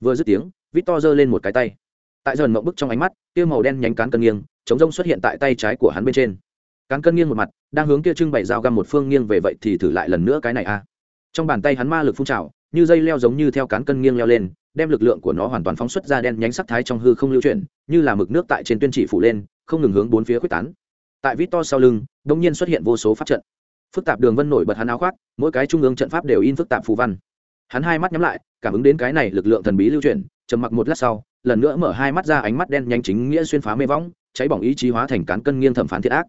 Vừa dứt tiếng vít to giơ lên một cái tay. Tại dần mộng bức trong ánh mắt, kia màu đen nhánh cán cân nghiêng, chống rông xuất hiện tại tay trái của hắn bên trên cán cân nghiêng một mặt, đang hướng kia trưng bày dao găm một phương nghiêng về vậy thì thử lại lần nữa cái này a trong bàn tay hắn ma lực phun trào, như dây leo giống như theo cán cân nghiêng leo lên, đem lực lượng của nó hoàn toàn phóng xuất ra đen nhánh sắc thái trong hư không lưu chuyển, như là mực nước tại trên tuyên chỉ phủ lên, không ngừng hướng bốn phía quyết tán. Tại vít to sau lưng đ ỗ n g nhiên xuất hiện vô số pháp trận. Phức tạp đường vân nổi bật hắn áo khoác, mỗi cái trung ương trận pháp đều in phức tạp phù văn. Hắn hai mắt nhắm lại, cảm ứng đến cái này lực lượng thần bí lưu chuyển, trầm mặc một lát sau, lần nữa mở hai mắt ra ánh mắt đen nhanh chính nghĩa xuyên phá mê võng, cháy bỏng ý chí hóa thành cán cân nghiêng thẩm phán thiệt ác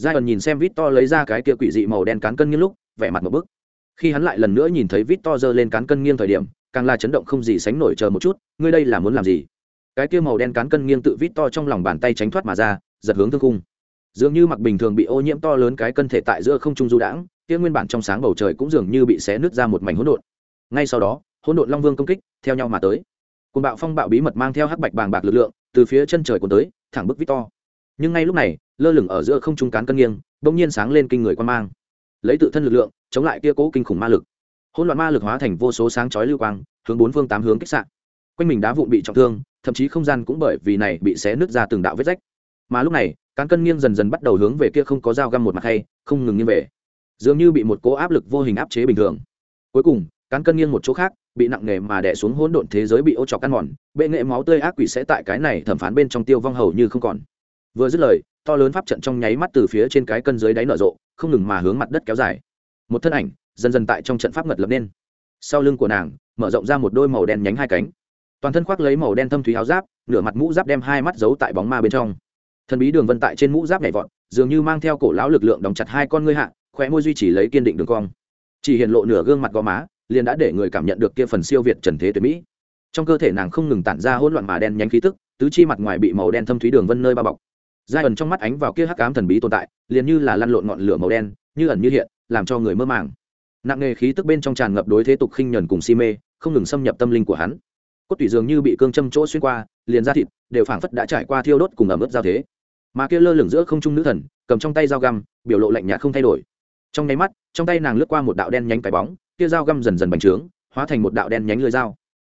giai ẩn nhìn xem vít to lấy ra cái kia quỷ dị màu đen cán cân nghiêng lúc, vẻ mặt một bức. Khi hắn lại lần nữa nhìn thấy vít to giơ lên cán cân nghiêng thời điểm, càng là chấn động không gì sánh nổi chờ một chút, ngươi đây là muốn làm gì? Cái kia màu đen cán cân nghiêng tự vít to trong lòng bàn tay tránh thoát mà ra, giật hướng thương cung. dường như mặc bình thường bị ô nhiễm to lớn cái cân thể tại giữa không trung du đãng, kia nguyên bản trong sáng bầu trời cũng dường như bị xé nứt ra một mảnh hỗn độn. Ngay sau đó, hỗn độn long vương công kích, theo nhau mà tới. Cùng bạo phong bạo bí mật mang theo hắc bạch bàng bạc lực lượng, từ phía chân trời cuốn tới, thẳng bức vít to nhưng ngay lúc này, lơ lửng ở giữa không trung cán cân nghiêng, bỗng nhiên sáng lên kinh người quan mang. Lấy tự thân lực lượng, chống lại kia cố kinh khủng ma lực. Hỗn loạn ma lực hóa thành vô số sáng chói lưu quang, hướng bốn phương tám hướng kích sạn quanh mình đá vụn bị trọng thương, thậm chí không gian cũng bởi vì này bị xé nứt ra từng đạo vết rách. Mà lúc này, cán cân nghiêng dần dần bắt đầu hướng về kia không có dao găm một mặt hay, không ngừng nghiêng về. Dường như bị một cố áp lực vô hình áp chế bình thường. Cuối cùng, cán cân nghiêng một chỗ khác, bị nặng nề mà đè xuống hỗn độn thế giới bị ô trọc căn mòn, bệ nghệ máu tươi ác quỷ sẽ tại cái này thẩm phán bên trong tiêu vong hầu như không còn vừa dứt lời, to lớn pháp trận trong nháy mắt từ phía trên cái cân dưới đáy nở rộ, không ngừng mà hướng mặt đất kéo dài. Một thân ảnh, dần dần tại trong trận pháp ngật lập nên. Sau lưng của nàng, mở rộng ra một đôi màu đen nhánh hai cánh. Toàn thân khoác lấy màu đen thâm thúy áo giáp, nửa mặt mũ giáp đem hai mắt giấu tại bóng ma bên trong. Thần bí đường vân tại trên mũ giáp nhảy vọt, dường như mang theo cổ lão lực lượng đóng chặt hai con ngươi hạ, khóe môi duy trì lấy kiên định đường cong. Chỉ hiện lộ nửa gương mặt gò má, liền đã để người cảm nhận được kia phần siêu việt trần thế tuyệt mỹ. Trong cơ thể nàng không ngừng tản ra hỗn loạn mà đen nhánh khí tức, tứ chi mặt ngoài bị màu đen thâm thúy đường vân nơi bao bọc giai ẩn trong mắt ánh vào kia hắc ám thần bí tồn tại, liền như là lăn lộn ngọn lửa màu đen, như ẩn như hiện, làm cho người mơ màng. Nặng nề khí tức bên trong tràn ngập đối thế tục khinh nhẫn cùng si mê, không ngừng xâm nhập tâm linh của hắn. Cốt tủy dường như bị cương châm chỗ xuyên qua, liền ra thịt đều phảng phất đã trải qua thiêu đốt cùng ẩm ướt giao thế. Mà kia lơ lửng giữa không trung nữ thần, cầm trong tay dao găm, biểu lộ lạnh nhạt không thay đổi. Trong nháy mắt, trong tay nàng lướt qua một đạo đen nhánh cái bóng, kia dao găm dần dần bành trướng, hóa thành một đạo đen nhánh lưỡi dao.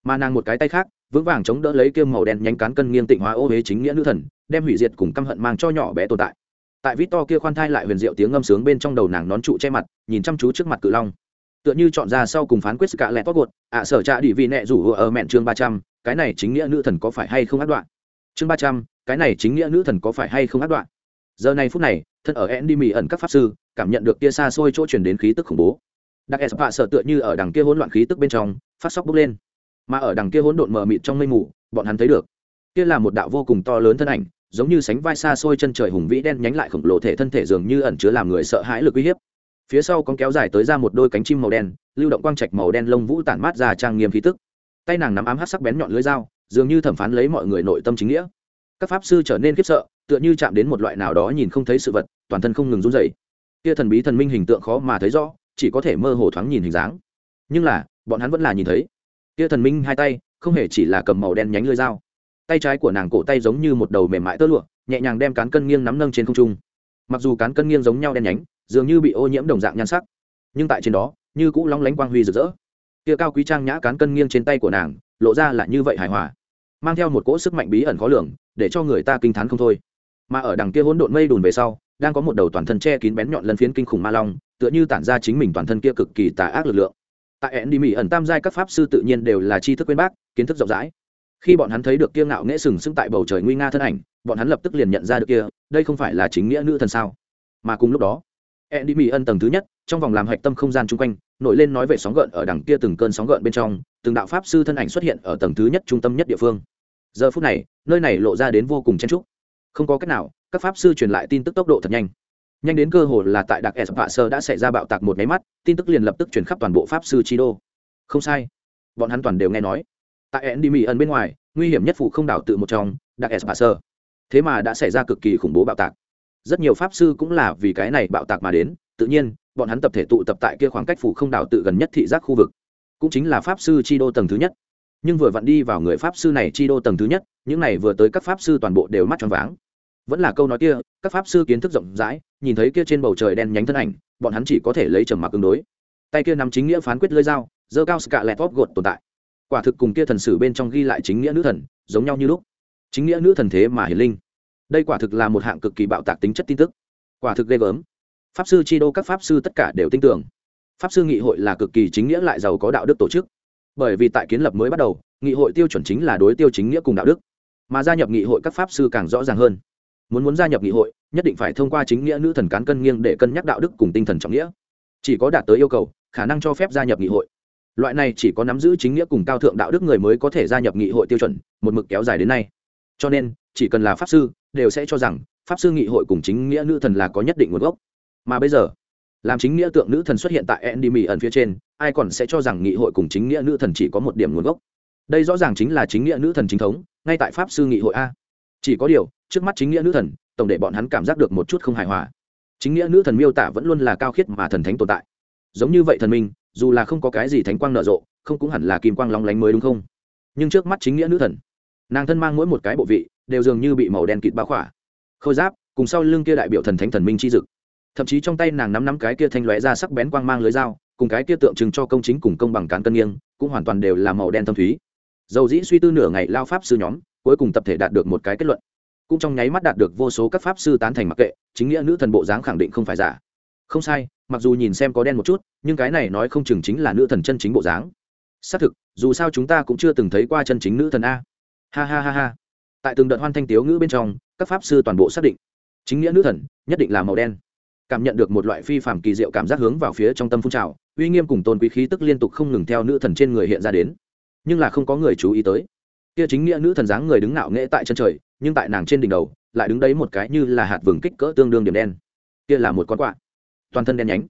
Mà nàng một cái tay khác vững vàng chống đỡ lấy kia màu đen nhánh cán cân nghiêng tịnh hóa ô huế chính nghĩa nữ thần, đem hủy diệt cùng căm hận mang cho nhỏ bé tồn tại. Tại vít to kia khoan thai lại huyền diệu tiếng ngâm sướng bên trong đầu nàng nón trụ che mặt, nhìn chăm chú trước mặt cự long. Tựa như chọn ra sau cùng phán quyết cả lẹt tóc gột, ạ sở trạ đi vị nẹ rủ ở mẹn chương ba trăm, cái này chính nghĩa nữ thần có phải hay không áp đoạn? Chương ba trăm, cái này chính nghĩa nữ thần có phải hay không áp đoạn? Giờ này phút này, thân ở endy đi mì ẩn các pháp sư, cảm nhận được kia xa xôi chỗ chuyển đến khí tức khủng bố. Đặc s sợ tựa như ở đằng kia hỗn loạn khí tức bên trong, phát sóc bốc lên mà ở đằng kia hỗn độn mờ mịt trong mây mù, bọn hắn thấy được. Kia là một đạo vô cùng to lớn thân ảnh, giống như sánh vai xa xôi chân trời hùng vĩ đen nhánh lại khổng lồ thể thân thể dường như ẩn chứa làm người sợ hãi lực uy hiếp. Phía sau con kéo dài tới ra một đôi cánh chim màu đen, lưu động quang trạch màu đen lông vũ tản mát ra trang nghiêm khí tức. Tay nàng nắm ám hát sắc bén nhọn lưới dao, dường như thẩm phán lấy mọi người nội tâm chính nghĩa. Các pháp sư trở nên khiếp sợ, tựa như chạm đến một loại nào đó nhìn không thấy sự vật, toàn thân không ngừng run rẩy. kia thần bí thần minh hình tượng khó mà thấy rõ, chỉ có thể mơ hồ thoáng nhìn hình dáng. Nhưng là, bọn hắn vẫn là nhìn thấy kia thần minh hai tay, không hề chỉ là cầm màu đen nhánh lưới dao. Tay trái của nàng cổ tay giống như một đầu mềm mại tơ lụa, nhẹ nhàng đem cán cân nghiêng nắm nâng trên không trung. Mặc dù cán cân nghiêng giống nhau đen nhánh, dường như bị ô nhiễm đồng dạng nhan sắc, nhưng tại trên đó, như cũ long lánh quang huy rực rỡ. Kia cao quý trang nhã cán cân nghiêng trên tay của nàng, lộ ra là như vậy hài hòa, mang theo một cỗ sức mạnh bí ẩn khó lường, để cho người ta kinh t h á n không thôi. Mà ở đằng kia hỗn độn mây đùn về sau, đang có một đầu toàn thân che kín bén nhọn lân phiến kinh khủng ma long, tựa như tản ra chính mình toàn thân kia cực kỳ tà ác lực lượng tại ẹn đi mỹ ẩn tam giai các pháp sư tự nhiên đều là tri thức quên bác, kiến thức rộng rãi. Khi bọn hắn thấy được kia ngạo nghễ sừng sững tại bầu trời nguy nga thân ảnh, bọn hắn lập tức liền nhận ra được kia, đây không phải là chính nghĩa nữ thần sao? Mà cùng lúc đó ẹn đi mỹ ân tầng thứ nhất, trong vòng làm hạch tâm không gian chung quanh, nổi lên nói về sóng gợn ở đằng kia từng cơn sóng gợn bên trong, từng đạo pháp sư thân ảnh xuất hiện ở tầng thứ nhất trung tâm nhất địa phương. Giờ phút này, nơi này lộ ra đến vô cùng chen trúc không có cách nào, các pháp sư truyền lại tin tức tốc độ thật nhanh nhanh đến cơ hội là tại đặc s vạ sơ đã xảy ra bạo tạc một máy mắt, tin tức liền lập tức truyền khắp toàn bộ pháp sư chi đô. Không sai. Bọn hắn toàn đều nghe nói. Tại ẩn đi mỹ ẩn bên ngoài, nguy hiểm nhất phụ không đảo tự một trong đặc s vạ sơ. Thế mà đã xảy ra cực kỳ khủng bố bạo tạc. Rất nhiều pháp sư cũng là vì cái này bạo tạc mà đến, tự nhiên, bọn hắn tập thể tụ tập tại kia khoảng cách phủ không đảo tự gần nhất thị giác khu vực. Cũng chính là pháp sư chi đô tầng thứ nhất. Nhưng vừa vặn đi vào người pháp sư này chi đô tầng thứ nhất, những này vừa tới các pháp sư toàn bộ đều mắt tròn váng vẫn là câu nói kia, các pháp sư kiến thức rộng rãi, nhìn thấy kia trên bầu trời đen nhánh thân ảnh, bọn hắn chỉ có thể lấy trầm mặc ứng đối. Tay kia nắm chính nghĩa phán quyết lơi dao dơ cao scạ lẹt vóp gột tồn tại. Quả thực cùng kia thần sử bên trong ghi lại chính nghĩa nữ thần, giống nhau như lúc. Chính nghĩa nữ thần thế mà hiển linh. Đây quả thực là một hạng cực kỳ bạo tạc tính chất tin tức. Quả thực ghê gớm. Pháp sư chi đô các pháp sư tất cả đều tin tưởng. Pháp sư nghị hội là cực kỳ chính nghĩa lại giàu có đạo đức tổ chức. Bởi vì tại kiến lập mới bắt đầu, nghị hội tiêu chuẩn chính là đối tiêu chính nghĩa cùng đạo đức. Mà gia nhập nghị hội các pháp sư càng rõ ràng hơn muốn muốn gia nhập nghị hội, nhất định phải thông qua chính nghĩa nữ thần cán cân nghiêng để cân nhắc đạo đức cùng tinh thần trọng nghĩa. Chỉ có đạt tới yêu cầu, khả năng cho phép gia nhập nghị hội. Loại này chỉ có nắm giữ chính nghĩa cùng cao thượng đạo đức người mới có thể gia nhập nghị hội tiêu chuẩn, một mực kéo dài đến nay. Cho nên, chỉ cần là pháp sư, đều sẽ cho rằng, pháp sư nghị hội cùng chính nghĩa nữ thần là có nhất định nguồn gốc. Mà bây giờ, làm chính nghĩa tượng nữ thần xuất hiện tại endymi ẩn phía trên, ai còn sẽ cho rằng nghị hội cùng chính nghĩa nữ thần chỉ có một điểm nguồn gốc? Đây rõ ràng chính là chính nghĩa nữ thần chính thống, ngay tại pháp sư nghị hội a chỉ có điều, trước mắt chính nghĩa nữ thần, tổng để bọn hắn cảm giác được một chút không hài hòa. Chính nghĩa nữ thần miêu tả vẫn luôn là cao khiết mà thần thánh tồn tại. Giống như vậy thần minh, dù là không có cái gì thánh quang nở rộ, không cũng hẳn là kim quang lóng lánh mới đúng không? Nhưng trước mắt chính nghĩa nữ thần, nàng thân mang mỗi một cái bộ vị, đều dường như bị màu đen kịt bao khỏa. Khôi giáp, cùng sau lưng kia đại biểu thần thánh thần minh chi dực. Thậm chí trong tay nàng nắm nắm cái kia thanh lóe ra sắc bén quang mang lưới dao, cùng cái kia tượng trưng cho công chính cùng công bằng cán cân nghiêng, cũng hoàn toàn đều là màu đen thâm thúy. Dầu dĩ suy tư nửa ngày lao pháp sư nhóm cuối cùng tập thể đạt được một cái kết luận. Cũng trong nháy mắt đạt được vô số các pháp sư tán thành mặc kệ, chính nghĩa nữ thần bộ dáng khẳng định không phải giả. Không sai, mặc dù nhìn xem có đen một chút, nhưng cái này nói không chừng chính là nữ thần chân chính bộ dáng. Xác thực, dù sao chúng ta cũng chưa từng thấy qua chân chính nữ thần a. Ha ha ha ha. Tại từng đợt hoan thanh tiếu ngữ bên trong, các pháp sư toàn bộ xác định, chính nghĩa nữ thần nhất định là màu đen. Cảm nhận được một loại phi phàm kỳ diệu cảm giác hướng vào phía trong tâm phun trào, uy nghiêm cùng tôn quý khí tức liên tục không ngừng theo nữ thần trên người hiện ra đến. Nhưng là không có người chú ý tới kia chính nghĩa nữ thần dáng người đứng ngạo nghễ tại chân trời, nhưng tại nàng trên đỉnh đầu, lại đứng đấy một cái như là hạt vừng kích cỡ tương đương điểm đen. Kia là một con quạ. Toàn thân đen nhánh.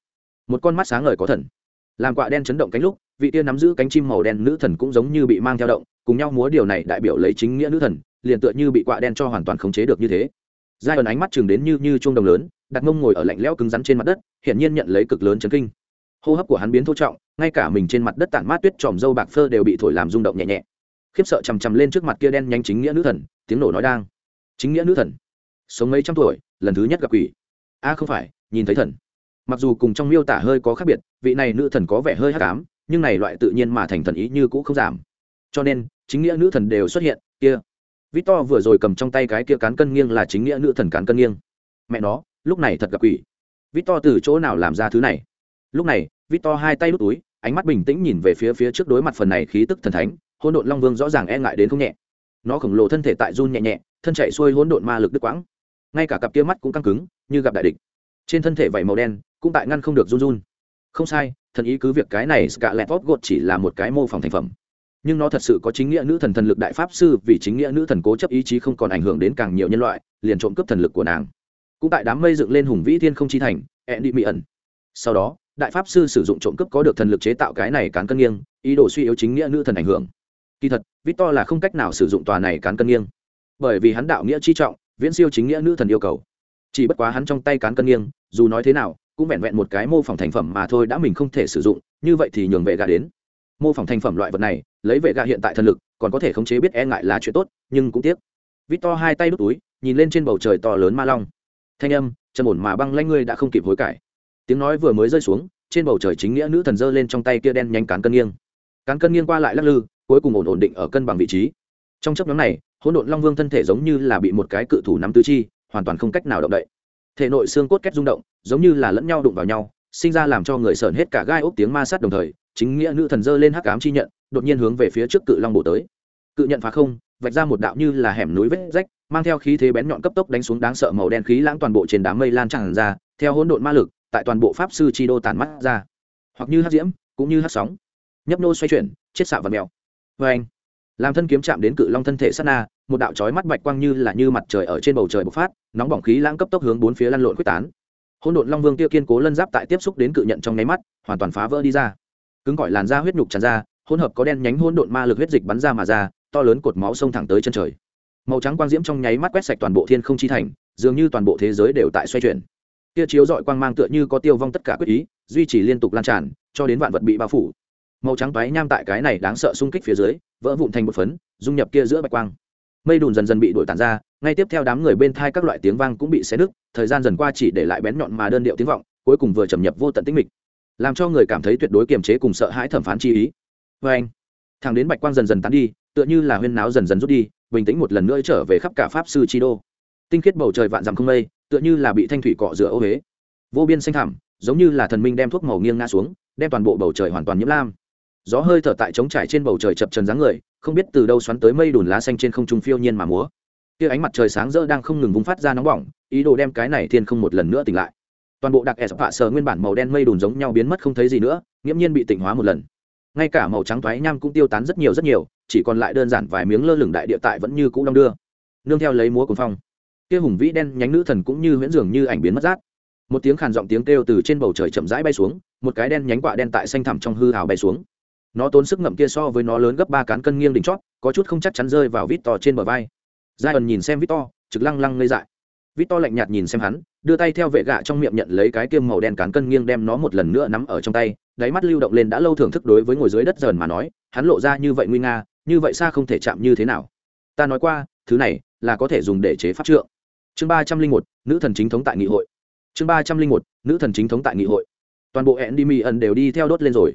Một con mắt sáng ngời có thần. Làm quạ đen chấn động cánh lúc, vị tia nắm giữ cánh chim màu đen nữ thần cũng giống như bị mang theo động, cùng nhau múa điều này đại biểu lấy chính nghĩa nữ thần, liền tựa như bị quạ đen cho hoàn toàn khống chế được như thế. Giai ẩn ánh mắt chừng đến như như chuông đồng lớn, đặt mông ngồi ở lạnh lẽo cứng rắn trên mặt đất, hiển nhiên nhận lấy cực lớn chấn kinh. Hô hấp của hắn biến thô trọng, ngay cả mình trên mặt đất tản mát tuyết tròm dâu bạc phơ đều bị thổi làm rung động nhẹ nhẹ khiếp sợ chằm chằm lên trước mặt kia đen nhanh chính nghĩa nữ thần, tiếng nổ nói đang. Chính nghĩa nữ thần? Sống mấy trăm tuổi, lần thứ nhất gặp quỷ. A, không phải, nhìn thấy thần. Mặc dù cùng trong miêu tả hơi có khác biệt, vị này nữ thần có vẻ hơi hắc ám, nhưng này loại tự nhiên mà thành thần ý như cũ không giảm. Cho nên, chính nghĩa nữ thần đều xuất hiện, kia. Victor vừa rồi cầm trong tay cái kia cán cân nghiêng là chính nghĩa nữ thần cán cân nghiêng. Mẹ nó, lúc này thật gặp quỷ. Victor từ chỗ nào làm ra thứ này? Lúc này, victor hai tay đút túi, ánh mắt bình tĩnh nhìn về phía phía trước đối mặt phần này khí tức thần thánh hỗn độn long vương rõ ràng e ngại đến không nhẹ. Nó khổng lồ thân thể tại run nhẹ nhẹ, thân chạy xuôi hỗn độn ma lực đứt quãng. Ngay cả cặp kia mắt cũng căng cứng, như gặp đại địch. Trên thân thể vảy màu đen, cũng tại ngăn không được run run. Không sai, thần ý cứ việc cái này cả lẹt vót gột chỉ là một cái mô phỏng thành phẩm. Nhưng nó thật sự có chính nghĩa nữ thần thần lực đại pháp sư, vì chính nghĩa nữ thần cố chấp ý chí không còn ảnh hưởng đến càng nhiều nhân loại, liền trộm cướp thần lực của nàng. Cũng tại đám mây dựng lên hùng vĩ thiên không chi thành ẹn đi mỹ ẩn sau đó, đại pháp sư sử dụng trộm cướp có được thần lực chế tạo cái này cán cân nghiêng, ý đồ suy yếu chính nghĩa nữ thần ảnh hưởng kỳ thật, victor là không cách nào sử dụng tòa này cán cân nghiêng. Bởi vì hắn đạo nghĩa chi trọng, viễn siêu chính nghĩa nữ thần yêu cầu. Chỉ bất quá hắn trong tay cán cân nghiêng, dù nói thế nào, cũng vẹn vẹn một cái mô phỏng thành phẩm mà thôi đã mình không thể sử dụng, như vậy thì nhường vệ gà đến. Mô phỏng thành phẩm loại vật này, lấy vệ gà hiện tại thần lực, còn có thể khống chế biết e ngại là chuyện tốt, nhưng cũng tiếc. Vít to hai tay đút túi, nhìn lên trên bầu trời to lớn ma long. Thanh âm chân ổn mà băng lanh ngươi đã không kịp hối cải. Tiếng nói vừa mới rơi xuống, trên bầu trời chính nghĩa nữ thần giơ lên trong tay kia đen nhanh cán cân nghiêng. Cán cân nghiêng qua lại lắc lư cuối cùng ổn ổn định ở cân bằng vị trí. Trong chấp nhóm này, hỗn độn long vương thân thể giống như là bị một cái cự thủ nắm tứ chi, hoàn toàn không cách nào động đậy. Thể nội xương cốt kết rung động, giống như là lẫn nhau đụng vào nhau, sinh ra làm cho người sởn hết cả gai ốc tiếng ma sát đồng thời, chính nghĩa nữ thần dơ lên hắc ám chi nhận, đột nhiên hướng về phía trước cự long bổ tới. Cự nhận phá không, vạch ra một đạo như là hẻm núi vết rách, mang theo khí thế bén nhọn cấp tốc đánh xuống đáng sợ màu đen khí lãng toàn bộ trên đám mây lan tràn ra, theo hỗn độn ma lực, tại toàn bộ pháp sư chi đô tàn mắt ra. Hoặc như hắc diễm, cũng như hắc sóng. Nhấp nô xoay chuyển, chết xạ và mèo vê anh. Làm thân kiếm chạm đến cự long thân thể sát na, một đạo chói mắt bạch quang như là như mặt trời ở trên bầu trời bộc phát, nóng bỏng khí lãng cấp tốc hướng bốn phía lăn lộn quyết tán. Hỗn độn long vương tiêu kiên cố lân giáp tại tiếp xúc đến cự nhận trong nháy mắt, hoàn toàn phá vỡ đi ra. Cứng gọi làn da huyết nhục tràn ra, hỗn hợp có đen nhánh hỗn độn ma lực huyết dịch bắn ra mà ra, to lớn cột máu xông thẳng tới chân trời. Màu trắng quang diễm trong nháy mắt quét sạch toàn bộ thiên không chi thành, dường như toàn bộ thế giới đều tại xoay chuyển. Kia chiếu dọi quang mang tựa như có tiêu vong tất cả quyết ý, duy trì liên tục lan tràn, cho đến vạn vật bị bao phủ màu trắng toái nham tại cái này đáng sợ xung kích phía dưới, vỡ vụn thành một phấn, dung nhập kia giữa bạch quang. Mây đùn dần dần bị đổi tàn ra, ngay tiếp theo đám người bên thai các loại tiếng vang cũng bị xé nứt, thời gian dần qua chỉ để lại bén nhọn mà đơn điệu tiếng vọng, cuối cùng vừa trầm nhập vô tận tĩnh mịch. Làm cho người cảm thấy tuyệt đối kiềm chế cùng sợ hãi thẩm phán chi ý. Vê anh thằng đến bạch quang dần dần tán đi, tựa như là huyên náo dần dần rút đi, bình tĩnh một lần nữa trở về khắp cả pháp sư chi đô. Tinh khiết bầu trời vạn dặm không mây, tựa như là bị thanh thủy cọ rửa ô huế vô biên xanh thẳm, giống như là thần minh đem thuốc màu nghiêng ngã xuống, đem toàn bộ bầu trời hoàn toàn nhiễm lam gió hơi thở tại trống trải trên bầu trời chập trần dáng người, không biết từ đâu xoắn tới mây đùn lá xanh trên không trung phiêu nhiên mà múa. Kia ánh mặt trời sáng rỡ đang không ngừng vung phát ra nóng bỏng, ý đồ đem cái này thiên không một lần nữa tỉnh lại. Toàn bộ đặc s phạ sờ nguyên bản màu đen mây đùn giống nhau biến mất không thấy gì nữa, nghiễm nhiên bị tỉnh hóa một lần. Ngay cả màu trắng thoái nham cũng tiêu tán rất nhiều rất nhiều, chỉ còn lại đơn giản vài miếng lơ lửng đại địa tại vẫn như cũ đong đưa. Nương theo lấy múa cuồng phong, kia hùng vĩ đen nhánh nữ thần cũng như huyễn dường như ảnh biến mất rát. Một tiếng khàn giọng tiếng kêu từ trên bầu trời chậm rãi bay xuống, một cái đen nhánh quạ đen tại xanh thẳm trong hư hào bay xuống nó tốn sức ngậm kia so với nó lớn gấp ba cán cân nghiêng đỉnh chót có chút không chắc chắn rơi vào vít to trên bờ vai. Giai ẩn nhìn xem vít to trực lăng lăng ngây dại. Vít to lạnh nhạt nhìn xem hắn, đưa tay theo vệ gạ trong miệng nhận lấy cái kiêm màu đen cán cân nghiêng đem nó một lần nữa nắm ở trong tay, đáy mắt lưu động lên đã lâu thưởng thức đối với ngồi dưới đất dần mà nói, hắn lộ ra như vậy nguy nga, như vậy xa không thể chạm như thế nào. Ta nói qua, thứ này là có thể dùng để chế pháp trượng. Chương ba trăm linh một, nữ thần chính thống tại nghị hội. Chương ba trăm linh một, nữ thần chính thống tại nghị hội. Toàn bộ hẹn đi mỹ ẩn đều đi theo đốt lên rồi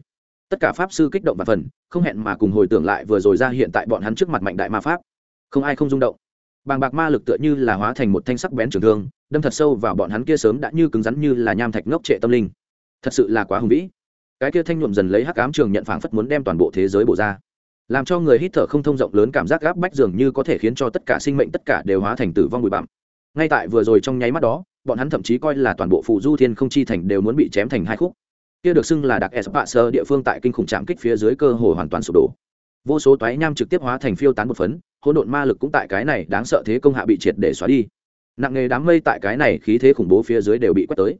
tất cả pháp sư kích động và phần, không hẹn mà cùng hồi tưởng lại vừa rồi ra hiện tại bọn hắn trước mặt mạnh đại ma pháp. Không ai không rung động. Bàng bạc ma lực tựa như là hóa thành một thanh sắc bén trường thương, đâm thật sâu vào bọn hắn kia sớm đã như cứng rắn như là nham thạch ngốc trệ tâm linh. Thật sự là quá hùng vĩ. Cái kia thanh nhuộm dần lấy hắc ám trường nhận phảng phất muốn đem toàn bộ thế giới bổ ra. Làm cho người hít thở không thông rộng lớn cảm giác gáp bách dường như có thể khiến cho tất cả sinh mệnh tất cả đều hóa thành tử vong bụi bặm. Ngay tại vừa rồi trong nháy mắt đó, bọn hắn thậm chí coi là toàn bộ phù du thiên không chi thành đều muốn bị chém thành hai khúc kia được xưng là đặc espacer địa phương tại kinh khủng trạm kích phía dưới cơ hồ hoàn toàn sụp đổ. Vô số toái nham trực tiếp hóa thành phiêu tán một phấn, hỗn độn ma lực cũng tại cái này đáng sợ thế công hạ bị triệt để xóa đi. Nặng nghề đám mây tại cái này khí thế khủng bố phía dưới đều bị quét tới.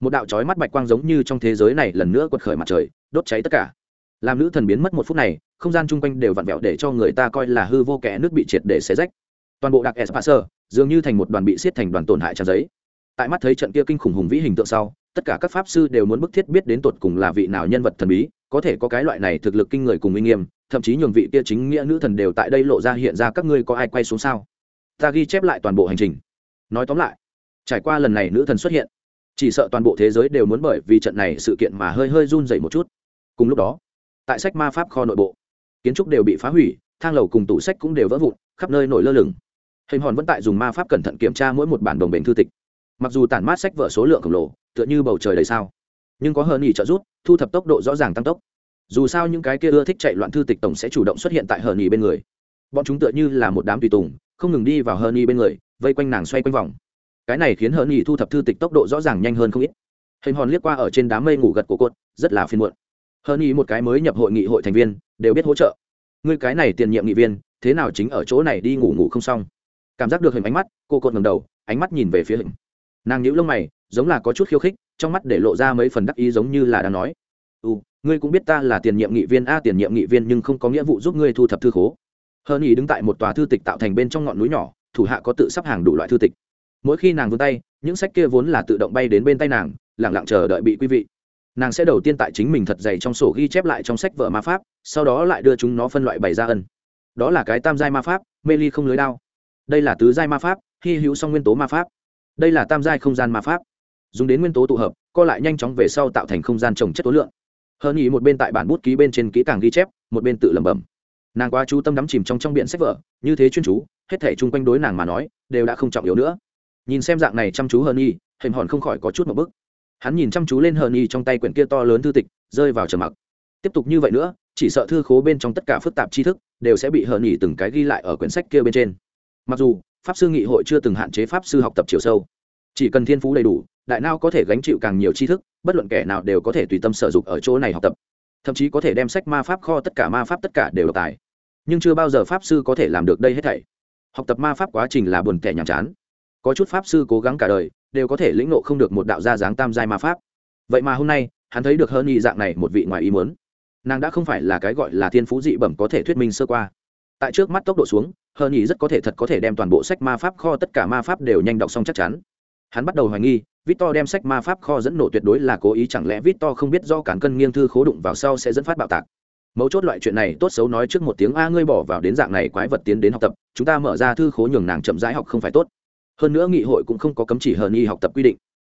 Một đạo chói mắt bạch quang giống như trong thế giới này lần nữa quật khởi mặt trời, đốt cháy tất cả. Làm nữ thần biến mất một phút này, không gian chung quanh đều vặn vẹo để cho người ta coi là hư vô kẽ nước bị triệt để xé rách. Toàn bộ đặc espacer dường như thành một đoàn bị xiết thành đoàn tổn hại trang giấy. Tại mắt thấy trận kia kinh khủng hùng vĩ hình tượng sau tất cả các pháp sư đều muốn bức thiết biết đến tột cùng là vị nào nhân vật thần bí, có thể có cái loại này thực lực kinh người cùng uy nghiêm, thậm chí nhường vị kia chính nghĩa nữ thần đều tại đây lộ ra hiện ra các ngươi có ai quay xuống sao? Ta ghi chép lại toàn bộ hành trình. Nói tóm lại, trải qua lần này nữ thần xuất hiện, chỉ sợ toàn bộ thế giới đều muốn bởi vì trận này sự kiện mà hơi hơi run dậy một chút. Cùng lúc đó, tại sách ma pháp kho nội bộ, kiến trúc đều bị phá hủy, thang lầu cùng tủ sách cũng đều vỡ vụn, khắp nơi nổi lơ lửng. Hình hòn vẫn tại dùng ma pháp cẩn thận kiểm tra mỗi một bản đồng bền thư tịch. Mặc dù tản mát sách vở số lượng khổng lồ tựa như bầu trời đầy sao. Nhưng có hờn ỉ trợ giúp, thu thập tốc độ rõ ràng tăng tốc. Dù sao những cái kia ưa thích chạy loạn thư tịch tổng sẽ chủ động xuất hiện tại hờn ỉ bên người. Bọn chúng tựa như là một đám tùy tùng, không ngừng đi vào hờn ỉ bên người, vây quanh nàng xoay quanh vòng. Cái này khiến hờn ỉ thu thập thư tịch tốc độ rõ ràng nhanh hơn không ít. Hình hòn liếc qua ở trên đám mây ngủ gật của cột, rất là phiên muộn. Hờn ỉ một cái mới nhập hội nghị hội thành viên, đều biết hỗ trợ. Ngươi cái này tiền nhiệm nghị viên, thế nào chính ở chỗ này đi ngủ ngủ không xong? Cảm giác được hình ánh mắt, cô cột ngầm đầu, ánh mắt nhìn về phía hình. Nàng nhíu lông mày giống là có chút khiêu khích, trong mắt để lộ ra mấy phần đắc ý giống như là đang nói. Ừ ngươi cũng biết ta là tiền nhiệm nghị viên a, tiền nhiệm nghị viên nhưng không có nghĩa vụ giúp ngươi thu thập thư khố. Hơn ý đứng tại một tòa thư tịch tạo thành bên trong ngọn núi nhỏ, thủ hạ có tự sắp hàng đủ loại thư tịch. Mỗi khi nàng vươn tay, những sách kia vốn là tự động bay đến bên tay nàng lẳng lặng chờ đợi bị quý vị. Nàng sẽ đầu tiên tại chính mình thật dày trong sổ ghi chép lại trong sách vở ma pháp, sau đó lại đưa chúng nó phân loại bày ra ân. Đó là cái tam giai ma pháp, mê ly không lưới đao. Đây là tứ giai ma pháp, hy hữu song nguyên tố ma pháp. Đây là tam giai không gian ma pháp dùng đến nguyên tố tụ hợp, co lại nhanh chóng về sau tạo thành không gian trồng chất tối lượng. Hơn ý một bên tại bản bút ký bên trên kỹ càng ghi chép, một bên tự lẩm bẩm. Nàng quá chú tâm đắm chìm trong trong biển sách vở, như thế chuyên chú, hết thể chung quanh đối nàng mà nói, đều đã không trọng yếu nữa. Nhìn xem dạng này chăm chú hơn y hình hòn không khỏi có chút một bức. Hắn nhìn chăm chú lên hơn y trong tay quyển kia to lớn thư tịch, rơi vào trầm mặc. Tiếp tục như vậy nữa, chỉ sợ thư khố bên trong tất cả phức tạp tri thức đều sẽ bị hờn nhỉ từng cái ghi lại ở quyển sách kia bên trên. Mặc dù, pháp sư nghị hội chưa từng hạn chế pháp sư học tập chiều sâu. Chỉ cần thiên phú đầy đủ đại não có thể gánh chịu càng nhiều tri thức, bất luận kẻ nào đều có thể tùy tâm sở dụng ở chỗ này học tập. Thậm chí có thể đem sách ma pháp kho tất cả ma pháp tất cả đều độc tài nhưng chưa bao giờ pháp sư có thể làm được đây hết thảy. Học tập ma pháp quá trình là buồn tẻ nhàm chán. Có chút pháp sư cố gắng cả đời, đều có thể lĩnh nộ không được một đạo gia dáng tam giai ma pháp. Vậy mà hôm nay, hắn thấy được hơn y dạng này một vị ngoài ý muốn. Nàng đã không phải là cái gọi là thiên phú dị bẩm có thể thuyết minh sơ qua. Tại trước mắt tốc độ xuống hơn y rất có thể thật có thể đem toàn bộ sách ma pháp kho tất cả ma pháp đều nhanh đọc xong chắc chắn hắn bắt đầu hoài nghi Victor đem sách ma pháp kho dẫn nổ tuyệt đối là cố ý chẳng lẽ Victor không biết do cán cân nghiêng thư khố đụng vào sau sẽ dẫn phát bạo tạc. Mấu chốt loại chuyện này tốt xấu nói trước một tiếng a ngươi bỏ vào đến dạng này quái vật tiến đến học tập, chúng ta mở ra thư khố nhường nàng chậm rãi học không phải tốt. Hơn nữa nghị hội cũng không có cấm chỉ hờn y học tập quy định.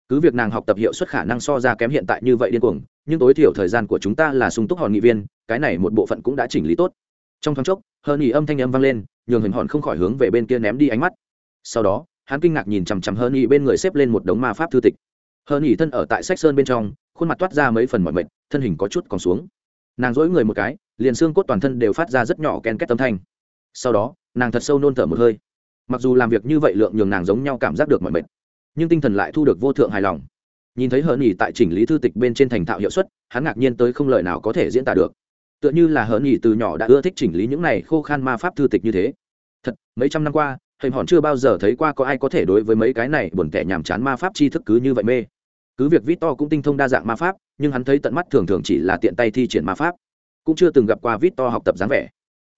Cứ việc nàng học tập hiệu suất khả năng so ra kém hiện tại như vậy điên cuồng, nhưng tối thiểu thời gian của chúng ta là sung túc hòn nghị viên, cái này một bộ phận cũng đã chỉnh lý tốt. Trong thoáng chốc, hờn y âm thanh âm vang lên, nhường hình hòn không khỏi hướng về bên kia ném đi ánh mắt. Sau đó, hắn kinh ngạc nhìn chằm chằm hơn nhị bên người xếp lên một đống ma pháp thư tịch. Hơn nhị thân ở tại sách sơn bên trong, khuôn mặt toát ra mấy phần mọi mệt, thân hình có chút còn xuống. Nàng dỗi người một cái, liền xương cốt toàn thân đều phát ra rất nhỏ ken két tâm thanh. Sau đó, nàng thật sâu nôn thở một hơi. Mặc dù làm việc như vậy lượng nhường nàng giống nhau cảm giác được mọi mệt, nhưng tinh thần lại thu được vô thượng hài lòng. Nhìn thấy hờ nhì tại chỉnh lý thư tịch bên trên thành thạo hiệu suất, hắn ngạc nhiên tới không lời nào có thể diễn tả được. Tựa như là hờ nhì từ nhỏ đã ưa thích chỉnh lý những này khô khan ma pháp thư tịch như thế. Thật, mấy trăm năm qua hình hòn chưa bao giờ thấy qua có ai có thể đối với mấy cái này buồn tẻ nhàm chán ma pháp tri thức cứ như vậy mê. Cứ việc vít to cũng tinh thông đa dạng ma pháp, nhưng hắn thấy tận mắt thường thường chỉ là tiện tay thi triển ma pháp. Cũng chưa từng gặp qua vít to học tập dáng vẻ.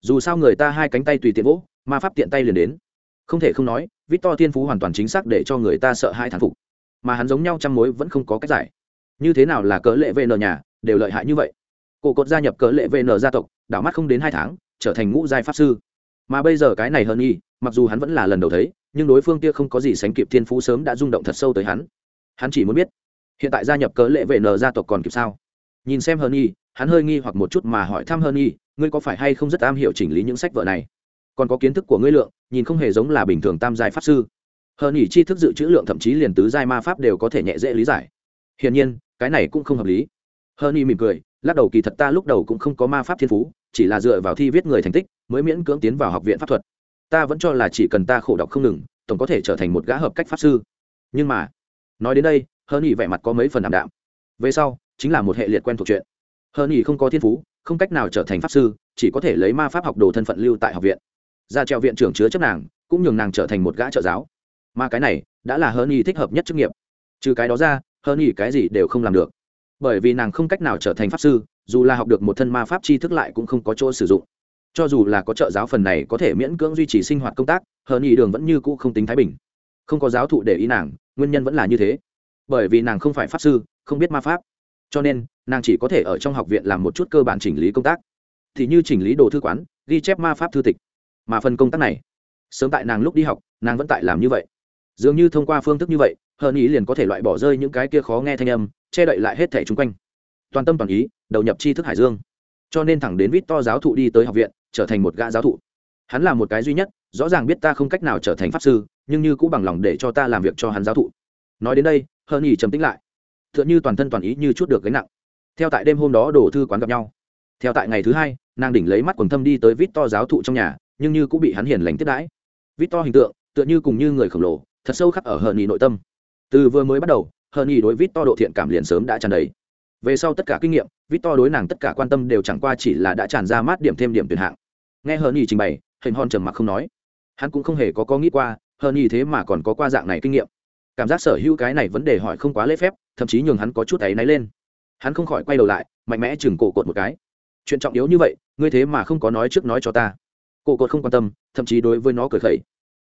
Dù sao người ta hai cánh tay tùy tiện vỗ, ma pháp tiện tay liền đến. Không thể không nói vít to thiên phú hoàn toàn chính xác để cho người ta sợ hai thán phục. Mà hắn giống nhau trăm mối vẫn không có cách giải. Như thế nào là cớ lệ vn nhà, đều lợi hại như vậy. Cổ cột gia nhập cớ lệ vn gia tộc, đảo mắt không đến hai tháng, trở thành ngũ giai pháp sư. Mà bây giờ cái này hơn y mặc dù hắn vẫn là lần đầu thấy, nhưng đối phương kia không có gì sánh kịp thiên phú sớm đã rung động thật sâu tới hắn. Hắn chỉ muốn biết, hiện tại gia nhập cớ lệ vệ nờ gia tộc còn kịp sao? Nhìn xem hơn y hắn hơi nghi hoặc một chút mà hỏi thăm hơn y ngươi có phải hay không rất am hiểu chỉnh lý những sách vở này? Còn có kiến thức của ngươi lượng, nhìn không hề giống là bình thường tam giai pháp sư. Hơn y tri thức dự trữ lượng thậm chí liền tứ giai ma pháp đều có thể nhẹ dễ lý giải. Hiển nhiên, cái này cũng không hợp lý. Hơn y mỉm cười, lắc đầu kỳ thật ta lúc đầu cũng không có ma pháp thiên phú, chỉ là dựa vào thi viết người thành tích, mới miễn cưỡng tiến vào học viện pháp thuật ta vẫn cho là chỉ cần ta khổ đọc không ngừng, tổng có thể trở thành một gã hợp cách pháp sư. Nhưng mà, nói đến đây hơn nhỉ vẻ mặt có mấy phần ảm đạm. Về sau, chính là một hệ liệt quen thuộc chuyện. Hơn nhỉ không có thiên phú, không cách nào trở thành pháp sư, chỉ có thể lấy ma pháp học đồ thân phận lưu tại học viện. Ra treo viện trưởng chứa chấp nàng, cũng nhường nàng trở thành một gã trợ giáo. Mà cái này, đã là hơn nhỉ thích hợp nhất chức nghiệp. Trừ cái đó ra hơn nhỉ cái gì đều không làm được. Bởi vì nàng không cách nào trở thành pháp sư, dù là học được một thân ma pháp tri thức lại cũng không có chỗ sử dụng cho dù là có trợ giáo phần này có thể miễn cưỡng duy trì sinh hoạt công tác, hờ nhị đường vẫn như cũ không tính thái bình. Không có giáo thụ để ý nàng, nguyên nhân vẫn là như thế. Bởi vì nàng không phải pháp sư, không biết ma pháp. Cho nên, nàng chỉ có thể ở trong học viện làm một chút cơ bản chỉnh lý công tác. Thì như chỉnh lý đồ thư quán, ghi chép ma pháp thư tịch. Mà phần công tác này, sớm tại nàng lúc đi học, nàng vẫn tại làm như vậy. Dường như thông qua phương thức như vậy hờn ý liền có thể loại bỏ rơi những cái kia khó nghe thanh âm, che đậy lại hết thẻ chung quanh. Toàn tâm toàn ý, đầu nhập tri thức hải dương. Cho nên thẳng đến vít to giáo thụ đi tới học viện trở thành một gã giáo thụ. Hắn là một cái duy nhất, rõ ràng biết ta không cách nào trở thành pháp sư, nhưng như cũng bằng lòng để cho ta làm việc cho hắn giáo thụ. Nói đến đây, hờ nhì trầm tính lại. T h ư ợ n h ư toàn thân toàn ý như chút được gánh nặng. Theo tại đêm hôm đó đổ thư quán gặp nhau. Theo tại ngày thứ hai, nàng đỉnh lấy mắt quần thâm đi tới vít to giáo thụ trong nhà, nhưng như cũng bị hắn hiền lành tiếp đãi. Vít to hình tượng, tựa như cùng như người khổng lồ, thật sâu khắc ở hờ nhì nội tâm. Từ vừa mới bắt đầu, hờ nhì đối vít to độ thiện cảm liền sớm đã tràn đầy. Về sau tất cả kinh nghiệm vít to đối nàng tất cả quan tâm đều chẳng qua chỉ là đã tràn ra mát điểm thêm điểm tuyển hạng nghe hờn nhì trình bày hình hòn trầm mặc không nói. Hắn cũng không hề có có nghĩ qua, Hờ ý thế mà còn có qua dạng này kinh nghiệm. Cảm giác sở hữu cái này vấn đề hỏi không quá lễ phép, thậm chí nhường hắn có chút áy náy lên. Hắn không khỏi quay đầu lại, mạnh mẽ chừng cổ cột một cái. Chuyện trọng yếu như vậy, ngươi thế mà không có nói trước nói cho ta. Cổ cột không quan tâm, thậm chí đối với nó cười khẩy.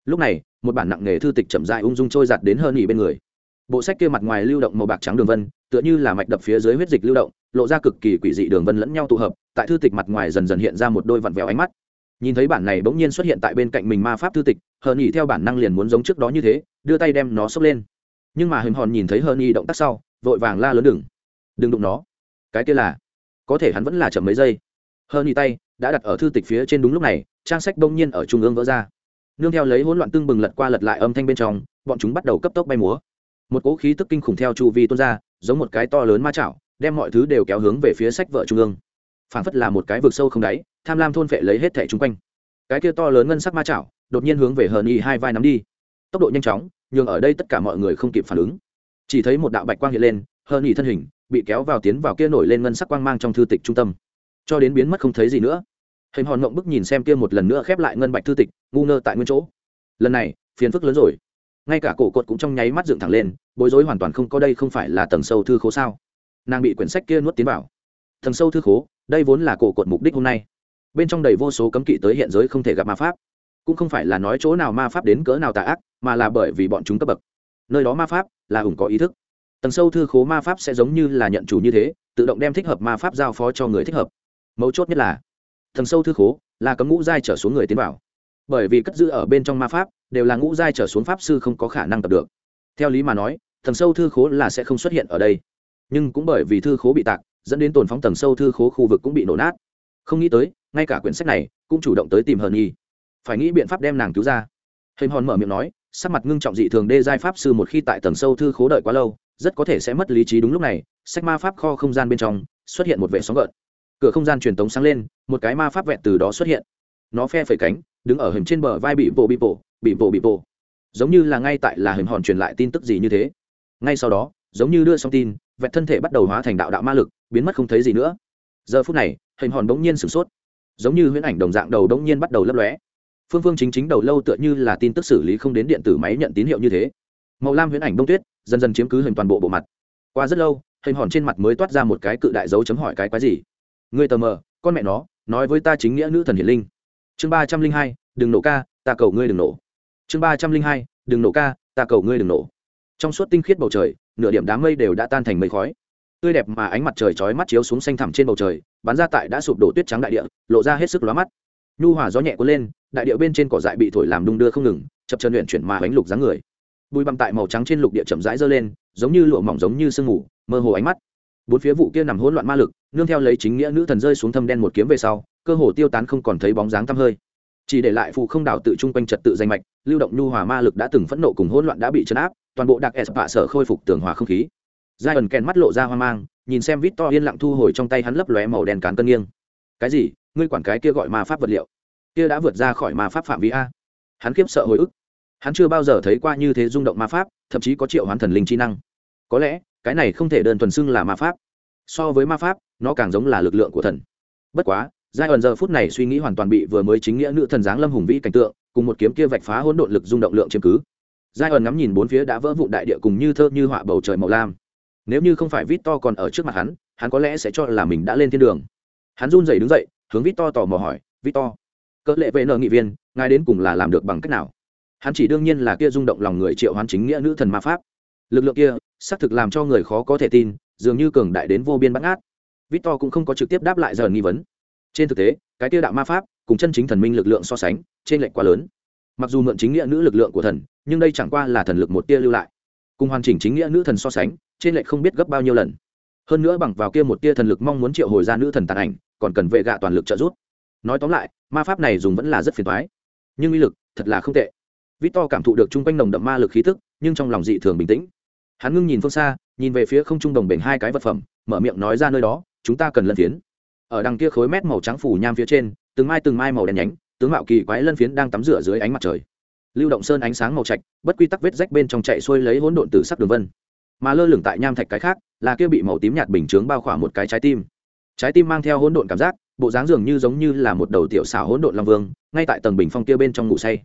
Lúc này, một bản nặng nghề thư tịch chậm dại ung dung trôi giặt đến hơn nghỉ bên người. Bộ sách kia mặt ngoài lưu động màu bạc trắng đường vân, tựa như là mạch đập phía dưới huyết dịch lưu động, lộ ra cực kỳ quỷ dị đường vân lẫn nhau tụ hợp, tại thư tịch mặt ngoài dần dần hiện ra một đôi vặn vẹo ánh mắt nhìn thấy bản này bỗng nhiên xuất hiện tại bên cạnh mình ma pháp thư tịch, hờ nhỉ theo bản năng liền muốn giống trước đó như thế, đưa tay đem nó xốc lên. Nhưng mà hình hòn nhìn thấy hờ nhỉ động tác sau, vội vàng la lớn đừng. Đừng đụng nó. Cái kia là, có thể hắn vẫn là chậm mấy giây. Hờ nhỉ tay đã đặt ở thư tịch phía trên đúng lúc này, trang sách bỗng nhiên ở trung ương vỡ ra. Nương theo lấy hỗn loạn tưng bừng lật qua lật lại âm thanh bên trong, bọn chúng bắt đầu cấp tốc bay múa. Một cỗ khí tức kinh khủng theo chu vi tuôn ra, giống một cái to lớn ma chảo, đem mọi thứ đều kéo hướng về phía sách vợ trung ương phảng phất là một cái vực sâu không đáy, tham lam thôn phệ lấy hết thẻ chung quanh. Cái kia to lớn ngân sắc ma chảo, đột nhiên hướng về hờ nhi hai vai nắm đi. Tốc độ nhanh chóng, nhường ở đây tất cả mọi người không kịp phản ứng. Chỉ thấy một đạo bạch quang hiện lên, hờ nhi thân hình bị kéo vào tiến vào kia nổi lên ngân sắc quang mang trong thư tịch trung tâm. Cho đến biến mất không thấy gì nữa. Hình hòn ngộng bức nhìn xem kia một lần nữa khép lại ngân bạch thư tịch, ngu ngơ tại nguyên chỗ. Lần này, phiền phức lớn rồi. Ngay cả cổ cột cũng trong nháy mắt dựng thẳng lên, bối rối hoàn toàn không có đây không phải là tầng sâu thư khố sao. Nàng bị quyển sách kia nuốt tiến vào tầng sâu thư khố, đây vốn là cổ cột mục đích hôm nay. Bên trong đầy vô số cấm kỵ tới hiện giới không thể gặp ma pháp. Cũng không phải là nói chỗ nào ma pháp đến cỡ nào tà ác, mà là bởi vì bọn chúng cấp bậc. Nơi đó ma pháp là hùng có ý thức. Tầng sâu thư khố ma pháp sẽ giống như là nhận chủ như thế, tự động đem thích hợp ma pháp giao phó cho người thích hợp. Mấu chốt nhất là tầng sâu thư khố là cấm ngũ giai trở xuống người tiến vào. Bởi vì cất giữ ở bên trong ma pháp, đều là ngũ giai trở xuống pháp sư không có khả năng tập được. Theo lý mà nói tầng sâu thư khố là sẽ không xuất hiện ở đây. Nhưng cũng bởi vì thư khố bị tạc dẫn đến tồn phóng tầng sâu thư khố khu vực cũng bị nổ nát. Không nghĩ tới, ngay cả quyển sách này cũng chủ động tới tìm hờn nhi. Phải nghĩ biện pháp đem nàng cứu ra. Hình hòn mở miệng nói, sắc mặt ngưng trọng dị thường đê giai pháp sư một khi tại tầng sâu thư khố đợi quá lâu, rất có thể sẽ mất lý trí đúng lúc này, sách ma pháp kho không gian bên trong xuất hiện một vệ sóng gợn. Cửa không gian truyền tống sáng lên, một cái ma pháp vẹn từ đó xuất hiện. Nó phe phẩy cánh, đứng ở hình trên bờ vai bị bộ bị bộ bị bộ bị bộ giống như là ngay tại là hình hòn truyền lại tin tức gì như thế. Ngay sau đó giống như đưa xong tin, vẹt thân thể bắt đầu hóa thành đạo đạo ma lực, biến mất không thấy gì nữa. Giờ phút này, hình hòn bỗng nhiên sửng sốt. Giống như huyễn ảnh đồng dạng đầu bỗng nhiên bắt đầu lấp lóe. Phương phương chính chính đầu lâu tựa như là tin tức xử lý không đến điện tử máy nhận tín hiệu như thế. Màu lam huyễn ảnh bông tuyết, dần dần chiếm cứ hình toàn bộ bộ mặt. Qua rất lâu, hình hòn trên mặt mới toát ra một cái cự đại dấu chấm hỏi cái quái gì. Người tờ mờ, con mẹ nó, nói với ta chính nghĩa nữ thần hiển linh. Chương ba trăm linh hai, đừng nổ ca, ta cầu ngươi đừng nổ. Chương ba trăm linh hai, đừng nổ ca, ta cầu ngươi đừng nổ. Trong suốt tinh khiết bầu trời nửa điểm đám mây đều đã tan thành mây khói. Tươi đẹp mà ánh mặt trời chói mắt chiếu xuống xanh thẳm trên bầu trời, bắn ra tại đã sụp đổ tuyết trắng đại địa, lộ ra hết sức lóa mắt. Nhu hòa gió nhẹ cuốn lên, đại địa bên trên cỏ dại bị thổi làm đung đưa không ngừng, chập chân luyện chuyển mà bánh lục dáng người. Bùi băm tại màu trắng trên lục địa chậm rãi dơ lên, giống như lụa mỏng giống như sương mù, mơ hồ ánh mắt. Bốn phía vụ kia nằm hỗn loạn ma lực, nương theo lấy chính nghĩa nữ thần rơi xuống thâm đen một kiếm về sau, cơ hồ tiêu tán không còn thấy bóng dáng tăm hơi. Chỉ để lại phụ không đảo tự trung quanh trật tự danh mạch, lưu động nhu hòa ma lực đã từng phẫn nộ cùng hỗn loạn đã bị chấn áp toàn bộ đặc s bạ sở khôi phục tường hòa không khí. Giai ẩn kèn mắt lộ ra hoang mang, nhìn xem vít to yên lặng thu hồi trong tay hắn lấp lóe màu đen cán cân nghiêng. Cái gì? Ngươi quản cái kia gọi ma pháp vật liệu? Kia đã vượt ra khỏi ma pháp phạm vi a. Hắn khiếp sợ hồi ức. Hắn chưa bao giờ thấy qua như thế rung động ma pháp, thậm chí có triệu hoán thần linh chi năng. Có lẽ, cái này không thể đơn thuần xưng là ma pháp. So với ma pháp, nó càng giống là lực lượng của thần. Bất quá giai ẩn giờ phút này suy nghĩ hoàn toàn bị vừa mới chính nghĩa nữ thần giáng lâm hùng vĩ cảnh tượng, cùng một kiếm kia vạch phá hỗn độn lực rung động lượng chiếm cứ giai ẩn ngắm nhìn bốn phía đã vỡ vụn đại địa cùng như thơ như họa bầu trời màu lam. Nếu như không phải vít to còn ở trước mặt hắn hắn có lẽ sẽ cho là mình đã lên thiên đường. Hắn run rẩy đứng dậy, hướng vít to tò mò hỏi, vít to, cỡ lệ vệ nợ nghị viên, ngài đến cùng là làm được bằng cách nào? Hắn chỉ đương nhiên là kia rung động lòng người triệu hoán chính nghĩa nữ thần ma pháp. Lực lượng kia, xác thực làm cho người khó có thể tin, dường như cường đại đến vô biên bắt ngát. Vít to cũng không có trực tiếp đáp lại giờ nghi vấn. Trên thực tế, cái tiêu đạo ma pháp, cùng chân chính thần minh lực lượng so sánh trên lệnh quá lớn. Mặc dù mượn chính nghĩa nữ lực lượng của thần nhưng đây chẳng qua là thần lực một tia lưu lại. Cùng hoàn chỉnh chính nghĩa nữ thần so sánh, trên lệch không biết gấp bao nhiêu lần. Hơn nữa bằng vào kia một tia thần lực mong muốn triệu hồi ra nữ thần tàn ảnh, còn cần vệ gạ toàn lực trợ giúp. Nói tóm lại, ma pháp này dùng vẫn là rất phiền thoái nhưng uy lực, thật là không tệ. Vít to cảm thụ được chung quanh nồng đậm ma lực khí thức nhưng trong lòng dị thường bình tĩnh. Hắn ngưng nhìn phương xa, nhìn về phía không trung đồng bền hai cái vật phẩm, mở miệng nói ra nơi đó, chúng ta cần lân phiến. Ở đằng kia khối mét màu trắng phủ nham phía trên, từng mai từng mai màu đen nhánh, tướng mạo kỳ quái lân phiến đang tắm rửa dưới ánh mặt trời lưu động sơn ánh sáng màu trạch, bất quy tắc vết rách bên trong chạy xuôi lấy hỗn độn từ sắc đường vân. Mà lơ lửng tại nham thạch cái khác, là kia bị màu tím nhạt bình chướng bao khỏa một cái trái tim. Trái tim mang theo hỗn độn cảm giác, bộ dáng dường như giống như là một đầu tiểu xảo hỗn độn long vương, ngay tại tầng bình phong kia bên trong ngủ say.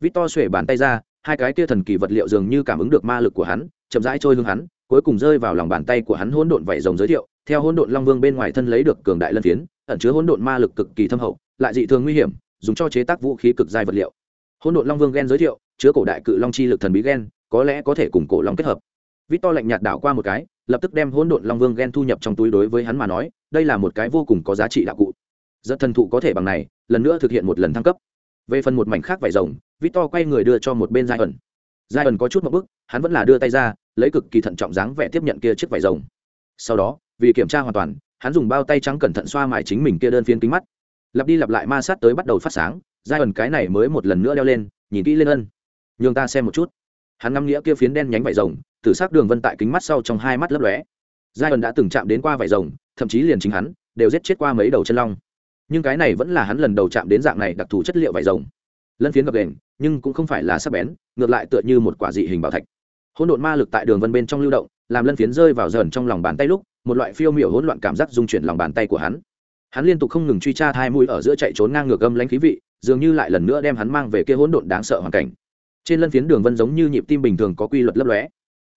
Vít to xuể bàn tay ra, hai cái kia thần kỳ vật liệu dường như cảm ứng được ma lực của hắn, chậm rãi trôi hương hắn, cuối cùng rơi vào lòng bàn tay của hắn hỗn độn vảy rồng giới thiệu, theo hỗn độn long vương bên ngoài thân lấy được cường đại lân phiến, ẩn chứa hỗn độn ma lực cực kỳ thâm hậu, lại dị thường nguy hiểm, dùng cho chế tác vũ khí cực dài vật liệu hỗn độn long vương gen giới thiệu, chứa cổ đại cự long chi lực thần bí gen, có lẽ có thể cùng cổ long kết hợp. Vít to lạnh nhạt đảo qua một cái, lập tức đem hỗn độn long vương gen thu nhập trong túi đối với hắn mà nói, đây là một cái vô cùng có giá trị đạo cụ. Rất thần thụ có thể bằng này, lần nữa thực hiện một lần thăng cấp. Về phần một mảnh khác vải rồng vít to quay người đưa cho một bên giai ẩn giai ẩn có chút một bức hắn vẫn là đưa tay ra, lấy cực kỳ thận trọng dáng vẻ tiếp nhận kia chiếc vải rồng. Sau đó, vì kiểm tra hoàn toàn, hắn dùng bao tay trắng cẩn thận xoa mài chính mình kia đơn phiên kính mắt. Lặp đi lặp lại ma sát tới bắt đầu phát sáng giai ẩn cái này mới một lần nữa đeo lên, nhìn kỹ lên ân. Nhường ta xem một chút. Hắn ngắm nghĩa kia phiến đen nhánh vải rồng tử s ắ c đường vân tại kính mắt sau trong hai mắt lấp lóe. Giai ẩn đã từng chạm đến qua vải rồng, thậm chí liền chính hắn, đều giết chết qua mấy đầu chân long. Nhưng cái này vẫn là hắn lần đầu chạm đến dạng này đặc thù chất liệu vải rồng. Lân phiến gập đền nhưng cũng không phải là sắc bén, ngược lại tựa như một quả dị hình bảo thạch. Hỗn độn ma lực tại đường vân bên trong lưu động, làm lân phiến rơi vào dần trong lòng bàn tay lúc, một loại phiêu miểu hỗn loạn cảm giác dung chuyển lòng bàn tay của hắn. Hắn liên tục không ngừng truy tra hai mũi ở giữa chạy trốn ngang ngược âm lãnh khí vị dường như lại lần nữa đem hắn mang về kia hỗn độn đáng sợ hoàn cảnh. Trên lân phiến đường vân giống như nhịp tim bình thường có quy luật lấp lóe.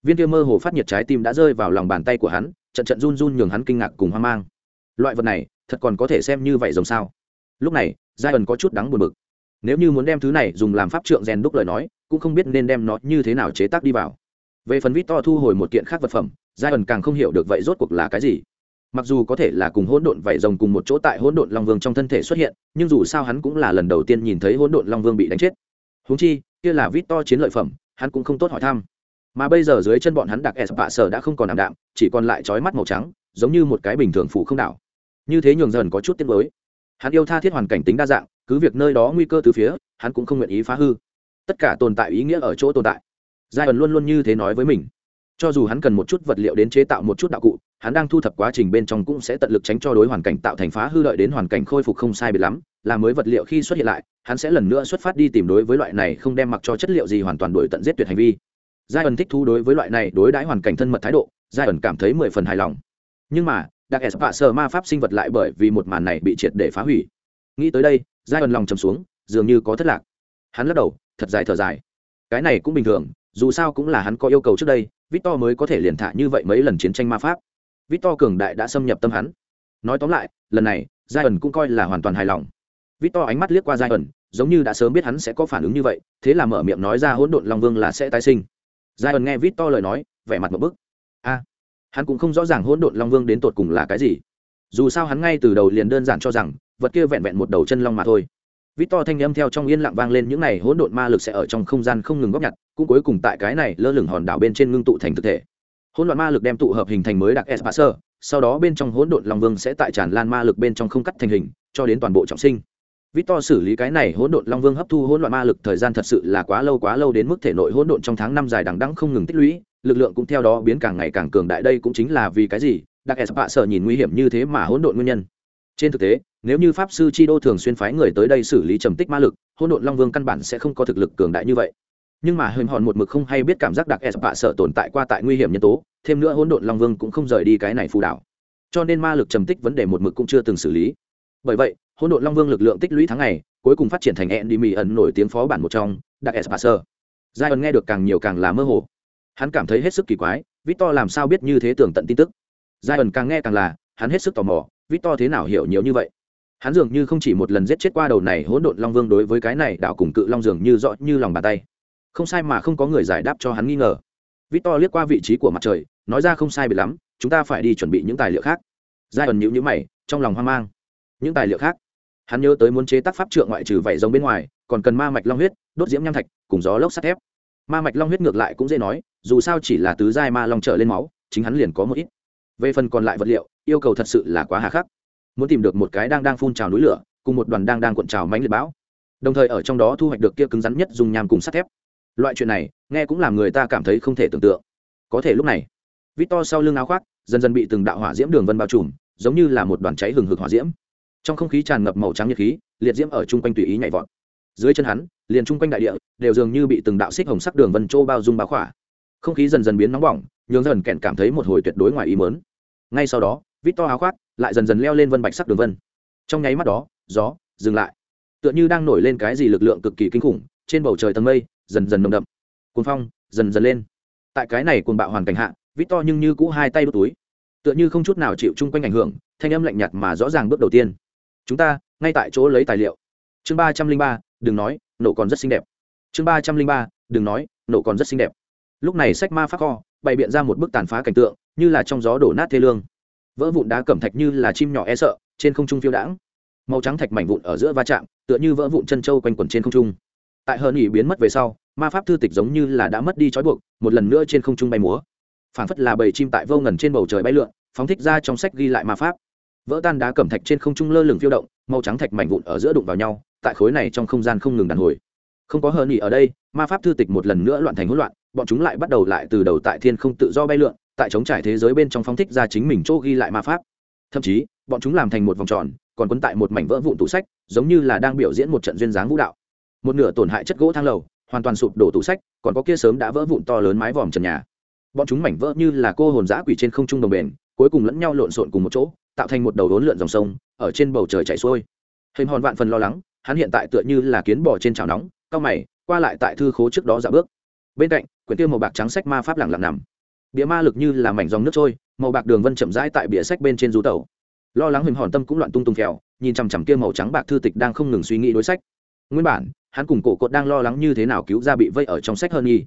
Viên kia mơ hồ phát nhiệt trái tim đã rơi vào lòng bàn tay của hắn, trận trận run run nhường hắn kinh ngạc cùng hoang mang. Loại vật này, thật còn có thể xem như vậy rồng sao? Lúc này giai ẩn có chút đắng buồn bực. Nếu như muốn đem thứ này dùng làm pháp trượng rèn đúc lời nói, cũng không biết nên đem nó như thế nào chế tác đi vào. Về phần vít to thu hồi một kiện khác vật phẩm giai ẩn càng không hiểu được vậy rốt cuộc là cái gì mặc dù có thể là cùng hỗn độn vảy rồng cùng một chỗ tại hỗn độn long vương trong thân thể xuất hiện, nhưng dù sao hắn cũng là lần đầu tiên nhìn thấy hỗn độn long vương bị đánh chết. Húng chi, kia là vít to chiến lợi phẩm, hắn cũng không tốt hỏi thăm. Mà bây giờ dưới chân bọn hắn đặc s bạ sở đã không còn ảm đạm, chỉ còn lại trói mắt màu trắng, giống như một cái bình thường phủ không đảo. Như thế nhường dần có chút tiếc mới hắn yêu tha thiết hoàn cảnh tính đa dạng, cứ việc nơi đó nguy cơ từ phía, hắn cũng không nguyện ý phá hư. Tất cả tồn tại ý nghĩa ở chỗ tồn tại. Giai ẩn luôn luôn như thế nói với mình. Cho dù hắn cần một chút vật liệu đến chế tạo một chút đạo cụ hắn đang thu thập quá trình bên trong cũng sẽ tận lực tránh cho đối hoàn cảnh tạo thành phá hư đợi đến hoàn cảnh khôi phục không sai biệt lắm, là mới vật liệu khi xuất hiện lại, hắn sẽ lần nữa xuất phát đi tìm đối với loại này không đem mặc cho chất liệu gì hoàn toàn đổi tận giết tuyệt hành vi. Giai ẩn thích thú đối với loại này đối đãi hoàn cảnh thân mật thái độ giai ẩn cảm thấy mười phần hài lòng. Nhưng mà, đặc s vạ sờ ma pháp sinh vật lại bởi vì một màn này bị triệt để phá hủy. Nghĩ tới đây giai ẩn lòng trầm xuống, dường như có thất lạc. Hắn lắc đầu, thật dài thở dài. Cái này cũng bình thường, dù sao cũng là hắn có yêu cầu trước đây, victor mới có thể liền thả như vậy mấy lần chiến tranh ma pháp victor cường đại đã xâm nhập tâm hắn. Nói tóm lại, lần này giai ẩn cũng coi là hoàn toàn hài lòng. Victor ánh mắt liếc qua giai ẩn giống như đã sớm biết hắn sẽ có phản ứng như vậy, thế là mở miệng nói ra hỗn độn long vương là sẽ tái sinh. Giai ẩn nghe victor lời nói, vẻ mặt một bức. A, hắn cũng không rõ ràng hỗn độn long vương đến tột cùng là cái gì. Dù sao hắn ngay từ đầu liền đơn giản cho rằng, vật kia vẹn vẹn một đầu chân long mà thôi. Victor thanh âm theo trong yên lặng vang lên những này hỗn độn ma lực sẽ ở trong không gian không ngừng góp nhặt, cũng cuối cùng tại cái này lơ lửng hòn đảo bên trên ngưng tụ thành thực thể hỗn loạn ma lực đem tụ hợp hình thành mới đặc s sơ sau đó bên trong hỗn độn long vương sẽ tại tràn lan ma lực bên trong không cắt thành hình, cho đến toàn bộ trọng sinh. Vít to xử lý cái này hỗn độn long vương hấp thu hỗn loạn ma lực thời gian thật sự là quá lâu quá lâu đến mức thể nội hỗn độn trong tháng năm dài đằng đẵng không ngừng tích lũy, lực lượng cũng theo đó biến càng ngày càng cường đại, đây cũng chính là vì cái gì đặc s bạ nhìn nguy hiểm như thế mà hỗn độn nguyên nhân. Trên thực tế, nếu như pháp sư chi đô thường xuyên phái người tới đây xử lý trầm tích ma lực, hỗn độn long vương căn bản sẽ không có thực lực cường đại như vậy nhưng mà hình hòn một mực không hay biết cảm giác đặc s bạ sợ tồn tại qua tại nguy hiểm nhân tố, thêm nữa hỗn độn long vương cũng không rời đi cái này phù đảo. Cho nên ma lực trầm tích vấn đề một mực cũng chưa từng xử lý. Bởi vậy, hỗn độn long vương lực lượng tích lũy tháng ngày, cuối cùng phát triển thành ẹn đi mì ẩn nổi tiếng phó bản một trong, đặc s bạ sợ. Giai ẩn nghe được càng nhiều càng là mơ hồ. Hắn cảm thấy hết sức kỳ quái, victor làm sao biết như thế tưởng tận tin tức? Giai ẩn càng nghe càng là, hắn hết sức tò mò, victor thế nào hiểu nhiều như vậy? Hắn dường như không chỉ một lần giết chết qua đầu này hỗn độn long vương đối với cái này đảo cùng cự long dường như rõ như lòng bàn tay không sai mà không có người giải đáp cho hắn nghi ngờ. Victor liếc qua vị trí của mặt trời, nói ra không sai bị lắm, chúng ta phải đi chuẩn bị những tài liệu khác. Giai ẩn nhữ nhữ mày, trong lòng hoang mang. Những tài liệu khác? Hắn nhớ tới muốn chế tác pháp trượng ngoại trừ vảy giống bên ngoài, còn cần ma mạch long huyết, đốt diễm nham thạch, cùng gió lốc sắt thép. Ma mạch long huyết ngược lại cũng dễ nói, dù sao chỉ là tứ giai ma long trở lên máu, chính hắn liền có một ít. Về phần còn lại vật liệu, yêu cầu thật sự là quá hà khắc. Muốn tìm được một cái đang đang phun trào núi lửa, cùng một đoàn đang đang cuộn trào mánh liệt bão. Đồng thời ở trong đó thu hoạch được kia cứng rắn nhất dùng nham cùng sắt thép loại chuyện này, nghe cũng làm người ta cảm thấy không thể tưởng tượng. Có thể lúc này vít to sau lưng áo khoác, dần dần bị từng đạo hỏa diễm đường vân bao trùm, giống như là một đoàn cháy hừng hực hỏa diễm. Trong không khí tràn ngập màu trắng nhiệt khí, liệt diễm ở chung quanh tùy ý nhảy vọt. Dưới chân hắn, liền chung quanh đại địa, đều dường như bị từng đạo xích hồng sắc đường vân trô bao dung bao khỏa. Không khí dần dần biến nóng bỏng, nhường dần kẹn cảm thấy một hồi tuyệt đối ngoài ý mớn ngay sau đó vít to áo khoác lại dần dần leo lên vân bạch sắc đường vân. Trong nháy mắt đó, gió dừng lại. Tựa như đang nổi lên cái gì lực lượng cực kỳ kinh khủng, trên bầu trời tầng mây dần dần nồng đậm. Cuồng phong dần dần lên. Tại cái này cuồng bạo hoàn cảnh hạ vít to nhưng như cũ hai tay đốt túi. Tựa như không chút nào chịu chung quanh ảnh hưởng, thanh âm lạnh nhạt mà rõ ràng bước đầu tiên. Chúng ta, ngay tại chỗ lấy tài liệu. Chương ba trăm linh ba, đừng nói, nổ còn rất xinh đẹp. Chương ba trăm linh ba, đừng nói, nổ còn rất xinh đẹp. Lúc này sách ma phát kho, bày biện ra một bức tàn phá cảnh tượng, như là trong gió đổ nát thê lương. Vỡ vụn đá cẩm thạch như là chim nhỏ e sợ, trên không trung phiêu đãng. Màu trắng thạch mảnh vụn ở giữa va chạm, tựa như vỡ vụn chân trâu quanh quẩn trên không trung tại hờn nghỉ biến mất về sau, ma pháp thư tịch giống như là đã mất đi trói buộc, một lần nữa trên không trung bay múa. Phản phất là bầy chim tại vô ngần trên bầu trời bay lượn, phóng thích ra trong sách ghi lại ma pháp. Vỡ tan đá cẩm thạch trên không trung lơ lửng phiêu động, màu trắng thạch mảnh vụn ở giữa đụng vào nhau, tại khối này trong không gian không ngừng đàn hồi. Không có hờn nghỉ ở đây, ma pháp thư tịch một lần nữa loạn thành hỗn loạn, bọn chúng lại bắt đầu lại từ đầu tại thiên không tự do bay lượn, tại chống trải thế giới bên trong phóng thích ra chính mình chỗ ghi lại ma pháp. Thậm chí, bọn chúng làm thành một vòng tròn, còn quấn tại một mảnh vỡ vụn tủ sách, giống như là đang biểu diễn một trận duyên dáng vũ đạo một nửa tổn hại chất gỗ thang lầu, hoàn toàn sụp đổ tủ sách, còn có kia sớm đã vỡ vụn to lớn mái vòm trần nhà. Bọn chúng mảnh vỡ như là cô hồn giã quỷ trên không trung đồng bền, cuối cùng lẫn nhau lộn xộn cùng một chỗ, tạo thành một đầu đốn lượn dòng sông, ở trên bầu trời chảy xuôi. Hình hòn vạn phần lo lắng, hắn hiện tại tựa như là kiến bò trên chảo nóng, cao mày, qua lại tại thư khố trước đó dạo bước. Bên cạnh, quyển tiêu màu bạc trắng sách ma pháp lặng lặng nằm. Bìa ma lực như là mảnh dòng nước trôi, màu bạc đường vân chậm rãi tại bìa sách bên trên rú tàu lo lắng hình hòn tâm cũng loạn tung tung phèo nhìn chằm chằm kia màu trắng bạc thư tịch đang không ngừng suy nghĩ đối sách. Nguyên bản hắn cùng cổ cột đang lo lắng như thế nào cứu ra bị vây ở trong sách hơn nghi.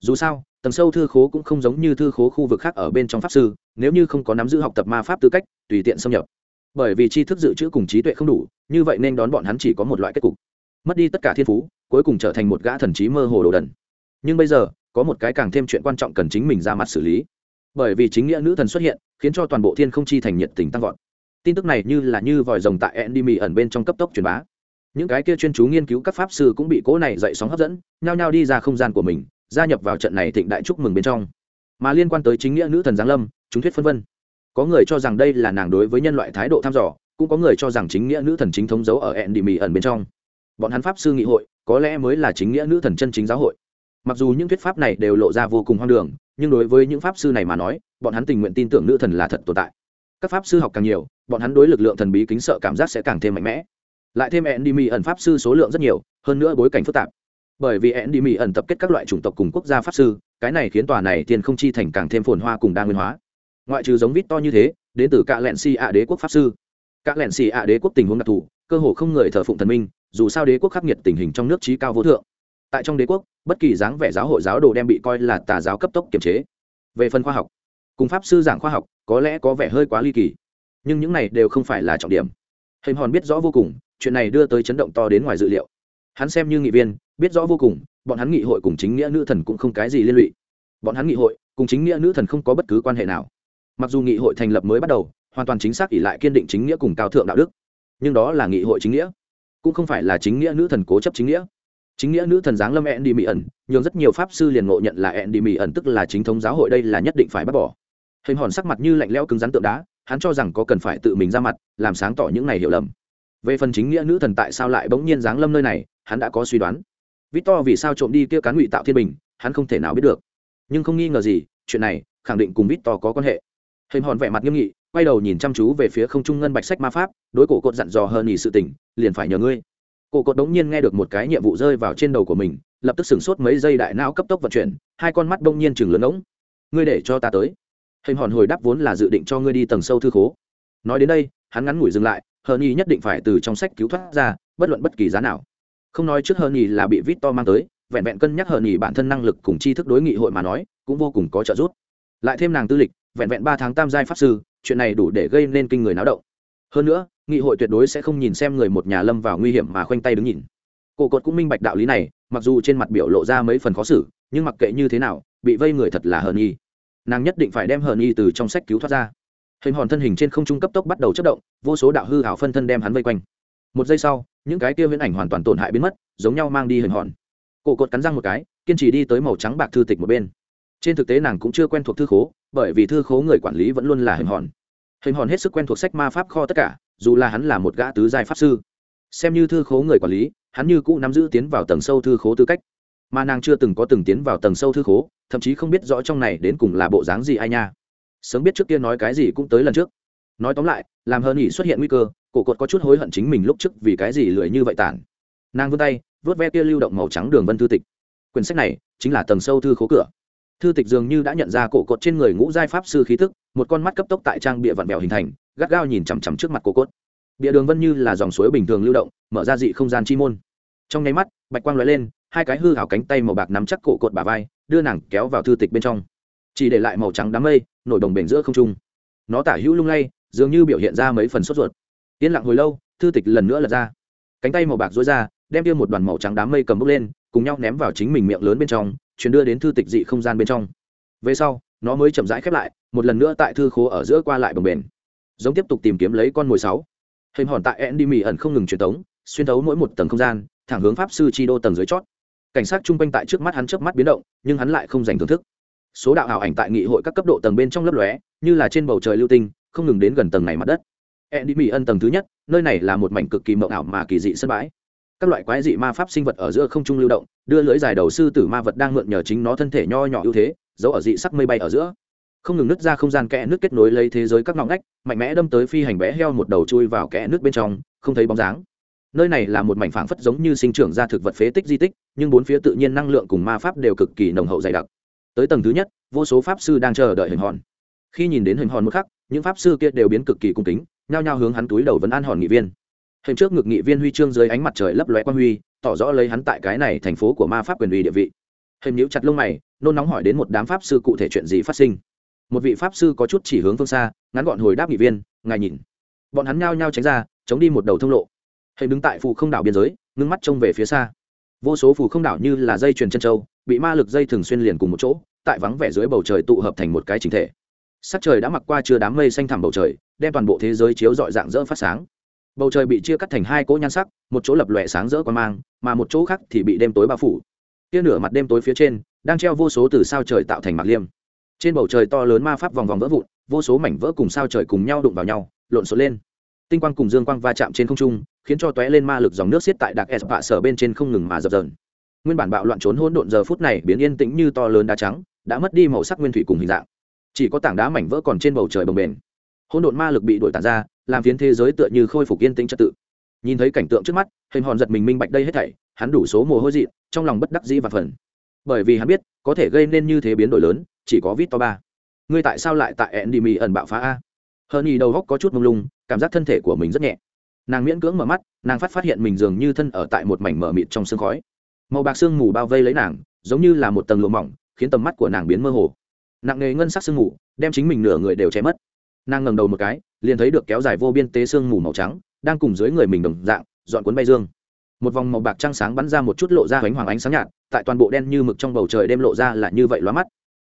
Dù sao, tầng sâu thư khố cũng không giống như thư khố khu vực khác ở bên trong pháp sư, nếu như không có nắm giữ học tập ma pháp tư cách, tùy tiện xâm nhập. Bởi vì tri thức dự trữ cùng trí tuệ không đủ, như vậy nên đón bọn hắn chỉ có một loại kết cục. Mất đi tất cả thiên phú, cuối cùng trở thành một gã thần trí mơ hồ đồ đần. Nhưng bây giờ, có một cái càng thêm chuyện quan trọng cần chính mình ra mặt xử lý. Bởi vì chính nghĩa nữ thần xuất hiện, khiến cho toàn bộ thiên không chi thành nhiệt tình tăng vọt. Tin tức này như là như vòi rồng tại endymi ẩn bên trong cấp tốc truyền bá những cái kia chuyên chú nghiên cứu các pháp sư cũng bị cố này dậy sóng hấp dẫn, nhao nhao đi ra không gian của mình, gia nhập vào trận này thịnh đại chúc mừng bên trong. Mà liên quan tới chính nghĩa nữ thần giáng lâm, chúng thuyết phân vân. Có người cho rằng đây là nàng đối với nhân loại thái độ thăm dò, cũng có người cho rằng chính nghĩa nữ thần chính thống giấu ở endemy ẩn bên trong. Bọn hắn pháp sư nghị hội, có lẽ mới là chính nghĩa nữ thần chân chính giáo hội. Mặc dù những thuyết pháp này đều lộ ra vô cùng hoang đường, nhưng đối với những pháp sư này mà nói, bọn hắn tình nguyện tin tưởng nữ thần là thật tồn tại. Các pháp sư học càng nhiều, bọn hắn đối lực lượng thần bí kính sợ cảm giác sẽ càng thêm mạnh mẽ lại thêm ẹn đi mỹ ẩn pháp sư số lượng rất nhiều, hơn nữa bối cảnh phức tạp. Bởi vì ẹn đi mỹ ẩn tập kết các loại chủng tộc cùng quốc gia pháp sư, cái này khiến tòa này tiền không chi thành càng thêm phồn hoa cùng đa nguyên hóa. Ngoại trừ giống vít to như thế, đến từ cả lẹn xì ạ đế quốc pháp sư. Cạ lẹn xì ạ đế quốc tình huống đặc thù, cơ hồ không người thờ phụng thần minh, dù sao đế quốc khắc nghiệt tình hình trong nước trí cao vô thượng. Tại trong đế quốc, bất kỳ dáng vẻ giáo hội giáo đồ đem bị coi là tà giáo cấp tốc kiềm chế. Về phần khoa học, cùng pháp sư giảng khoa học, có lẽ có vẻ hơi quá ly kỳ. Nhưng những này đều không phải là trọng điểm. Hình hòn biết rõ vô cùng chuyện này đưa tới chấn động to đến ngoài dự liệu. Hắn xem như nghị viên, biết rõ vô cùng, bọn hắn nghị hội cùng chính nghĩa nữ thần cũng không cái gì liên lụy. Bọn hắn nghị hội cùng chính nghĩa nữ thần không có bất cứ quan hệ nào. Mặc dù nghị hội thành lập mới bắt đầu, hoàn toàn chính xác ỷ lại kiên định chính nghĩa cùng cao thượng đạo đức. Nhưng đó là nghị hội chính nghĩa, cũng không phải là chính nghĩa nữ thần cố chấp chính nghĩa. Chính nghĩa nữ thần giáng lâm ẹn đi mỹ ẩn, nhường rất nhiều pháp sư liền ngộ nhận là ẹn đi mỹ ẩn, tức là chính thống giáo hội đây là nhất định phải bắt bỏ. Hình hòn sắc mặt như lạnh lẽo cứng rắn tượng đá, hắn cho rằng có cần phải tự mình ra mặt, làm sáng tỏ những này hiểu lầm về phần chính nghĩa nữ thần tại sao lại bỗng nhiên giáng lâm nơi này, hắn đã có suy đoán. Victor vì sao trộm đi kia cán ngụy tạo thiên bình, hắn không thể nào biết được. Nhưng không nghi ngờ gì, chuyện này khẳng định cùng victor có quan hệ. Hình hòn vẻ mặt nghiêm nghị, quay đầu nhìn chăm chú về phía không trung ngân bạch sách ma pháp, đối cổ cột dặn dò hơn nhì sự tỉnh liền phải nhờ ngươi. Cổ cột đống nhiên nghe được một cái nhiệm vụ rơi vào trên đầu của mình, lập tức sửng sốt mấy giây đại não cấp tốc vận chuyển, hai con mắt bỗng nhiên chừng lớn ống. Ngươi để cho ta tới. Hình hòn hồi đáp vốn là dự định cho ngươi đi tầng sâu thư khố. Nói đến đây, hắn ngắn ngủi dừng lại hờn nhi nhất định phải từ trong sách cứu thoát ra, bất luận bất kỳ giá nào. Không nói trước hờn nhi là bị vít to mang tới, vẹn vẹn cân nhắc hờn nhi bản thân năng lực cùng tri thức đối nghị hội mà nói, cũng vô cùng có trợ giúp. Lại thêm nàng tư lịch, vẹn vẹn ba tháng tam giai pháp sư, chuyện này đủ để gây nên kinh người náo động. Hơn nữa, nghị hội tuyệt đối sẽ không nhìn xem người một nhà lâm vào nguy hiểm mà khoanh tay đứng nhìn. Cổ cột cũng minh bạch đạo lý này, mặc dù trên mặt biểu lộ ra mấy phần khó xử, nhưng mặc kệ như thế nào, bị vây người thật là hờn nhi. Nàng nhất định phải đem hờn nhi từ trong sách cứu thoát ra hình hòn thân hình trên không trung cấp tốc bắt đầu chất động, vô số đạo hư hảo phân thân đem hắn vây quanh. Một giây sau, những cái kia viễn ảnh hoàn toàn tổn hại biến mất, giống nhau mang đi hình hòn. Cổ cột cắn răng một cái, kiên trì đi tới màu trắng bạc thư tịch một bên. Trên thực tế nàng cũng chưa quen thuộc thư khố, bởi vì thư khố người quản lý vẫn luôn là hình hòn. Hình hòn hết sức quen thuộc sách ma pháp kho tất cả, dù là hắn là một gã tứ giai pháp sư. Xem như thư khố người quản lý, hắn như cũ nắm giữ tiến vào tầng sâu thư khố tư cách. Mà nàng chưa từng có từng tiến vào tầng sâu thư khố, thậm chí không biết rõ trong này đến cùng là bộ dáng gì ai nha sớm biết trước kia nói cái gì cũng tới lần trước. Nói tóm lại, làm hơn nghỉ xuất hiện nguy cơ, cổ cột có chút hối hận chính mình lúc trước vì cái gì lười như vậy tản. Nàng vươn tay vớt ve kia lưu động màu trắng đường vân thư tịch. Quyển sách này chính là tầng sâu thư khố cửa. Thư tịch dường như đã nhận ra cổ cột trên người ngũ giai pháp sư khí thức một con mắt cấp tốc tại trang bịa vặn vẹo hình thành, gắt gao nhìn chằm chằm trước mặt cổ cốt bịa đường vân như là dòng suối bình thường lưu động, mở ra dị không gian chi môn. Trong nháy mắt, bạch quang lóe lên, hai cái hư hảo cánh tay màu bạc nắm chắc cổ cột bà vai, đưa nàng kéo vào thư tịch bên trong chỉ để lại màu trắng đám mây, nổi đồng bể giữa không trung. Nó tả hữu lung lay, dường như biểu hiện ra mấy phần sốt ruột. Yên lặng hồi lâu, thư tịch lần nữa lật ra. Cánh tay màu bạc dối ra, đem tiêu một đoàn màu trắng đám mây cầm bốc lên, cùng nhau ném vào chính mình miệng lớn bên trong, chuyển đưa đến thư tịch dị không gian bên trong. Về sau, nó mới chậm rãi khép lại, một lần nữa tại thư khố ở giữa qua lại bồng bền giống tiếp tục tìm kiếm lấy con mồi sáu. Hình hòn tại endy mỹ ẩn không ngừng truyền tống, xuyên thấu mỗi một tầng không gian, thẳng hướng pháp sư chi đô tầng dưới chót. Cảnh sát chung quanh tại trước mắt hắn chớp mắt biến động, nhưng hắn lại không dành thưởng thức số đạo ảo ảnh tại nghị hội các cấp độ tầng bên trong lấp lóe, như là trên bầu trời lưu tinh, không ngừng đến gần tầng này mặt đất. Endy mỹ ân tầng thứ nhất, nơi này là một mảnh cực kỳ mộng ảo mà kỳ dị sân bãi. Các loại quái dị ma pháp sinh vật ở giữa không trung lưu động, đưa lưỡi dài đầu sư tử ma vật đang mượn nhờ chính nó thân thể nho nhỏ ưu thế, giấu ở dị sắc mây bay ở giữa. Không ngừng nứt ra không gian kẽ nước kết nối lấy thế giới các ngõ ngách, mạnh mẽ đâm tới phi hành bé heo một đầu chui vào kẽ nước bên trong, không thấy bóng dáng. Nơi này là một mảnh phảng phất giống như sinh trưởng ra thực vật phế tích di tích, nhưng bốn phía tự nhiên năng lượng cùng ma pháp đều cực kỳ nồng hậu dày đặc tới tầng thứ nhất, vô số pháp sư đang chờ đợi hình hòn. Khi nhìn đến hình hòn một khắc, những pháp sư kia đều biến cực kỳ cung kính, nhao nhao hướng hắn túi đầu vấn an hòn nghị viên. Hình trước ngực nghị viên huy chương dưới ánh mặt trời lấp lóe quan huy, tỏ rõ lấy hắn tại cái này thành phố của ma pháp quyền uy địa vị. Hình nhíu chặt lông mày, nôn nóng hỏi đến một đám pháp sư cụ thể chuyện gì phát sinh. Một vị pháp sư có chút chỉ hướng phương xa, ngắn gọn hồi đáp nghị viên, ngài nhìn. Bọn hắn nhao nhao tránh ra, chống đi một đầu thông lộ. Hình đứng tại phù không đảo biên giới, ngưng mắt trông về phía xa vô số phù không đảo như là dây chuyền chân châu, bị ma lực dây thường xuyên liền cùng một chỗ tại vắng vẻ dưới bầu trời tụ hợp thành một cái chính thể. Sắc trời đã mặc qua chưa đám mây xanh thẳm bầu trời đem toàn bộ thế giới chiếu dọi dạng dỡ phát sáng. Bầu trời bị chia cắt thành hai cỗ nhan sắc một chỗ lập lòe sáng rỡ quan mang mà một chỗ khác thì bị đêm tối bao phủ. Kia nửa mặt đêm tối phía trên đang treo vô số từ sao trời tạo thành mặt liêm. Trên bầu trời to lớn ma pháp vòng vòng vỡ vụn vô số mảnh vỡ cùng sao trời cùng nhau đụng vào nhau lộn xộn lên tinh quang cùng dương quang va chạm trên không trung, khiến cho tóe lên ma lực dòng nước xiết tại đặc s vạ sở bên trên không ngừng mà dập dờn. Nguyên bản bạo loạn trốn hỗn độn giờ phút này biến yên tĩnh như to lớn đá trắng, đã mất đi màu sắc nguyên thủy cùng hình dạng. Chỉ có tảng đá mảnh vỡ còn trên bầu trời bồng bềnh. Hỗn độn ma lực bị đổi tàn ra, làm phiến thế giới tựa như khôi phục yên tĩnh trật tự. Nhìn thấy cảnh tượng trước mắt, hình hòn giật mình minh bạch đây hết thảy, hắn đủ số mồ hôi dị trong lòng bất đắc dĩ và phần bởi vì hắn biết, có thể gây nên như thế biến đổi lớn, chỉ có vít to ba. Ngươi tại sao lại tại ẹn đi mì ẩn bạo phá a? Hơn y đầu góc có chút mông lung cảm giác thân thể của mình rất nhẹ. Nàng miễn cưỡng mở mắt, nàng phát phát hiện mình dường như thân ở tại một mảnh mở mịt trong sương khói. Màu bạc sương mù bao vây lấy nàng, giống như là một tầng lụa mỏng, khiến tầm mắt của nàng biến mơ hồ. Nặng nề ngân sắc sương mù, đem chính mình nửa người đều che mất. Nàng ngẩng đầu một cái, liền thấy được kéo dài vô biên tế sương mù màu trắng, đang cùng dưới người mình đồng dạng, dọn cuốn bay dương. Một vòng màu bạc trăng sáng bắn ra một chút lộ ra bánh hoàng ánh sáng nhạt, tại toàn bộ đen như mực trong bầu trời đêm lộ ra là như vậy lóa mắt.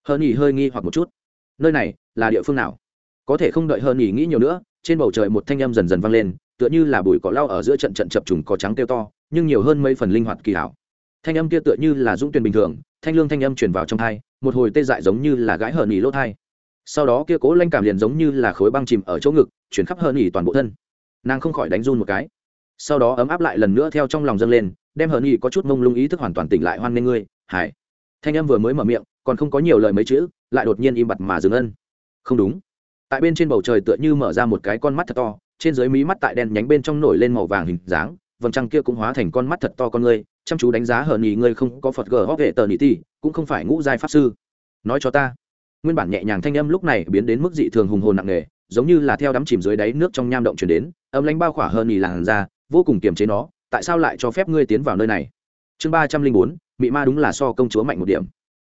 Hơn nhỉ hơi nghi hoặc một chút. Nơi này là địa phương nào? Có thể không đợi hơn nhỉ nghĩ nhiều nữa trên bầu trời một thanh âm dần dần vang lên, tựa như là bụi cỏ lao ở giữa trận trận chập trùng có trắng kêu to, nhưng nhiều hơn mấy phần linh hoạt kỳ hảo. Thanh âm kia tựa như là dũng tuyền bình thường, thanh lương thanh âm truyền vào trong thai, một hồi tê dại giống như là gãi hờn nhỉ lỗ thai. Sau đó kia cố lanh cảm liền giống như là khối băng chìm ở chỗ ngực, chuyển khắp hờn nhỉ toàn bộ thân. Nàng không khỏi đánh run một cái. Sau đó ấm áp lại lần nữa theo trong lòng dâng lên, đem hờn nhỉ có chút mông lung ý thức hoàn toàn tỉnh lại hoan nghênh ngươi hải thanh âm vừa mới mở miệng, còn không có nhiều lời mấy chữ, lại đột nhiên im bặt mà dừng ân. Không đúng tại bên trên bầu trời tựa như mở ra một cái con mắt thật to, trên dưới mí mắt tại đen nhánh bên trong nổi lên màu vàng hình dáng, vầng trăng kia cũng hóa thành con mắt thật to con ngươi, chăm chú đánh giá hờn nghỉ ngươi không có phật gờ hóc hệ tờ nỉ ti cũng không phải ngũ giai pháp sư. Nói cho ta. Nguyên bản nhẹ nhàng thanh âm lúc này biến đến mức dị thường hùng hồn nặng nề, giống như là theo đắm chìm dưới đáy nước trong nham động chuyển đến, âm lánh bao khỏa hơn nghỉ làn ra vô cùng kiềm chế nó, tại sao lại cho phép ngươi tiến vào nơi này? Chương ba trăm linh bốn, mị ma đúng là so công chúa mạnh một điểm.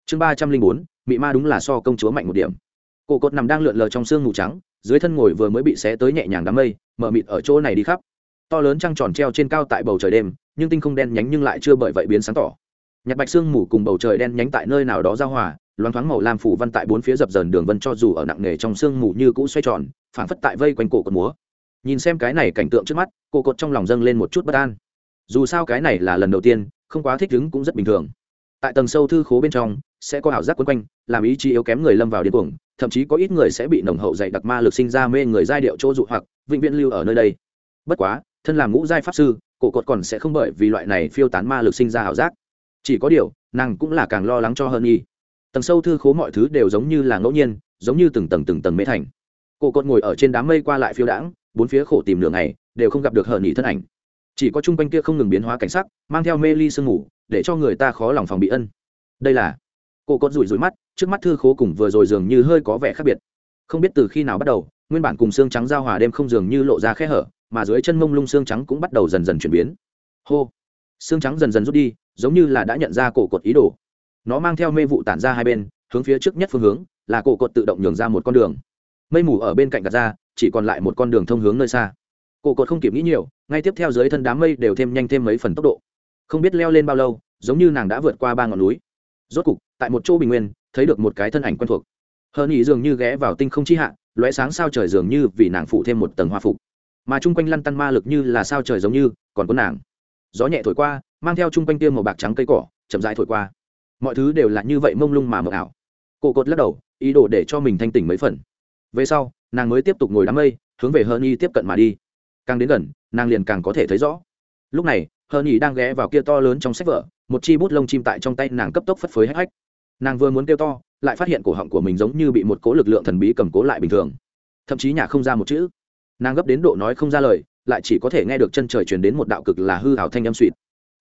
Chương ba trăm linh bốn, mị ma đúng là so công chúa mạnh một điểm cổ cột nằm đang lượn lờ trong sương mù trắng, dưới thân ngồi vừa mới bị xé tới nhẹ nhàng đám mây, mở mịt ở chỗ này đi khắp. To lớn trăng tròn treo trên cao tại bầu trời đêm, nhưng tinh không đen nhánh nhưng lại chưa bởi vậy biến sáng tỏ. Nhặt bạch sương mù cùng bầu trời đen nhánh tại nơi nào đó giao hòa, loáng thoáng màu lam phủ văn tại bốn phía dập dờn đường vân cho dù ở nặng nề trong sương mù như cũ xoay tròn, phảng phất tại vây quanh cổ cột múa. Nhìn xem cái này cảnh tượng trước mắt, cổ cột trong lòng dâng lên một chút bất an. Dù sao cái này là lần đầu tiên, không quá thích ứng cũng rất bình thường. Tại tầng sâu thư khố bên trong, sẽ có ảo giác quấn quanh, làm ý chí yếu kém người lâm vào điên cuồng thậm chí có ít người sẽ bị nồng hậu dạy đặc ma lực sinh ra mê người giai điệu chỗ dụ hoặc, vĩnh viễn lưu ở nơi đây. Bất quá, thân làm ngũ giai pháp sư, cổ cột còn sẽ không bởi vì loại này phiêu tán ma lực sinh ra ảo giác. Chỉ có điều, nàng cũng là càng lo lắng cho hơn nhi. Tầng sâu thư khố mọi thứ đều giống như là ngẫu nhiên, giống như từng tầng từng tầng mê thành. Cổ cột ngồi ở trên đám mây qua lại phiêu đãng, bốn phía khổ tìm đường này đều không gặp được hờn nhị thân ảnh. Chỉ có chung quanh kia không ngừng biến hóa cảnh sắc, mang theo mê ly sương ngủ để cho người ta khó lòng phòng bị ân. Đây là, cổ cột rủi rủi mắt trước mắt thư khố cùng vừa rồi dường như hơi có vẻ khác biệt. Không biết từ khi nào bắt đầu, nguyên bản cùng xương trắng giao hòa đêm không dường như lộ ra khe hở, mà dưới chân mông lung xương trắng cũng bắt đầu dần dần chuyển biến. Hô! Xương trắng dần dần rút đi, giống như là đã nhận ra cổ cột ý đồ. Nó mang theo mê vụ tản ra hai bên, hướng phía trước nhất phương hướng, là cổ cột tự động nhường ra một con đường. Mây mù ở bên cạnh gạt ra, chỉ còn lại một con đường thông hướng nơi xa. Cổ cột không kịp nghĩ nhiều, ngay tiếp theo dưới thân đám mây đều thêm nhanh thêm mấy phần tốc độ. Không biết leo lên bao lâu, giống như nàng đã vượt qua ba ngọn núi. Rốt cục, tại một chỗ bình nguyên thấy được một cái thân ảnh quen thuộc. Hơn ý dường như ghé vào tinh không chi hạ, lóe sáng sao trời dường như vì nàng phụ thêm một tầng hoa phục. Mà chung quanh lăn tăn ma lực như là sao trời giống như, còn có nàng. Gió nhẹ thổi qua, mang theo chung quanh tiêm màu bạc trắng cây cỏ, chậm rãi thổi qua. Mọi thứ đều là như vậy mông lung mà mờ ảo. Cổ cột lắc đầu, ý đồ để cho mình thanh tỉnh mấy phần. Về sau, nàng mới tiếp tục ngồi đám mây, hướng về hơn y tiếp cận mà đi. Càng đến gần, nàng liền càng có thể thấy rõ. Lúc này hơn y đang ghé vào kia to lớn trong sách vở, một chi bút lông chim tại trong tay nàng cấp tốc phất phới hách hách nàng vừa muốn kêu to, lại phát hiện cổ họng của mình giống như bị một cố lực lượng thần bí cầm cố lại bình thường. Thậm chí nhà không ra một chữ. Nàng gấp đến độ nói không ra lời, lại chỉ có thể nghe được chân trời truyền đến một đạo cực là hư hào thanh âm suỵt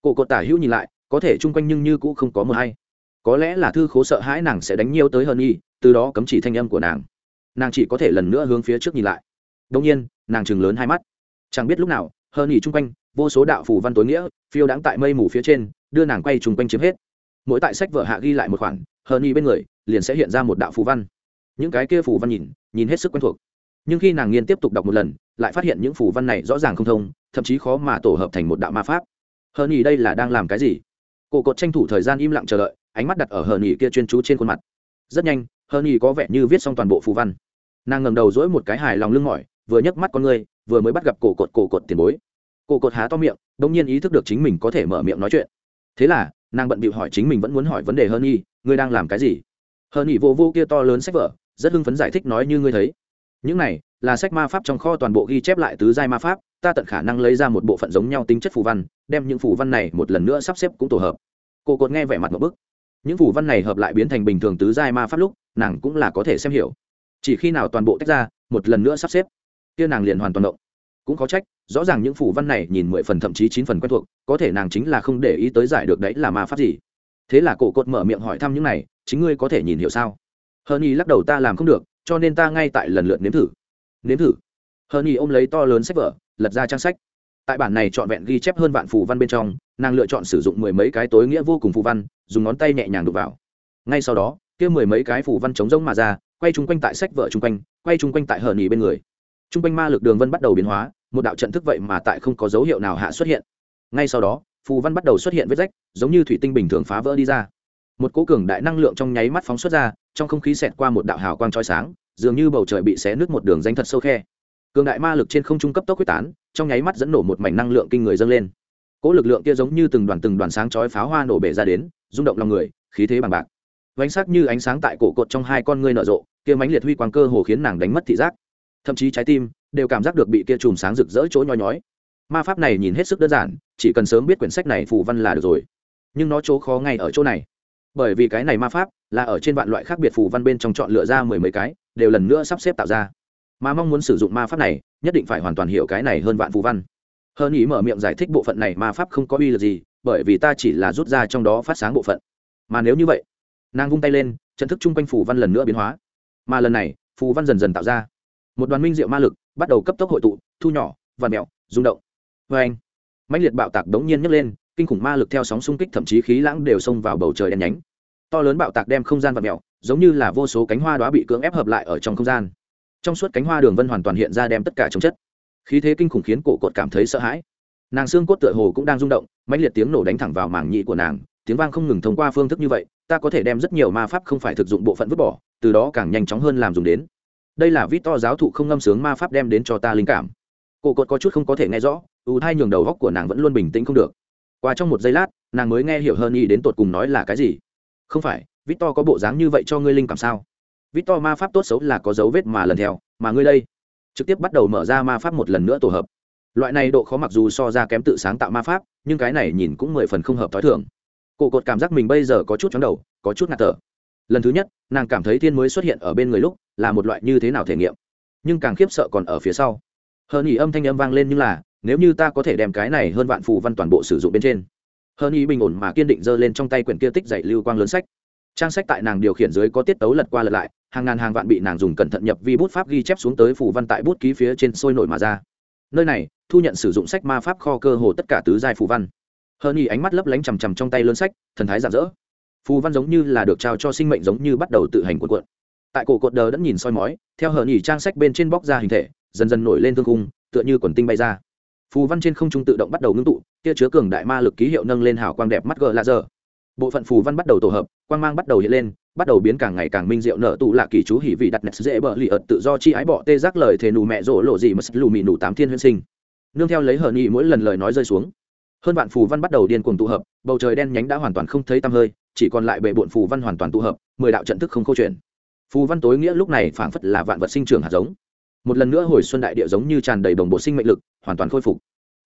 cổ cột tả hữu nhìn lại, có thể chung quanh nhưng như cũ không có mờ hay. Có lẽ là thư khố sợ hãi nàng sẽ đánh nhiều tới hơn y, từ đó cấm chỉ thanh âm của nàng. Nàng chỉ có thể lần nữa hướng phía trước nhìn lại. Đông nhiên, nàng chừng lớn hai mắt. Chẳng biết lúc nào, hơn y chung quanh, vô số đạo phù văn tối nghĩa, phiêu đáng tại mây mù phía trên, đưa nàng quay chung quanh chiếm hết mỗi tại sách vở hạ ghi lại một khoản hơn y bên người liền sẽ hiện ra một đạo phù văn. Những cái kia phù văn nhìn nhìn hết sức quen thuộc. Nhưng khi nàng nghiên tiếp tục đọc một lần, lại phát hiện những phù văn này rõ ràng không thông, thậm chí khó mà tổ hợp thành một đạo ma pháp. Hơn y đây là đang làm cái gì? Cổ cột tranh thủ thời gian im lặng chờ đợi, ánh mắt đặt ở hờ nhì kia chuyên chú trên khuôn mặt. Rất nhanh, hờ nhì có vẻ như viết xong toàn bộ phù văn. Nàng ngầm đầu dỗi một cái hài lòng lưng mỏi, vừa nhấc mắt con người vừa mới bắt gặp cổ cột cổ cột tiền bối. Cổ cột há to miệng đ ỗ n g nhiên ý thức được chính mình có thể mở miệng nói chuyện. Thế là nàng bận bịu hỏi chính mình vẫn muốn hỏi vấn đề hơn y, ngươi đang làm cái gì? Hơn y vô vô kia to lớn sách vở, rất hưng phấn giải thích nói như ngươi thấy. Những này là sách ma pháp trong kho toàn bộ ghi chép lại tứ giai ma pháp, ta tận khả năng lấy ra một bộ phận giống nhau tính chất phù văn, đem những phù văn này một lần nữa sắp xếp cũng tổ hợp. Cô cột nghe vẻ mặt một bức. Những phù văn này hợp lại biến thành bình thường tứ giai ma pháp lúc, nàng cũng là có thể xem hiểu. Chỉ khi nào toàn bộ tách ra, một lần nữa sắp xếp, kia nàng liền hoàn toàn động cũng có trách, rõ ràng những phủ văn này nhìn mười phần thậm chí chín phần quen thuộc, có thể nàng chính là không để ý tới giải được đấy là ma pháp gì. Thế là cổ cột mở miệng hỏi thăm những này, chính ngươi có thể nhìn hiểu sao? Hờ nhi lắc đầu ta làm không được, cho nên ta ngay tại lần lượt nếm thử. Nếm thử? Hờ nhi ôm lấy to lớn sách vở, lật ra trang sách. Tại bản này trọn vẹn ghi chép hơn vạn phù văn bên trong, nàng lựa chọn sử dụng mười mấy cái tối nghĩa vô cùng phù văn, dùng ngón tay nhẹ nhàng đục vào. Ngay sau đó, kia mười mấy cái phù văn chống rỗng mà ra, quay chung quanh tại sách vợ chung quanh, quay chung quanh tại hờ nhi bên người. Trung quanh ma lực đường vân bắt đầu biến hóa, một đạo trận thức vậy mà tại không có dấu hiệu nào hạ xuất hiện. Ngay sau đó, phù văn bắt đầu xuất hiện vết rách, giống như thủy tinh bình thường phá vỡ đi ra. Một cố cường đại năng lượng trong nháy mắt phóng xuất ra, trong không khí xẹt qua một đạo hào quang trói sáng, dường như bầu trời bị xé nứt một đường danh thật sâu khe. Cường đại ma lực trên không trung cấp tốc quyết tán, trong nháy mắt dẫn nổ một mảnh năng lượng kinh người dâng lên. Cỗ lực lượng kia giống như từng đoàn từng đoàn sáng chói pháo hoa nổ bể ra đến, rung động lòng người, khí thế bằng bạc. Vánh sắc như ánh sáng tại cổ cột trong hai con ngươi nở rộ, kia mánh liệt huy quang cơ hồ khiến nàng đánh mất thị giác thậm chí trái tim đều cảm giác được bị kia chùm sáng rực rỡ chỗ nhói nhói. Ma pháp này nhìn hết sức đơn giản, chỉ cần sớm biết quyển sách này phù văn là được rồi. Nhưng nó chỗ khó ngay ở chỗ này. Bởi vì cái này ma pháp là ở trên vạn loại khác biệt phù văn bên trong chọn lựa ra mười mấy cái, đều lần nữa sắp xếp tạo ra. Mà mong muốn sử dụng ma pháp này, nhất định phải hoàn toàn hiểu cái này hơn vạn phù văn. Hơn ý mở miệng giải thích bộ phận này ma pháp không có uy lực gì, bởi vì ta chỉ là rút ra trong đó phát sáng bộ phận. Mà nếu như vậy, nàng vung tay lên, trận thức chung quanh phù văn lần nữa biến hóa. Mà lần này, phù văn dần dần tạo ra một đoàn minh diệu ma lực bắt đầu cấp tốc hội tụ, thu nhỏ và mẹo rung động. Vê anh mạnh liệt bạo tạc đống nhiên nhấc lên, kinh khủng ma lực theo sóng xung kích thậm chí khí lãng đều xông vào bầu trời đen nhánh. To lớn bạo tạc đem không gian và mẹo giống như là vô số cánh hoa đó bị cưỡng ép hợp lại ở trong không gian. Trong suốt cánh hoa đường vân hoàn toàn hiện ra đem tất cả chống chất. Khí thế kinh khủng khiến cổ cột cảm thấy sợ hãi. Nàng xương cốt tựa hồ cũng đang rung động, mãnh liệt tiếng nổ đánh thẳng vào mảng nhị của nàng, tiếng vang không ngừng thông qua phương thức như vậy, ta có thể đem rất nhiều ma pháp không phải thực dụng bộ phận vứt bỏ, từ đó càng nhanh chóng hơn làm dùng đến đây là vít to giáo thụ không ngâm sướng ma pháp đem đến cho ta linh cảm. Cổ cột có chút không có thể nghe rõ ưu thai nhường đầu góc của nàng vẫn luôn bình tĩnh không được. Qua trong một giây lát, nàng mới nghe hiểu hơn y đến tột cùng nói là cái gì. Không phải victor có bộ dáng như vậy cho ngươi linh cảm sao? Victor ma pháp tốt xấu là có dấu vết mà lần theo, mà ngươi đây, trực tiếp bắt đầu mở ra ma pháp một lần nữa tổ hợp. Loại này độ khó mặc dù so ra kém tự sáng tạo ma pháp, nhưng cái này nhìn cũng mười phần không hợp t h ó i thường. Cổ cột cảm giác mình bây giờ có chút chóng đầu, có chút ngạt thở lần thứ nhất, nàng cảm thấy thiên mới xuất hiện ở bên người lúc là một loại như thế nào thể nghiệm. Nhưng càng khiếp sợ còn ở phía sau. Hơn ý âm thanh âm vang lên như là, nếu như ta có thể đem cái này hơn vạn phù văn toàn bộ sử dụng bên trên. Hơn ý bình ổn mà kiên định giơ lên trong tay quyển kia tích dạy lưu quang lớn sách. Trang sách tại nàng điều khiển dưới có tiết tấu lật qua lật lại, hàng ngàn hàng vạn bị nàng dùng cẩn thận nhập vi bút pháp ghi chép xuống tới phù văn tại bút ký phía trên sôi nổi mà ra. Nơi này, thu nhận sử dụng sách ma pháp kho cơ hồ tất cả tứ giai phù văn. Hơn ý ánh mắt lấp lánh chằm chằm trong tay lớn sách, thần thái rạng rỡ phù văn giống như là được trao cho sinh mệnh giống như bắt đầu tự hành cuộn cuộn. Tại cổ cột đờ đã nhìn soi mói, theo hờ nhỉ trang sách bên trên bóc ra hình thể, dần dần nổi lên thương cung tựa như quần tinh bay ra. Phù văn trên không trung tự động bắt đầu ngưng tụ kia chứa cường đại ma lực ký hiệu nâng lên hào quang đẹp mắt gờ laser bộ phận phù văn bắt đầu tổ hợp, quang mang bắt đầu hiện lên, bắt đầu biến càng ngày càng minh diệu nở tụ lạ kỳ chú hỉ vị đặt nét dễ bờ lì ợt tự do chi ái bỏ tê giác lời thề nù mẹ rỗ lộ gì mà lù mị nù tám thiên huyên sinh. Nương theo lấy hờ nhị mỗi lần lời nói rơi xuống. Hơn vạn phù văn bắt đầu điên cuồng tụ hợp, bầu trời đen nhánh đã hoàn toàn không thấy tăm hơi chỉ còn lại bệ bộn phù văn hoàn toàn tụ hợp, mười đạo trận thức không câu chuyện phù văn tối nghĩa lúc này phảng phất là vạn vật sinh trưởng hạt giống. Một lần nữa hồi xuân đại địa giống như tràn đầy đồng bộ sinh mệnh lực, hoàn toàn khôi phục.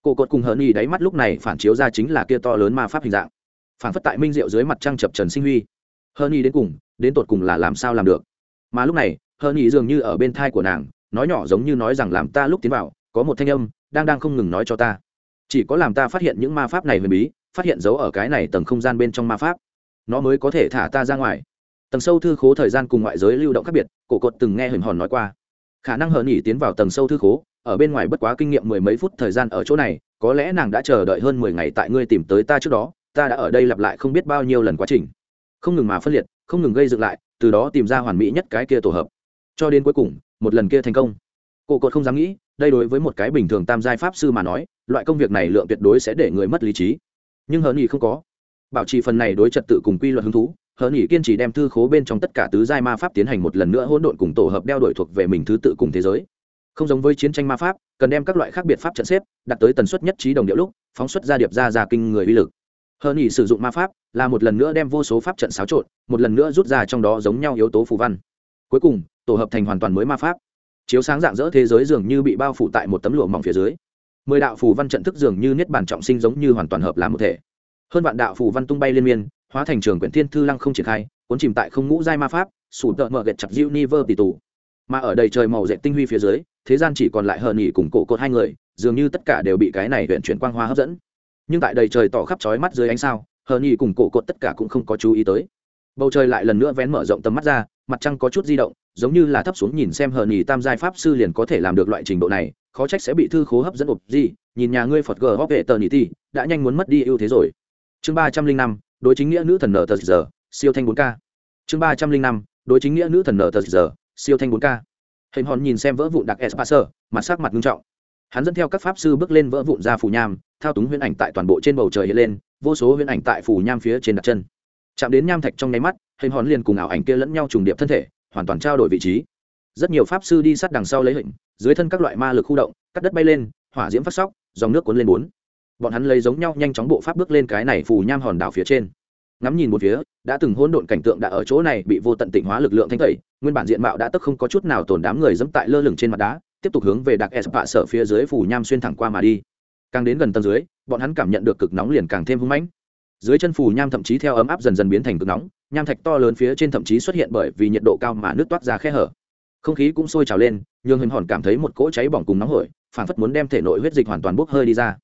Cổ cột cùng hờ y đáy mắt lúc này phản chiếu ra chính là kia to lớn ma pháp hình dạng. Phảng phất tại minh diệu dưới mặt trăng chập trần sinh huy. Hờ y đến cùng, đến tột cùng là làm sao làm được? Mà lúc này hờ y dường như ở bên thai của nàng, nói nhỏ giống như nói rằng làm ta lúc tiến vào, có một thanh âm đang đang không ngừng nói cho ta. Chỉ có làm ta phát hiện những ma pháp này huyền bí, phát hiện dấu ở cái này tầng không gian bên trong ma pháp nó mới có thể thả ta ra ngoài. Tầng sâu thư khố thời gian cùng ngoại giới lưu động khác biệt, cổ cột từng nghe hình hòn nói qua. Khả năng hờ nhỉ tiến vào tầng sâu thư khố, ở bên ngoài bất quá kinh nghiệm mười mấy phút thời gian ở chỗ này, có lẽ nàng đã chờ đợi hơn mười ngày tại ngươi tìm tới ta trước đó, ta đã ở đây lặp lại không biết bao nhiêu lần quá trình. Không ngừng mà phân liệt, không ngừng gây dựng lại, từ đó tìm ra hoàn mỹ nhất cái kia tổ hợp. Cho đến cuối cùng, một lần kia thành công. Cổ cột không dám nghĩ, đây đối với một cái bình thường tam giai pháp sư mà nói, loại công việc này lượng tuyệt đối sẽ để người mất lý trí. Nhưng hờ nhỉ không có bảo trì phần này đối trật tự cùng quy luật hứng thú, hờ nghỉ kiên trì đem thư khố bên trong tất cả tứ giai ma pháp tiến hành một lần nữa hỗn độn cùng tổ hợp đeo đổi thuộc về mình thứ tự cùng thế giới. Không giống với chiến tranh ma pháp, cần đem các loại khác biệt pháp trận xếp, đặt tới tần suất nhất trí đồng điệu lúc, phóng xuất ra điệp ra ra kinh người uy lực. Hờ nghỉ sử dụng ma pháp là một lần nữa đem vô số pháp trận xáo trộn, một lần nữa rút ra trong đó giống nhau yếu tố phù văn. Cuối cùng, tổ hợp thành hoàn toàn mới ma pháp. Chiếu sáng dạng dỡ thế giới dường như bị bao phủ tại một tấm lụa mỏng phía dưới. Mười đạo phù văn trận thức dường như niết bản trọng sinh giống như hoàn toàn hợp làm một thể hơn vạn đạo phù văn tung bay liên miên, hóa thành trường quyển thiên thư lăng không triển khai, cuốn chìm tại không ngũ giai ma pháp, sủ tợ mở gạch chặt diệu ni vơ tỷ tù mà ở đầy trời màu dệt tinh huy phía dưới, thế gian chỉ còn lại hờ nghỉ cùng cổ cột hai người, dường như tất cả đều bị cái này huyện chuyển quang hoa hấp dẫn. Nhưng tại đầy trời tỏ khắp trói mắt dưới ánh sao, hờ nghỉ cùng cổ cột tất cả cũng không có chú ý tới. Bầu trời lại lần nữa vén mở rộng tầm mắt ra, mặt trăng có chút di động, giống như là thấp xuống nhìn xem hờ nhỉ tam giai pháp sư liền có thể làm được loại trình độ này, khó trách sẽ bị thư khố hấp dẫn ộp gì, nhìn nhà ngươi phật gờ hóc vệ tờ nhị ti đã nhanh muốn mất đi ưu thế rồi chương ba trăm linh năm, đối chính nghĩa nữ thần nở tờ giờ, siêu thanh bốn k chương ba trăm linh năm, đối chính nghĩa nữ thần nở tờ giờ, siêu thanh bốn k hình hòn nhìn xem vỡ vụn đặc espacer mặt sắc mặt nghiêm trọng. Hắn dẫn theo các pháp sư bước lên vỡ vụn ra phù nham, thao túng huyễn ảnh tại toàn bộ trên bầu trời hiện lên, vô số huyễn ảnh tại phù nham phía trên đặt chân. Chạm đến nham thạch trong nháy mắt hình hòn liền cùng ảo ảnh kia lẫn nhau trùng điệp thân thể, hoàn toàn trao đổi vị trí. Rất nhiều pháp sư đi sát đằng sau lấy hình, dưới thân các loại ma lực khu động, cắt đất bay lên, hỏa diễm phát sóc, dòng nước cuốn lên bốn bọn hắn lấy giống nhau nhanh chóng bộ pháp bước lên cái này phù nham hòn đảo phía trên. Ngắm nhìn một phía, đã từng hỗn độn cảnh tượng đã ở chỗ này bị vô tận tịnh hóa lực lượng thanh tẩy, nguyên bản diện mạo đã tức không có chút nào tồn đám người dẫm tại lơ lửng trên mặt đá, tiếp tục hướng về đặc s vạ sở phía dưới phù nham xuyên thẳng qua mà đi. Càng đến gần tầng dưới, bọn hắn cảm nhận được cực nóng liền càng thêm hưng mãnh. Dưới chân phù nham thậm chí theo ấm áp dần dần biến thành cực nóng, nham thạch to lớn phía trên thậm chí xuất hiện bởi vì nhiệt độ cao mà nước toát ra khe hở. Không khí cũng sôi trào lên, nhường hình hòn cảm thấy một cỗ cháy bỏng cùng nóng hổi phản phất muốn đem thể nội huyết dịch hoàn toàn bốc hơi đi ra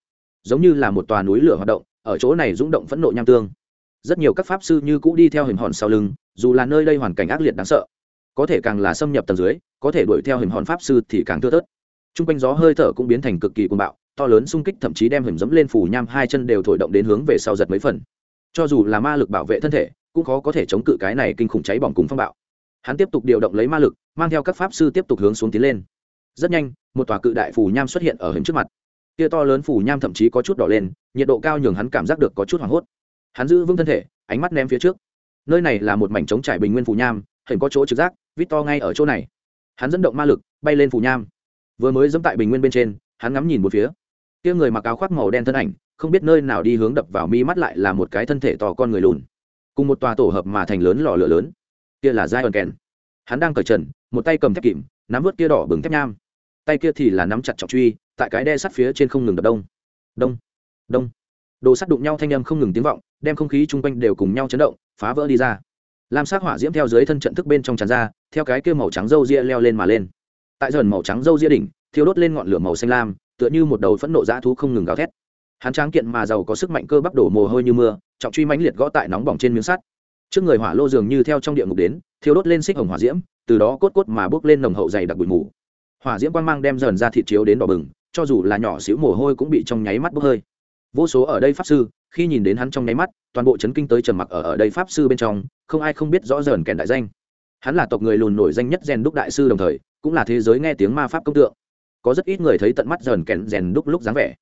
giống như là một tòa núi lửa hoạt động, ở chỗ này rung động phẫn nộ nham tương. Rất nhiều các pháp sư như cũ đi theo hình hòn sau lưng, dù là nơi đây hoàn cảnh ác liệt đáng sợ, có thể càng là xâm nhập tầng dưới, có thể đuổi theo hình hòn pháp sư thì càng thưa thớt. T r u n g quanh gió hơi thở cũng biến thành cực kỳ cuồng bạo, to lớn xung kích thậm chí đem hình dẫm lên phủ nham hai chân đều thổi động đến hướng về sau giật mấy phần. Cho dù là ma lực bảo vệ thân thể, cũng khó có thể chống cự cái này kinh khủng cháy bỏng cùng phong bạo. Hắn tiếp tục điều động lấy ma lực, mang theo các pháp sư tiếp tục hướng xuống tiến lên. Rất nhanh, một tòa cự đại phủ nham xuất hiện ở hình trước mặt kia to lớn phủ nham thậm chí có chút đỏ lên, nhiệt độ cao nhường hắn cảm giác được có chút hoảng hốt. Hắn giữ vững thân thể, ánh mắt ném phía trước. Nơi này là một mảnh trống trải bình nguyên phủ nham hình có chỗ trực giác vít to ngay ở chỗ này. Hắn dẫn động ma lực, bay lên phủ nham. Vừa mới dẫm tại bình nguyên bên trên, hắn ngắm nhìn một phía. Kia người mặc áo khoác màu đen thân ảnh, không biết nơi nào đi hướng đập vào mi mắt lại là một cái thân thể to con người lùn. Cùng một tòa tổ hợp mà thành lớn lò lửa lớn. Kia là giai ẩn kèn hắn đang cởi trần, một tay cầm thép kìm, nắm vớt kia đỏ bừng thép nham. Tay kia thì là nắm chặt trọng truy tại cái đe sắt phía trên không ngừng đập đông. Đông đông. Đồ sắt đụng nhau thanh âm không ngừng tiếng vọng, đem không khí chung quanh đều cùng nhau chấn động, phá vỡ đi ra. Lam sắc hỏa diễm theo dưới thân trận thức bên trong tràn ra, theo cái kia màu trắng râu ria leo lên mà lên. Tại dần màu trắng râu ria đỉnh, thiêu đốt lên ngọn lửa màu xanh lam, tựa như một đầu phẫn nộ dã thú không ngừng gào thét. Hắn tráng kiện mà giàu có sức mạnh cơ bắp đổ mồ hôi như mưa, trọng truy mãnh liệt gõ tại nóng bỏng trên miếng sắt. Trước người hỏa lô dường như theo trong địa ngục đến, thiêu đốt lên xích hồng hỏa diễm, từ đó cốt cốt mà bốc lên nồng hậu dày đặc bụi mù. Hỏa diễm quang mang đem dần ra thịt chiếu đến đỏ bừng cho dù là nhỏ xíu mồ hôi cũng bị trong nháy mắt bốc hơi. Vô số ở đây pháp sư, khi nhìn đến hắn trong nháy mắt, toàn bộ chấn kinh tới trầm mặc ở ở đây pháp sư bên trong, không ai không biết rõ dần kèn đại danh. Hắn là tộc người lùn nổi danh nhất rèn đúc đại sư đồng thời, cũng là thế giới nghe tiếng ma pháp công tượng. Có rất ít người thấy tận mắt dần kèn rèn đúc lúc dáng vẻ.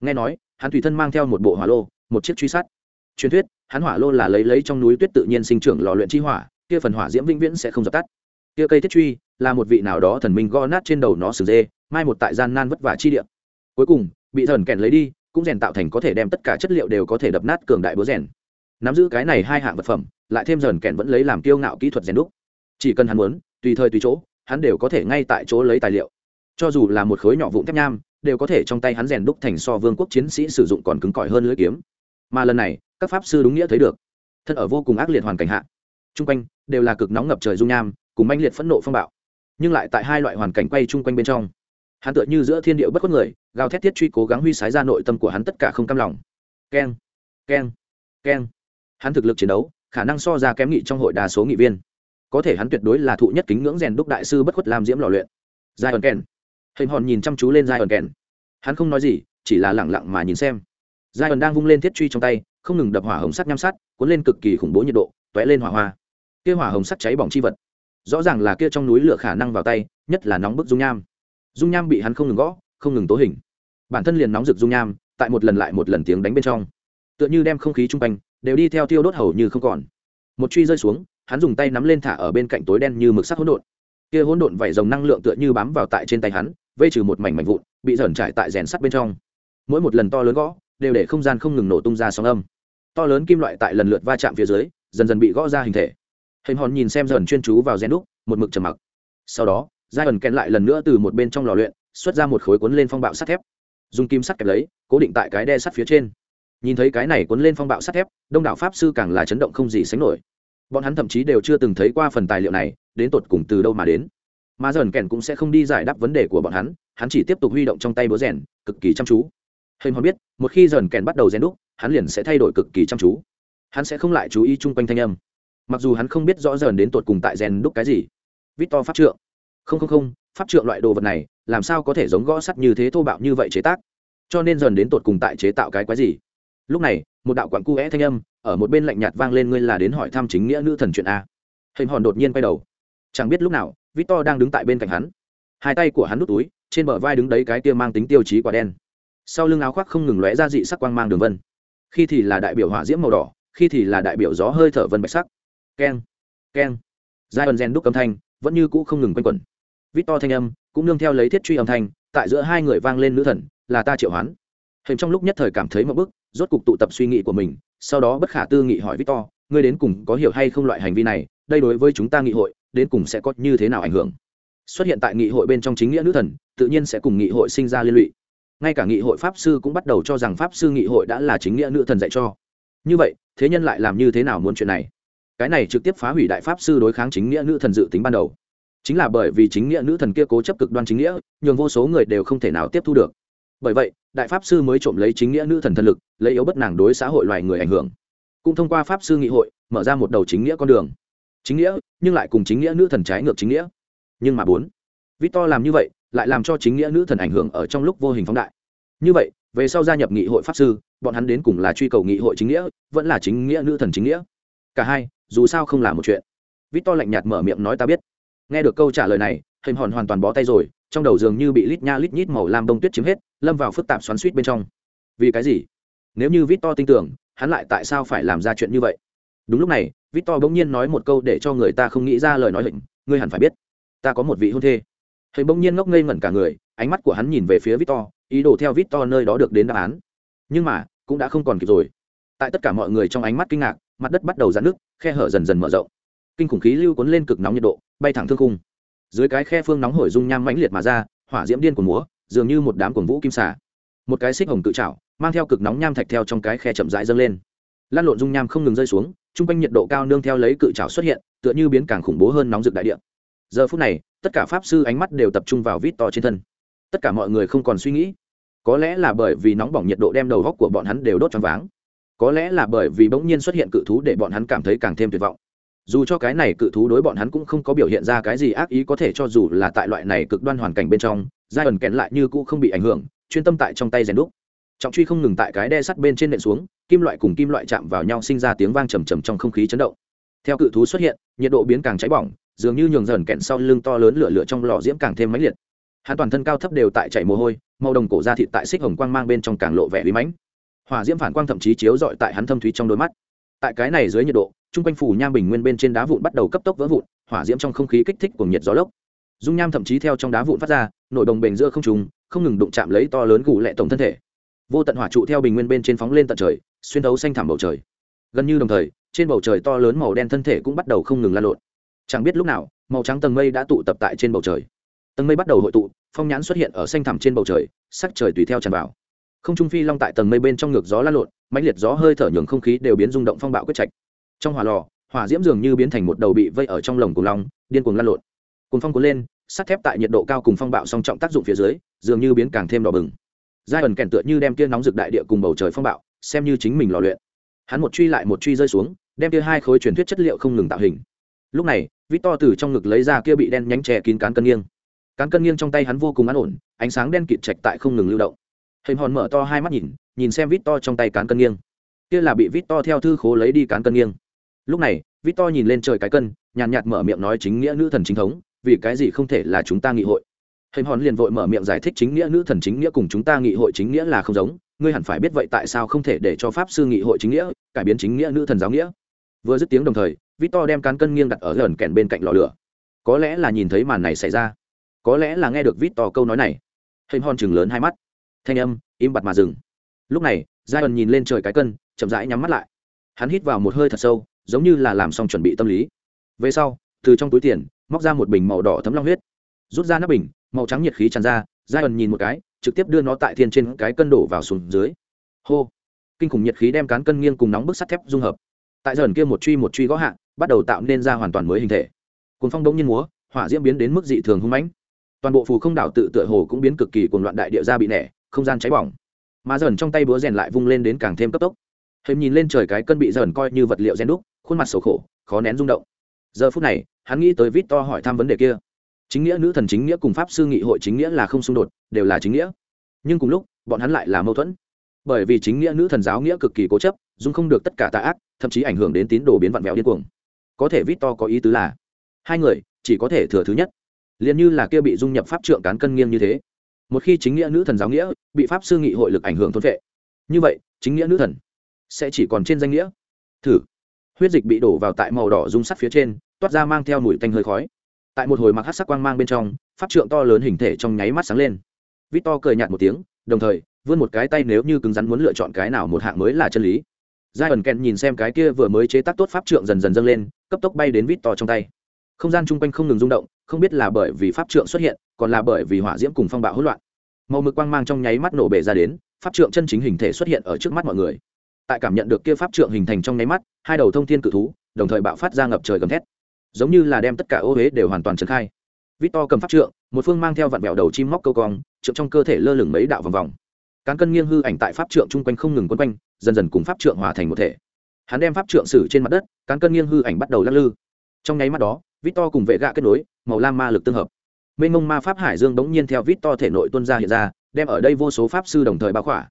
Nghe nói, hắn tùy thân mang theo một bộ hỏa lô, một chiếc truy sát. Truyền thuyết, hắn hỏa lô là lấy lấy trong núi tuyết tự nhiên sinh trưởng lò luyện chi hỏa, kia phần hỏa diễm vĩnh viễn sẽ không dập tắt. Kia cây thiết truy là một vị nào đó thần minh go nát trên đầu nó sừng dê, mai một tại gian nan vất vả chi địa. Cuối cùng, bị thần kèn lấy đi, cũng rèn tạo thành có thể đem tất cả chất liệu đều có thể đập nát cường đại búa rèn. Nắm giữ cái này hai hạng vật phẩm, lại thêm dần kèn vẫn lấy làm kiêu ngạo kỹ thuật rèn đúc. Chỉ cần hắn muốn, tùy thời tùy chỗ, hắn đều có thể ngay tại chỗ lấy tài liệu. Cho dù là một khối nhỏ vụn thép nham, đều có thể trong tay hắn rèn đúc thành so vương quốc chiến sĩ sử dụng còn cứng cỏi hơn lưỡi kiếm. Mà lần này, các pháp sư đúng nghĩa thấy được. Thân ở vô cùng ác liệt hoàn cảnh hạ, chung quanh đều là cực nóng ngập trời dung nham, cùng manh liệt phẫn nộ phong bạo nhưng lại tại hai loại hoàn cảnh quay chung quanh bên trong. Hắn tựa như giữa thiên địa bất khuất người, gào thét thiết truy cố gắng huy sái ra nội tâm của hắn tất cả không cam lòng. Keng keng keng. Hắn thực lực chiến đấu, khả năng so ra kém nghị trong hội đa số nghị viên. Có thể hắn tuyệt đối là thụ nhất kính ngưỡng rèn đúc đại sư bất khuất làm diễm lò luyện. Giai ẩn kèn. Hình hòn nhìn chăm chú lên giai ẩn kèn. Hắn không nói gì, chỉ là lẳng lặng mà nhìn xem. Giai ẩn đang vung lên thiết truy trong tay, không ngừng đập hỏa hồng sắt nham sắt, cuốn lên cực kỳ khủng bố nhiệt độ t ó é lên hỏa hoa. Kia hỏa hồng sắt cháy bỏng chi vật rõ ràng là kia trong núi lửa khả năng vào tay, nhất là nóng bức dung nham. Dung nham bị hắn không ngừng gõ, không ngừng tố hình. Bản thân liền nóng rực dung nham, tại một lần lại một lần tiếng đánh bên trong. Tựa như đem không khí chung quanh, đều đi theo tiêu đốt hầu như không còn. Một truy rơi xuống, hắn dùng tay nắm lên thả ở bên cạnh tối đen như mực sắc hỗn độn. Kia hỗn độn vảy dòng năng lượng tựa như bám vào tại trên tay hắn, vây trừ một mảnh mảnh vụn, bị dởn trải tại rèn sắt bên trong. Mỗi một lần to lớn gõ, đều để không gian không ngừng nổ tung ra sóng âm. To lớn kim loại tại lần lượt va chạm phía dưới, dần dần bị gõ ra hình thể hình hòn nhìn xem dần chuyên chú vào gen đúc, một mực trầm mặc. Sau đó giai ẩn kèn lại lần nữa từ một bên trong lò luyện, xuất ra một khối cuốn lên phong bạo sắt thép. Dùng kim sắt kẹp lấy, cố định tại cái đe sắt phía trên. Nhìn thấy cái này cuốn lên phong bạo sắt thép, đông đảo pháp sư càng là chấn động không gì sánh nổi. Bọn hắn thậm chí đều chưa từng thấy qua phần tài liệu này, đến tột cùng từ đâu mà đến. Mà dần kèn cũng sẽ không đi giải đáp vấn đề của bọn hắn hắn chỉ tiếp tục huy động trong tay búa rèn, cực kỳ chăm chú. Hình hòn biết, một khi dần kèn bắt đầu rèn đúc, hắn liền sẽ thay đổi cực kỳ chăm chú. Hắn sẽ không lại chú ý chung quanh thanh âm mặc dù hắn không biết rõ dần đến tột cùng tại rèn đúc cái gì. Vít to pháp trượng. Không không không, pháp trượng loại đồ vật này, làm sao có thể giống gõ sắt như thế thô bạo như vậy chế tác? Cho nên dần đến tột cùng tại chế tạo cái quái gì? Lúc này, một đạo quặn cu é thanh âm, ở một bên lạnh nhạt vang lên ngươi là đến hỏi thăm chính nghĩa nữ thần chuyện a. Hình hòn đột nhiên quay đầu. Chẳng biết lúc nào, victor đang đứng tại bên cạnh hắn. Hai tay của hắn nút túi, trên bờ vai đứng đấy cái kia mang tính tiêu chí quả đen. Sau lưng áo khoác không ngừng lóe ra dị sắc quang mang đường vân. Khi thì là đại biểu hỏa diễm màu đỏ, khi thì là đại biểu gió hơi thở vân bạch sắc keng keng. Giai ẩn gen đúc âm thanh, vẫn như cũ không ngừng quanh quẩn. Victor thanh âm, cũng nương theo lấy thiết truy âm thanh, tại giữa hai người vang lên nữ thần, là ta triệu hoán. Hình trong lúc nhất thời cảm thấy một bức, rốt cục tụ tập suy nghĩ của mình, sau đó bất khả tư nghị hỏi victor, ngươi đến cùng có hiểu hay không loại hành vi này? Đây đối với chúng ta nghị hội, đến cùng sẽ có như thế nào ảnh hưởng? Xuất hiện tại nghị hội bên trong chính nghĩa nữ thần, tự nhiên sẽ cùng nghị hội sinh ra liên lụy. Ngay cả nghị hội pháp sư cũng bắt đầu cho rằng pháp sư nghị hội đã là chính nghĩa nữ thần dạy cho. Như vậy, thế nhân lại làm như thế nào muốn chuyện này? Cái này trực tiếp phá hủy đại pháp sư đối kháng chính nghĩa nữ thần dự tính ban đầu. Chính là bởi vì chính nghĩa nữ thần kia cố chấp cực đoan chính nghĩa, nhường vô số người đều không thể nào tiếp thu được. Bởi vậy, đại pháp sư mới trộm lấy chính nghĩa nữ thần thần lực, lấy yếu bất nàng đối xã hội loài người ảnh hưởng. Cũng thông qua pháp sư nghị hội, mở ra một đầu chính nghĩa con đường. Chính nghĩa, nhưng lại cùng chính nghĩa nữ thần trái ngược chính nghĩa. Nhưng mà bốn to làm như vậy, lại làm cho chính nghĩa nữ thần ảnh hưởng ở trong lúc vô hình phóng đại. Như vậy, về sau gia nhập nghị hội pháp sư, bọn hắn đến cùng là truy cầu nghị hội chính nghĩa, vẫn là chính nghĩa nữ thần chính nghĩa. Cả hai dù sao không là một chuyện. Victor lạnh nhạt mở miệng nói ta biết. Nghe được câu trả lời này, hình hòn hoàn toàn bó tay rồi, trong đầu dường như bị lít nha lít nhít màu lam đông tuyết chiếm hết, lâm vào phức tạp xoắn suýt bên trong. Vì cái gì? Nếu như victor tin tưởng, hắn lại tại sao phải làm ra chuyện như vậy? Đúng lúc này, victor bỗng nhiên nói một câu để cho người ta không nghĩ ra lời nói hình ngươi hẳn phải biết, ta có một vị hôn thê. Hình bỗng nhiên ngốc ngây ngẩn cả người, ánh mắt của hắn nhìn về phía victor, ý đồ theo victor nơi đó được đến đáp án. Nhưng mà, cũng đã không còn kịp rồi. Tại tất cả mọi người trong ánh mắt kinh ngạc mặt đất bắt đầu giãn nước khe hở dần dần mở rộng. Kinh khủng khí lưu cuốn lên cực nóng nhiệt độ bay thẳng thương khung. Dưới cái khe phương nóng hổi dung nham mãnh liệt mà ra hỏa diễm điên của múa dường như một đám cuồng vũ kim xà, một cái xích hồng cự trảo mang theo cực nóng nham thạch theo trong cái khe chậm rãi dâng lên. Lan lộn dung nham không ngừng rơi xuống chung quanh nhiệt độ cao nương theo lấy cự trảo xuất hiện tựa như biến càng khủng bố hơn nóng rực đại địa. Giờ phút này tất cả pháp sư ánh mắt đều tập trung vào vít to trên thân. Tất cả mọi người không còn suy nghĩ. Có lẽ là bởi vì nóng bỏng nhiệt độ đem đầu góc của bọn hắn đều đốt cho váng có lẽ là bởi vì bỗng nhiên xuất hiện cự thú để bọn hắn cảm thấy càng thêm tuyệt vọng. Dù cho cái này cự thú đối bọn hắn cũng không có biểu hiện ra cái gì ác ý có thể cho dù là tại loại này cực đoan hoàn cảnh bên trong giai ẩn kẹn lại như cũ không bị ảnh hưởng, chuyên tâm tại trong tay rèn đúc. Trọng truy không ngừng tại cái đe sắt bên trên nện xuống, kim loại cùng kim loại chạm vào nhau sinh ra tiếng vang trầm trầm trong không khí chấn động. Theo cự thú xuất hiện, nhiệt độ biến càng cháy bỏng, dường như nhường dần kẹn sau lưng to lớn lửa lửa trong lò diễm càng thêm mãnh liệt. Hắn toàn thân cao thấp đều tại chảy mồ hôi, màu đồng cổ da thịt tại xích hồng quang mang bên trong càng lộ vẻ bí mãnh hỏa diễm phản quang thậm chí chiếu rọi tại hắn thâm thúy trong đôi mắt. Tại cái này dưới nhiệt độ chung quanh phủ nham bình nguyên bên trên đá vụn bắt đầu cấp tốc vỡ vụn, hỏa diễm trong không khí kích thích cùng nhiệt gió lốc. Dung nham thậm chí theo trong đá vụn phát ra, nội đồng bền giữa không trùng không ngừng đụng chạm lấy to lớn gù lệ tổng thân thể. Vô tận hỏa trụ theo bình nguyên bên trên phóng lên tận trời, xuyên thấu xanh thảm bầu trời. Gần như đồng thời, trên bầu trời to lớn màu đen thân thể cũng bắt đầu không ngừng lan lộn. Chẳng biết lúc nào, màu trắng tầng mây đã tụ tập tại trên bầu trời. Tầng mây bắt đầu hội tụ, phong nhãn xuất hiện ở xanh thẳm trên bầu trời, sắc trời tùy theo tràn vào không trung phi long tại tầng mây bên trong ngược gió lan lộn, mãnh liệt gió hơi thở nhường không khí đều biến rung động phong bạo quyết trạch. Trong hỏa lò, hỏa diễm dường như biến thành một đầu bị vây ở trong lồng cùng long, điên cuồng lan lộn. Cùng phong cuốn lên, sắt thép tại nhiệt độ cao cùng phong bạo song trọng tác dụng phía dưới, dường như biến càng thêm đỏ bừng. Giai ẩn kèn tựa như đem tia nóng rực đại địa cùng bầu trời phong bạo, xem như chính mình lò luyện. Hắn một truy lại một truy rơi xuống, đem tia hai khối truyền thuyết chất liệu không ngừng tạo hình. Lúc này vít to từ trong ngực lấy ra kia bị đen nhánh chè kín cán cân nghiêng. Cán cân nghiêng trong tay hắn vô cùng an ổn, ánh sáng đen kịt chạch tại không ngừng lưu động hình hòn mở to hai mắt nhìn nhìn xem vít to trong tay cán cân nghiêng. Kia là bị vít to theo thư khố lấy đi cán cân nghiêng. Lúc này vít to nhìn lên trời cái cân, nhàn nhạt mở miệng nói chính nghĩa nữ thần chính thống, vì cái gì không thể là chúng ta nghị hội? Hình hòn liền vội mở miệng giải thích chính nghĩa nữ thần chính nghĩa cùng chúng ta nghị hội chính nghĩa là không giống, ngươi hẳn phải biết vậy tại sao không thể để cho pháp sư nghị hội chính nghĩa cải biến chính nghĩa nữ thần giáo nghĩa. Vừa dứt tiếng đồng thời, victor đem cán cân nghiêng đặt ở gần kèn bên cạnh lò lửa. Có lẽ là nhìn thấy màn này xảy ra. Có lẽ là nghe được victor câu nói này. Hình hòn chừng lớn hai mắt thanh âm, im bặt mà dừng. Lúc này giai ẩn nhìn lên trời cái cân, chậm rãi nhắm mắt lại. Hắn hít vào một hơi thật sâu, giống như là làm xong chuẩn bị tâm lý. Về sau, từ trong túi tiền, móc ra một bình màu đỏ thấm long huyết. Rút ra nắp bình, màu trắng nhiệt khí tràn ra giai ẩn nhìn một cái, trực tiếp đưa nó tại thiên trên cái cân đổ vào xuống dưới. Hô! Kinh khủng nhiệt khí đem cán cân nghiêng cùng nóng bức sắt thép dung hợp. Tại dần kia một truy một truy gõ hạ, bắt đầu tạo nên ra hoàn toàn mới hình thể. Cuốn phong đông nhiên múa, hỏa diễm biến đến mức dị thường hung mãnh. Toàn bộ phù không đảo tự tựa hồ cũng biến cực kỳ cuồng loạn đại địa ra bị nẻ không gian cháy bỏng. Mà dần trong tay búa rèn lại vung lên đến càng thêm cấp tốc. Hình nhìn lên trời cái cân bị dần coi như vật liệu rèn đúc, khuôn mặt xấu khổ, khó nén rung động. Giờ phút này, hắn nghĩ tới vít to hỏi thăm vấn đề kia. Chính nghĩa nữ thần chính nghĩa cùng pháp sư nghị hội chính nghĩa là không xung đột, đều là chính nghĩa. Nhưng cùng lúc, bọn hắn lại là mâu thuẫn. Bởi vì chính nghĩa nữ thần giáo nghĩa cực kỳ cố chấp dung không được tất cả tà ác, thậm chí ảnh hưởng đến tín đồ biến vặn vẹo điên cuồng. Có thể vít to có ý tứ là, hai người chỉ có thể thừa thứ nhất. Liền như là kia bị dung nhập pháp trượng cán cân nghiêng như thế một khi chính nghĩa nữ thần giáo nghĩa, bị pháp sư nghị hội lực ảnh hưởng thôn vệ. Như vậy, chính nghĩa nữ thần sẽ chỉ còn trên danh nghĩa. Thử. Huyết dịch bị đổ vào tại màu đỏ rung sắt phía trên, toát ra mang theo mùi tanh hơi khói. Tại một hồi mặc hát sắc quang mang bên trong, pháp trượng to lớn hình thể trong nháy mắt sáng lên. Vít to cười nhạt một tiếng, đồng thời, vươn một cái tay nếu như cứng rắn muốn lựa chọn cái nào một hạng mới là chân lý. Giai ẩn kèn nhìn xem cái kia vừa mới chế tác tốt pháp trượng dần dần dâng lên, cấp tốc bay đến vít to trong tay. Không gian chung quanh không ngừng rung động, không biết là bởi vì pháp trượng xuất hiện còn là bởi vì hỏa diễm cùng phong bạo hỗn loạn. Màu mực quang mang trong nháy mắt nổ bể ra đến, pháp trượng chân chính hình thể xuất hiện ở trước mắt mọi người. Tại cảm nhận được kia pháp trượng hình thành trong nháy mắt, hai đầu thông thiên cự thú, đồng thời bạo phát ra ngập trời gầm thét. Giống như là đem tất cả ô huế đều hoàn toàn trấn khai. Vít to cầm pháp trượng, một phương mang theo vặn vẹo đầu chim móc câu cong, trượng trong cơ thể lơ lửng mấy đạo vòng vòng. Cán cân nghiêng hư ảnh tại pháp trượng chung quanh không ngừng quấn quanh, dần dần cùng pháp trượng hòa thành một thể. Hắn đem pháp trượng xử trên mặt đất, cán cân nghiêng hư ảnh bắt đầu lắc lư. Trong nháy mắt đó vít to cùng vệ gạ kết nối, màu lam ma lực tương hợp mênh mông ma pháp hải dương bỗng nhiên theo vít to thể nội tuân ra hiện ra, đem ở đây vô số pháp sư đồng thời báo khỏa.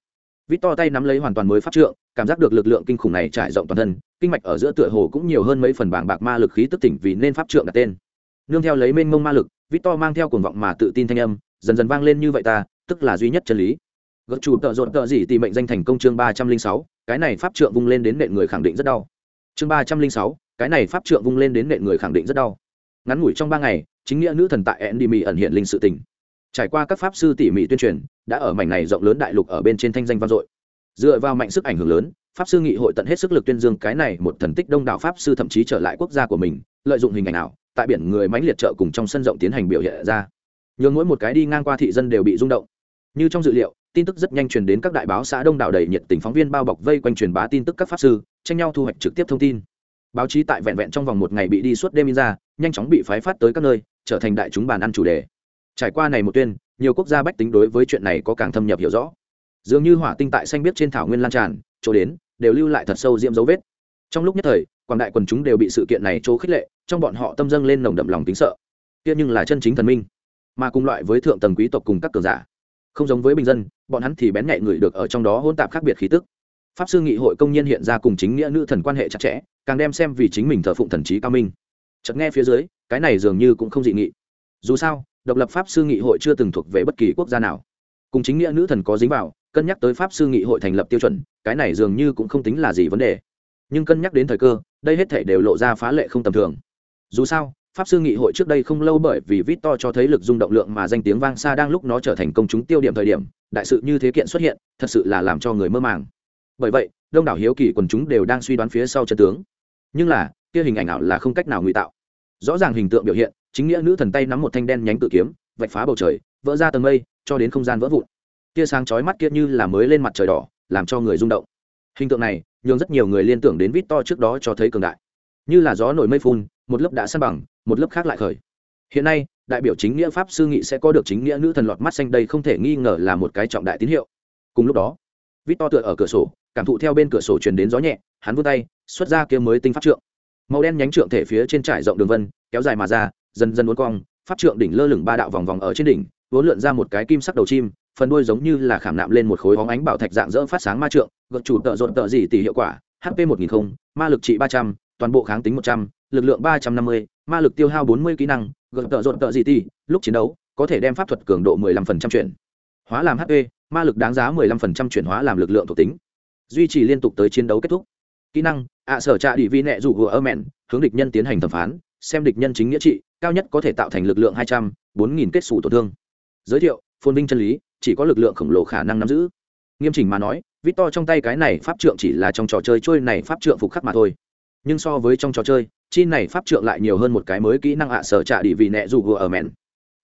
Vít to tay nắm lấy hoàn toàn mới pháp trượng, cảm giác được lực lượng kinh khủng này trải rộng toàn thân, kinh mạch ở giữa tựa hồ cũng nhiều hơn mấy phần bảng bạc ma lực khí tức tỉnh vì nên pháp trượng đặt tên. Nương theo lấy mênh mông ma lực vít to mang theo cuồng vọng mà tự tin thanh âm, dần dần vang lên như vậy ta, tức là duy nhất chân lý. Gật chủ tợ rộn tợ gì tìm mệnh danh thành công chương ba trăm linh sáu, cái này pháp trượng vung lên đến nệ người khẳng định rất đau. Chương ba trăm linh sáu, cái này pháp trượng vung lên đến nệ người khẳng định rất đau. Ngắn ngủi trong ba ngày chính nghĩa nữ thần tại Endymi ẩn hiện linh sự tình. Trải qua các pháp sư tỉ mỉ tuyên truyền, đã ở mảnh này rộng lớn đại lục ở bên trên thanh danh vang dội. Dựa vào mạnh sức ảnh hưởng lớn, pháp sư nghị hội tận hết sức lực tuyên dương cái này một thần tích đông đảo pháp sư thậm chí trở lại quốc gia của mình, lợi dụng hình ảnh ảo, tại biển người mãnh liệt trợ cùng trong sân rộng tiến hành biểu hiện ra. Nhường mỗi một cái đi ngang qua thị dân đều bị rung động. Như trong dự liệu, tin tức rất nhanh truyền đến các đại báo xã đông đảo đầy nhiệt tình phóng viên bao bọc vây quanh truyền bá tin tức các pháp sư, tranh nhau thu hoạch trực tiếp thông tin. Báo chí tại vẹn vẹn trong vòng một ngày bị đi suốt đêm in ra, nhanh chóng bị phái phát tới các nơi trở thành đại chúng bàn ăn chủ đề. Trải qua này một tuyên, nhiều quốc gia bách tính đối với chuyện này có càng thâm nhập hiểu rõ. Dường như hỏa tinh tại xanh biết trên thảo nguyên lan tràn, chỗ đến, đều lưu lại thật sâu diễm dấu vết. Trong lúc nhất thời, quảng đại quần chúng đều bị sự kiện này chỗ khích lệ, trong bọn họ tâm dâng lên nồng đậm lòng tính sợ. Kia nhưng là chân chính thần minh. Mà cùng loại với thượng tầng quý tộc cùng các cường giả. Không giống với bình dân, bọn hắn thì bén nhạy người được ở trong đó hôn tạp khác biệt khí tức. Pháp sư nghị hội công nhân hiện ra cùng chính nghĩa nữ thần quan hệ chặt chẽ, càng đem xem vì chính mình thờ phụng thần trí cao minh chợt nghe phía dưới, cái này dường như cũng không dị nghị. Dù sao, độc lập pháp sư nghị hội chưa từng thuộc về bất kỳ quốc gia nào. Cùng chính nghĩa nữ thần có dính vào, cân nhắc tới pháp sư nghị hội thành lập tiêu chuẩn, cái này dường như cũng không tính là gì vấn đề. Nhưng cân nhắc đến thời cơ, đây hết thể đều lộ ra phá lệ không tầm thường. Dù sao, pháp sư nghị hội trước đây không lâu bởi vì vít to cho thấy lực dung động lượng mà danh tiếng vang xa đang lúc nó trở thành công chúng tiêu điểm thời điểm, đại sự như thế kiện xuất hiện, thật sự là làm cho người mơ màng. Bởi vậy, đông đảo hiếu kỳ quần chúng đều đang suy đoán phía sau chân tướng. Nhưng là kia hình ảnh ảo là không cách nào ngụy tạo. Rõ ràng hình tượng biểu hiện, chính nghĩa nữ thần tay nắm một thanh đen nhánh tự kiếm, vạch phá bầu trời, vỡ ra tầng mây, cho đến không gian vỡ vụn. Tia sáng chói mắt kia như là mới lên mặt trời đỏ, làm cho người rung động. Hình tượng này, nhường rất nhiều người liên tưởng đến vít to trước đó cho thấy cường đại. Như là gió nổi mây phun, một lớp đã san bằng, một lớp khác lại khởi. Hiện nay, đại biểu chính nghĩa pháp sư nghị sẽ có được chính nghĩa nữ thần lọt mắt xanh đây không thể nghi ngờ là một cái trọng đại tín hiệu. Cùng lúc đó, vít to tựa ở cửa sổ, cảm thụ theo bên cửa sổ truyền đến gió nhẹ, hắn vươn tay, xuất ra kia mới tinh pháp trượng màu đen nhánh trượng thể phía trên trải rộng đường vân, kéo dài mà ra, dần dần uốn cong, pháp trượng đỉnh lơ lửng ba đạo vòng vòng ở trên đỉnh, vốn lượn ra một cái kim sắc đầu chim, phần đuôi giống như là khảm nạm lên một khối hóng ánh bảo thạch dạng dỡ phát sáng ma trượng, gợt chủ tợ rộn tợ gì tỷ hiệu quả hp một nghìn không, ma lực trị ba trăm, toàn bộ kháng tính một trăm, lực lượng ba trăm năm mươi, ma lực tiêu hao bốn mươi kỹ năng, gợt tợ rộn tợ gì tỷ, lúc chiến đấu, có thể đem pháp thuật cường độ mười lăm phần trăm chuyển. Hóa làm hp ma lực đáng giá mười lăm phần trăm chuyển hóa làm lực lượng thuộc tính. Duy trì liên tục tới chiến đấu kết thúc kỹ năng, ạ sở trạ đi vi nẹ rủ gỗ ơ mẹn, hướng địch nhân tiến hành thẩm phán, xem địch nhân chính nghĩa trị, cao nhất có thể tạo thành lực lượng hai trăm, bốn nghìn kết xù tổn thương. Giới thiệu, phồn vinh chân lý, chỉ có lực lượng khổng lồ khả năng nắm giữ. Nghiêm chỉnh mà nói vít to trong tay cái này pháp trượng chỉ là trong trò chơi, trôi này pháp trượng phục khắc mà thôi. Nhưng so với trong trò chơi, chi này pháp trượng lại nhiều hơn một cái mới kỹ năng ạ sở trạ đi vì nẹ dù vừa ở mẹn.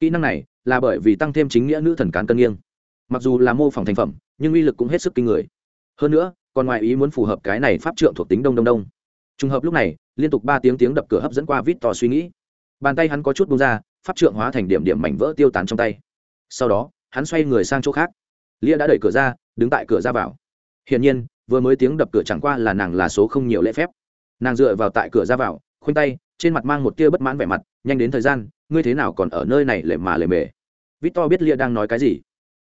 Kỹ năng này là bởi vì tăng thêm chính nghĩa nữ thần cán cân nghiêng. Mặc dù là mô phỏng thành phẩm, nhưng uy lực cũng hết sức kinh người. Hơn nữa còn ngoài ý muốn phù hợp cái này pháp trượng thuộc tính đông đông đông. Trùng hợp lúc này, liên tục ba tiếng tiếng đập cửa hấp dẫn qua vít to suy nghĩ. Bàn tay hắn có chút bung ra, pháp trượng hóa thành điểm điểm mảnh vỡ tiêu tán trong tay. Sau đó, hắn xoay người sang chỗ khác. Lia đã đẩy cửa ra, đứng tại cửa ra vào. Hiển nhiên, vừa mới tiếng đập cửa chẳng qua là nàng là số không nhiều lễ phép. Nàng dựa vào tại cửa ra vào, khoanh tay, trên mặt mang một tia bất mãn vẻ mặt, nhanh đến thời gian, ngươi thế nào còn ở nơi này lệ mà lề mề? Victor biết lia đang nói cái gì.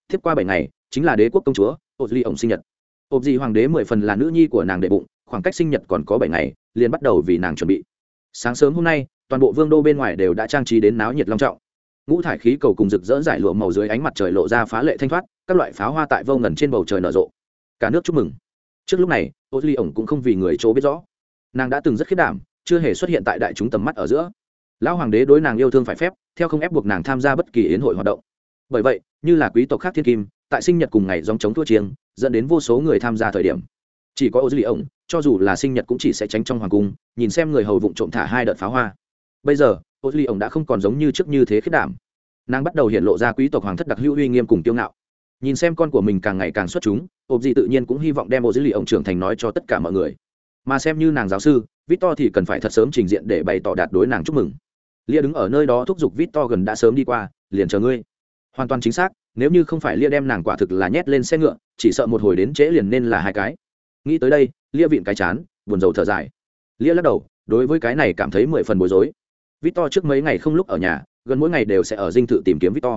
Tiếp qua bảy ngày, chính là đế quốc công chúa ô duy ổng sinh nhật ộp dị hoàng đế mười phần là nữ nhi của nàng đệ bụng, khoảng cách sinh nhật còn có bảy ngày, liền bắt đầu vì nàng chuẩn bị. Sáng sớm hôm nay, toàn bộ vương đô bên ngoài đều đã trang trí đến náo nhiệt long trọng. Ngũ thải khí cầu cùng rực rỡ giải lụa màu dưới ánh mặt trời lộ ra phá lệ thanh thoát, các loại pháo hoa tại vô ngần trên bầu trời nở rộ. Cả nước chúc mừng. Trước lúc này ô duy ổng cũng không vì người chỗ biết rõ. Nàng đã từng rất khiết đảm, chưa hề xuất hiện tại đại chúng tầm mắt ở giữa. Lão hoàng đế đối nàng yêu thương phải phép, theo không ép buộc nàng tham gia bất kỳ yến hội hoạt động. Bởi vậy, như là quý tộc khác thiên kim, tại sinh nhật cùng ngày dòng chống thua chiêng dẫn đến vô số người tham gia thời điểm. Chỉ có ô duy ổng cho dù là sinh nhật cũng chỉ sẽ tránh trong hoàng cung, nhìn xem người hầu vụng trộm thả hai đợt pháo hoa. Bây giờ ô duy ổng đã không còn giống như trước như thế khiết đảm. Nàng bắt đầu hiện lộ ra quý tộc hoàng thất đặc hữu uy nghiêm cùng tiêu ngạo. Nhìn xem con của mình càng ngày càng xuất chúng ộp gì tự nhiên cũng hy vọng đem ô dữ lì ông trưởng thành nói cho tất cả mọi người. Mà xem như nàng giáo sư, victor thì cần phải thật sớm trình diện để bày tỏ đạt đối nàng chúc mừng. Lia đứng ở nơi đó thúc giục victor gần đã sớm đi qua, liền chờ ngươi hoàn toàn chính xác nếu như không phải lia đem nàng quả thực là nhét lên xe ngựa chỉ sợ một hồi đến trễ liền nên là hai cái. Nghĩ tới đây lia vịn cái chán buồn rầu thở dài. Lia lắc đầu đối với cái này cảm thấy mười phần bối rối. Victor trước mấy ngày không lúc ở nhà gần mỗi ngày đều sẽ ở dinh thự tìm kiếm victor.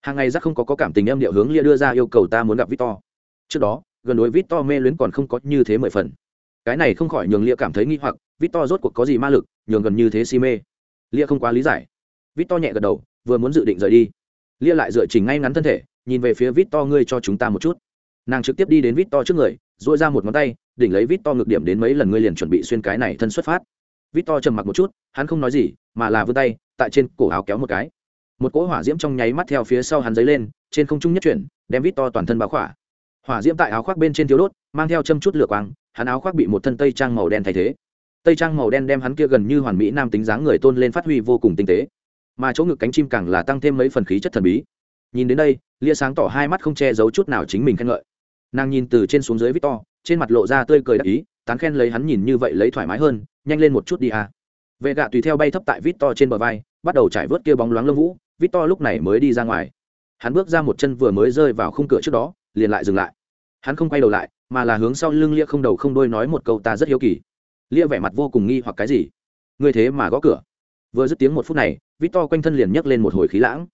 Hàng ngày giác không có, có cảm tình em điệu hướng lia đưa ra yêu cầu ta muốn gặp victor. Trước đó gần đối victor mê luyến còn không có như thế mười phần. Cái này không khỏi nhường lia cảm thấy nghi hoặc victor rốt cuộc có gì ma lực nhường gần như thế si mê. Lia không quá lý giải. Victor nhẹ gật đầu vừa muốn dự định rời đi lia lại dựa chỉnh ngay ngắn thân thể, nhìn về phía vít to ngươi cho chúng ta một chút. Nàng trực tiếp đi đến vít to trước người dội ra một ngón tay, đỉnh lấy vít to ngược điểm đến mấy lần ngươi liền chuẩn bị xuyên cái này thân xuất phát. Vít to trầm mặc một chút, hắn không nói gì, mà là vươn tay, tại trên cổ áo kéo một cái. Một cỗ hỏa diễm trong nháy mắt theo phía sau hắn dấy lên, trên không trung nhất chuyển, đem vít to toàn thân báo khỏa. Hỏa diễm tại áo khoác bên trên thiếu đốt, mang theo châm chút lửa quang, hắn áo khoác bị một thân tây trang màu đen thay thế. Tây trang màu đen đem hắn kia gần như hoàn mỹ nam tính dáng người tôn lên phát huy vô cùng tinh tế mà chỗ ngực cánh chim càng là tăng thêm mấy phần khí chất thần bí. Nhìn đến đây, lia sáng tỏ hai mắt không che giấu chút nào chính mình khen ngợi. Nàng nhìn từ trên xuống dưới victor, trên mặt lộ ra tươi cười đắc ý, tán khen lấy hắn nhìn như vậy lấy thoải mái hơn, nhanh lên một chút đi à. vệ gạ tùy theo bay thấp tại victor trên bờ vai, bắt đầu trải vớt kia bóng loáng lông vũ, victor lúc này mới đi ra ngoài. Hắn bước ra một chân vừa mới rơi vào khung cửa trước đó, liền lại dừng lại. Hắn không quay đầu lại, mà là hướng sau lưng lia không đầu không đôi nói một câu ta rất hiếu kỳ. Lia vẻ mặt vô cùng nghi hoặc cái gì? Ngươi thế mà gõ cửa. Vừa dứt tiếng một phút này vít to quanh thân liền nhấc lên một hồi khí lãng.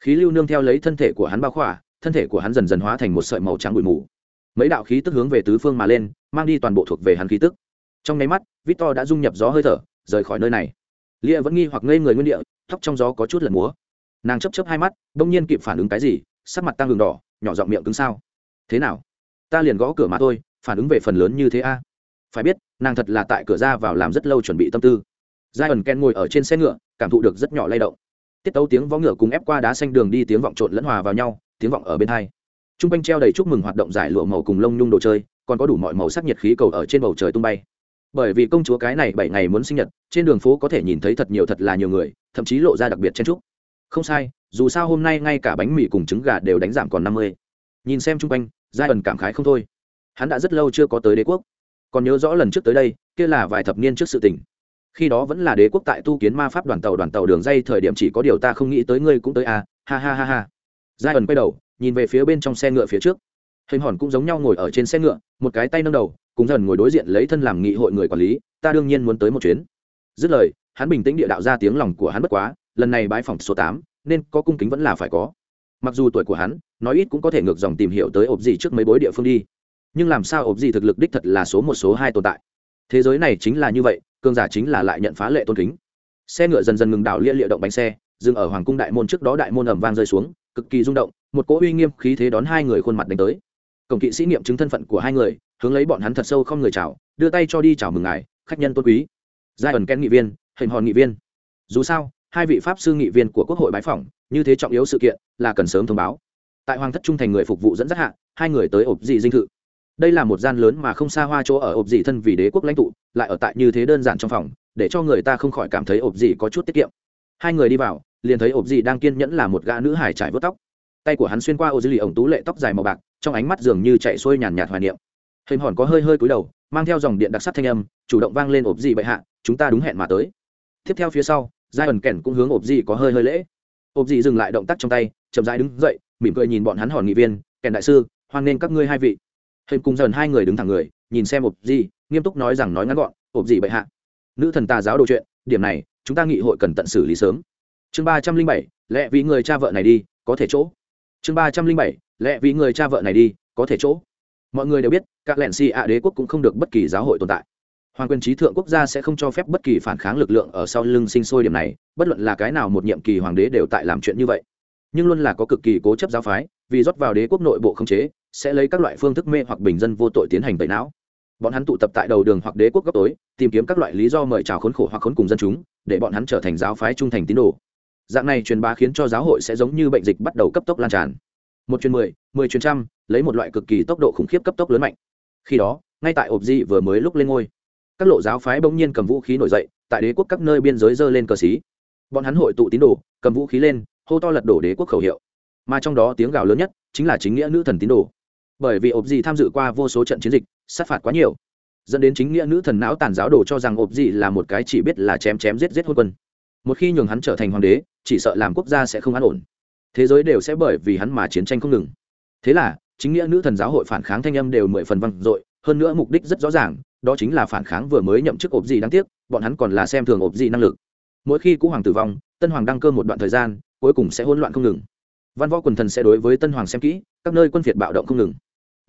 Khí lưu nương theo lấy thân thể của hắn bao khỏa, thân thể của hắn dần dần hóa thành một sợi màu trắng bụi mù. Mấy đạo khí tức hướng về tứ phương mà lên, mang đi toàn bộ thuộc về hắn khí tức. Trong nháy mắt vít to đã dung nhập gió hơi thở, rời khỏi nơi này. Lia vẫn nghi hoặc ngây người nguyên địa, tóc trong gió có chút lần múa. Nàng chấp chấp hai mắt bỗng nhiên kịp phản ứng cái gì, sắc mặt tăng đường đỏ, nhỏ giọng miệng cứng sao. Thế nào? Ta liền gõ cửa mà thôi, phản ứng về phần lớn như thế a? Phải biết, nàng thật là tại cửa ra vào làm rất lâu chuẩn bị tâm tư giai ẩn ken ngồi ở trên xe ngựa, cảm thụ được rất nhỏ lay động. Tiết tấu tiếng võ ngựa cùng ép qua đá xanh đường đi tiếng vọng trộn lẫn hòa vào nhau, tiếng vọng ở bên hai. T r u n g quanh treo đầy chúc mừng hoạt động giải lụa màu cùng lông nhung đồ chơi, còn có đủ mọi màu sắc nhiệt khí cầu ở trên bầu trời tung bay. Bởi vì công chúa cái này bảy ngày muốn sinh nhật, trên đường phố có thể nhìn thấy thật nhiều thật là nhiều người, thậm chí lộ ra đặc biệt chen trúc không sai, dù sao hôm nay ngay cả bánh mì cùng trứng gà đều đánh giảm còn năm mươi. Nhìn xem chung quanh, giai ẩn cảm khái không thôi. Hắn đã rất lâu chưa có tới đế quốc. Còn nhớ rõ lần trước tới đây, kia là vài thập niên trước sự tình khi đó vẫn là đế quốc tại tu kiến ma pháp đoàn tàu đoàn tàu đường dây thời điểm chỉ có điều ta không nghĩ tới ngươi cũng tới à ha ha ha ha. Giai ẩn quay đầu, nhìn về phía bên trong xe ngựa phía trước. Hình hòn cũng giống nhau ngồi ở trên xe ngựa, một cái tay nâng đầu, cùng dần ngồi đối diện lấy thân làm nghị hội người quản lý, ta đương nhiên muốn tới một chuyến. Dứt lời, hắn bình tĩnh địa đạo ra tiếng lòng của hắn bất quá, lần này bãi phòng số tám, nên có cung kính vẫn là phải có. Mặc dù tuổi của hắn, nói ít cũng có thể ngược dòng tìm hiểu tới ộp gì trước mấy bối địa phương đi. Nhưng làm sao ộp gì thực lực đích thật là số một, số hai tồn tại? Thế giới này chính là như vậy cường giả chính là lại nhận phá lệ tôn kính. Xe ngựa dần dần ngừng đảo lia liệu động bánh xe, dừng ở hoàng cung đại môn trước đó đại môn ẩm vang rơi xuống, cực kỳ rung động, một cỗ uy nghiêm khí thế đón hai người khuôn mặt đánh tới. Cổng kỵ sĩ nghiệm chứng thân phận của hai người, hướng lấy bọn hắn thật sâu không người chào, đưa tay cho đi chào mừng ngài, khách nhân tôn quý. Giai ẩn ken nghị viên hình hòn nghị viên. Dù sao, hai vị pháp sư nghị viên của quốc hội bái phỏng, như thế trọng yếu sự kiện, là cần sớm thông báo. Tại hoàng thất trung thành người phục vụ dẫn dắt hạ, hai người tới ộp dị dinh thự đây là một gian lớn mà không xa hoa chỗ ở ộp dị thân vì đế quốc lãnh tụ, lại ở tại như thế đơn giản trong phòng, để cho người ta không khỏi cảm thấy ộp dị có chút tiết kiệm. Hai người đi vào, liền thấy ộp dị đang kiên nhẫn là một gã nữ hải trải vớt tóc. Tay của hắn xuyên qua ô dư lì ổng tú lệ tóc dài màu bạc, trong ánh mắt dường như chạy xuôi nhàn nhạt hoài niệm. Hình hòn có hơi hơi cúi đầu, mang theo dòng điện đặc sắc thanh âm, chủ động vang lên ộp dị bệ hạ, chúng ta đúng hẹn mà tới. Tiếp theo phía sau, giai ẩn kèn cũng hướng ộp dị có hơi hơi lễ. Ộp dị dừng lại động tác trong tay, chậm rãi đứng dậy, mỉm cười nhìn bọn hắn hòn nghị viên, kèn đại sư, hoan nên các ngươi hai vị hình cùng dần hai người đứng thẳng người, nhìn xem ộp gì nghiêm túc nói rằng nói ngắn gọn, ộp gì bệ hạ, nữ thần tà giáo đồ chuyện, điểm này, chúng ta nghị hội cần tận xử lý sớm. Chương ba trăm linh bảy, lẽ vì người cha vợ này đi, có thể chỗ. Chương ba trăm linh bảy, lẽ vì người cha vợ này đi, có thể chỗ. Mọi người đều biết, các lẻn si ạ đế quốc cũng không được bất kỳ giáo hội tồn tại. Hoàng quyền trí thượng quốc gia sẽ không cho phép bất kỳ phản kháng lực lượng ở sau lưng sinh sôi điểm này, bất luận là cái nào một nhiệm kỳ hoàng đế đều tại làm chuyện như vậy. Nhưng luôn là có cực kỳ cố chấp giáo phái, vì rót vào đế quốc nội bộ không chế sẽ lấy các loại phương thức mê hoặc bình dân vô tội tiến hành tẩy não. Bọn hắn tụ tập tại đầu đường hoặc đế quốc góc tối, tìm kiếm các loại lý do mời chào khốn khổ hoặc khốn cùng dân chúng, để bọn hắn trở thành giáo phái trung thành tín đồ. Dạng này truyền bá khiến cho giáo hội sẽ giống như bệnh dịch bắt đầu cấp tốc lan tràn. Một chuyến mười mười chuyến trăm, lấy một loại cực kỳ tốc độ khủng khiếp cấp tốc lớn mạnh. Khi đó, ngay tại ộp di vừa mới lúc lên ngôi, các lộ giáo phái bỗng nhiên cầm vũ khí nổi dậy, tại đế quốc các nơi biên giới dơ lên cờ xí. Bọn hắn hội tụ tín đồ, cầm vũ khí lên, hô to lật đổ đế quốc khẩu hiệu. Mà trong đó tiếng gào lớn nhất chính là chính nghĩa nữ thần tín đồ bởi vì ộp dị tham dự qua vô số trận chiến dịch, sát phạt quá nhiều. Dẫn đến chính nghĩa nữ thần não tàn giáo đồ cho rằng ộp dị là một cái chỉ biết là chém chém giết giết hôn quân. Một khi nhường hắn trở thành hoàng đế, chỉ sợ làm quốc gia sẽ không an ổn. Thế giới đều sẽ bởi vì hắn mà chiến tranh không ngừng. Thế là, chính nghĩa nữ thần giáo hội phản kháng thanh âm đều mười phần văng dội, hơn nữa mục đích rất rõ ràng, đó chính là phản kháng vừa mới nhậm chức ộp dị đáng tiếc, bọn hắn còn là xem thường ộp dị năng lực. Mỗi khi cũ hoàng tử vong, tân hoàng đăng cơ một đoạn thời gian, cuối cùng sẽ hỗn loạn không ngừng. Văn võ quần thần sẽ đối với tân hoàng xem kỹ, các nơi quân phiệt bạo động không ngừng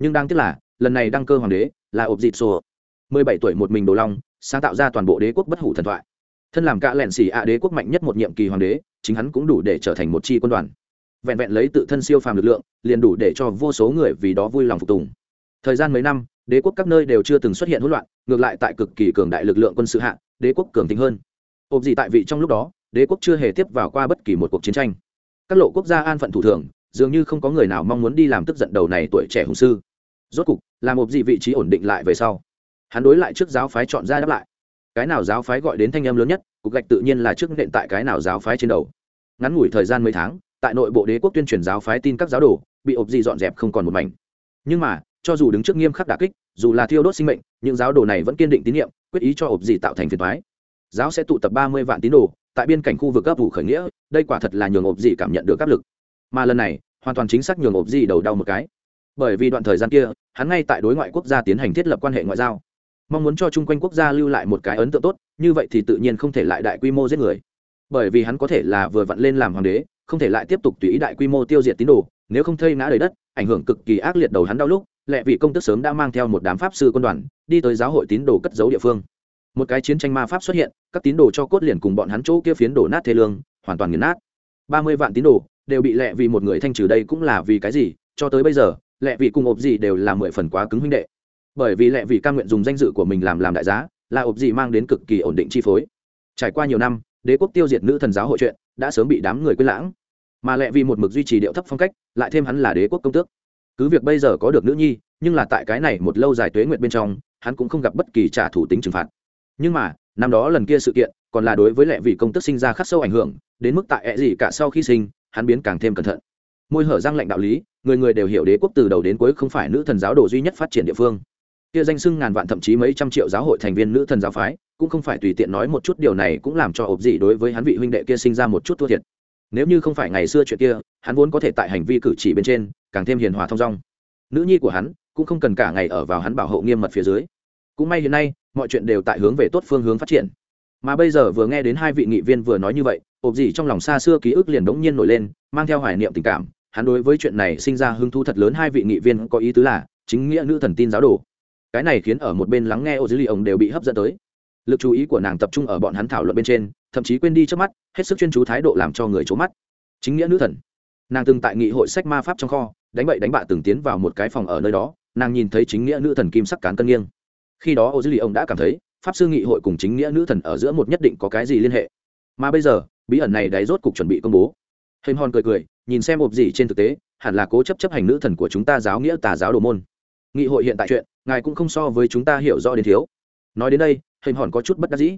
nhưng đáng tiếc là, lần này đăng cơ hoàng đế là ộp dịt sổ. Mười bảy tuổi một mình đồ long, sáng tạo ra toàn bộ đế quốc bất hủ thần thoại. Thân làm cạ lẹn xỉ ạ đế quốc mạnh nhất một nhiệm kỳ hoàng đế, chính hắn cũng đủ để trở thành một chi quân đoàn. Vẹn vẹn lấy tự thân siêu phàm lực lượng, liền đủ để cho vô số người vì đó vui lòng phục tùng. Thời gian mấy năm, đế quốc các nơi đều chưa từng xuất hiện hỗn loạn, ngược lại tại cực kỳ cường đại lực lượng quân sự hạ, đế quốc cường tính hơn. Ộp gì tại vị trong lúc đó, đế quốc chưa hề tiếp vào qua bất kỳ một cuộc chiến tranh. Các lộ quốc gia an phận thủ thường, dường như không có người nào mong muốn đi làm tức giận đầu này tuổi trẻ hùng sư rốt cục, làm một gì vị trí ổn định lại về sau, hắn đối lại trước giáo phái chọn ra đáp lại. Cái nào giáo phái gọi đến thanh âm lớn nhất, cục gạch tự nhiên là trước nện tại cái nào giáo phái trên đầu. Ngắn ngủi thời gian mấy tháng, tại nội bộ đế quốc tuyên truyền giáo phái tin các giáo đồ, bị ộp gì dọn dẹp không còn một mảnh. Nhưng mà, cho dù đứng trước nghiêm khắc đà kích, dù là thiêu đốt sinh mệnh, những giáo đồ này vẫn kiên định tín nhiệm, quyết ý cho ộp gì tạo thành phiền thoái giáo sẽ tụ tập ba mươi vạn tín đồ, tại biên cảnh khu vực gấp vụ khởi nghĩa, đây quả thật là nhường ộp gì cảm nhận được áp lực. Mà lần này, hoàn toàn chính xác nhường ộp gì đầu đau một cái. Bởi vì đoạn thời gian kia hắn ngay tại đối ngoại quốc gia tiến hành thiết lập quan hệ ngoại giao. Mong muốn cho chung quanh quốc gia lưu lại một cái ấn tượng tốt, như vậy thì tự nhiên không thể lại đại quy mô giết người. Bởi vì hắn có thể là vừa vặn lên làm hoàng đế, không thể lại tiếp tục tùy ý đại quy mô tiêu diệt tín đồ, nếu không thây ngã đầy đất, ảnh hưởng cực kỳ ác liệt đầu hắn đau lúc lệ vị công tức sớm đã mang theo một đám pháp sư quân đoàn, đi tới giáo hội tín đồ cất giấu địa phương. Một cái chiến tranh ma pháp xuất hiện, các tín đồ cho cốt liền cùng bọn hắn chỗ kia phiến đổ nát thế lương, hoàn toàn nghiền nát. Ba mươi vạn tín đồ đều bị lệ vì một người thanh trừ đây cũng là vì cái gì, cho tới bây giờ lệ vị cùng ộp gì đều là mười phần quá cứng huynh đệ. Bởi vì lệ vị ca nguyện dùng danh dự của mình làm làm đại giá, là ộp gì mang đến cực kỳ ổn định chi phối. Trải qua nhiều năm, đế quốc tiêu diệt nữ thần giáo hội chuyện đã sớm bị đám người quên lãng. Mà lệ vị một mực duy trì điệu thấp phong cách, lại thêm hắn là đế quốc công tước. Cứ việc bây giờ có được nữ nhi, nhưng là tại cái này một lâu dài tuế nguyện bên trong, hắn cũng không gặp bất kỳ trả thủ tính trừng phạt. Nhưng mà, năm đó lần kia sự kiện, còn là đối với lệ vị công tức sinh ra khắc sâu ảnh hưởng, đến mức tại ẹ gì cả sau khi sinh, hắn biến càng thêm cẩn thận môi hở răng lạnh đạo lý, người người đều hiểu đế quốc từ đầu đến cuối không phải nữ thần giáo đồ duy nhất phát triển địa phương. Kia danh sưng ngàn vạn thậm chí mấy trăm triệu giáo hội thành viên nữ thần giáo phái, cũng không phải tùy tiện nói một chút điều này cũng làm cho ộp dị đối với hắn vị huynh đệ kia sinh ra một chút thua thiệt. Nếu như không phải ngày xưa chuyện kia, hắn vốn có thể tại hành vi cử chỉ bên trên, càng thêm hiền hòa thong dong. Nữ nhi của hắn cũng không cần cả ngày ở vào hắn bảo hộ nghiêm mật phía dưới. Cũng may hiện nay, mọi chuyện đều tại hướng về tốt phương hướng phát triển. Mà bây giờ vừa nghe đến hai vị nghị viên vừa nói như vậy, ộp dị trong lòng xa xưa ký ức liền đống nhiên nổi lên, mang theo hoài niệm tình cảm hắn đối với chuyện này sinh ra hứng thú thật lớn. Hai vị nghị viên có ý tứ là chính nghĩa nữ thần tin giáo đồ. Cái này khiến ở một bên lắng nghe ô dưới lì ông đều bị hấp dẫn tới. Lực chú ý của nàng tập trung ở bọn hắn thảo luận bên trên, thậm chí quên đi trước mắt, hết sức chuyên chú thái độ làm cho người trố mắt. Chính nghĩa nữ thần. Nàng từng tại nghị hội sách ma pháp trong kho, đánh bậy đánh bạ từng tiến vào một cái phòng ở nơi đó, nàng nhìn thấy chính nghĩa nữ thần kim sắc cán cân nghiêng. Khi đó ô dư lì ông đã cảm thấy, pháp sư nghị hội cùng chính nghĩa nữ thần ở giữa một nhất định có cái gì liên hệ. Mà bây giờ, bí ẩn này đáy rốt cục chuẩn bị công bố. Hình hòn cười cười nhìn xem ộp gì trên thực tế, hẳn là cố chấp chấp hành nữ thần của chúng ta giáo nghĩa tà giáo đồ môn. Nghị hội hiện tại chuyện, ngài cũng không so với chúng ta hiểu rõ đến thiếu. Nói đến đây, hình hòn có chút bất đắc dĩ.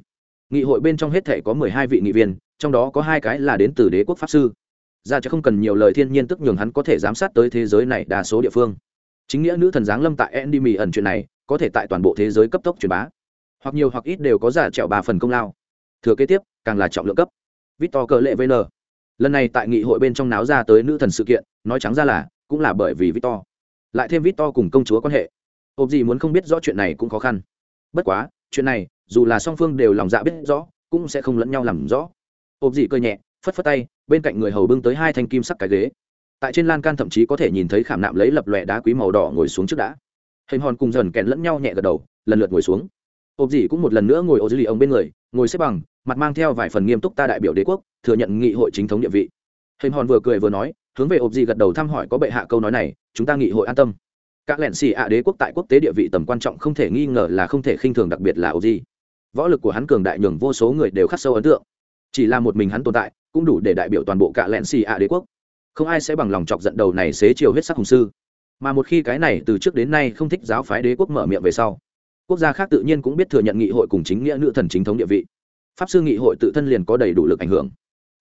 Nghị hội bên trong hết thể có mười hai vị nghị viên, trong đó có hai cái là đến từ đế quốc pháp sư. Ra chứ không cần nhiều lời thiên nhiên tức nhường hắn có thể giám sát tới thế giới này đa số địa phương. Chính nghĩa nữ thần giáng lâm tại andy mì ẩn chuyện này, có thể tại toàn bộ thế giới cấp tốc truyền bá. Hoặc nhiều hoặc ít đều có giả trẹo bà phần công lao. Thừa kế tiếp, càng là trọng lượng cấp. Victor cờ lệ vn lần này tại nghị hội bên trong náo ra tới nữ thần sự kiện, nói trắng ra là, cũng là bởi vì victor. Lại thêm victor cùng công chúa quan hệ. Ộp gì muốn không biết rõ chuyện này cũng khó khăn. Bất quá, chuyện này, dù là song phương đều lòng dạ biết rõ, cũng sẽ không lẫn nhau làm rõ. Ộp gì cơ nhẹ, phất phất tay, bên cạnh người hầu bưng tới hai thanh kim sắc cái ghế. Tại trên lan can thậm chí có thể nhìn thấy khảm nạm lấy lập lòe đá quý màu đỏ ngồi xuống trước đã. Hình hòn cùng dần kèn lẫn nhau nhẹ gật đầu, lần lượt ngồi xuống. Ộp gì cũng một lần nữa ngồi ô dưới lì ông bên người, ngồi xếp bằng mặt mang theo vài phần nghiêm túc ta đại biểu đế quốc, thừa nhận nghị hội chính thống địa vị. Hình hòn vừa cười vừa nói, hướng về ộp gì gật đầu thăm hỏi có bệ hạ câu nói này, chúng ta nghị hội an tâm. Các lẻn xì ạ đế quốc tại quốc tế địa vị tầm quan trọng không thể nghi ngờ là không thể khinh thường đặc biệt là ộp gì võ lực của hắn cường đại nhường vô số người đều khắc sâu ấn tượng. Chỉ là một mình hắn tồn tại, cũng đủ để đại biểu toàn bộ cả lẻn xì ạ đế quốc. Không ai sẽ bằng lòng chọc giận đầu này xế chiều huyết sắc hùng sư. Mà một khi cái này từ trước đến nay không thích giáo phái đế quốc mở miệng về sau, quốc gia khác tự nhiên cũng biết thừa nhận nghị hội cùng chính nghĩa nữ thần chính thống địa vị pháp sư nghị hội tự thân liền có đầy đủ lực ảnh hưởng.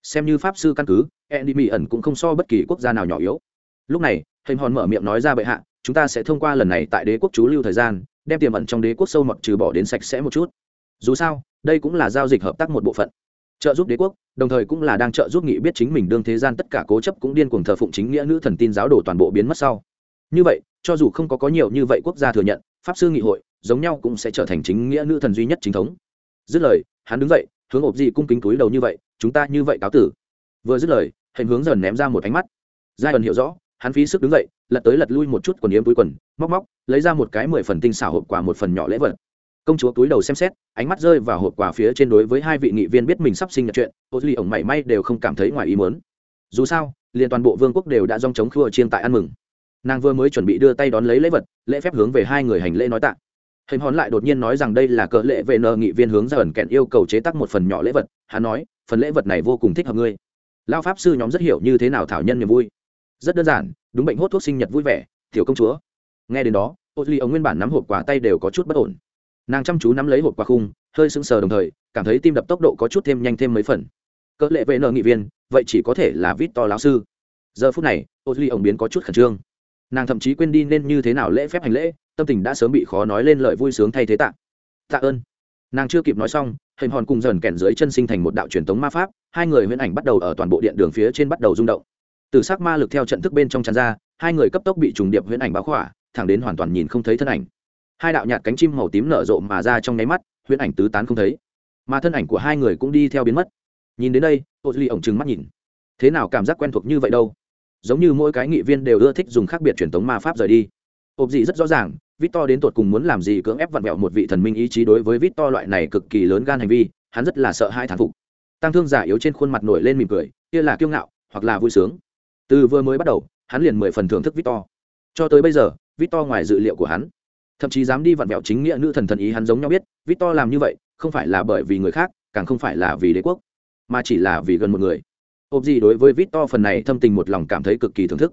Xem như pháp sư căn cứ enemy ẩn cũng không so bất kỳ quốc gia nào nhỏ yếu. Lúc này, hình hòn mở miệng nói ra bệ hạ, chúng ta sẽ thông qua lần này tại đế quốc chú lưu thời gian, đem tiềm ẩn trong đế quốc sâu mọt trừ bỏ đến sạch sẽ một chút. Dù sao, đây cũng là giao dịch hợp tác một bộ phận. Trợ giúp đế quốc, đồng thời cũng là đang trợ giúp nghị biết chính mình đương thế gian tất cả cố chấp cũng điên cuồng thờ phụng chính nghĩa nữ thần tin giáo đồ toàn bộ biến mất sau. Như vậy, cho dù không có có nhiều như vậy quốc gia thừa nhận, pháp sư nghị hội, giống nhau cũng sẽ trở thành chính nghĩa nữ thần duy nhất chính thống. Dứt lời hắn đứng dậy, hướng ộp dị cung kính túi đầu như vậy, chúng ta như vậy cáo tử. Vừa dứt lời hình hướng dần ném ra một ánh mắt. Giai ẩn hiểu rõ, hắn phí sức đứng dậy, lật tới lật lui một chút quần yếm túi quần, móc móc, lấy ra một cái mười phần tinh xảo hộp quà một phần nhỏ lễ vật. Công chúa túi đầu xem xét, ánh mắt rơi vào hộp quà phía trên đối với hai vị nghị viên biết mình sắp sinh nhật chuyện ô duy ổng mảy may đều không cảm thấy ngoài ý muốn. Dù sao, liền toàn bộ vương quốc đều đã dòng chống khua chiên tại ăn mừng. Nàng vừa mới chuẩn bị đưa tay đón lấy lễ vật, lễ phép hướng về hai người hành lễ nói tạ hình hòn lại đột nhiên nói rằng đây là cỡ lễ vệ nợ nghị viên hướng ra ẩn kẹn yêu cầu chế tác một phần nhỏ lễ vật. Hắn nói, phần lễ vật này vô cùng thích hợp ngươi. Lao pháp sư nhóm rất hiểu như thế nào thảo nhân niềm vui. Rất đơn giản, đúng bệnh hốt thuốc sinh nhật vui vẻ, tiểu công chúa. Nghe đến đó ô duy ông nguyên bản nắm hộp quà tay đều có chút bất ổn. Nàng chăm chú nắm lấy hộp quà khung, hơi sững sờ đồng thời, cảm thấy tim đập tốc độ có chút thêm nhanh thêm mấy phần. Cỡ lệ vệ nợ nghị viên, vậy chỉ có thể là vít to lão sư. Giờ phút này ô duy ông biến có chút khẩn trương. Nàng thậm chí quên đi nên như thế nào lễ phép hành lễ tâm tình đã sớm bị khó nói lên lời vui sướng thay thế tạ. Tạ ơn. Nàng chưa kịp nói xong hình hòn cùng dần kèn dưới chân sinh thành một đạo truyền thống ma pháp, hai người huyễn ảnh bắt đầu ở toàn bộ điện đường phía trên bắt đầu rung động. Từ sắc ma lực theo trận thức bên trong tràn ra, hai người cấp tốc bị trùng điệp huyễn ảnh báo khỏa, thẳng đến hoàn toàn nhìn không thấy thân ảnh. Hai đạo nhạt cánh chim màu tím nở rộ mà ra trong nháy mắt, huyễn ảnh tứ tán không thấy. Mà thân ảnh của hai người cũng đi theo biến mất. Nhìn đến đây ô duy ổng trừng mắt nhìn. Thế nào cảm giác quen thuộc như vậy đâu? Giống như mỗi cái nghị viên đều ưa thích dùng khác biệt truyền thống ma pháp rời đi ộp gì rất rõ ràng Victor đến tột cùng muốn làm gì cưỡng ép vặn vẹo một vị thần minh ý chí đối với Victor loại này cực kỳ lớn gan hành vi, hắn rất là sợ hai thán phục. Tăng thương giả yếu trên khuôn mặt nổi lên mỉm cười, kia là kiêu ngạo, hoặc là vui sướng. Từ vừa mới bắt đầu, hắn liền mười phần thưởng thức Victor. Cho tới bây giờ, Victor ngoài dự liệu của hắn, thậm chí dám đi vặn vẹo chính nghĩa nữ thần thần ý hắn giống nhau biết, Victor làm như vậy, không phải là bởi vì người khác, càng không phải là vì đế quốc, mà chỉ là vì gần một người. ộp gì đối với Victor phần này thâm tình một lòng cảm thấy cực kỳ thưởng thức.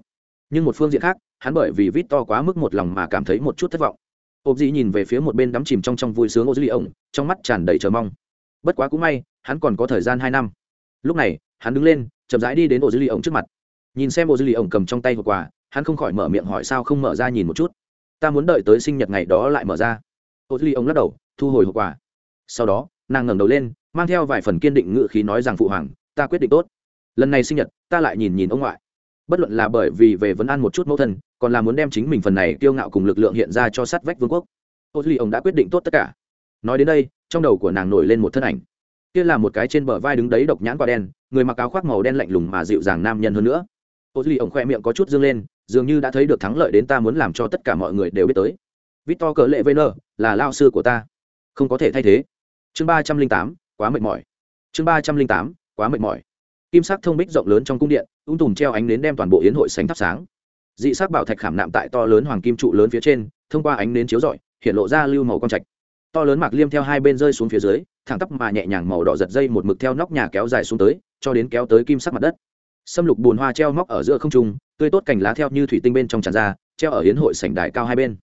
Nhưng một phương diện khác, hắn bởi vì vít to quá mức một lòng mà cảm thấy một chút thất vọng. Ộp dị nhìn về phía một bên đắm chìm trong trong vui sướng ô dư ly ổng trong mắt tràn đầy chờ mong. Bất quá cũng may hắn còn có thời gian hai năm. Lúc này hắn đứng lên chậm rãi đi đến ô dư ly ổng trước mặt. Nhìn xem ô dư ly ổng cầm trong tay hộp quà hắn không khỏi mở miệng hỏi sao không mở ra nhìn một chút. Ta muốn đợi tới sinh nhật ngày đó lại mở ra. Ô dư ly ổng lắc đầu thu hồi hộp quà. Sau đó nàng ngẩng đầu lên mang theo vài phần kiên định ngự khí nói rằng phụ hoàng ta quyết định tốt. Lần này sinh nhật ta lại nhìn nhìn ông ngoại bất luận là bởi vì về vấn an một chút mẫu thân, còn là muốn đem chính mình phần này kiêu ngạo cùng lực lượng hiện ra cho sát vách vương quốc. Ô duy ông đã quyết định tốt tất cả. Nói đến đây, trong đầu của nàng nổi lên một thân ảnh. Kia là một cái trên bờ vai đứng đấy độc nhãn quả đen, người mặc áo khoác màu đen lạnh lùng mà dịu dàng nam nhân hơn nữa. Ô duy ông khoe miệng có chút dương lên, dường như đã thấy được thắng lợi đến ta muốn làm cho tất cả mọi người đều biết tới. Victor cờ lệ vn là lao sư của ta. Không có thể thay thế. Chương ba trăm linh tám, quá mệt mỏi. Chương ba trăm linh tám, quá mệt mỏi kim sắc thông bích rộng lớn trong cung điện, ung tùm treo ánh nến đem toàn bộ yến hội sánh thắp sáng. Dị sắc bảo thạch khảm nạm tại to lớn hoàng kim trụ lớn phía trên, thông qua ánh nến chiếu rọi, hiện lộ ra lưu màu quang trạch. To lớn mạc liêm theo hai bên rơi xuống phía dưới, thẳng tắp mà nhẹ nhàng màu đỏ giật dây một mực theo nóc nhà kéo dài xuống tới, cho đến kéo tới kim sắc mặt đất. Xâm lục bùn hoa treo móc ở giữa không trung, tươi tốt cành lá theo như thủy tinh bên trong tràn ra, treo ở hiến hội sảnh đài cao hai bên.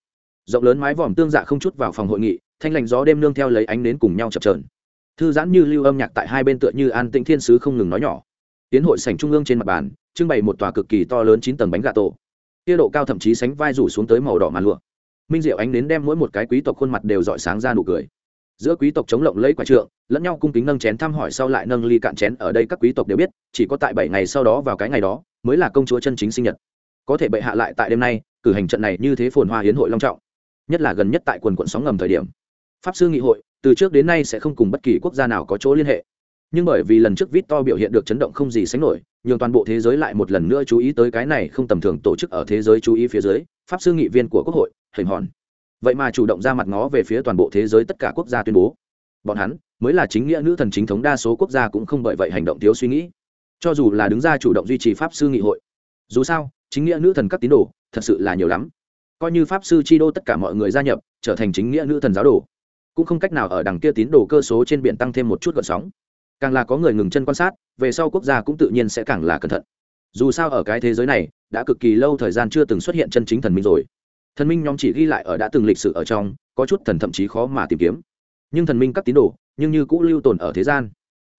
Rộng lớn mái vòm tương dạ không chút vào phòng hội nghị, thanh lành gió đêm nương theo lấy ánh nến cùng nhau chập trờn thư giãn như lưu âm nhạc tại hai bên tựa như an tĩnh thiên sứ không ngừng nói nhỏ tiến hội sảnh trung ương trên mặt bàn, trưng bày một tòa cực kỳ to lớn chín tầng bánh gà tổ. Kia độ cao thậm chí sánh vai rủ xuống tới màu đỏ màn lụa. Minh diệu ánh đến đem mỗi một cái quý tộc khuôn mặt đều dọi sáng ra nụ cười. Giữa quý tộc chống lộng lấy quả trượng, lẫn nhau cung kính nâng chén thăm hỏi sau lại nâng ly cạn chén, ở đây các quý tộc đều biết, chỉ có tại bảy ngày sau đó vào cái ngày đó, mới là công chúa chân chính sinh nhật. Có thể bệ hạ lại tại đêm nay, cử hành trận này như thế phồn hoa hiến hội long trọng, nhất là gần nhất tại quần quận sóng ngầm thời điểm. Pháp sư nghị hội, từ trước đến nay sẽ không cùng bất kỳ quốc gia nào có chỗ liên hệ nhưng bởi vì lần trước Victor biểu hiện được chấn động không gì sánh nổi, nhường toàn bộ thế giới lại một lần nữa chú ý tới cái này không tầm thường tổ chức ở thế giới chú ý phía dưới, pháp sư nghị viên của quốc hội, hình hòn. Vậy mà chủ động ra mặt ngó về phía toàn bộ thế giới tất cả quốc gia tuyên bố, bọn hắn mới là chính nghĩa nữ thần chính thống đa số quốc gia cũng không bởi vậy hành động thiếu suy nghĩ. Cho dù là đứng ra chủ động duy trì pháp sư nghị hội. Dù sao, chính nghĩa nữ thần các tín đồ, thật sự là nhiều lắm. Coi như pháp sư chi đô tất cả mọi người gia nhập, trở thành chính nghĩa nữ thần giáo đồ, cũng không cách nào ở đằng kia tín đồ cơ số trên biển tăng thêm một chút gợn sóng càng là có người ngừng chân quan sát, về sau quốc gia cũng tự nhiên sẽ càng là cẩn thận. Dù sao ở cái thế giới này, đã cực kỳ lâu thời gian chưa từng xuất hiện chân chính thần minh rồi. Thần minh nhóm chỉ ghi lại ở đã từng lịch sử ở trong, có chút thần thậm chí khó mà tìm kiếm. Nhưng thần minh các tín đồ, nhưng như cũ lưu tồn ở thế gian.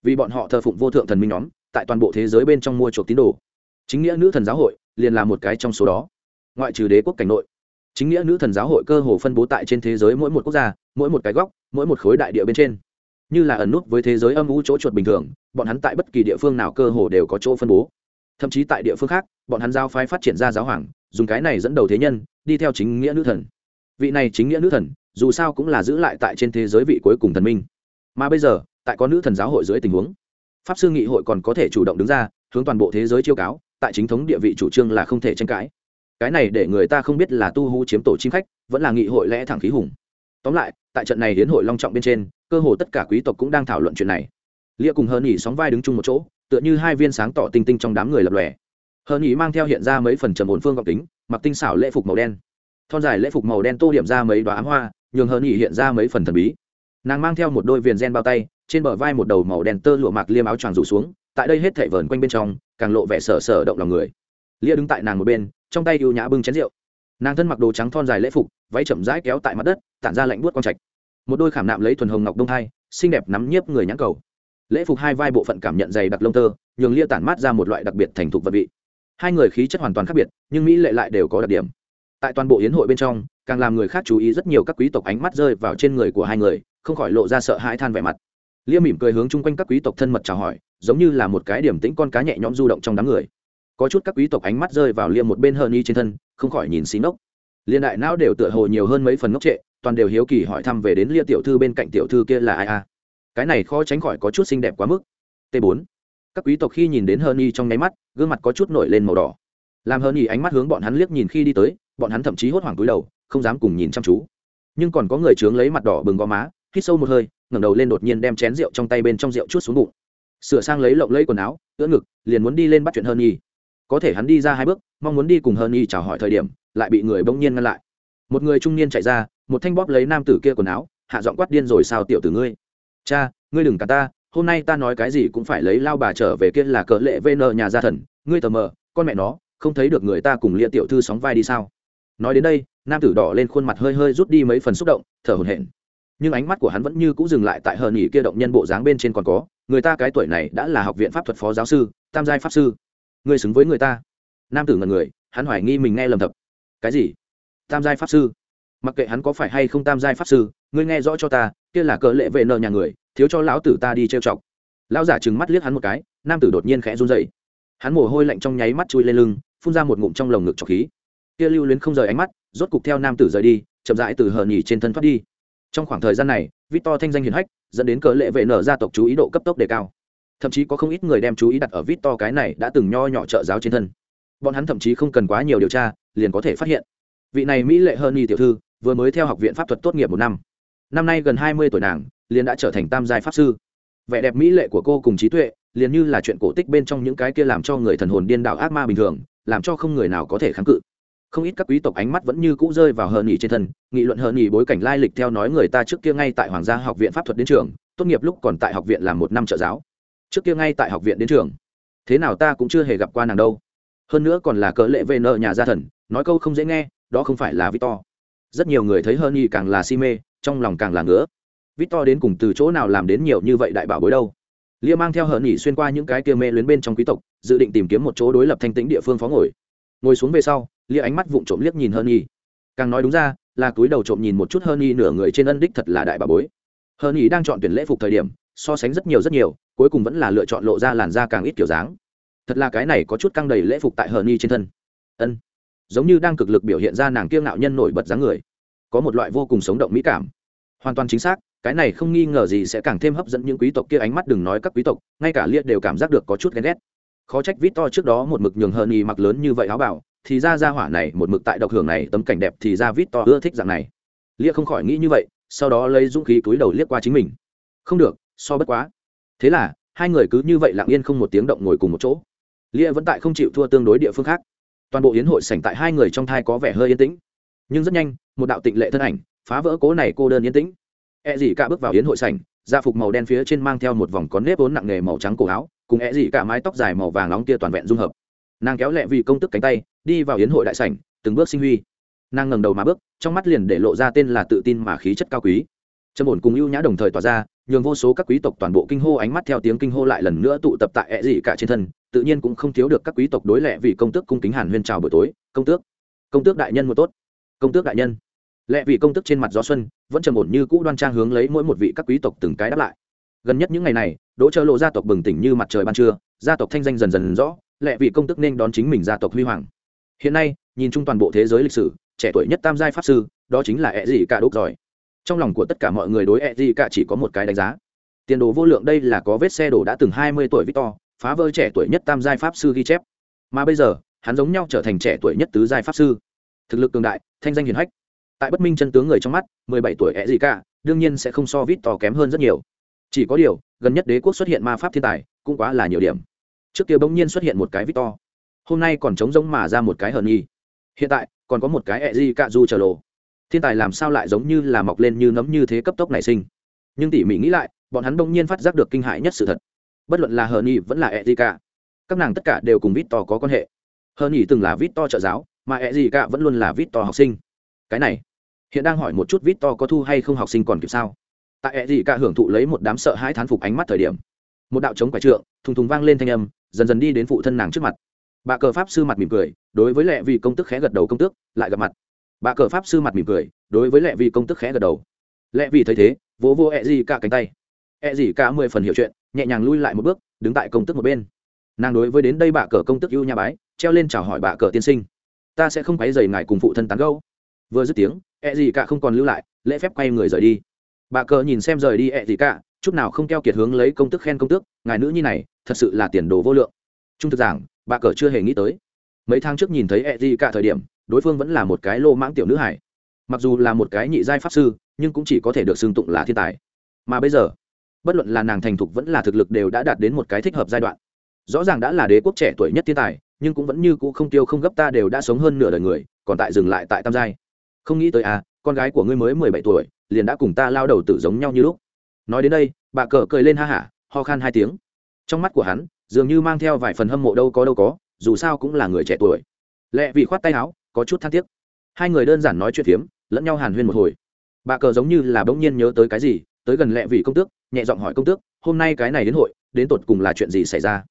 Vì bọn họ thờ phụng vô thượng thần minh nhóm, tại toàn bộ thế giới bên trong mua chuộc tín đồ. Chính nghĩa nữ thần giáo hội liền là một cái trong số đó. Ngoại trừ đế quốc cảnh nội, chính nghĩa nữ thần giáo hội cơ hồ phân bố tại trên thế giới mỗi một quốc gia, mỗi một cái góc, mỗi một khối đại địa bên trên như là ẩn nút với thế giới âm u chỗ chuột bình thường, bọn hắn tại bất kỳ địa phương nào cơ hồ đều có chỗ phân bố. Thậm chí tại địa phương khác, bọn hắn giao phái phát triển ra giáo hoàng, dùng cái này dẫn đầu thế nhân, đi theo chính nghĩa nữ thần. Vị này chính nghĩa nữ thần, dù sao cũng là giữ lại tại trên thế giới vị cuối cùng thần minh. Mà bây giờ, tại có nữ thần giáo hội dưới tình huống, pháp sư nghị hội còn có thể chủ động đứng ra, hướng toàn bộ thế giới chiêu cáo, tại chính thống địa vị chủ trương là không thể tranh cãi. Cái này để người ta không biết là tu hú chiếm tổ chim khách, vẫn là nghị hội lẽ thẳng khí hùng. Tóm lại, tại trận này hiến hội long trọng bên trên cơ hồ tất cả quý tộc cũng đang thảo luận chuyện này. Lia cùng hơn nhỉ sóng vai đứng chung một chỗ, tựa như hai viên sáng tỏ tinh tinh trong đám người lập lòe. Hơn nhỉ mang theo hiện ra mấy phần trầm ổn phương gọc tính mặc tinh xảo lễ phục màu đen. Thon dài lễ phục màu đen tô điểm ra mấy đoá ám hoa, nhường hơn nhỉ hiện ra mấy phần thần bí. Nàng mang theo một đôi viền gen bao tay, trên bờ vai một đầu màu đen tơ lụa mạc liêm áo choàng rủ xuống, tại đây hết thảy vờn quanh bên trong, càng lộ vẻ sở sở động lòng người. Lia đứng tại nàng một bên, trong tay ưu nhã bưng chén rượu. Nàng thân mặc đồ trắng thon dài lễ phục, váy chậm rãi kéo tại mặt đất, tản ra lạnh buốt quang trạch một đôi khảm nạm lấy thuần hồng ngọc đông thai, xinh đẹp nắm nhiếp người nhãn cầu. Lễ phục hai vai bộ phận cảm nhận dày đặc lông tơ, nhường lia tản mát ra một loại đặc biệt thành thục vật vị. Hai người khí chất hoàn toàn khác biệt, nhưng mỹ lệ lại đều có đặc điểm. Tại toàn bộ hiến hội bên trong, càng làm người khác chú ý rất nhiều các quý tộc ánh mắt rơi vào trên người của hai người, không khỏi lộ ra sợ hãi than vẻ mặt. Lia mỉm cười hướng chung quanh các quý tộc thân mật chào hỏi, giống như là một cái điểm tĩnh con cá nhẹ nhõm du động trong đám người. Có chút các quý tộc ánh mắt rơi vào lia một bên hơn y trên thân, không khỏi nhìn xí ngốc. Liên đại não đều tựa hồ nhiều hơn mấy phần ngốc trệ toàn đều hiếu kỳ hỏi thăm về đến lia tiểu thư bên cạnh tiểu thư kia là ai a? Cái này khó tránh khỏi có chút xinh đẹp quá mức. T 4 các quý tộc khi nhìn đến hơn y trong nháy mắt, gương mặt có chút nổi lên màu đỏ. Làm hơn y ánh mắt hướng bọn hắn liếc nhìn khi đi tới, bọn hắn thậm chí hốt hoảng cúi đầu, không dám cùng nhìn chăm chú. Nhưng còn có người trướng lấy mặt đỏ bừng gò má, hít sâu một hơi, ngẩng đầu lên đột nhiên đem chén rượu trong tay bên trong rượu chút xuống bụng. Sửa sang lấy lộng lấy quần áo, ưỡn ngực, liền muốn đi lên bắt chuyện hơn y có thể hắn đi ra hai bước, mong muốn đi cùng hơn y chào hỏi thời điểm, lại bị người bỗng nhiên ngăn lại. Một người trung niên chạy ra một thanh bóp lấy nam tử kia quần áo, hạ giọng quát điên rồi, sao tiểu tử ngươi? Cha, ngươi đừng cả ta, hôm nay ta nói cái gì cũng phải lấy lao bà trở về kia là cỡ lệ vn nhà gia thần, ngươi tờ mờ, con mẹ nó, không thấy được người ta cùng lia tiểu thư sóng vai đi sao? Nói đến đây, nam tử đỏ lên khuôn mặt hơi hơi rút đi mấy phần xúc động, thở hổn hển. Nhưng ánh mắt của hắn vẫn như c ũ dừng lại tại hờ nghỉ kia động nhân bộ dáng bên trên còn có, người ta cái tuổi này đã là học viện pháp thuật phó giáo sư, tam giai pháp sư. Ngươi xứng với người ta. Nam tử ngần người, hắn hoài nghi mình nghe lầm thập. Cái gì? Tam giai pháp sư? Mặc kệ hắn có phải hay không tam giai pháp sư, ngươi nghe rõ cho ta, kia là cờ lệ vệ nợ nhà người, thiếu cho lão tử ta đi trêu chọc. Lão giả trừng mắt liếc hắn một cái, nam tử đột nhiên khẽ run dậy hắn mồ hôi lạnh trong nháy mắt chui lên lưng, phun ra một ngụm trong lồng ngực trọc khí. Kia lưu luyến không rời ánh mắt, rốt cục theo nam tử rời đi, chậm rãi từ hờ nhỉ trên thân thoát đi. Trong khoảng thời gian này, victor thanh danh hiền hách, dẫn đến cờ lệ vệ nở gia tộc chú ý độ cấp tốc đề cao. Thậm chí có không ít người đem chú ý đặt ở victor cái này đã từng nho nhỏ trợ giáo trên thân. Bọn hắn thậm chí không cần quá nhiều điều tra, liền có thể phát hiện. Vị này mỹ lệ hơn nhi tiểu thư vừa mới theo học viện pháp thuật tốt nghiệp một năm. Năm nay gần hai mươi tuổi nàng, liền đã trở thành tam giai pháp sư. Vẻ đẹp mỹ lệ của cô cùng trí tuệ, liền như là chuyện cổ tích bên trong những cái kia làm cho người thần hồn điên đảo ác ma bình thường, làm cho không người nào có thể kháng cự. Không ít các quý tộc ánh mắt vẫn như cũ rơi vào hờ nghỉ trên thân, nghị luận hờ nghỉ bối cảnh lai lịch theo nói người ta trước kia ngay tại hoàng gia học viện pháp thuật đến trường, tốt nghiệp lúc còn tại học viện làm một năm trợ giáo. Trước kia ngay tại học viện đến trường. Thế nào ta cũng chưa hề gặp qua nàng đâu. Hơn nữa còn là cỡ lệ về nợ nhà gia thần, nói câu không dễ nghe, đó không phải là victor rất nhiều người thấy hơn y càng là si mê, trong lòng càng là ngứa. Victor đến cùng từ chỗ nào làm đến nhiều như vậy đại bảo bối đâu? Lia mang theo hờ nghỉ xuyên qua những cái kia mê luyến bên trong quý tộc, dự định tìm kiếm một chỗ đối lập thanh tĩnh địa phương phó ngồi. Ngồi xuống về sau, lia ánh mắt vụng trộm liếc nhìn hơn nhi càng nói đúng ra, là túi đầu trộm nhìn một chút hơn nhi nửa người trên ân đích thật là đại bà bối. Hơn nhi đang chọn tuyển lễ phục thời điểm, so sánh rất nhiều rất nhiều, cuối cùng vẫn là lựa chọn lộ ra làn da càng ít kiểu dáng. Thật là cái này có chút căng đầy lễ phục tại hơn nhi trên thân. Ân giống như đang cực lực biểu hiện ra nàng kiêng ngạo nhân nổi bật dáng người. Có một loại vô cùng sống động mỹ cảm. Hoàn toàn chính xác, cái này không nghi ngờ gì sẽ càng thêm hấp dẫn những quý tộc kia ánh mắt đừng nói các quý tộc, ngay cả liệt đều cảm giác được có chút ghen ghét. Khó trách vít to trước đó một mực nhường hơn y mặc lớn như vậy áo bảo thì ra ra hỏa này một mực tại độc hưởng này, tấm cảnh đẹp thì ra vít to ưa thích dạng này. Lia không khỏi nghĩ như vậy, sau đó lấy dũng khí túi đầu liếc qua chính mình. Không được, so bất quá. Thế là, hai người cứ như vậy lặng yên không một tiếng động ngồi cùng một chỗ. Lia vẫn tại không chịu thua tương đối địa phương khác toàn bộ yến hội sảnh tại hai người trong thai có vẻ hơi yên tĩnh. Nhưng rất nhanh, một đạo tịnh lệ thân ảnh phá vỡ cố này cô đơn yên tĩnh. E gì cả bước vào yến hội sảnh gia phục màu đen phía trên mang theo một vòng có nếp vốn nặng nề màu trắng cổ áo, cùng e gì cả mái tóc dài màu vàng nóng kia toàn vẹn dung hợp. Nàng kéo lẹ vì công tức cánh tay, đi vào yến hội đại sảnh, từng bước sinh huy. Nàng ngẩng đầu mà bước, trong mắt liền để lộ ra tên là tự tin mà khí chất cao quý. Trầm ổn cùng ưu nhã đồng thời tỏa ra, nhường vô số các quý tộc toàn bộ kinh hô ánh mắt theo tiếng kinh hô lại lần nữa tụ tập tại e ẹ dị cả trên thân tự nhiên cũng không thiếu được các quý tộc đối lệ vì công tước cung kính hàn huyên chào buổi tối. Công tước công tước đại nhân một tốt. Công tước đại nhân. Lệ vì công tước trên mặt gió xuân, vẫn trầm ổn như cũ đoan trang hướng lấy mỗi một vị các quý tộc từng cái đáp lại. Gần nhất những ngày này, đỗ chơ lộ gia tộc bừng tỉnh như mặt trời ban trưa, gia tộc thanh danh dần dần rõ, lệ vị công tức nên đón chính mình gia tộc huy hoàng. Hiện nay, nhìn chung toàn bộ thế giới lịch sử, trẻ tuổi nhất tam giai pháp sư, đó chính là ẹ gì cả đúc giỏi. Trong lòng của tất cả mọi người đối ẹ gì cả chỉ có một cái đánh giá. Tiền đồ vô lượng đây là có vết xe đổ đã từng hai mươi tuổi victor phá vỡ trẻ tuổi nhất tam giai pháp sư ghi chép. Mà bây giờ, hắn giống nhau trở thành trẻ tuổi nhất tứ giai pháp sư. Thực lực cường đại, thanh danh hiền hách. Tại bất minh chân tướng người trong mắt, mười bảy tuổi é gì cả, đương nhiên sẽ không so vít to kém hơn rất nhiều. Chỉ có điều, gần nhất đế quốc xuất hiện ma pháp thiên tài, cũng quá là nhiều điểm. Trước kia bỗng nhiên xuất hiện một cái victor hôm nay còn trống rỗng mà ra một cái hờn nhi. Hiện tại, còn có một cái ẹ di cạ du chờ lộ thiên tài làm sao lại giống như là mọc lên như nấm như thế cấp tốc nảy sinh. Nhưng tỉ mỉ nghĩ lại, bọn hắn bỗng nhiên phát giác được kinh hại nhất sự thật bất luận là hờ nhi vẫn là ẹ di cạ các nàng tất cả đều cùng vít to có quan hệ. Hờ nhi từng là vít to trợ giáo, mà ẹ gì cả vẫn luôn là vít to học sinh. Cái này, hiện đang hỏi một chút vít to có thu hay không học sinh còn kịp sao? Tại ẹ gì cả hưởng thụ lấy một đám sợ hãi thán phục ánh mắt thời điểm, một đạo chống quả trượng, thùng thùng vang lên thanh âm, dần dần đi đến phụ thân nàng trước mặt. Bà cờ pháp sư mặt mỉm cười, đối với lệ vị công tức khẽ gật đầu công tước, lại gặp mặt. Bà cờ pháp sư mặt mỉm cười, đối với lệ vị công tức khẽ gật đầu. Lệ vị thấy thế, vỗ vô ẹ gì cả cánh tay. E gì cả mười phần hiểu chuyện, nhẹ nhàng lui lại một bước, đứng tại công tức một bên. Nàng đối với đến đây bà cờ công tức ưu nha bái, treo lên chào hỏi bà cờ tiên sinh. Ta sẽ không quấy dày ngài cùng phụ thân tán gâu vừa dứt tiếng e gì cả không còn lưu lại, lễ phép quay người rời đi. Bà cờ nhìn xem rời đi e gì cả, chút nào không keo kiệt hướng lấy công tức khen công tước, ngài nữ nhi này, thật sự là tiền đồ vô lượng. Trung thực giảng, bà cờ chưa hề nghĩ tới. Mấy tháng trước nhìn thấy e gì cả thời điểm, đối phương vẫn là một cái lô mãng tiểu nữ hải. Mặc dù là một cái nhị giai pháp sư, nhưng cũng chỉ có thể được xưng tụng là thiên tài. Mà bây giờ bất luận là nàng thành thục vẫn là thực lực đều đã đạt đến một cái thích hợp giai đoạn. Rõ ràng đã là đế quốc trẻ tuổi nhất thiên tài, nhưng cũng vẫn như cũ không tiêu không gấp ta đều đã sống hơn nửa đời người, còn tại dừng lại tại tam giai. Không nghĩ tới à con gái của ngươi mới mười bảy tuổi, liền đã cùng ta lao đầu tử giống nhau như lúc. Nói đến đây, bà cờ cười lên ha hả, ho khan hai tiếng. Trong mắt của hắn, dường như mang theo vài phần hâm mộ đâu có đâu có, dù sao cũng là người trẻ tuổi. Lẹ vị khoát tay áo, có chút than tiếc. Hai người đơn giản nói chuyện phiếm, lẫn nhau hàn huyên một hồi. Bà cờ giống như là bỗng nhiên nhớ tới cái gì tới gần lẹ vị công tước, nhẹ giọng hỏi công tước, hôm nay cái này đến hội, đến tột cùng là chuyện gì xảy ra?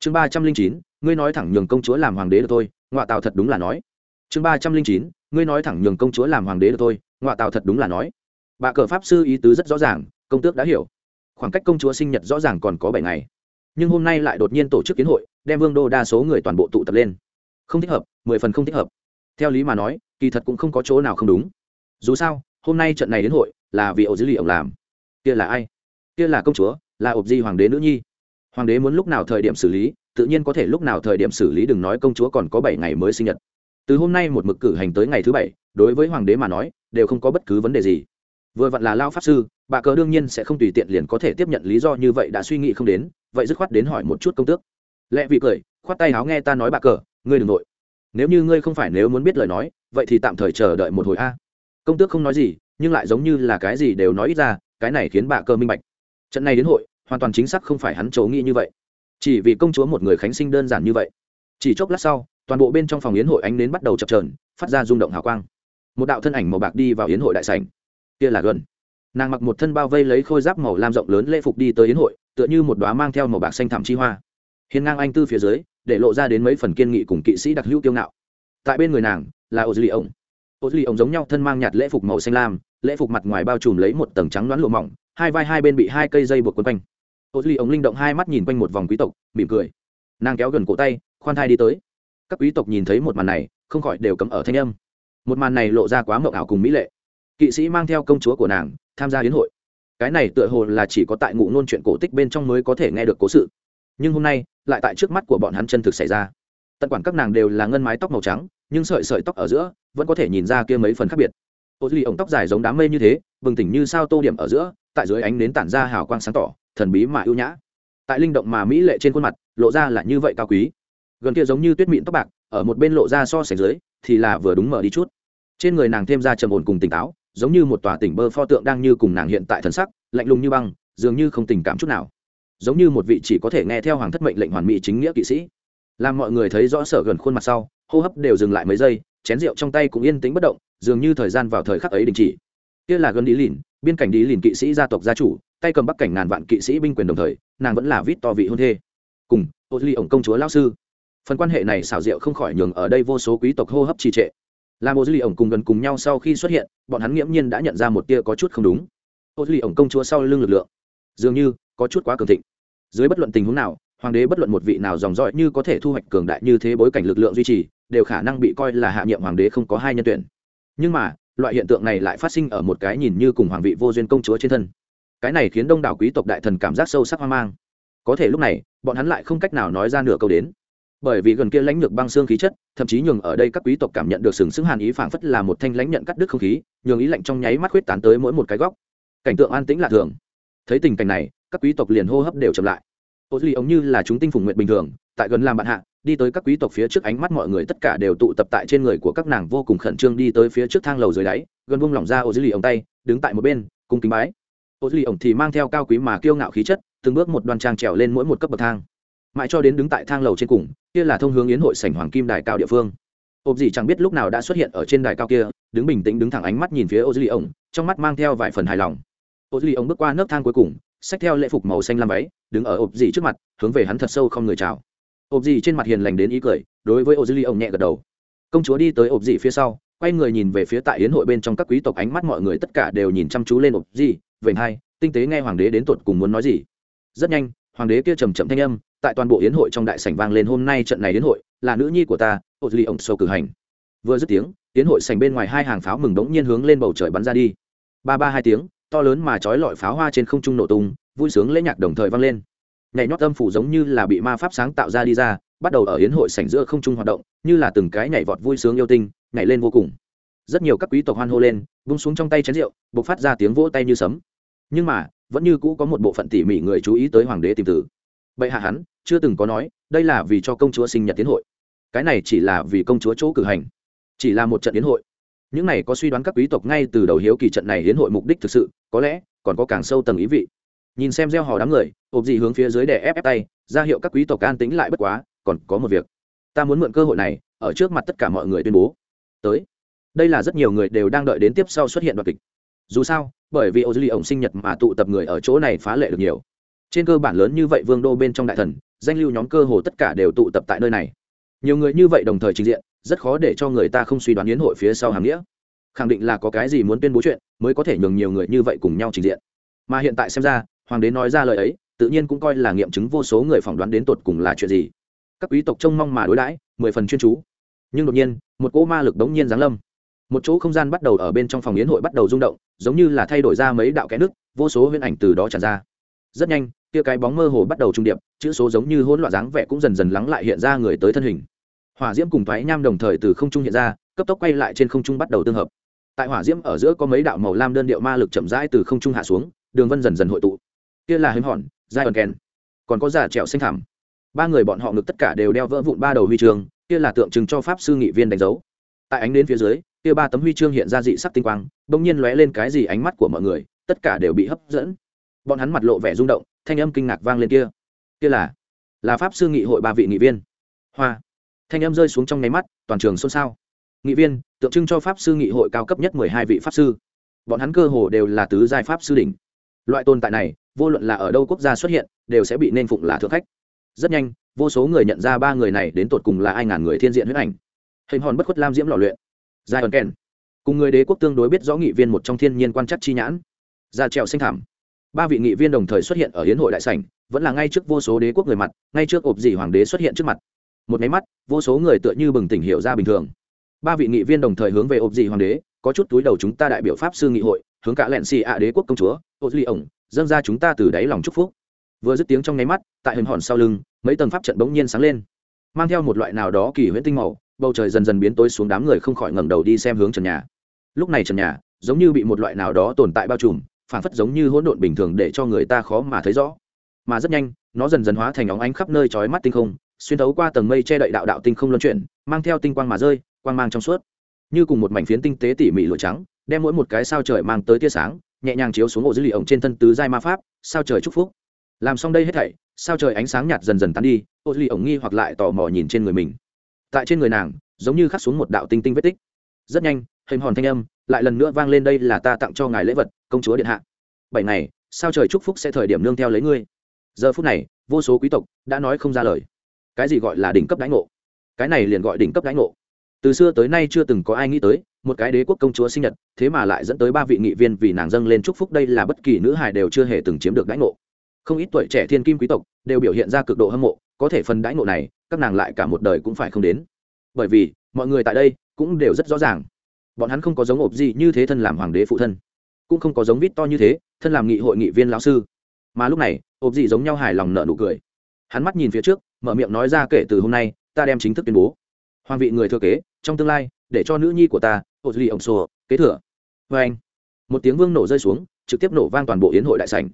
Chương ba trăm linh chín, ngươi nói thẳng nhường công chúa làm hoàng đế được thôi ngoại tào thật đúng là nói. Chương ba trăm linh chín, ngươi nói thẳng nhường công chúa làm hoàng đế được thôi ngoại tào thật đúng là nói. Bà cờ pháp sư ý tứ rất rõ ràng, công tước đã hiểu. Khoảng cách công chúa sinh nhật rõ ràng còn có bảy ngày. Nhưng hôm nay lại đột nhiên tổ chức kiến hội, đem vương đô đa số người toàn bộ tụ tập lên. Không thích hợp, mười phần không thích hợp. Theo lý mà nói, kỳ thật cũng không có chỗ nào không đúng. Dù sao, hôm nay trận này đến hội là vì ổ dữ liệu làm kia là ai? Kia là công chúa, là ộp di hoàng đế nữ nhi. Hoàng đế muốn lúc nào thời điểm xử lý, tự nhiên có thể lúc nào thời điểm xử lý, đừng nói công chúa còn có bảy ngày mới sinh nhật. Từ hôm nay một mực cử hành tới ngày thứ bảy, đối với hoàng đế mà nói, đều không có bất cứ vấn đề gì. Vừa vặn là lao pháp sư, bà cờ đương nhiên sẽ không tùy tiện liền có thể tiếp nhận lý do như vậy đã suy nghĩ không đến, vậy dứt khoát đến hỏi một chút công tước. Lẽ vì cười, khoát tay áo nghe ta nói bà cờ, ngươi đừng nội. Nếu như ngươi không phải nếu muốn biết lời nói, vậy thì tạm thời chờ đợi một hồi a. Công tước không nói gì, nhưng lại giống như là cái gì đều nói ít ra cái này khiến bà cơ minh bạch. Trận này đến hội, hoàn toàn chính xác không phải hắn chấu nghĩ như vậy. Chỉ vì công chúa một người khánh sinh đơn giản như vậy. Chỉ chốc lát sau, toàn bộ bên trong phòng yến hội ánh nến bắt đầu chập trờn phát ra rung động hào quang. Một đạo thân ảnh màu bạc đi vào yến hội đại sảnh. Kia là gần nàng mặc một thân bao vây lấy khôi giáp màu lam rộng lớn lễ phục đi tới yến hội, tựa như một đoá mang theo màu bạc xanh thảm chi hoa. Hiên ngang anh tư phía dưới, để lộ ra đến mấy phần kiên nghị cùng kỵ sĩ đặc hữu tiêu ngạo. Tại bên người nàng, là ô dư lì ổng ô dư lì ổng giống nhau thân mang nhạt lễ phục màu xanh lam lễ phục mặt ngoài bao trùm lấy một tầng trắng đoán lụa mỏng, hai vai hai bên bị hai cây dây buộc quấn quanh. Ô dư ống linh động hai mắt nhìn quanh một vòng quý tộc, mỉm cười. Nàng kéo gần cổ tay, khoan thai đi tới. Các quý tộc nhìn thấy một màn này, không khỏi đều cấm ở thanh âm. Một màn này lộ ra quá mộng ảo cùng mỹ lệ. Kỵ sĩ mang theo công chúa của nàng, tham gia hiến hội. Cái này tựa hồ là chỉ có tại ngụ ngôn chuyện cổ tích bên trong mới có thể nghe được cố sự. Nhưng hôm nay, lại tại trước mắt của bọn hắn chân thực xảy ra. Tận quản các nàng đều là ngân mái tóc màu trắng, nhưng sợi sợi tóc ở giữa vẫn có thể nhìn ra kia mấy phần khác biệt ô duy ổng tóc dài giống đám mây như thế, bừng tỉnh như sao tô điểm ở giữa, tại dưới ánh nến tản ra hào quang sáng tỏ, thần bí mà ưu nhã. Tại linh động mà mỹ lệ trên khuôn mặt, lộ ra là như vậy cao quý. Gần kia giống như tuyết mịn tóc bạc, ở một bên lộ ra so sánh dưới, thì là vừa đúng mở đi chút. Trên người nàng thêm ra trầm ổn cùng tỉnh táo, giống như một tòa tỉnh bơ pho tượng đang như cùng nàng hiện tại thần sắc, lạnh lùng như băng, dường như không tình cảm chút nào. Giống như một vị chỉ có thể nghe theo hoàng thất mệnh lệnh hoàn mỹ chính nghĩa kỵ sĩ. Làm mọi người thấy rõ sở gần khuôn mặt sau, hô hấp đều dừng lại mấy giây chén rượu trong tay cũng yên tĩnh bất động, dường như thời gian vào thời khắc ấy đình chỉ. Kia là gần đi lìn, biên cảnh đi lìn kỵ sĩ gia tộc gia chủ, tay cầm bắc cảnh ngàn vạn kỵ sĩ binh quyền đồng thời, nàng vẫn là vít to vị hôn thê. Cùng, ô ly ổng công chúa lao sư. Phần quan hệ này xảo diệu không khỏi nhường ở đây vô số quý tộc hô hấp trì trệ. Làm ô ly ổng cùng gần cùng nhau sau khi xuất hiện, bọn hắn nghiễm nhiên đã nhận ra một tia có chút không đúng. Ô ly ổng công chúa sau lưng lực lượng, dường như có chút quá cường thịnh. Dưới bất luận tình huống nào, hoàng đế bất luận một vị nào dòng dõi như có thể thu hoạch cường đại như thế bối cảnh lực lượng duy trì đều khả năng bị coi là hạ nhiệm hoàng đế không có hai nhân tuyển. Nhưng mà, loại hiện tượng này lại phát sinh ở một cái nhìn như cùng hoàng vị vô duyên công chúa trên thân. Cái này khiến đông đảo quý tộc đại thần cảm giác sâu sắc hoang mang. Có thể lúc này, bọn hắn lại không cách nào nói ra nửa câu đến. Bởi vì gần kia lãnh lược băng xương khí chất, thậm chí nhường ở đây các quý tộc cảm nhận được sừng sững hàn ý phảng phất là một thanh lãnh nhận cắt đứt không khí, nhường ý lạnh trong nháy mắt khuyết tán tới mỗi một cái góc. Cảnh tượng an tĩnh lạ thường. Thấy tình cảnh này, các quý tộc liền hô hấp đều chậm lại. Ô duy ống như là chúng tinh phùng nguyện bình thường tại gần làm bạn hạ, đi tới các quý tộc phía trước ánh mắt mọi người tất cả đều tụ tập tại trên người của các nàng vô cùng khẩn trương đi tới phía trước thang lầu dưới đáy, gần buông lỏng ra ô duy ống tay, đứng tại một bên, cung kính bái. Ô duy ống thì mang theo cao quý mà kiêu ngạo khí chất, từng bước một đoàn trang trèo lên mỗi một cấp bậc thang. Mãi cho đến đứng tại thang lầu trên cùng, kia là thông hướng yến hội sảnh hoàng kim đài cao địa phương. Ộp gì chẳng biết lúc nào đã xuất hiện ở trên đài cao kia, đứng bình tĩnh đứng thẳng ánh mắt nhìn phía ô dư lì ổng, trong mắt mang theo vài phần hài lòng. Ô dư lì ổng bước qua nấc thang cuối cùng, xách theo lễ phục màu xanh lam váy, đứng ở ộp gì trước mặt, hướng về hắn thật sâu không người chào ộp Dị trên mặt hiền lành đến ý cười, đối với ô dư ly ông nhẹ gật đầu. Công chúa đi tới ộp Dị phía sau, quay người nhìn về phía tại yến hội bên trong các quý tộc ánh mắt mọi người tất cả đều nhìn chăm chú lên ộp Dị. về hai, tinh tế nghe hoàng đế đến tột cùng muốn nói gì. Rất nhanh, hoàng đế kia trầm chậm thanh âm, tại toàn bộ yến hội trong đại sảnh vang lên hôm nay trận này hiến hội, là nữ nhi của ta ô dư ly ông sâu cử hành. Vừa dứt tiếng, yến hội sảnh bên ngoài hai hàng pháo mừng bỗng nhiên hướng lên bầu trời bắn ra đi. Ba ba hai tiếng, to lớn mà trói lọi pháo hoa trên không trung nổ tung, vui sướng lễ nhạc đồng thời vang lên nhảy nhót âm phủ giống như là bị ma pháp sáng tạo ra đi ra, bắt đầu ở hiến hội sảnh giữa không trung hoạt động, như là từng cái nhảy vọt vui sướng yêu tinh, nhảy lên vô cùng. Rất nhiều các quý tộc hoan hô lên, vung xuống trong tay chén rượu buộc phát ra tiếng vỗ tay như sấm. Nhưng mà, vẫn như cũ có một bộ phận tỉ mỉ người chú ý tới hoàng đế tìm tử bệ hạ hắn, chưa từng có nói, đây là vì cho công chúa sinh nhật tiến hội. Cái này chỉ là vì công chúa chỗ cử hành. Chỉ là một trận yến hội. Những này có suy đoán các quý tộc ngay từ đầu hiếu kỳ trận này hiến hội mục đích thực sự, có lẽ, còn có càng sâu tầng ý vị nhìn xem gieo hò đám người, ộp gì hướng phía dưới để ép ép tay, ra hiệu các quý tộc an tính lại bất quá, còn có một việc. Ta muốn mượn cơ hội này, ở trước mặt tất cả mọi người tuyên bố. Tới. Đây là rất nhiều người đều đang đợi đến tiếp sau xuất hiện đoạt kịch. Dù sao, bởi vì ô dư ly ổng sinh nhật mà tụ tập người ở chỗ này phá lệ được nhiều. Trên cơ bản lớn như vậy vương đô bên trong đại thần, danh lưu nhóm cơ hồ tất cả đều tụ tập tại nơi này. Nhiều người như vậy đồng thời trình diện, rất khó để cho người ta không suy đoán hiến hội phía sau hàm nghĩa. Khẳng định là có cái gì muốn tuyên bố chuyện, mới có thể nhường nhiều người như vậy cùng nhau trình diện. Mà hiện tại xem ra hoàng đế nói ra lời ấy, tự nhiên cũng coi là nghiệm chứng vô số người phỏng đoán đến tột cùng là chuyện gì. Các quý tộc trông mong mà đối đãi, mười phần chuyên chú. Nhưng đột nhiên, một cỗ ma lực đống nhiên giáng lâm. Một chỗ không gian bắt đầu ở bên trong phòng yến hội bắt đầu rung động, giống như là thay đổi ra mấy đạo kẽ nước, vô số huyễn ảnh từ đó tràn ra. Rất nhanh, kia cái bóng mơ hồ bắt đầu trung điệp, chữ số giống như hỗn loạn dáng vẻ cũng dần dần lắng lại hiện ra người tới thân hình. Hỏa diễm cùng thoái nham đồng thời từ không trung hiện ra, cấp tốc quay lại trên không trung bắt đầu tương hợp. Tại hỏa diễm ở giữa có mấy đạo màu lam đơn điệu ma lực chậm rãi từ không trung hạ xuống, đường vân dần dần hội tụ kia là hiếm hòn, giai ẩn kèn. Còn có giả trẹo xanh thảm ba người bọn họ ngực tất cả đều đeo vỡ vụn ba đầu huy chương, kia là tượng trưng cho pháp sư nghị viên đánh dấu. Tại ánh đến phía dưới, kia ba tấm huy chương hiện ra dị sắc tinh quang, bỗng nhiên lóe lên cái gì ánh mắt của mọi người, tất cả đều bị hấp dẫn. Bọn hắn mặt lộ vẻ rung động, thanh âm kinh ngạc vang lên kia. Kia là là pháp sư nghị hội ba vị nghị viên. Hoa. Thanh âm rơi xuống trong nháy mắt, toàn trường xôn xao. Nghị viên, tượng trưng cho pháp sư nghị hội cao cấp nhất mười hai vị pháp sư. Bọn hắn cơ hồ đều là tứ giai pháp sư đỉnh. Loại tồn tại này vô luận là ở đâu quốc gia xuất hiện, đều sẽ bị nên phụng là thượng khách. Rất nhanh, vô số người nhận ra ba người này đến tột cùng là ai ngàn người thiên diện huyết ảnh. Hình hòn bất khuất lam diễm lò luyện. Giai ẩn kèn. Cùng người đế quốc tương đối biết rõ nghị viên một trong thiên nhiên quan chắc chi nhãn. Ra trèo sinh thảm. Ba vị nghị viên đồng thời xuất hiện ở hiến hội đại sảnh, vẫn là ngay trước vô số đế quốc người mặt, ngay trước ộp dì hoàng đế xuất hiện trước mặt. Một máy mắt, vô số người tựa như bừng tỉnh hiểu ra bình thường. Ba vị nghị viên đồng thời hướng về ộp dì hoàng đế, có chút túi đầu chúng ta đại biểu pháp sư nghị hội, hướng cả lẹn xì ạ đế quốc công chúa, ô duy ổng dâng ra chúng ta từ đáy lòng chúc phúc. Vừa dứt tiếng trong nháy mắt, tại hình hòn sau lưng, mấy tầng pháp trận bỗng nhiên sáng lên. Mang theo một loại nào đó kỳ huyễn tinh màu, bầu trời dần dần biến tối xuống đám người không khỏi ngẩng đầu đi xem hướng trần nhà. Lúc này trần nhà, giống như bị một loại nào đó tồn tại bao trùm, phản phất giống như hỗn độn bình thường để cho người ta khó mà thấy rõ. Mà rất nhanh, nó dần dần hóa thành óng ánh khắp nơi trói mắt tinh không, xuyên thấu qua tầng mây che đậy đạo đạo tinh không luân chuyển, mang theo tinh quang mà rơi, quang mang trong suốt. Như cùng một mảnh phiến tinh tế tỉ mỉ lụa trắng, đem mỗi một cái sao trời mang tới tia sáng nhẹ nhàng chiếu xuống ổ dữ lì ổng trên thân tứ giai ma pháp, sao trời chúc phúc. Làm xong đây hết thảy, sao trời ánh sáng nhạt dần dần tan đi, ổ dữ lì ổng nghi hoặc lại tò mò nhìn trên người mình. Tại trên người nàng, giống như khắc xuống một đạo tinh tinh vết tích. Rất nhanh, hình hòn thanh âm lại lần nữa vang lên đây là ta tặng cho ngài lễ vật, công chúa điện hạ. Bảy ngày, sao trời chúc phúc sẽ thời điểm nương theo lấy ngươi. Giờ phút này, vô số quý tộc đã nói không ra lời. Cái gì gọi là đỉnh cấp đãi ngộ? Cái này liền gọi đỉnh cấp đãi ngộ. Từ xưa tới nay chưa từng có ai nghĩ tới một cái đế quốc công chúa sinh nhật, thế mà lại dẫn tới ba vị nghị viên vì nàng dâng lên chúc phúc đây là bất kỳ nữ hài đều chưa hề từng chiếm được đãi ngộ. Không ít tuổi trẻ thiên kim quý tộc đều biểu hiện ra cực độ hâm mộ, có thể phần đãi ngộ này, các nàng lại cả một đời cũng phải không đến. Bởi vì, mọi người tại đây cũng đều rất rõ ràng. Bọn hắn không có giống ộp gì như thế thân làm hoàng đế phụ thân, cũng không có giống vít to như thế thân làm nghị hội nghị viên lão sư. Mà lúc này, ộp gì giống nhau hài lòng nợ nụ cười. Hắn mắt nhìn phía trước, mở miệng nói ra kể từ hôm nay, ta đem chính thức tuyên bố. Hoàng vị người thừa kế, trong tương lai để cho nữ nhi của ta, ô duy ông xô kế thừa. Vê anh, một tiếng vương nổ rơi xuống, trực tiếp nổ vang toàn bộ yến hội đại sảnh.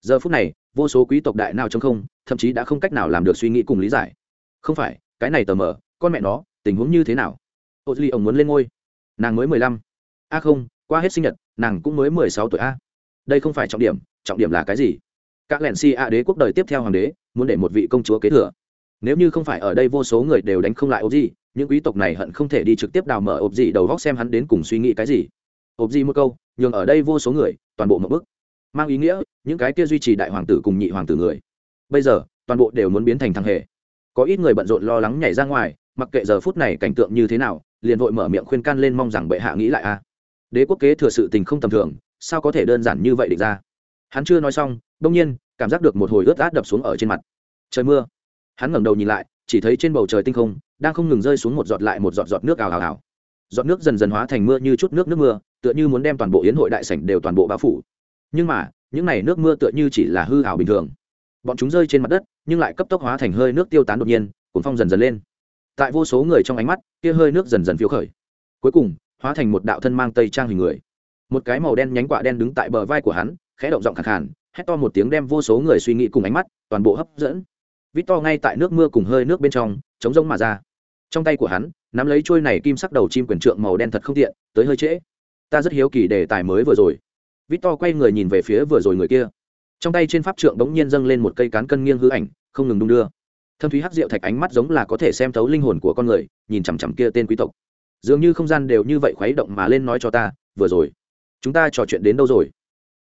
Giờ phút này, vô số quý tộc đại nào trong không, thậm chí đã không cách nào làm được suy nghĩ cùng lý giải. Không phải, cái này tờ mờ, con mẹ nó, tình huống như thế nào? Ô duy ông muốn lên ngôi. Nàng mới mười lăm. A không, qua hết sinh nhật, nàng cũng mới mười sáu tuổi a. Đây không phải trọng điểm trọng điểm là cái gì? Các lẻn si a đế quốc đời tiếp theo hoàng đế, muốn để một vị công chúa kế thừa. Nếu như không phải ở đây vô số người đều đánh không lại ô gì những quý tộc này hận không thể đi trực tiếp đào mở ộp dị đầu góc xem hắn đến cùng suy nghĩ cái gì. Ộp dị một câu, nhường ở đây vô số người, toàn bộ một bức. Mang ý nghĩa, những cái kia duy trì đại hoàng tử cùng nhị hoàng tử người. Bây giờ, toàn bộ đều muốn biến thành thằng hề. Có ít người bận rộn lo lắng nhảy ra ngoài, mặc kệ giờ phút này cảnh tượng như thế nào, liền vội mở miệng khuyên can lên mong rằng bệ hạ nghĩ lại a. Đế quốc kế thừa sự tình không tầm thường, sao có thể đơn giản như vậy định ra? Hắn chưa nói xong, đông nhiên, cảm giác được một hồi ướt át đập xuống ở trên mặt. Trời mưa. Hắn ngẩng đầu nhìn lại chỉ thấy trên bầu trời tinh không đang không ngừng rơi xuống một giọt lại một giọt giọt nước ào ào ào. Giọt nước dần dần hóa thành mưa như chút nước nước mưa, tựa như muốn đem toàn bộ yến hội đại sảnh đều toàn bộ bao phủ. Nhưng mà, những này nước mưa tựa như chỉ là hư ảo bình thường. Bọn chúng rơi trên mặt đất, nhưng lại cấp tốc hóa thành hơi nước tiêu tán đột nhiên cuốn phong dần dần lên. Tại vô số người trong ánh mắt, kia hơi nước dần dần phiếu khởi. Cuối cùng, hóa thành một đạo thân mang tây trang hình người. Một cái màu đen nhánh quạ đen đứng tại bờ vai của hắn, khẽ động giọng khẳng khàn, hét to một tiếng đem vô số người suy nghĩ cùng ánh mắt, toàn bộ hấp dẫn vít to ngay tại nước mưa cùng hơi nước bên trong, chống rông mà ra. Trong tay của hắn, nắm lấy trôi này kim sắc đầu chim quyền trượng màu đen thật không tiện, tới hơi trễ. Ta rất hiếu kỳ đề tài mới vừa rồi. Vít to quay người nhìn về phía vừa rồi người kia. Trong tay trên pháp trượng bỗng nhiên dâng lên một cây cán cân nghiêng hư ảnh, không ngừng đung đưa. Thâm thúy hắc rượu thạch ánh mắt giống là có thể xem thấu linh hồn của con người, nhìn chằm chằm kia tên quý tộc. Dường như không gian đều như vậy khuấy động mà lên nói cho ta, vừa rồi, chúng ta trò chuyện đến đâu rồi?